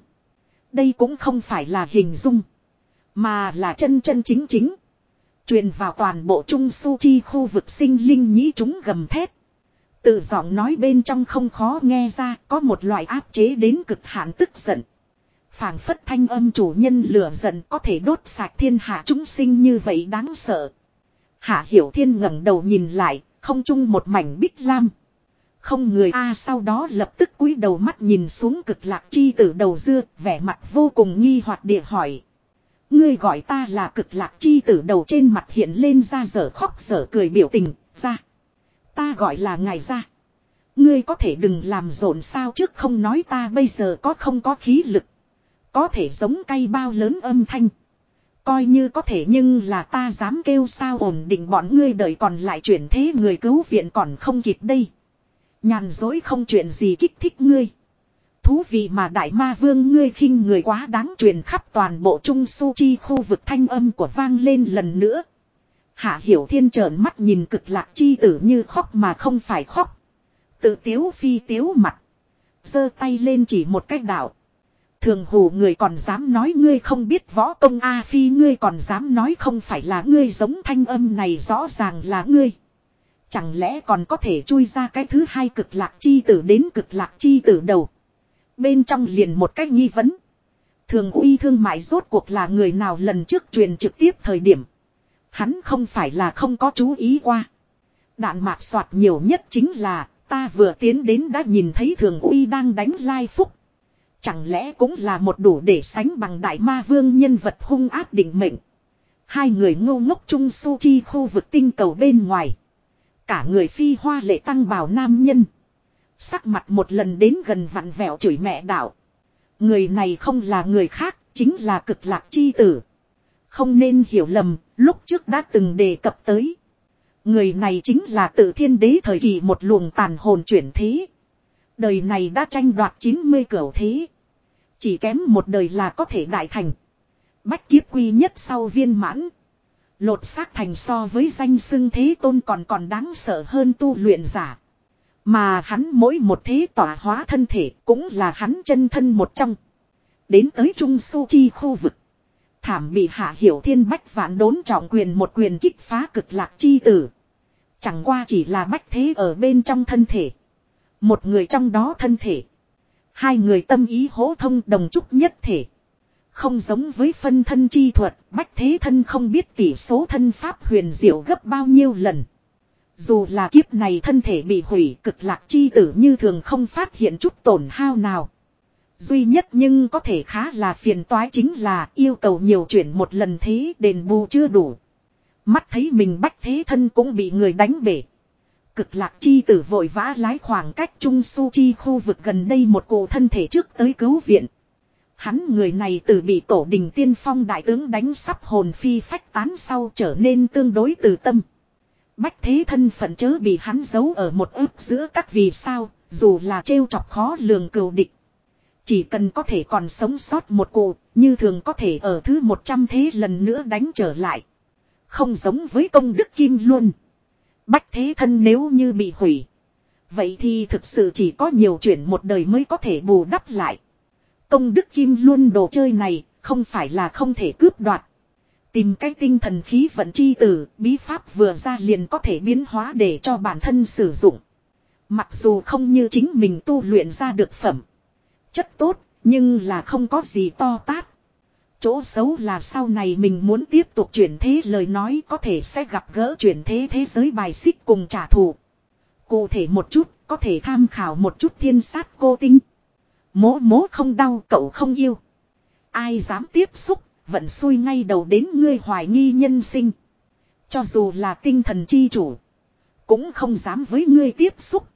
Đây cũng không phải là hình dung. Mà là chân chân chính chính. Truyền vào toàn bộ trung su chi khu vực sinh linh nhĩ chúng gầm thét. Tự giọng nói bên trong không khó nghe ra có một loại áp chế đến cực hạn tức giận. phảng phất thanh âm chủ nhân lửa giận có thể đốt sạc thiên hạ chúng sinh như vậy đáng sợ. Hạ hiểu thiên ngẩng đầu nhìn lại, không chung một mảnh bích lam. Không người A sau đó lập tức cúi đầu mắt nhìn xuống cực lạc chi tử đầu dưa, vẻ mặt vô cùng nghi hoặc địa hỏi. Ngươi gọi ta là cực lạc chi tử đầu trên mặt hiện lên ra dở khóc dở cười biểu tình, ra. Ta gọi là ngài ra. Ngươi có thể đừng làm rộn sao trước không nói ta bây giờ có không có khí lực. Có thể giống cây bao lớn âm thanh. Coi như có thể nhưng là ta dám kêu sao ổn định bọn ngươi đợi còn lại chuyển thế người cứu viện còn không kịp đây. Nhàn dối không chuyện gì kích thích ngươi. thú vị mà đại ma vương ngươi khinh người quá đáng truyền khắp toàn bộ trung su chi khu vực thanh âm của vang lên lần nữa. Hạ hiểu thiên trợn mắt nhìn cực lạc chi tử như khóc mà không phải khóc. Tự tiếu phi tiếu mặt. giơ tay lên chỉ một cách đạo. Thường hù người còn dám nói ngươi không biết võ công A phi, ngươi còn dám nói không phải là ngươi giống thanh âm này rõ ràng là ngươi. Chẳng lẽ còn có thể chui ra cái thứ hai cực lạc chi tử đến cực lạc chi tử đầu. Bên trong liền một cách nghi vấn. Thường uy thương mại rốt cuộc là người nào lần trước truyền trực tiếp thời điểm. Hắn không phải là không có chú ý qua. Đạn mạc soạt nhiều nhất chính là, ta vừa tiến đến đã nhìn thấy thường uy đang đánh lai phúc. Chẳng lẽ cũng là một đủ để sánh bằng đại ma vương nhân vật hung ác định mệnh. Hai người ngô ngốc trung su chi khu vực tinh cầu bên ngoài. Cả người phi hoa lệ tăng bào nam nhân. Sắc mặt một lần đến gần vặn vẹo chửi mẹ đạo. Người này không là người khác, chính là cực lạc chi tử. Không nên hiểu lầm, lúc trước đã từng đề cập tới. Người này chính là tự thiên đế thời kỳ một luồng tàn hồn chuyển thế. Đời này đã tranh đoạt 90 cửu thế. Chỉ kém một đời là có thể đại thành. Bách kiếp quy nhất sau viên mãn. Lột xác thành so với danh xưng thế tôn còn còn đáng sợ hơn tu luyện giả. Mà hắn mỗi một thế tỏa hóa thân thể cũng là hắn chân thân một trong. Đến tới Trung Su Chi khu vực. Thảm bị hạ hiểu thiên bách vạn đốn trọng quyền một quyền kích phá cực lạc chi tử. Chẳng qua chỉ là bách thế ở bên trong thân thể. Một người trong đó thân thể. Hai người tâm ý hỗ thông đồng trúc nhất thể. Không giống với phân thân chi thuật, bách thế thân không biết tỷ số thân pháp huyền diệu gấp bao nhiêu lần. Dù là kiếp này thân thể bị hủy cực lạc chi tử như thường không phát hiện chút tổn hao nào. Duy nhất nhưng có thể khá là phiền toái chính là yêu cầu nhiều chuyển một lần thế đền bù chưa đủ. Mắt thấy mình bách thế thân cũng bị người đánh bể. Cực lạc chi tử vội vã lái khoảng cách trung su chi khu vực gần đây một cổ thân thể trước tới cứu viện. Hắn người này từ bị tổ đình tiên phong đại tướng đánh sắp hồn phi phách tán sau trở nên tương đối từ tâm. Bách thế thân phận chớ bị hắn giấu ở một ức giữa các vì sao, dù là trêu chọc khó lường cừu địch. Chỉ cần có thể còn sống sót một cụ, như thường có thể ở thứ 100 thế lần nữa đánh trở lại. Không giống với công đức kim luôn. Bách thế thân nếu như bị hủy. Vậy thì thực sự chỉ có nhiều chuyện một đời mới có thể bù đắp lại. Công đức kim luôn đồ chơi này, không phải là không thể cướp đoạt. Tìm cái tinh thần khí vận chi tử, bí pháp vừa ra liền có thể biến hóa để cho bản thân sử dụng. Mặc dù không như chính mình tu luyện ra được phẩm. Chất tốt, nhưng là không có gì to tát. Chỗ xấu là sau này mình muốn tiếp tục chuyển thế lời nói có thể sẽ gặp gỡ chuyển thế thế giới bài xích cùng trả thù. Cụ thể một chút, có thể tham khảo một chút thiên sát cô tinh. Mố mố không đau, cậu không yêu. Ai dám tiếp xúc, vẫn xui ngay đầu đến ngươi hoài nghi nhân sinh. Cho dù là tinh thần chi chủ, cũng không dám với ngươi tiếp xúc.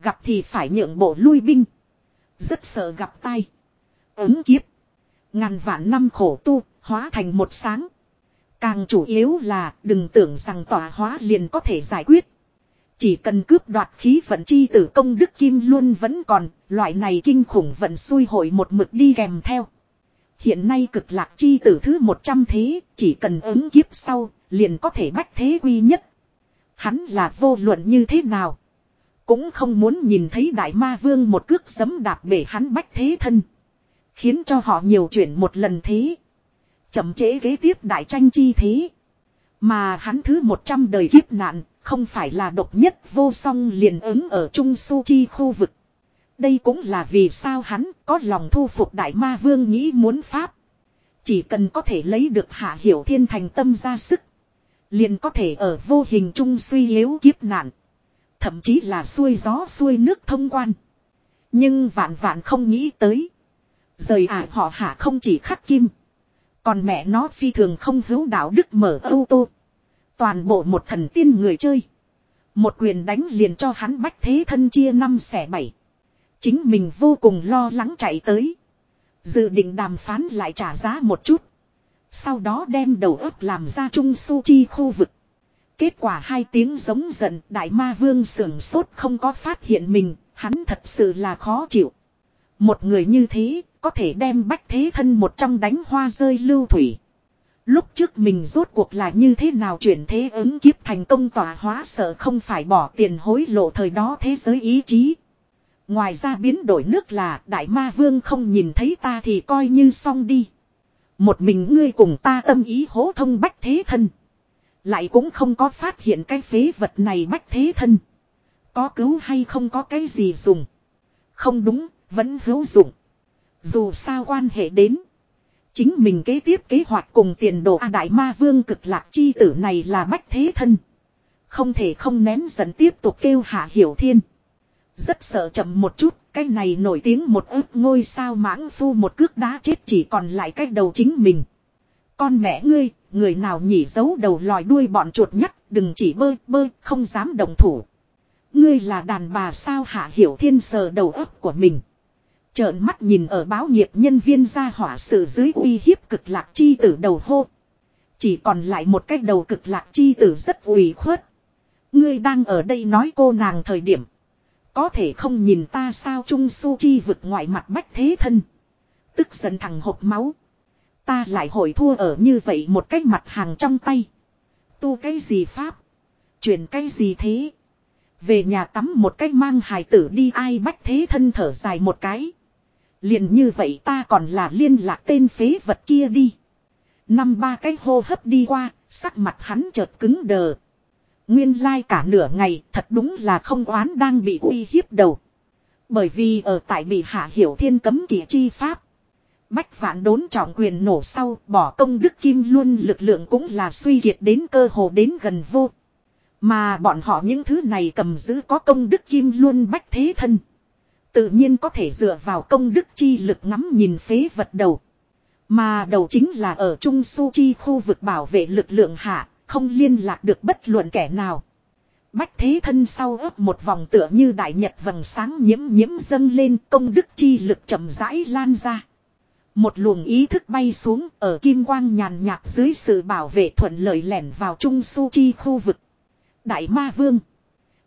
Gặp thì phải nhượng bộ lui binh. Rất sợ gặp tay. Ứng kiếp. Ngàn vạn năm khổ tu, hóa thành một sáng. Càng chủ yếu là đừng tưởng rằng tỏa hóa liền có thể giải quyết. Chỉ cần cướp đoạt khí vận chi tử công đức kim luôn vẫn còn, loại này kinh khủng vận xui hội một mực đi kèm theo. Hiện nay cực lạc chi tử thứ 100 thế, chỉ cần ứng kiếp sau, liền có thể bách thế quy nhất. Hắn là vô luận như thế nào. Cũng không muốn nhìn thấy đại ma vương một cước sấm đạp bể hắn bách thế thân. Khiến cho họ nhiều chuyện một lần thế. Chậm chế kế tiếp đại tranh chi thế. Mà hắn thứ 100 đời kiếp nạn, không phải là độc nhất vô song liền ứng ở Trung Su Chi khu vực. Đây cũng là vì sao hắn có lòng thu phục đại ma vương nghĩ muốn pháp. Chỉ cần có thể lấy được hạ hiểu thiên thành tâm ra sức. Liền có thể ở vô hình trung suy yếu kiếp nạn. Thậm chí là xuôi gió xuôi nước thông quan. Nhưng vạn vạn không nghĩ tới. Rời ả họ hạ không chỉ khắc kim. Còn mẹ nó phi thường không hữu đạo đức mở ô tô. Toàn bộ một thần tiên người chơi. Một quyền đánh liền cho hắn bách thế thân chia năm xẻ bảy. Chính mình vô cùng lo lắng chạy tới. Dự định đàm phán lại trả giá một chút. Sau đó đem đầu ấp làm ra trung su chi khu vực. Kết quả hai tiếng giống giận đại ma vương sưởng sốt không có phát hiện mình, hắn thật sự là khó chịu. Một người như thế, có thể đem bách thế thân một trong đánh hoa rơi lưu thủy. Lúc trước mình rốt cuộc là như thế nào chuyển thế ứng kiếp thành công tỏa hóa sợ không phải bỏ tiền hối lộ thời đó thế giới ý chí. Ngoài ra biến đổi nước là đại ma vương không nhìn thấy ta thì coi như xong đi. Một mình ngươi cùng ta tâm ý hố thông bách thế thân. Lại cũng không có phát hiện cái phế vật này bách thế thân. Có cứu hay không có cái gì dùng. Không đúng, vẫn hữu dụng. Dù sao quan hệ đến. Chính mình kế tiếp kế hoạch cùng tiền đồ A Đại Ma Vương cực lạc chi tử này là bách thế thân. Không thể không nén giận tiếp tục kêu hạ hiểu thiên. Rất sợ chậm một chút, cái này nổi tiếng một ức ngôi sao mãng phu một cước đá chết chỉ còn lại cái đầu chính mình. Con mẹ ngươi, người nào nhỉ giấu đầu lòi đuôi bọn chuột nhất, đừng chỉ bơi bơi, không dám đồng thủ. Ngươi là đàn bà sao hạ hiểu thiên sờ đầu ấp của mình. Trợn mắt nhìn ở báo nghiệp nhân viên ra hỏa sự dưới uy hiếp cực lạc chi tử đầu hô. Chỉ còn lại một cái đầu cực lạc chi tử rất ủy khuất. Ngươi đang ở đây nói cô nàng thời điểm. Có thể không nhìn ta sao Trung Su Chi vực ngoại mặt bách thế thân. Tức giận thằng hộp máu. Ta lại hồi thua ở như vậy một cái mặt hàng trong tay. Tu cái gì pháp. Chuyển cái gì thế. Về nhà tắm một cách mang hài tử đi ai bách thế thân thở dài một cái liền như vậy ta còn là liên lạc tên phế vật kia đi. Năm ba cái hô hấp đi qua, sắc mặt hắn chợt cứng đờ. Nguyên lai like cả nửa ngày thật đúng là không oán đang bị uy hiếp đầu. Bởi vì ở tại bị hạ hiểu thiên cấm kỷ chi pháp. Bách vạn đốn trọng quyền nổ sau bỏ công đức kim luôn lực lượng cũng là suy kiệt đến cơ hồ đến gần vô. Mà bọn họ những thứ này cầm giữ có công đức kim luôn bách thế thân. Tự nhiên có thể dựa vào công đức chi lực ngắm nhìn phế vật đầu. Mà đầu chính là ở Trung Su Chi khu vực bảo vệ lực lượng hạ, không liên lạc được bất luận kẻ nào. Bách thế thân sau ấp một vòng tựa như đại nhật vầng sáng nhiễm nhiễm dâng lên công đức chi lực chậm rãi lan ra. Một luồng ý thức bay xuống ở kim quang nhàn nhạt dưới sự bảo vệ thuận lợi lẻn vào trung su chi khu vực. Đại ma vương.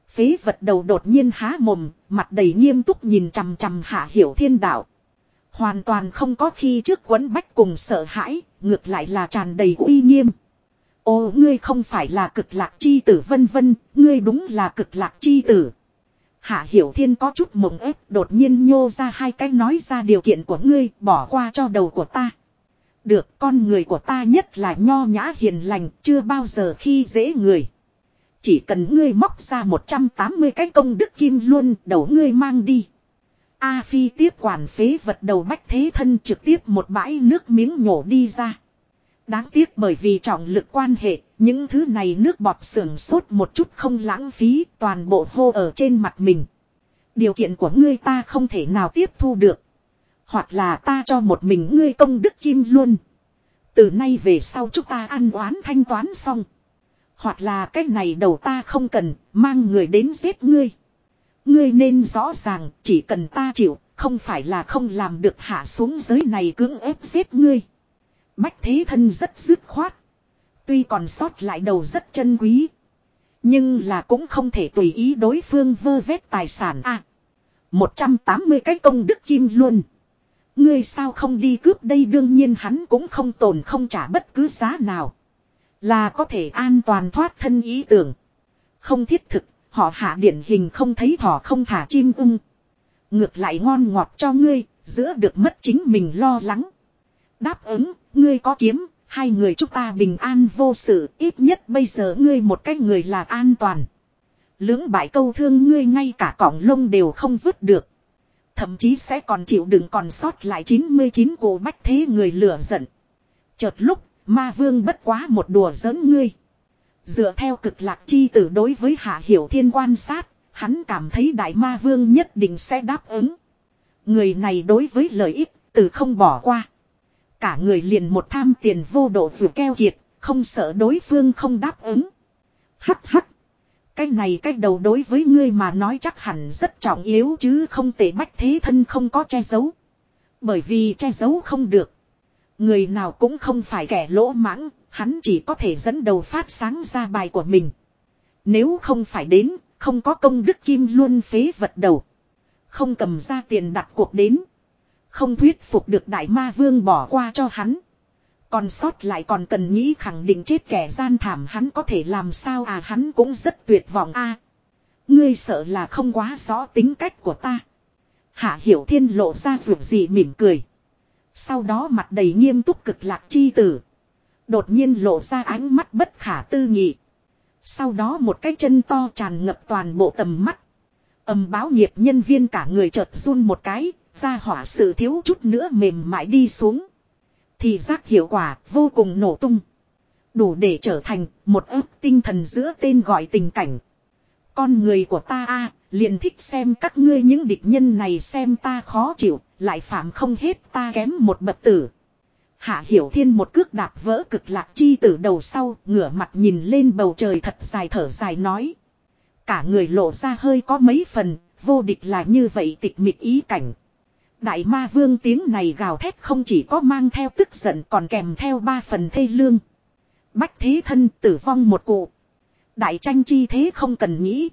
Phế vật đầu đột nhiên há mồm, mặt đầy nghiêm túc nhìn chằm chằm hạ hiểu thiên đạo. Hoàn toàn không có khi trước quấn bách cùng sợ hãi, ngược lại là tràn đầy uy nghiêm. Ô ngươi không phải là cực lạc chi tử vân vân, ngươi đúng là cực lạc chi tử. Hạ Hiểu Thiên có chút mộng ép đột nhiên nhô ra hai cái nói ra điều kiện của ngươi bỏ qua cho đầu của ta. Được con người của ta nhất là nho nhã hiền lành chưa bao giờ khi dễ người. Chỉ cần ngươi móc ra 180 cái công đức kim luôn đầu ngươi mang đi. A Phi tiếp quản phế vật đầu bách thế thân trực tiếp một bãi nước miếng nhổ đi ra. Đáng tiếc bởi vì trọng lực quan hệ, những thứ này nước bọt sưởng sốt một chút không lãng phí, toàn bộ hô ở trên mặt mình. Điều kiện của ngươi ta không thể nào tiếp thu được. Hoặc là ta cho một mình ngươi công đức kim luôn. Từ nay về sau chúng ta ăn oán thanh toán xong. Hoặc là cái này đầu ta không cần, mang người đến giết ngươi. Ngươi nên rõ ràng, chỉ cần ta chịu, không phải là không làm được hạ xuống giới này cưỡng ép giết ngươi. Bách thế thân rất dứt khoát. Tuy còn sót lại đầu rất chân quý. Nhưng là cũng không thể tùy ý đối phương vơ vét tài sản à. 180 cái công đức kim luôn. Ngươi sao không đi cướp đây đương nhiên hắn cũng không tồn không trả bất cứ giá nào. Là có thể an toàn thoát thân ý tưởng. Không thiết thực, họ hạ điển hình không thấy thỏ không thả chim ung Ngược lại ngon ngọt cho ngươi, giữa được mất chính mình lo lắng. Đáp ứng, ngươi có kiếm, hai người chúng ta bình an vô sự, ít nhất bây giờ ngươi một cái người là an toàn. Lưỡng bại câu thương ngươi ngay cả cọng lông đều không vứt được. Thậm chí sẽ còn chịu đựng còn sót lại 99 cổ bách thế người lửa giận. Chợt lúc, ma vương bất quá một đùa giỡn ngươi. Dựa theo cực lạc chi tử đối với hạ hiểu thiên quan sát, hắn cảm thấy đại ma vương nhất định sẽ đáp ứng. Người này đối với lợi ích, từ không bỏ qua. Cả người liền một tham tiền vô độ dù keo kiệt, không sợ đối phương không đáp ứng. Hắc hắc. Cái này cái đầu đối với ngươi mà nói chắc hẳn rất trọng yếu chứ không tệ bách thế thân không có che giấu. Bởi vì che giấu không được. Người nào cũng không phải kẻ lỗ mãng, hắn chỉ có thể dẫn đầu phát sáng ra bài của mình. Nếu không phải đến, không có công đức kim luôn phế vật đầu. Không cầm ra tiền đặt cuộc đến. Không thuyết phục được đại ma vương bỏ qua cho hắn. Còn sót lại còn cần nghĩ khẳng định chết kẻ gian thảm hắn có thể làm sao à hắn cũng rất tuyệt vọng a Ngươi sợ là không quá rõ tính cách của ta. Hạ hiểu thiên lộ ra ruột gì mỉm cười. Sau đó mặt đầy nghiêm túc cực lạc chi tử. Đột nhiên lộ ra ánh mắt bất khả tư nghị. Sau đó một cái chân to tràn ngập toàn bộ tầm mắt. Ẩm báo nghiệp nhân viên cả người chợt run một cái, ra hỏa sự thiếu chút nữa mềm mại đi xuống. Thì giác hiệu quả vô cùng nổ tung. Đủ để trở thành một ức tinh thần giữa tên gọi tình cảnh. Con người của ta a liền thích xem các ngươi những địch nhân này xem ta khó chịu, lại phạm không hết ta kém một bậc tử. Hạ Hiểu Thiên một cước đạp vỡ cực lạc chi tử đầu sau, ngửa mặt nhìn lên bầu trời thật dài thở dài nói. Cả người lộ ra hơi có mấy phần, vô địch là như vậy tịch mịch ý cảnh. Đại ma vương tiếng này gào thét không chỉ có mang theo tức giận còn kèm theo ba phần thê lương. Bách thế thân tử vong một cụ. Đại tranh chi thế không cần nghĩ.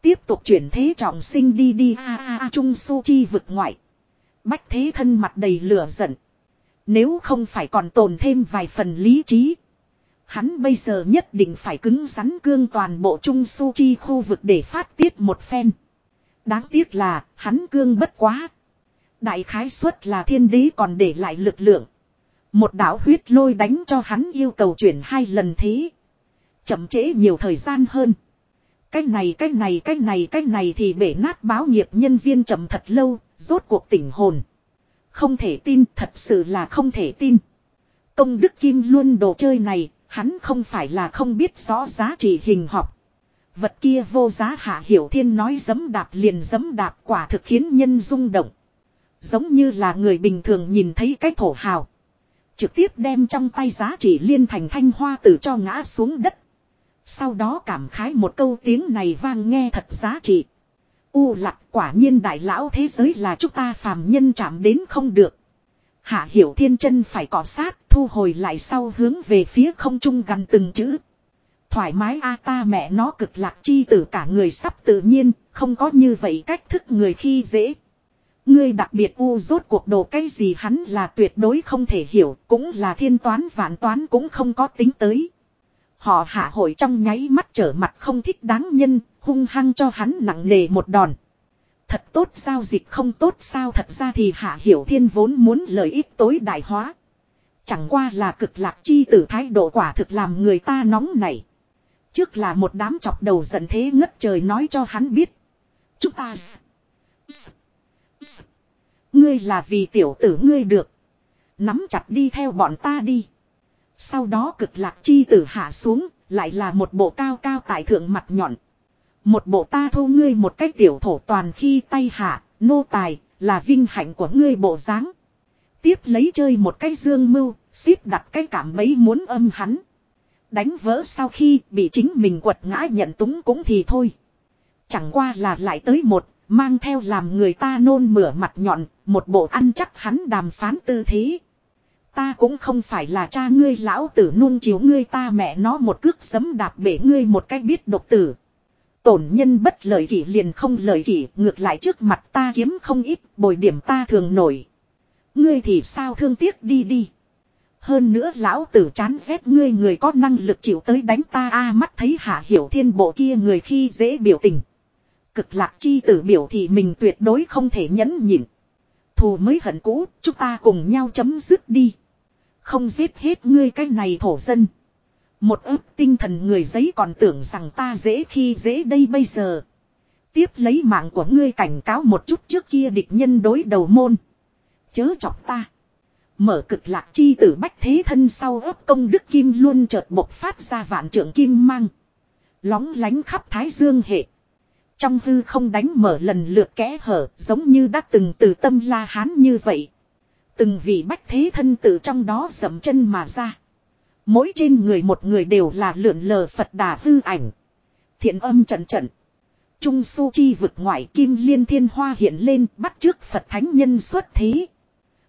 Tiếp tục chuyển thế trọng sinh đi đi a a a, trung su chi vực ngoại. Bách thế thân mặt đầy lửa giận. Nếu không phải còn tồn thêm vài phần lý trí. Hắn bây giờ nhất định phải cứng rắn cương toàn bộ trung su chi khu vực để phát tiết một phen. Đáng tiếc là hắn cương bất quá. Đại khái suất là thiên đế còn để lại lực lượng. Một đạo huyết lôi đánh cho hắn yêu cầu chuyển hai lần thế. Chậm trễ nhiều thời gian hơn. Cái này cái này cái này cái này thì bể nát báo nghiệp nhân viên chậm thật lâu, rốt cuộc tỉnh hồn. Không thể tin, thật sự là không thể tin. Công đức kim luôn đồ chơi này, hắn không phải là không biết rõ giá trị hình học. Vật kia vô giá hạ hiểu thiên nói dấm đạp liền dấm đạp quả thực khiến nhân rung động. Giống như là người bình thường nhìn thấy cái thổ hào. Trực tiếp đem trong tay giá trị liên thành thanh hoa tử cho ngã xuống đất. Sau đó cảm khái một câu tiếng này vang nghe thật giá trị. U lạc quả nhiên đại lão thế giới là chúng ta phàm nhân chạm đến không được. Hạ hiểu thiên chân phải cọ sát thu hồi lại sau hướng về phía không trung gần từng chữ. Thoải mái a ta mẹ nó cực lạc chi tử cả người sắp tự nhiên, không có như vậy cách thức người khi dễ. Ngươi đặc biệt u rốt cuộc đồ cái gì hắn là tuyệt đối không thể hiểu, cũng là thiên toán vạn toán cũng không có tính tới. Họ hạ hội trong nháy mắt trở mặt không thích đáng nhân, hung hăng cho hắn nặng nề một đòn. Thật tốt sao dịch không tốt sao thật ra thì hạ hiểu thiên vốn muốn lợi ích tối đại hóa. Chẳng qua là cực lạc chi tử thái độ quả thực làm người ta nóng nảy. Trước là một đám chọc đầu giận thế ngất trời nói cho hắn biết. Chúng ta... Ngươi là vì tiểu tử ngươi được. Nắm chặt đi theo bọn ta đi. Sau đó cực lạc chi tử hạ xuống, lại là một bộ cao cao tại thượng mặt nhọn. Một bộ ta thu ngươi một cách tiểu thổ toàn khi tay hạ, nô tài, là vinh hạnh của ngươi bộ dáng. Tiếp lấy chơi một cái dương mưu, xếp đặt cái cảm mấy muốn âm hắn. Đánh vỡ sau khi bị chính mình quật ngã nhận túng cũng thì thôi. Chẳng qua là lại tới một, mang theo làm người ta nôn mửa mặt nhọn, một bộ ăn chắc hắn đàm phán tư thế. Ta cũng không phải là cha ngươi lão tử nuông chiếu ngươi ta mẹ nó một cước sấm đạp bể ngươi một cách biết độc tử. Tổn nhân bất lợi kỷ liền không lợi kỷ ngược lại trước mặt ta kiếm không ít bồi điểm ta thường nổi. Ngươi thì sao thương tiếc đi đi. Hơn nữa lão tử chán ghét ngươi người có năng lực chịu tới đánh ta a mắt thấy hạ hiểu thiên bộ kia người khi dễ biểu tình. Cực lạc chi tử biểu thì mình tuyệt đối không thể nhẫn nhịn. Thù mới hận cũ, chúng ta cùng nhau chấm dứt đi. Không giết hết ngươi cái này thổ dân. Một ức tinh thần người giấy còn tưởng rằng ta dễ khi dễ đây bây giờ. Tiếp lấy mạng của ngươi cảnh cáo một chút trước kia địch nhân đối đầu môn. Chớ chọc ta. Mở cực lạc chi tử bách thế thân sau ấp công đức kim luôn chợt bộc phát ra vạn trưởng kim mang. Lóng lánh khắp thái dương hệ. Trong hư không đánh mở lần lượt kẽ hở, giống như đã từng từ tâm la hán như vậy. Từng vị bách thế thân tử trong đó dậm chân mà ra. Mỗi trên người một người đều là lượn lờ Phật đà hư ảnh. Thiện âm trận trận. Trung su chi vực ngoại kim liên thiên hoa hiện lên bắt trước Phật thánh nhân xuất thế.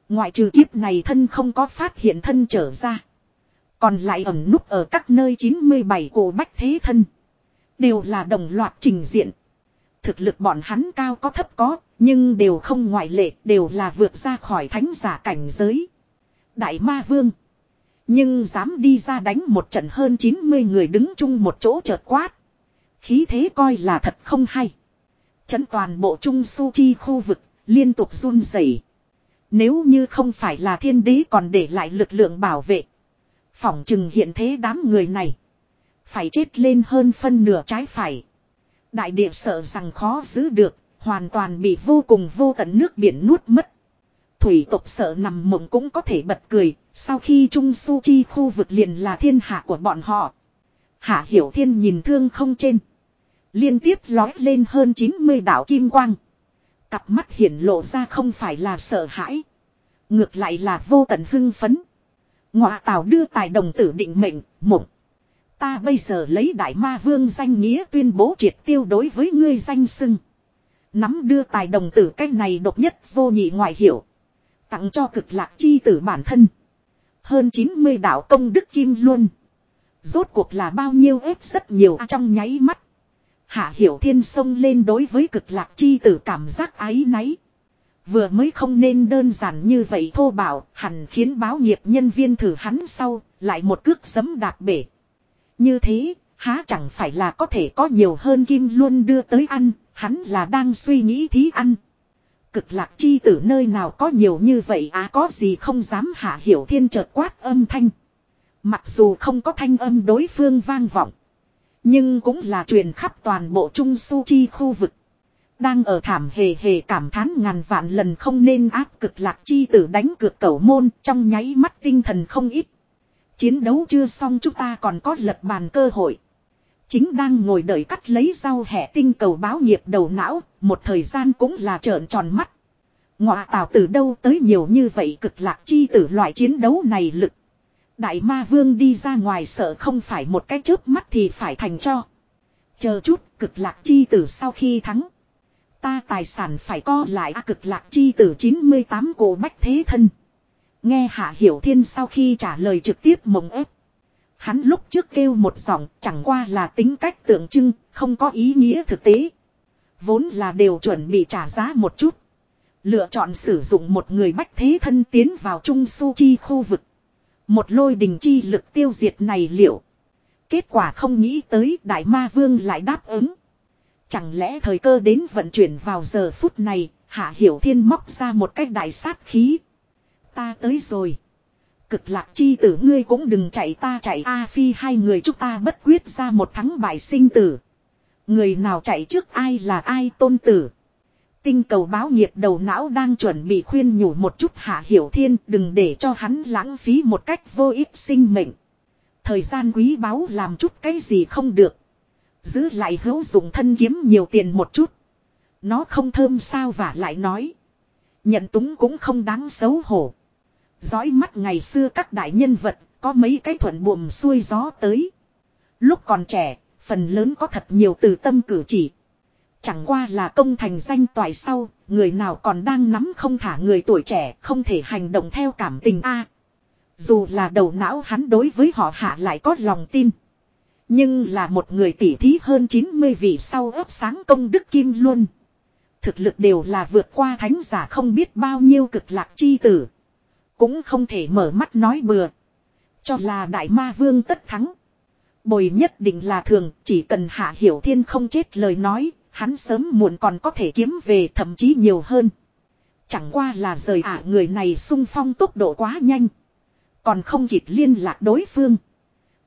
Ngoại trừ kiếp này thân không có phát hiện thân trở ra. Còn lại ẩn núp ở các nơi 97 cổ bách thế thân. Đều là đồng loạt trình diện. Thực lực bọn hắn cao có thấp có, nhưng đều không ngoại lệ, đều là vượt ra khỏi thánh giả cảnh giới. Đại ma vương. Nhưng dám đi ra đánh một trận hơn 90 người đứng chung một chỗ chợt quát. Khí thế coi là thật không hay. Chấn toàn bộ trung su chi khu vực, liên tục run rẩy. Nếu như không phải là thiên đế còn để lại lực lượng bảo vệ. Phỏng chừng hiện thế đám người này. Phải chết lên hơn phân nửa trái phải. Đại địa sợ rằng khó giữ được, hoàn toàn bị vô cùng vô tận nước biển nuốt mất. Thủy tộc sợ nằm mộng cũng có thể bật cười, sau khi Trung Su Chi khu vực liền là thiên hạ của bọn họ. Hạ Hiểu Thiên nhìn thương không trên. Liên tiếp lói lên hơn 90 đảo kim quang. Cặp mắt hiển lộ ra không phải là sợ hãi. Ngược lại là vô tận hưng phấn. Ngọa tào đưa tài đồng tử định mệnh, mộng. Ta bây giờ lấy đại ma vương danh nghĩa tuyên bố triệt tiêu đối với ngươi danh sưng. Nắm đưa tài đồng tử cách này độc nhất vô nhị ngoại hiểu. Tặng cho cực lạc chi tử bản thân. Hơn 90 đạo công đức kim luôn. Rốt cuộc là bao nhiêu ép rất nhiều trong nháy mắt. Hạ hiểu thiên sông lên đối với cực lạc chi tử cảm giác ái náy. Vừa mới không nên đơn giản như vậy thô bảo, hẳn khiến báo nghiệp nhân viên thử hắn sau, lại một cước sấm đạp bể. Như thế, há chẳng phải là có thể có nhiều hơn kim luôn đưa tới ăn, hắn là đang suy nghĩ thí ăn. Cực lạc chi tử nơi nào có nhiều như vậy à có gì không dám hạ hiểu thiên chợt quát âm thanh. Mặc dù không có thanh âm đối phương vang vọng. Nhưng cũng là truyền khắp toàn bộ trung su chi khu vực. Đang ở thảm hề hề cảm thán ngàn vạn lần không nên áp cực lạc chi tử đánh cược cẩu môn trong nháy mắt tinh thần không ít. Chiến đấu chưa xong chúng ta còn có lật bàn cơ hội. Chính đang ngồi đợi cắt lấy rau hẻ tinh cầu báo nghiệp đầu não, một thời gian cũng là trợn tròn mắt. Ngọa tào từ đâu tới nhiều như vậy cực lạc chi tử loại chiến đấu này lực. Đại ma vương đi ra ngoài sợ không phải một cái chớp mắt thì phải thành cho. Chờ chút cực lạc chi tử sau khi thắng. Ta tài sản phải co lại à, cực lạc chi tử 98 cổ bách thế thân. Nghe Hạ Hiểu Thiên sau khi trả lời trực tiếp mộng ép. Hắn lúc trước kêu một giọng chẳng qua là tính cách tượng trưng, không có ý nghĩa thực tế. Vốn là đều chuẩn bị trả giá một chút. Lựa chọn sử dụng một người bách thế thân tiến vào trung su chi khu vực. Một lôi đình chi lực tiêu diệt này liệu. Kết quả không nghĩ tới đại ma vương lại đáp ứng. Chẳng lẽ thời cơ đến vận chuyển vào giờ phút này, hạ hiểu thiên móc ra một cách đại sát khí. Ta tới rồi. Cực lạc chi tử ngươi cũng đừng chạy ta chạy A phi, hai người chúng ta bất quyết ra một thắng bại sinh tử. Người nào chạy trước ai là ai tôn tử. Tinh cầu báo nghiệp đầu não đang chuẩn bị khuyên nhủ một chút hạ hiểu thiên, đừng để cho hắn lãng phí một cách vô ích sinh mệnh. Thời gian quý báu làm chút cái gì không được. Giữ lại hữu dụng thân kiếm nhiều tiền một chút. Nó không thơm sao và lại nói. Nhận túng cũng không đáng xấu hổ. Dõi mắt ngày xưa các đại nhân vật, có mấy cái thuận buồm xuôi gió tới. Lúc còn trẻ, phần lớn có thật nhiều từ tâm cử chỉ. Chẳng qua là công thành danh toại sau, người nào còn đang nắm không thả người tuổi trẻ không thể hành động theo cảm tình a Dù là đầu não hắn đối với họ hạ lại có lòng tin. Nhưng là một người tỉ thí hơn 90 vị sau ấp sáng công đức kim luôn. Thực lực đều là vượt qua thánh giả không biết bao nhiêu cực lạc chi tử. Cũng không thể mở mắt nói bừa. Cho là đại ma vương tất thắng. Bồi nhất định là thường, chỉ cần hạ hiểu thiên không chết lời nói, hắn sớm muộn còn có thể kiếm về thậm chí nhiều hơn. Chẳng qua là rời ả người này sung phong tốc độ quá nhanh. Còn không kịp liên lạc đối phương.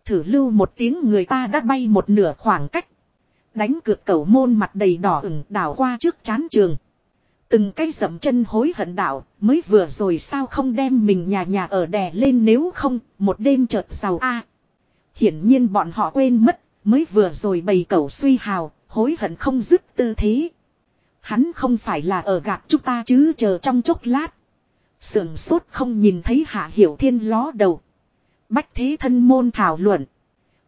Thử lưu một tiếng người ta đã bay một nửa khoảng cách. Đánh cược cầu môn mặt đầy đỏ ửng đảo qua trước chán trường. Từng cái dậm chân hối hận đạo, mới vừa rồi sao không đem mình nhà nhà ở đè lên nếu không, một đêm chợt giàu a. Hiển nhiên bọn họ quên mất, mới vừa rồi bày cẩu suy hào, hối hận không dứt tư thế. Hắn không phải là ở gạt chúng ta chứ chờ trong chốc lát. Sườn sốt không nhìn thấy hạ hiểu thiên ló đầu. Bách thế thân môn thảo luận.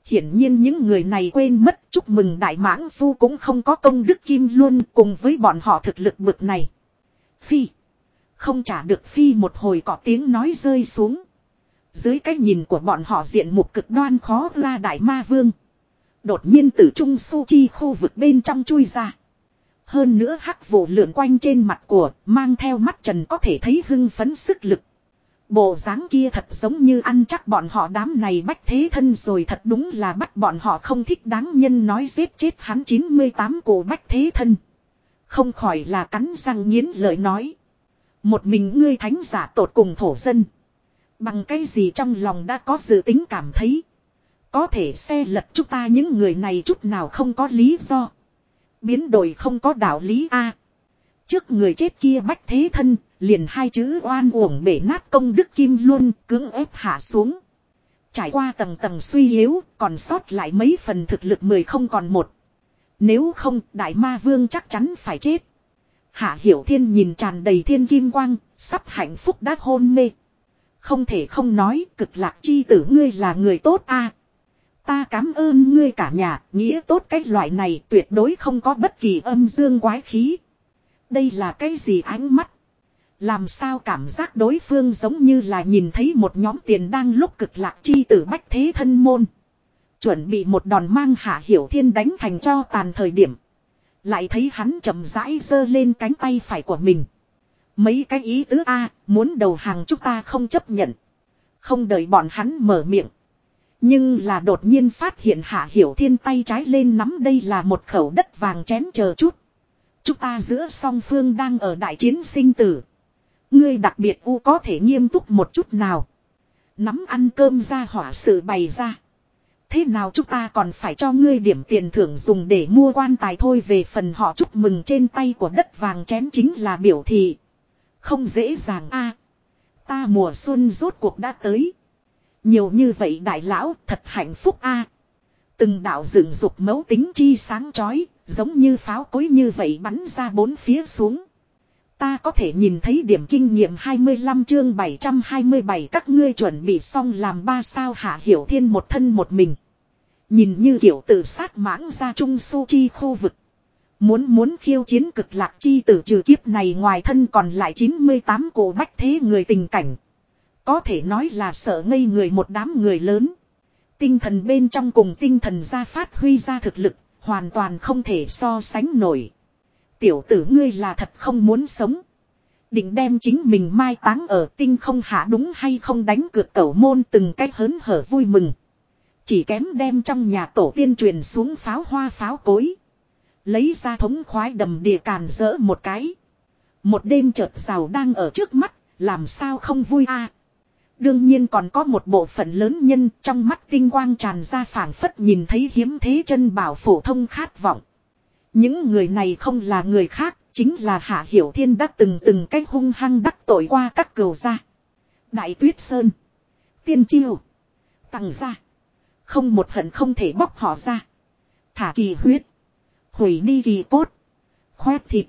Hiển nhiên những người này quên mất chúc mừng đại mãng phu cũng không có công đức kim luôn cùng với bọn họ thực lực bực này. Phi. Không trả được Phi một hồi có tiếng nói rơi xuống. Dưới cái nhìn của bọn họ diện một cực đoan khó ra đại ma vương. Đột nhiên từ trung su chi khu vực bên trong chui ra. Hơn nữa hắc vụ lượn quanh trên mặt của, mang theo mắt trần có thể thấy hưng phấn sức lực. Bộ dáng kia thật giống như ăn chắc bọn họ đám này bách thế thân rồi thật đúng là bắt bọn họ không thích đáng nhân nói giết chết hắn 98 cổ bách thế thân. Không khỏi là cắn răng nghiến lợi nói. Một mình ngươi thánh giả tột cùng thổ dân. Bằng cái gì trong lòng đã có dự tính cảm thấy. Có thể xe lật chúng ta những người này chút nào không có lý do. Biến đổi không có đạo lý a. trước người chết kia bách thế thân, liền hai chữ oan uổng bể nát công đức kim luôn cưỡng ép hạ xuống. Trải qua tầng tầng suy yếu, còn sót lại mấy phần thực lực mười không còn một. Nếu không, đại ma vương chắc chắn phải chết. Hạ Hiểu Thiên nhìn tràn đầy thiên kim quang, sắp hạnh phúc đã hôn mê. Không thể không nói, cực lạc chi tử ngươi là người tốt a. Ta cảm ơn ngươi cả nhà, nghĩa tốt cái loại này tuyệt đối không có bất kỳ âm dương quái khí. Đây là cái gì ánh mắt? Làm sao cảm giác đối phương giống như là nhìn thấy một nhóm tiền đang lúc cực lạc chi tử bách thế thân môn. Chuẩn bị một đòn mang hạ hiểu thiên đánh thành cho tàn thời điểm. Lại thấy hắn chậm rãi giơ lên cánh tay phải của mình. Mấy cái ý tứ A, muốn đầu hàng chúng ta không chấp nhận. Không đợi bọn hắn mở miệng. Nhưng là đột nhiên phát hiện hạ hiểu thiên tay trái lên nắm đây là một khẩu đất vàng chén chờ chút. Chúng ta giữa song phương đang ở đại chiến sinh tử. Ngươi đặc biệt u có thể nghiêm túc một chút nào. Nắm ăn cơm ra hỏa sự bày ra. Thế nào chúng ta còn phải cho ngươi điểm tiền thưởng dùng để mua quan tài thôi về phần họ chúc mừng trên tay của đất vàng chén chính là biểu thị. Không dễ dàng a Ta mùa xuân rốt cuộc đã tới. Nhiều như vậy đại lão, thật hạnh phúc a Từng đạo dựng dục mấu tính chi sáng chói, giống như pháo cối như vậy bắn ra bốn phía xuống. Ta có thể nhìn thấy điểm kinh nghiệm 25 chương 727 các ngươi chuẩn bị xong làm ba sao hạ hiểu thiên một thân một mình. Nhìn như kiểu tự sát mãng ra trung su chi khu vực. Muốn muốn khiêu chiến cực lạc chi tử trừ kiếp này ngoài thân còn lại 98 cổ bách thế người tình cảnh. Có thể nói là sợ ngây người một đám người lớn. Tinh thần bên trong cùng tinh thần ra phát huy ra thực lực, hoàn toàn không thể so sánh nổi. Tiểu tử ngươi là thật không muốn sống. Định đem chính mình mai táng ở tinh không hạ đúng hay không đánh cược cẩu môn từng cách hớn hở vui mừng. Chỉ kém đem trong nhà tổ tiên truyền xuống pháo hoa pháo cối. Lấy ra thống khoái đầm địa càn rỡ một cái. Một đêm chợt giàu đang ở trước mắt, làm sao không vui a Đương nhiên còn có một bộ phận lớn nhân trong mắt tinh quang tràn ra phảng phất nhìn thấy hiếm thế chân bảo phổ thông khát vọng. Những người này không là người khác, chính là Hạ Hiểu Thiên đã từng từng cách hung hăng đắc tội qua các cầu gia. Đại Tuyết Sơn, Tiên Chiêu, Tằng gia, không một hận không thể bóc họ ra. Thả kỳ huyết, hủy đi kỳ cốt, khoét thịt,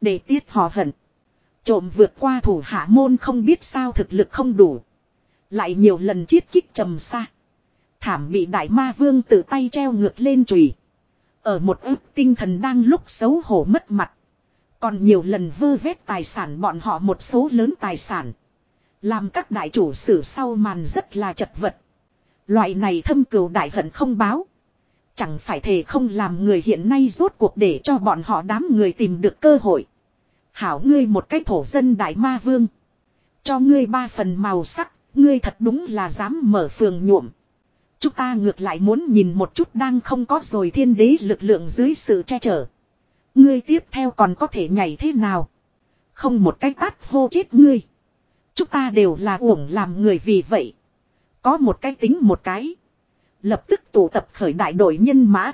để tiết họ hận. Trộm vượt qua thủ hạ môn không biết sao thực lực không đủ. Lại nhiều lần chiết kích trầm xa. Thảm bị đại ma vương tự tay treo ngược lên chùy ở một ức tinh thần đang lúc xấu hổ mất mặt. Còn nhiều lần vơ vét tài sản bọn họ một số lớn tài sản. Làm các đại chủ sử sau màn rất là chật vật. Loại này thâm cừu đại hận không báo. Chẳng phải thề không làm người hiện nay rốt cuộc để cho bọn họ đám người tìm được cơ hội. Hảo ngươi một cái thổ dân đại ma vương. Cho ngươi ba phần màu sắc, ngươi thật đúng là dám mở phường nhuộm. Chúng ta ngược lại muốn nhìn một chút đang không có rồi thiên đế lực lượng dưới sự che chở. Ngươi tiếp theo còn có thể nhảy thế nào? Không một cái tát hô chết ngươi. Chúng ta đều là uổng làm người vì vậy. Có một cái tính một cái. Lập tức tụ tập khởi đại đội nhân mã.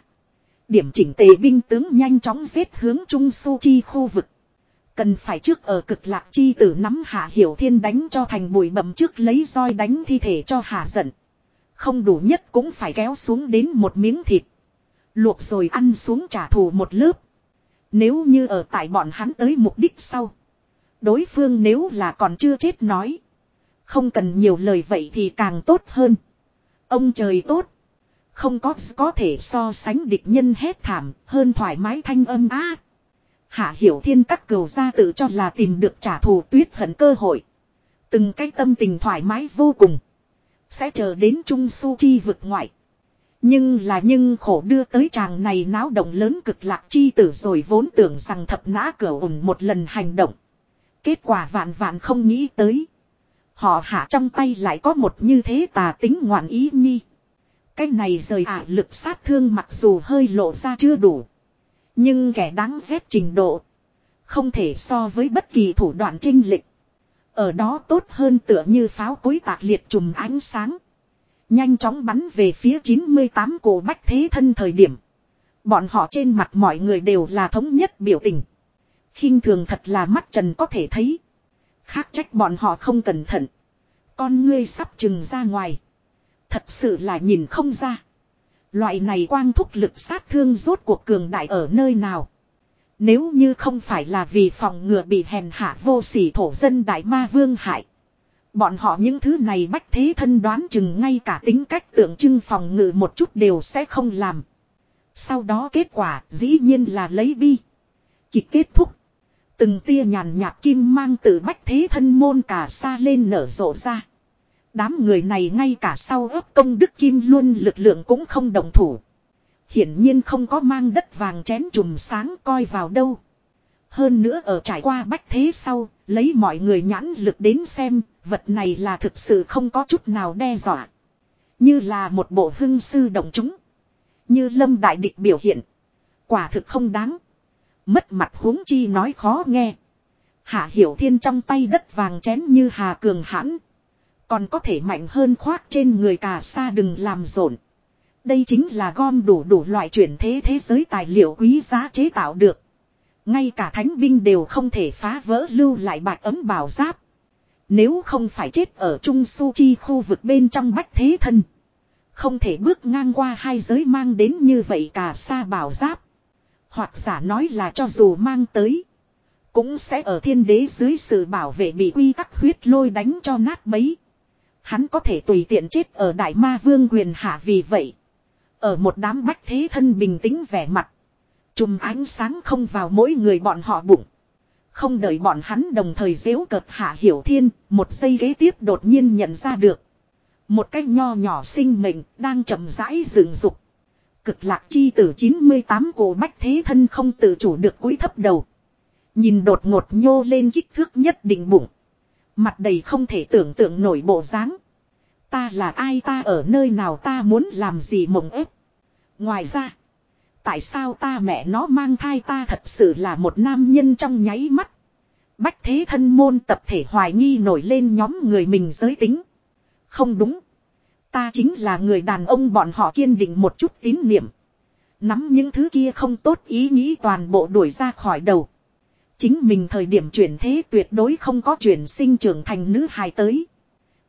Điểm chỉnh tề binh tướng nhanh chóng xếp hướng Trung Su Chi khu vực. Cần phải trước ở cực lạc chi tử nắm hạ hiểu thiên đánh cho thành bụi bầm trước lấy roi đánh thi thể cho hạ giận. Không đủ nhất cũng phải kéo xuống đến một miếng thịt. Luộc rồi ăn xuống trả thù một lớp. Nếu như ở tại bọn hắn tới mục đích sau. Đối phương nếu là còn chưa chết nói. Không cần nhiều lời vậy thì càng tốt hơn. Ông trời tốt. Không có có thể so sánh địch nhân hết thảm, hơn thoải mái thanh âm á. Hạ hiểu thiên các cầu gia tự cho là tìm được trả thù tuyết hận cơ hội. Từng cái tâm tình thoải mái vô cùng. Sẽ chờ đến Trung Su Chi vực ngoại. Nhưng là nhưng khổ đưa tới chàng này náo động lớn cực lạc chi tử rồi vốn tưởng rằng thập nã cửa ủng một lần hành động. Kết quả vạn vạn không nghĩ tới. Họ hạ trong tay lại có một như thế tà tính ngoạn ý nhi. Cái này rời ả lực sát thương mặc dù hơi lộ ra chưa đủ. Nhưng kẻ đáng ghét trình độ. Không thể so với bất kỳ thủ đoạn trinh lịch. Ở đó tốt hơn tựa như pháo cối tạc liệt trùm ánh sáng. Nhanh chóng bắn về phía 98 cổ bách thế thân thời điểm. Bọn họ trên mặt mọi người đều là thống nhất biểu tình. khinh thường thật là mắt trần có thể thấy. Khác trách bọn họ không cẩn thận. Con ngươi sắp chừng ra ngoài. Thật sự là nhìn không ra. Loại này quang thúc lực sát thương rốt cuộc cường đại ở nơi nào. Nếu như không phải là vì phòng ngừa bị hèn hạ vô sỉ thổ dân đại ma vương hại. Bọn họ những thứ này bách thế thân đoán chừng ngay cả tính cách tượng trưng phòng ngự một chút đều sẽ không làm. Sau đó kết quả dĩ nhiên là lấy bi. Kịch kết thúc. Từng tia nhàn nhạt kim mang từ bách thế thân môn cả xa lên nở rộ ra. Đám người này ngay cả sau ấp công đức kim luôn lực lượng cũng không đồng thủ. Hiển nhiên không có mang đất vàng chén chùm sáng coi vào đâu. Hơn nữa ở trải qua bách thế sau, lấy mọi người nhãn lực đến xem, vật này là thực sự không có chút nào đe dọa. Như là một bộ hưng sư động chúng. Như lâm đại địch biểu hiện. Quả thực không đáng. Mất mặt huống chi nói khó nghe. Hạ hiểu thiên trong tay đất vàng chén như hà cường hãn. Còn có thể mạnh hơn khoác trên người cả xa đừng làm rộn. Đây chính là gom đủ đủ loại chuyển thế thế giới tài liệu quý giá chế tạo được. Ngay cả thánh binh đều không thể phá vỡ lưu lại bạch ấm bảo giáp. Nếu không phải chết ở Trung Su Chi khu vực bên trong bách thế thân. Không thể bước ngang qua hai giới mang đến như vậy cả xa bảo giáp. Hoặc giả nói là cho dù mang tới. Cũng sẽ ở thiên đế dưới sự bảo vệ bị quy tắc huyết lôi đánh cho nát bấy. Hắn có thể tùy tiện chết ở đại ma vương quyền hạ vì vậy. Ở một đám bách thế thân bình tĩnh vẻ mặt. Chùm ánh sáng không vào mỗi người bọn họ bụng. Không đợi bọn hắn đồng thời dễu cợt hạ hiểu thiên, một giây ghế tiếp đột nhiên nhận ra được. Một cách nho nhỏ sinh mệnh đang chậm rãi dựng dục. Cực lạc chi tử 98 cổ bách thế thân không tự chủ được cúi thấp đầu. Nhìn đột ngột nhô lên kích thước nhất định bụng. Mặt đầy không thể tưởng tượng nổi bộ dáng. Ta là ai ta ở nơi nào ta muốn làm gì mộng ép. Ngoài ra. Tại sao ta mẹ nó mang thai ta thật sự là một nam nhân trong nháy mắt. Bách thế thân môn tập thể hoài nghi nổi lên nhóm người mình giới tính. Không đúng. Ta chính là người đàn ông bọn họ kiên định một chút tín niệm. Nắm những thứ kia không tốt ý nghĩ toàn bộ đuổi ra khỏi đầu. Chính mình thời điểm chuyển thế tuyệt đối không có chuyển sinh trưởng thành nữ hài tới.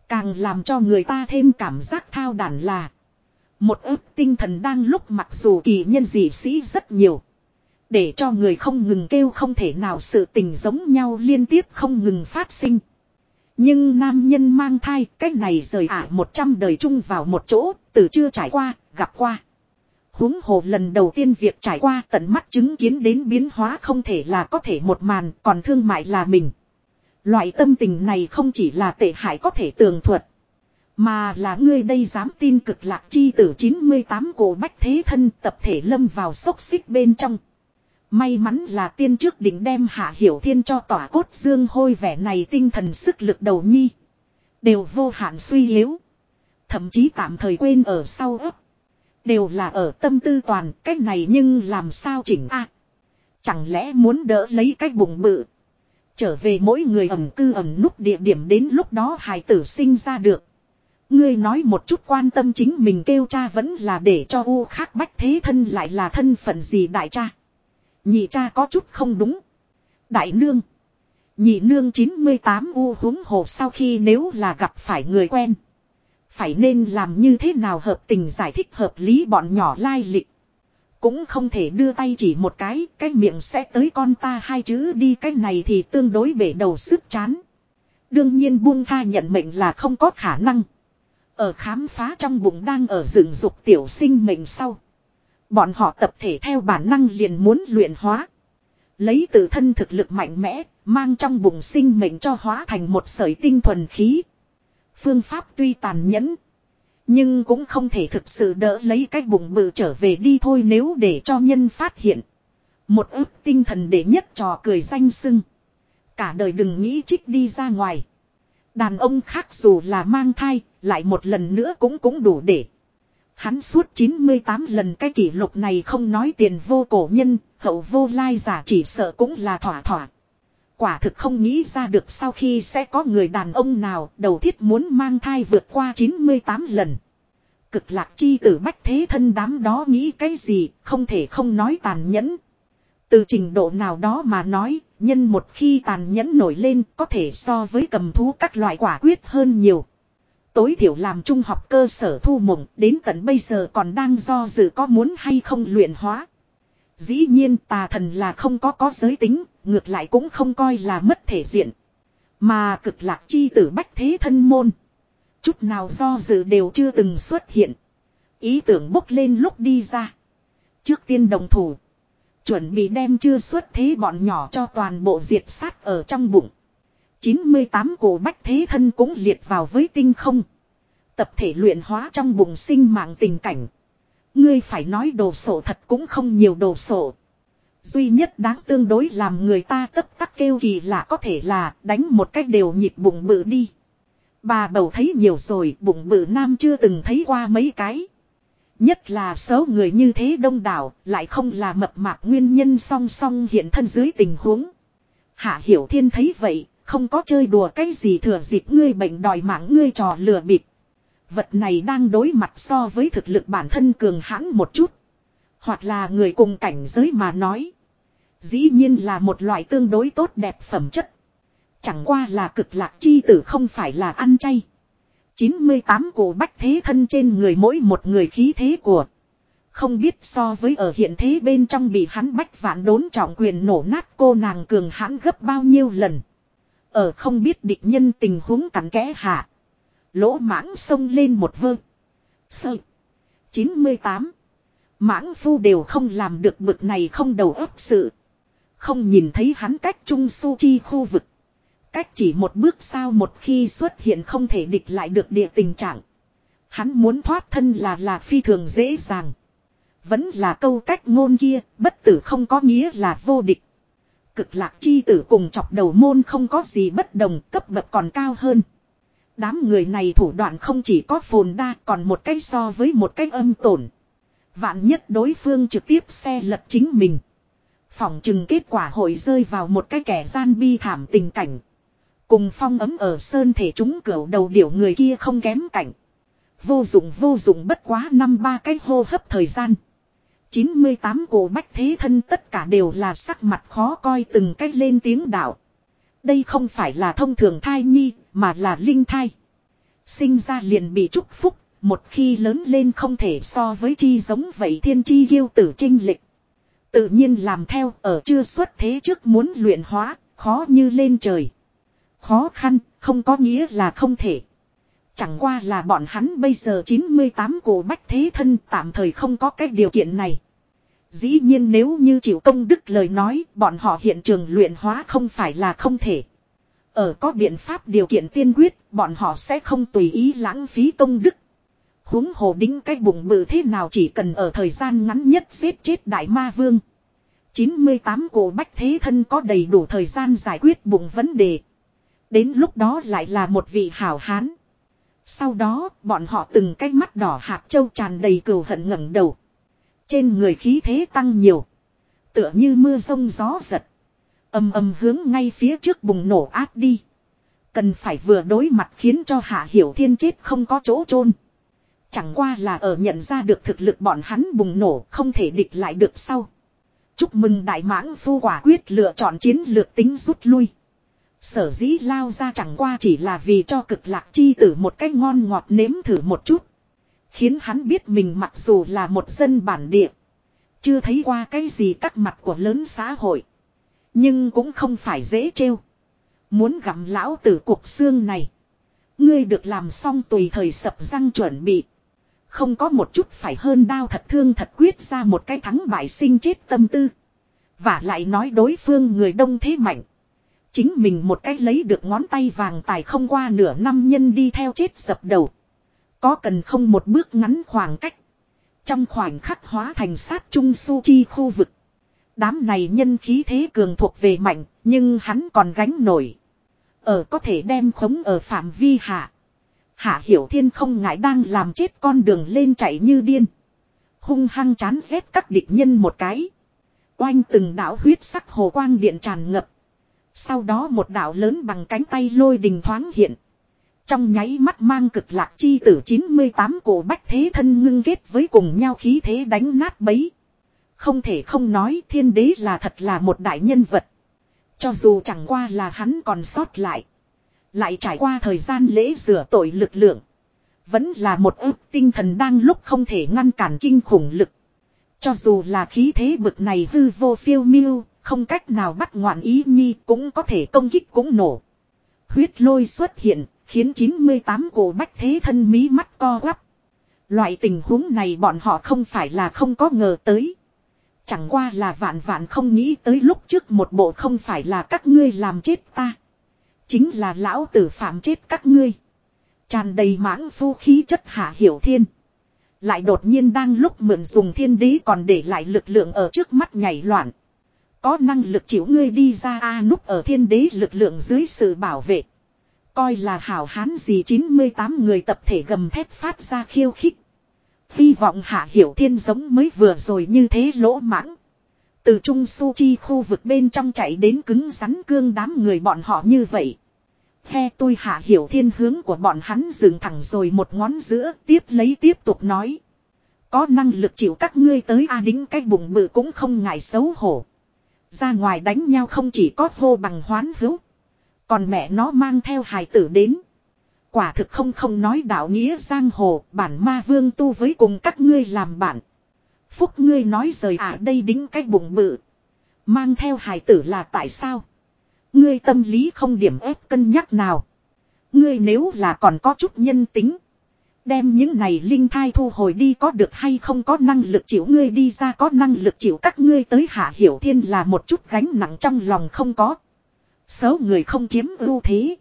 Càng làm cho người ta thêm cảm giác thao đàn là. Một ước tinh thần đang lúc mặc dù kỳ nhân dị sĩ rất nhiều. Để cho người không ngừng kêu không thể nào sự tình giống nhau liên tiếp không ngừng phát sinh. Nhưng nam nhân mang thai cách này rời ả một trăm đời chung vào một chỗ, từ chưa trải qua, gặp qua. huống hồ lần đầu tiên việc trải qua tận mắt chứng kiến đến biến hóa không thể là có thể một màn, còn thương mại là mình. Loại tâm tình này không chỉ là tệ hại có thể tường thuật. Mà là ngươi đây dám tin cực lạc chi tử 98 cổ bách thế thân tập thể lâm vào sốc xích bên trong. May mắn là tiên trước đỉnh đem hạ hiểu thiên cho tỏa cốt dương hôi vẻ này tinh thần sức lực đầu nhi. Đều vô hạn suy yếu. Thậm chí tạm thời quên ở sau ấp. Đều là ở tâm tư toàn cách này nhưng làm sao chỉnh a Chẳng lẽ muốn đỡ lấy cái bụng bự. Trở về mỗi người ẩm cư ẩm nút địa điểm đến lúc đó hài tử sinh ra được. Ngươi nói một chút quan tâm chính mình kêu cha vẫn là để cho u khác bách thế thân lại là thân phận gì đại cha. Nhị cha có chút không đúng. Đại nương. Nhị nương 98 u húng hồ sau khi nếu là gặp phải người quen. Phải nên làm như thế nào hợp tình giải thích hợp lý bọn nhỏ lai lịch. Cũng không thể đưa tay chỉ một cái, cái miệng sẽ tới con ta hai chữ đi cái này thì tương đối bể đầu sức chán. Đương nhiên buông tha nhận mệnh là không có khả năng. Ở khám phá trong bụng đang ở rừng dục tiểu sinh mệnh sau. Bọn họ tập thể theo bản năng liền muốn luyện hóa. Lấy tự thân thực lực mạnh mẽ, mang trong bụng sinh mệnh cho hóa thành một sợi tinh thuần khí. Phương pháp tuy tàn nhẫn, nhưng cũng không thể thực sự đỡ lấy cái bụng bự trở về đi thôi nếu để cho nhân phát hiện. Một ức tinh thần để nhất trò cười danh sưng. Cả đời đừng nghĩ trích đi ra ngoài. Đàn ông khác dù là mang thai, lại một lần nữa cũng cũng đủ để. Hắn suốt 98 lần cái kỷ lục này không nói tiền vô cổ nhân, hậu vô lai giả chỉ sợ cũng là thỏa thỏa. Quả thực không nghĩ ra được sau khi sẽ có người đàn ông nào đầu thiết muốn mang thai vượt qua 98 lần. Cực lạc chi tử bách thế thân đám đó nghĩ cái gì, không thể không nói tàn nhẫn. Từ trình độ nào đó mà nói, nhân một khi tàn nhẫn nổi lên có thể so với cầm thú các loại quả quyết hơn nhiều. Tối thiểu làm trung học cơ sở thu mộng đến tận bây giờ còn đang do dự có muốn hay không luyện hóa. Dĩ nhiên tà thần là không có có giới tính, ngược lại cũng không coi là mất thể diện. Mà cực lạc chi tử bách thế thân môn. Chút nào do dự đều chưa từng xuất hiện. Ý tưởng bốc lên lúc đi ra. Trước tiên đồng thủ. Chuẩn bị đem chưa xuất thế bọn nhỏ cho toàn bộ diệt sát ở trong bụng. 98 cổ bách thế thân cũng liệt vào với tinh không. Tập thể luyện hóa trong bụng sinh mạng tình cảnh. Ngươi phải nói đồ sổ thật cũng không nhiều đồ sổ. Duy nhất đáng tương đối làm người ta tất tắc kêu kỳ lạ có thể là đánh một cách đều nhịp bụng bự đi. Bà bầu thấy nhiều rồi bụng bự nam chưa từng thấy qua mấy cái. Nhất là số người như thế đông đảo lại không là mập mạp nguyên nhân song song hiện thân dưới tình huống. Hạ Hiểu Thiên thấy vậy, không có chơi đùa cái gì thừa dịp ngươi bệnh đòi mạng ngươi trò lừa bịp. Vật này đang đối mặt so với thực lực bản thân cường hãn một chút. Hoặc là người cùng cảnh giới mà nói. Dĩ nhiên là một loại tương đối tốt đẹp phẩm chất. Chẳng qua là cực lạc chi tử không phải là ăn chay. 98 cổ bách thế thân trên người mỗi một người khí thế của. Không biết so với ở hiện thế bên trong bị hắn bách vạn đốn trọng quyền nổ nát cô nàng cường hãn gấp bao nhiêu lần. Ở không biết địch nhân tình huống cắn kẽ hạ. Lỗ mãng xông lên một vơ. Sợ. 98. Mãng phu đều không làm được bực này không đầu ấp sự. Không nhìn thấy hắn cách trung su chi khu vực. Cách chỉ một bước sau một khi xuất hiện không thể địch lại được địa tình trạng. Hắn muốn thoát thân là là phi thường dễ dàng. Vẫn là câu cách ngôn kia, bất tử không có nghĩa là vô địch. Cực lạc chi tử cùng chọc đầu môn không có gì bất đồng, cấp bậc còn cao hơn. Đám người này thủ đoạn không chỉ có phồn đa còn một cách so với một cách âm tổn. Vạn nhất đối phương trực tiếp xe lật chính mình. Phỏng chừng kết quả hội rơi vào một cái kẻ gian bi thảm tình cảnh. Cùng phong ấm ở sơn thể chúng cửu đầu điểu người kia không kém cảnh. Vô dụng vô dụng bất quá năm ba cái hô hấp thời gian. 98 cổ bách thế thân tất cả đều là sắc mặt khó coi từng cách lên tiếng đạo. Đây không phải là thông thường thai nhi, mà là linh thai. Sinh ra liền bị chúc phúc, một khi lớn lên không thể so với chi giống vậy thiên chi yêu tử trinh lịch. Tự nhiên làm theo ở chưa xuất thế trước muốn luyện hóa, khó như lên trời. Khó khăn, không có nghĩa là không thể. Chẳng qua là bọn hắn bây giờ 98 cổ bách thế thân tạm thời không có cái điều kiện này. Dĩ nhiên nếu như chịu công đức lời nói, bọn họ hiện trường luyện hóa không phải là không thể. Ở có biện pháp điều kiện tiên quyết, bọn họ sẽ không tùy ý lãng phí công đức. huống hồ đính cái bụng bự thế nào chỉ cần ở thời gian ngắn nhất giết chết đại ma vương. 98 cổ bách thế thân có đầy đủ thời gian giải quyết bụng vấn đề. Đến lúc đó lại là một vị hảo hán. Sau đó, bọn họ từng cái mắt đỏ hạt châu tràn đầy cừu hận ngẩng đầu. Trên người khí thế tăng nhiều. Tựa như mưa rông gió giật. Âm âm hướng ngay phía trước bùng nổ áp đi. Cần phải vừa đối mặt khiến cho Hạ Hiểu Thiên chết không có chỗ chôn Chẳng qua là ở nhận ra được thực lực bọn hắn bùng nổ không thể địch lại được sau. Chúc mừng đại mãng phu quả quyết lựa chọn chiến lược tính rút lui. Sở dĩ lao ra chẳng qua chỉ là vì cho cực lạc chi tử một cái ngon ngọt nếm thử một chút. Khiến hắn biết mình mặc dù là một dân bản địa. Chưa thấy qua cái gì các mặt của lớn xã hội. Nhưng cũng không phải dễ trêu. Muốn gặm lão tử cuộc xương này. Ngươi được làm xong tùy thời sập răng chuẩn bị. Không có một chút phải hơn đau thật thương thật quyết ra một cái thắng bại sinh chết tâm tư. Và lại nói đối phương người đông thế mạnh. Chính mình một cái lấy được ngón tay vàng tài không qua nửa năm nhân đi theo chết sập đầu. Có cần không một bước ngắn khoảng cách. Trong khoảnh khắc hóa thành sát trung su chi khu vực. Đám này nhân khí thế cường thuộc về mạnh, nhưng hắn còn gánh nổi. Ở có thể đem khống ở phạm vi hạ. Hạ Hiểu Thiên không ngại đang làm chết con đường lên chạy như điên. Hung hăng chán ghét các địch nhân một cái. Oanh từng đạo huyết sắc hồ quang điện tràn ngập. Sau đó một đạo lớn bằng cánh tay lôi đình thoáng hiện. Trong nháy mắt mang cực lạc chi tử 98 cổ bách thế thân ngưng kết với cùng nhau khí thế đánh nát bấy. Không thể không nói thiên đế là thật là một đại nhân vật. Cho dù chẳng qua là hắn còn sót lại. Lại trải qua thời gian lễ rửa tội lực lượng. Vẫn là một ức tinh thần đang lúc không thể ngăn cản kinh khủng lực. Cho dù là khí thế bực này hư vô phiêu miêu, không cách nào bắt ngoạn ý nhi cũng có thể công kích cũng nổ. Huyết lôi xuất hiện, khiến 98 cổ bách thế thân mí mắt co quắp. Loại tình huống này bọn họ không phải là không có ngờ tới. Chẳng qua là vạn vạn không nghĩ tới lúc trước một bộ không phải là các ngươi làm chết ta. Chính là lão tử phạm chết các ngươi. Tràn đầy mãng phu khí chất hạ hiểu thiên. Lại đột nhiên đang lúc mượn dùng thiên đế còn để lại lực lượng ở trước mắt nhảy loạn. Có năng lực chịu ngươi đi ra a núp ở thiên đế lực lượng dưới sự bảo vệ. Coi là hảo hán gì 98 người tập thể gầm thép phát ra khiêu khích. Hy vọng hạ hiểu thiên giống mới vừa rồi như thế lỗ mãng. Từ trung su chi khu vực bên trong chạy đến cứng rắn cương đám người bọn họ như vậy. He tôi hạ hiểu thiên hướng của bọn hắn dừng thẳng rồi một ngón giữa, tiếp lấy tiếp tục nói. Có năng lực chịu các ngươi tới A đính cái bụng bự cũng không ngại xấu hổ. Ra ngoài đánh nhau không chỉ có hô bằng hoán hữu. Còn mẹ nó mang theo hài tử đến. Quả thực không không nói đạo nghĩa giang hồ, bản ma vương tu với cùng các ngươi làm bạn. Phúc ngươi nói rời à đây đính cái bụng bự. Mang theo hài tử là tại sao? Ngươi tâm lý không điểm ép cân nhắc nào. Ngươi nếu là còn có chút nhân tính. Đem những này linh thai thu hồi đi có được hay không có năng lực chịu ngươi đi ra có năng lực chịu các ngươi tới hạ hiểu thiên là một chút gánh nặng trong lòng không có. xấu người không chiếm ưu thế.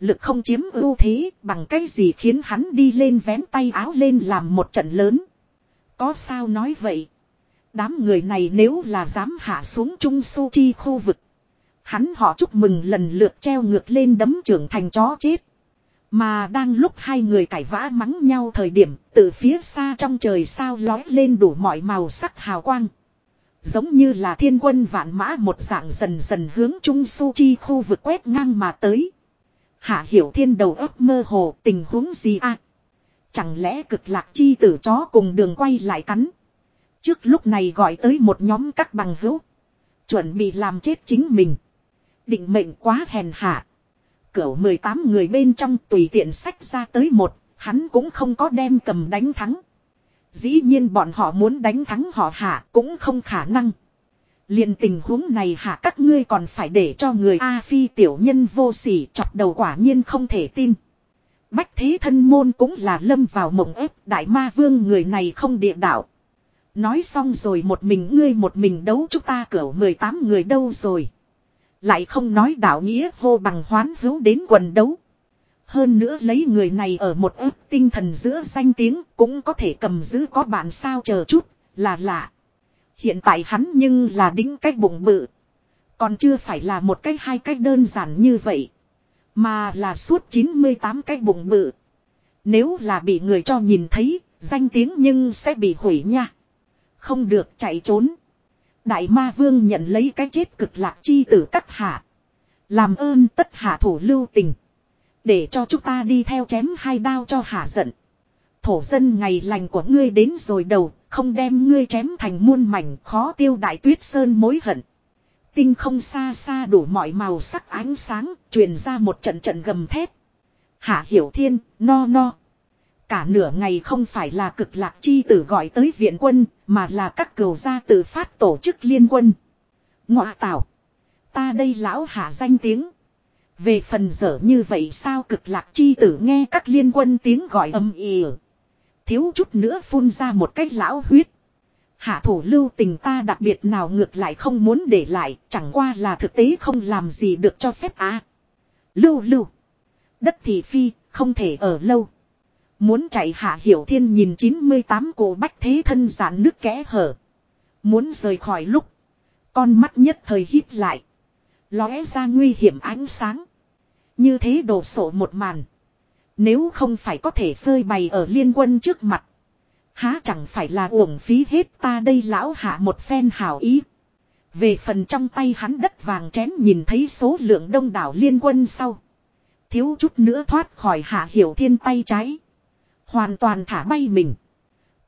Lực không chiếm ưu thế bằng cái gì khiến hắn đi lên vén tay áo lên làm một trận lớn. Có sao nói vậy. Đám người này nếu là dám hạ xuống trung su chi khu vực. Hắn họ chúc mừng lần lượt treo ngược lên đấm trưởng thành chó chết. Mà đang lúc hai người cãi vã mắng nhau thời điểm, từ phía xa trong trời sao lói lên đủ mọi màu sắc hào quang. Giống như là thiên quân vạn mã một dạng dần dần hướng Trung Su Chi khu vực quét ngang mà tới. Hạ hiểu thiên đầu óc mơ hồ tình huống gì à? Chẳng lẽ cực lạc chi tử chó cùng đường quay lại cắn? Trước lúc này gọi tới một nhóm các bằng hữu. Chuẩn bị làm chết chính mình. Định mệnh quá hèn hạ. Cửu 18 người bên trong tùy tiện sách ra tới một, hắn cũng không có đem cầm đánh thắng. Dĩ nhiên bọn họ muốn đánh thắng họ hạ cũng không khả năng liền tình huống này hạ các ngươi còn phải để cho người A phi tiểu nhân vô sỉ chọc đầu quả nhiên không thể tin. Bách thế thân môn cũng là lâm vào mộng ép đại ma vương người này không địa đạo. Nói xong rồi một mình ngươi một mình đấu chúng ta cỡ 18 người đâu rồi. Lại không nói đạo nghĩa vô bằng hoán hữu đến quần đấu. Hơn nữa lấy người này ở một ức tinh thần giữa danh tiếng cũng có thể cầm giữ có bạn sao chờ chút, là lạ. Hiện tại hắn nhưng là đính cách bụng bự. Còn chưa phải là một cách hai cách đơn giản như vậy. Mà là suốt 98 cách bụng bự. Nếu là bị người cho nhìn thấy, danh tiếng nhưng sẽ bị hủy nha. Không được chạy trốn. Đại ma vương nhận lấy cái chết cực lạc chi tử các hạ. Làm ơn tất hạ thủ lưu tình. Để cho chúng ta đi theo chém hai đao cho hạ giận. Thổ dân ngày lành của ngươi đến rồi đầu, không đem ngươi chém thành muôn mảnh khó tiêu đại tuyết sơn mối hận. Tinh không xa xa đủ mọi màu sắc ánh sáng, truyền ra một trận trận gầm thép. Hạ hiểu thiên, no no. Cả nửa ngày không phải là cực lạc chi tử gọi tới viện quân, mà là các cừu gia tự phát tổ chức liên quân. Ngọa tạo. Ta đây lão hạ danh tiếng. Về phần dở như vậy sao cực lạc chi tử nghe các liên quân tiếng gọi âm ỉ. Thiếu chút nữa phun ra một cái lão huyết. Hạ thủ lưu tình ta đặc biệt nào ngược lại không muốn để lại, chẳng qua là thực tế không làm gì được cho phép á. Lưu lưu. Đất thị phi, không thể ở lâu. Muốn chạy hạ hiểu thiên nhìn 98 cổ bách thế thân giãn nước kẽ hở. Muốn rời khỏi lúc. Con mắt nhất thời hít lại. Lóe ra nguy hiểm ánh sáng. Như thế đổ sổ một màn. Nếu không phải có thể phơi bày ở liên quân trước mặt. Há chẳng phải là uổng phí hết ta đây lão hạ một phen hảo ý. Về phần trong tay hắn đất vàng chén nhìn thấy số lượng đông đảo liên quân sau. Thiếu chút nữa thoát khỏi hạ hiểu thiên tay trái. Hoàn toàn thả bay mình.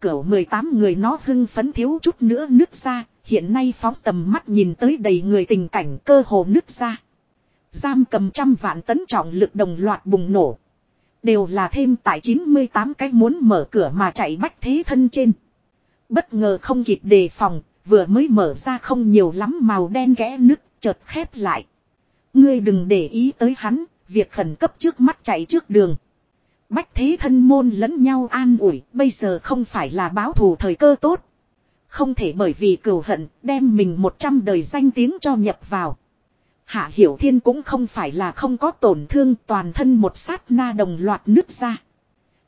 Cửu 18 người nó hưng phấn thiếu chút nữa nước ra. Hiện nay phóng tầm mắt nhìn tới đầy người tình cảnh cơ hồ nước ra. Giam cầm trăm vạn tấn trọng lực đồng loạt bùng nổ. Đều là thêm tại 98 cái muốn mở cửa mà chạy bách thế thân trên. Bất ngờ không kịp đề phòng, vừa mới mở ra không nhiều lắm màu đen ghẽ nứt, chợt khép lại. Ngươi đừng để ý tới hắn, việc khẩn cấp trước mắt chạy trước đường. Bách thế thân môn lẫn nhau an ủi, bây giờ không phải là báo thù thời cơ tốt. Không thể bởi vì cừu hận, đem mình một trăm đời danh tiếng cho nhập vào. Hạ Hiểu Thiên cũng không phải là không có tổn thương, toàn thân một sát na đồng loạt nứt ra.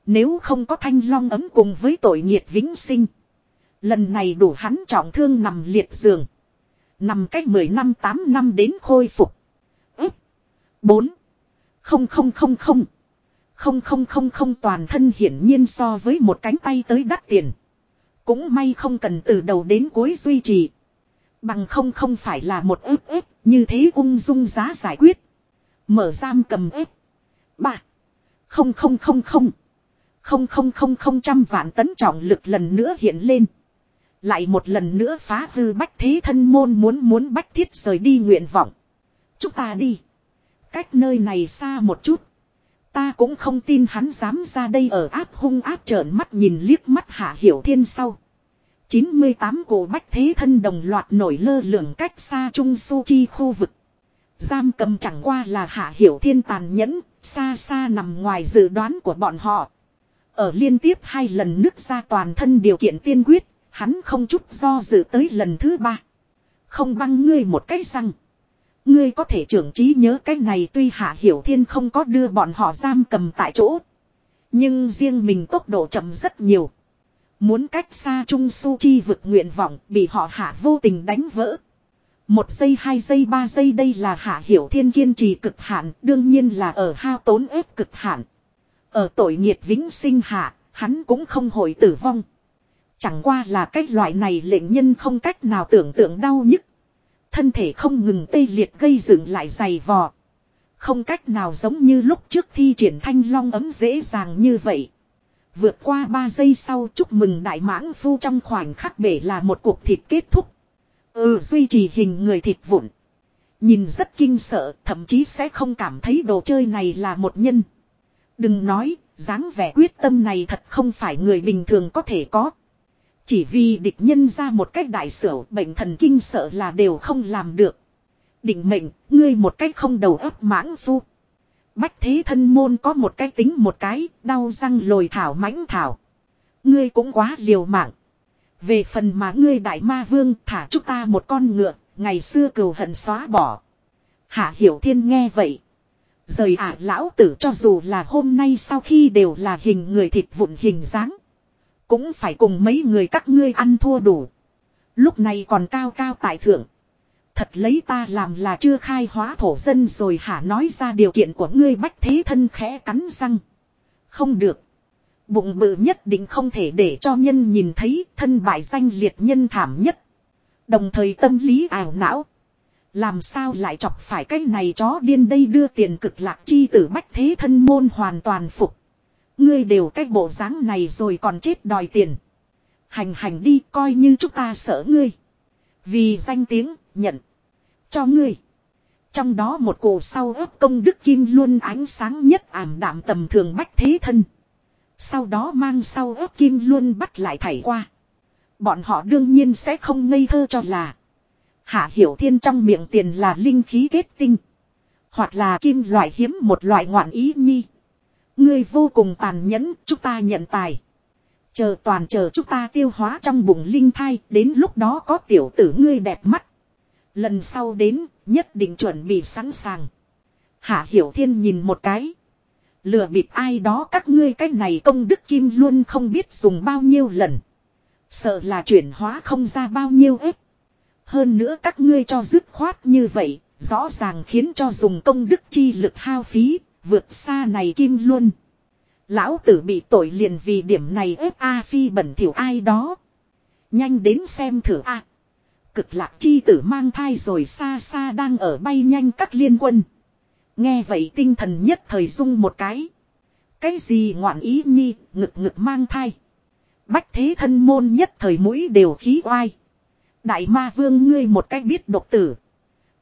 Nếu không có thanh long ấm cùng với tội nghiệt vĩnh sinh. Lần này đủ hắn trọng thương nằm liệt giường. Nằm cách 10 năm 8 năm đến khôi phục. Úp. 4. Không không không không. Không không không không, toàn thân hiển nhiên so với một cánh tay tới đắt tiền. Cũng may không cần từ đầu đến cuối duy trì. Bằng không không phải là một ướp ướp như thế ung dung giá giải quyết. Mở giam cầm ép. Ba. Không không không không. Không không không không, trăm vạn tấn trọng lực lần nữa hiện lên. Lại một lần nữa phá hư bách thế thân môn muốn muốn bách thiết rời đi nguyện vọng. Chúng ta đi. Cách nơi này xa một chút. Ta cũng không tin hắn dám ra đây ở áp hung áp trợn mắt nhìn liếc mắt hạ hiểu thiên sau. 98 cổ bách thế thân đồng loạt nổi lơ lửng cách xa trung su chi khu vực. Giam cầm chẳng qua là hạ hiểu thiên tàn nhẫn, xa xa nằm ngoài dự đoán của bọn họ. Ở liên tiếp hai lần nước ra toàn thân điều kiện tiên quyết, hắn không chút do dự tới lần thứ ba. Không băng ngươi một cái răng. Ngươi có thể trưởng trí nhớ cái này tuy hạ hiểu thiên không có đưa bọn họ giam cầm tại chỗ. Nhưng riêng mình tốc độ chậm rất nhiều. Muốn cách xa Trung Su Chi vực nguyện vọng bị họ hạ vô tình đánh vỡ. Một giây hai giây ba giây đây là hạ hiểu thiên kiên trì cực hạn đương nhiên là ở hao tốn ép cực hạn. Ở tội nghiệt vĩnh sinh hạ, hắn cũng không hồi tử vong. Chẳng qua là cách loại này lệnh nhân không cách nào tưởng tượng đau nhức. Thân thể không ngừng tê liệt gây dựng lại dày vò. Không cách nào giống như lúc trước thi triển thanh long ấm dễ dàng như vậy. Vượt qua 3 giây sau chúc mừng đại mãng phu trong khoảnh khắc bể là một cuộc thịt kết thúc. Ừ duy trì hình người thịt vụn. Nhìn rất kinh sợ thậm chí sẽ không cảm thấy đồ chơi này là một nhân. Đừng nói, dáng vẻ quyết tâm này thật không phải người bình thường có thể có. Chỉ vì địch nhân ra một cách đại sửa bệnh thần kinh sợ là đều không làm được. Định mệnh, ngươi một cách không đầu ấp mãng phu. Bách thế thân môn có một cái tính một cái, đau răng lồi thảo mãnh thảo. Ngươi cũng quá liều mạng. Về phần mà ngươi đại ma vương thả chúng ta một con ngựa, ngày xưa cừu hận xóa bỏ. Hạ hiểu thiên nghe vậy. Rời ả lão tử cho dù là hôm nay sau khi đều là hình người thịt vụn hình dáng. Cũng phải cùng mấy người các ngươi ăn thua đủ. Lúc này còn cao cao tại thượng. Thật lấy ta làm là chưa khai hóa thổ dân rồi hả nói ra điều kiện của ngươi bách thế thân khẽ cắn răng. Không được. Bụng bự nhất định không thể để cho nhân nhìn thấy thân bại danh liệt nhân thảm nhất. Đồng thời tâm lý ảo não. Làm sao lại chọc phải cái này chó điên đây đưa tiền cực lạc chi tử bách thế thân môn hoàn toàn phục. Ngươi đều cái bộ dáng này rồi còn chết đòi tiền. Hành hành đi, coi như chúng ta sợ ngươi. Vì danh tiếng, nhận. Cho ngươi. Trong đó một cổ sau ấp công đức kim luôn ánh sáng nhất ảm đạm tầm thường bách thế thân. Sau đó mang sau ấp kim luôn bắt lại thảy qua. Bọn họ đương nhiên sẽ không ngây thơ cho là. Hạ hiểu thiên trong miệng tiền là linh khí kết tinh. Hoặc là kim loại hiếm một loại ngoạn ý nhi. Ngươi vô cùng tàn nhẫn, chúng ta nhận tài. Chờ toàn chờ chúng ta tiêu hóa trong bụng linh thai, đến lúc đó có tiểu tử ngươi đẹp mắt. Lần sau đến, nhất định chuẩn bị sẵn sàng. Hạ Hiểu Thiên nhìn một cái. Lừa bịp ai đó các ngươi cái này công đức kim luôn không biết dùng bao nhiêu lần. Sợ là chuyển hóa không ra bao nhiêu ếp. Hơn nữa các ngươi cho dứt khoát như vậy, rõ ràng khiến cho dùng công đức chi lực hao phí, vượt xa này kim luôn. Lão tử bị tội liền vì điểm này ép A phi bẩn thỉu ai đó. Nhanh đến xem thử A. Cực lạc chi tử mang thai rồi xa xa đang ở bay nhanh các liên quân. Nghe vậy tinh thần nhất thời dung một cái. Cái gì ngoạn ý nhi, ngực ngực mang thai. Bách thế thân môn nhất thời mũi đều khí oai. Đại ma vương ngươi một cách biết độc tử.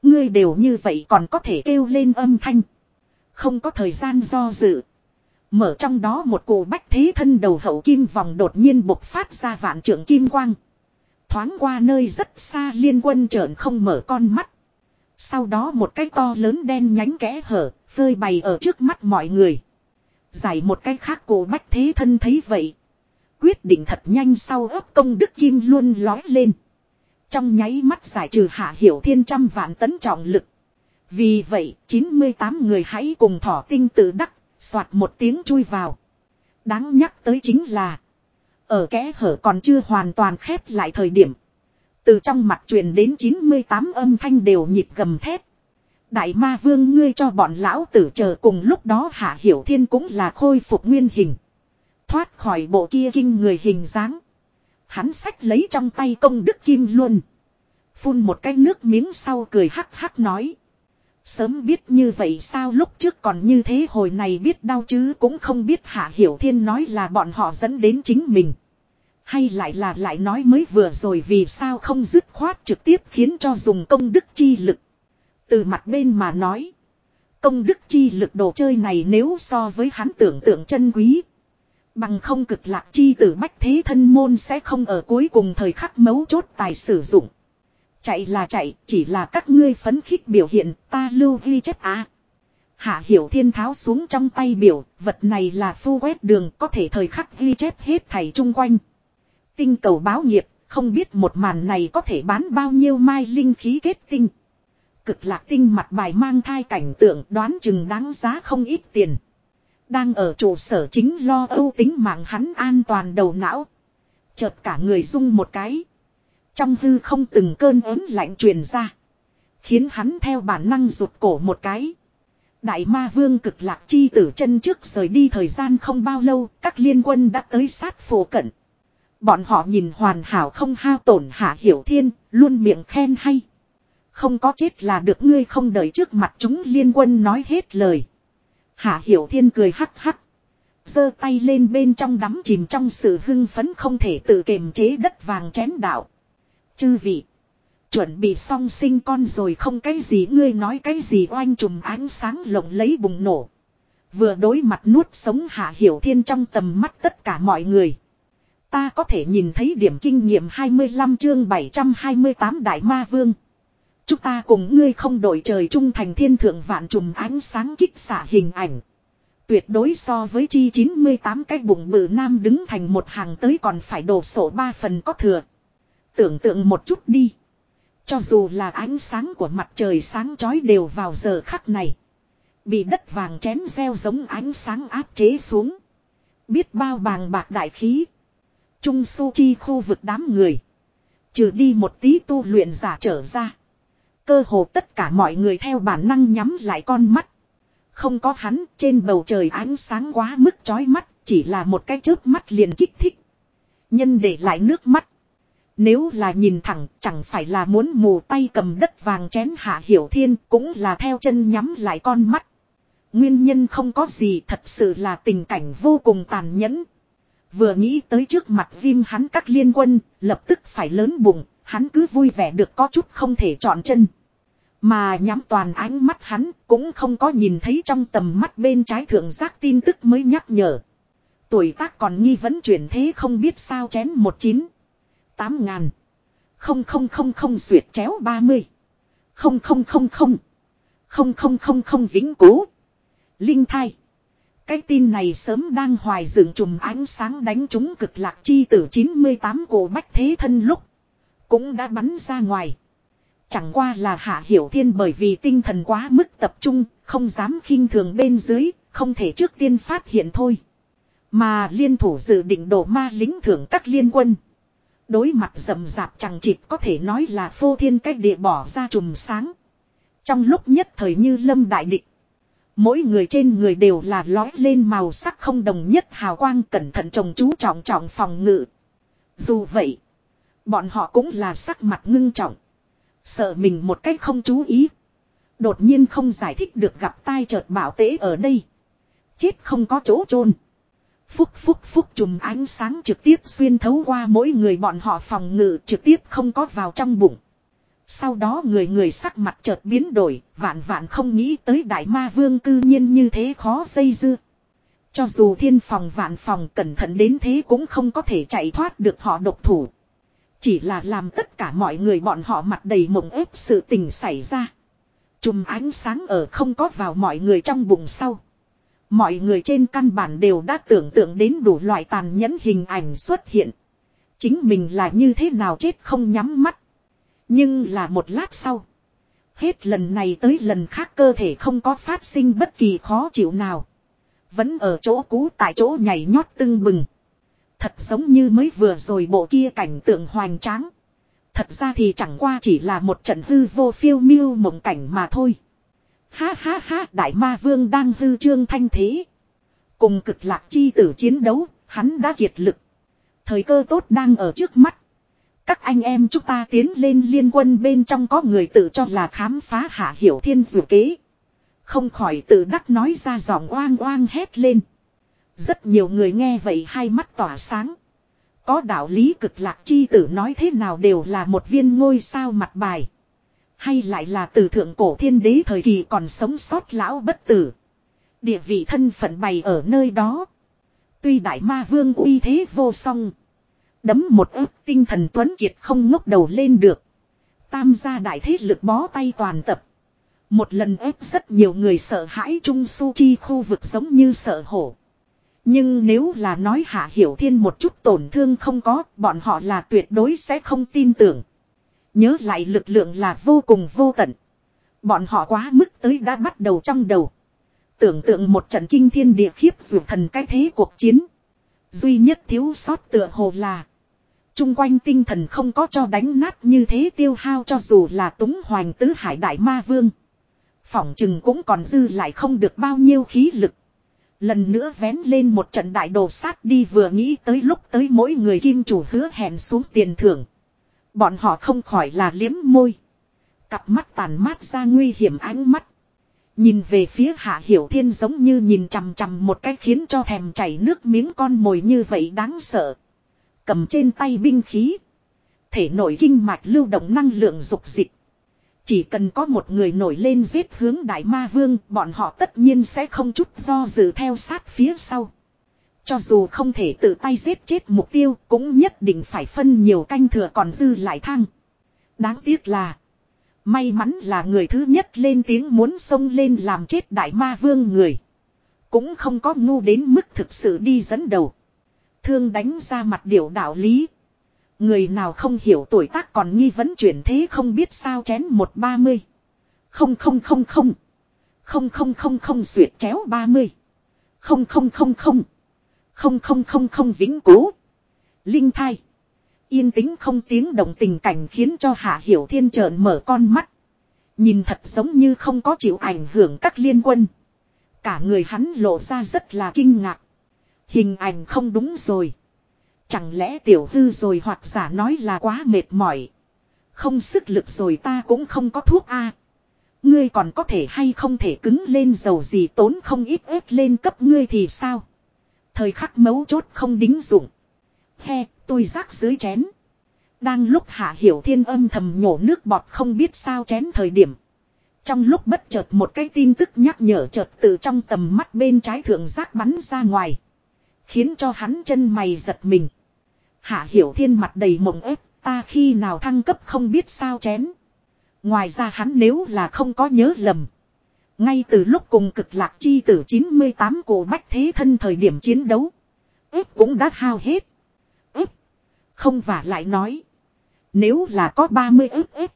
Ngươi đều như vậy còn có thể kêu lên âm thanh. Không có thời gian do dự. Mở trong đó một cụ bách thế thân đầu hậu kim vòng đột nhiên bộc phát ra vạn trưởng kim quang. Thoáng qua nơi rất xa liên quân trợn không mở con mắt. Sau đó một cái to lớn đen nhánh kẽ hở, phơi bày ở trước mắt mọi người. Giải một cái khác cổ bách thế thân thấy vậy. Quyết định thật nhanh sau ấp công đức kim luôn lói lên. Trong nháy mắt giải trừ hạ hiểu thiên trăm vạn tấn trọng lực. Vì vậy, 98 người hãy cùng thỏ tinh tự đắc, soạt một tiếng chui vào. Đáng nhắc tới chính là, ở kẽ hở còn chưa hoàn toàn khép lại thời điểm. Từ trong mặt truyền đến 98 âm thanh đều nhịp gầm thép. Đại ma vương ngươi cho bọn lão tử chờ cùng lúc đó hạ hiểu thiên cũng là khôi phục nguyên hình. Thoát khỏi bộ kia kinh người hình dáng. Hắn sách lấy trong tay công đức kim luôn. Phun một cái nước miếng sau cười hắc hắc nói. Sớm biết như vậy sao lúc trước còn như thế hồi này biết đau chứ cũng không biết Hạ Hiểu Thiên nói là bọn họ dẫn đến chính mình. Hay lại là lại nói mới vừa rồi vì sao không dứt khoát trực tiếp khiến cho dùng công đức chi lực. Từ mặt bên mà nói. Công đức chi lực đồ chơi này nếu so với hắn tưởng tượng chân quý. Bằng không cực lạc chi tử bách thế thân môn sẽ không ở cuối cùng thời khắc mấu chốt tài sử dụng. Chạy là chạy, chỉ là các ngươi phấn khích biểu hiện, ta lưu ghi chép á. Hạ hiểu thiên tháo xuống trong tay biểu, vật này là phu quét đường có thể thời khắc ghi chép hết thảy chung quanh. Tinh cầu báo nghiệp, không biết một màn này có thể bán bao nhiêu mai linh khí kết tinh. Cực lạc tinh mặt bài mang thai cảnh tượng đoán chừng đáng giá không ít tiền. Đang ở trụ sở chính lo âu tính mạng hắn an toàn đầu não. Chợt cả người rung một cái. Trong hư không từng cơn ớn lạnh truyền ra. Khiến hắn theo bản năng rụt cổ một cái. Đại ma vương cực lạc chi tử chân trước rời đi thời gian không bao lâu, các liên quân đã tới sát phổ cận. Bọn họ nhìn hoàn hảo không hao tổn hạ hiểu thiên, luôn miệng khen hay. Không có chết là được ngươi không đợi trước mặt chúng liên quân nói hết lời. Hạ hiểu thiên cười hắc hắc. giơ tay lên bên trong đắm chìm trong sự hưng phấn không thể tự kiềm chế đất vàng chén đạo. Chư vị. Chuẩn bị xong sinh con rồi không cái gì, ngươi nói cái gì oanh trùm ánh sáng lộng lấy bùng nổ. Vừa đối mặt nuốt sống hạ hiểu thiên trong tầm mắt tất cả mọi người. Ta có thể nhìn thấy điểm kinh nghiệm 25 chương 728 Đại Ma Vương. Chúng ta cùng ngươi không đổi trời trung thành thiên thượng vạn trùm ánh sáng kích xạ hình ảnh. Tuyệt đối so với chi 98 cái bụng bự nam đứng thành một hàng tới còn phải đổ sổ ba phần có thừa. Tưởng tượng một chút đi. Cho dù là ánh sáng của mặt trời sáng chói đều vào giờ khắc này. Bị đất vàng chén gieo giống ánh sáng áp chế xuống. Biết bao bàng bạc đại khí. Trung su chi khu vực đám người. Trừ đi một tí tu luyện giả trở ra. Cơ hồ tất cả mọi người theo bản năng nhắm lại con mắt. Không có hắn, trên bầu trời ánh sáng quá mức chói mắt. Chỉ là một cái chớp mắt liền kích thích. Nhân để lại nước mắt. Nếu là nhìn thẳng chẳng phải là muốn mù tay cầm đất vàng chén hạ hiểu thiên cũng là theo chân nhắm lại con mắt. Nguyên nhân không có gì thật sự là tình cảnh vô cùng tàn nhẫn. Vừa nghĩ tới trước mặt viêm hắn các liên quân, lập tức phải lớn bụng, hắn cứ vui vẻ được có chút không thể chọn chân. Mà nhắm toàn ánh mắt hắn cũng không có nhìn thấy trong tầm mắt bên trái thượng giác tin tức mới nhắc nhở. Tuổi tác còn nghi vấn chuyển thế không biết sao chén một chín tám ngàn. Không không không không duyệt chéo ba mươi. Không không không không. Không không không không vĩnh cố. Linh thai. Cái tin này sớm đang hoài dựng trùm ánh sáng đánh trúng cực lạc chi tử 98 cổ bách thế thân lúc. Cũng đã bắn ra ngoài. Chẳng qua là Hạ Hiểu Thiên bởi vì tinh thần quá mức tập trung, không dám khinh thường bên dưới, không thể trước tiên phát hiện thôi. Mà liên thủ dự định đổ ma lính thưởng các liên quân. Đối mặt rầm rạp chẳng chịt có thể nói là phô thiên cách địa bỏ ra trùm sáng. Trong lúc nhất thời như lâm đại địch. Mỗi người trên người đều là lói lên màu sắc không đồng nhất hào quang cẩn thận trồng chú trọng trọng phòng ngự. Dù vậy, bọn họ cũng là sắc mặt ngưng trọng. Sợ mình một cách không chú ý. Đột nhiên không giải thích được gặp tai chợt bảo tế ở đây. Chết không có chỗ chôn Phúc phúc phúc chùm ánh sáng trực tiếp xuyên thấu qua mỗi người bọn họ phòng ngự trực tiếp không có vào trong bụng. Sau đó người người sắc mặt chợt biến đổi, vạn vạn không nghĩ tới đại ma vương cư nhiên như thế khó dây dưa. Cho dù thiên phòng vạn phòng cẩn thận đến thế cũng không có thể chạy thoát được họ độc thủ. Chỉ là làm tất cả mọi người bọn họ mặt đầy mộng ép sự tình xảy ra. Chùm ánh sáng ở không có vào mọi người trong bụng sau. Mọi người trên căn bản đều đã tưởng tượng đến đủ loại tàn nhẫn hình ảnh xuất hiện. Chính mình là như thế nào chết không nhắm mắt. Nhưng là một lát sau. Hết lần này tới lần khác cơ thể không có phát sinh bất kỳ khó chịu nào. Vẫn ở chỗ cũ tại chỗ nhảy nhót tưng bừng. Thật giống như mới vừa rồi bộ kia cảnh tượng hoành tráng. Thật ra thì chẳng qua chỉ là một trận hư vô phiêu miêu mộng cảnh mà thôi. Ha ha ha đại ma vương đang hư trương thanh thế. Cùng cực lạc chi tử chiến đấu, hắn đã kiệt lực. Thời cơ tốt đang ở trước mắt. Các anh em chúng ta tiến lên liên quân bên trong có người tự cho là khám phá hạ hiểu thiên dụ kế. Không khỏi tự đắc nói ra giọng oang oang hét lên. Rất nhiều người nghe vậy hai mắt tỏa sáng. Có đạo lý cực lạc chi tử nói thế nào đều là một viên ngôi sao mặt bài. Hay lại là từ thượng cổ thiên đế thời kỳ còn sống sót lão bất tử. Địa vị thân phận bày ở nơi đó. Tuy đại ma vương uy thế vô song. Đấm một ức tinh thần tuấn kiệt không ngốc đầu lên được. Tam gia đại thế lực bó tay toàn tập. Một lần ép rất nhiều người sợ hãi trung su chi khu vực giống như sợ hổ. Nhưng nếu là nói hạ hiểu thiên một chút tổn thương không có, bọn họ là tuyệt đối sẽ không tin tưởng. Nhớ lại lực lượng là vô cùng vô tận. Bọn họ quá mức tới đã bắt đầu trong đầu. Tưởng tượng một trận kinh thiên địa khiếp dù thần cái thế cuộc chiến. Duy nhất thiếu sót tựa hồ là. Trung quanh tinh thần không có cho đánh nát như thế tiêu hao cho dù là túng hoành tứ hải đại ma vương. Phỏng chừng cũng còn dư lại không được bao nhiêu khí lực. Lần nữa vén lên một trận đại đồ sát đi vừa nghĩ tới lúc tới mỗi người kim chủ hứa hẹn xuống tiền thưởng. Bọn họ không khỏi là liếm môi. Cặp mắt tàn mát ra nguy hiểm ánh mắt. Nhìn về phía hạ hiểu thiên giống như nhìn chằm chằm một cái khiến cho thèm chảy nước miếng con mồi như vậy đáng sợ. Cầm trên tay binh khí. Thể nổi kinh mạch lưu động năng lượng dục dịch. Chỉ cần có một người nổi lên giết hướng đại ma vương, bọn họ tất nhiên sẽ không chút do dự theo sát phía sau. Cho dù không thể tự tay giết chết mục tiêu, cũng nhất định phải phân nhiều canh thừa còn dư lại thăng. Đáng tiếc là, may mắn là người thứ nhất lên tiếng muốn xông lên làm chết đại ma vương người. Cũng không có ngu đến mức thực sự đi dẫn đầu. Thương đánh ra mặt điệu đạo lý. Người nào không hiểu tuổi tác còn nghi vấn chuyển thế không biết sao chén một ba mươi. Không không không không. Không không không không xuyệt chéo ba mươi. Không không không không. Không không không không vĩnh cố. Linh thai. Yên tĩnh không tiếng động tình cảnh khiến cho Hạ Hiểu Thiên trợn mở con mắt. Nhìn thật giống như không có chịu ảnh hưởng các liên quân. Cả người hắn lộ ra rất là kinh ngạc. Hình ảnh không đúng rồi. Chẳng lẽ tiểu hư rồi hoặc giả nói là quá mệt mỏi. Không sức lực rồi ta cũng không có thuốc a. Ngươi còn có thể hay không thể cứng lên dầu gì tốn không ít ép lên cấp ngươi thì sao? Thời khắc mấu chốt không đính dụng. He, tôi rác dưới chén. Đang lúc hạ hiểu thiên âm thầm nhổ nước bọt không biết sao chén thời điểm. Trong lúc bất chợt một cái tin tức nhắc nhở chợt từ trong tầm mắt bên trái thượng giác bắn ra ngoài. Khiến cho hắn chân mày giật mình. Hạ hiểu thiên mặt đầy mộng ép, ta khi nào thăng cấp không biết sao chén. Ngoài ra hắn nếu là không có nhớ lầm. Ngay từ lúc cùng cực lạc chi tử 98 cổ bách thế thân thời điểm chiến đấu. ếp cũng đã hao hết. ếp, Không và lại nói. Nếu là có 30 ếp ếp.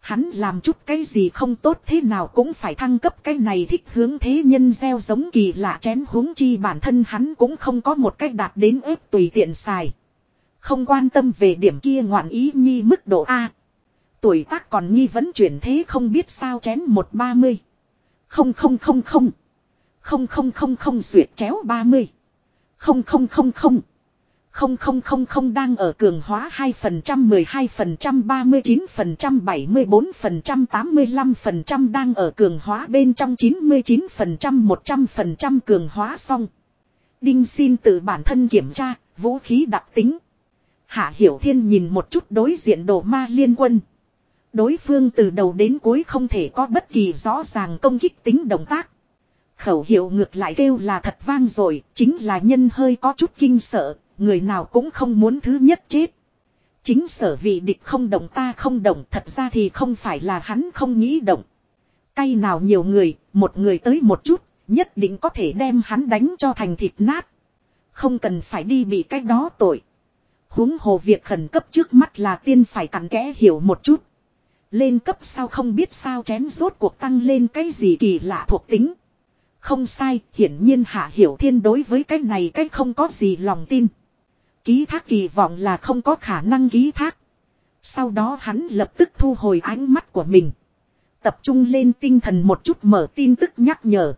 Hắn làm chút cái gì không tốt thế nào cũng phải thăng cấp cái này thích hướng thế nhân gieo giống kỳ lạ chén huống chi bản thân hắn cũng không có một cách đạt đến ếp tùy tiện xài. Không quan tâm về điểm kia ngoạn ý nhi mức độ A. Tuổi tác còn nghi vẫn chuyển thế không biết sao chén một ba mươi. Không không không không. Không không không không duyệt chéo ba mươi. Không không không không. Không không không không đang ở cường hóa 2% 12% 39% 74% 85% đang ở cường hóa bên trong 99% 100% cường hóa xong. Đinh xin tự bản thân kiểm tra, vũ khí đặc tính. Hạ Hiểu Thiên nhìn một chút đối diện đồ ma liên quân. Đối phương từ đầu đến cuối không thể có bất kỳ rõ ràng công kích tính động tác. Khẩu hiệu ngược lại kêu là thật vang rồi, chính là nhân hơi có chút kinh sợ, người nào cũng không muốn thứ nhất chết. Chính sở vị địch không động ta không động thật ra thì không phải là hắn không nghĩ động. Cây nào nhiều người, một người tới một chút, nhất định có thể đem hắn đánh cho thành thịt nát. Không cần phải đi bị cái đó tội. huống hồ việc khẩn cấp trước mắt là tiên phải cặn kẽ hiểu một chút. Lên cấp sao không biết sao chén rốt cuộc tăng lên cái gì kỳ lạ thuộc tính. Không sai, hiển nhiên Hạ Hiểu Thiên đối với cái này cái không có gì lòng tin. Ký thác kỳ vọng là không có khả năng ký thác. Sau đó hắn lập tức thu hồi ánh mắt của mình. Tập trung lên tinh thần một chút mở tin tức nhắc nhở.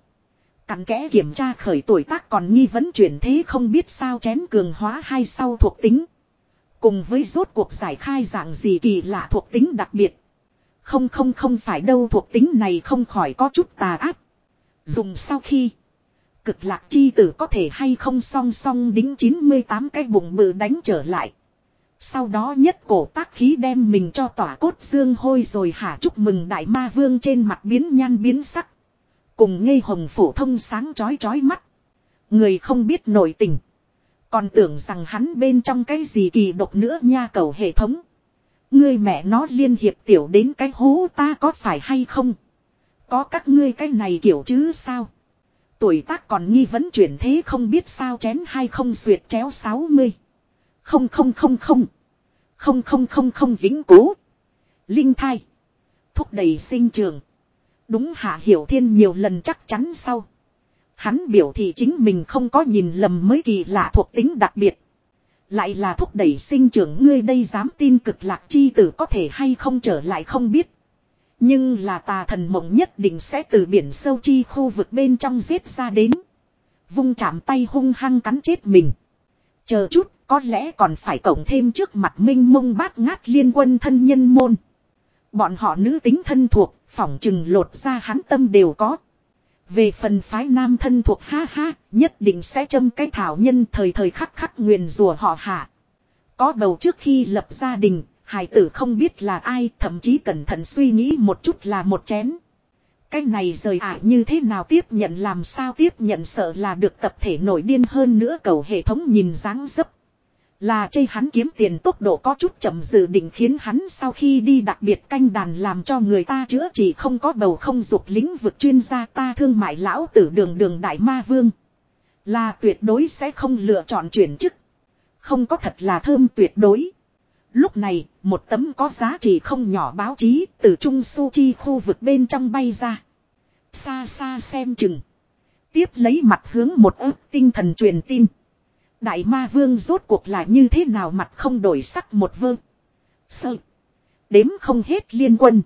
Cặn kẽ kiểm tra khởi tuổi tác còn nghi vấn chuyển thế không biết sao chén cường hóa hay sau thuộc tính. Cùng với rốt cuộc giải khai dạng gì kỳ lạ thuộc tính đặc biệt. Không không không phải đâu, thuộc tính này không khỏi có chút tà ác. Dùng sau khi, cực lạc chi tử có thể hay không song song đính 98 cái bụng bự đánh trở lại. Sau đó nhất cổ tác khí đem mình cho tỏa cốt dương hôi rồi hả chúc mừng đại ma vương trên mặt biến nhan biến sắc. Cùng ngây hồng phổ thông sáng chói chói mắt. Người không biết nổi tình. Còn tưởng rằng hắn bên trong cái gì kỳ độc nữa nha cầu hệ thống. Ngươi mẹ nó liên hiệp tiểu đến cái hố ta có phải hay không? Có các ngươi cái này kiểu chứ sao? Tuổi tác còn nghi vấn chuyển thế không biết sao chén hay không xuyệt chéo 60. Không không không không. Không không không không vĩnh cố. Linh thai. Thúc đẩy sinh trường. Đúng hạ hiểu thiên nhiều lần chắc chắn sau. Hắn biểu thị chính mình không có nhìn lầm mới kỳ lạ thuộc tính đặc biệt. Lại là thúc đẩy sinh trưởng ngươi đây dám tin cực lạc chi tử có thể hay không trở lại không biết. Nhưng là tà thần mộng nhất định sẽ từ biển sâu chi khu vực bên trong giết ra đến. Vung chạm tay hung hăng cắn chết mình. Chờ chút, có lẽ còn phải cộng thêm trước mặt minh mông bát ngát liên quân thân nhân môn. Bọn họ nữ tính thân thuộc, phỏng chừng lột ra hắn tâm đều có. Về phần phái nam thân thuộc ha ha, nhất định sẽ châm cái thảo nhân thời thời khắc khắc nguyền rùa họ hạ. Có bầu trước khi lập gia đình, Hải tử không biết là ai thậm chí cẩn thận suy nghĩ một chút là một chén. Cái này rời ả như thế nào tiếp nhận làm sao tiếp nhận sợ là được tập thể nổi điên hơn nữa cầu hệ thống nhìn dáng dấp. Là chê hắn kiếm tiền tốc độ có chút chậm dự định khiến hắn sau khi đi đặc biệt canh đàn làm cho người ta chữa trị không có bầu không dục lĩnh vực chuyên gia ta thương mại lão tử đường đường đại ma vương. Là tuyệt đối sẽ không lựa chọn chuyển chức. Không có thật là thơm tuyệt đối. Lúc này, một tấm có giá trị không nhỏ báo chí từ Trung Su Chi khu vực bên trong bay ra. Xa xa xem chừng. Tiếp lấy mặt hướng một ớt tinh thần truyền tin. Đại ma vương rốt cuộc là như thế nào mặt không đổi sắc một vương, Sơ. Đếm không hết liên quân.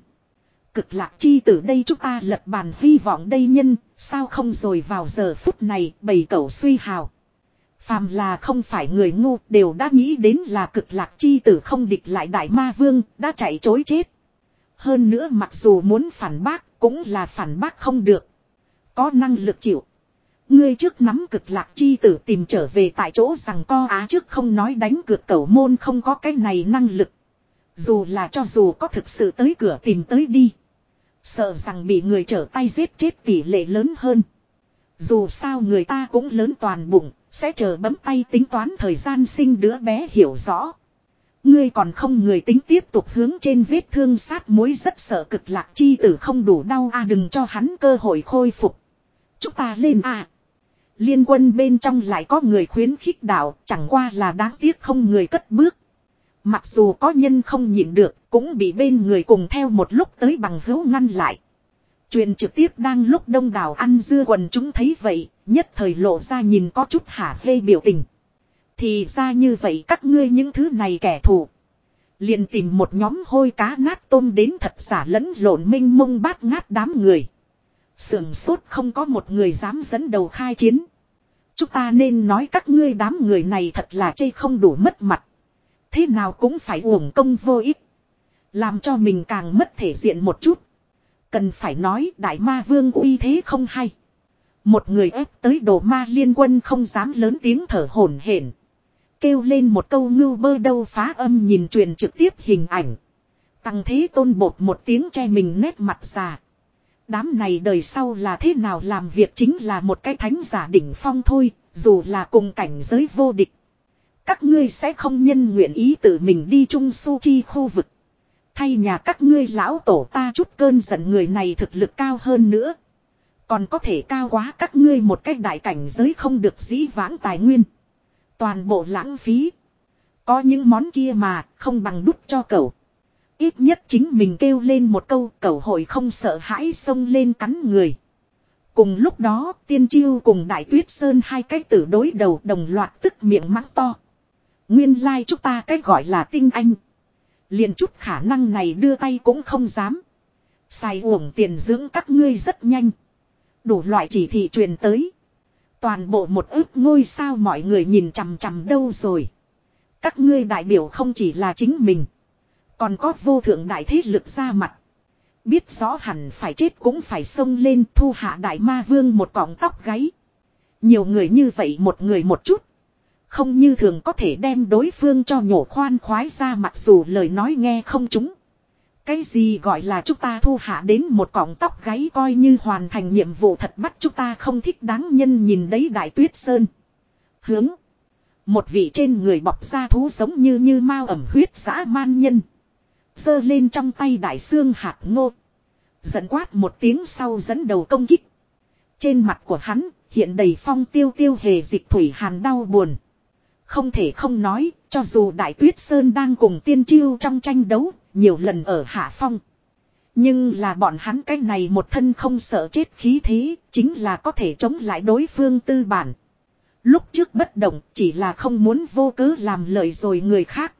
Cực lạc chi từ đây chúng ta lật bàn hy vọng đây nhân, sao không rồi vào giờ phút này bầy cẩu suy hào. Phàm là không phải người ngu đều đã nghĩ đến là cực lạc chi tử không địch lại đại ma vương, đã chạy chối chết. Hơn nữa mặc dù muốn phản bác, cũng là phản bác không được. Có năng lực chịu. Ngươi trước nắm cực lạc chi tử tìm trở về tại chỗ rằng co á trước không nói đánh cược cẩu môn không có cái này năng lực. Dù là cho dù có thực sự tới cửa tìm tới đi. Sợ rằng bị người trở tay giết chết tỷ lệ lớn hơn. Dù sao người ta cũng lớn toàn bụng, sẽ chờ bấm tay tính toán thời gian sinh đứa bé hiểu rõ. Ngươi còn không người tính tiếp tục hướng trên vết thương sát mối rất sợ cực lạc chi tử không đủ đau a đừng cho hắn cơ hội khôi phục. Chúng ta lên a Liên quân bên trong lại có người khuyến khích đạo chẳng qua là đáng tiếc không người cất bước. Mặc dù có nhân không nhịn được, cũng bị bên người cùng theo một lúc tới bằng hữu ngăn lại. Truyền trực tiếp đang lúc đông đảo ăn dưa quần chúng thấy vậy, nhất thời lộ ra nhìn có chút hả hê biểu tình. Thì ra như vậy các ngươi những thứ này kẻ thù. Liền tìm một nhóm hôi cá nát tôm đến thật giả lẫn lộn minh mông bát ngát đám người. Sưởng sốt không có một người dám dẫn đầu khai chiến. Chúng ta nên nói các ngươi đám người này thật là chê không đủ mất mặt. Thế nào cũng phải uổng công vô ích. Làm cho mình càng mất thể diện một chút. Cần phải nói đại ma vương uy thế không hay. Một người ép tới đồ ma liên quân không dám lớn tiếng thở hổn hển. Kêu lên một câu ngưu bơ đâu phá âm nhìn truyền trực tiếp hình ảnh. Tăng thế tôn bột một tiếng che mình nét mặt già. Đám này đời sau là thế nào làm việc chính là một cái thánh giả đỉnh phong thôi, dù là cùng cảnh giới vô địch. Các ngươi sẽ không nhân nguyện ý tự mình đi trung su chi khu vực. Thay nhà các ngươi lão tổ ta chút cơn giận người này thực lực cao hơn nữa. Còn có thể cao quá các ngươi một cách đại cảnh giới không được dĩ vãng tài nguyên. Toàn bộ lãng phí. Có những món kia mà không bằng đút cho cậu. Ít nhất chính mình kêu lên một câu, cầu hội không sợ hãi xông lên cắn người. Cùng lúc đó, tiên chiêu cùng đại tuyết sơn hai cái tử đối đầu đồng loạt tức miệng mắng to. Nguyên lai like chúng ta cách gọi là tinh anh. liền chút khả năng này đưa tay cũng không dám. Xài uổng tiền dưỡng các ngươi rất nhanh. Đủ loại chỉ thị truyền tới. Toàn bộ một ước ngôi sao mọi người nhìn chằm chằm đâu rồi. Các ngươi đại biểu không chỉ là chính mình. Còn có vô thượng đại thế lực ra mặt. Biết rõ hẳn phải chết cũng phải xông lên thu hạ đại ma vương một cọng tóc gáy. Nhiều người như vậy một người một chút. Không như thường có thể đem đối phương cho nhổ khoan khoái ra mặc dù lời nói nghe không chúng. Cái gì gọi là chúng ta thu hạ đến một cọng tóc gáy coi như hoàn thành nhiệm vụ thật bắt chúng ta không thích đáng nhân nhìn đấy đại tuyết sơn. Hướng. Một vị trên người bọc da thú giống như như mao ẩm huyết dã man nhân giơ lên trong tay đại xương hạt ngô. giận quát một tiếng sau dẫn đầu công kích. Trên mặt của hắn hiện đầy phong tiêu tiêu hề dịch thủy hàn đau buồn. Không thể không nói, cho dù Đại Tuyết Sơn đang cùng tiên chiêu trong tranh đấu, nhiều lần ở hạ phong. Nhưng là bọn hắn cái này một thân không sợ chết khí thế, chính là có thể chống lại đối phương tư bản. Lúc trước bất động chỉ là không muốn vô cớ làm lợi rồi người khác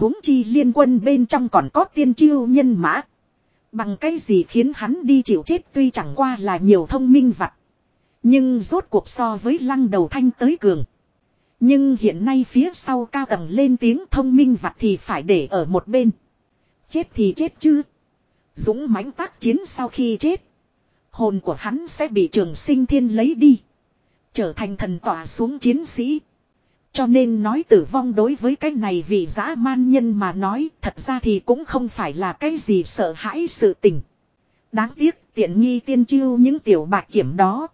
huống chi liên quân bên trong còn có tiên chiêu nhân mã. Bằng cái gì khiến hắn đi chịu chết tuy chẳng qua là nhiều thông minh vặt. Nhưng rốt cuộc so với lăng đầu thanh tới cường. Nhưng hiện nay phía sau cao tầng lên tiếng thông minh vặt thì phải để ở một bên. Chết thì chết chứ. Dũng mãnh tác chiến sau khi chết. Hồn của hắn sẽ bị trường sinh thiên lấy đi. Trở thành thần tỏa xuống chiến sĩ. Cho nên nói tử vong đối với cái này vì dã man nhân mà nói thật ra thì cũng không phải là cái gì sợ hãi sự tình. Đáng tiếc tiện nghi tiên chiêu những tiểu bạc kiểm đó.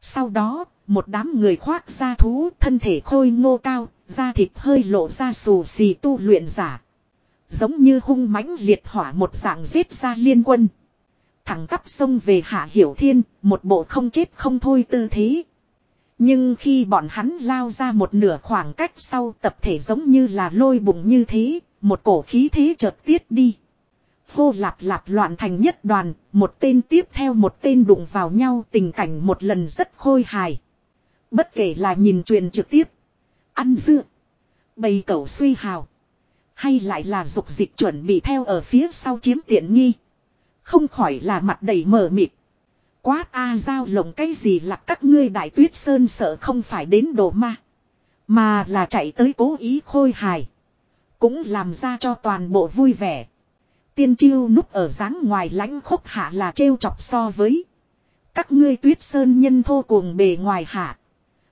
Sau đó, một đám người khoác da thú thân thể khôi ngô cao, da thịt hơi lộ ra xù xì tu luyện giả. Giống như hung mãnh liệt hỏa một dạng giết ra liên quân. Thẳng tắp sông về hạ hiểu thiên, một bộ không chết không thôi tư thế. Nhưng khi bọn hắn lao ra một nửa khoảng cách sau tập thể giống như là lôi bụng như thế, một cổ khí thế chợt tiết đi. Hô lạp lạp loạn thành nhất đoàn, một tên tiếp theo một tên đụng vào nhau tình cảnh một lần rất khôi hài. Bất kể là nhìn truyền trực tiếp, ăn dưa, bầy cẩu suy hào, hay lại là dục dịch chuẩn bị theo ở phía sau chiếm tiện nghi. Không khỏi là mặt đầy mờ mịt. Quát A giao lộng cái gì là các ngươi đại tuyết sơn sợ không phải đến đồ ma. Mà là chạy tới cố ý khôi hài. Cũng làm ra cho toàn bộ vui vẻ. Tiên chiêu núp ở dáng ngoài lãnh khúc hạ là trêu chọc so với. Các ngươi tuyết sơn nhân thô cuồng bề ngoài hạ.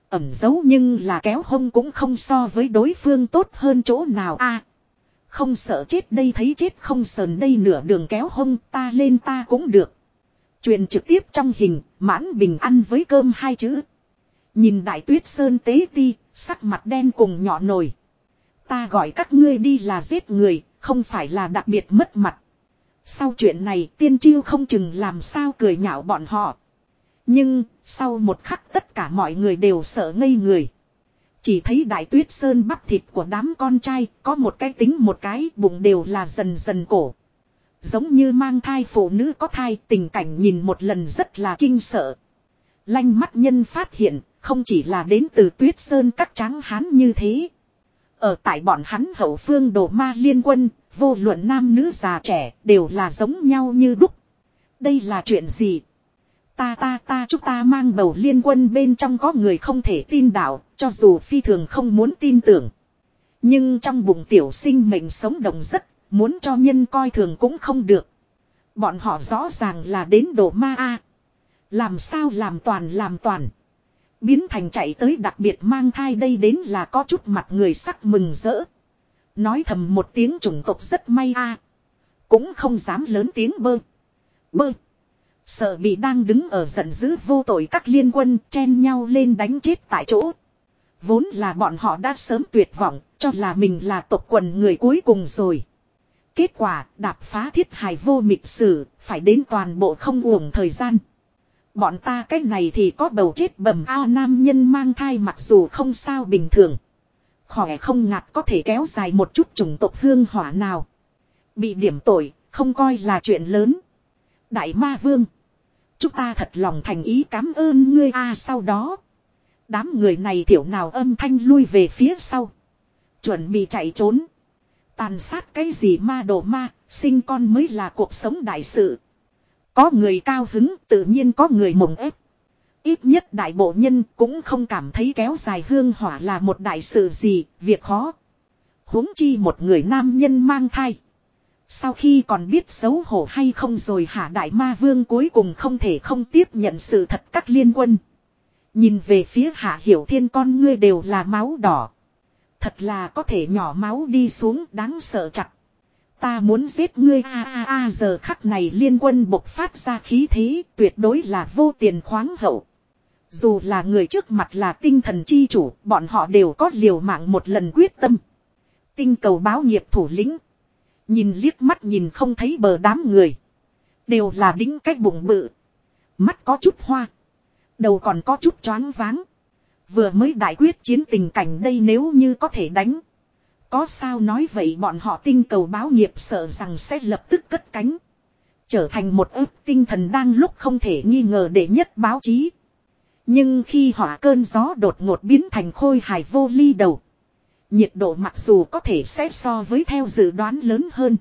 Ẩm giấu nhưng là kéo hông cũng không so với đối phương tốt hơn chỗ nào a Không sợ chết đây thấy chết không sờn đây nửa đường kéo hông ta lên ta cũng được. Truyền trực tiếp trong hình, mãn bình ăn với cơm hai chữ. Nhìn đại tuyết sơn tế ti, sắc mặt đen cùng nhỏ nổi. Ta gọi các ngươi đi là giết người, không phải là đặc biệt mất mặt. Sau chuyện này tiên chiêu không chừng làm sao cười nhạo bọn họ. Nhưng, sau một khắc tất cả mọi người đều sợ ngây người. Chỉ thấy đại tuyết sơn bắp thịt của đám con trai có một cái tính một cái bụng đều là dần dần cổ. Giống như mang thai phụ nữ có thai tình cảnh nhìn một lần rất là kinh sợ. Lanh mắt nhân phát hiện không chỉ là đến từ tuyết sơn các tráng hán như thế. Ở tại bọn hắn hậu phương đồ ma liên quân, vô luận nam nữ già trẻ đều là giống nhau như đúc. Đây là chuyện gì? Ta ta ta chúng ta mang bầu liên quân bên trong có người không thể tin đạo, cho dù phi thường không muốn tin tưởng. Nhưng trong bụng tiểu sinh mệnh sống động rất, muốn cho nhân coi thường cũng không được. Bọn họ rõ ràng là đến đổ ma A. Làm sao làm toàn làm toàn. Biến thành chạy tới đặc biệt mang thai đây đến là có chút mặt người sắc mừng rỡ. Nói thầm một tiếng chủng tộc rất may a Cũng không dám lớn tiếng bơ. Bơ. Sợ bị đang đứng ở giận dữ vô tội các liên quân chen nhau lên đánh chết tại chỗ. Vốn là bọn họ đã sớm tuyệt vọng, cho là mình là tộc quần người cuối cùng rồi. Kết quả, đạp phá thiết hài vô mịch sử, phải đến toàn bộ không uổng thời gian. Bọn ta cách này thì có bầu chết bầm ao nam nhân mang thai mặc dù không sao bình thường. Khỏe không ngặt có thể kéo dài một chút chủng tộc hương hỏa nào. Bị điểm tội, không coi là chuyện lớn. Đại ma vương. Chúng ta thật lòng thành ý cảm ơn ngươi a sau đó. Đám người này thiểu nào âm thanh lui về phía sau. Chuẩn bị chạy trốn. Tàn sát cái gì ma đồ ma, sinh con mới là cuộc sống đại sự. Có người cao hứng tự nhiên có người mộng ép. Ít nhất đại bộ nhân cũng không cảm thấy kéo dài hương hỏa là một đại sự gì, việc khó. huống chi một người nam nhân mang thai. Sau khi còn biết xấu hổ hay không rồi hả đại ma vương cuối cùng không thể không tiếp nhận sự thật các liên quân. Nhìn về phía hạ hiểu thiên con ngươi đều là máu đỏ. Thật là có thể nhỏ máu đi xuống đáng sợ chặt. Ta muốn giết ngươi a a a giờ khắc này liên quân bộc phát ra khí thế tuyệt đối là vô tiền khoáng hậu. Dù là người trước mặt là tinh thần chi chủ, bọn họ đều có liều mạng một lần quyết tâm. Tinh cầu báo nghiệp thủ lĩnh. Nhìn liếc mắt nhìn không thấy bờ đám người. Đều là đính cách bụng bự. Mắt có chút hoa. Đầu còn có chút choáng váng. Vừa mới đại quyết chiến tình cảnh đây nếu như có thể đánh. Có sao nói vậy bọn họ tinh cầu báo nghiệp sợ rằng sẽ lập tức cất cánh. Trở thành một ức tinh thần đang lúc không thể nghi ngờ để nhất báo chí. Nhưng khi hỏa cơn gió đột ngột biến thành khôi hài vô ly đầu. Nhiệt độ mặc dù có thể sẽ so với theo dự đoán lớn hơn.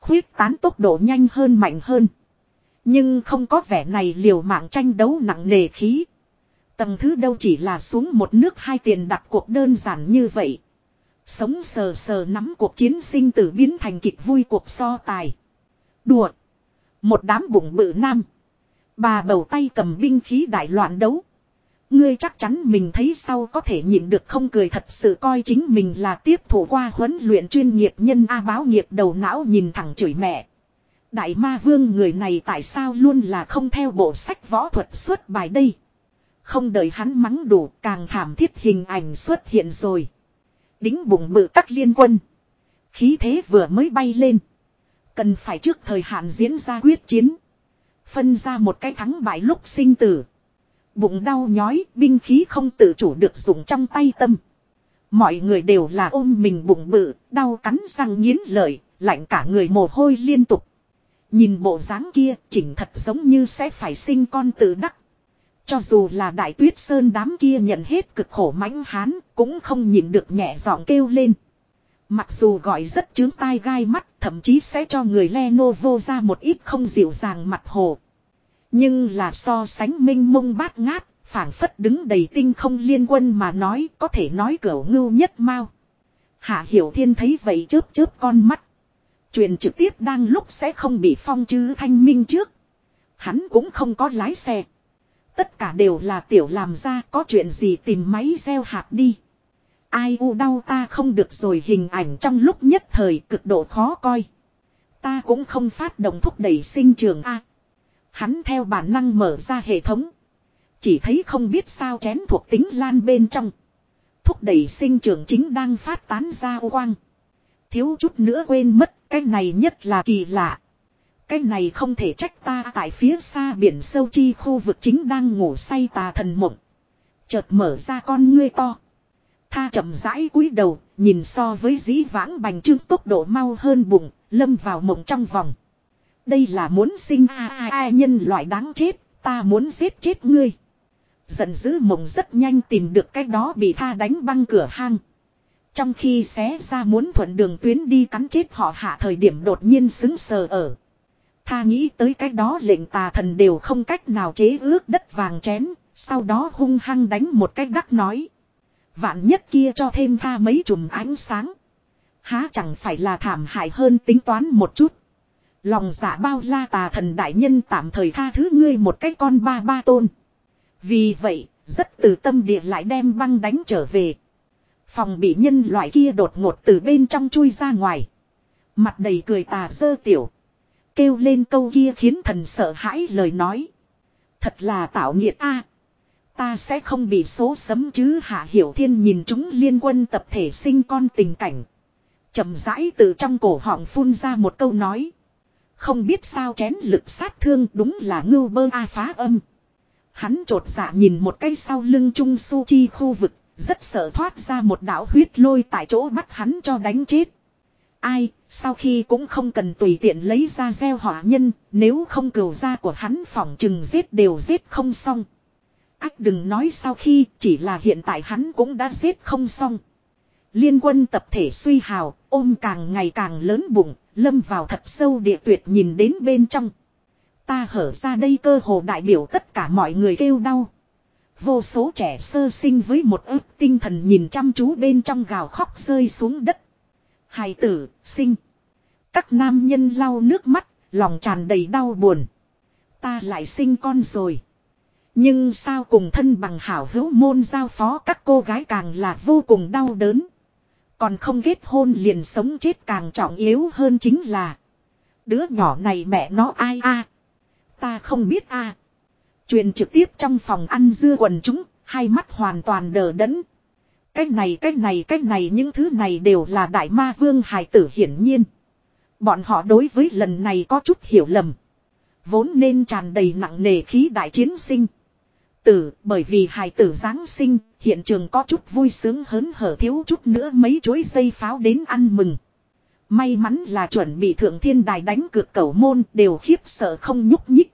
Khuyết tán tốc độ nhanh hơn mạnh hơn. Nhưng không có vẻ này liều mạng tranh đấu nặng nề khí. Tầng thứ đâu chỉ là xuống một nước hai tiền đặt cuộc đơn giản như vậy. Sống sờ sờ nắm cuộc chiến sinh tử biến thành kịch vui cuộc so tài. Đùa. Một đám bụng bự nam. Bà bầu tay cầm binh khí đại loạn đấu. Ngươi chắc chắn mình thấy sau có thể nhịn được không cười thật sự coi chính mình là tiếp thủ qua huấn luyện chuyên nghiệp nhân A báo nghiệp đầu não nhìn thẳng chửi mẹ. Đại ma vương người này tại sao luôn là không theo bộ sách võ thuật xuất bài đây. Không đợi hắn mắng đủ càng thảm thiết hình ảnh xuất hiện rồi. Đính bụng bự các liên quân. Khí thế vừa mới bay lên. Cần phải trước thời hạn diễn ra quyết chiến. Phân ra một cái thắng bại lúc sinh tử. Bụng đau nhói, binh khí không tự chủ được dùng trong tay tâm. Mọi người đều là ôm mình bụng bự, đau cắn răng nghiến lợi, lạnh cả người mồ hôi liên tục. Nhìn bộ dáng kia, chỉnh thật giống như sẽ phải sinh con tự đắc. Cho dù là đại tuyết sơn đám kia nhận hết cực khổ mãnh hán, cũng không nhìn được nhẹ giọng kêu lên. Mặc dù gọi rất chướng tai gai mắt, thậm chí sẽ cho người Lenovo ra một ít không dịu dàng mặt hồ. Nhưng là so sánh minh mông bát ngát, phảng phất đứng đầy tinh không liên quân mà nói có thể nói cửu ngưu nhất mau. Hạ Hiểu Thiên thấy vậy chớp chớp con mắt. Truyền trực tiếp đang lúc sẽ không bị phong chứ thanh minh trước. Hắn cũng không có lái xe. Tất cả đều là tiểu làm ra, có chuyện gì tìm máy gieo hạt đi. Ai u đau ta không được rồi, hình ảnh trong lúc nhất thời cực độ khó coi. Ta cũng không phát động thúc đẩy sinh trường A. Hắn theo bản năng mở ra hệ thống. Chỉ thấy không biết sao chén thuộc tính lan bên trong. Thúc đẩy sinh trưởng chính đang phát tán ra quang. Thiếu chút nữa quên mất, cái này nhất là kỳ lạ. Cái này không thể trách ta tại phía xa biển sâu chi khu vực chính đang ngủ say tà thần mộng. Chợt mở ra con ngươi to. Tha chậm rãi cúi đầu, nhìn so với dĩ vãng bành trương tốc độ mau hơn bụng, lâm vào mộng trong vòng. Đây là muốn sinh a a a nhân loại đáng chết, ta muốn giết chết ngươi. Giận dữ mộng rất nhanh tìm được cái đó bị tha đánh băng cửa hang. Trong khi xé ra muốn thuận đường tuyến đi cắn chết họ hạ thời điểm đột nhiên xứng sờ ở. Tha nghĩ tới cái đó lệnh tà thần đều không cách nào chế ước đất vàng chén, sau đó hung hăng đánh một cách đắc nói. Vạn nhất kia cho thêm tha mấy chùm ánh sáng. Há chẳng phải là thảm hại hơn tính toán một chút. Lòng dạ bao la tà thần đại nhân tạm thời tha thứ ngươi một cái con ba ba tôn. Vì vậy, rất từ tâm địa lại đem băng đánh trở về. Phòng bị nhân loại kia đột ngột từ bên trong chui ra ngoài. Mặt đầy cười tà dơ tiểu. Kêu lên câu kia khiến thần sợ hãi lời nói. Thật là tạo nghiệt a Ta sẽ không bị số sấm chứ hạ hiểu thiên nhìn chúng liên quân tập thể sinh con tình cảnh. chậm rãi từ trong cổ họng phun ra một câu nói. Không biết sao chén lực sát thương đúng là ngưu bơ a phá âm. Hắn trột dạ nhìn một cây sau lưng trung su chi khu vực, rất sợ thoát ra một đạo huyết lôi tại chỗ bắt hắn cho đánh chết. Ai, sau khi cũng không cần tùy tiện lấy ra gieo hỏa nhân, nếu không cừu ra của hắn phỏng chừng giết đều giết không xong. Ách đừng nói sau khi, chỉ là hiện tại hắn cũng đã giết không xong. Liên quân tập thể suy hào, ôm càng ngày càng lớn bụng, lâm vào thật sâu địa tuyệt nhìn đến bên trong. Ta hở ra đây cơ hồ đại biểu tất cả mọi người kêu đau. Vô số trẻ sơ sinh với một ức tinh thần nhìn chăm chú bên trong gào khóc rơi xuống đất. Hài tử, sinh. Các nam nhân lau nước mắt, lòng tràn đầy đau buồn. Ta lại sinh con rồi. Nhưng sao cùng thân bằng hảo hữu môn giao phó các cô gái càng là vô cùng đau đớn. Còn không kết hôn liền sống chết càng trọng yếu hơn chính là. Đứa nhỏ này mẹ nó ai a Ta không biết a Truyền trực tiếp trong phòng ăn dưa quần chúng, hai mắt hoàn toàn đờ đẫn. Cái này cái này cái này những thứ này đều là đại ma vương hài tử hiển nhiên. Bọn họ đối với lần này có chút hiểu lầm. Vốn nên tràn đầy nặng nề khí đại chiến sinh. Tử, bởi vì hài tử Giáng sinh, hiện trường có chút vui sướng hớn hở thiếu chút nữa mấy chuỗi dây pháo đến ăn mừng. May mắn là chuẩn bị thượng thiên đài đánh cược cầu môn đều khiếp sợ không nhúc nhích.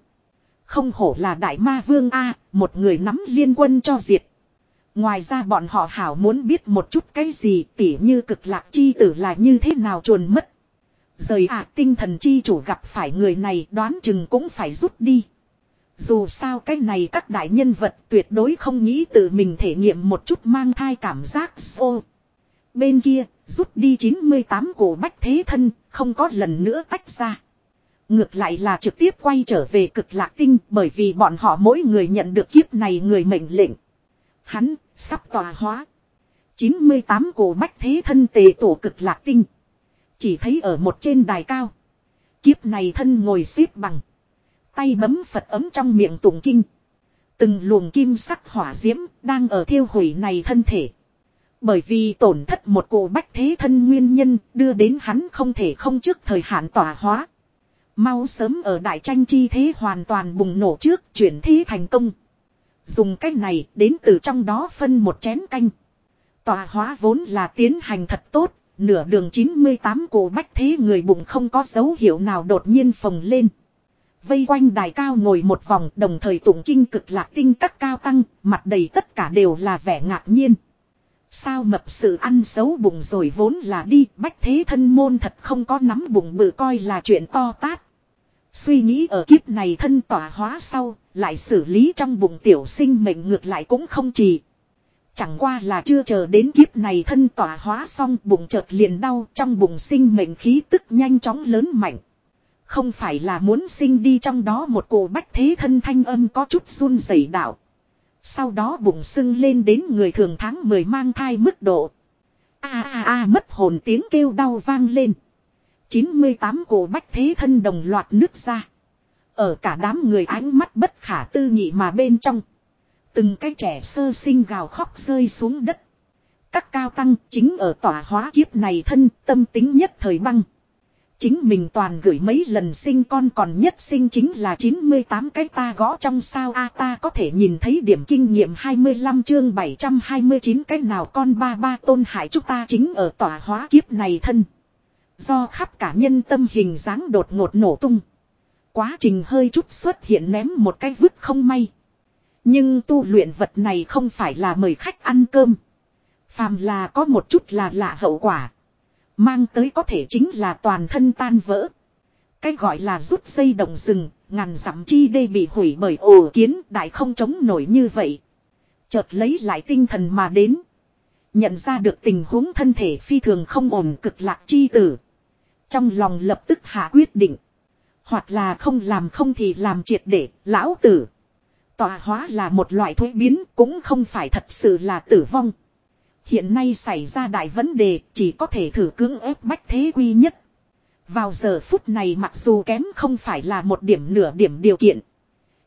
Không hổ là đại ma vương A, một người nắm liên quân cho diệt. Ngoài ra bọn họ hảo muốn biết một chút cái gì tỉ như cực lạc chi tử là như thế nào chuồn mất. Rời ạ tinh thần chi chủ gặp phải người này đoán chừng cũng phải rút đi. Dù sao cái này các đại nhân vật tuyệt đối không nghĩ tự mình thể nghiệm một chút mang thai cảm giác ô. Bên kia, rút đi 98 cổ bách thế thân, không có lần nữa tách ra. Ngược lại là trực tiếp quay trở về cực lạc tinh bởi vì bọn họ mỗi người nhận được kiếp này người mệnh lệnh. Hắn, sắp tòa hóa. 98 cổ bách thế thân tề tổ cực lạc tinh. Chỉ thấy ở một trên đài cao. Kiếp này thân ngồi xếp bằng. Tay bấm Phật ấm trong miệng tụng kinh. Từng luồng kim sắc hỏa diễm đang ở thiêu hủy này thân thể. Bởi vì tổn thất một cổ bách thế thân nguyên nhân đưa đến hắn không thể không trước thời hạn tỏa hóa. Mau sớm ở đại tranh chi thế hoàn toàn bùng nổ trước chuyển thế thành công. Dùng cách này đến từ trong đó phân một chén canh. Tòa hóa vốn là tiến hành thật tốt, nửa đường 98 cổ bách thế người bụng không có dấu hiệu nào đột nhiên phồng lên. Vây quanh đài cao ngồi một vòng đồng thời tụng kinh cực lạc tinh các cao tăng, mặt đầy tất cả đều là vẻ ngạc nhiên. Sao mập sự ăn xấu bụng rồi vốn là đi, bách thế thân môn thật không có nắm bụng bự coi là chuyện to tát. Suy nghĩ ở kiếp này thân tỏa hóa sau, lại xử lý trong bụng tiểu sinh mệnh ngược lại cũng không trì. Chẳng qua là chưa chờ đến kiếp này thân tỏa hóa xong, bụng chợt liền đau, trong bụng sinh mệnh khí tức nhanh chóng lớn mạnh. Không phải là muốn sinh đi trong đó một cổ bách thế thân thanh âm có chút run rẩy đạo. Sau đó bụng sưng lên đến người thường tháng 10 mang thai mức độ. A a a mất hồn tiếng kêu đau vang lên. 98 cổ bách thế thân đồng loạt nứt ra. Ở cả đám người ánh mắt bất khả tư nghị mà bên trong. Từng cái trẻ sơ sinh gào khóc rơi xuống đất. Các cao tăng chính ở tòa hóa kiếp này thân tâm tính nhất thời băng. Chính mình toàn gửi mấy lần sinh con còn nhất sinh chính là 98 cái ta gõ trong sao a ta có thể nhìn thấy điểm kinh nghiệm 25 chương 729 cái nào con ba ba tôn hại chúng ta chính ở tòa hóa kiếp này thân. Do khắp cả nhân tâm hình dáng đột ngột nổ tung. Quá trình hơi chút xuất hiện ném một cái vứt không may. Nhưng tu luyện vật này không phải là mời khách ăn cơm. Phàm là có một chút là lạ hậu quả. Mang tới có thể chính là toàn thân tan vỡ. Cái gọi là rút dây động rừng, ngàn dặm chi đê bị hủy bởi ổ kiến đại không chống nổi như vậy. Chợt lấy lại tinh thần mà đến. Nhận ra được tình huống thân thể phi thường không ổn cực lạc chi tử. Trong lòng lập tức hạ quyết định. Hoặc là không làm không thì làm triệt để, lão tử. Tọa hóa là một loại thuế biến cũng không phải thật sự là tử vong. Hiện nay xảy ra đại vấn đề chỉ có thể thử cưỡng ép bách thế quy nhất. Vào giờ phút này mặc dù kém không phải là một điểm nửa điểm điều kiện.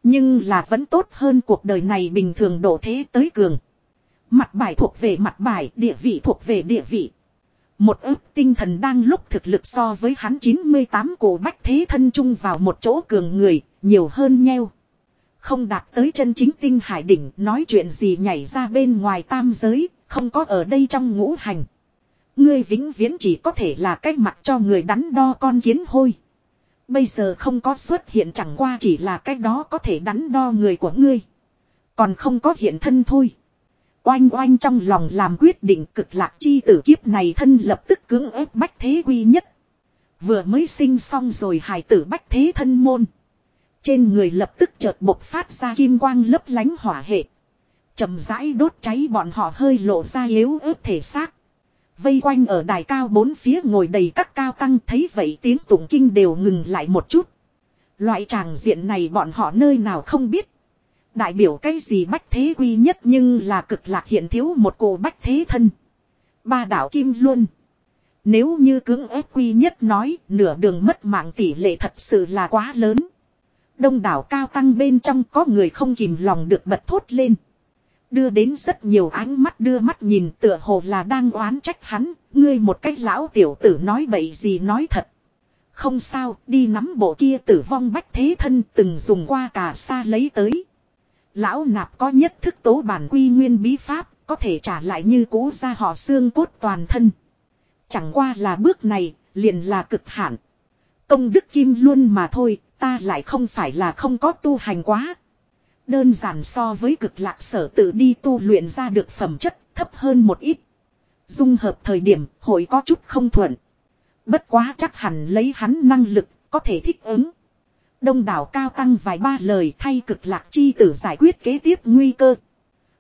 Nhưng là vẫn tốt hơn cuộc đời này bình thường độ thế tới cường. Mặt bài thuộc về mặt bài, địa vị thuộc về địa vị. Một ức tinh thần đang lúc thực lực so với hắn 98 cổ bách thế thân chung vào một chỗ cường người, nhiều hơn nheo. Không đạt tới chân chính tinh hải đỉnh, nói chuyện gì nhảy ra bên ngoài tam giới, không có ở đây trong ngũ hành. Ngươi vĩnh viễn chỉ có thể là cách mặt cho người đắn đo con kiến hôi. Bây giờ không có xuất hiện chẳng qua chỉ là cách đó có thể đắn đo người của ngươi. Còn không có hiện thân thôi. Oanh oanh trong lòng làm quyết định cực lạc chi tử kiếp này thân lập tức cưỡng ép bách thế quy nhất. Vừa mới sinh xong rồi hài tử bách thế thân môn. Trên người lập tức chợt bộc phát ra kim quang lấp lánh hỏa hệ chậm rãi đốt cháy bọn họ hơi lộ ra yếu ớt thể xác. Vây quanh ở đài cao bốn phía ngồi đầy các cao tăng thấy vậy tiếng tụng kinh đều ngừng lại một chút. Loại tràng diện này bọn họ nơi nào không biết. Đại biểu cái gì bách thế quy nhất nhưng là cực lạc hiện thiếu một cổ bách thế thân. Ba đảo kim luôn. Nếu như cưỡng ép quy nhất nói nửa đường mất mạng tỷ lệ thật sự là quá lớn. Đông đảo cao tăng bên trong có người không kìm lòng được bật thốt lên. Đưa đến rất nhiều ánh mắt đưa mắt nhìn tựa hồ là đang oán trách hắn, ngươi một cách lão tiểu tử nói bậy gì nói thật. Không sao, đi nắm bộ kia tử vong bách thế thân từng dùng qua cả xa lấy tới. Lão nạp có nhất thức tố bản quy nguyên bí pháp, có thể trả lại như cũ ra họ xương cốt toàn thân. Chẳng qua là bước này, liền là cực hạn. Công đức kim luôn mà thôi, ta lại không phải là không có tu hành quá, Đơn giản so với cực lạc sở tự đi tu luyện ra được phẩm chất thấp hơn một ít. Dung hợp thời điểm hội có chút không thuận. Bất quá chắc hẳn lấy hắn năng lực có thể thích ứng. Đông đảo cao tăng vài ba lời thay cực lạc chi tử giải quyết kế tiếp nguy cơ.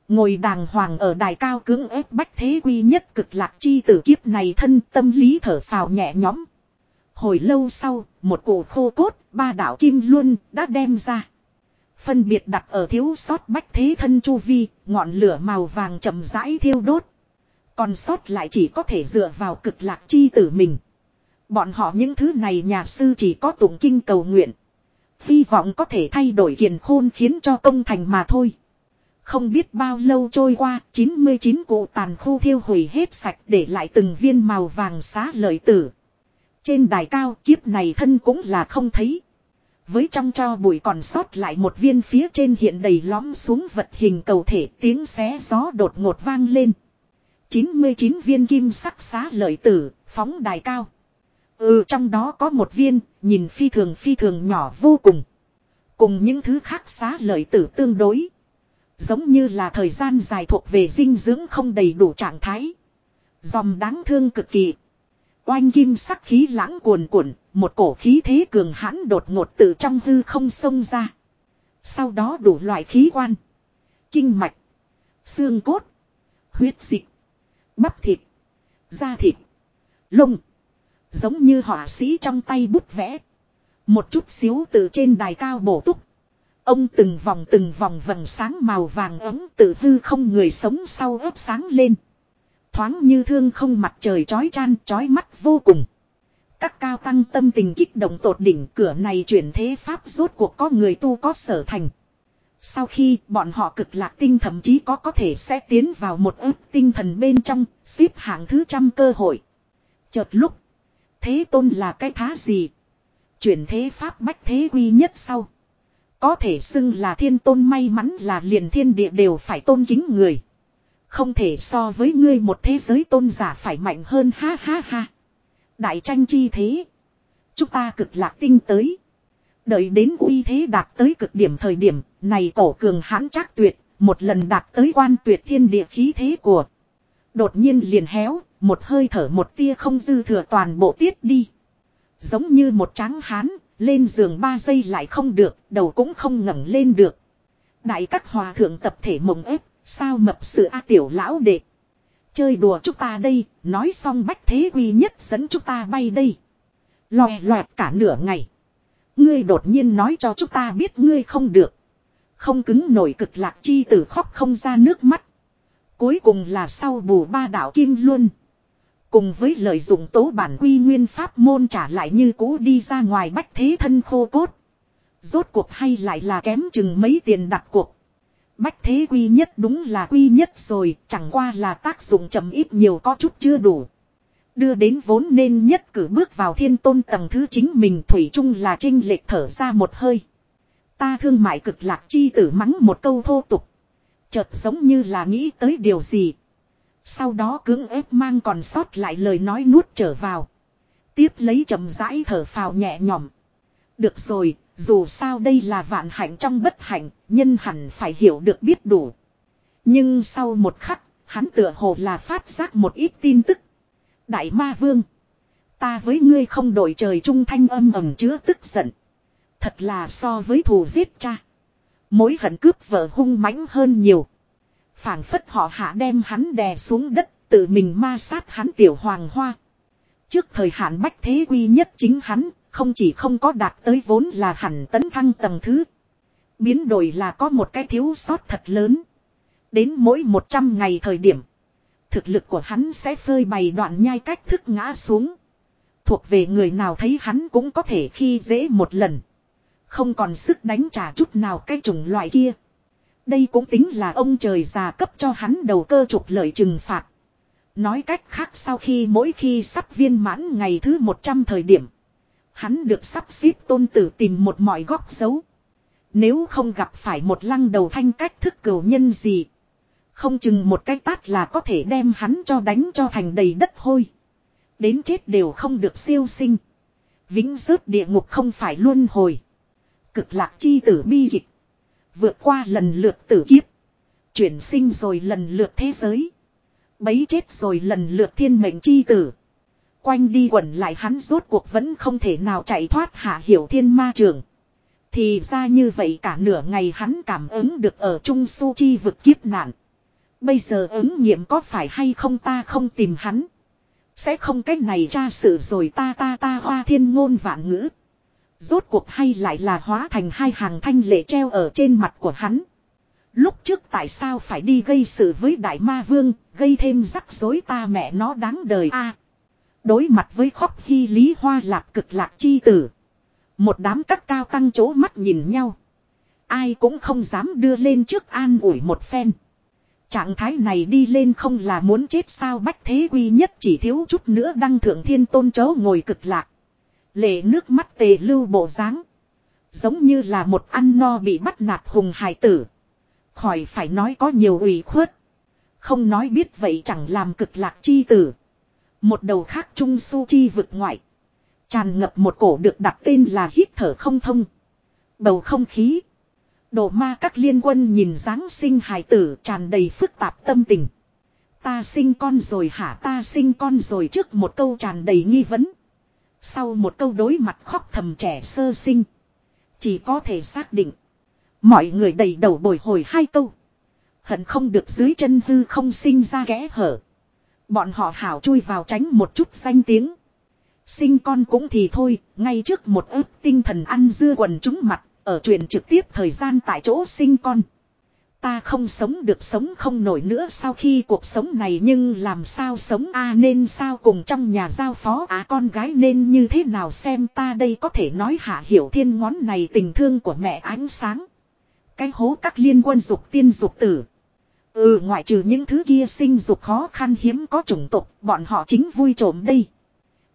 Ngồi đàng hoàng ở đài cao cứng ép bách thế quy nhất cực lạc chi tử kiếp này thân tâm lý thở phào nhẹ nhõm. Hồi lâu sau, một cổ khô cốt, ba đạo kim luân đã đem ra. Phân biệt đặt ở thiếu sót bách thế thân chu vi, ngọn lửa màu vàng chậm rãi thiêu đốt. Còn sót lại chỉ có thể dựa vào cực lạc chi tử mình. Bọn họ những thứ này nhà sư chỉ có tụng kinh cầu nguyện. Hy vọng có thể thay đổi kiền khôn khiến cho công thành mà thôi. Không biết bao lâu trôi qua, 99 cụ tàn khu thiêu hủy hết sạch để lại từng viên màu vàng xá lợi tử. Trên đài cao kiếp này thân cũng là không thấy. Với trong cho bụi còn sót lại một viên phía trên hiện đầy lõm xuống vật hình cầu thể tiếng xé gió đột ngột vang lên. 99 viên kim sắc xá lợi tử, phóng đài cao. Ừ trong đó có một viên, nhìn phi thường phi thường nhỏ vô cùng. Cùng những thứ khác xá lợi tử tương đối. Giống như là thời gian dài thuộc về dinh dưỡng không đầy đủ trạng thái. Dòng đáng thương cực kỳ. Oanh kim sắc khí lãng cuồn cuộn, một cổ khí thế cường hãn đột ngột từ trong hư không xông ra. Sau đó đủ loại khí quan. Kinh mạch. Xương cốt. Huyết dịch. Bắp thịt. Da thịt. Lông. Giống như họa sĩ trong tay bút vẽ. Một chút xíu từ trên đài cao bổ túc. Ông từng vòng từng vòng vầng sáng màu vàng ấm tự hư không người sống sau ớt sáng lên. Thoáng như thương không mặt trời chói chan chói mắt vô cùng. Các cao tăng tâm tình kích động tột đỉnh cửa này chuyển thế pháp rốt cuộc có người tu có sở thành. Sau khi bọn họ cực lạc tinh thậm chí có có thể sẽ tiến vào một ức tinh thần bên trong, xếp hạng thứ trăm cơ hội. Chợt lúc, thế tôn là cái thá gì. Chuyển thế pháp bách thế quy nhất sau. Có thể xưng là thiên tôn may mắn là liền thiên địa đều phải tôn kính người. Không thể so với ngươi một thế giới tôn giả phải mạnh hơn ha ha ha. Đại tranh chi thế. Chúng ta cực lạc tinh tới. Đợi đến uy thế đạt tới cực điểm thời điểm, này cổ cường hãn chắc tuyệt, một lần đạt tới quan tuyệt thiên địa khí thế của. Đột nhiên liền héo, một hơi thở một tia không dư thừa toàn bộ tiết đi. Giống như một tráng hán, lên giường ba giây lại không được, đầu cũng không ngẩng lên được. Đại các hòa thượng tập thể mộng ép, sao mập sự A tiểu lão đệ. Chơi đùa chúng ta đây, nói xong bách thế quy nhất dẫn chúng ta bay đây. Lòe loẹt cả nửa ngày. Ngươi đột nhiên nói cho chúng ta biết ngươi không được. Không cứng nổi cực lạc chi tử khóc không ra nước mắt. Cuối cùng là sau bù ba đạo kim luôn. Cùng với lợi dụng tố bản quy nguyên pháp môn trả lại như cũ đi ra ngoài bách thế thân khô cốt. Rốt cuộc hay lại là kém chừng mấy tiền đặt cuộc. Bách thế quy nhất đúng là quy nhất rồi, chẳng qua là tác dụng chậm ít nhiều có chút chưa đủ. Đưa đến vốn nên nhất cử bước vào thiên tôn tầng thứ chính mình Thủy chung là trinh lệch thở ra một hơi. Ta thương mại cực lạc chi tử mắng một câu thô tục. Chợt giống như là nghĩ tới điều gì. Sau đó cưỡng ép mang còn sót lại lời nói nuốt trở vào. Tiếp lấy chậm rãi thở phào nhẹ nhõm. Được rồi, dù sao đây là vạn hạnh trong bất hạnh, nhân hẳn phải hiểu được biết đủ. Nhưng sau một khắc, hắn tựa hồ là phát giác một ít tin tức. Đại ma vương. Ta với ngươi không đổi trời trung thanh âm ầm chứa tức giận. Thật là so với thù giết cha. Mối hận cướp vợ hung mãnh hơn nhiều. phảng phất họ hạ đem hắn đè xuống đất, tự mình ma sát hắn tiểu hoàng hoa. Trước thời hạn bách thế quy nhất chính hắn, không chỉ không có đạt tới vốn là hẳn tấn thăng tầng thứ. Biến đổi là có một cái thiếu sót thật lớn. Đến mỗi 100 ngày thời điểm. Thực lực của hắn sẽ phơi bày đoạn nhai cách thức ngã xuống. Thuộc về người nào thấy hắn cũng có thể khi dễ một lần. Không còn sức đánh trả chút nào cái chủng loại kia. Đây cũng tính là ông trời già cấp cho hắn đầu cơ trục lợi trừng phạt. Nói cách khác sau khi mỗi khi sắp viên mãn ngày thứ 100 thời điểm. Hắn được sắp xếp tôn tử tìm một mọi góc xấu. Nếu không gặp phải một lăng đầu thanh cách thức cửu nhân gì. Không chừng một cái tát là có thể đem hắn cho đánh cho thành đầy đất hôi. Đến chết đều không được siêu sinh. Vĩnh rớt địa ngục không phải luôn hồi. Cực lạc chi tử bi kịch. Vượt qua lần lượt tử kiếp. Chuyển sinh rồi lần lượt thế giới. Bấy chết rồi lần lượt thiên mệnh chi tử. Quanh đi quẩn lại hắn rốt cuộc vẫn không thể nào chạy thoát hạ hiểu thiên ma trường. Thì ra như vậy cả nửa ngày hắn cảm ứng được ở Trung Su Chi vực kiếp nạn. Bây giờ ứng nghiệm có phải hay không ta không tìm hắn. Sẽ không cách này tra sự rồi ta ta ta hoa thiên ngôn vạn ngữ. Rốt cuộc hay lại là hóa thành hai hàng thanh lệ treo ở trên mặt của hắn. Lúc trước tại sao phải đi gây sự với đại ma vương, gây thêm rắc rối ta mẹ nó đáng đời a Đối mặt với khóc hy lý hoa lạc cực lạc chi tử. Một đám các cao tăng chỗ mắt nhìn nhau. Ai cũng không dám đưa lên trước an ủi một phen. Trạng thái này đi lên không là muốn chết sao bách thế quy nhất chỉ thiếu chút nữa đăng thượng thiên tôn chấu ngồi cực lạc. Lệ nước mắt tề lưu bộ dáng Giống như là một ăn no bị bắt nạt hùng hải tử. Khỏi phải nói có nhiều ủy khuất. Không nói biết vậy chẳng làm cực lạc chi tử. Một đầu khác trung su chi vực ngoại. Tràn ngập một cổ được đặt tên là hít thở không thông. Bầu không khí. Đồ ma các liên quân nhìn dáng sinh hài tử tràn đầy phức tạp tâm tình. Ta sinh con rồi hả ta sinh con rồi trước một câu tràn đầy nghi vấn. Sau một câu đối mặt khóc thầm trẻ sơ sinh. Chỉ có thể xác định. Mọi người đầy đầu bồi hồi hai câu. Hận không được dưới chân hư không sinh ra ghẽ hở. Bọn họ hảo chui vào tránh một chút danh tiếng. Sinh con cũng thì thôi, ngay trước một ớt tinh thần ăn dưa quần chúng mặt, ở truyền trực tiếp thời gian tại chỗ sinh con. Ta không sống được sống không nổi nữa sau khi cuộc sống này nhưng làm sao sống a nên sao cùng trong nhà giao phó á con gái nên như thế nào xem ta đây có thể nói hạ hiểu thiên ngón này tình thương của mẹ ánh sáng. Cái hố các liên quân dục tiên dục tử. Ừ ngoại trừ những thứ kia sinh dục khó khăn hiếm có chủng tục bọn họ chính vui trộm đây.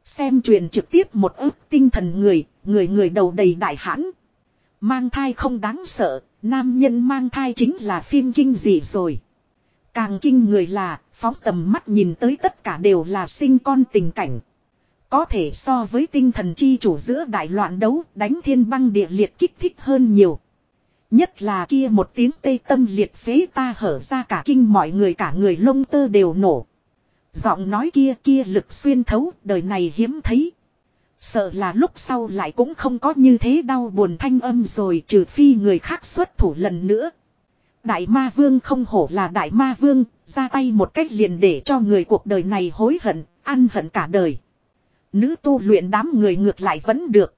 Xem truyền trực tiếp một ức tinh thần người, người người đầu đầy đại hãn. Mang thai không đáng sợ, nam nhân mang thai chính là phim kinh dị rồi. Càng kinh người là, phóng tầm mắt nhìn tới tất cả đều là sinh con tình cảnh. Có thể so với tinh thần chi chủ giữa đại loạn đấu đánh thiên băng địa liệt kích thích hơn nhiều. Nhất là kia một tiếng tây tâm liệt phế ta hở ra cả kinh mọi người cả người lông tơ đều nổ. Giọng nói kia kia lực xuyên thấu đời này hiếm thấy. Sợ là lúc sau lại cũng không có như thế đau buồn thanh âm rồi trừ phi người khác xuất thủ lần nữa. Đại ma vương không hổ là đại ma vương, ra tay một cách liền để cho người cuộc đời này hối hận, ăn hận cả đời. Nữ tu luyện đám người ngược lại vẫn được.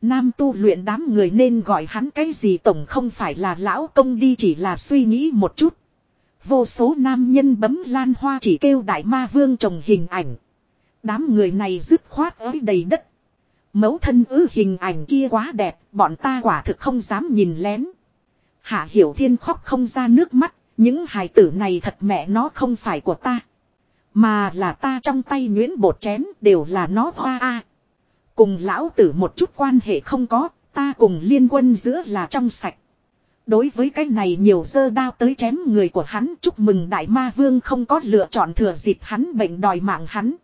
Nam tu luyện đám người nên gọi hắn cái gì tổng không phải là lão công đi chỉ là suy nghĩ một chút. Vô số nam nhân bấm lan hoa chỉ kêu đại ma vương trồng hình ảnh. Đám người này dứt khoát ới đầy đất. Mẫu thân ư hình ảnh kia quá đẹp, bọn ta quả thực không dám nhìn lén. Hạ Hiểu Thiên khóc không ra nước mắt, những hài tử này thật mẹ nó không phải của ta. Mà là ta trong tay nhuyễn bột chén đều là nó hoa a. Cùng lão tử một chút quan hệ không có, ta cùng liên quân giữa là trong sạch. Đối với cái này nhiều dơ đao tới chém người của hắn chúc mừng đại ma vương không có lựa chọn thừa dịp hắn bệnh đòi mạng hắn.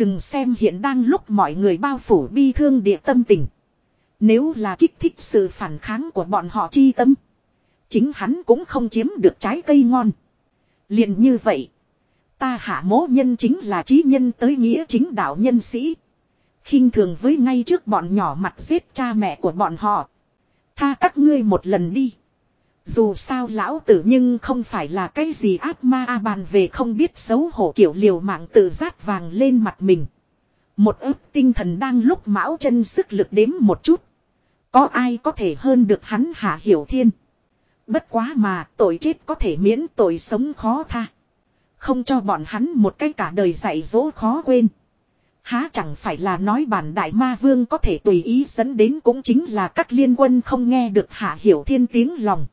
Đừng xem hiện đang lúc mọi người bao phủ bi thương địa tâm tình. Nếu là kích thích sự phản kháng của bọn họ chi tâm. Chính hắn cũng không chiếm được trái cây ngon. liền như vậy. Ta hạ mố nhân chính là trí nhân tới nghĩa chính đạo nhân sĩ. khinh thường với ngay trước bọn nhỏ mặt giết cha mẹ của bọn họ. Tha các ngươi một lần đi. Dù sao lão tử nhưng không phải là cái gì ác ma a bàn về không biết xấu hổ kiểu liều mạng tự rát vàng lên mặt mình. Một ức tinh thần đang lúc mão chân sức lực đếm một chút. Có ai có thể hơn được hắn hạ hiểu thiên. Bất quá mà, tội chết có thể miễn tội sống khó tha. Không cho bọn hắn một cái cả đời dạy dỗ khó quên. Há chẳng phải là nói bản đại ma vương có thể tùy ý dẫn đến cũng chính là các liên quân không nghe được hạ hiểu thiên tiếng lòng.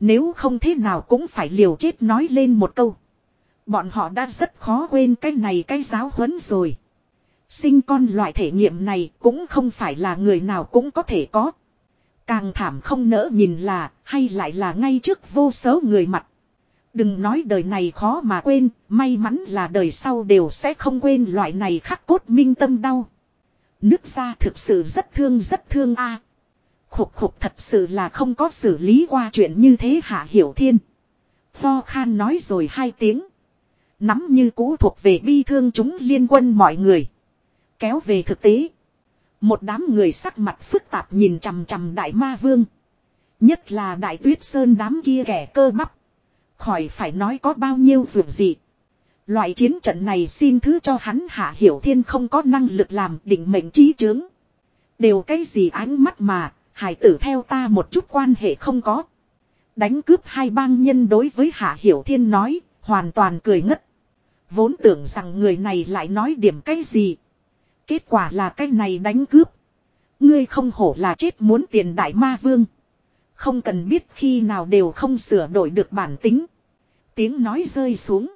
Nếu không thế nào cũng phải liều chết nói lên một câu. Bọn họ đã rất khó quên cái này cái giáo huấn rồi. Sinh con loại thể nghiệm này cũng không phải là người nào cũng có thể có. Càng thảm không nỡ nhìn là, hay lại là ngay trước vô số người mặt. Đừng nói đời này khó mà quên, may mắn là đời sau đều sẽ không quên loại này khắc cốt minh tâm đau. Nước ra thực sự rất thương rất thương a. À. Khục khục thật sự là không có xử lý qua chuyện như thế hạ hiểu thiên. Pho khan nói rồi hai tiếng. Nắm như cũ thuộc về bi thương chúng liên quân mọi người. Kéo về thực tế. Một đám người sắc mặt phức tạp nhìn chằm chằm đại ma vương. Nhất là đại tuyết sơn đám kia kẻ cơ bắp. Khỏi phải nói có bao nhiêu dù gì. Loại chiến trận này xin thứ cho hắn hạ hiểu thiên không có năng lực làm định mệnh trí chướng. Đều cái gì ánh mắt mà, hải tử theo ta một chút quan hệ không có. Đánh cướp hai bang nhân đối với hạ hiểu thiên nói, hoàn toàn cười ngất. Vốn tưởng rằng người này lại nói điểm cái gì. Kết quả là cái này đánh cướp. Ngươi không hổ là chết muốn tiền đại ma vương. Không cần biết khi nào đều không sửa đổi được bản tính. Tiếng nói rơi xuống.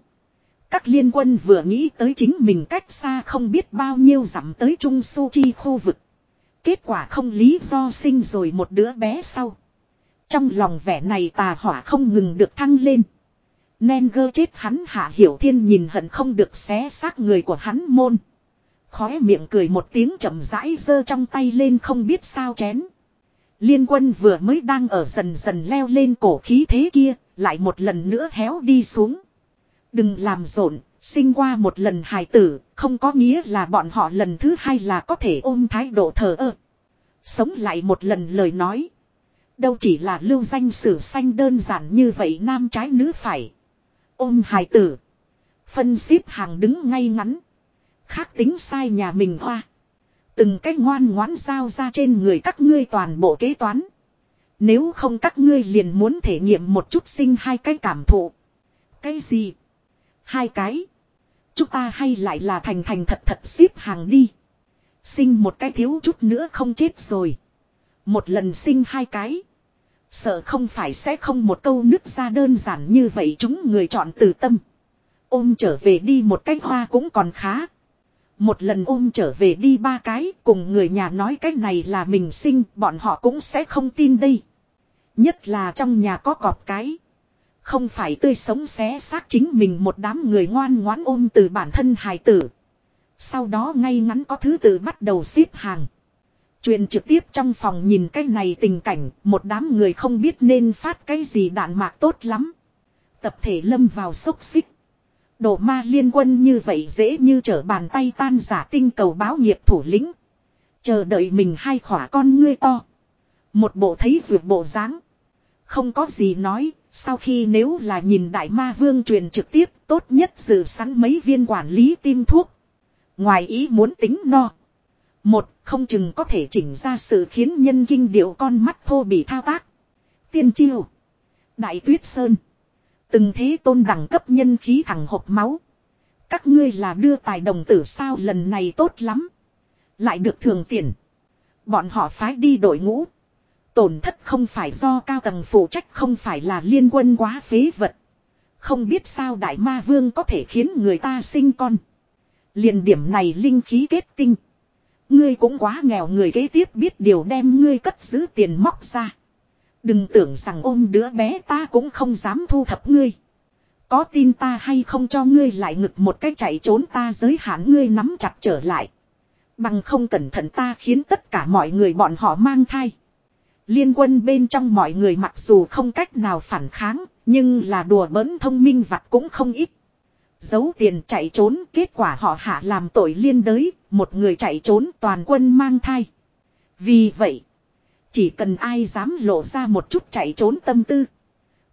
Các liên quân vừa nghĩ tới chính mình cách xa không biết bao nhiêu dặm tới Trung Su Chi khu vực. Kết quả không lý do sinh rồi một đứa bé sau. Trong lòng vẻ này tà hỏa không ngừng được thăng lên. Nen gơ chết hắn hạ hiểu thiên nhìn hận không được xé xác người của hắn môn. Khóe miệng cười một tiếng chậm rãi giơ trong tay lên không biết sao chén. Liên quân vừa mới đang ở dần dần leo lên cổ khí thế kia, lại một lần nữa héo đi xuống. Đừng làm rộn, sinh qua một lần hài tử, không có nghĩa là bọn họ lần thứ hai là có thể ôm thái độ thờ ơ. Sống lại một lần lời nói. Đâu chỉ là lưu danh sử sanh đơn giản như vậy nam trái nữ phải. Ôm hài tử. Phân xếp hàng đứng ngay ngắn. Khác tính sai nhà mình hoa. Từng cách ngoan ngoãn giao ra trên người các ngươi toàn bộ kế toán. Nếu không các ngươi liền muốn thể nghiệm một chút sinh hai cái cảm thụ. Cái gì? Hai cái. Chúng ta hay lại là thành thành thật thật xếp hàng đi. Sinh một cái thiếu chút nữa không chết rồi. Một lần sinh hai cái. Sợ không phải sẽ không một câu nứt ra đơn giản như vậy chúng người chọn từ tâm. Ôm trở về đi một cái hoa cũng còn khá. Một lần ôm trở về đi ba cái cùng người nhà nói cái này là mình sinh, bọn họ cũng sẽ không tin đây. Nhất là trong nhà có cọp cái. Không phải tươi sống xé xác chính mình một đám người ngoan ngoãn ôm từ bản thân hài tử. Sau đó ngay ngắn có thứ tự bắt đầu xếp hàng. Truyền trực tiếp trong phòng nhìn cái này tình cảnh, một đám người không biết nên phát cái gì đạn mạc tốt lắm. Tập thể lâm vào sốc xích. Đồ ma liên quân như vậy dễ như trở bàn tay tan giả tinh cầu báo nghiệp thủ lĩnh. Chờ đợi mình hai khỏa con ngươi to. Một bộ thấy vượt bộ dáng không có gì nói, sau khi nếu là nhìn đại ma vương truyền trực tiếp, tốt nhất dự sẵn mấy viên quản lý tim thuốc. Ngoài ý muốn tính no. Một, không chừng có thể chỉnh ra sự khiến nhân kinh điệu con mắt thô bị thao tác. Tiên chiêu. Đại tuyết sơn. Từng thế tôn đẳng cấp nhân khí thẳng hộp máu. Các ngươi là đưa tài đồng tử sao lần này tốt lắm. Lại được thường tiền. Bọn họ phái đi đội ngũ. Tổn thất không phải do cao tầng phụ trách không phải là liên quân quá phế vật. Không biết sao đại ma vương có thể khiến người ta sinh con. liền điểm này linh khí kết tinh. Ngươi cũng quá nghèo người kế tiếp biết điều đem ngươi cất giữ tiền móc ra. Đừng tưởng rằng ôm đứa bé ta cũng không dám thu thập ngươi. Có tin ta hay không cho ngươi lại ngực một cách chạy trốn ta giới hạn ngươi nắm chặt trở lại. Bằng không cẩn thận ta khiến tất cả mọi người bọn họ mang thai. Liên quân bên trong mọi người mặc dù không cách nào phản kháng, nhưng là đùa bỡn thông minh vặt cũng không ít. Giấu tiền chạy trốn, kết quả họ hạ làm tội liên đới, một người chạy trốn toàn quân mang thai. Vì vậy, chỉ cần ai dám lộ ra một chút chạy trốn tâm tư.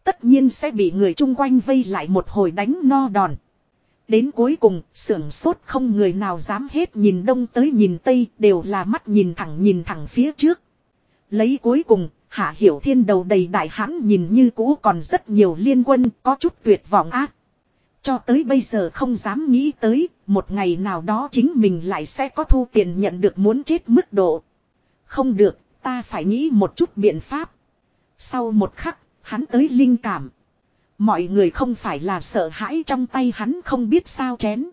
Tất nhiên sẽ bị người chung quanh vây lại một hồi đánh no đòn. Đến cuối cùng, sưởng sốt không người nào dám hết nhìn đông tới nhìn tây, đều là mắt nhìn thẳng nhìn thẳng phía trước. Lấy cuối cùng, Hạ Hiểu Thiên đầu đầy đại hãn nhìn như cũ còn rất nhiều liên quân có chút tuyệt vọng ác. Cho tới bây giờ không dám nghĩ tới, một ngày nào đó chính mình lại sẽ có thu tiền nhận được muốn chết mức độ. Không được, ta phải nghĩ một chút biện pháp. Sau một khắc, hắn tới linh cảm. Mọi người không phải là sợ hãi trong tay hắn không biết sao chén.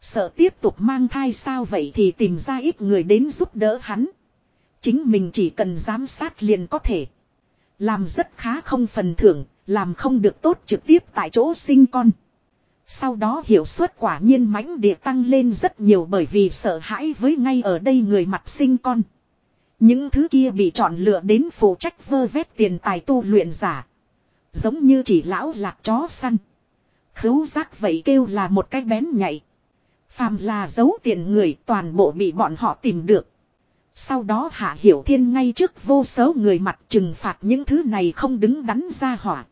Sợ tiếp tục mang thai sao vậy thì tìm ra ít người đến giúp đỡ hắn. Chính mình chỉ cần giám sát liền có thể. Làm rất khá không phần thưởng, làm không được tốt trực tiếp tại chỗ sinh con. Sau đó hiệu suất quả nhiên mãnh địa tăng lên rất nhiều bởi vì sợ hãi với ngay ở đây người mặt sinh con. Những thứ kia bị chọn lựa đến phụ trách vơ vét tiền tài tu luyện giả. Giống như chỉ lão lạc chó săn. Khấu giác vậy kêu là một cái bén nhạy. Phàm là giấu tiền người toàn bộ bị bọn họ tìm được. Sau đó Hạ Hiểu Thiên ngay trước vô số người mặt trừng phạt những thứ này không đứng đắn ra hỏa.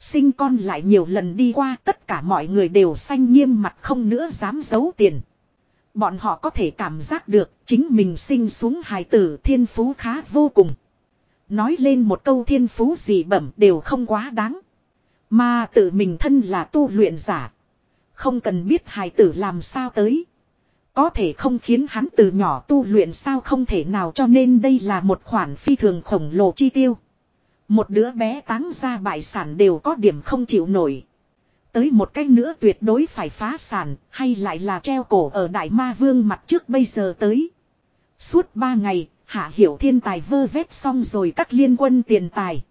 Sinh con lại nhiều lần đi qua tất cả mọi người đều xanh nghiêm mặt không nữa dám giấu tiền. Bọn họ có thể cảm giác được chính mình sinh xuống hài tử thiên phú khá vô cùng. Nói lên một câu thiên phú gì bẩm đều không quá đáng. Mà tự mình thân là tu luyện giả. Không cần biết hài tử làm sao tới. Có thể không khiến hắn từ nhỏ tu luyện sao không thể nào cho nên đây là một khoản phi thường khổng lồ chi tiêu. Một đứa bé táng ra bại sản đều có điểm không chịu nổi. Tới một cách nữa tuyệt đối phải phá sản, hay lại là treo cổ ở Đại Ma Vương mặt trước bây giờ tới. Suốt ba ngày, Hạ Hiểu Thiên Tài vơ vét xong rồi các liên quân tiền tài.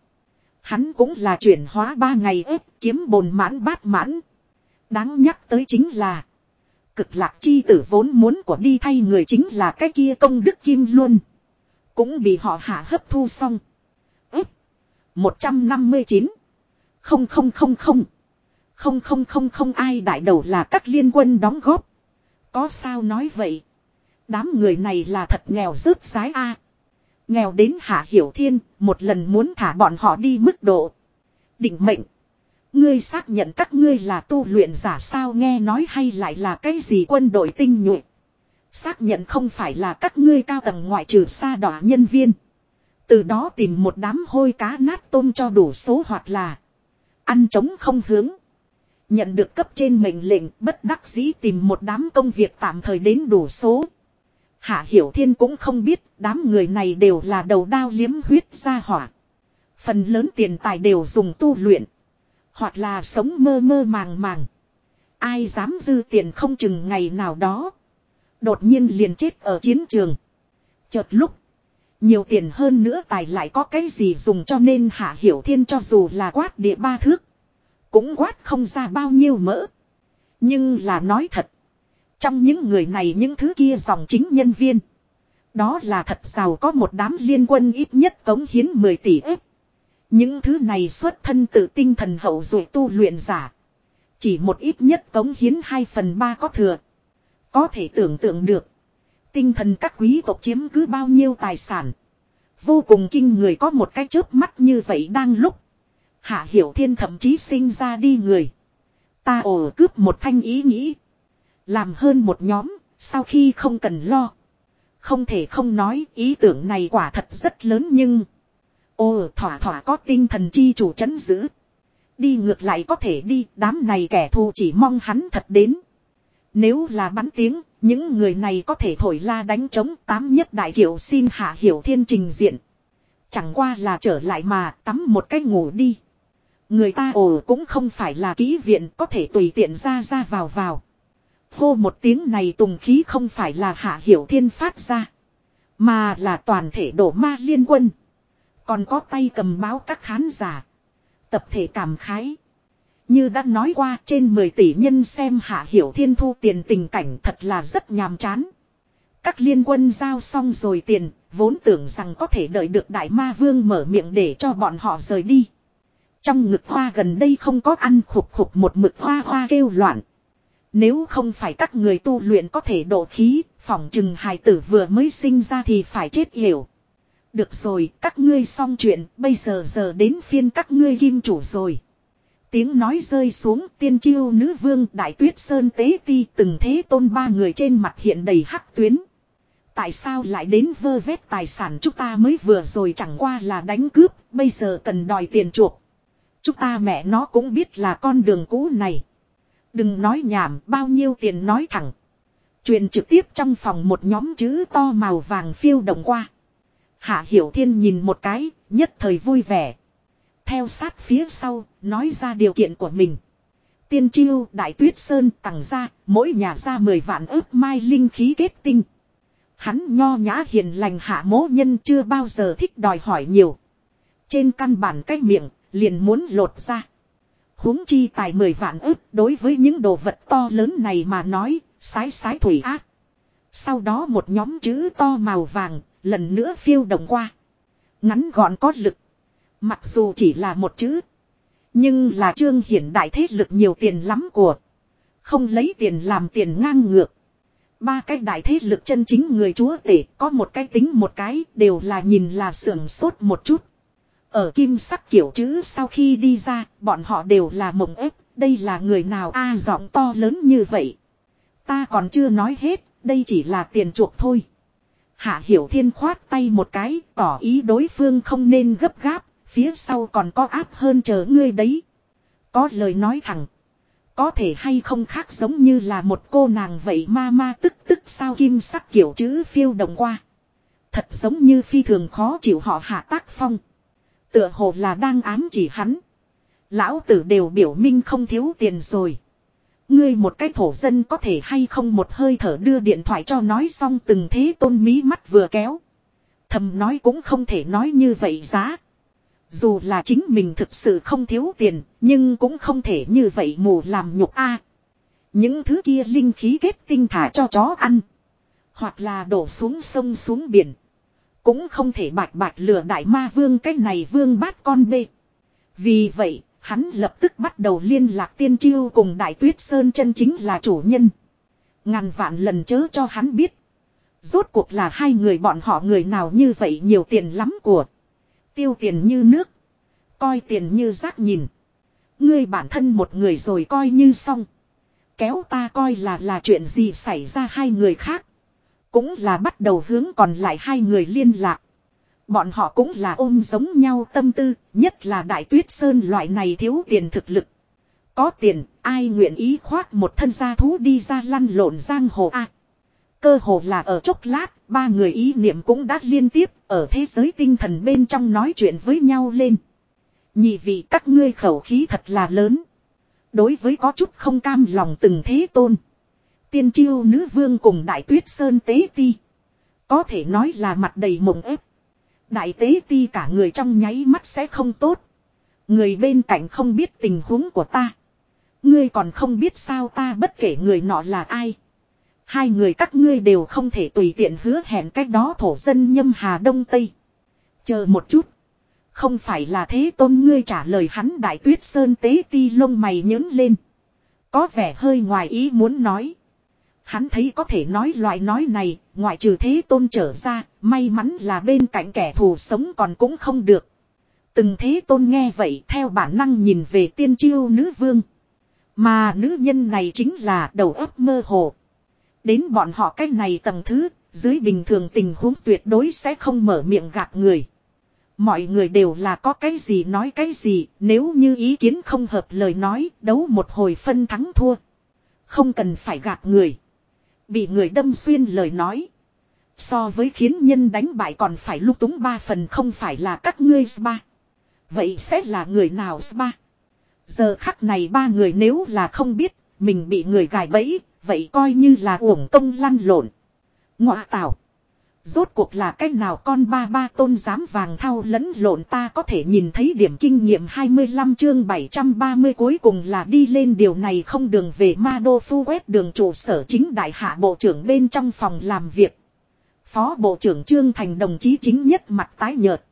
Hắn cũng là chuyển hóa ba ngày ếp kiếm bồn mãn bát mãn. Đáng nhắc tới chính là cực lạc chi tử vốn muốn của đi thay người chính là cái kia công đức kim luôn. Cũng bị họ hạ hấp thu xong. Úp. 159. 0000. 0000 ai đại đầu là các liên quân đóng góp. Có sao nói vậy? Đám người này là thật nghèo rớt sái a. Nghèo đến hạ hiểu thiên, một lần muốn thả bọn họ đi mức độ. Định mệnh. Ngươi xác nhận các ngươi là tu luyện giả sao nghe nói hay lại là cái gì quân đội tinh nhuệ. Xác nhận không phải là các ngươi cao tầng ngoại trừ xa đỏ nhân viên. Từ đó tìm một đám hôi cá nát tôm cho đủ số hoặc là ăn trống không hướng. Nhận được cấp trên mệnh lệnh, bất đắc dĩ tìm một đám công việc tạm thời đến đủ số. Hạ Hiểu Thiên cũng không biết, đám người này đều là đầu đao liếm huyết ra hỏa. Phần lớn tiền tài đều dùng tu luyện. Hoặc là sống mơ mơ màng màng. Ai dám dư tiền không chừng ngày nào đó. Đột nhiên liền chết ở chiến trường. Chợt lúc. Nhiều tiền hơn nữa tài lại có cái gì dùng cho nên Hạ Hiểu Thiên cho dù là quát địa ba thước. Cũng quát không ra bao nhiêu mỡ. Nhưng là nói thật. Trong những người này những thứ kia dòng chính nhân viên. Đó là thật giàu có một đám liên quân ít nhất cống hiến 10 tỷ ếp. Những thứ này xuất thân tự tinh thần hậu rồi tu luyện giả. Chỉ một ít nhất cống hiến 2 phần 3 có thừa. Có thể tưởng tượng được. Tinh thần các quý tộc chiếm cứ bao nhiêu tài sản. Vô cùng kinh người có một cái chớp mắt như vậy đang lúc. Hạ Hiểu Thiên thậm chí sinh ra đi người. Ta ồ cướp một thanh ý nghĩ. Làm hơn một nhóm, sau khi không cần lo. Không thể không nói ý tưởng này quả thật rất lớn nhưng... Ồ thỏa thỏa có tinh thần chi chủ chấn giữ. Đi ngược lại có thể đi, đám này kẻ thù chỉ mong hắn thật đến. Nếu là bắn tiếng, những người này có thể thổi la đánh chống tám nhất đại hiệu xin hạ hiểu thiên trình diện. Chẳng qua là trở lại mà tắm một cái ngủ đi. Người ta ồ cũng không phải là ký viện có thể tùy tiện ra ra vào vào. Hô một tiếng này tùng khí không phải là hạ hiểu thiên phát ra. Mà là toàn thể đổ ma liên quân. Còn có tay cầm báo các khán giả. Tập thể cảm khái. Như đã nói qua trên 10 tỷ nhân xem hạ hiểu thiên thu tiền tình cảnh thật là rất nhàm chán. Các liên quân giao xong rồi tiền, vốn tưởng rằng có thể đợi được đại ma vương mở miệng để cho bọn họ rời đi. Trong ngực hoa gần đây không có ăn khục khục một mực hoa hoa kêu loạn. Nếu không phải các người tu luyện có thể độ khí, phỏng chừng hài tử vừa mới sinh ra thì phải chết hiểu. Được rồi, các ngươi xong chuyện, bây giờ giờ đến phiên các ngươi kim chủ rồi. Tiếng nói rơi xuống tiên chiêu nữ vương đại tuyết sơn tế ti từng thế tôn ba người trên mặt hiện đầy hắc tuyến. Tại sao lại đến vơ vét tài sản chúng ta mới vừa rồi chẳng qua là đánh cướp, bây giờ cần đòi tiền chuộc. Chúng ta mẹ nó cũng biết là con đường cũ này. Đừng nói nhảm bao nhiêu tiền nói thẳng. Truyền trực tiếp trong phòng một nhóm chữ to màu vàng phiêu động qua. Hạ Hiểu Thiên nhìn một cái, nhất thời vui vẻ. Theo sát phía sau, nói ra điều kiện của mình. Tiên chiêu đại tuyết sơn tặng ra, mỗi nhà ra 10 vạn ước mai linh khí kết tinh. Hắn nho nhã hiền lành hạ mố nhân chưa bao giờ thích đòi hỏi nhiều. Trên căn bản cái miệng, liền muốn lột ra. huống chi tài 10 vạn ước đối với những đồ vật to lớn này mà nói, sái sái thủy ác. Sau đó một nhóm chữ to màu vàng, lần nữa phiêu động qua. Ngắn gọn có lực. Mặc dù chỉ là một chữ. Nhưng là trương hiển đại thế lực nhiều tiền lắm của. Không lấy tiền làm tiền ngang ngược. Ba cái đại thế lực chân chính người chúa tể có một cái tính một cái đều là nhìn là sưởng sốt một chút. Ở kim sắc kiểu chữ sau khi đi ra, bọn họ đều là mộng ép. Đây là người nào a giọng to lớn như vậy. Ta còn chưa nói hết, đây chỉ là tiền chuộc thôi. Hạ Hiểu Thiên khoát tay một cái, tỏ ý đối phương không nên gấp gáp, phía sau còn có áp hơn chờ ngươi đấy. Có lời nói thẳng. Có thể hay không khác giống như là một cô nàng vậy ma ma tức tức sao kim sắc kiểu chữ phiêu đồng qua. Thật giống như phi thường khó chịu họ hạ tác phong. Tựa hồ là đang ám chỉ hắn. Lão tử đều biểu minh không thiếu tiền rồi. Ngươi một cái thổ dân có thể hay không một hơi thở đưa điện thoại cho nói xong từng thế tôn mí mắt vừa kéo. Thầm nói cũng không thể nói như vậy giá. Dù là chính mình thực sự không thiếu tiền, nhưng cũng không thể như vậy mù làm nhục a. những thứ kia linh khí kết tinh thả cho chó ăn. Hoặc là đổ xuống sông xuống biển. Cũng không thể bạch bạch lừa đại ma vương cái này vương bát con bê. Vì vậy, Hắn lập tức bắt đầu liên lạc tiên chiêu cùng Đại Tuyết Sơn chân chính là chủ nhân. Ngàn vạn lần chớ cho hắn biết. Rốt cuộc là hai người bọn họ người nào như vậy nhiều tiền lắm của. Tiêu tiền như nước. Coi tiền như rác nhìn. Ngươi bản thân một người rồi coi như xong. Kéo ta coi là là chuyện gì xảy ra hai người khác. Cũng là bắt đầu hướng còn lại hai người liên lạc. Bọn họ cũng là ôm giống nhau tâm tư, nhất là Đại Tuyết Sơn loại này thiếu tiền thực lực. Có tiền, ai nguyện ý khoác một thân gia thú đi ra lăn lộn giang hồ a Cơ hồ là ở chốc lát, ba người ý niệm cũng đã liên tiếp ở thế giới tinh thần bên trong nói chuyện với nhau lên. Nhị vị các ngươi khẩu khí thật là lớn. Đối với có chút không cam lòng từng thế tôn. Tiên chiêu nữ vương cùng đại tuyết sơn tế ti. Có thể nói là mặt đầy mộng ép. Đại tế ti cả người trong nháy mắt sẽ không tốt. Người bên cạnh không biết tình huống của ta. Ngươi còn không biết sao ta bất kể người nọ là ai. Hai người các ngươi đều không thể tùy tiện hứa hẹn cách đó thổ dân nhâm hà đông tây. Chờ một chút. Không phải là thế tôn ngươi trả lời hắn đại tuyết sơn tế ti lông mày nhớn lên. Có vẻ hơi ngoài ý muốn nói. Hắn thấy có thể nói loại nói này, ngoại trừ thế tôn trở ra, may mắn là bên cạnh kẻ thù sống còn cũng không được. Từng thế tôn nghe vậy theo bản năng nhìn về tiên chiêu nữ vương. Mà nữ nhân này chính là đầu óc mơ hồ. Đến bọn họ cách này tầng thứ, dưới bình thường tình huống tuyệt đối sẽ không mở miệng gạt người. Mọi người đều là có cái gì nói cái gì, nếu như ý kiến không hợp lời nói, đấu một hồi phân thắng thua. Không cần phải gạt người. Bị người đâm xuyên lời nói. So với khiến nhân đánh bại còn phải lúc túng ba phần không phải là các ngươi ba. Vậy sẽ là người nào ba? Giờ khắc này ba người nếu là không biết, mình bị người gài bẫy, vậy coi như là uổng công lăn lộn. Ngọa tảo. Rốt cuộc là cách nào con ba ba tôn giám vàng thao lẫn lộn ta có thể nhìn thấy điểm kinh nghiệm 25 chương 730 cuối cùng là đi lên điều này không đường về ma đô phu quét đường trụ sở chính đại hạ bộ trưởng bên trong phòng làm việc. Phó bộ trưởng Trương Thành đồng chí chính nhất mặt tái nhợt.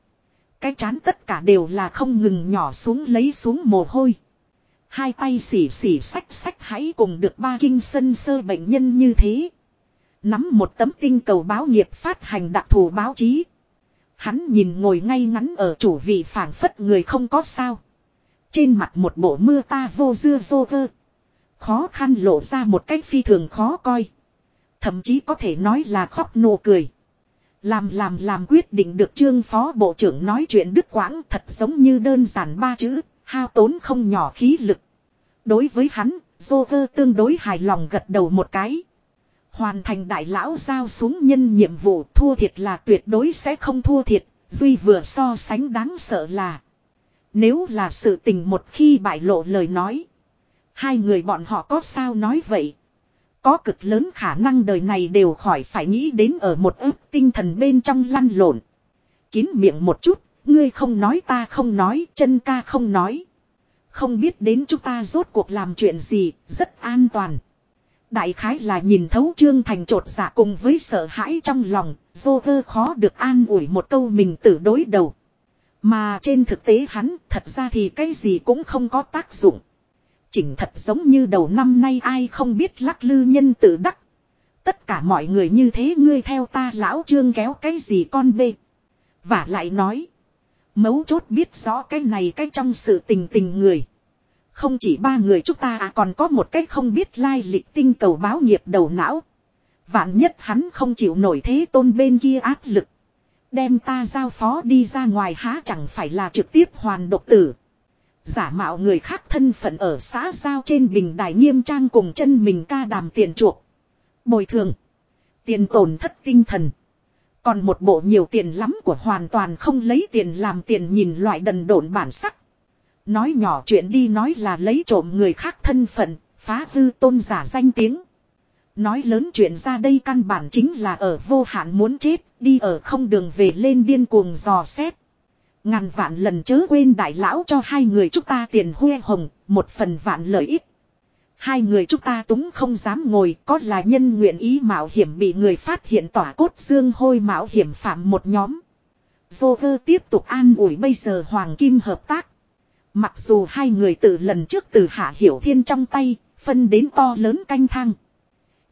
Cái chán tất cả đều là không ngừng nhỏ xuống lấy xuống mồ hôi. Hai tay xỉ xỉ sách sách hãy cùng được ba kinh sân sơ bệnh nhân như thế. Nắm một tấm tinh cầu báo nghiệp phát hành đặc thù báo chí. Hắn nhìn ngồi ngay ngắn ở chủ vị phảng phất người không có sao. Trên mặt một bộ mưa ta vô dưa vô vơ. Khó khăn lộ ra một cách phi thường khó coi. Thậm chí có thể nói là khóc nụ cười. Làm làm làm quyết định được trương phó bộ trưởng nói chuyện đức quãng thật giống như đơn giản ba chữ, hao tốn không nhỏ khí lực. Đối với hắn, Joker tương đối hài lòng gật đầu một cái. Hoàn thành đại lão giao xuống nhân nhiệm vụ thua thiệt là tuyệt đối sẽ không thua thiệt, Duy vừa so sánh đáng sợ là. Nếu là sự tình một khi bại lộ lời nói. Hai người bọn họ có sao nói vậy. Có cực lớn khả năng đời này đều khỏi phải nghĩ đến ở một ức tinh thần bên trong lăn lộn. Kín miệng một chút, ngươi không nói ta không nói, chân ca không nói. Không biết đến chúng ta rốt cuộc làm chuyện gì, rất an toàn. Đại khái là nhìn thấu Trương Thành trột dạ cùng với sợ hãi trong lòng, dô vơ khó được an ủi một câu mình tử đối đầu. Mà trên thực tế hắn thật ra thì cái gì cũng không có tác dụng. Chỉnh thật giống như đầu năm nay ai không biết lắc lư nhân tự đắc. Tất cả mọi người như thế ngươi theo ta lão trương kéo cái gì con bê. Và lại nói. Mấu chốt biết rõ cái này cái trong sự tình tình người. Không chỉ ba người chúng ta à còn có một cách không biết lai lịch tinh cầu báo nghiệp đầu não. Vạn nhất hắn không chịu nổi thế tôn bên kia áp lực. Đem ta giao phó đi ra ngoài há chẳng phải là trực tiếp hoàn độc tử. Giả mạo người khác thân phận ở xã giao trên bình đài nghiêm trang cùng chân mình ca đàm tiền chuộc. Bồi thường. Tiền tổn thất tinh thần. Còn một bộ nhiều tiền lắm của hoàn toàn không lấy tiền làm tiền nhìn loại đần độn bản sắc. Nói nhỏ chuyện đi nói là lấy trộm người khác thân phận, phá hư tôn giả danh tiếng. Nói lớn chuyện ra đây căn bản chính là ở vô hạn muốn chết, đi ở không đường về lên điên cuồng dò xét. Ngàn vạn lần chớ quên đại lão cho hai người chúng ta tiền huê hồng, một phần vạn lợi ích. Hai người chúng ta túng không dám ngồi, có là nhân nguyện ý mạo hiểm bị người phát hiện tỏa cốt dương hôi mạo hiểm phạm một nhóm. Vô cơ tiếp tục an ủi bây giờ Hoàng Kim hợp tác. Mặc dù hai người từ lần trước từ Hạ Hiểu Thiên trong tay, phân đến to lớn canh thang.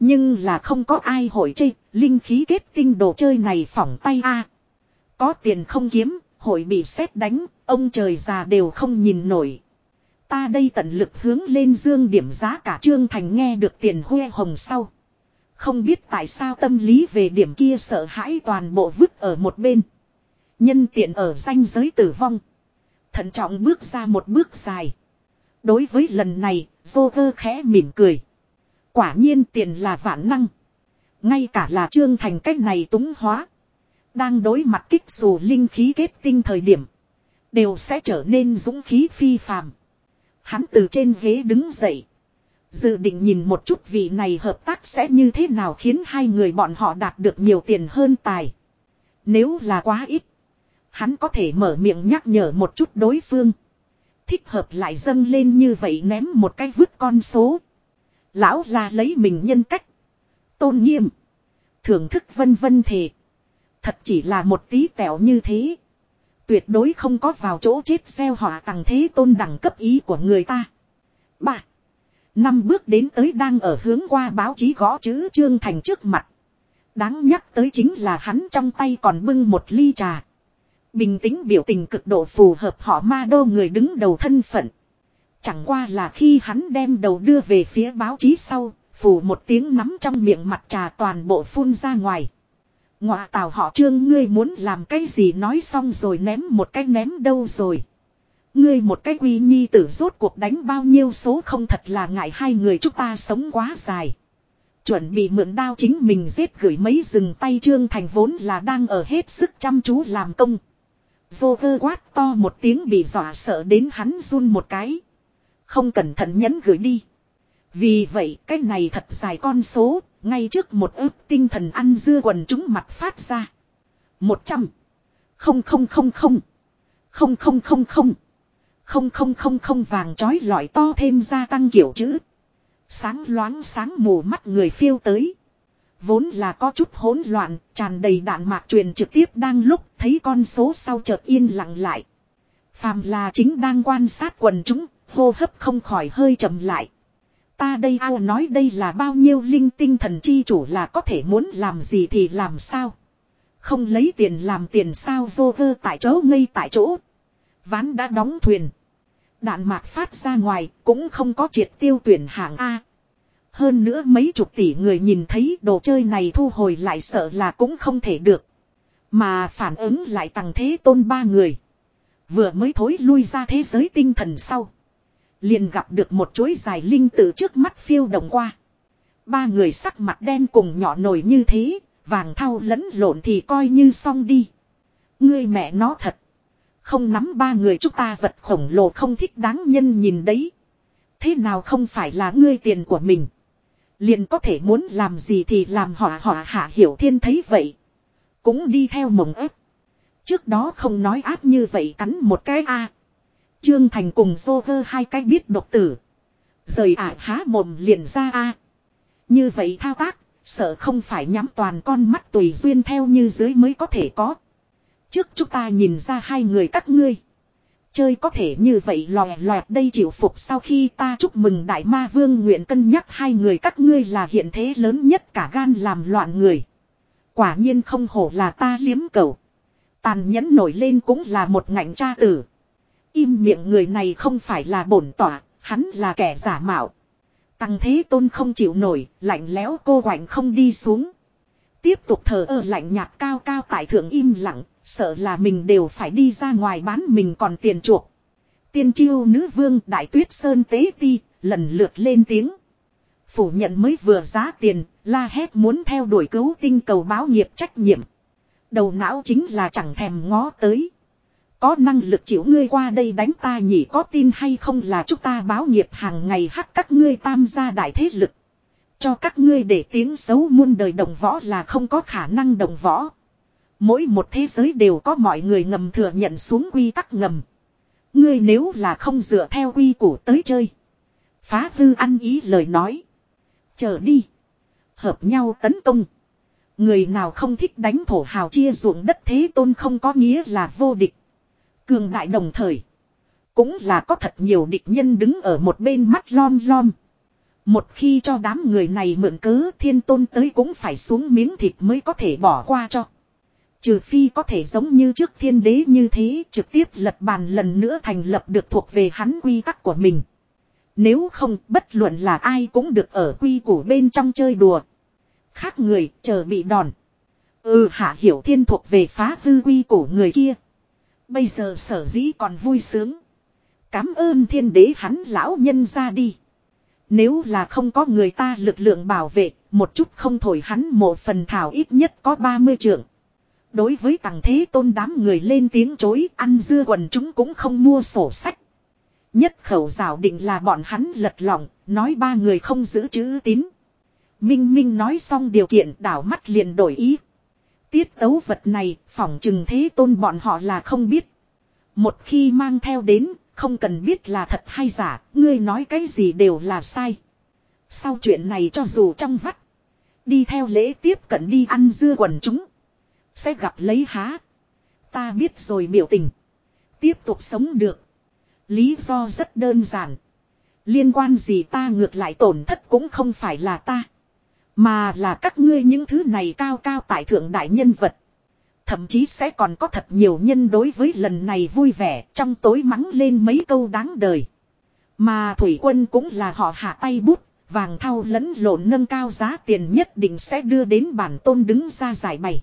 Nhưng là không có ai hội chê, linh khí kết tinh đồ chơi này phỏng tay a Có tiền không kiếm, hội bị xét đánh, ông trời già đều không nhìn nổi. Ta đây tận lực hướng lên dương điểm giá cả Trương Thành nghe được tiền huê hồng sau. Không biết tại sao tâm lý về điểm kia sợ hãi toàn bộ vứt ở một bên. Nhân tiện ở danh giới tử vong. Thận trọng bước ra một bước dài. Đối với lần này, Joker khẽ mỉm cười. Quả nhiên tiền là vạn năng. Ngay cả là trương thành cách này túng hóa. Đang đối mặt kích dù linh khí kết tinh thời điểm. Đều sẽ trở nên dũng khí phi phàm. Hắn từ trên ghế đứng dậy. Dự định nhìn một chút vị này hợp tác sẽ như thế nào khiến hai người bọn họ đạt được nhiều tiền hơn tài. Nếu là quá ít. Hắn có thể mở miệng nhắc nhở một chút đối phương. Thích hợp lại dâng lên như vậy ném một cái vứt con số. Lão là lấy mình nhân cách. Tôn nghiêm. Thưởng thức vân vân thề. Thật chỉ là một tí tẹo như thế. Tuyệt đối không có vào chỗ chết gieo họa tầng thế tôn đẳng cấp ý của người ta. Ba. Năm bước đến tới đang ở hướng qua báo chí gõ chữ Trương Thành trước mặt. Đáng nhắc tới chính là hắn trong tay còn bưng một ly trà. Bình tĩnh biểu tình cực độ phù hợp họ ma đô người đứng đầu thân phận. Chẳng qua là khi hắn đem đầu đưa về phía báo chí sau, phủ một tiếng nắm trong miệng mặt trà toàn bộ phun ra ngoài. Ngọa tào họ trương ngươi muốn làm cái gì nói xong rồi ném một cái ném đâu rồi. Ngươi một cái quy nhi tử rốt cuộc đánh bao nhiêu số không thật là ngại hai người chúng ta sống quá dài. Chuẩn bị mượn đao chính mình giết gửi mấy rừng tay trương thành vốn là đang ở hết sức chăm chú làm công. Vô cơ quát to một tiếng bị dọa sợ đến hắn run một cái. Không cẩn thận nhấn gửi đi. Vì vậy cái này thật dài con số, ngay trước một ức tinh thần ăn dưa quần chúng mặt phát ra. Một trăm. Không không không không. Không không không không. Không không không không vàng trói lọi to thêm gia tăng kiểu chữ. Sáng loáng sáng mù mắt người phiêu tới. Vốn là có chút hỗn loạn, tràn đầy đạn mạc truyền trực tiếp đang lúc thấy con số sau chợt yên lặng lại. Phàm là chính đang quan sát quần chúng, hô hấp không khỏi hơi chậm lại. Ta đây ao nói đây là bao nhiêu linh tinh thần chi chủ là có thể muốn làm gì thì làm sao. Không lấy tiền làm tiền sao vô vơ tại chỗ ngây tại chỗ. Ván đã đóng thuyền. Đạn mạc phát ra ngoài cũng không có triệt tiêu tuyển hạng A. Hơn nữa mấy chục tỷ người nhìn thấy đồ chơi này thu hồi lại sợ là cũng không thể được. Mà phản ứng lại tăng thế tôn ba người. Vừa mới thối lui ra thế giới tinh thần sau. Liền gặp được một chuỗi dài linh tử trước mắt phiêu đồng qua. Ba người sắc mặt đen cùng nhỏ nổi như thế, vàng thau lẫn lộn thì coi như xong đi. Ngươi mẹ nó thật. Không nắm ba người chúng ta vật khổng lồ không thích đáng nhân nhìn đấy. Thế nào không phải là ngươi tiền của mình. Liền có thể muốn làm gì thì làm họ họ hạ hiểu thiên thấy vậy. Cũng đi theo mộng ép. Trước đó không nói áp như vậy cắn một cái a Trương Thành cùng dô vơ hai cái biết độc tử. Rời ả há mồm liền ra a Như vậy thao tác, sợ không phải nhắm toàn con mắt tùy duyên theo như dưới mới có thể có. Trước chúng ta nhìn ra hai người các ngươi. Chơi có thể như vậy lòe loẹt đây chịu phục sau khi ta chúc mừng đại ma vương nguyện cân nhắc hai người các ngươi là hiện thế lớn nhất cả gan làm loạn người. Quả nhiên không hổ là ta liếm cầu. Tàn nhẫn nổi lên cũng là một ngạnh cha tử. Im miệng người này không phải là bổn tỏa, hắn là kẻ giả mạo. Tăng thế tôn không chịu nổi, lạnh lẽo cô quạnh không đi xuống. Tiếp tục thờ ơ lạnh nhạt cao cao tại thượng im lặng, sợ là mình đều phải đi ra ngoài bán mình còn tiền chuộc. Tiên chiêu nữ vương đại tuyết sơn tế ti, lần lượt lên tiếng. Phủ nhận mới vừa giá tiền, la hét muốn theo đuổi cứu tinh cầu báo nghiệp trách nhiệm. Đầu não chính là chẳng thèm ngó tới. Có năng lực chịu ngươi qua đây đánh ta nhỉ có tin hay không là chúng ta báo nghiệp hàng ngày hắc các ngươi tam gia đại thế lực. Cho các ngươi để tiếng xấu muôn đời đồng võ là không có khả năng đồng võ. Mỗi một thế giới đều có mọi người ngầm thừa nhận xuống quy tắc ngầm. Ngươi nếu là không dựa theo quy củ tới chơi. Phá hư ăn ý lời nói. Chờ đi. Hợp nhau tấn công. Người nào không thích đánh thổ hào chia ruộng đất thế tôn không có nghĩa là vô địch. Cường đại đồng thời. Cũng là có thật nhiều địch nhân đứng ở một bên mắt lom lom. Một khi cho đám người này mượn cớ, thiên tôn tới cũng phải xuống miếng thịt mới có thể bỏ qua cho. Trừ phi có thể giống như trước thiên đế như thế, trực tiếp lật bàn lần nữa thành lập được thuộc về hắn quy tắc của mình. Nếu không, bất luận là ai cũng được ở quy củ bên trong chơi đùa. Khác người, chờ bị đòn. Ừ hạ hiểu thiên thuộc về phá hư quy củ người kia. Bây giờ sở dĩ còn vui sướng. Cám ơn thiên đế hắn lão nhân ra đi. Nếu là không có người ta lực lượng bảo vệ, một chút không thổi hắn một phần thảo ít nhất có 30 trượng. Đối với tàng thế tôn đám người lên tiếng chối, ăn dưa quần chúng cũng không mua sổ sách. Nhất khẩu rào định là bọn hắn lật lỏng, nói ba người không giữ chữ tín. Minh Minh nói xong điều kiện đảo mắt liền đổi ý. Tiết tấu vật này, phỏng chừng thế tôn bọn họ là không biết. Một khi mang theo đến, không cần biết là thật hay giả, ngươi nói cái gì đều là sai. Sau chuyện này cho dù trong vắt, đi theo lễ tiếp cận đi ăn dưa quần chúng, sẽ gặp lấy há. Ta biết rồi biểu tình. Tiếp tục sống được. Lý do rất đơn giản. Liên quan gì ta ngược lại tổn thất cũng không phải là ta. Mà là các ngươi những thứ này cao cao tại thượng đại nhân vật. Thậm chí sẽ còn có thật nhiều nhân đối với lần này vui vẻ trong tối mắng lên mấy câu đáng đời. Mà Thủy Quân cũng là họ hạ tay bút, vàng thau lẫn lộn nâng cao giá tiền nhất định sẽ đưa đến bản tôn đứng ra giải bày.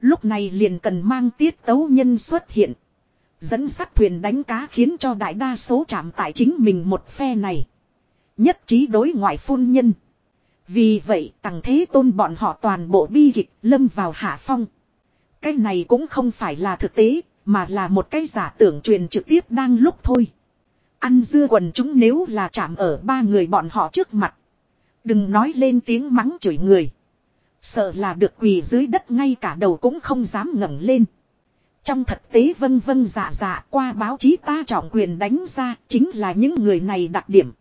Lúc này liền cần mang tiết tấu nhân xuất hiện. Dẫn sắt thuyền đánh cá khiến cho đại đa số chạm tại chính mình một phe này. Nhất trí đối ngoại phun nhân. Vì vậy tặng thế tôn bọn họ toàn bộ bi kịch lâm vào hạ phong. Cái này cũng không phải là thực tế, mà là một cái giả tưởng truyền trực tiếp đang lúc thôi. Ăn dưa quần chúng nếu là chạm ở ba người bọn họ trước mặt. Đừng nói lên tiếng mắng chửi người. Sợ là được quỳ dưới đất ngay cả đầu cũng không dám ngẩng lên. Trong thực tế vân vân dạ dạ qua báo chí ta trọng quyền đánh ra chính là những người này đặc điểm.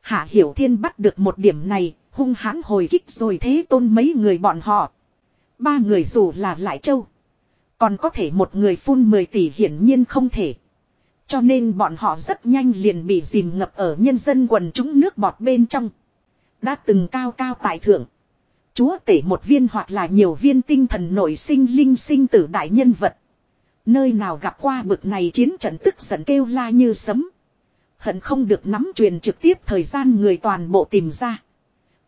Hạ Hiểu Thiên bắt được một điểm này, hung hãn hồi kích rồi thế tôn mấy người bọn họ. Ba người dù là lại châu. Còn có thể một người phun 10 tỷ hiển nhiên không thể. Cho nên bọn họ rất nhanh liền bị dìm ngập ở nhân dân quần chúng nước bọt bên trong. Đã từng cao cao tại thượng. Chúa tể một viên hoặc là nhiều viên tinh thần nội sinh linh sinh tử đại nhân vật. Nơi nào gặp qua bực này chiến trận tức giận kêu la như sấm. Hận không được nắm truyền trực tiếp thời gian người toàn bộ tìm ra.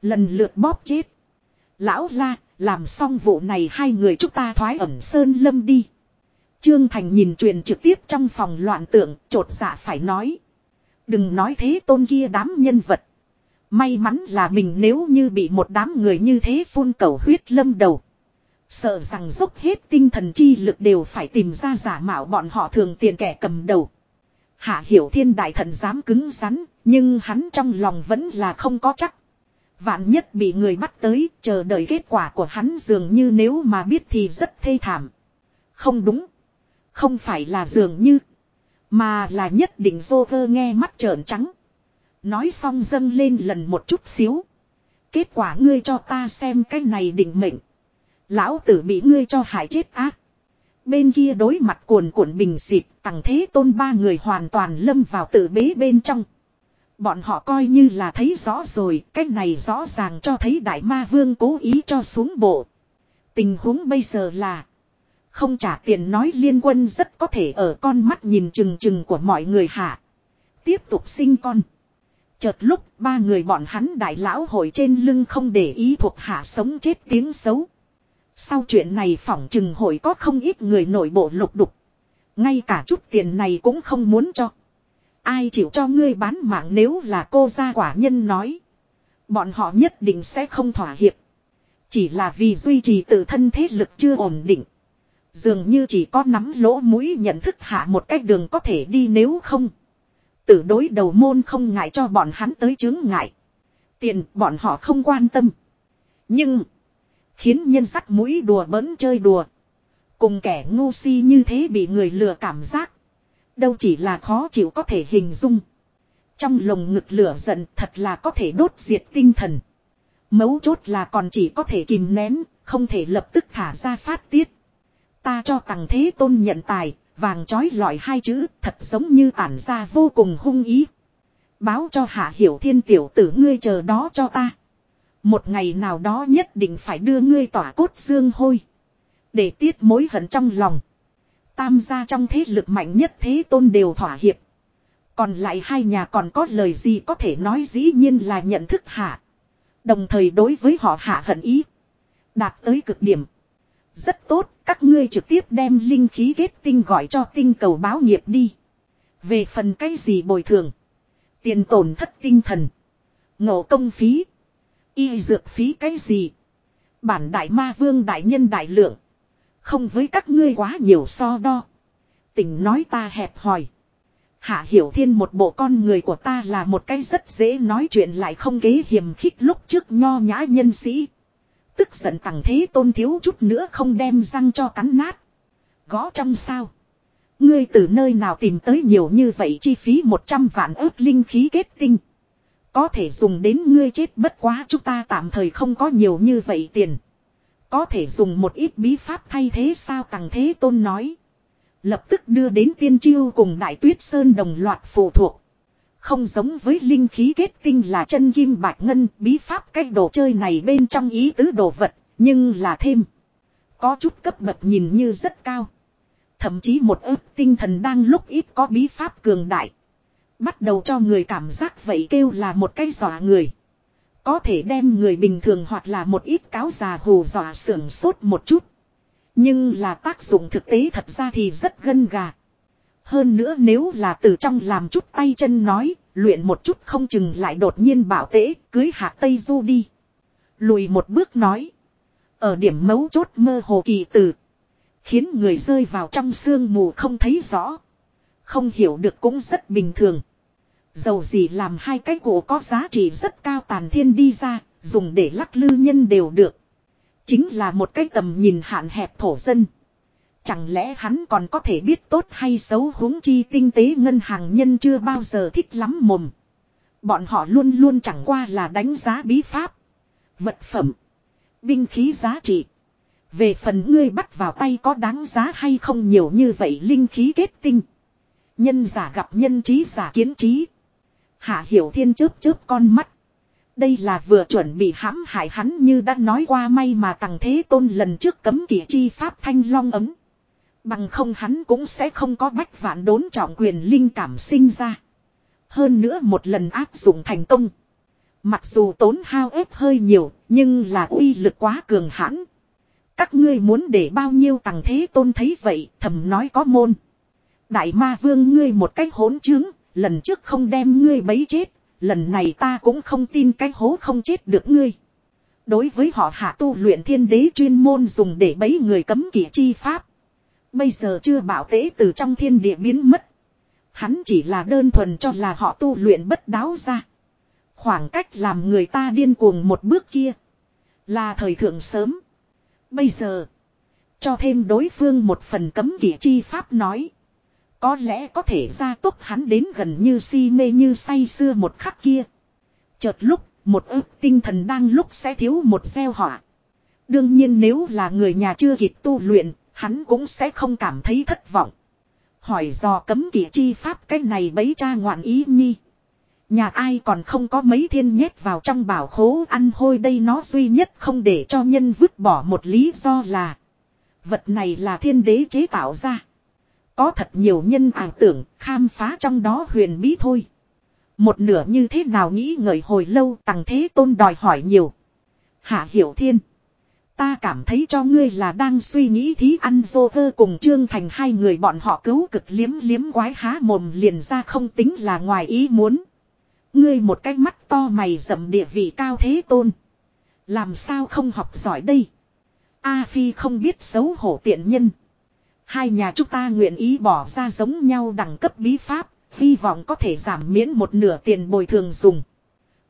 Lần lượt bóp chết. Lão la, làm xong vụ này hai người chúng ta thoái ẩm sơn lâm đi. Trương Thành nhìn truyền trực tiếp trong phòng loạn tượng, trột dạ phải nói. Đừng nói thế tôn kia đám nhân vật. May mắn là mình nếu như bị một đám người như thế phun cầu huyết lâm đầu. Sợ rằng dốc hết tinh thần chi lực đều phải tìm ra giả mạo bọn họ thường tiền kẻ cầm đầu. Hạ hiểu thiên đại thần dám cứng rắn, nhưng hắn trong lòng vẫn là không có chắc. Vạn nhất bị người bắt tới, chờ đợi kết quả của hắn dường như nếu mà biết thì rất thê thảm. Không đúng. Không phải là dường như. Mà là nhất định vô cơ nghe mắt trợn trắng. Nói xong dâng lên lần một chút xíu. Kết quả ngươi cho ta xem cái này định mệnh. Lão tử bị ngươi cho hại chết ác. Bên kia đối mặt cuồn cuộn bình xịt, tặng thế tôn ba người hoàn toàn lâm vào tự bế bên trong. Bọn họ coi như là thấy rõ rồi, cái này rõ ràng cho thấy đại ma vương cố ý cho xuống bộ. Tình huống bây giờ là không trả tiền nói liên quân rất có thể ở con mắt nhìn chừng chừng của mọi người hả. Tiếp tục sinh con. Chợt lúc ba người bọn hắn đại lão hội trên lưng không để ý thuộc hạ sống chết tiếng xấu. Sau chuyện này phỏng chừng hội có không ít người nội bộ lục đục. Ngay cả chút tiền này cũng không muốn cho. Ai chịu cho ngươi bán mạng nếu là cô gia quả nhân nói. Bọn họ nhất định sẽ không thỏa hiệp. Chỉ là vì duy trì tự thân thế lực chưa ổn định. Dường như chỉ có nắm lỗ mũi nhận thức hạ một cách đường có thể đi nếu không. Tử đối đầu môn không ngại cho bọn hắn tới chứng ngại. Tiền bọn họ không quan tâm. Nhưng. Khiến nhân sắt mũi đùa bỡn chơi đùa. Cùng kẻ ngu si như thế bị người lừa cảm giác. Đâu chỉ là khó chịu có thể hình dung. Trong lồng ngực lửa giận thật là có thể đốt diệt tinh thần. Mấu chốt là còn chỉ có thể kìm nén, không thể lập tức thả ra phát tiết. Ta cho tặng thế tôn nhận tài, vàng trói lọi hai chữ, thật giống như tản ra vô cùng hung ý. Báo cho hạ hiểu thiên tiểu tử ngươi chờ đó cho ta. Một ngày nào đó nhất định phải đưa ngươi tỏa cốt xương hôi. Để tiết mối hận trong lòng. Tam gia trong thế lực mạnh nhất thế tôn đều thỏa hiệp. Còn lại hai nhà còn có lời gì có thể nói dĩ nhiên là nhận thức hạ. Đồng thời đối với họ hạ hận ý. Đạt tới cực điểm. Rất tốt, các ngươi trực tiếp đem linh khí kết tinh gọi cho tinh cầu báo nghiệp đi. Về phần cái gì bồi thường. Tiền tổn thất tinh thần. Ngộ công phí. Y dược phí cái gì. Bản đại ma vương đại nhân đại lượng. Không với các ngươi quá nhiều so đo. tình nói ta hẹp hòi. Hạ Hiểu Thiên một bộ con người của ta là một cái rất dễ nói chuyện lại không kế hiểm khích lúc trước nho nhã nhân sĩ. Tức giận tặng thế tôn thiếu chút nữa không đem răng cho cắn nát. Gõ trong sao. Ngươi từ nơi nào tìm tới nhiều như vậy chi phí 100 vạn ước linh khí kết tinh. Có thể dùng đến ngươi chết bất quá chúng ta tạm thời không có nhiều như vậy tiền. Có thể dùng một ít bí pháp thay thế sao tặng thế tôn nói. Lập tức đưa đến tiên chiêu cùng đại tuyết sơn đồng loạt phụ thuộc. Không giống với linh khí kết tinh là chân kim bạch ngân bí pháp cái đồ chơi này bên trong ý tứ đồ vật, nhưng là thêm. Có chút cấp bậc nhìn như rất cao. Thậm chí một ức tinh thần đang lúc ít có bí pháp cường đại. Bắt đầu cho người cảm giác vậy kêu là một cái giỏ người. Có thể đem người bình thường hoặc là một ít cáo già hù dọa sưởng sốt một chút. Nhưng là tác dụng thực tế thật ra thì rất gân gà. Hơn nữa nếu là từ trong làm chút tay chân nói, luyện một chút không chừng lại đột nhiên bảo tễ, cưới hạ Tây Du đi. Lùi một bước nói. Ở điểm mấu chốt mơ hồ kỳ từ. Khiến người rơi vào trong sương mù không thấy rõ. Không hiểu được cũng rất bình thường. Dầu gì làm hai cái cổ có giá trị rất cao tàn thiên đi ra, dùng để lắc lư nhân đều được. Chính là một cái tầm nhìn hạn hẹp thổ dân. Chẳng lẽ hắn còn có thể biết tốt hay xấu huống chi tinh tế ngân hàng nhân chưa bao giờ thích lắm mồm. Bọn họ luôn luôn chẳng qua là đánh giá bí pháp. Vật phẩm. Binh khí giá trị. Về phần ngươi bắt vào tay có đáng giá hay không nhiều như vậy linh khí kết tinh. Nhân giả gặp nhân trí giả kiến trí. Hạ hiểu thiên chớp chớp con mắt. Đây là vừa chuẩn bị hãm hại hắn như đã nói qua may mà tằng thế tôn lần trước cấm kỵ chi pháp thanh long ấm. Bằng không hắn cũng sẽ không có bách vạn đốn trọng quyền linh cảm sinh ra. Hơn nữa một lần áp dụng thành công. Mặc dù tốn hao ép hơi nhiều, nhưng là uy lực quá cường hãn. Các ngươi muốn để bao nhiêu tầng thế tôn thấy vậy, thầm nói có môn. Đại ma vương ngươi một cách hỗn trướng, lần trước không đem ngươi bấy chết, lần này ta cũng không tin cái hố không chết được ngươi. Đối với họ hạ tu luyện thiên đế chuyên môn dùng để bấy người cấm kỵ chi pháp. Bây giờ chưa bảo tế từ trong thiên địa biến mất. Hắn chỉ là đơn thuần cho là họ tu luyện bất đáo ra. Khoảng cách làm người ta điên cuồng một bước kia. Là thời thượng sớm. Bây giờ. Cho thêm đối phương một phần cấm kỵ chi pháp nói. Có lẽ có thể ra tốc hắn đến gần như si mê như say xưa một khắc kia. Chợt lúc, một ức tinh thần đang lúc sẽ thiếu một gieo họa. Đương nhiên nếu là người nhà chưa kịp tu luyện, hắn cũng sẽ không cảm thấy thất vọng. Hỏi do cấm kỵ chi pháp cái này bấy cha ngoạn ý nhi. Nhà ai còn không có mấy thiên nhét vào trong bảo khố ăn hôi đây nó duy nhất không để cho nhân vứt bỏ một lý do là. Vật này là thiên đế chế tạo ra. Có thật nhiều nhân ảo tưởng khám phá trong đó huyền bí thôi. Một nửa như thế nào nghĩ ngợi hồi lâu tằng thế tôn đòi hỏi nhiều. Hạ hiểu thiên. Ta cảm thấy cho ngươi là đang suy nghĩ thí ăn vô vơ cùng Trương Thành hai người bọn họ cứu cực liếm liếm quái há mồm liền ra không tính là ngoài ý muốn. Ngươi một cái mắt to mày rậm địa vị cao thế tôn. Làm sao không học giỏi đây? A Phi không biết xấu hổ tiện nhân. Hai nhà chúng ta nguyện ý bỏ ra giống nhau đẳng cấp bí pháp, hy vọng có thể giảm miễn một nửa tiền bồi thường dùng.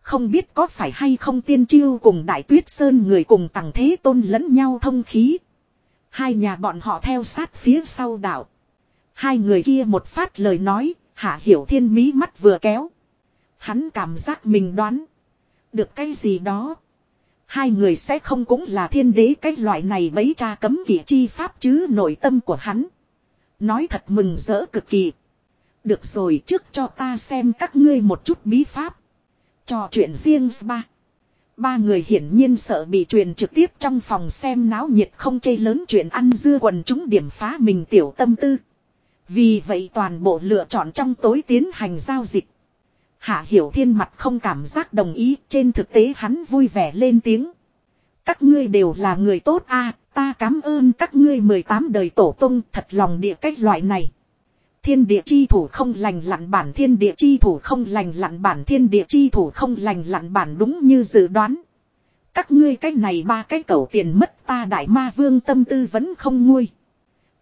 Không biết có phải hay không tiên chiêu cùng đại tuyết sơn người cùng tặng thế tôn lẫn nhau thông khí. Hai nhà bọn họ theo sát phía sau đảo. Hai người kia một phát lời nói, hạ hiểu thiên mí mắt vừa kéo. Hắn cảm giác mình đoán. Được cái gì đó. Hai người sẽ không cũng là thiên đế cái loại này bấy cha cấm kỵ chi pháp chứ nội tâm của hắn. Nói thật mừng rỡ cực kỳ. Được rồi, trước cho ta xem các ngươi một chút bí pháp. Trò chuyện riêng ba. Ba người hiển nhiên sợ bị truyền trực tiếp trong phòng xem náo nhiệt không chê lớn chuyện ăn dưa quần chúng điểm phá mình tiểu tâm tư. Vì vậy toàn bộ lựa chọn trong tối tiến hành giao dịch. Hạ Hiểu Thiên mặt không cảm giác đồng ý, trên thực tế hắn vui vẻ lên tiếng. Các ngươi đều là người tốt a, ta cảm ơn các ngươi 18 đời tổ tông thật lòng địa cách loại này. Thiên địa chi thủ không lành lặn bản thiên địa chi thủ không lành lặn bản thiên địa chi thủ không lành lặn bản đúng như dự đoán. Các ngươi cái này ba cái cẩu tiền mất ta đại ma vương tâm tư vẫn không nguôi.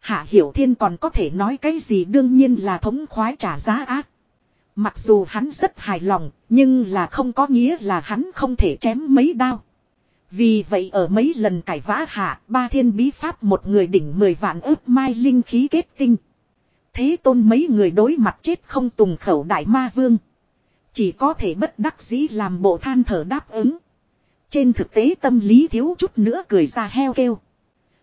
Hạ Hiểu Thiên còn có thể nói cái gì đương nhiên là thống khoái trả giá ác. Mặc dù hắn rất hài lòng, nhưng là không có nghĩa là hắn không thể chém mấy đao. Vì vậy ở mấy lần cải vã hạ, ba thiên bí pháp một người đỉnh mười vạn ước mai linh khí kết tinh. Thế tôn mấy người đối mặt chết không tùng khẩu đại ma vương. Chỉ có thể bất đắc dĩ làm bộ than thở đáp ứng. Trên thực tế tâm lý thiếu chút nữa cười ra heo kêu.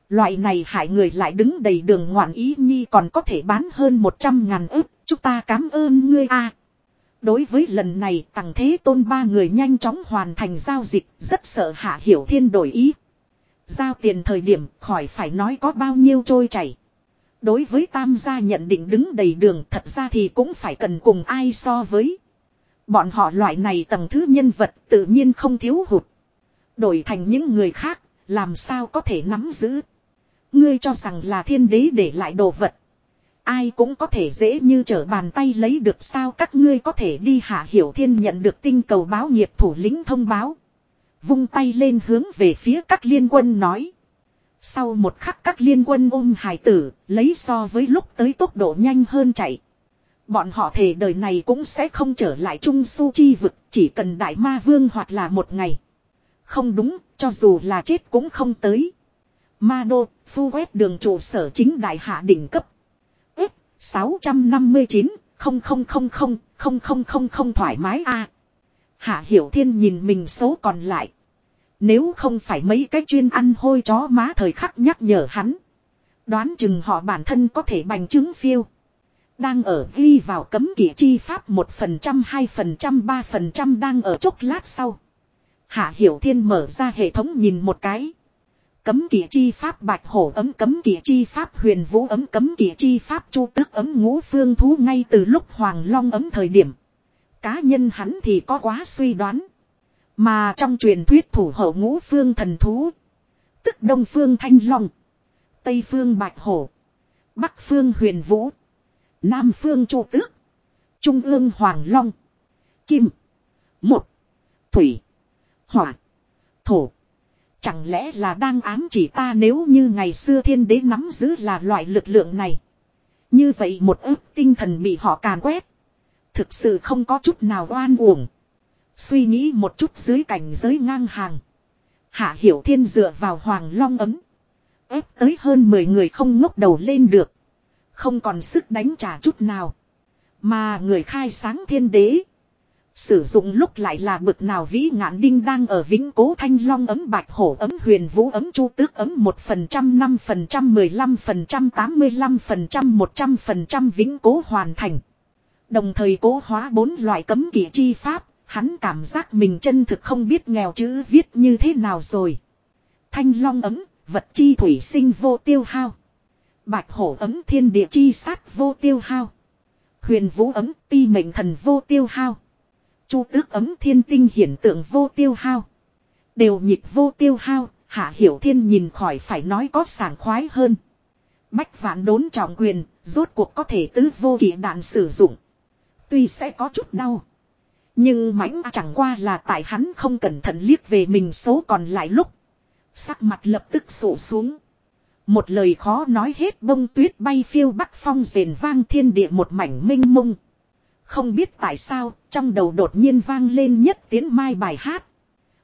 Loại này hại người lại đứng đầy đường ngoạn ý nhi còn có thể bán hơn 100 ngàn ức. Chúng ta cảm ơn ngươi a. Đối với lần này tặng thế tôn ba người nhanh chóng hoàn thành giao dịch rất sợ hạ hiểu thiên đổi ý. Giao tiền thời điểm khỏi phải nói có bao nhiêu trôi chảy. Đối với tam gia nhận định đứng đầy đường thật ra thì cũng phải cần cùng ai so với. Bọn họ loại này tầng thứ nhân vật tự nhiên không thiếu hụt. Đổi thành những người khác, làm sao có thể nắm giữ. Ngươi cho rằng là thiên đế để lại đồ vật. Ai cũng có thể dễ như trở bàn tay lấy được sao các ngươi có thể đi hạ hiểu thiên nhận được tinh cầu báo nghiệp thủ lĩnh thông báo. Vung tay lên hướng về phía các liên quân nói. Sau một khắc các liên quân ôm hải tử, lấy so với lúc tới tốc độ nhanh hơn chạy. Bọn họ thể đời này cũng sẽ không trở lại trung su chi vực, chỉ cần đại ma vương hoặc là một ngày. Không đúng, cho dù là chết cũng không tới. Ma đô, phu quét đường trụ sở chính đại hạ đỉnh cấp. 659, không không không không, không không không không thoải mái a Hạ Hiểu Thiên nhìn mình số còn lại. Nếu không phải mấy cái chuyên ăn hôi chó má thời khắc nhắc nhở hắn. Đoán chừng họ bản thân có thể bành trứng phiêu. Đang ở ghi vào cấm kỵ chi pháp 1% 2% 3% đang ở chốc lát sau. Hạ Hiểu Thiên mở ra hệ thống nhìn một cái. Cấm kỵ chi pháp bạch hổ ấm, cấm kỵ chi pháp huyền vũ ấm, cấm kỵ chi pháp chu tước ấm, ngũ phương thú ngay từ lúc hoàng long ấm thời điểm. Cá nhân hắn thì có quá suy đoán. Mà trong truyền thuyết thủ hộ ngũ phương thần thú. Tức đông phương thanh long. Tây phương bạch hổ. Bắc phương huyền vũ. Nam phương chu tước. Trung ương hoàng long. Kim. Một. Thủy. Hỏa. Thổ. Chẳng lẽ là đang ám chỉ ta nếu như ngày xưa thiên đế nắm giữ là loại lực lượng này. Như vậy một ức tinh thần bị họ càn quét. Thực sự không có chút nào oan uổng. Suy nghĩ một chút dưới cảnh giới ngang hàng. Hạ Hiểu Thiên dựa vào Hoàng Long ấm. ép tới hơn 10 người không ngốc đầu lên được. Không còn sức đánh trả chút nào. Mà người khai sáng thiên đế. Sử dụng lúc lại là bực nào vĩ ngạn đinh đang ở vĩnh cố thanh long ấm bạch hổ ấm huyền vũ ấm chu tước ấm 1% 5% 15% 85% 100% vĩnh cố hoàn thành. Đồng thời cố hóa bốn loại cấm kỵ chi pháp, hắn cảm giác mình chân thực không biết nghèo chữ viết như thế nào rồi. Thanh long ấm, vật chi thủy sinh vô tiêu hao. Bạch hổ ấm thiên địa chi sát vô tiêu hao. Huyền vũ ấm ti mệnh thần vô tiêu hao. Chu tước ấm thiên tinh hiện tượng vô tiêu hao. Đều nhịp vô tiêu hao, hạ hiểu thiên nhìn khỏi phải nói có sảng khoái hơn. Bách vạn đốn trọng quyền, rốt cuộc có thể tứ vô kỷ đạn sử dụng. Tuy sẽ có chút đau. Nhưng mãnh chẳng qua là tại hắn không cẩn thận liếc về mình số còn lại lúc. Sắc mặt lập tức sổ xuống. Một lời khó nói hết bông tuyết bay phiêu bắc phong rền vang thiên địa một mảnh minh mông. Không biết tại sao, trong đầu đột nhiên vang lên nhất tiếng mai bài hát.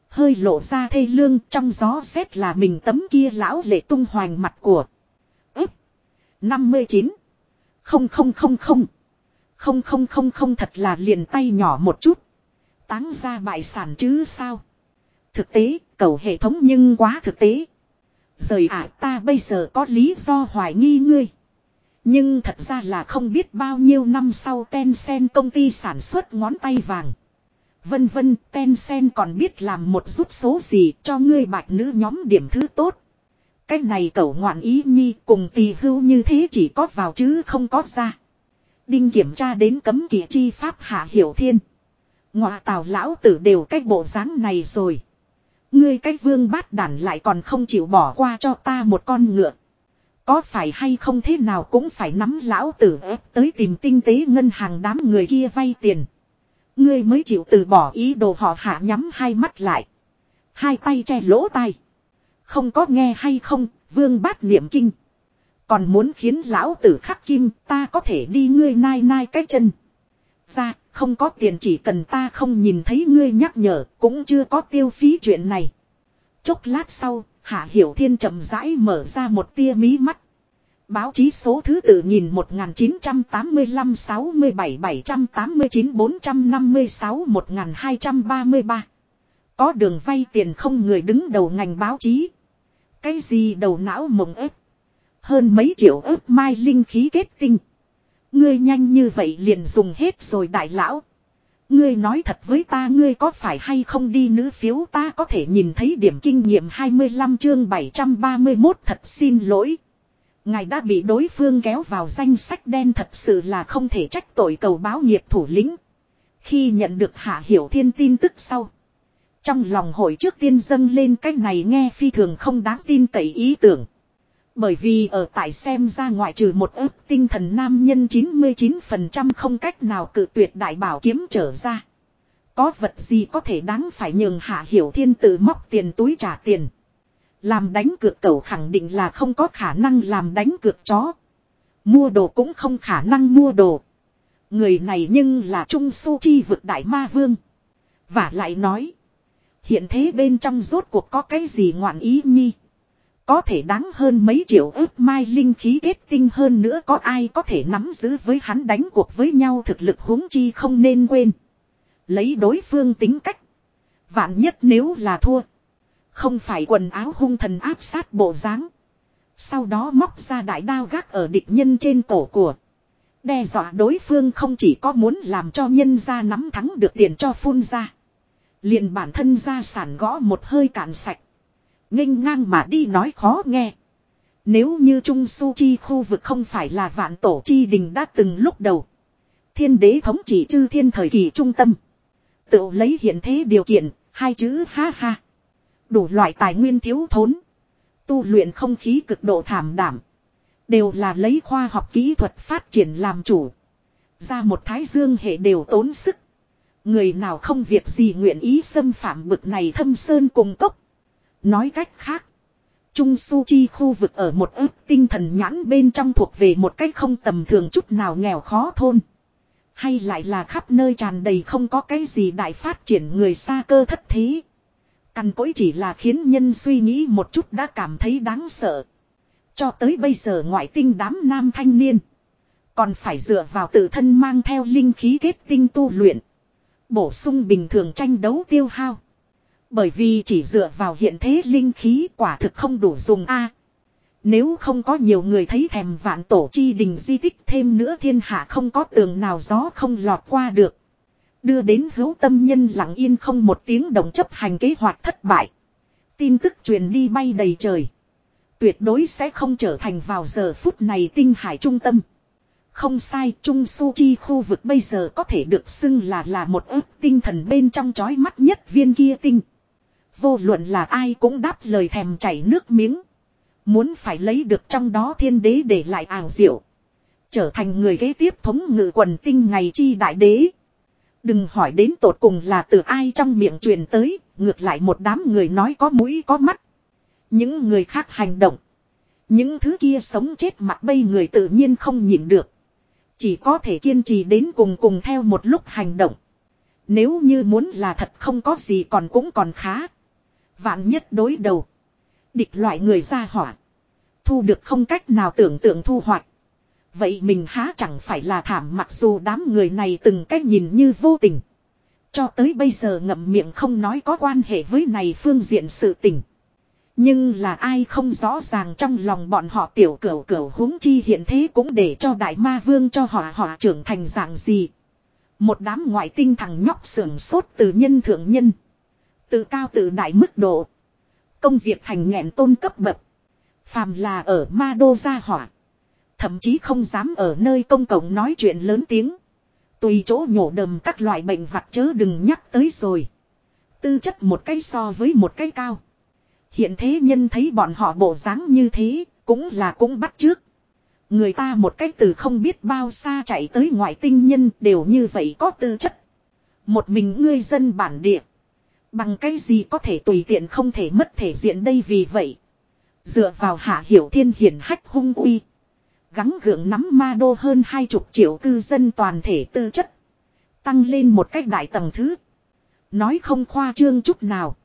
Hơi lộ ra thê lương trong gió xét là mình tấm kia lão lệ tung hoành mặt của. Úp. 59. Không không không không. Không không không không thật là liền tay nhỏ một chút. Táng ra bại sản chứ sao. Thực tế, cầu hệ thống nhưng quá thực tế. Rời ả ta bây giờ có lý do hoài nghi ngươi. Nhưng thật ra là không biết bao nhiêu năm sau Tencent công ty sản xuất ngón tay vàng. Vân vân, Tencent còn biết làm một rút số gì cho ngươi bạch nữ nhóm điểm thứ tốt. Cái này cậu ngoạn ý nhi cùng tỳ hưu như thế chỉ có vào chứ không có ra. Đinh kiểm tra đến cấm kỵ chi pháp hạ hiểu thiên. ngoại tào lão tử đều cách bộ dáng này rồi. Ngươi cái vương bát đản lại còn không chịu bỏ qua cho ta một con ngựa. Có phải hay không thế nào cũng phải nắm lão tử ép tới tìm tinh tế ngân hàng đám người kia vay tiền. Ngươi mới chịu từ bỏ ý đồ họ hạ nhắm hai mắt lại. Hai tay che lỗ tai. Không có nghe hay không, vương bát niệm kinh. Còn muốn khiến lão tử khắc kim ta có thể đi ngươi nai nai cái chân. Ra không có tiền chỉ cần ta không nhìn thấy ngươi nhắc nhở cũng chưa có tiêu phí chuyện này. Chốc lát sau Hạ Hiểu Thiên chậm rãi mở ra một tia mí mắt. Báo chí số thứ tự nhìn 1985 67 789 456 1233. Có đường vay tiền không người đứng đầu ngành báo chí. Cái gì đầu não mộng ếp. Hơn mấy triệu ếp mai linh khí kết tinh. Ngươi nhanh như vậy liền dùng hết rồi đại lão. Ngươi nói thật với ta, ngươi có phải hay không đi nữ phiếu ta có thể nhìn thấy điểm kinh nghiệm 25 chương 731 thật xin lỗi. Ngài đã bị đối phương kéo vào danh sách đen thật sự là không thể trách tội cầu báo nghiệp thủ lĩnh. Khi nhận được Hạ Hiểu Thiên tin tức sau. Trong lòng hội trước tiên dâng lên, cái này nghe phi thường không đáng tin cậy ý tưởng. Bởi vì ở tại xem ra ngoại trừ một ức tinh thần nam nhân 99% không cách nào cự tuyệt đại bảo kiếm trở ra. Có vật gì có thể đáng phải nhường hạ hiểu thiên tự móc tiền túi trả tiền. Làm đánh cược cẩu khẳng định là không có khả năng làm đánh cược chó. Mua đồ cũng không khả năng mua đồ. Người này nhưng là trung su chi vực đại ma vương. Và lại nói. Hiện thế bên trong rốt cuộc có cái gì ngoạn ý nhi. Có thể đáng hơn mấy triệu ước mai linh khí kết tinh hơn nữa có ai có thể nắm giữ với hắn đánh cuộc với nhau thực lực huống chi không nên quên. Lấy đối phương tính cách. Vạn nhất nếu là thua. Không phải quần áo hung thần áp sát bộ dáng Sau đó móc ra đại đao gác ở địch nhân trên cổ của. Đe dọa đối phương không chỉ có muốn làm cho nhân ra nắm thắng được tiền cho phun ra. Liền bản thân ra sản gõ một hơi cạn sạch nghênh ngang mà đi nói khó nghe. Nếu như Trung Su Chi khu vực không phải là vạn tổ chi đình đã từng lúc đầu. Thiên đế thống trị chư thiên thời kỳ trung tâm. Tự lấy hiện thế điều kiện, hai chữ ha ha. Đủ loại tài nguyên thiếu thốn. Tu luyện không khí cực độ thảm đảm. Đều là lấy khoa học kỹ thuật phát triển làm chủ. Ra một thái dương hệ đều tốn sức. Người nào không việc gì nguyện ý xâm phạm bực này thâm sơn cùng cốc. Nói cách khác. Trung Su Chi khu vực ở một ức tinh thần nhãn bên trong thuộc về một cách không tầm thường chút nào nghèo khó thôn. Hay lại là khắp nơi tràn đầy không có cái gì đại phát triển người xa cơ thất thế. Cằn cỗi chỉ là khiến nhân suy nghĩ một chút đã cảm thấy đáng sợ. Cho tới bây giờ ngoại tinh đám nam thanh niên. Còn phải dựa vào tự thân mang theo linh khí kết tinh tu luyện. Bổ sung bình thường tranh đấu tiêu hao. Bởi vì chỉ dựa vào hiện thế linh khí quả thực không đủ dùng a. nếu không có nhiều người thấy thèm vạn tổ chi đình di tích thêm nữa thiên hạ không có tường nào gió không lọt qua được. Đưa đến hữu tâm nhân lặng yên không một tiếng đồng chấp hành kế hoạch thất bại. Tin tức truyền đi bay đầy trời. Tuyệt đối sẽ không trở thành vào giờ phút này tinh hải trung tâm. Không sai, Trung Su Chi khu vực bây giờ có thể được xưng là là một ước tinh thần bên trong chói mắt nhất viên kia tinh. Vô luận là ai cũng đáp lời thèm chảy nước miếng. Muốn phải lấy được trong đó thiên đế để lại ảo diệu. Trở thành người kế tiếp thống ngự quần tinh ngày chi đại đế. Đừng hỏi đến tột cùng là từ ai trong miệng truyền tới, ngược lại một đám người nói có mũi có mắt. Những người khác hành động. Những thứ kia sống chết mặt bây người tự nhiên không nhịn được. Chỉ có thể kiên trì đến cùng cùng theo một lúc hành động. Nếu như muốn là thật không có gì còn cũng còn khá. Vạn nhất đối đầu. Địch loại người ra hỏa. Thu được không cách nào tưởng tượng thu hoạch. Vậy mình há chẳng phải là thảm mặc dù đám người này từng cách nhìn như vô tình. Cho tới bây giờ ngậm miệng không nói có quan hệ với này phương diện sự tình. Nhưng là ai không rõ ràng trong lòng bọn họ tiểu cửu cửu huống chi hiện thế cũng để cho đại ma vương cho họ họ trưởng thành dạng gì. Một đám ngoại tinh thằng nhóc sưởng sốt từ nhân thượng nhân. Từ cao từ đại mức độ. Công việc thành nghẹn tôn cấp bậc. Phàm là ở ma đô gia hỏa. Thậm chí không dám ở nơi công cộng nói chuyện lớn tiếng. Tùy chỗ nhổ đầm các loại bệnh vặt chớ đừng nhắc tới rồi. Tư chất một cái so với một cái cao. Hiện thế nhân thấy bọn họ bộ dáng như thế, cũng là cũng bắt trước. Người ta một cách từ không biết bao xa chạy tới ngoại tinh nhân đều như vậy có tư chất. Một mình ngươi dân bản địa. Bằng cái gì có thể tùy tiện không thể mất thể diện đây vì vậy. Dựa vào hạ hiểu thiên hiển hách hung uy. Gắng gượng nắm ma đô hơn hai chục triệu cư dân toàn thể tư chất. Tăng lên một cách đại tầng thứ. Nói không khoa trương chút nào.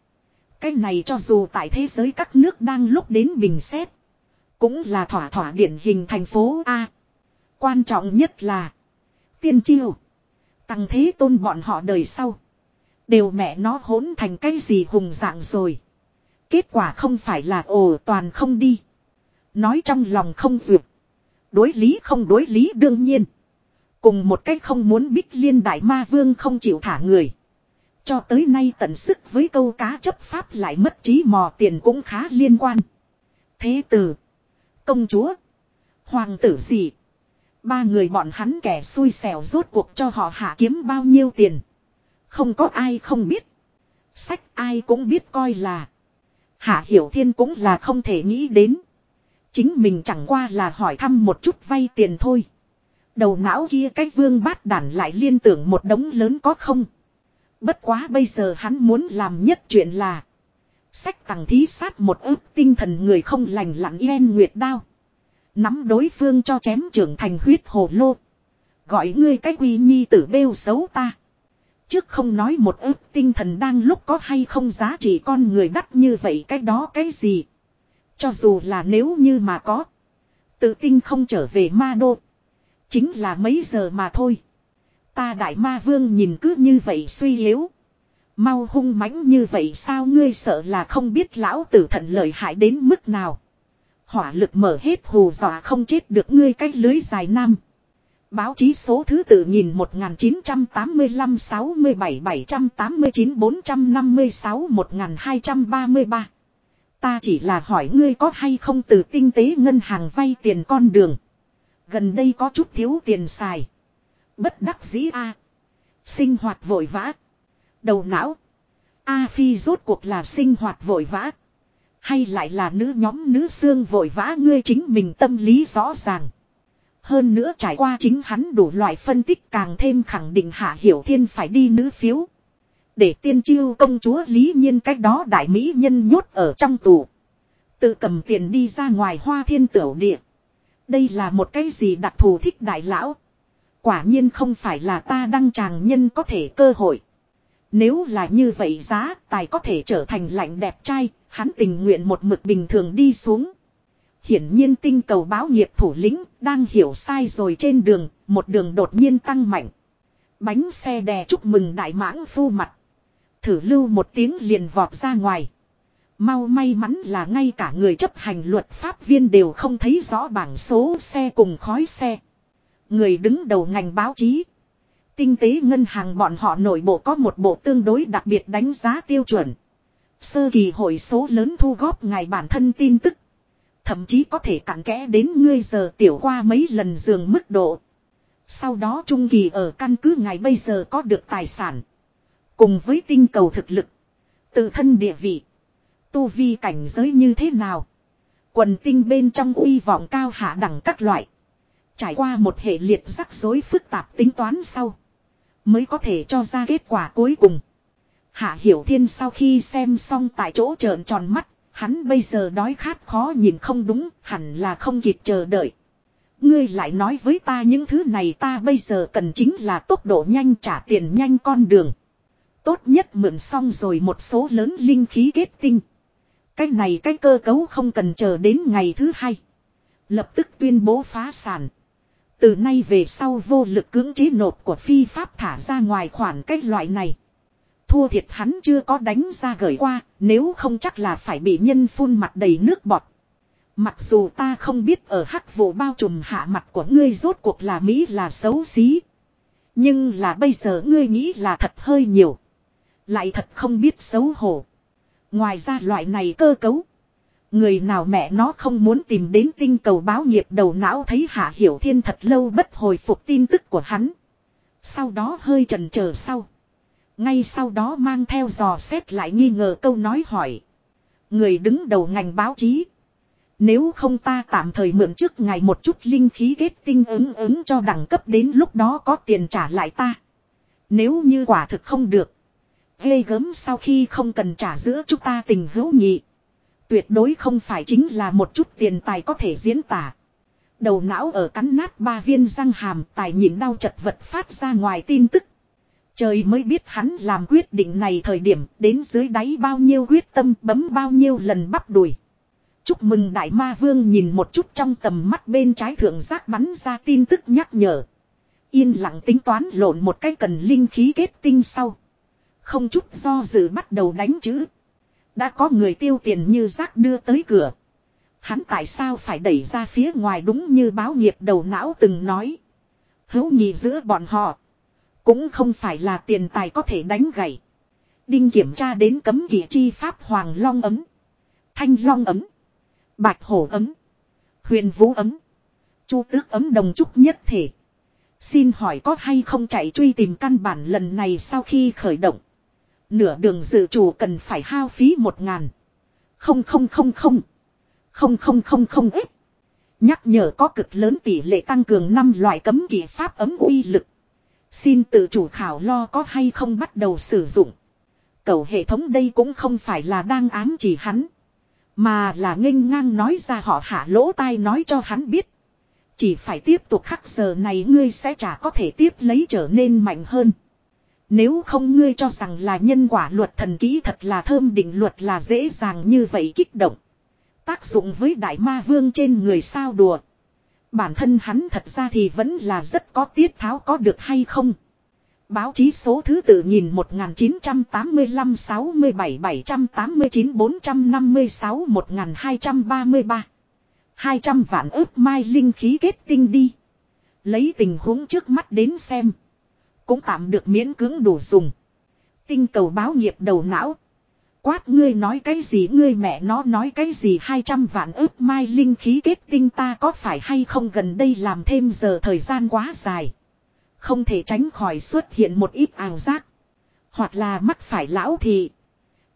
Cái này cho dù tại thế giới các nước đang lúc đến bình xét. Cũng là thỏa thỏa điển hình thành phố A. Quan trọng nhất là. Tiên triều. Tăng thế tôn bọn họ đời sau. Đều mẹ nó hỗn thành cái gì hùng dạng rồi. Kết quả không phải là ồ toàn không đi. Nói trong lòng không duyệt. Đối lý không đối lý đương nhiên. Cùng một cách không muốn bích liên đại ma vương không chịu thả người. Cho tới nay tận sức với câu cá chấp pháp lại mất trí mò tiền cũng khá liên quan. Thế tử. Công chúa. Hoàng tử gì. Ba người bọn hắn kẻ xui xẻo rốt cuộc cho họ hạ kiếm bao nhiêu tiền. Không có ai không biết. Sách ai cũng biết coi là. Hạ Hiểu Thiên cũng là không thể nghĩ đến. Chính mình chẳng qua là hỏi thăm một chút vay tiền thôi. Đầu não kia cái vương bát đản lại liên tưởng một đống lớn có không. Bất quá bây giờ hắn muốn làm nhất chuyện là. Sách tặng thí sát một ức tinh thần người không lành lặn yên nguyệt đao. Nắm đối phương cho chém trưởng thành huyết hồ lô. Gọi ngươi cái quy nhi tử bêu xấu ta. Trước không nói một ức tinh thần đang lúc có hay không giá trị con người đắt như vậy cái đó cái gì. Cho dù là nếu như mà có. Tự tinh không trở về ma đô. Chính là mấy giờ mà thôi. Ta đại ma vương nhìn cứ như vậy suy yếu. Mau hung mãnh như vậy sao ngươi sợ là không biết lão tử thận lợi hại đến mức nào. Hỏa lực mở hết hù dọa không chết được ngươi cách lưới dài nam. Báo chí số thứ tự nhìn 1985 67 789 456 1233. Ta chỉ là hỏi ngươi có hay không từ tinh tế ngân hàng vay tiền con đường. Gần đây có chút thiếu tiền xài. Bất đắc dĩ a à. Sinh hoạt vội vã. Đầu não. A Phi rốt cuộc là sinh hoạt vội vã. Hay lại là nữ nhóm nữ xương vội vã, ngươi chính mình tâm lý rõ ràng. Hơn nữa trải qua chính hắn đủ loại phân tích càng thêm khẳng định Hạ Hiểu Thiên phải đi nữ phiếu. Để tiên chiêu công chúa Lý Nhiên cách đó đại mỹ nhân nhốt ở trong tù. Tự cầm tiền đi ra ngoài hoa thiên tiểu địa. Đây là một cái gì đặc thù thích đại lão. Quả nhiên không phải là ta đăng tràng nhân có thể cơ hội. Nếu là như vậy giá tài có thể trở thành lạnh đẹp trai, hắn tình nguyện một mực bình thường đi xuống. Hiển nhiên tinh cầu báo nghiệp thủ lĩnh đang hiểu sai rồi trên đường, một đường đột nhiên tăng mạnh. Bánh xe đè chúc mừng đại mãng phu mặt. Thử lưu một tiếng liền vọt ra ngoài. Mau may mắn là ngay cả người chấp hành luật pháp viên đều không thấy rõ bảng số xe cùng khói xe. Người đứng đầu ngành báo chí. Tinh tế ngân hàng bọn họ nội bộ có một bộ tương đối đặc biệt đánh giá tiêu chuẩn. Sơ kỳ hội số lớn thu góp ngài bản thân tin tức. Thậm chí có thể cặn kẽ đến ngươi giờ tiểu qua mấy lần giường mức độ. Sau đó trung kỳ ở căn cứ ngày bây giờ có được tài sản. Cùng với tinh cầu thực lực. Tự thân địa vị. Tu vi cảnh giới như thế nào. Quần tinh bên trong uy vọng cao hạ đẳng các loại. Trải qua một hệ liệt rắc rối phức tạp tính toán sau. Mới có thể cho ra kết quả cuối cùng. Hạ Hiểu Thiên sau khi xem xong tại chỗ trợn tròn mắt. Hắn bây giờ đói khát khó nhìn không đúng. Hẳn là không kịp chờ đợi. Ngươi lại nói với ta những thứ này ta bây giờ cần chính là tốc độ nhanh trả tiền nhanh con đường. Tốt nhất mượn xong rồi một số lớn linh khí kết tinh. Cái này cái cơ cấu không cần chờ đến ngày thứ hai. Lập tức tuyên bố phá sản. Từ nay về sau vô lực cưỡng chế nộp của phi pháp thả ra ngoài khoản cái loại này. Thua thiệt hắn chưa có đánh ra gửi qua, nếu không chắc là phải bị nhân phun mặt đầy nước bọt. Mặc dù ta không biết ở hắc vụ bao trùm hạ mặt của ngươi rốt cuộc là Mỹ là xấu xí. Nhưng là bây giờ ngươi nghĩ là thật hơi nhiều. Lại thật không biết xấu hổ. Ngoài ra loại này cơ cấu. Người nào mẹ nó không muốn tìm đến tinh cầu báo nghiệp đầu não thấy Hạ Hiểu Thiên thật lâu bất hồi phục tin tức của hắn. Sau đó hơi trần chờ sau. Ngay sau đó mang theo dò xét lại nghi ngờ câu nói hỏi. Người đứng đầu ngành báo chí. Nếu không ta tạm thời mượn trước ngày một chút linh khí kết tinh ứng ứng cho đẳng cấp đến lúc đó có tiền trả lại ta. Nếu như quả thực không được. Ghê gớm sau khi không cần trả giữa chúng ta tình hữu nhị. Tuyệt đối không phải chính là một chút tiền tài có thể diễn tả. Đầu não ở cắn nát ba viên răng hàm, tài nhịn đau chật vật phát ra ngoài tin tức. Trời mới biết hắn làm quyết định này thời điểm đến dưới đáy bao nhiêu quyết tâm bấm bao nhiêu lần bắp đùi. Chúc mừng đại ma vương nhìn một chút trong tầm mắt bên trái thượng giác bắn ra tin tức nhắc nhở. Yên lặng tính toán lộn một cái cần linh khí kết tinh sau. Không chút do dự bắt đầu đánh chữ. Đã có người tiêu tiền như rác đưa tới cửa. Hắn tại sao phải đẩy ra phía ngoài đúng như báo nghiệp đầu não từng nói. Hữu nhị giữa bọn họ. Cũng không phải là tiền tài có thể đánh gãy. Đinh kiểm tra đến cấm kỵ chi pháp hoàng long ấm. Thanh long ấm. Bạch hổ ấm. Huyền vũ ấm. Chu tước ấm đồng trúc nhất thể. Xin hỏi có hay không chạy truy tìm căn bản lần này sau khi khởi động. Nửa đường dự chủ cần phải hao phí một ngàn. Không không không không. Không không không không ít. Nhắc nhở có cực lớn tỷ lệ tăng cường năm loại cấm kỵ pháp ấm uy lực. Xin tự chủ khảo lo có hay không bắt đầu sử dụng. Cầu hệ thống đây cũng không phải là đang ám chỉ hắn. Mà là nghênh ngang nói ra họ hạ lỗ tai nói cho hắn biết. Chỉ phải tiếp tục khắc giờ này ngươi sẽ chả có thể tiếp lấy trở nên mạnh hơn. Nếu không ngươi cho rằng là nhân quả luật thần ký thật là thơm định luật là dễ dàng như vậy kích động. Tác dụng với đại ma vương trên người sao đùa. Bản thân hắn thật ra thì vẫn là rất có tiết tháo có được hay không. Báo chí số thứ tự nhìn 1985 67 789 456 1233. 200 vạn ước mai linh khí kết tinh đi. Lấy tình huống trước mắt đến xem. Cũng tạm được miễn cưỡng đủ dùng. Tinh cầu báo nghiệp đầu não. Quát ngươi nói cái gì, ngươi mẹ nó nói cái gì 200 vạn ước mai linh khí kết tinh ta có phải hay không gần đây làm thêm giờ thời gian quá dài. Không thể tránh khỏi xuất hiện một ít ảo giác. Hoặc là mắc phải lão thị.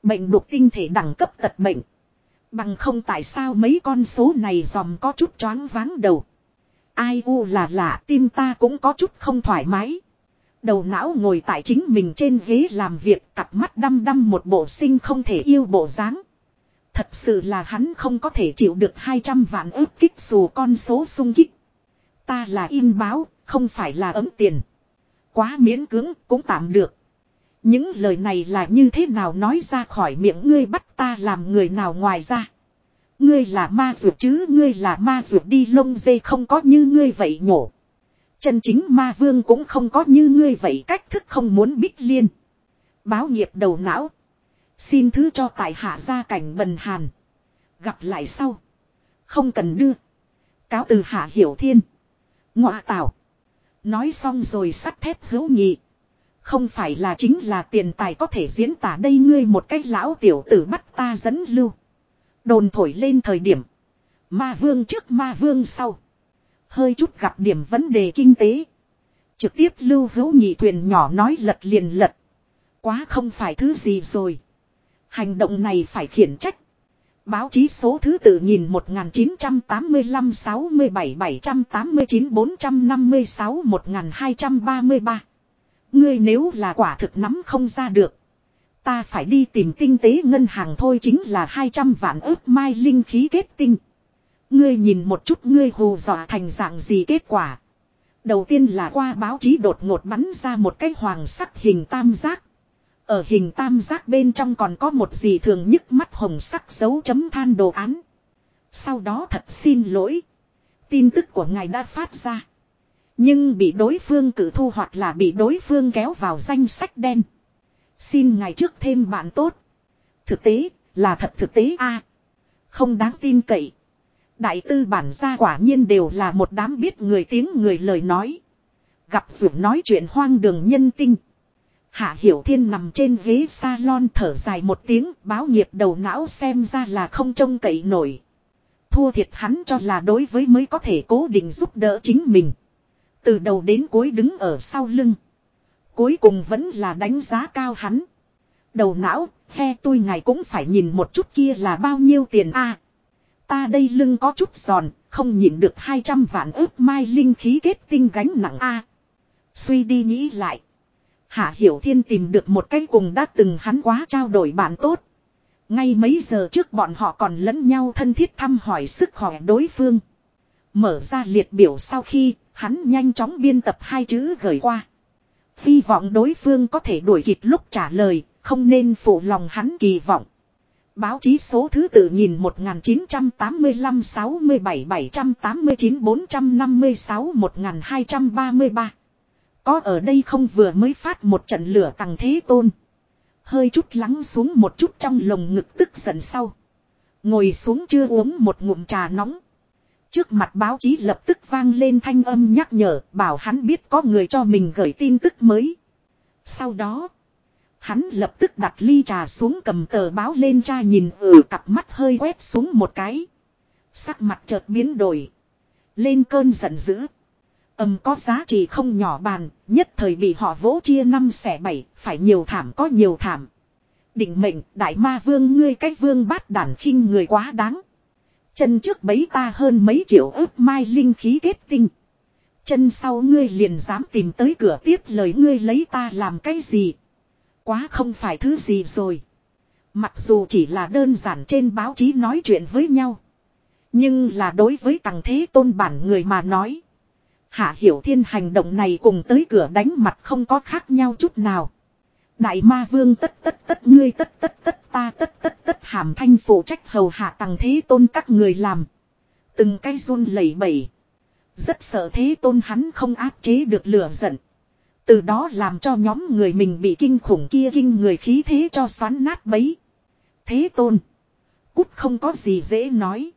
Bệnh đục tinh thể đẳng cấp tật bệnh. Bằng không tại sao mấy con số này dòm có chút choáng váng đầu. Ai u là lạ, tim ta cũng có chút không thoải mái. Đầu não ngồi tại chính mình trên ghế làm việc cặp mắt đăm đăm một bộ sinh không thể yêu bộ dáng. Thật sự là hắn không có thể chịu được 200 vạn ước kích dù con số sung kích. Ta là in báo, không phải là ấm tiền. Quá miễn cưỡng cũng tạm được. Những lời này là như thế nào nói ra khỏi miệng ngươi bắt ta làm người nào ngoài ra. Ngươi là ma ruột chứ ngươi là ma ruột đi lông dê không có như ngươi vậy nhổ. Chân chính ma vương cũng không có như ngươi vậy cách thức không muốn bích liên. Báo nghiệp đầu não. Xin thứ cho tại hạ gia cảnh bần hàn. Gặp lại sau. Không cần đưa. Cáo từ hạ hiểu thiên. Ngọa tảo. Nói xong rồi sắt thép hữu nhị. Không phải là chính là tiền tài có thể diễn tả đây ngươi một cách lão tiểu tử bắt ta dẫn lưu. Đồn thổi lên thời điểm. Ma vương trước ma vương sau. Hơi chút gặp điểm vấn đề kinh tế. Trực tiếp lưu hữu nhị thuyền nhỏ nói lật liền lật. Quá không phải thứ gì rồi. Hành động này phải khiển trách. Báo chí số thứ tự nhìn 1985 67 789 456 1233. Ngươi nếu là quả thực nắm không ra được. Ta phải đi tìm tinh tế ngân hàng thôi chính là 200 vạn ước mai linh khí kết tinh. Ngươi nhìn một chút ngươi hù dọa thành dạng gì kết quả. Đầu tiên là qua báo chí đột ngột bắn ra một cái hoàng sắc hình tam giác. Ở hình tam giác bên trong còn có một gì thường nhức mắt hồng sắc dấu chấm than đồ án. Sau đó thật xin lỗi. Tin tức của ngài đã phát ra. Nhưng bị đối phương cử thu hoặc là bị đối phương kéo vào danh sách đen. Xin ngài trước thêm bạn tốt. Thực tế, là thật thực tế a Không đáng tin cậy. Đại tư bản gia quả nhiên đều là một đám biết người tiếng người lời nói. Gặp ruộng nói chuyện hoang đường nhân tinh. Hạ Hiểu Thiên nằm trên ghế salon thở dài một tiếng báo nghiệp đầu não xem ra là không trông cậy nổi. Thua thiệt hắn cho là đối với mới có thể cố định giúp đỡ chính mình. Từ đầu đến cuối đứng ở sau lưng. Cuối cùng vẫn là đánh giá cao hắn. Đầu não, he tôi ngài cũng phải nhìn một chút kia là bao nhiêu tiền a Ta đây lưng có chút giòn, không nhịn được 200 vạn ước mai linh khí kết tinh gánh nặng a Suy đi nghĩ lại. Hạ Hiểu Thiên tìm được một cái cùng đã từng hắn quá trao đổi bạn tốt. Ngay mấy giờ trước bọn họ còn lẫn nhau thân thiết thăm hỏi sức khỏe đối phương. Mở ra liệt biểu sau khi, hắn nhanh chóng biên tập hai chữ gửi qua. Hy vọng đối phương có thể đuổi kịp lúc trả lời, không nên phụ lòng hắn kỳ vọng. Báo chí số thứ tự nhìn 1985 67 789 456 1233. Có ở đây không vừa mới phát một trận lửa tầng thế tôn. Hơi chút lắng xuống một chút trong lồng ngực tức giận sau. Ngồi xuống chưa uống một ngụm trà nóng. Trước mặt báo chí lập tức vang lên thanh âm nhắc nhở bảo hắn biết có người cho mình gửi tin tức mới. Sau đó, hắn lập tức đặt ly trà xuống cầm tờ báo lên tra nhìn ở cặp mắt hơi quét xuống một cái. Sắc mặt chợt biến đổi. Lên cơn giận dữ. Âm có giá trị không nhỏ bàn, nhất thời bị họ vỗ chia năm xẻ bảy, phải nhiều thảm có nhiều thảm. Định mệnh, đại ma vương ngươi cách vương bát đản khinh người quá đáng. Chân trước bấy ta hơn mấy triệu ước mai linh khí kết tinh. Chân sau ngươi liền dám tìm tới cửa tiếp lời ngươi lấy ta làm cái gì. Quá không phải thứ gì rồi. Mặc dù chỉ là đơn giản trên báo chí nói chuyện với nhau. Nhưng là đối với tầng thế tôn bản người mà nói. Hạ Hiểu Thiên hành động này cùng tới cửa đánh mặt không có khác nhau chút nào. Đại ma vương tất tất tất ngươi tất tất tất ta tất tất tất hàm thanh phụ trách hầu hạ tầng thế tôn các người làm. Từng cái run lẩy bẩy. Rất sợ thế tôn hắn không áp chế được lửa giận. Từ đó làm cho nhóm người mình bị kinh khủng kia kinh người khí thế cho xoắn nát bấy. Thế tôn. Cút không có gì dễ nói.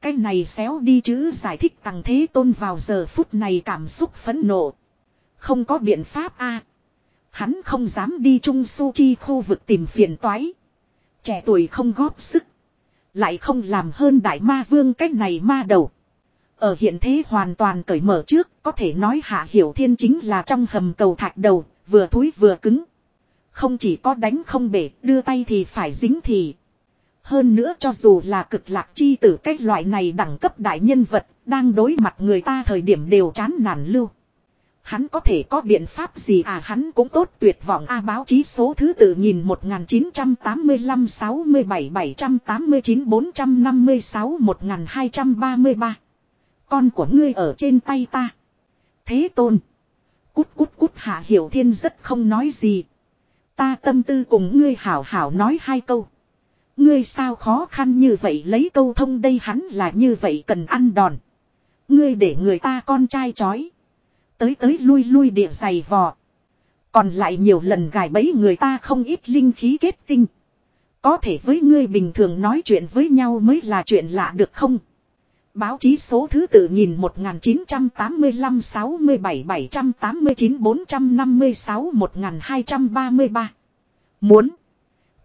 Cái này xéo đi chứ giải thích tăng thế tôn vào giờ phút này cảm xúc phẫn nộ. Không có biện pháp a Hắn không dám đi Trung Su Chi khu vực tìm phiền toái. Trẻ tuổi không góp sức. Lại không làm hơn đại ma vương cách này ma đầu. Ở hiện thế hoàn toàn cởi mở trước, có thể nói Hạ Hiểu Thiên chính là trong hầm cầu thạch đầu, vừa thúi vừa cứng. Không chỉ có đánh không bể, đưa tay thì phải dính thì. Hơn nữa cho dù là cực lạc chi tử cái loại này đẳng cấp đại nhân vật, đang đối mặt người ta thời điểm đều chán nản lưu. Hắn có thể có biện pháp gì à hắn cũng tốt tuyệt vọng a báo chí số thứ tự nhìn 1985 67 789 456 1233. Con của ngươi ở trên tay ta. Thế tôn. Cút cút cút hạ hiểu thiên rất không nói gì. Ta tâm tư cùng ngươi hảo hảo nói hai câu. Ngươi sao khó khăn như vậy lấy câu thông đây hắn là như vậy cần ăn đòn. Ngươi để người ta con trai chói. Tới tới lui lui địa dày vò. Còn lại nhiều lần gài bẫy người ta không ít linh khí kết tinh. Có thể với ngươi bình thường nói chuyện với nhau mới là chuyện lạ được không? Báo chí số thứ tự nhìn 1985 67 789 456 1233. Muốn.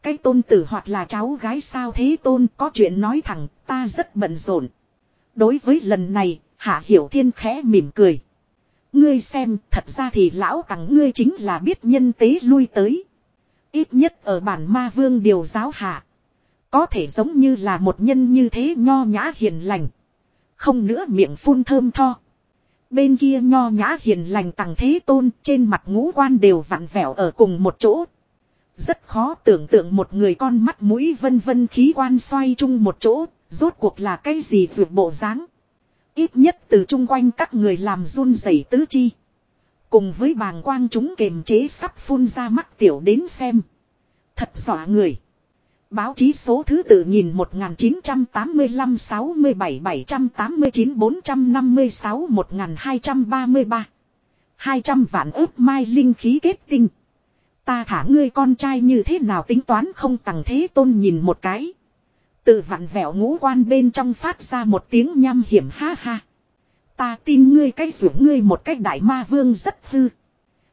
Cái tôn tử hoặc là cháu gái sao thế tôn có chuyện nói thẳng ta rất bận rộn. Đối với lần này, Hạ Hiểu Thiên khẽ mỉm cười. Ngươi xem, thật ra thì lão tặng ngươi chính là biết nhân tế lui tới. Ít nhất ở bản ma vương điều giáo hạ. Có thể giống như là một nhân như thế nho nhã hiền lành. Không nữa miệng phun thơm tho. Bên kia nho nhã hiền lành tặng thế tôn trên mặt ngũ quan đều vặn vẹo ở cùng một chỗ. Rất khó tưởng tượng một người con mắt mũi vân vân khí quan xoay chung một chỗ, rốt cuộc là cái gì vượt bộ dáng Ít nhất từ chung quanh các người làm run rẩy tứ chi. Cùng với bàng quang chúng kềm chế sắp phun ra mắt tiểu đến xem. Thật dọa người. Báo chí số thứ tự nhìn 1985 67 789 456 1233. 200 vạn ước mai linh khí kết tinh. Ta thả ngươi con trai như thế nào tính toán không tằng thế tôn nhìn một cái. Tự vặn vẹo ngũ quan bên trong phát ra một tiếng nham hiểm ha ha. Ta tin ngươi cái rủ ngươi một cách đại ma vương rất hư.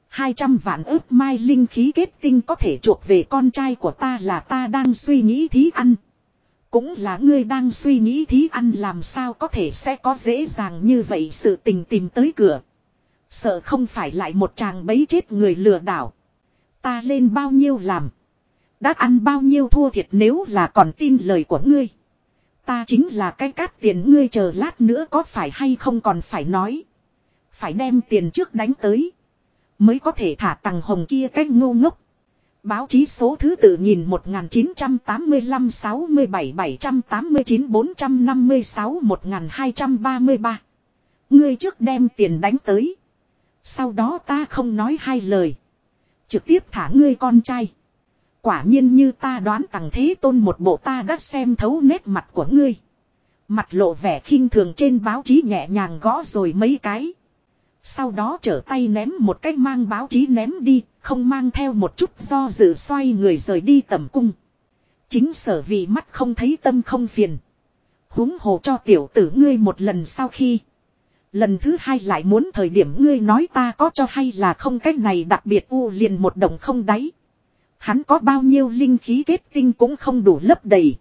200 vạn ước mai linh khí kết tinh có thể chuộc về con trai của ta là ta đang suy nghĩ thí ăn. Cũng là ngươi đang suy nghĩ thí ăn làm sao có thể sẽ có dễ dàng như vậy sự tình tìm tới cửa. Sợ không phải lại một chàng bấy chết người lừa đảo. Ta lên bao nhiêu làm. Đã ăn bao nhiêu thua thiệt nếu là còn tin lời của ngươi. Ta chính là cái cát tiền ngươi chờ lát nữa có phải hay không còn phải nói. Phải đem tiền trước đánh tới. Mới có thể thả tằng hồng kia cách ngu ngốc. Báo chí số thứ tự nhìn 1985 67 789 456 1233. Ngươi trước đem tiền đánh tới. Sau đó ta không nói hai lời. Trực tiếp thả ngươi con trai. Quả nhiên như ta đoán tặng thế tôn một bộ ta đã xem thấu nét mặt của ngươi. Mặt lộ vẻ khinh thường trên báo chí nhẹ nhàng gõ rồi mấy cái. Sau đó trở tay ném một cái mang báo chí ném đi, không mang theo một chút do dự xoay người rời đi tầm cung. Chính sở vì mắt không thấy tâm không phiền. huống hồ cho tiểu tử ngươi một lần sau khi. Lần thứ hai lại muốn thời điểm ngươi nói ta có cho hay là không cách này đặc biệt u liền một đồng không đáy. Hắn có bao nhiêu linh khí kết tinh cũng không đủ lấp đầy.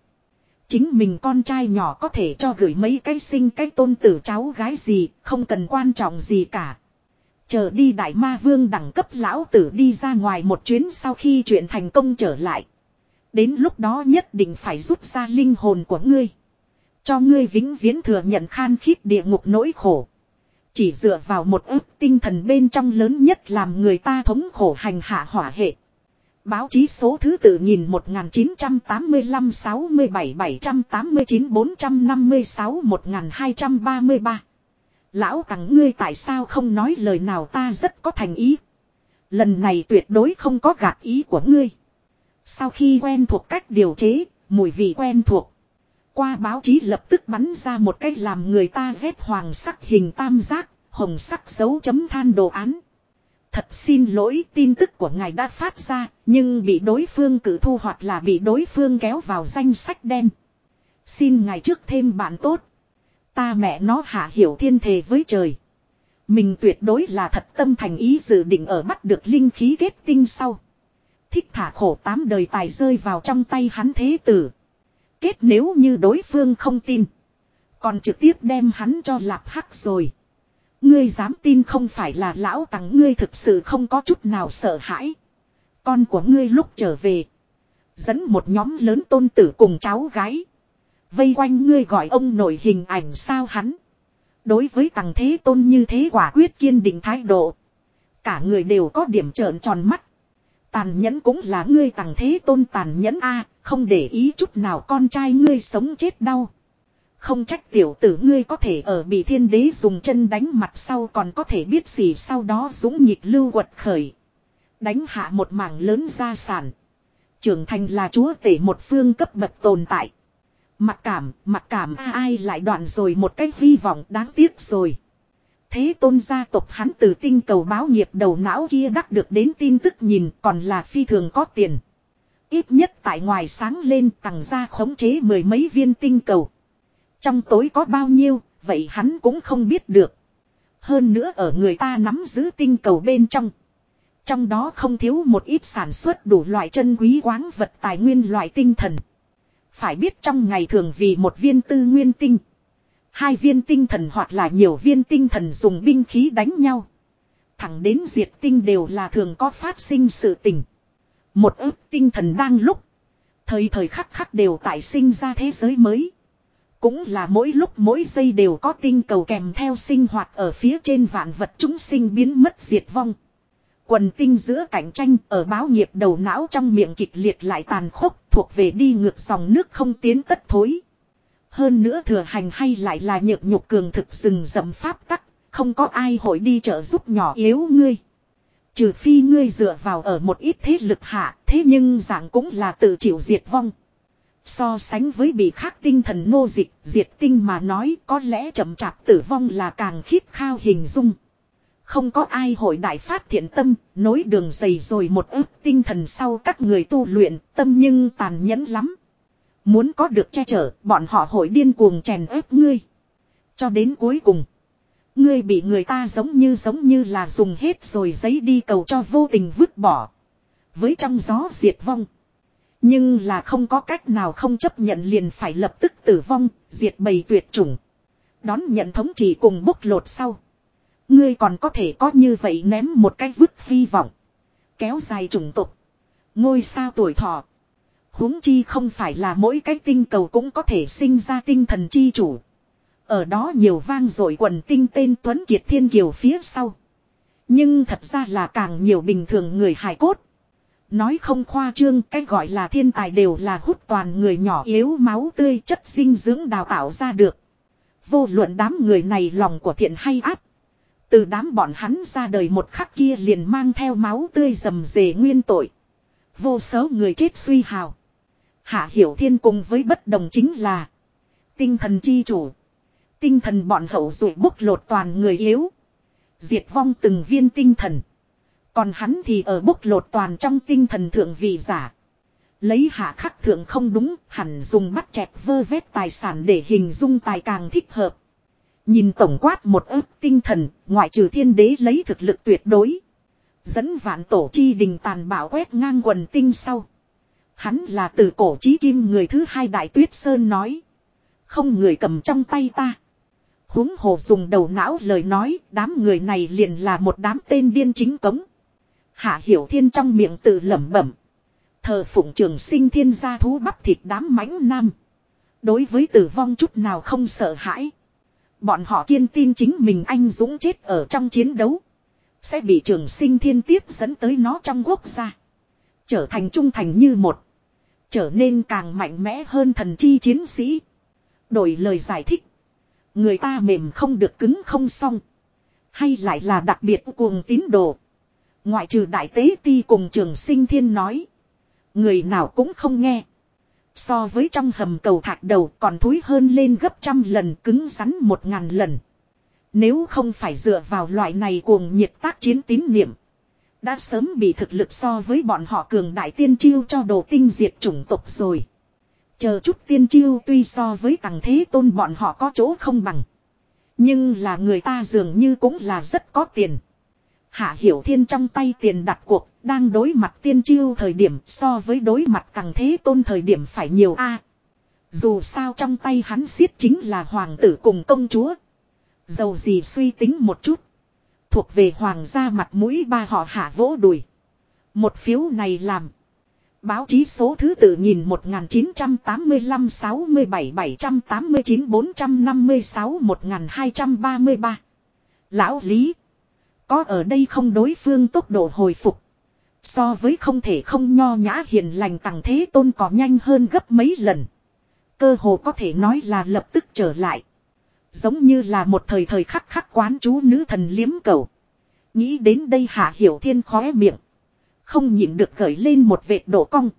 Chính mình con trai nhỏ có thể cho gửi mấy cái sinh cái tôn tử cháu gái gì, không cần quan trọng gì cả. Chờ đi đại ma vương đẳng cấp lão tử đi ra ngoài một chuyến sau khi chuyện thành công trở lại. Đến lúc đó nhất định phải rút ra linh hồn của ngươi. Cho ngươi vĩnh viễn thừa nhận khan khít địa ngục nỗi khổ. Chỉ dựa vào một ức tinh thần bên trong lớn nhất làm người ta thống khổ hành hạ hỏa hệ. Báo chí số thứ tự nhìn 1985 67 789 456 1233. Lão tặng ngươi tại sao không nói lời nào ta rất có thành ý. Lần này tuyệt đối không có gạt ý của ngươi. Sau khi quen thuộc cách điều chế, mùi vị quen thuộc. Qua báo chí lập tức bắn ra một cách làm người ta ghét hoàng sắc hình tam giác, hồng sắc dấu chấm than đồ án. Thật xin lỗi tin tức của ngài đã phát ra, nhưng bị đối phương cử thu hoặc là bị đối phương kéo vào danh sách đen. Xin ngài trước thêm bạn tốt. Ta mẹ nó hạ hiểu thiên thề với trời. Mình tuyệt đối là thật tâm thành ý dự định ở bắt được linh khí kết tinh sau. Thích thả khổ tám đời tài rơi vào trong tay hắn thế tử. Kết nếu như đối phương không tin. Còn trực tiếp đem hắn cho lạp hắc rồi. Ngươi dám tin không phải là lão tặng ngươi thực sự không có chút nào sợ hãi. Con của ngươi lúc trở về. Dẫn một nhóm lớn tôn tử cùng cháu gái. Vây quanh ngươi gọi ông nổi hình ảnh sao hắn. Đối với tặng thế tôn như thế quả quyết kiên định thái độ. Cả người đều có điểm trợn tròn mắt. Tàn nhẫn cũng là ngươi tặng thế tôn tàn nhẫn a, không để ý chút nào con trai ngươi sống chết đau. Không trách tiểu tử ngươi có thể ở bị thiên đế dùng chân đánh mặt sau còn có thể biết gì sau đó dũng nhịp lưu quật khởi. Đánh hạ một mảng lớn gia sản. Trưởng thành là chúa tể một phương cấp bậc tồn tại. Mặc cảm, mặc cảm ai lại đoạn rồi một cách hy vọng đáng tiếc rồi. Thế tôn gia tộc hắn từ tinh cầu báo nghiệp đầu não kia đắc được đến tin tức nhìn còn là phi thường có tiền. Ít nhất tại ngoài sáng lên tặng ra khống chế mười mấy viên tinh cầu. Trong tối có bao nhiêu, vậy hắn cũng không biết được. Hơn nữa ở người ta nắm giữ tinh cầu bên trong. Trong đó không thiếu một ít sản xuất đủ loại chân quý quáng vật tài nguyên loại tinh thần. Phải biết trong ngày thường vì một viên tư nguyên tinh. Hai viên tinh thần hoặc là nhiều viên tinh thần dùng binh khí đánh nhau. Thẳng đến diệt tinh đều là thường có phát sinh sự tình. Một ức tinh thần đang lúc. Thời thời khắc khắc đều tại sinh ra thế giới mới. Cũng là mỗi lúc mỗi giây đều có tinh cầu kèm theo sinh hoạt ở phía trên vạn vật chúng sinh biến mất diệt vong. Quần tinh giữa cạnh tranh ở báo nghiệp đầu não trong miệng kịch liệt lại tàn khốc thuộc về đi ngược dòng nước không tiến tất thối. Hơn nữa thừa hành hay lại là nhược nhục cường thực rừng rậm pháp tắc, không có ai hội đi trợ giúp nhỏ yếu ngươi. Trừ phi ngươi dựa vào ở một ít thế lực hạ, thế nhưng dạng cũng là tự chịu diệt vong. So sánh với bị khắc tinh thần nô dịch, diệt tinh mà nói có lẽ chậm chạp tử vong là càng khít khao hình dung. Không có ai hội đại phát thiện tâm, nối đường dày rồi một ức tinh thần sau các người tu luyện, tâm nhưng tàn nhẫn lắm. Muốn có được che chở, bọn họ hội điên cuồng chèn ép ngươi. Cho đến cuối cùng, ngươi bị người ta giống như giống như là dùng hết rồi giấy đi cầu cho vô tình vứt bỏ. Với trong gió diệt vong. Nhưng là không có cách nào không chấp nhận liền phải lập tức tử vong, diệt bầy tuyệt chủng. Đón nhận thống trị cùng bốc lột sau. Ngươi còn có thể có như vậy ném một cái vứt hy vọng. Kéo dài chủng tục. Ngôi sao tuổi thọ. huống chi không phải là mỗi cái tinh cầu cũng có thể sinh ra tinh thần chi chủ. Ở đó nhiều vang rồi quần tinh tên Tuấn Kiệt Thiên Kiều phía sau. Nhưng thật ra là càng nhiều bình thường người hài cốt. Nói không khoa trương, cái gọi là thiên tài đều là hút toàn người nhỏ yếu máu tươi chất dinh dưỡng đào tạo ra được. Vô luận đám người này lòng của thiện hay áp. Từ đám bọn hắn ra đời một khắc kia liền mang theo máu tươi rầm rề nguyên tội. Vô số người chết suy hào. Hạ Hiểu Thiên cùng với bất đồng chính là tinh thần chi chủ. Tinh thần bọn hậu dụ bốc lột toàn người yếu. Diệt vong từng viên tinh thần. Còn hắn thì ở bốc lột toàn trong tinh thần thượng vị giả. Lấy hạ khắc thượng không đúng, hẳn dùng bắt chẹp vơ vét tài sản để hình dung tài càng thích hợp. Nhìn tổng quát một ức tinh thần, ngoại trừ thiên đế lấy thực lực tuyệt đối. Dẫn vạn tổ chi đình tàn bạo quét ngang quần tinh sau. Hắn là từ cổ chí kim người thứ hai đại tuyết sơn nói. Không người cầm trong tay ta. huống hồ dùng đầu não lời nói, đám người này liền là một đám tên điên chính cống. Hạ hiểu thiên trong miệng tự lẩm bẩm. Thờ phụng trường sinh thiên gia thú bắp thịt đám mãnh nam. Đối với tử vong chút nào không sợ hãi. Bọn họ kiên tin chính mình anh dũng chết ở trong chiến đấu. Sẽ bị trường sinh thiên tiếp dẫn tới nó trong quốc gia. Trở thành trung thành như một. Trở nên càng mạnh mẽ hơn thần chi chiến sĩ. Đổi lời giải thích. Người ta mềm không được cứng không xong. Hay lại là đặc biệt cuồng tín đồ. Ngoại trừ đại tế ti cùng trường sinh thiên nói. Người nào cũng không nghe. So với trong hầm cầu thạch đầu còn thúi hơn lên gấp trăm lần cứng rắn một ngàn lần. Nếu không phải dựa vào loại này cuồng nhiệt tác chiến tín niệm. Đã sớm bị thực lực so với bọn họ cường đại tiên chiêu cho đồ tinh diệt chủng tộc rồi. Chờ chút tiên chiêu tuy so với tầng thế tôn bọn họ có chỗ không bằng. Nhưng là người ta dường như cũng là rất có tiền. Hạ Hiểu Thiên trong tay tiền đặt cuộc, đang đối mặt tiên chiêu thời điểm so với đối mặt càng thế tôn thời điểm phải nhiều a. dù sao trong tay hắn siết chính là hoàng tử cùng công chúa. Dầu gì suy tính một chút. Thuộc về hoàng gia mặt mũi ba họ hạ vỗ đùi. Một phiếu này làm. Báo chí số thứ tự nhìn 1985 67 789 456 1233. Lão Lý. Có ở đây không đối phương tốc độ hồi phục. So với không thể không nho nhã hiền lành tặng thế tôn có nhanh hơn gấp mấy lần. Cơ hồ có thể nói là lập tức trở lại. Giống như là một thời thời khắc khắc quán chú nữ thần liếm cầu. Nghĩ đến đây hạ hiểu thiên khóe miệng. Không nhịn được gởi lên một vệt độ cong.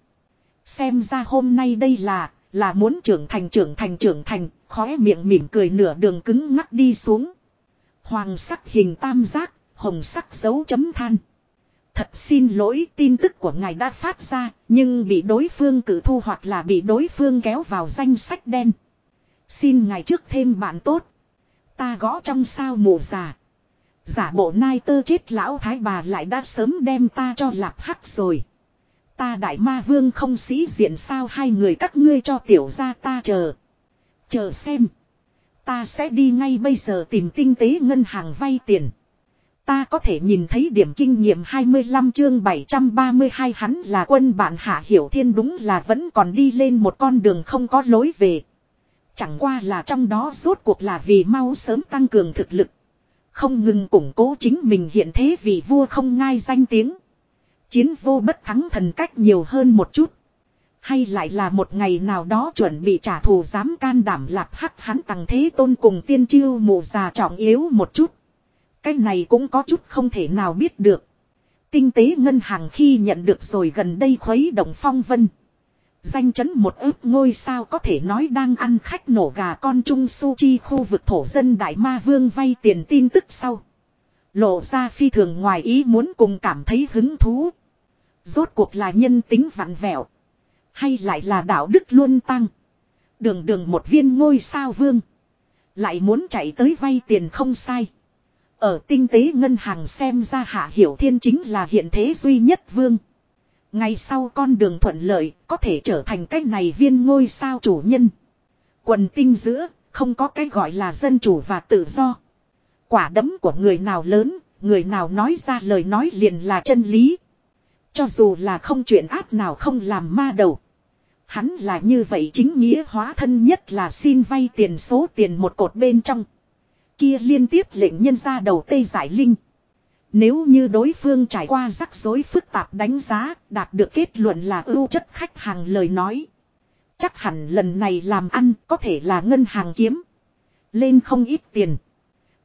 Xem ra hôm nay đây là, là muốn trưởng thành trưởng thành trưởng thành, khóe miệng mỉm cười nửa đường cứng ngắc đi xuống. Hoàng sắc hình tam giác, hồng sắc dấu chấm than. Thật xin lỗi tin tức của ngài đã phát ra, nhưng bị đối phương cử thu hoặc là bị đối phương kéo vào danh sách đen. Xin ngài trước thêm bạn tốt. Ta gõ trong sao mù già. Giả bộ nai tơ chết lão thái bà lại đã sớm đem ta cho lạp hắc rồi. Ta đại ma vương không sĩ diện sao hai người các ngươi cho tiểu ra ta chờ. Chờ xem. Ta sẽ đi ngay bây giờ tìm tinh tế ngân hàng vay tiền. Ta có thể nhìn thấy điểm kinh nghiệm 25 chương 732 hắn là quân bạn Hạ Hiểu Thiên, đúng là vẫn còn đi lên một con đường không có lối về. Chẳng qua là trong đó rốt cuộc là vì mau sớm tăng cường thực lực. Không ngừng củng cố chính mình hiện thế vì vua không ngai danh tiếng. Chiến vô bất thắng thần cách nhiều hơn một chút. Hay lại là một ngày nào đó chuẩn bị trả thù dám can đảm lạp hắc hắn tăng thế tôn cùng tiên chiêu mù già trọng yếu một chút. Cái này cũng có chút không thể nào biết được. Tinh tế ngân hàng khi nhận được rồi gần đây khuấy động phong vân. Danh chấn một ước ngôi sao có thể nói đang ăn khách nổ gà con trung su chi khu vực thổ dân Đại Ma Vương vay tiền tin tức sau. Lộ ra phi thường ngoài ý muốn cùng cảm thấy hứng thú. Rốt cuộc là nhân tính vặn vẹo. Hay lại là đạo đức luôn tăng. Đường đường một viên ngôi sao vương. Lại muốn chạy tới vay tiền không sai. Ở tinh tế ngân hàng xem ra hạ hiểu thiên chính là hiện thế duy nhất vương. Ngày sau con đường thuận lợi có thể trở thành cái này viên ngôi sao chủ nhân. Quần tinh giữa không có cái gọi là dân chủ và tự do. Quả đấm của người nào lớn, người nào nói ra lời nói liền là chân lý. Cho dù là không chuyện ác nào không làm ma đầu. Hắn là như vậy chính nghĩa hóa thân nhất là xin vay tiền số tiền một cột bên trong. Kia liên tiếp lệnh nhân ra đầu tây giải linh. Nếu như đối phương trải qua rắc rối phức tạp đánh giá, đạt được kết luận là ưu chất khách hàng lời nói. Chắc hẳn lần này làm ăn có thể là ngân hàng kiếm. Lên không ít tiền.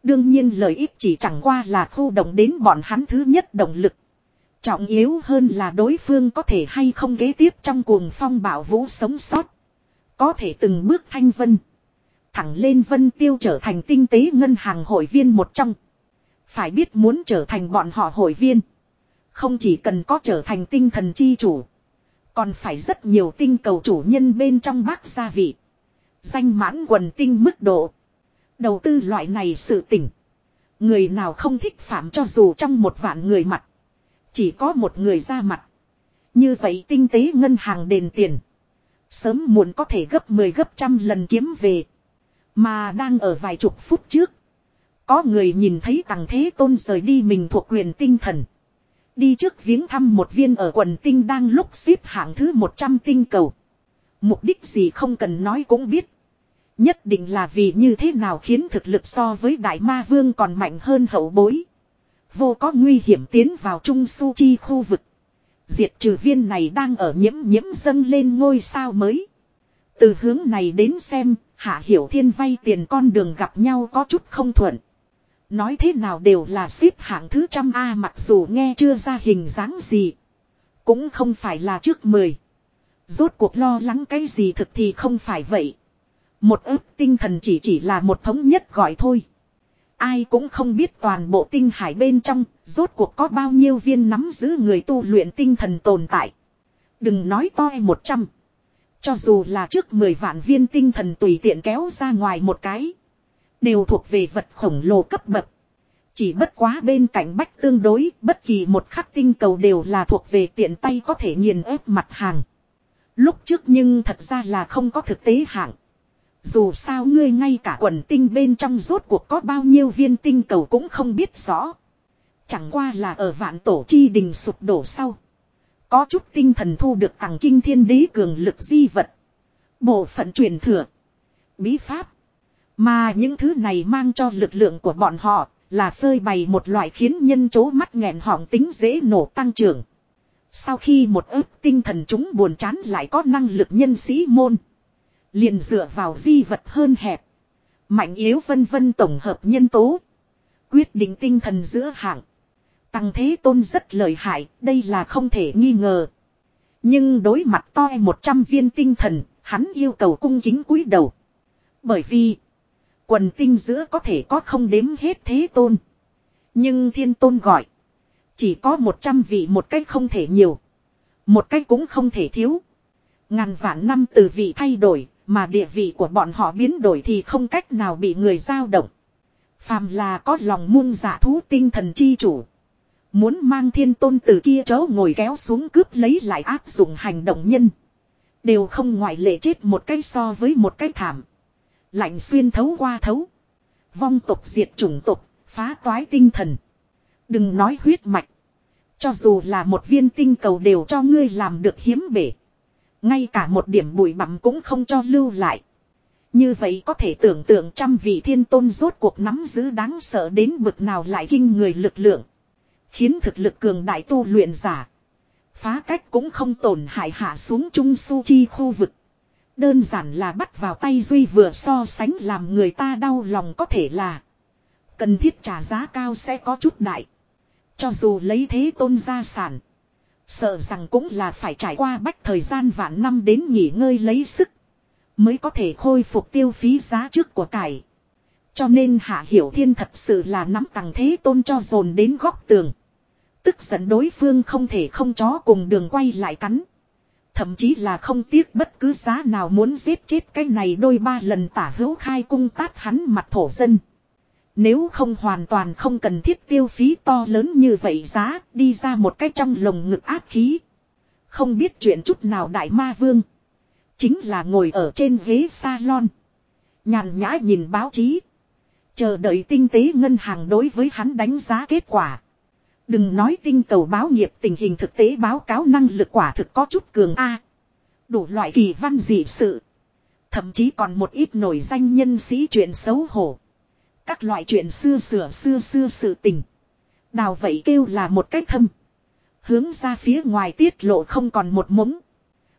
Đương nhiên lợi ích chỉ chẳng qua là khu động đến bọn hắn thứ nhất động lực. Trọng yếu hơn là đối phương có thể hay không kế tiếp trong cuồng phong bảo vũ sống sót. Có thể từng bước thanh vân. Thẳng lên vân tiêu trở thành tinh tế ngân hàng hội viên một trong. Phải biết muốn trở thành bọn họ hội viên. Không chỉ cần có trở thành tinh thần chi chủ. Còn phải rất nhiều tinh cầu chủ nhân bên trong bác gia vị. Danh mãn quần tinh mức độ. Đầu tư loại này sự tỉnh. Người nào không thích phạm cho dù trong một vạn người mặt. Chỉ có một người ra mặt. Như vậy tinh tế ngân hàng đền tiền. Sớm muộn có thể gấp 10 gấp trăm lần kiếm về. Mà đang ở vài chục phút trước. Có người nhìn thấy tàng thế tôn rời đi mình thuộc quyền tinh thần. Đi trước viếng thăm một viên ở quần tinh đang lúc xếp hạng thứ 100 tinh cầu. Mục đích gì không cần nói cũng biết. Nhất định là vì như thế nào khiến thực lực so với đại ma vương còn mạnh hơn hậu bối. Vô có nguy hiểm tiến vào trung su chi khu vực. Diệt trừ viên này đang ở nhiễm nhiễm dâng lên ngôi sao mới. Từ hướng này đến xem, Hạ Hiểu Thiên vay tiền con đường gặp nhau có chút không thuận. Nói thế nào đều là xếp hạng thứ trăm A mặc dù nghe chưa ra hình dáng gì. Cũng không phải là trước mười. Rốt cuộc lo lắng cái gì thực thì không phải vậy. Một ức tinh thần chỉ chỉ là một thống nhất gọi thôi. Ai cũng không biết toàn bộ tinh hải bên trong, rốt cuộc có bao nhiêu viên nắm giữ người tu luyện tinh thần tồn tại. Đừng nói toi một trăm. Cho dù là trước mười vạn viên tinh thần tùy tiện kéo ra ngoài một cái. Đều thuộc về vật khổng lồ cấp bậc. Chỉ bất quá bên cạnh bách tương đối, bất kỳ một khắc tinh cầu đều là thuộc về tiện tay có thể nghiền ép mặt hàng. Lúc trước nhưng thật ra là không có thực tế hạng. Dù sao ngươi ngay cả quần tinh bên trong rốt cuộc có bao nhiêu viên tinh cầu cũng không biết rõ. Chẳng qua là ở vạn tổ chi đình sụp đổ sau. Có chút tinh thần thu được tặng kinh thiên đế cường lực di vật. Bộ phận truyền thừa. Bí pháp. Mà những thứ này mang cho lực lượng của bọn họ là phơi bày một loại khiến nhân chố mắt nghẹn họng tính dễ nổ tăng trưởng. Sau khi một ức tinh thần chúng buồn chán lại có năng lực nhân sĩ môn. Liền dựa vào di vật hơn hẹp. Mạnh yếu vân vân tổng hợp nhân tố. Quyết định tinh thần giữa hạng. Tăng thế tôn rất lợi hại, đây là không thể nghi ngờ. Nhưng đối mặt toi 100 viên tinh thần, hắn yêu cầu cung kính cúi đầu. Bởi vì, quần tinh giữa có thể có không đếm hết thế tôn. Nhưng thiên tôn gọi, chỉ có 100 vị một cách không thể nhiều. Một cách cũng không thể thiếu. Ngàn vạn năm từ vị thay đổi, mà địa vị của bọn họ biến đổi thì không cách nào bị người giao động. Phàm là có lòng muôn giả thú tinh thần chi chủ. Muốn mang thiên tôn từ kia chớ ngồi kéo xuống cướp lấy lại áp dụng hành động nhân. Đều không ngoại lệ chết một cái so với một cái thảm. Lạnh xuyên thấu qua thấu. Vong tục diệt chủng tục, phá toái tinh thần. Đừng nói huyết mạch. Cho dù là một viên tinh cầu đều cho ngươi làm được hiếm bể. Ngay cả một điểm bụi bặm cũng không cho lưu lại. Như vậy có thể tưởng tượng trăm vị thiên tôn rốt cuộc nắm giữ đáng sợ đến bực nào lại kinh người lực lượng. Khiến thực lực cường đại tu luyện giả. Phá cách cũng không tổn hại hạ xuống trung su chi khu vực. Đơn giản là bắt vào tay Duy vừa so sánh làm người ta đau lòng có thể là. Cần thiết trả giá cao sẽ có chút đại. Cho dù lấy thế tôn gia sản. Sợ rằng cũng là phải trải qua bách thời gian vạn năm đến nghỉ ngơi lấy sức. Mới có thể khôi phục tiêu phí giá trước của cải. Cho nên Hạ Hiểu Thiên thật sự là nắm tàng thế tôn cho dồn đến góc tường. Tức giận đối phương không thể không chó cùng đường quay lại cắn. Thậm chí là không tiếc bất cứ giá nào muốn giết chết cái này đôi ba lần tả hữu khai cung tát hắn mặt thổ dân. Nếu không hoàn toàn không cần thiết tiêu phí to lớn như vậy giá, đi ra một cái trong lồng ngực áp khí. Không biết chuyện chút nào đại ma vương. Chính là ngồi ở trên ghế salon. Nhàn nhã nhìn báo chí. Chờ đợi tinh tế ngân hàng đối với hắn đánh giá kết quả. Đừng nói tinh cầu báo nghiệp, tình hình thực tế báo cáo năng lực quả thực có chút cường A. Đủ loại kỳ văn dị sự. Thậm chí còn một ít nổi danh nhân sĩ chuyện xấu hổ. Các loại chuyện xưa sửa, xưa xưa sự tình. Đào vậy kêu là một cách thâm. Hướng ra phía ngoài tiết lộ không còn một mống.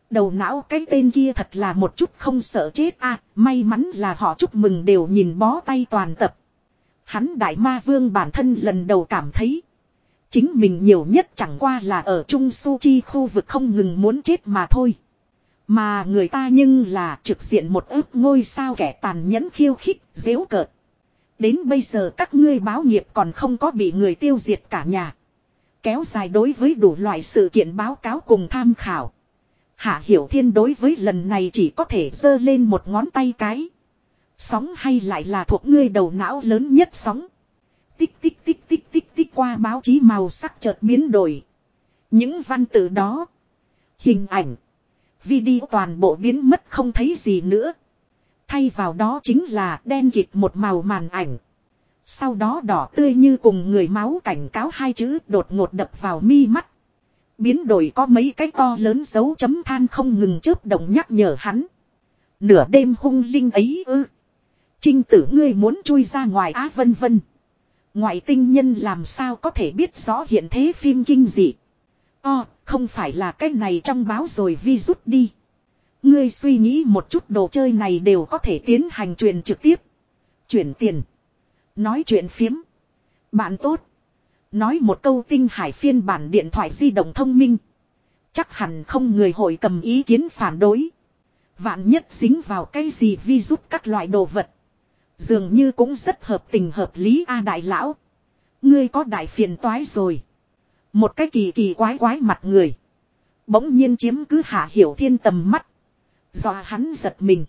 Đầu não cái tên kia thật là một chút không sợ chết a, may mắn là họ chúc mừng đều nhìn bó tay toàn tập. Hắn đại ma vương bản thân lần đầu cảm thấy. Chính mình nhiều nhất chẳng qua là ở Trung Su Chi khu vực không ngừng muốn chết mà thôi. Mà người ta nhưng là trực diện một ức ngôi sao kẻ tàn nhẫn khiêu khích, dễu cợt. Đến bây giờ các ngươi báo nghiệp còn không có bị người tiêu diệt cả nhà. Kéo dài đối với đủ loại sự kiện báo cáo cùng tham khảo. Hạ Hiểu Thiên đối với lần này chỉ có thể giơ lên một ngón tay cái. Sóng hay lại là thuộc ngươi đầu não lớn nhất sóng. Tích tích tích tích tích qua báo chí màu sắc chợt biến đổi. Những văn tự đó. Hình ảnh. Video toàn bộ biến mất không thấy gì nữa. Thay vào đó chính là đen kịt một màu màn ảnh. Sau đó đỏ tươi như cùng người máu cảnh cáo hai chữ đột ngột đập vào mi mắt. Biến đổi có mấy cái to lớn dấu chấm than không ngừng chớp động nhắc nhở hắn. Nửa đêm hung linh ấy ư. Trinh tử ngươi muốn chui ra ngoài á, vân vân. Ngoại tinh nhân làm sao có thể biết rõ hiện thế phim kinh dị. O, không phải là cái này trong báo rồi vi rút đi. Ngươi suy nghĩ một chút đồ chơi này đều có thể tiến hành truyền trực tiếp. Chuyển tiền. Nói chuyện phiếm. Bạn tốt. Nói một câu tinh hải phiên bản điện thoại di động thông minh. Chắc hẳn không người hội cầm ý kiến phản đối. Vạn nhất dính vào cái gì vi rút các loại đồ vật. Dường như cũng rất hợp tình hợp lý a à, đại lão. Ngươi có đại phiền toái rồi. Một cái kỳ kỳ quái quái mặt người. Bỗng nhiên chiếm cứ hạ hiểu thiên tầm mắt. Do hắn giật mình.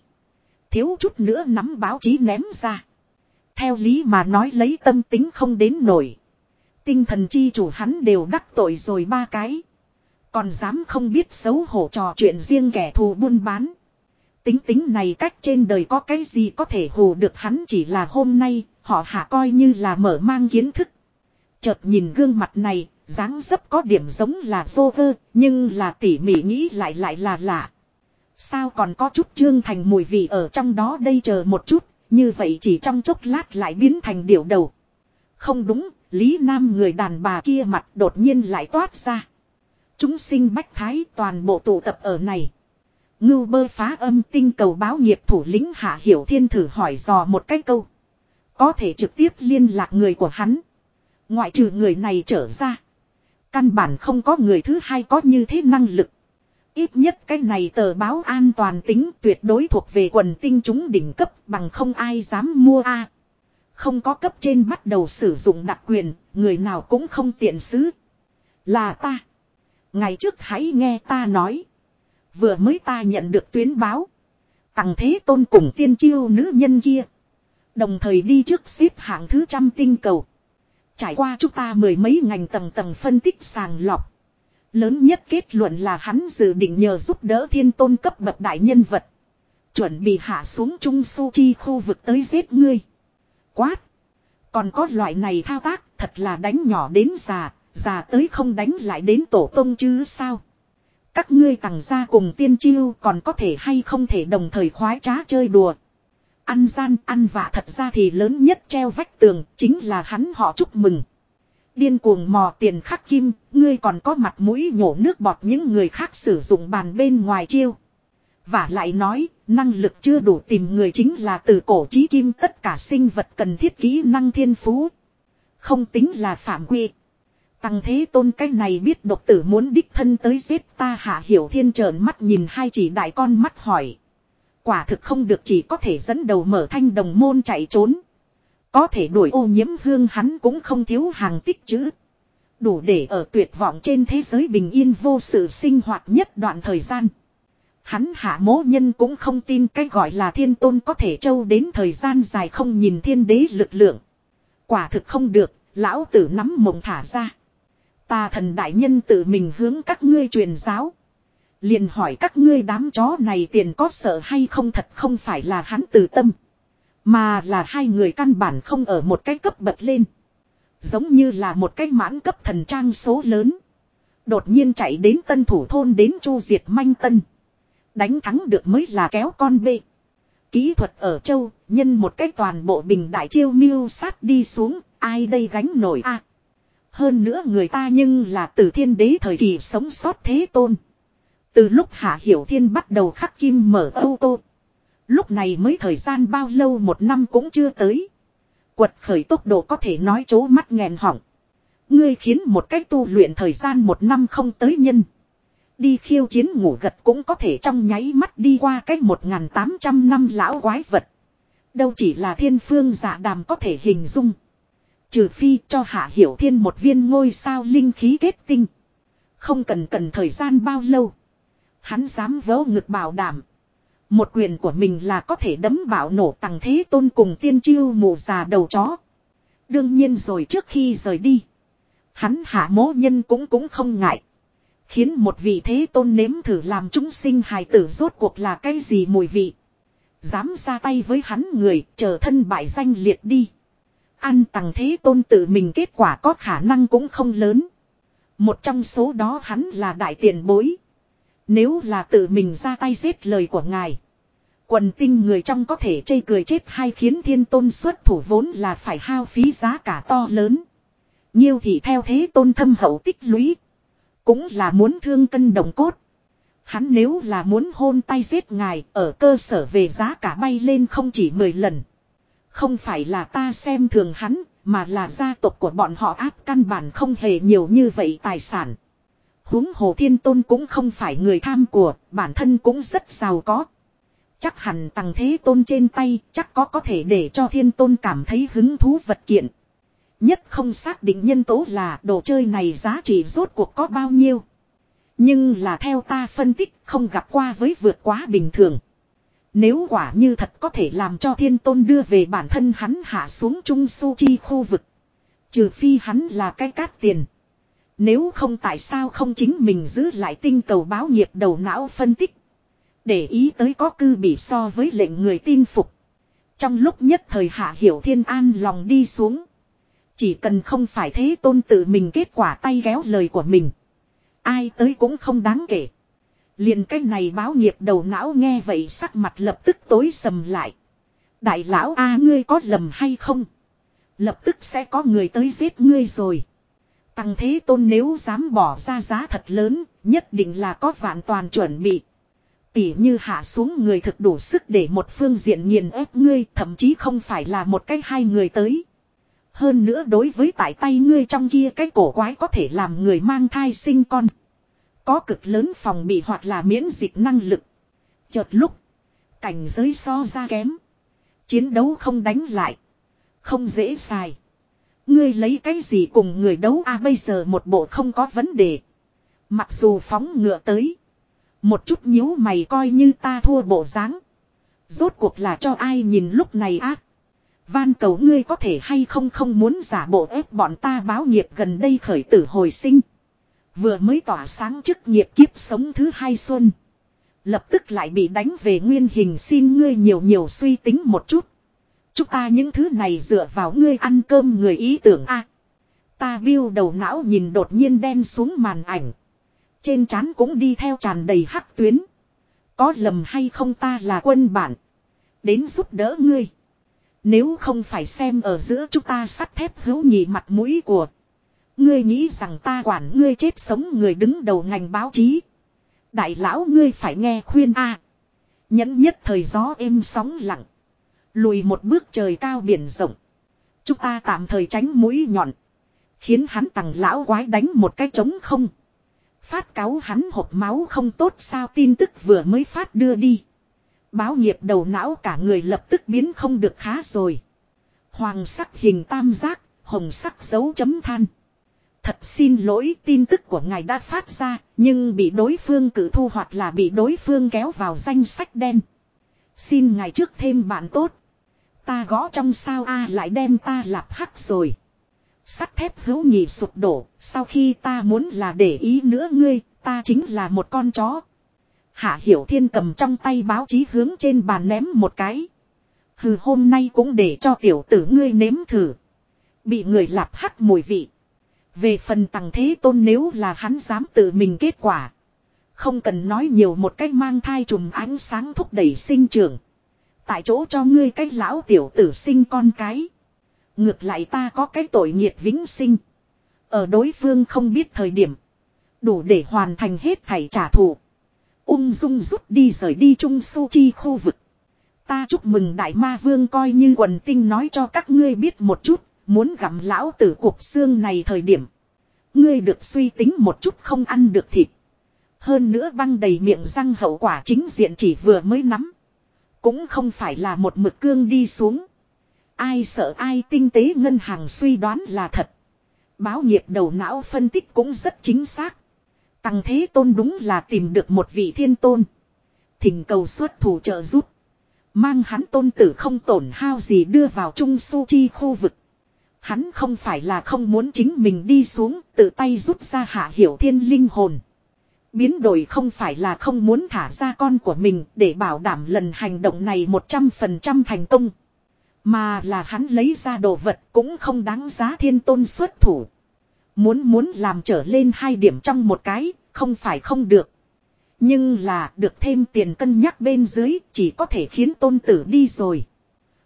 Thiếu chút nữa nắm báo chí ném ra. Theo lý mà nói lấy tâm tính không đến nổi. Tinh thần chi chủ hắn đều đắc tội rồi ba cái. Còn dám không biết xấu hổ trò chuyện riêng kẻ thù buôn bán. Tính tính này cách trên đời có cái gì có thể hù được hắn chỉ là hôm nay, họ hạ coi như là mở mang kiến thức. Chợt nhìn gương mặt này, dáng dấp có điểm giống là vô vơ, nhưng là tỉ mỉ nghĩ lại lại là lạ. Sao còn có chút trương thành mùi vị ở trong đó đây chờ một chút, như vậy chỉ trong chốc lát lại biến thành điểu đầu. Không đúng, Lý Nam người đàn bà kia mặt đột nhiên lại toát ra. Chúng sinh bách thái toàn bộ tụ tập ở này. Ngưu bơ phá âm tinh cầu báo nghiệp thủ lĩnh Hạ Hiểu Thiên thử hỏi dò một cái câu. Có thể trực tiếp liên lạc người của hắn. Ngoại trừ người này trở ra. Căn bản không có người thứ hai có như thế năng lực. Ít nhất cái này tờ báo an toàn tính tuyệt đối thuộc về quần tinh chúng đỉnh cấp bằng không ai dám mua a Không có cấp trên bắt đầu sử dụng đặc quyền, người nào cũng không tiện xứ. Là ta. Ngày trước hãy nghe ta nói. Vừa mới ta nhận được tuyến báo. Tặng thế tôn cùng tiên chiêu nữ nhân kia. Đồng thời đi trước xếp hạng thứ trăm tinh cầu. Trải qua chúng ta mười mấy ngành tầng tầng phân tích sàng lọc. Lớn nhất kết luận là hắn dự định nhờ giúp đỡ thiên tôn cấp bậc đại nhân vật. Chuẩn bị hạ xuống Trung Su Chi khu vực tới giết ngươi. Quát. Còn có loại này thao tác thật là đánh nhỏ đến già, già tới không đánh lại đến tổ tông chứ sao. Các ngươi tặng ra cùng tiên chiêu còn có thể hay không thể đồng thời khoái trá chơi đùa. Ăn gian ăn vạ thật ra thì lớn nhất treo vách tường chính là hắn họ chúc mừng. Điên cuồng mò tiền khắc kim, ngươi còn có mặt mũi nhổ nước bọt những người khác sử dụng bàn bên ngoài chiêu. Và lại nói, năng lực chưa đủ tìm người chính là từ cổ chí kim tất cả sinh vật cần thiết kỹ năng thiên phú. Không tính là phạm quy. Tăng thế tôn cái này biết độc tử muốn đích thân tới giết ta hạ hiểu thiên trợn mắt nhìn hai chỉ đại con mắt hỏi. Quả thực không được chỉ có thể dẫn đầu mở thanh đồng môn chạy trốn. Có thể đuổi ô nhiễm hương hắn cũng không thiếu hàng tích chữ. Đủ để ở tuyệt vọng trên thế giới bình yên vô sự sinh hoạt nhất đoạn thời gian. Hắn hạ mố nhân cũng không tin cái gọi là thiên tôn có thể trâu đến thời gian dài không nhìn thiên đế lực lượng. Quả thực không được, lão tử nắm mộng thả ra. Ta thần đại nhân tự mình hướng các ngươi truyền giáo. liền hỏi các ngươi đám chó này tiền có sợ hay không thật không phải là hắn từ tâm. Mà là hai người căn bản không ở một cái cấp bật lên. Giống như là một cái mãn cấp thần trang số lớn. Đột nhiên chạy đến tân thủ thôn đến chu diệt manh tân. Đánh thắng được mới là kéo con bê. Kỹ thuật ở châu, nhân một cách toàn bộ bình đại chiêu miêu sát đi xuống, ai đây gánh nổi a hơn nữa người ta nhưng là từ thiên đế thời kỳ sống sót thế tôn. Từ lúc Hạ Hiểu Thiên bắt đầu khắc kim mở ô tô. Lúc này mới thời gian bao lâu một năm cũng chưa tới. Quật khởi tốc độ có thể nói chố mắt nghẹn hỏng. Ngươi khiến một cách tu luyện thời gian một năm không tới nhân. Đi khiêu chiến ngủ gật cũng có thể trong nháy mắt đi qua cách 1.800 năm lão quái vật. Đâu chỉ là thiên phương giả đàm có thể hình dung. Trừ phi cho hạ hiểu thiên một viên ngôi sao linh khí kết tinh. Không cần cần thời gian bao lâu. Hắn dám vớ ngực bảo đảm. Một quyền của mình là có thể đấm bảo nổ tầng thế tôn cùng tiên chiêu mù già đầu chó. Đương nhiên rồi trước khi rời đi. Hắn hạ mố nhân cũng cũng không ngại. Khiến một vị thế tôn nếm thử làm chúng sinh hài tử rốt cuộc là cái gì mùi vị. Dám ra tay với hắn người, chờ thân bại danh liệt đi. Ăn tặng thế tôn tự mình kết quả có khả năng cũng không lớn. Một trong số đó hắn là đại tiền bối. Nếu là tự mình ra tay giết lời của ngài. Quần tinh người trong có thể chây cười chết hay khiến thiên tôn xuất thủ vốn là phải hao phí giá cả to lớn. Nhiêu thì theo thế tôn thâm hậu tích lũy. Cũng là muốn thương cân đồng cốt. Hắn nếu là muốn hôn tay giết ngài, ở cơ sở về giá cả bay lên không chỉ 10 lần. Không phải là ta xem thường hắn, mà là gia tộc của bọn họ áp căn bản không hề nhiều như vậy tài sản. huống hồ thiên tôn cũng không phải người tham của, bản thân cũng rất giàu có. Chắc hẳn tầng thế tôn trên tay, chắc có có thể để cho thiên tôn cảm thấy hứng thú vật kiện. Nhất không xác định nhân tố là đồ chơi này giá trị rốt cuộc có bao nhiêu. Nhưng là theo ta phân tích không gặp qua với vượt quá bình thường. Nếu quả như thật có thể làm cho thiên tôn đưa về bản thân hắn hạ xuống trung su chi khu vực. Trừ phi hắn là cái cát tiền. Nếu không tại sao không chính mình giữ lại tinh cầu báo nghiệp đầu não phân tích. Để ý tới có cư bị so với lệnh người tin phục. Trong lúc nhất thời hạ hiểu thiên an lòng đi xuống. Chỉ cần không phải thế tôn tự mình kết quả tay ghéo lời của mình. Ai tới cũng không đáng kể liền cái này báo nghiệp đầu não nghe vậy sắc mặt lập tức tối sầm lại. Đại lão a ngươi có lầm hay không? Lập tức sẽ có người tới giết ngươi rồi. Tăng thế tôn nếu dám bỏ ra giá thật lớn, nhất định là có vạn toàn chuẩn bị. Tỉ như hạ xuống người thực đủ sức để một phương diện nghiền ép ngươi, thậm chí không phải là một cách hai người tới. Hơn nữa đối với tại tay ngươi trong kia cái cổ quái có thể làm người mang thai sinh con. Có cực lớn phòng bị hoặc là miễn dịch năng lực. Chợt lúc. Cảnh giới so ra kém. Chiến đấu không đánh lại. Không dễ xài. Ngươi lấy cái gì cùng người đấu a bây giờ một bộ không có vấn đề. Mặc dù phóng ngựa tới. Một chút nhíu mày coi như ta thua bộ dáng. Rốt cuộc là cho ai nhìn lúc này ác. Van cầu ngươi có thể hay không không muốn giả bộ ép bọn ta báo nghiệp gần đây khởi tử hồi sinh. Vừa mới tỏa sáng chức nghiệp kiếp sống thứ hai xuân. Lập tức lại bị đánh về nguyên hình xin ngươi nhiều nhiều suy tính một chút. Chúng ta những thứ này dựa vào ngươi ăn cơm người ý tưởng a. ta biêu đầu não nhìn đột nhiên đen xuống màn ảnh. Trên trán cũng đi theo tràn đầy hắc tuyến. Có lầm hay không ta là quân bản. Đến giúp đỡ ngươi. Nếu không phải xem ở giữa chúng ta sắt thép hữu nhị mặt mũi của. Ngươi nghĩ rằng ta quản ngươi chết sống người đứng đầu ngành báo chí. Đại lão ngươi phải nghe khuyên a Nhẫn nhất thời gió êm sóng lặng. Lùi một bước trời cao biển rộng. Chúng ta tạm thời tránh mũi nhọn. Khiến hắn tặng lão quái đánh một cái trống không. Phát cáo hắn hộp máu không tốt sao tin tức vừa mới phát đưa đi. Báo nghiệp đầu não cả người lập tức biến không được khá rồi. Hoàng sắc hình tam giác, hồng sắc dấu chấm than. Thật xin lỗi tin tức của ngài đã phát ra, nhưng bị đối phương cử thu hoặc là bị đối phương kéo vào danh sách đen. Xin ngài trước thêm bạn tốt. Ta gõ trong sao A lại đem ta lạp hắc rồi. Sắt thép hữu nhị sụp đổ, sau khi ta muốn là để ý nữa ngươi, ta chính là một con chó. Hạ Hiểu Thiên cầm trong tay báo chí hướng trên bàn ném một cái. Hừ hôm nay cũng để cho tiểu tử ngươi nếm thử. Bị người lạp hắc mùi vị. Về phần tặng thế tôn nếu là hắn dám tự mình kết quả. Không cần nói nhiều một cách mang thai trùm ánh sáng thúc đẩy sinh trưởng. Tại chỗ cho ngươi cách lão tiểu tử sinh con cái. Ngược lại ta có cái tội nghiệt vĩnh sinh. Ở đối phương không biết thời điểm. Đủ để hoàn thành hết thảy trả thù. Ung dung rút đi rời đi Trung Su Chi khu vực. Ta chúc mừng Đại Ma Vương coi như quần tinh nói cho các ngươi biết một chút, muốn gặm lão tử cuộc xương này thời điểm. Ngươi được suy tính một chút không ăn được thịt. Hơn nữa băng đầy miệng răng hậu quả chính diện chỉ vừa mới nắm. Cũng không phải là một mực cương đi xuống. Ai sợ ai tinh tế ngân hàng suy đoán là thật. Báo nghiệp đầu não phân tích cũng rất chính xác. Tăng thế tôn đúng là tìm được một vị thiên tôn. Thỉnh cầu xuất thủ trợ giúp. Mang hắn tôn tử không tổn hao gì đưa vào trung su chi khu vực. Hắn không phải là không muốn chính mình đi xuống tự tay rút ra hạ hiểu thiên linh hồn. Biến đổi không phải là không muốn thả ra con của mình để bảo đảm lần hành động này 100% thành công. Mà là hắn lấy ra đồ vật cũng không đáng giá thiên tôn xuất thủ. Muốn muốn làm trở lên hai điểm trong một cái, không phải không được. Nhưng là được thêm tiền cân nhắc bên dưới chỉ có thể khiến tôn tử đi rồi.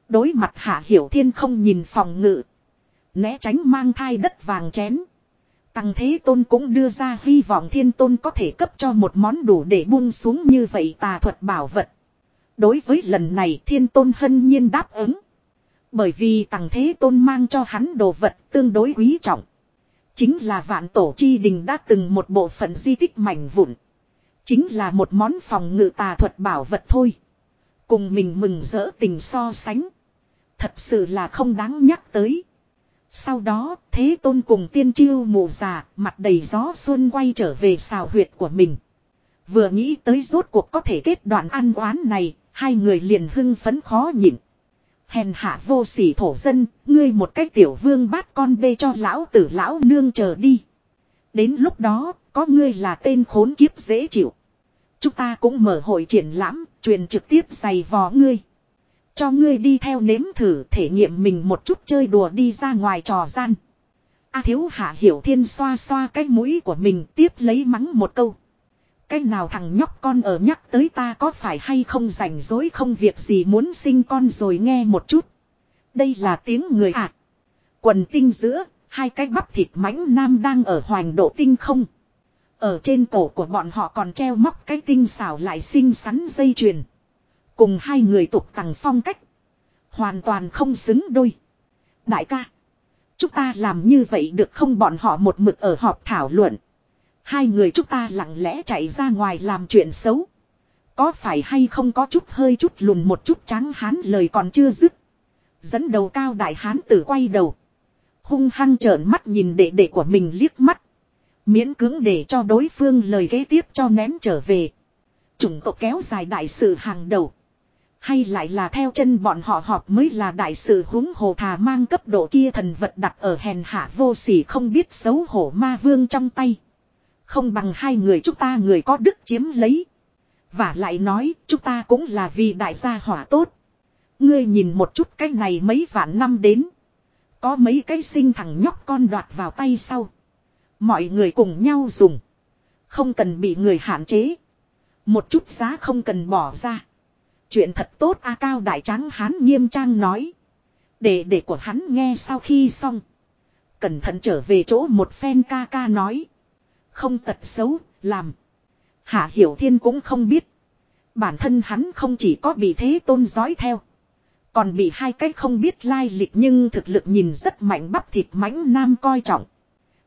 Đối mặt hạ hiểu thiên không nhìn phòng ngự. Né tránh mang thai đất vàng chén. Tăng thế tôn cũng đưa ra hy vọng thiên tôn có thể cấp cho một món đủ để buông xuống như vậy tà thuật bảo vật. Đối với lần này thiên tôn hân nhiên đáp ứng. Bởi vì tăng thế tôn mang cho hắn đồ vật tương đối quý trọng. Chính là vạn tổ chi đình đã từng một bộ phận di tích mảnh vụn. Chính là một món phòng ngự tà thuật bảo vật thôi. Cùng mình mừng rỡ tình so sánh. Thật sự là không đáng nhắc tới. Sau đó, Thế Tôn cùng tiên chiêu mù già, mặt đầy gió xuân quay trở về xào huyệt của mình. Vừa nghĩ tới rốt cuộc có thể kết đoạn ăn oán này, hai người liền hưng phấn khó nhịn. Hèn hạ vô sỉ thổ dân, ngươi một cách tiểu vương bát con bê cho lão tử lão nương chờ đi. Đến lúc đó, có ngươi là tên khốn kiếp dễ chịu. Chúng ta cũng mở hội triển lãm, truyền trực tiếp giày vò ngươi. Cho ngươi đi theo nếm thử thể nghiệm mình một chút chơi đùa đi ra ngoài trò gian. A thiếu hạ hiểu thiên xoa xoa cái mũi của mình tiếp lấy mắng một câu. Cái nào thằng nhóc con ở nhắc tới ta có phải hay không rảnh rỗi không việc gì muốn sinh con rồi nghe một chút. Đây là tiếng người ạ. À. Quần tinh giữa, hai cái bắp thịt mãnh nam đang ở hoành độ tinh không. Ở trên cổ của bọn họ còn treo móc cái tinh xảo lại xinh xắn dây chuyền. Cùng hai người tục tằng phong cách. Hoàn toàn không xứng đôi. Đại ca. Chúng ta làm như vậy được không bọn họ một mực ở họp thảo luận. Hai người chúng ta lặng lẽ chạy ra ngoài làm chuyện xấu. Có phải hay không có chút hơi chút lùn một chút tráng hán lời còn chưa dứt. Dẫn đầu cao đại hán tử quay đầu. Hung hăng trợn mắt nhìn đệ đệ của mình liếc mắt. Miễn cưỡng để cho đối phương lời kế tiếp cho ném trở về. Chủng tộc kéo dài đại sự hàng đầu. Hay lại là theo chân bọn họ họp mới là đại sự huống hồ thà mang cấp độ kia thần vật đặt ở hèn hạ vô sỉ không biết xấu hổ ma vương trong tay. Không bằng hai người chúng ta người có đức chiếm lấy. Và lại nói, chúng ta cũng là vì đại gia hỏa tốt. Ngươi nhìn một chút cái này mấy vạn năm đến. Có mấy cái sinh thằng nhóc con đoạt vào tay sau. Mọi người cùng nhau dùng. Không cần bị người hạn chế. Một chút giá không cần bỏ ra. Chuyện thật tốt a cao đại tráng hán nghiêm trang nói. Để để của hắn nghe sau khi xong. Cẩn thận trở về chỗ một phen ca ca nói. Không tật xấu, làm. Hạ Hiểu Thiên cũng không biết. Bản thân hắn không chỉ có bị thế tôn dõi theo. Còn bị hai cái không biết lai lịch nhưng thực lực nhìn rất mạnh bắp thịt mãnh nam coi trọng.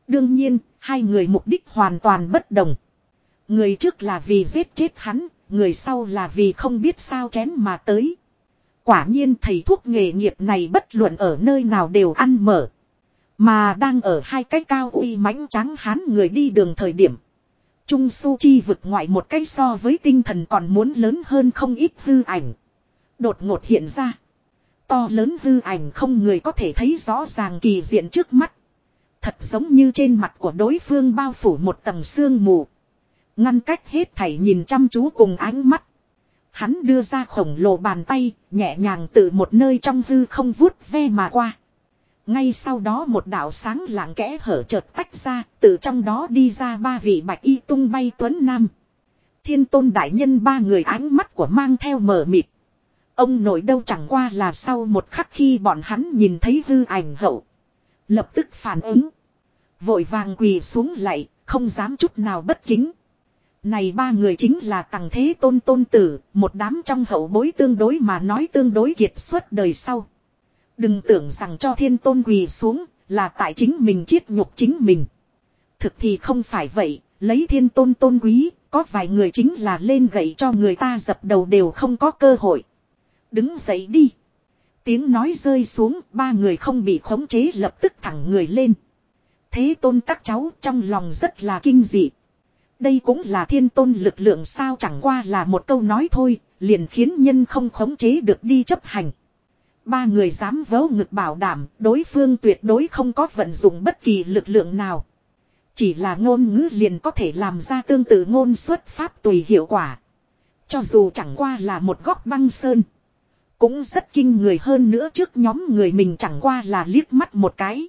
Đương nhiên, hai người mục đích hoàn toàn bất đồng. Người trước là vì giết chết hắn, người sau là vì không biết sao chén mà tới. Quả nhiên thầy thuốc nghề nghiệp này bất luận ở nơi nào đều ăn mở. Mà đang ở hai cái cao uy mãnh trắng hán người đi đường thời điểm. Trung su chi vực ngoại một cái so với tinh thần còn muốn lớn hơn không ít hư ảnh. Đột ngột hiện ra. To lớn hư ảnh không người có thể thấy rõ ràng kỳ diện trước mắt. Thật giống như trên mặt của đối phương bao phủ một tầng sương mù. Ngăn cách hết thảy nhìn chăm chú cùng ánh mắt. Hắn đưa ra khổng lồ bàn tay, nhẹ nhàng từ một nơi trong hư không vuốt ve mà qua. Ngay sau đó một đạo sáng lạng kẽ hở chợt tách ra, từ trong đó đi ra ba vị bạch y tung bay tuấn nam. Thiên tôn đại nhân ba người ánh mắt của mang theo mờ mịt. Ông nội đâu chẳng qua là sau một khắc khi bọn hắn nhìn thấy hư ảnh hậu. Lập tức phản ứng. Vội vàng quỳ xuống lại, không dám chút nào bất kính. Này ba người chính là tầng thế tôn tôn tử, một đám trong hậu bối tương đối mà nói tương đối kiệt xuất đời sau. Đừng tưởng rằng cho thiên tôn quỳ xuống, là tại chính mình chiết nhục chính mình. Thực thì không phải vậy, lấy thiên tôn tôn quý, có vài người chính là lên gậy cho người ta dập đầu đều không có cơ hội. Đứng dậy đi. Tiếng nói rơi xuống, ba người không bị khống chế lập tức thẳng người lên. Thế tôn các cháu trong lòng rất là kinh dị. Đây cũng là thiên tôn lực lượng sao chẳng qua là một câu nói thôi, liền khiến nhân không khống chế được đi chấp hành. Ba người dám vớ ngực bảo đảm đối phương tuyệt đối không có vận dụng bất kỳ lực lượng nào. Chỉ là ngôn ngữ liền có thể làm ra tương tự ngôn xuất pháp tùy hiệu quả. Cho dù chẳng qua là một góc băng sơn. Cũng rất kinh người hơn nữa trước nhóm người mình chẳng qua là liếc mắt một cái.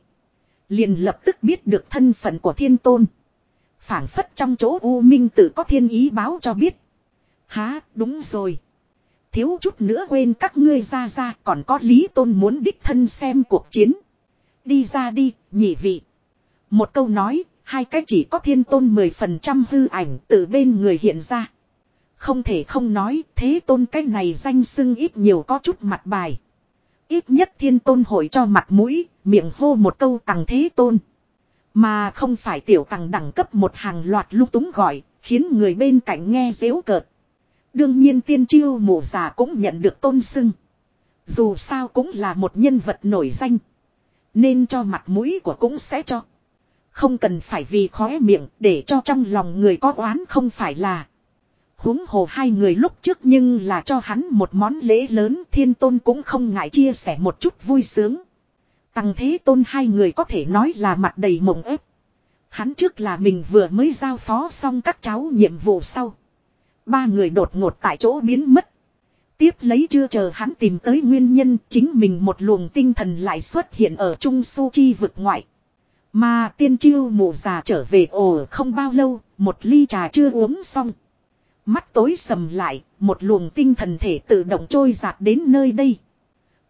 Liền lập tức biết được thân phận của thiên tôn phảng phất trong chỗ U Minh tự có thiên ý báo cho biết. Há, đúng rồi. Thiếu chút nữa quên các ngươi ra ra còn có lý tôn muốn đích thân xem cuộc chiến. Đi ra đi, nhị vị. Một câu nói, hai cái chỉ có thiên tôn 10% hư ảnh từ bên người hiện ra. Không thể không nói, thế tôn cái này danh sưng ít nhiều có chút mặt bài. Ít nhất thiên tôn hội cho mặt mũi, miệng hô một câu tặng thế tôn. Mà không phải tiểu tặng đẳng cấp một hàng loạt lúc túng gọi, khiến người bên cạnh nghe dễu cợt. Đương nhiên tiên chiêu mộ già cũng nhận được tôn sưng. Dù sao cũng là một nhân vật nổi danh. Nên cho mặt mũi của cũng sẽ cho. Không cần phải vì khóe miệng để cho trong lòng người có oán không phải là huống hồ hai người lúc trước nhưng là cho hắn một món lễ lớn thiên tôn cũng không ngại chia sẻ một chút vui sướng. Tăng thế tôn hai người có thể nói là mặt đầy mộng ép. Hắn trước là mình vừa mới giao phó xong các cháu nhiệm vụ sau. Ba người đột ngột tại chỗ biến mất. Tiếp lấy chưa chờ hắn tìm tới nguyên nhân chính mình một luồng tinh thần lại xuất hiện ở Trung Su Chi vực ngoại. Mà tiên chiêu mụ già trở về ồ không bao lâu, một ly trà chưa uống xong. Mắt tối sầm lại, một luồng tinh thần thể tự động trôi giạt đến nơi đây.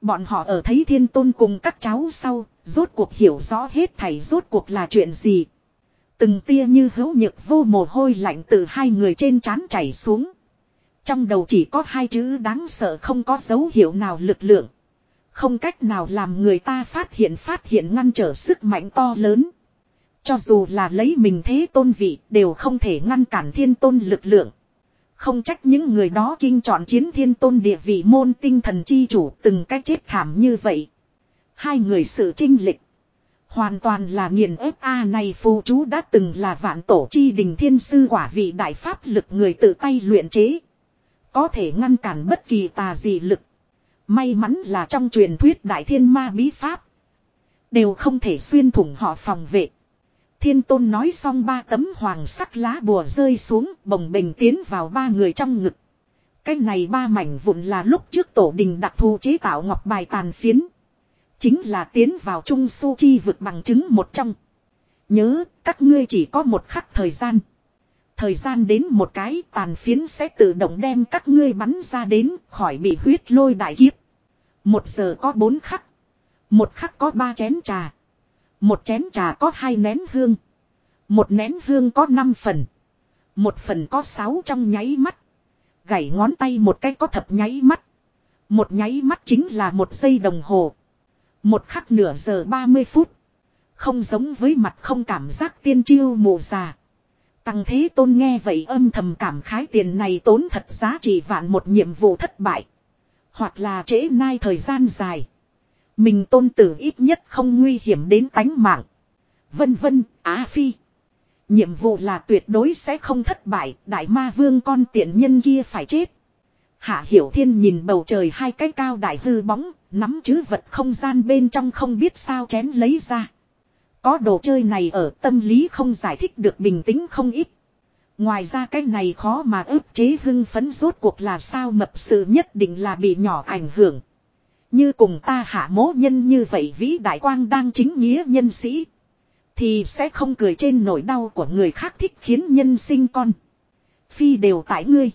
Bọn họ ở thấy thiên tôn cùng các cháu sau, rốt cuộc hiểu rõ hết thảy rốt cuộc là chuyện gì. Từng tia như hữu nhược vô mồ hôi lạnh từ hai người trên trán chảy xuống. Trong đầu chỉ có hai chữ đáng sợ không có dấu hiệu nào lực lượng. Không cách nào làm người ta phát hiện phát hiện ngăn trở sức mạnh to lớn. Cho dù là lấy mình thế tôn vị đều không thể ngăn cản thiên tôn lực lượng. Không trách những người đó kinh chọn chiến thiên tôn địa vị môn tinh thần chi chủ từng cách chết thảm như vậy. Hai người sự trinh lịch. Hoàn toàn là nghiền ép A này phù chú đã từng là vạn tổ chi đình thiên sư quả vị đại pháp lực người tự tay luyện chế. Có thể ngăn cản bất kỳ tà gì lực. May mắn là trong truyền thuyết đại thiên ma bí pháp. Đều không thể xuyên thủng họ phòng vệ. Thiên tôn nói xong ba tấm hoàng sắc lá bùa rơi xuống bồng bình tiến vào ba người trong ngực. Cái này ba mảnh vụn là lúc trước tổ đình đặc thù chế tạo ngọc bài tàn phiến. Chính là tiến vào trung su chi vực bằng chứng một trong. Nhớ, các ngươi chỉ có một khắc thời gian. Thời gian đến một cái tàn phiến sẽ tự động đem các ngươi bắn ra đến khỏi bị huyết lôi đại kiếp. Một giờ có bốn khắc. Một khắc có ba chén trà. Một chén trà có hai nén hương. Một nén hương có năm phần. Một phần có sáu trong nháy mắt. Gảy ngón tay một cái có thập nháy mắt. Một nháy mắt chính là một giây đồng hồ. Một khắc nửa giờ ba mươi phút. Không giống với mặt không cảm giác tiên chiêu mù già. Tăng thế tôn nghe vậy âm thầm cảm khái tiền này tốn thật giá trị vạn một nhiệm vụ thất bại. Hoặc là trễ nay thời gian dài. Mình tôn tử ít nhất không nguy hiểm đến tánh mạng. Vân vân, Á Phi. Nhiệm vụ là tuyệt đối sẽ không thất bại, đại ma vương con tiện nhân kia phải chết. Hạ Hiểu Thiên nhìn bầu trời hai cái cao đại hư bóng, nắm chứ vật không gian bên trong không biết sao chén lấy ra. Có đồ chơi này ở tâm lý không giải thích được bình tĩnh không ít. Ngoài ra cái này khó mà ức chế hưng phấn rốt cuộc là sao mập sự nhất định là bị nhỏ ảnh hưởng. Như cùng ta hạ mố nhân như vậy vĩ đại quang đang chính nghĩa nhân sĩ. Thì sẽ không cười trên nỗi đau của người khác thích khiến nhân sinh con. Phi đều tại ngươi.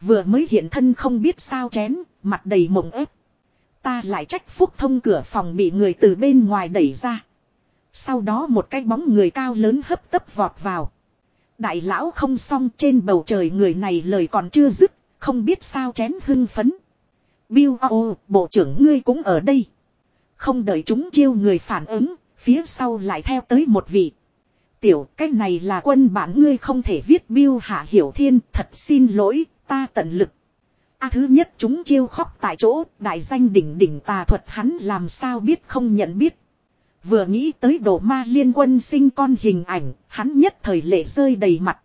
Vừa mới hiện thân không biết sao chén, mặt đầy mộng ép. Ta lại trách phúc thông cửa phòng bị người từ bên ngoài đẩy ra. Sau đó một cái bóng người cao lớn hấp tấp vọt vào. Đại lão không xong trên bầu trời người này lời còn chưa dứt, không biết sao chén hưng phấn. Bill O, bộ trưởng ngươi cũng ở đây. Không đợi chúng chiêu người phản ứng, phía sau lại theo tới một vị. Tiểu, cái này là quân bản ngươi không thể viết Bill Hạ Hiểu Thiên, thật xin lỗi, ta tận lực. A thứ nhất chúng chiêu khóc tại chỗ, đại danh đỉnh đỉnh tà thuật hắn làm sao biết không nhận biết. Vừa nghĩ tới đồ ma liên quân sinh con hình ảnh, hắn nhất thời lệ rơi đầy mặt.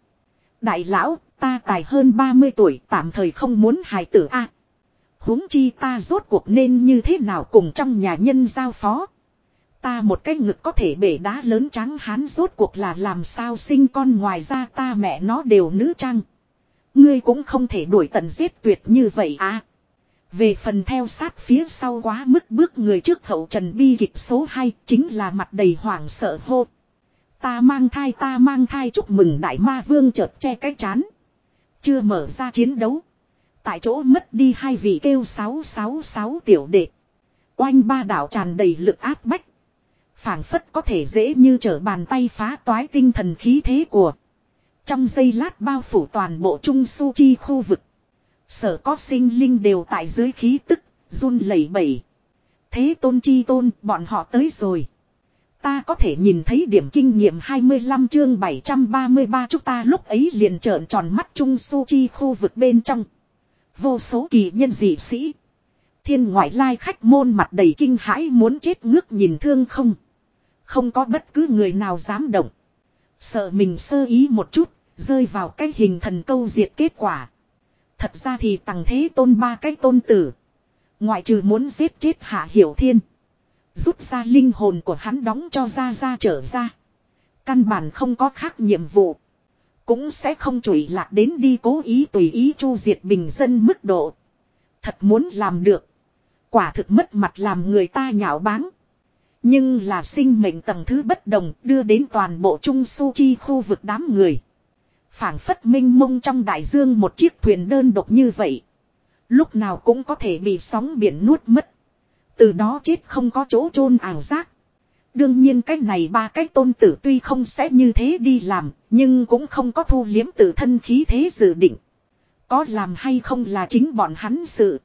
Đại lão, ta tài hơn 30 tuổi, tạm thời không muốn hài tử A huống chi ta rốt cuộc nên như thế nào cùng trong nhà nhân giao phó. Ta một cái ngực có thể bể đá lớn trắng, hắn rốt cuộc là làm sao sinh con ngoài ra ta mẹ nó đều nữ trang. Ngươi cũng không thể đuổi tận giết tuyệt như vậy à. Về phần theo sát phía sau quá mức bước người trước hậu trần bi kịch số 2 chính là mặt đầy hoảng sợ hô. Ta mang thai, ta mang thai chúc mừng đại ma vương chợt che cái chán. Chưa mở ra chiến đấu. Tại chỗ mất đi hai vị kêu 666 tiểu đệ. Oanh ba đảo tràn đầy lực áp bách. phảng phất có thể dễ như trở bàn tay phá toái tinh thần khí thế của. Trong giây lát bao phủ toàn bộ trung su chi khu vực. Sở có sinh linh đều tại dưới khí tức, run lẩy bẩy. Thế tôn chi tôn, bọn họ tới rồi. Ta có thể nhìn thấy điểm kinh nghiệm 25 chương 733 chúng ta lúc ấy liền trợn tròn mắt trung su chi khu vực bên trong. Vô số kỳ nhân dị sĩ. Thiên ngoại lai khách môn mặt đầy kinh hãi muốn chết ngước nhìn thương không. Không có bất cứ người nào dám động. Sợ mình sơ ý một chút, rơi vào cái hình thần câu diệt kết quả. Thật ra thì tằng thế tôn ba cái tôn tử. Ngoại trừ muốn giết chết hạ hiểu thiên. Rút ra linh hồn của hắn đóng cho ra ra trở ra. Căn bản không có khác nhiệm vụ. Cũng sẽ không chủi lạc đến đi cố ý tùy ý chu diệt bình dân mức độ. Thật muốn làm được. Quả thực mất mặt làm người ta nhạo báng. Nhưng là sinh mệnh tầng thứ bất đồng đưa đến toàn bộ trung su chi khu vực đám người phảng phất minh mông trong đại dương một chiếc thuyền đơn độc như vậy. Lúc nào cũng có thể bị sóng biển nuốt mất. Từ đó chết không có chỗ chôn ảo giác. Đương nhiên cái này ba cái tôn tử tuy không sẽ như thế đi làm, nhưng cũng không có thu liếm tự thân khí thế dự định. Có làm hay không là chính bọn hắn sự.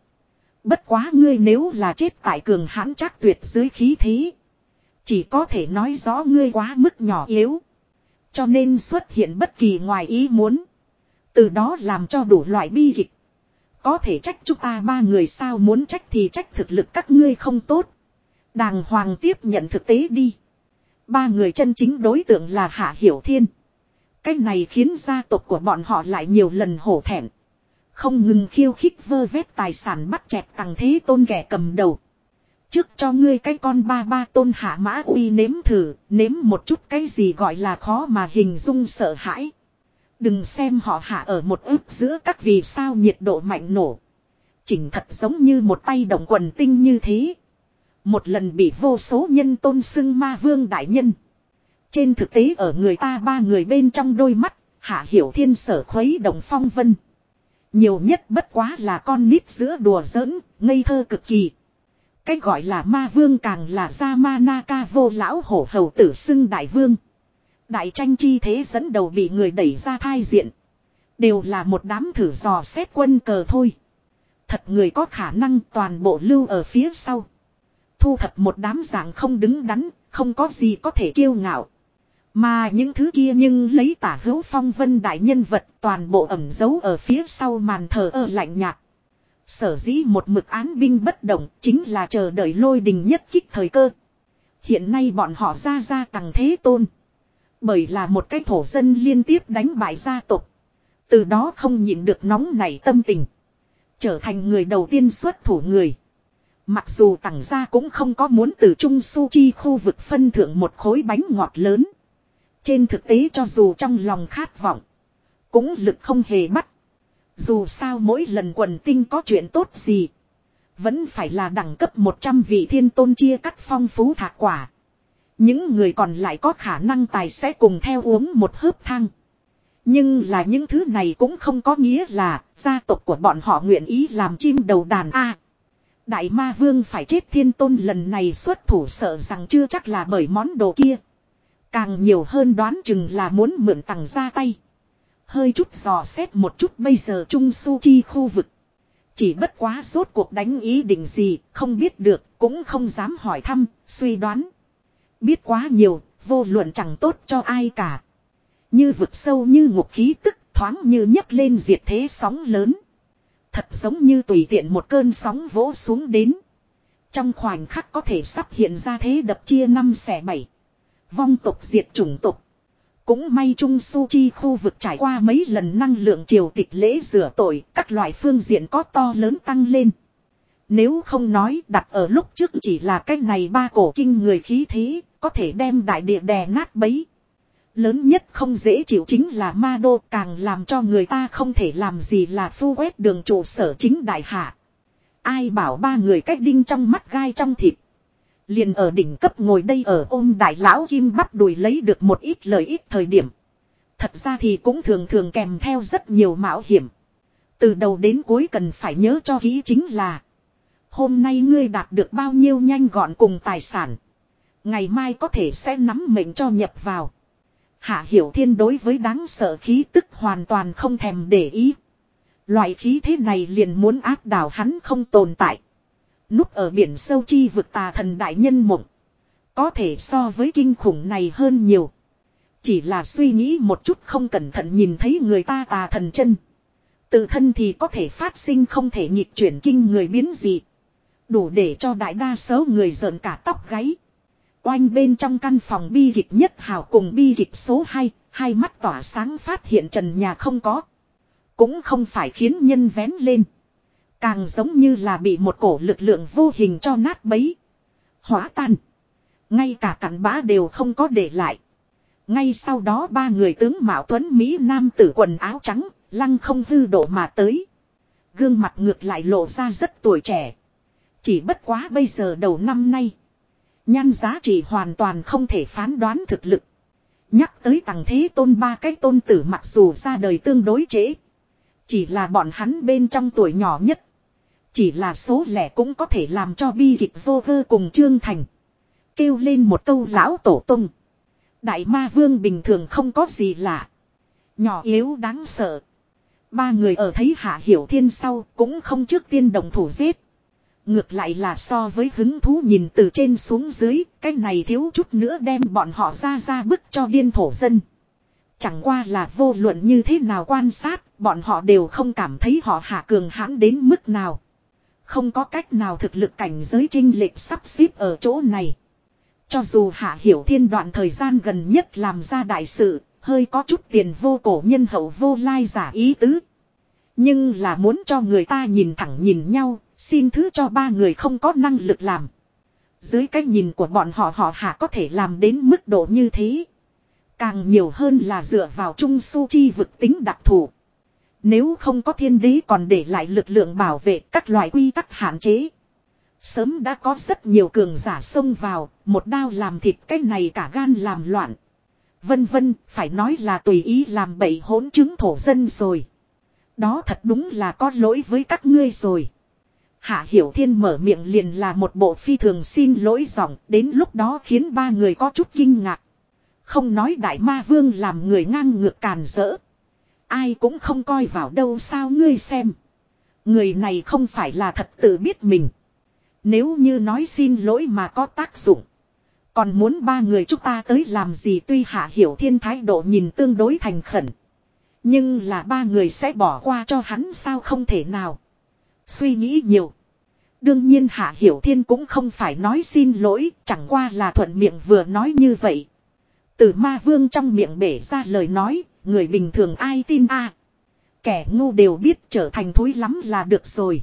Bất quá ngươi nếu là chết tại cường hãn chắc tuyệt dưới khí thế. Chỉ có thể nói rõ ngươi quá mức nhỏ yếu. Cho nên xuất hiện bất kỳ ngoài ý muốn. Từ đó làm cho đủ loại bi kịch. Có thể trách chúng ta ba người sao muốn trách thì trách thực lực các ngươi không tốt. Đàng hoàng tiếp nhận thực tế đi. Ba người chân chính đối tượng là Hạ Hiểu Thiên. Cái này khiến gia tộc của bọn họ lại nhiều lần hổ thẹn. Không ngừng khiêu khích vơ vét tài sản bắt chẹt tầng thế tôn kẻ cầm đầu. Trước cho ngươi cái con ba ba tôn hạ mã uy nếm thử, nếm một chút cái gì gọi là khó mà hình dung sợ hãi. Đừng xem họ hạ ở một ức giữa các vì sao nhiệt độ mạnh nổ. Chỉnh thật giống như một tay động quần tinh như thế. Một lần bị vô số nhân tôn xưng ma vương đại nhân. Trên thực tế ở người ta ba người bên trong đôi mắt, hạ hiểu thiên sở khuấy động phong vân. Nhiều nhất bất quá là con nít giữa đùa giỡn, ngây thơ cực kỳ. Cái gọi là ma vương càng là ra ma na ca vô lão hổ hầu tử xưng đại vương. Đại tranh chi thế dẫn đầu bị người đẩy ra thai diện. Đều là một đám thử dò xét quân cờ thôi. Thật người có khả năng toàn bộ lưu ở phía sau. Thu thập một đám dạng không đứng đắn, không có gì có thể kiêu ngạo. Mà những thứ kia nhưng lấy tả hữu phong vân đại nhân vật toàn bộ ẩm giấu ở phía sau màn thờ ơ lạnh nhạt. Sở dĩ một mực án binh bất động chính là chờ đợi lôi đình nhất kích thời cơ. Hiện nay bọn họ ra ra càng thế tôn. Bởi là một cái thổ dân liên tiếp đánh bại gia tộc. Từ đó không nhịn được nóng nảy tâm tình. Trở thành người đầu tiên xuất thủ người. Mặc dù tặng ra cũng không có muốn từ Trung Su Chi khu vực phân thưởng một khối bánh ngọt lớn. Trên thực tế cho dù trong lòng khát vọng. Cũng lực không hề bắt. Dù sao mỗi lần quần tinh có chuyện tốt gì. Vẫn phải là đẳng cấp 100 vị thiên tôn chia cắt phong phú thạc quả. Những người còn lại có khả năng tài sẽ cùng theo uống một hớp thang. Nhưng là những thứ này cũng không có nghĩa là gia tộc của bọn họ nguyện ý làm chim đầu đàn A. Đại ma vương phải chết thiên tôn lần này xuất thủ sợ rằng chưa chắc là bởi món đồ kia. Càng nhiều hơn đoán chừng là muốn mượn tặng ra tay. Hơi chút dò xét một chút bây giờ Trung Su Chi khu vực. Chỉ bất quá rốt cuộc đánh ý định gì, không biết được, cũng không dám hỏi thăm, suy đoán. Biết quá nhiều, vô luận chẳng tốt cho ai cả. Như vực sâu như ngục khí tức, thoáng như nhấc lên diệt thế sóng lớn. Thật giống như tùy tiện một cơn sóng vỗ xuống đến. Trong khoảnh khắc có thể sắp hiện ra thế đập chia năm xẻ bảy. Vong tục diệt chủng tục. Cũng may Trung Su Chi khu vực trải qua mấy lần năng lượng triều tịch lễ rửa tội, các loại phương diện có to lớn tăng lên. Nếu không nói đặt ở lúc trước chỉ là cái này ba cổ kinh người khí thế, có thể đem đại địa đè nát bấy. Lớn nhất không dễ chịu chính là ma đô, càng làm cho người ta không thể làm gì là phu quét đường trụ sở chính đại hạ. Ai bảo ba người cách đinh trong mắt gai trong thịt. Liền ở đỉnh cấp ngồi đây ở ôm đại lão kim bắt đùi lấy được một ít lợi ích thời điểm. Thật ra thì cũng thường thường kèm theo rất nhiều mạo hiểm. Từ đầu đến cuối cần phải nhớ cho kỹ chính là. Hôm nay ngươi đạt được bao nhiêu nhanh gọn cùng tài sản. Ngày mai có thể sẽ nắm mệnh cho nhập vào. Hạ Hiểu Thiên đối với đáng sợ khí tức hoàn toàn không thèm để ý. Loại khí thế này liền muốn áp đảo hắn không tồn tại. Núp ở biển sâu chi vực tà thần đại nhân mộng. Có thể so với kinh khủng này hơn nhiều. Chỉ là suy nghĩ một chút không cẩn thận nhìn thấy người ta tà thần chân. Tự thân thì có thể phát sinh không thể nhịp chuyển kinh người biến dị. Đủ để cho đại đa số người giận cả tóc gáy. Oanh bên trong căn phòng bi kịch nhất hào cùng bi kịch số 2, hai mắt tỏa sáng phát hiện trần nhà không có. Cũng không phải khiến nhân vén lên. Càng giống như là bị một cổ lực lượng vô hình cho nát bấy. Hóa tan. Ngay cả cặn bã đều không có để lại. Ngay sau đó ba người tướng Mạo Tuấn Mỹ Nam tử quần áo trắng, lăng không hư độ mà tới. Gương mặt ngược lại lộ ra rất tuổi trẻ. Chỉ bất quá bây giờ đầu năm nay. Nhan giá trị hoàn toàn không thể phán đoán thực lực. Nhắc tới tầng thế tôn ba cái tôn tử mặc dù ra đời tương đối trễ. Chỉ là bọn hắn bên trong tuổi nhỏ nhất. Chỉ là số lẻ cũng có thể làm cho bi kịch vô cơ cùng Trương Thành. Kêu lên một câu lão tổ tung. Đại ma vương bình thường không có gì lạ. Nhỏ yếu đáng sợ. Ba người ở thấy hạ hiểu thiên sau cũng không trước tiên đồng thủ giết. Ngược lại là so với hứng thú nhìn từ trên xuống dưới, cái này thiếu chút nữa đem bọn họ ra ra bức cho điên thổ dân. Chẳng qua là vô luận như thế nào quan sát, bọn họ đều không cảm thấy họ hạ cường hãn đến mức nào. Không có cách nào thực lực cảnh giới trinh lệch sắp xếp ở chỗ này. Cho dù hạ hiểu thiên đoạn thời gian gần nhất làm ra đại sự, hơi có chút tiền vô cổ nhân hậu vô lai giả ý tứ. Nhưng là muốn cho người ta nhìn thẳng nhìn nhau, xin thứ cho ba người không có năng lực làm. Dưới cái nhìn của bọn họ họ hạ có thể làm đến mức độ như thế. Càng nhiều hơn là dựa vào trung su chi vực tính đặc thù. Nếu không có thiên đế còn để lại lực lượng bảo vệ các loại quy tắc hạn chế. Sớm đã có rất nhiều cường giả xông vào, một đao làm thịt cái này cả gan làm loạn. Vân vân, phải nói là tùy ý làm bậy hỗn chứng thổ dân rồi. Đó thật đúng là có lỗi với các ngươi rồi. Hạ Hiểu Thiên mở miệng liền là một bộ phi thường xin lỗi giọng, đến lúc đó khiến ba người có chút kinh ngạc. Không nói đại ma vương làm người ngang ngược càn rỡ. Ai cũng không coi vào đâu sao ngươi xem. Người này không phải là thật tự biết mình. Nếu như nói xin lỗi mà có tác dụng. Còn muốn ba người chúng ta tới làm gì tuy hạ hiểu thiên thái độ nhìn tương đối thành khẩn. Nhưng là ba người sẽ bỏ qua cho hắn sao không thể nào. Suy nghĩ nhiều. Đương nhiên Hạ Hiểu Thiên cũng không phải nói xin lỗi, chẳng qua là thuận miệng vừa nói như vậy. Từ ma vương trong miệng bể ra lời nói, người bình thường ai tin a Kẻ ngu đều biết trở thành thối lắm là được rồi.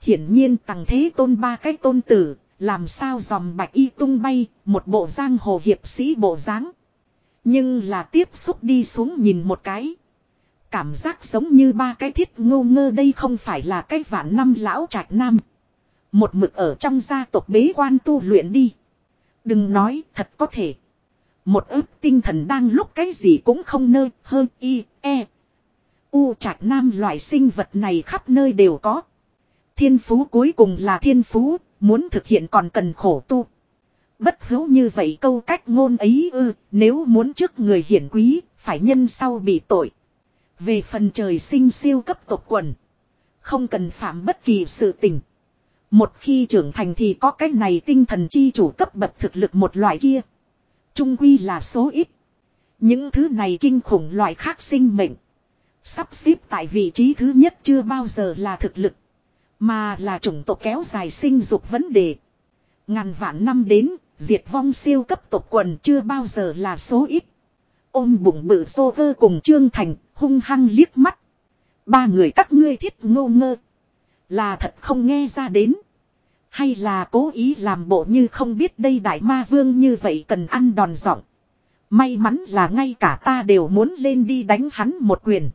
Hiển nhiên tầng thế tôn ba cái tôn tử, làm sao dòm bạch y tung bay, một bộ giang hồ hiệp sĩ bộ dáng Nhưng là tiếp xúc đi xuống nhìn một cái. Cảm giác giống như ba cái thiết ngô ngơ đây không phải là cái vạn năm lão trạch nam. Một mực ở trong gia tộc bế quan tu luyện đi. Đừng nói thật có thể. Một ức tinh thần đang lúc cái gì cũng không nơi hơn y, e. U trạch nam loại sinh vật này khắp nơi đều có. Thiên phú cuối cùng là thiên phú, muốn thực hiện còn cần khổ tu. Bất hữu như vậy câu cách ngôn ấy ư, nếu muốn trước người hiển quý, phải nhân sau bị tội. Về phần trời sinh siêu cấp tộc quần. Không cần phạm bất kỳ sự tình. Một khi trưởng thành thì có cái này tinh thần chi chủ cấp bậc thực lực một loại kia. Trung quy là số ít. Những thứ này kinh khủng loại khác sinh mệnh. Sắp xếp tại vị trí thứ nhất chưa bao giờ là thực lực. Mà là chủng tộc kéo dài sinh dục vấn đề. Ngàn vạn năm đến, diệt vong siêu cấp tộc quần chưa bao giờ là số ít. Ôm bụng bự xô vơ cùng Trương Thành, hung hăng liếc mắt. Ba người các ngươi thiết ngô ngơ. Là thật không nghe ra đến. Hay là cố ý làm bộ như không biết đây đại ma vương như vậy cần ăn đòn giọng. May mắn là ngay cả ta đều muốn lên đi đánh hắn một quyền.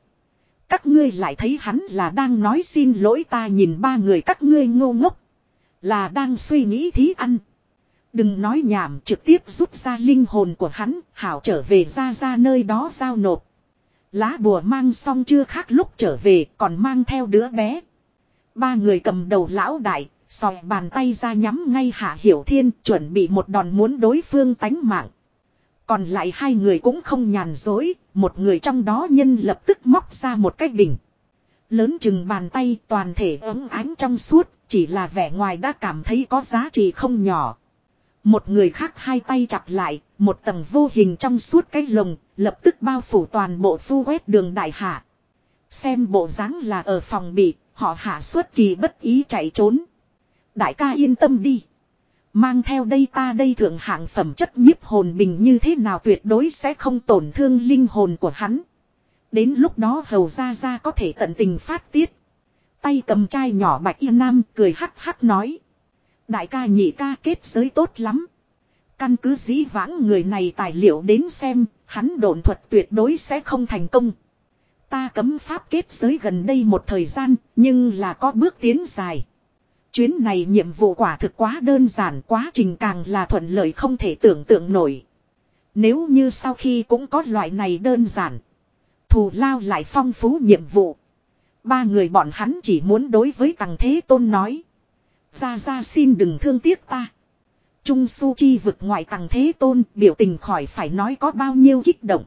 Các ngươi lại thấy hắn là đang nói xin lỗi ta nhìn ba người các ngươi ngô ngốc. Là đang suy nghĩ thí ăn. Đừng nói nhảm trực tiếp rút ra linh hồn của hắn, hảo trở về ra ra nơi đó giao nộp. Lá bùa mang xong chưa khác lúc trở về còn mang theo đứa bé. Ba người cầm đầu lão đại, sòi bàn tay ra nhắm ngay hạ hiểu thiên chuẩn bị một đòn muốn đối phương tánh mạng. Còn lại hai người cũng không nhàn dối, một người trong đó nhân lập tức móc ra một cái bình. Lớn chừng bàn tay toàn thể ấm ánh trong suốt, chỉ là vẻ ngoài đã cảm thấy có giá trị không nhỏ. Một người khác hai tay chặt lại, một tầng vô hình trong suốt cái lồng, lập tức bao phủ toàn bộ phu quét đường đại hạ. Xem bộ dáng là ở phòng bị, họ hạ suốt kỳ bất ý chạy trốn. Đại ca yên tâm đi. Mang theo đây ta đây thượng hạng phẩm chất nhiếp hồn bình như thế nào tuyệt đối sẽ không tổn thương linh hồn của hắn. Đến lúc đó hầu ra ra có thể tận tình phát tiết. Tay cầm chai nhỏ bạch yên nam cười hắc hắc nói. Đại ca nhị ca kết giới tốt lắm. Căn cứ dĩ vãng người này tài liệu đến xem, hắn độn thuật tuyệt đối sẽ không thành công. Ta cấm pháp kết giới gần đây một thời gian, nhưng là có bước tiến dài. Chuyến này nhiệm vụ quả thực quá đơn giản quá trình càng là thuận lợi không thể tưởng tượng nổi. Nếu như sau khi cũng có loại này đơn giản. Thù lao lại phong phú nhiệm vụ. Ba người bọn hắn chỉ muốn đối với tầng thế tôn nói. Ra ra xin đừng thương tiếc ta. Trung su chi vực ngoại tầng thế tôn, biểu tình khỏi phải nói có bao nhiêu kích động.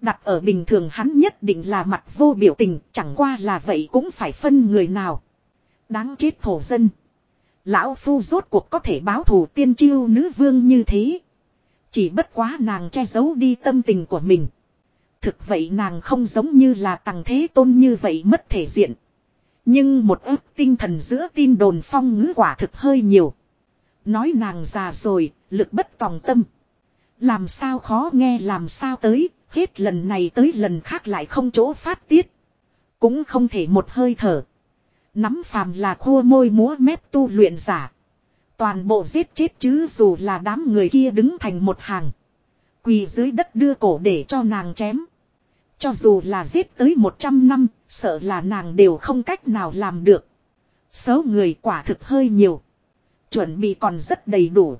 Đặt ở bình thường hắn nhất định là mặt vô biểu tình, chẳng qua là vậy cũng phải phân người nào. Đáng chết thổ dân. Lão phu rốt cuộc có thể báo thù tiên chiêu nữ vương như thế. Chỉ bất quá nàng che giấu đi tâm tình của mình. Thực vậy nàng không giống như là tầng thế tôn như vậy mất thể diện. Nhưng một ức tinh thần giữa tin đồn phong ngữ quả thực hơi nhiều. Nói nàng già rồi, lực bất tòng tâm. Làm sao khó nghe làm sao tới, hết lần này tới lần khác lại không chỗ phát tiết. Cũng không thể một hơi thở. Nắm phàm là khua môi múa mép tu luyện giả. Toàn bộ giết chết chứ dù là đám người kia đứng thành một hàng. Quỳ dưới đất đưa cổ để cho nàng chém. Cho dù là giết tới 100 năm, sợ là nàng đều không cách nào làm được. Số người quả thực hơi nhiều. Chuẩn bị còn rất đầy đủ.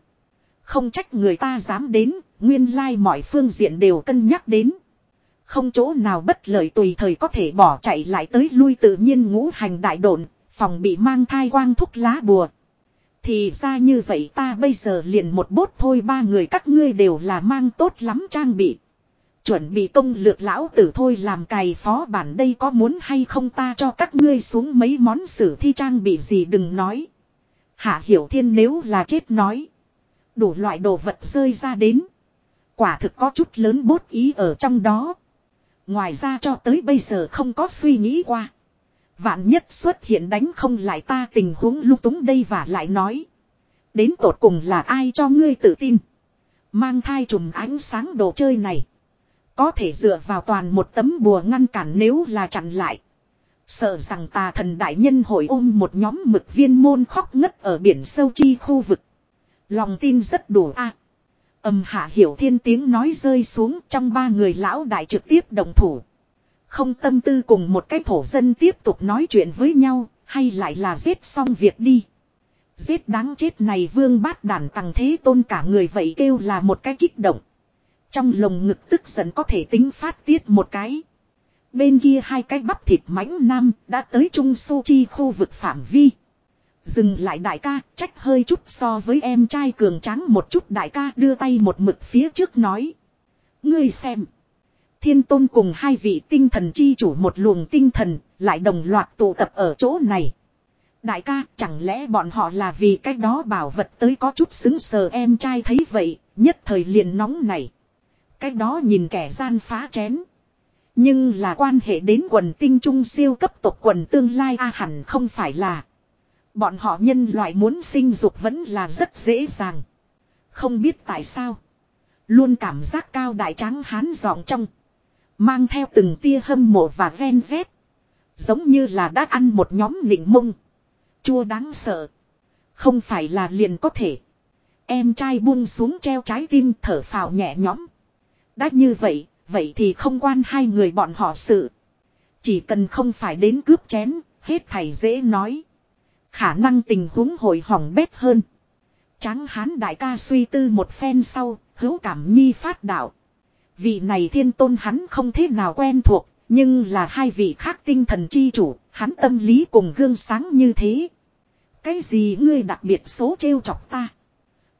Không trách người ta dám đến, nguyên lai like mọi phương diện đều cân nhắc đến. Không chỗ nào bất lợi tùy thời có thể bỏ chạy lại tới lui tự nhiên ngũ hành đại độn, phòng bị mang thai quang thúc lá bùa. Thì ra như vậy ta bây giờ liền một bốt thôi ba người các ngươi đều là mang tốt lắm trang bị. Chuẩn bị công lược lão tử thôi làm cày phó bản đây có muốn hay không ta cho các ngươi xuống mấy món sử thi trang bị gì đừng nói. Hạ hiểu thiên nếu là chết nói. Đủ loại đồ vật rơi ra đến. Quả thực có chút lớn bốt ý ở trong đó. Ngoài ra cho tới bây giờ không có suy nghĩ qua. Vạn nhất xuất hiện đánh không lại ta tình huống lung túng đây và lại nói. Đến tột cùng là ai cho ngươi tự tin. Mang thai trùm ánh sáng đồ chơi này. Có thể dựa vào toàn một tấm bùa ngăn cản nếu là chặn lại. Sợ rằng tà thần đại nhân hội ôm một nhóm mực viên môn khóc ngất ở biển sâu chi khu vực. Lòng tin rất đủ a. Âm hạ hiểu thiên tiếng nói rơi xuống trong ba người lão đại trực tiếp đồng thủ. Không tâm tư cùng một cái thổ dân tiếp tục nói chuyện với nhau, hay lại là giết xong việc đi. Giết đáng chết này vương bát đàn tăng thế tôn cả người vậy kêu là một cái kích động. Trong lồng ngực tức giận có thể tính phát tiết một cái. Bên kia hai cái bắp thịt mãnh nam đã tới Trung Su Chi khu vực phạm vi. Dừng lại đại ca, trách hơi chút so với em trai cường tráng một chút đại ca đưa tay một mực phía trước nói. Ngươi xem. Thiên tôn cùng hai vị tinh thần chi chủ một luồng tinh thần, lại đồng loạt tụ tập ở chỗ này. Đại ca, chẳng lẽ bọn họ là vì cái đó bảo vật tới có chút xứng sờ em trai thấy vậy, nhất thời liền nóng này. Cái đó nhìn kẻ gian phá chén. Nhưng là quan hệ đến quần tinh trung siêu cấp tộc quần tương lai a hẳn không phải là. Bọn họ nhân loại muốn sinh dục vẫn là rất dễ dàng. Không biết tại sao. Luôn cảm giác cao đại trắng hán giọng trong. Mang theo từng tia hâm mộ và ven vét. Giống như là đã ăn một nhóm nịnh mông. Chua đáng sợ. Không phải là liền có thể. Em trai buông xuống treo trái tim thở phào nhẹ nhõm. Đã như vậy, vậy thì không quan hai người bọn họ sự. Chỉ cần không phải đến cướp chén, hết thầy dễ nói. Khả năng tình huống hồi hỏng bét hơn. Tráng hán đại ca suy tư một phen sau, hữu cảm nhi phát đạo. Vị này thiên tôn hắn không thế nào quen thuộc, nhưng là hai vị khác tinh thần chi chủ, hắn tâm lý cùng gương sáng như thế. Cái gì ngươi đặc biệt số trêu chọc ta?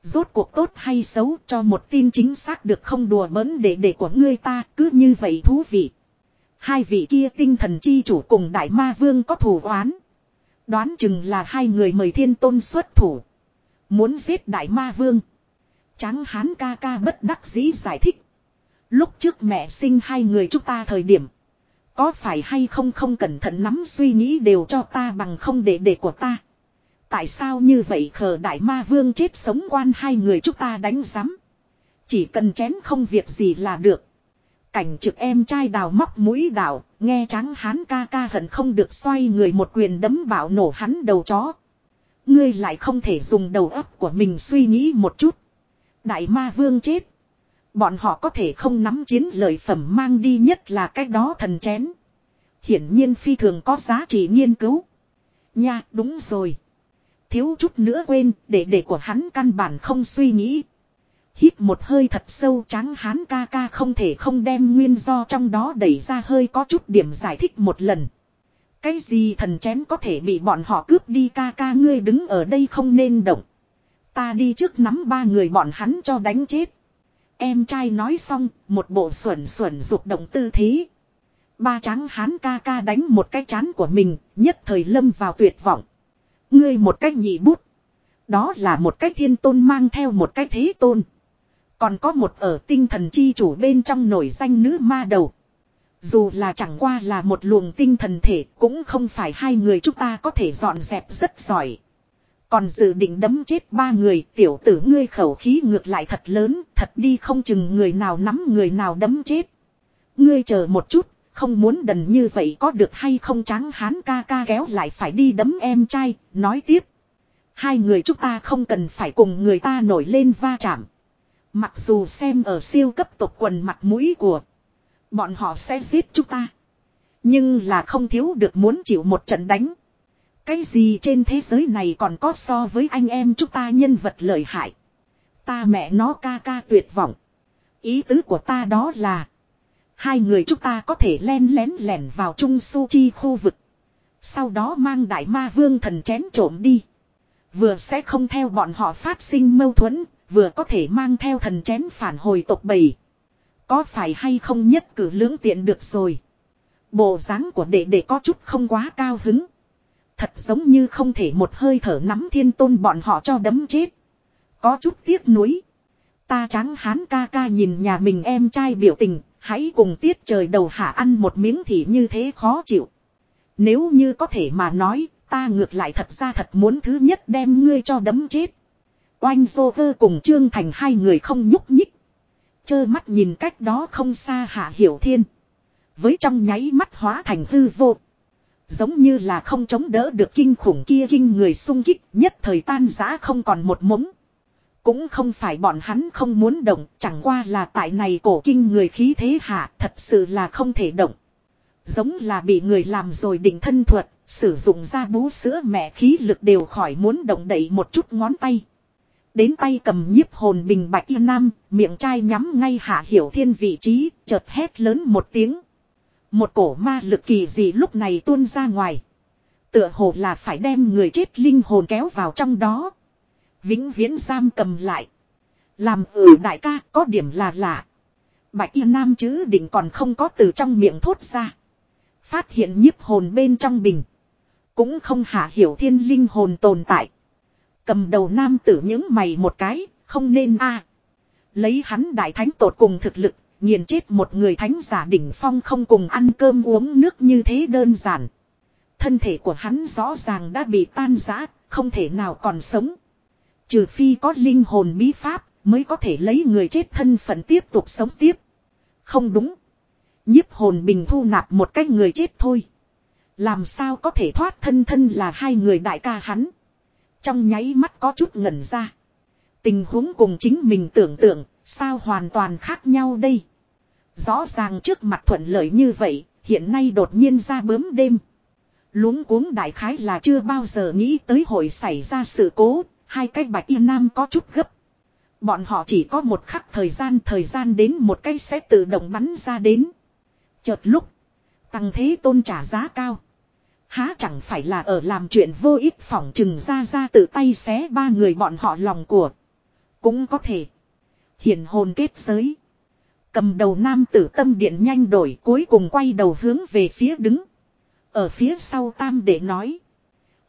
Rốt cuộc tốt hay xấu cho một tin chính xác được không đùa bỡn để để của ngươi ta, cứ như vậy thú vị. Hai vị kia tinh thần chi chủ cùng đại ma vương có thù oán. Đoán chừng là hai người mời thiên tôn xuất thủ. Muốn giết đại ma vương. Tráng hán ca ca bất đắc dĩ giải thích. Lúc trước mẹ sinh hai người chúng ta thời điểm. Có phải hay không không cẩn thận nắm suy nghĩ đều cho ta bằng không để để của ta. Tại sao như vậy khờ đại ma vương chết sống quan hai người chúng ta đánh giám. Chỉ cần chén không việc gì là được. Cảnh trực em trai đào móc mũi đào, nghe trắng hán ca ca hận không được xoay người một quyền đấm bảo nổ hắn đầu chó. Ngươi lại không thể dùng đầu óc của mình suy nghĩ một chút. Đại ma vương chết. Bọn họ có thể không nắm chiến lợi phẩm mang đi nhất là cái đó thần chén. Hiển nhiên phi thường có giá trị nghiên cứu. Nha, đúng rồi. Thiếu chút nữa quên, để để của hắn căn bản không suy nghĩ. Hít một hơi thật sâu trắng hán ca ca không thể không đem nguyên do trong đó đẩy ra hơi có chút điểm giải thích một lần. Cái gì thần chén có thể bị bọn họ cướp đi ca ca ngươi đứng ở đây không nên động. Ta đi trước nắm ba người bọn hắn cho đánh chết. Em trai nói xong, một bộ xuẩn xuẩn dục động tư thế. Ba trắng hán ca ca đánh một cái chán của mình, nhất thời lâm vào tuyệt vọng. Ngươi một cách nhị bút. Đó là một cách thiên tôn mang theo một cách thế tôn. Còn có một ở tinh thần chi chủ bên trong nổi danh nữ ma đầu. Dù là chẳng qua là một luồng tinh thần thể, cũng không phải hai người chúng ta có thể dọn dẹp rất giỏi. Còn dự định đấm chết ba người, tiểu tử ngươi khẩu khí ngược lại thật lớn, thật đi không chừng người nào nắm người nào đấm chết. Ngươi chờ một chút không muốn đần như vậy có được hay không trắng hán ca ca kéo lại phải đi đấm em trai, nói tiếp. Hai người chúng ta không cần phải cùng người ta nổi lên va chạm. Mặc dù xem ở siêu cấp tộc quần mặt mũi của bọn họ sẽ giết chúng ta. Nhưng là không thiếu được muốn chịu một trận đánh. Cái gì trên thế giới này còn có so với anh em chúng ta nhân vật lợi hại. Ta mẹ nó ca ca tuyệt vọng. Ý tứ của ta đó là. Hai người chúng ta có thể len lén lẻn vào trung su chi khu vực. Sau đó mang đại ma vương thần chén trộm đi. Vừa sẽ không theo bọn họ phát sinh mâu thuẫn, vừa có thể mang theo thần chén phản hồi tộc bầy. Có phải hay không nhất cử lưỡng tiện được rồi. Bộ dáng của đệ đệ có chút không quá cao hứng. Thật giống như không thể một hơi thở nắm thiên tôn bọn họ cho đấm chết. Có chút tiếc nuối. Ta trắng hán ca ca nhìn nhà mình em trai biểu tình, hãy cùng tiết trời đầu hạ ăn một miếng thì như thế khó chịu. Nếu như có thể mà nói, ta ngược lại thật ra thật muốn thứ nhất đem ngươi cho đấm chết. Oanh vô vơ cùng Trương Thành hai người không nhúc nhích. Chơ mắt nhìn cách đó không xa hạ hiểu thiên. Với trong nháy mắt hóa thành hư vô. Giống như là không chống đỡ được kinh khủng kia kinh người sung kích nhất thời tan giã không còn một mống. Cũng không phải bọn hắn không muốn động, chẳng qua là tại này cổ kinh người khí thế hạ thật sự là không thể động. Giống là bị người làm rồi định thân thuật, sử dụng ra bú sữa mẹ khí lực đều khỏi muốn động đậy một chút ngón tay. Đến tay cầm nhiếp hồn bình bạch yên nam, miệng chai nhắm ngay hạ hiểu thiên vị trí, chợt hét lớn một tiếng. Một cổ ma lực kỳ gì lúc này tuôn ra ngoài. Tựa hồ là phải đem người chết linh hồn kéo vào trong đó. Vĩnh viễn giam cầm lại. Làm ở đại ca có điểm là lạ. Bạch y nam chứ định còn không có từ trong miệng thốt ra. Phát hiện nhiếp hồn bên trong bình. Cũng không hạ hiểu thiên linh hồn tồn tại. Cầm đầu nam tử những mày một cái, không nên a Lấy hắn đại thánh tột cùng thực lực, nghiền chết một người thánh giả đỉnh phong không cùng ăn cơm uống nước như thế đơn giản. Thân thể của hắn rõ ràng đã bị tan rã, không thể nào còn sống. Trừ phi có linh hồn bí pháp, mới có thể lấy người chết thân phận tiếp tục sống tiếp. Không đúng. nhiếp hồn bình thu nạp một cái người chết thôi. Làm sao có thể thoát thân thân là hai người đại ca hắn. Trong nháy mắt có chút ngẩn ra. Tình huống cùng chính mình tưởng tượng, sao hoàn toàn khác nhau đây. Rõ ràng trước mặt thuận lợi như vậy, hiện nay đột nhiên ra bướm đêm. Luống cuống đại khái là chưa bao giờ nghĩ tới hội xảy ra sự cố, hai cái bạch y nam có chút gấp. Bọn họ chỉ có một khắc thời gian thời gian đến một cái sẽ tự động bắn ra đến. Chợt lúc, tăng thế tôn trả giá cao. Há chẳng phải là ở làm chuyện vô ích phỏng chừng ra ra tự tay xé ba người bọn họ lòng của. Cũng có thể. Hiển hồn kết giới. Cầm đầu nam tử tâm điện nhanh đổi cuối cùng quay đầu hướng về phía đứng. Ở phía sau tam để nói.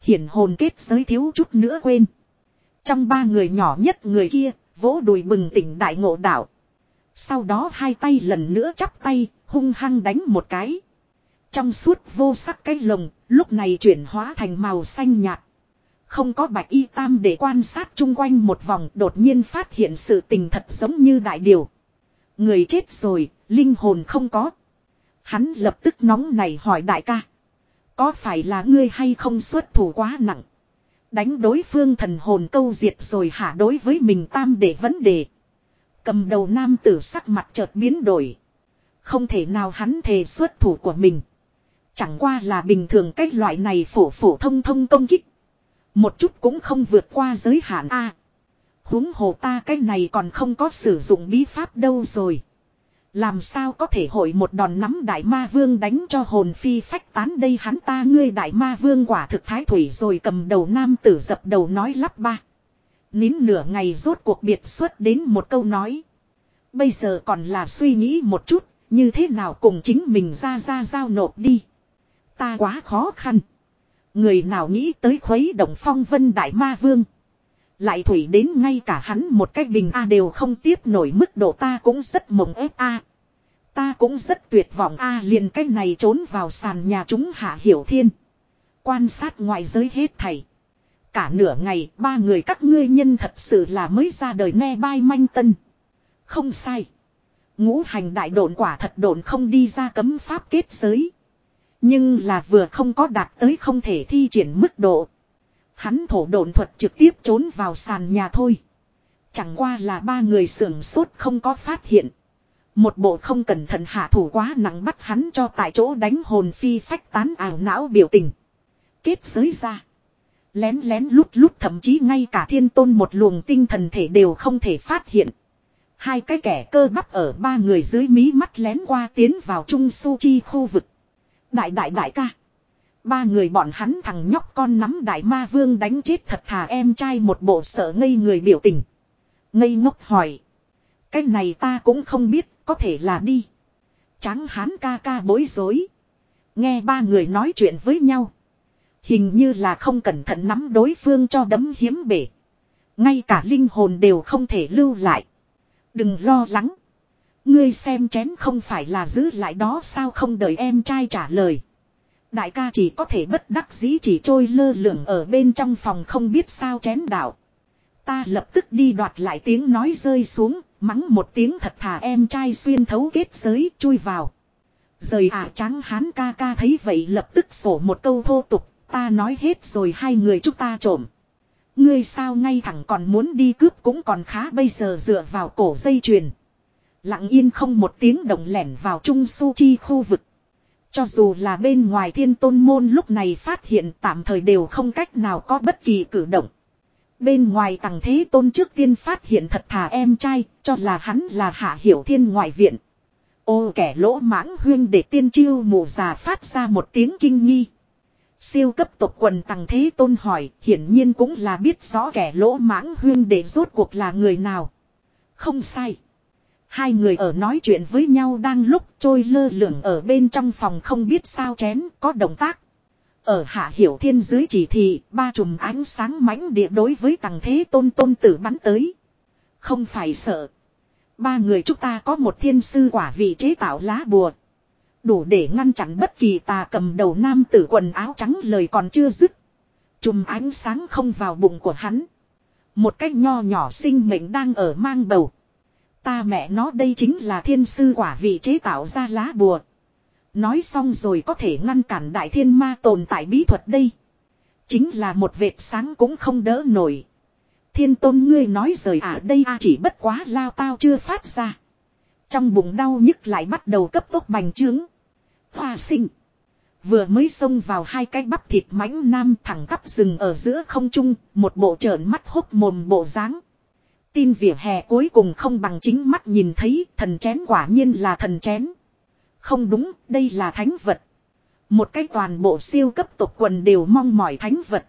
Hiển hồn kết giới thiếu chút nữa quên. Trong ba người nhỏ nhất người kia, vỗ đùi bừng tỉnh đại ngộ đảo. Sau đó hai tay lần nữa chắp tay, hung hăng đánh một cái. Trong suốt vô sắc cái lồng, lúc này chuyển hóa thành màu xanh nhạt. Không có bạch y tam để quan sát chung quanh một vòng đột nhiên phát hiện sự tình thật giống như đại điều. Người chết rồi, linh hồn không có. Hắn lập tức nóng này hỏi đại ca. Có phải là ngươi hay không xuất thủ quá nặng? Đánh đối phương thần hồn câu diệt rồi hả đối với mình tam để vấn đề. Cầm đầu nam tử sắc mặt chợt biến đổi. Không thể nào hắn thề xuất thủ của mình. Chẳng qua là bình thường cách loại này phổ phổ thông thông công kích. Một chút cũng không vượt qua giới hạn A. huống hồ ta cái này còn không có sử dụng bí pháp đâu rồi. Làm sao có thể hội một đòn nắm đại ma vương đánh cho hồn phi phách tán đây hắn ta ngươi đại ma vương quả thực thái thủy rồi cầm đầu nam tử dập đầu nói lắp ba. Nín nửa ngày rốt cuộc biệt xuất đến một câu nói. Bây giờ còn là suy nghĩ một chút, như thế nào cùng chính mình ra ra giao nộp đi. Ta quá khó khăn. Người nào nghĩ tới khuấy động phong vân đại ma vương. Lại thủy đến ngay cả hắn một cách bình A đều không tiếp nổi mức độ ta cũng rất mộng ép A. Ta cũng rất tuyệt vọng A, liền cái này trốn vào sàn nhà chúng hạ hiểu thiên. Quan sát ngoại giới hết thảy. Cả nửa ngày, ba người các ngươi nhân thật sự là mới ra đời ne bai manh tân. Không sai. Ngũ hành đại độn quả thật độn không đi ra cấm pháp kết giới. Nhưng là vừa không có đạt tới không thể thi triển mức độ. Hắn thổ độn thuật trực tiếp trốn vào sàn nhà thôi. Chẳng qua là ba người sưởng sốt không có phát hiện. Một bộ không cẩn thận hạ thủ quá nặng bắt hắn cho tại chỗ đánh hồn phi phách tán ảo não biểu tình. Kết giới ra. Lén lén lút lút thậm chí ngay cả thiên tôn một luồng tinh thần thể đều không thể phát hiện. Hai cái kẻ cơ bắp ở ba người dưới mí mắt lén qua tiến vào trung su chi khu vực. Đại đại đại ca. Ba người bọn hắn thằng nhóc con nắm đại ma vương đánh chết thật thà em trai một bộ sợ ngây người biểu tình. Ngây ngốc hỏi. Cái này ta cũng không biết, có thể là đi. Tráng hán ca ca bối rối. Nghe ba người nói chuyện với nhau. Hình như là không cẩn thận nắm đối phương cho đấm hiếm bể. Ngay cả linh hồn đều không thể lưu lại. Đừng lo lắng. Ngươi xem chén không phải là giữ lại đó sao không đợi em trai trả lời. Đại ca chỉ có thể bất đắc dĩ chỉ trôi lơ lửng ở bên trong phòng không biết sao chén đảo. Ta lập tức đi đoạt lại tiếng nói rơi xuống, mắng một tiếng thật thà em trai xuyên thấu kết giới chui vào. Rời ả trắng hán ca ca thấy vậy lập tức sổ một câu thô tục, ta nói hết rồi hai người chúng ta trộm. Ngươi sao ngay thẳng còn muốn đi cướp cũng còn khá bây giờ dựa vào cổ dây chuyền. Lặng yên không một tiếng động lẻn vào trung su chi khu vực. Cho dù là bên ngoài thiên tôn môn lúc này phát hiện tạm thời đều không cách nào có bất kỳ cử động. Bên ngoài tầng thế tôn trước tiên phát hiện thật thà em trai, cho là hắn là hạ hiểu thiên ngoại viện. Ô kẻ lỗ mãng huyên để tiên chiêu mù già phát ra một tiếng kinh nghi. Siêu cấp tộc quần tầng thế tôn hỏi, hiển nhiên cũng là biết rõ kẻ lỗ mãng huyên để rốt cuộc là người nào. Không sai. Hai người ở nói chuyện với nhau đang lúc trôi lơ lửng ở bên trong phòng không biết sao chén có động tác. Ở hạ hiểu thiên dưới chỉ thị, ba chùm ánh sáng mãnh địa đối với tầng thế tôn tôn tử bắn tới. Không phải sợ. Ba người chúng ta có một thiên sư quả vị chế tạo lá bùa. Đủ để ngăn chặn bất kỳ tà cầm đầu nam tử quần áo trắng lời còn chưa dứt. Chùm ánh sáng không vào bụng của hắn. Một cách nho nhỏ sinh mệnh đang ở mang bầu. Ta mẹ nó đây chính là thiên sư quả vị chế tạo ra lá bùa. Nói xong rồi có thể ngăn cản đại thiên ma tồn tại bí thuật đây. Chính là một vệt sáng cũng không đỡ nổi. Thiên tôn ngươi nói rời à đây a chỉ bất quá lao tao chưa phát ra. Trong bụng đau nhức lại bắt đầu cấp tốc bành trướng. Hoa sinh. Vừa mới xông vào hai cái bắp thịt mãnh nam thẳng tắp rừng ở giữa không trung, một bộ trợn mắt hốc mồm bộ dáng. Tin vỉa hè cuối cùng không bằng chính mắt nhìn thấy thần chén quả nhiên là thần chén. Không đúng, đây là thánh vật. Một cái toàn bộ siêu cấp tộc quần đều mong mỏi thánh vật.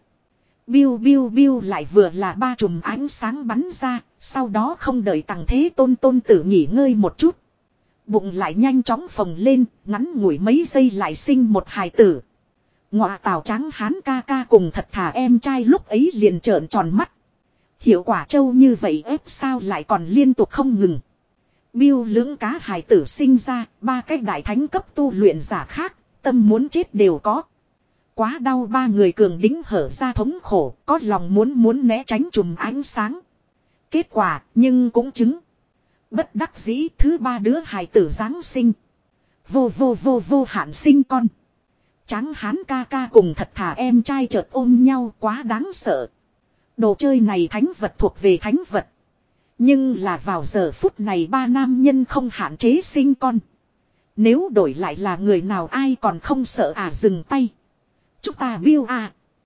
Biu biu biu lại vừa là ba chùm ánh sáng bắn ra, sau đó không đợi tàng thế tôn tôn tử nghỉ ngơi một chút. Bụng lại nhanh chóng phồng lên, ngắn ngủi mấy giây lại sinh một hài tử. Ngọa tào trắng hán ca ca cùng thật thà em trai lúc ấy liền trợn tròn mắt. Hiệu quả trâu như vậy ép sao lại còn liên tục không ngừng. Biêu lưỡng cá hài tử sinh ra, ba cái đại thánh cấp tu luyện giả khác, tâm muốn chết đều có. Quá đau ba người cường đính hở ra thống khổ, có lòng muốn muốn né tránh chùm ánh sáng. Kết quả, nhưng cũng chứng. Bất đắc dĩ thứ ba đứa hài tử Giáng sinh. Vô vô vô vô hạn sinh con. Tráng hán ca ca cùng thật thà em trai chợt ôm nhau quá đáng sợ. Đồ chơi này thánh vật thuộc về thánh vật. Nhưng là vào giờ phút này ba nam nhân không hạn chế sinh con. Nếu đổi lại là người nào ai còn không sợ à dừng tay. Chúng ta biêu à.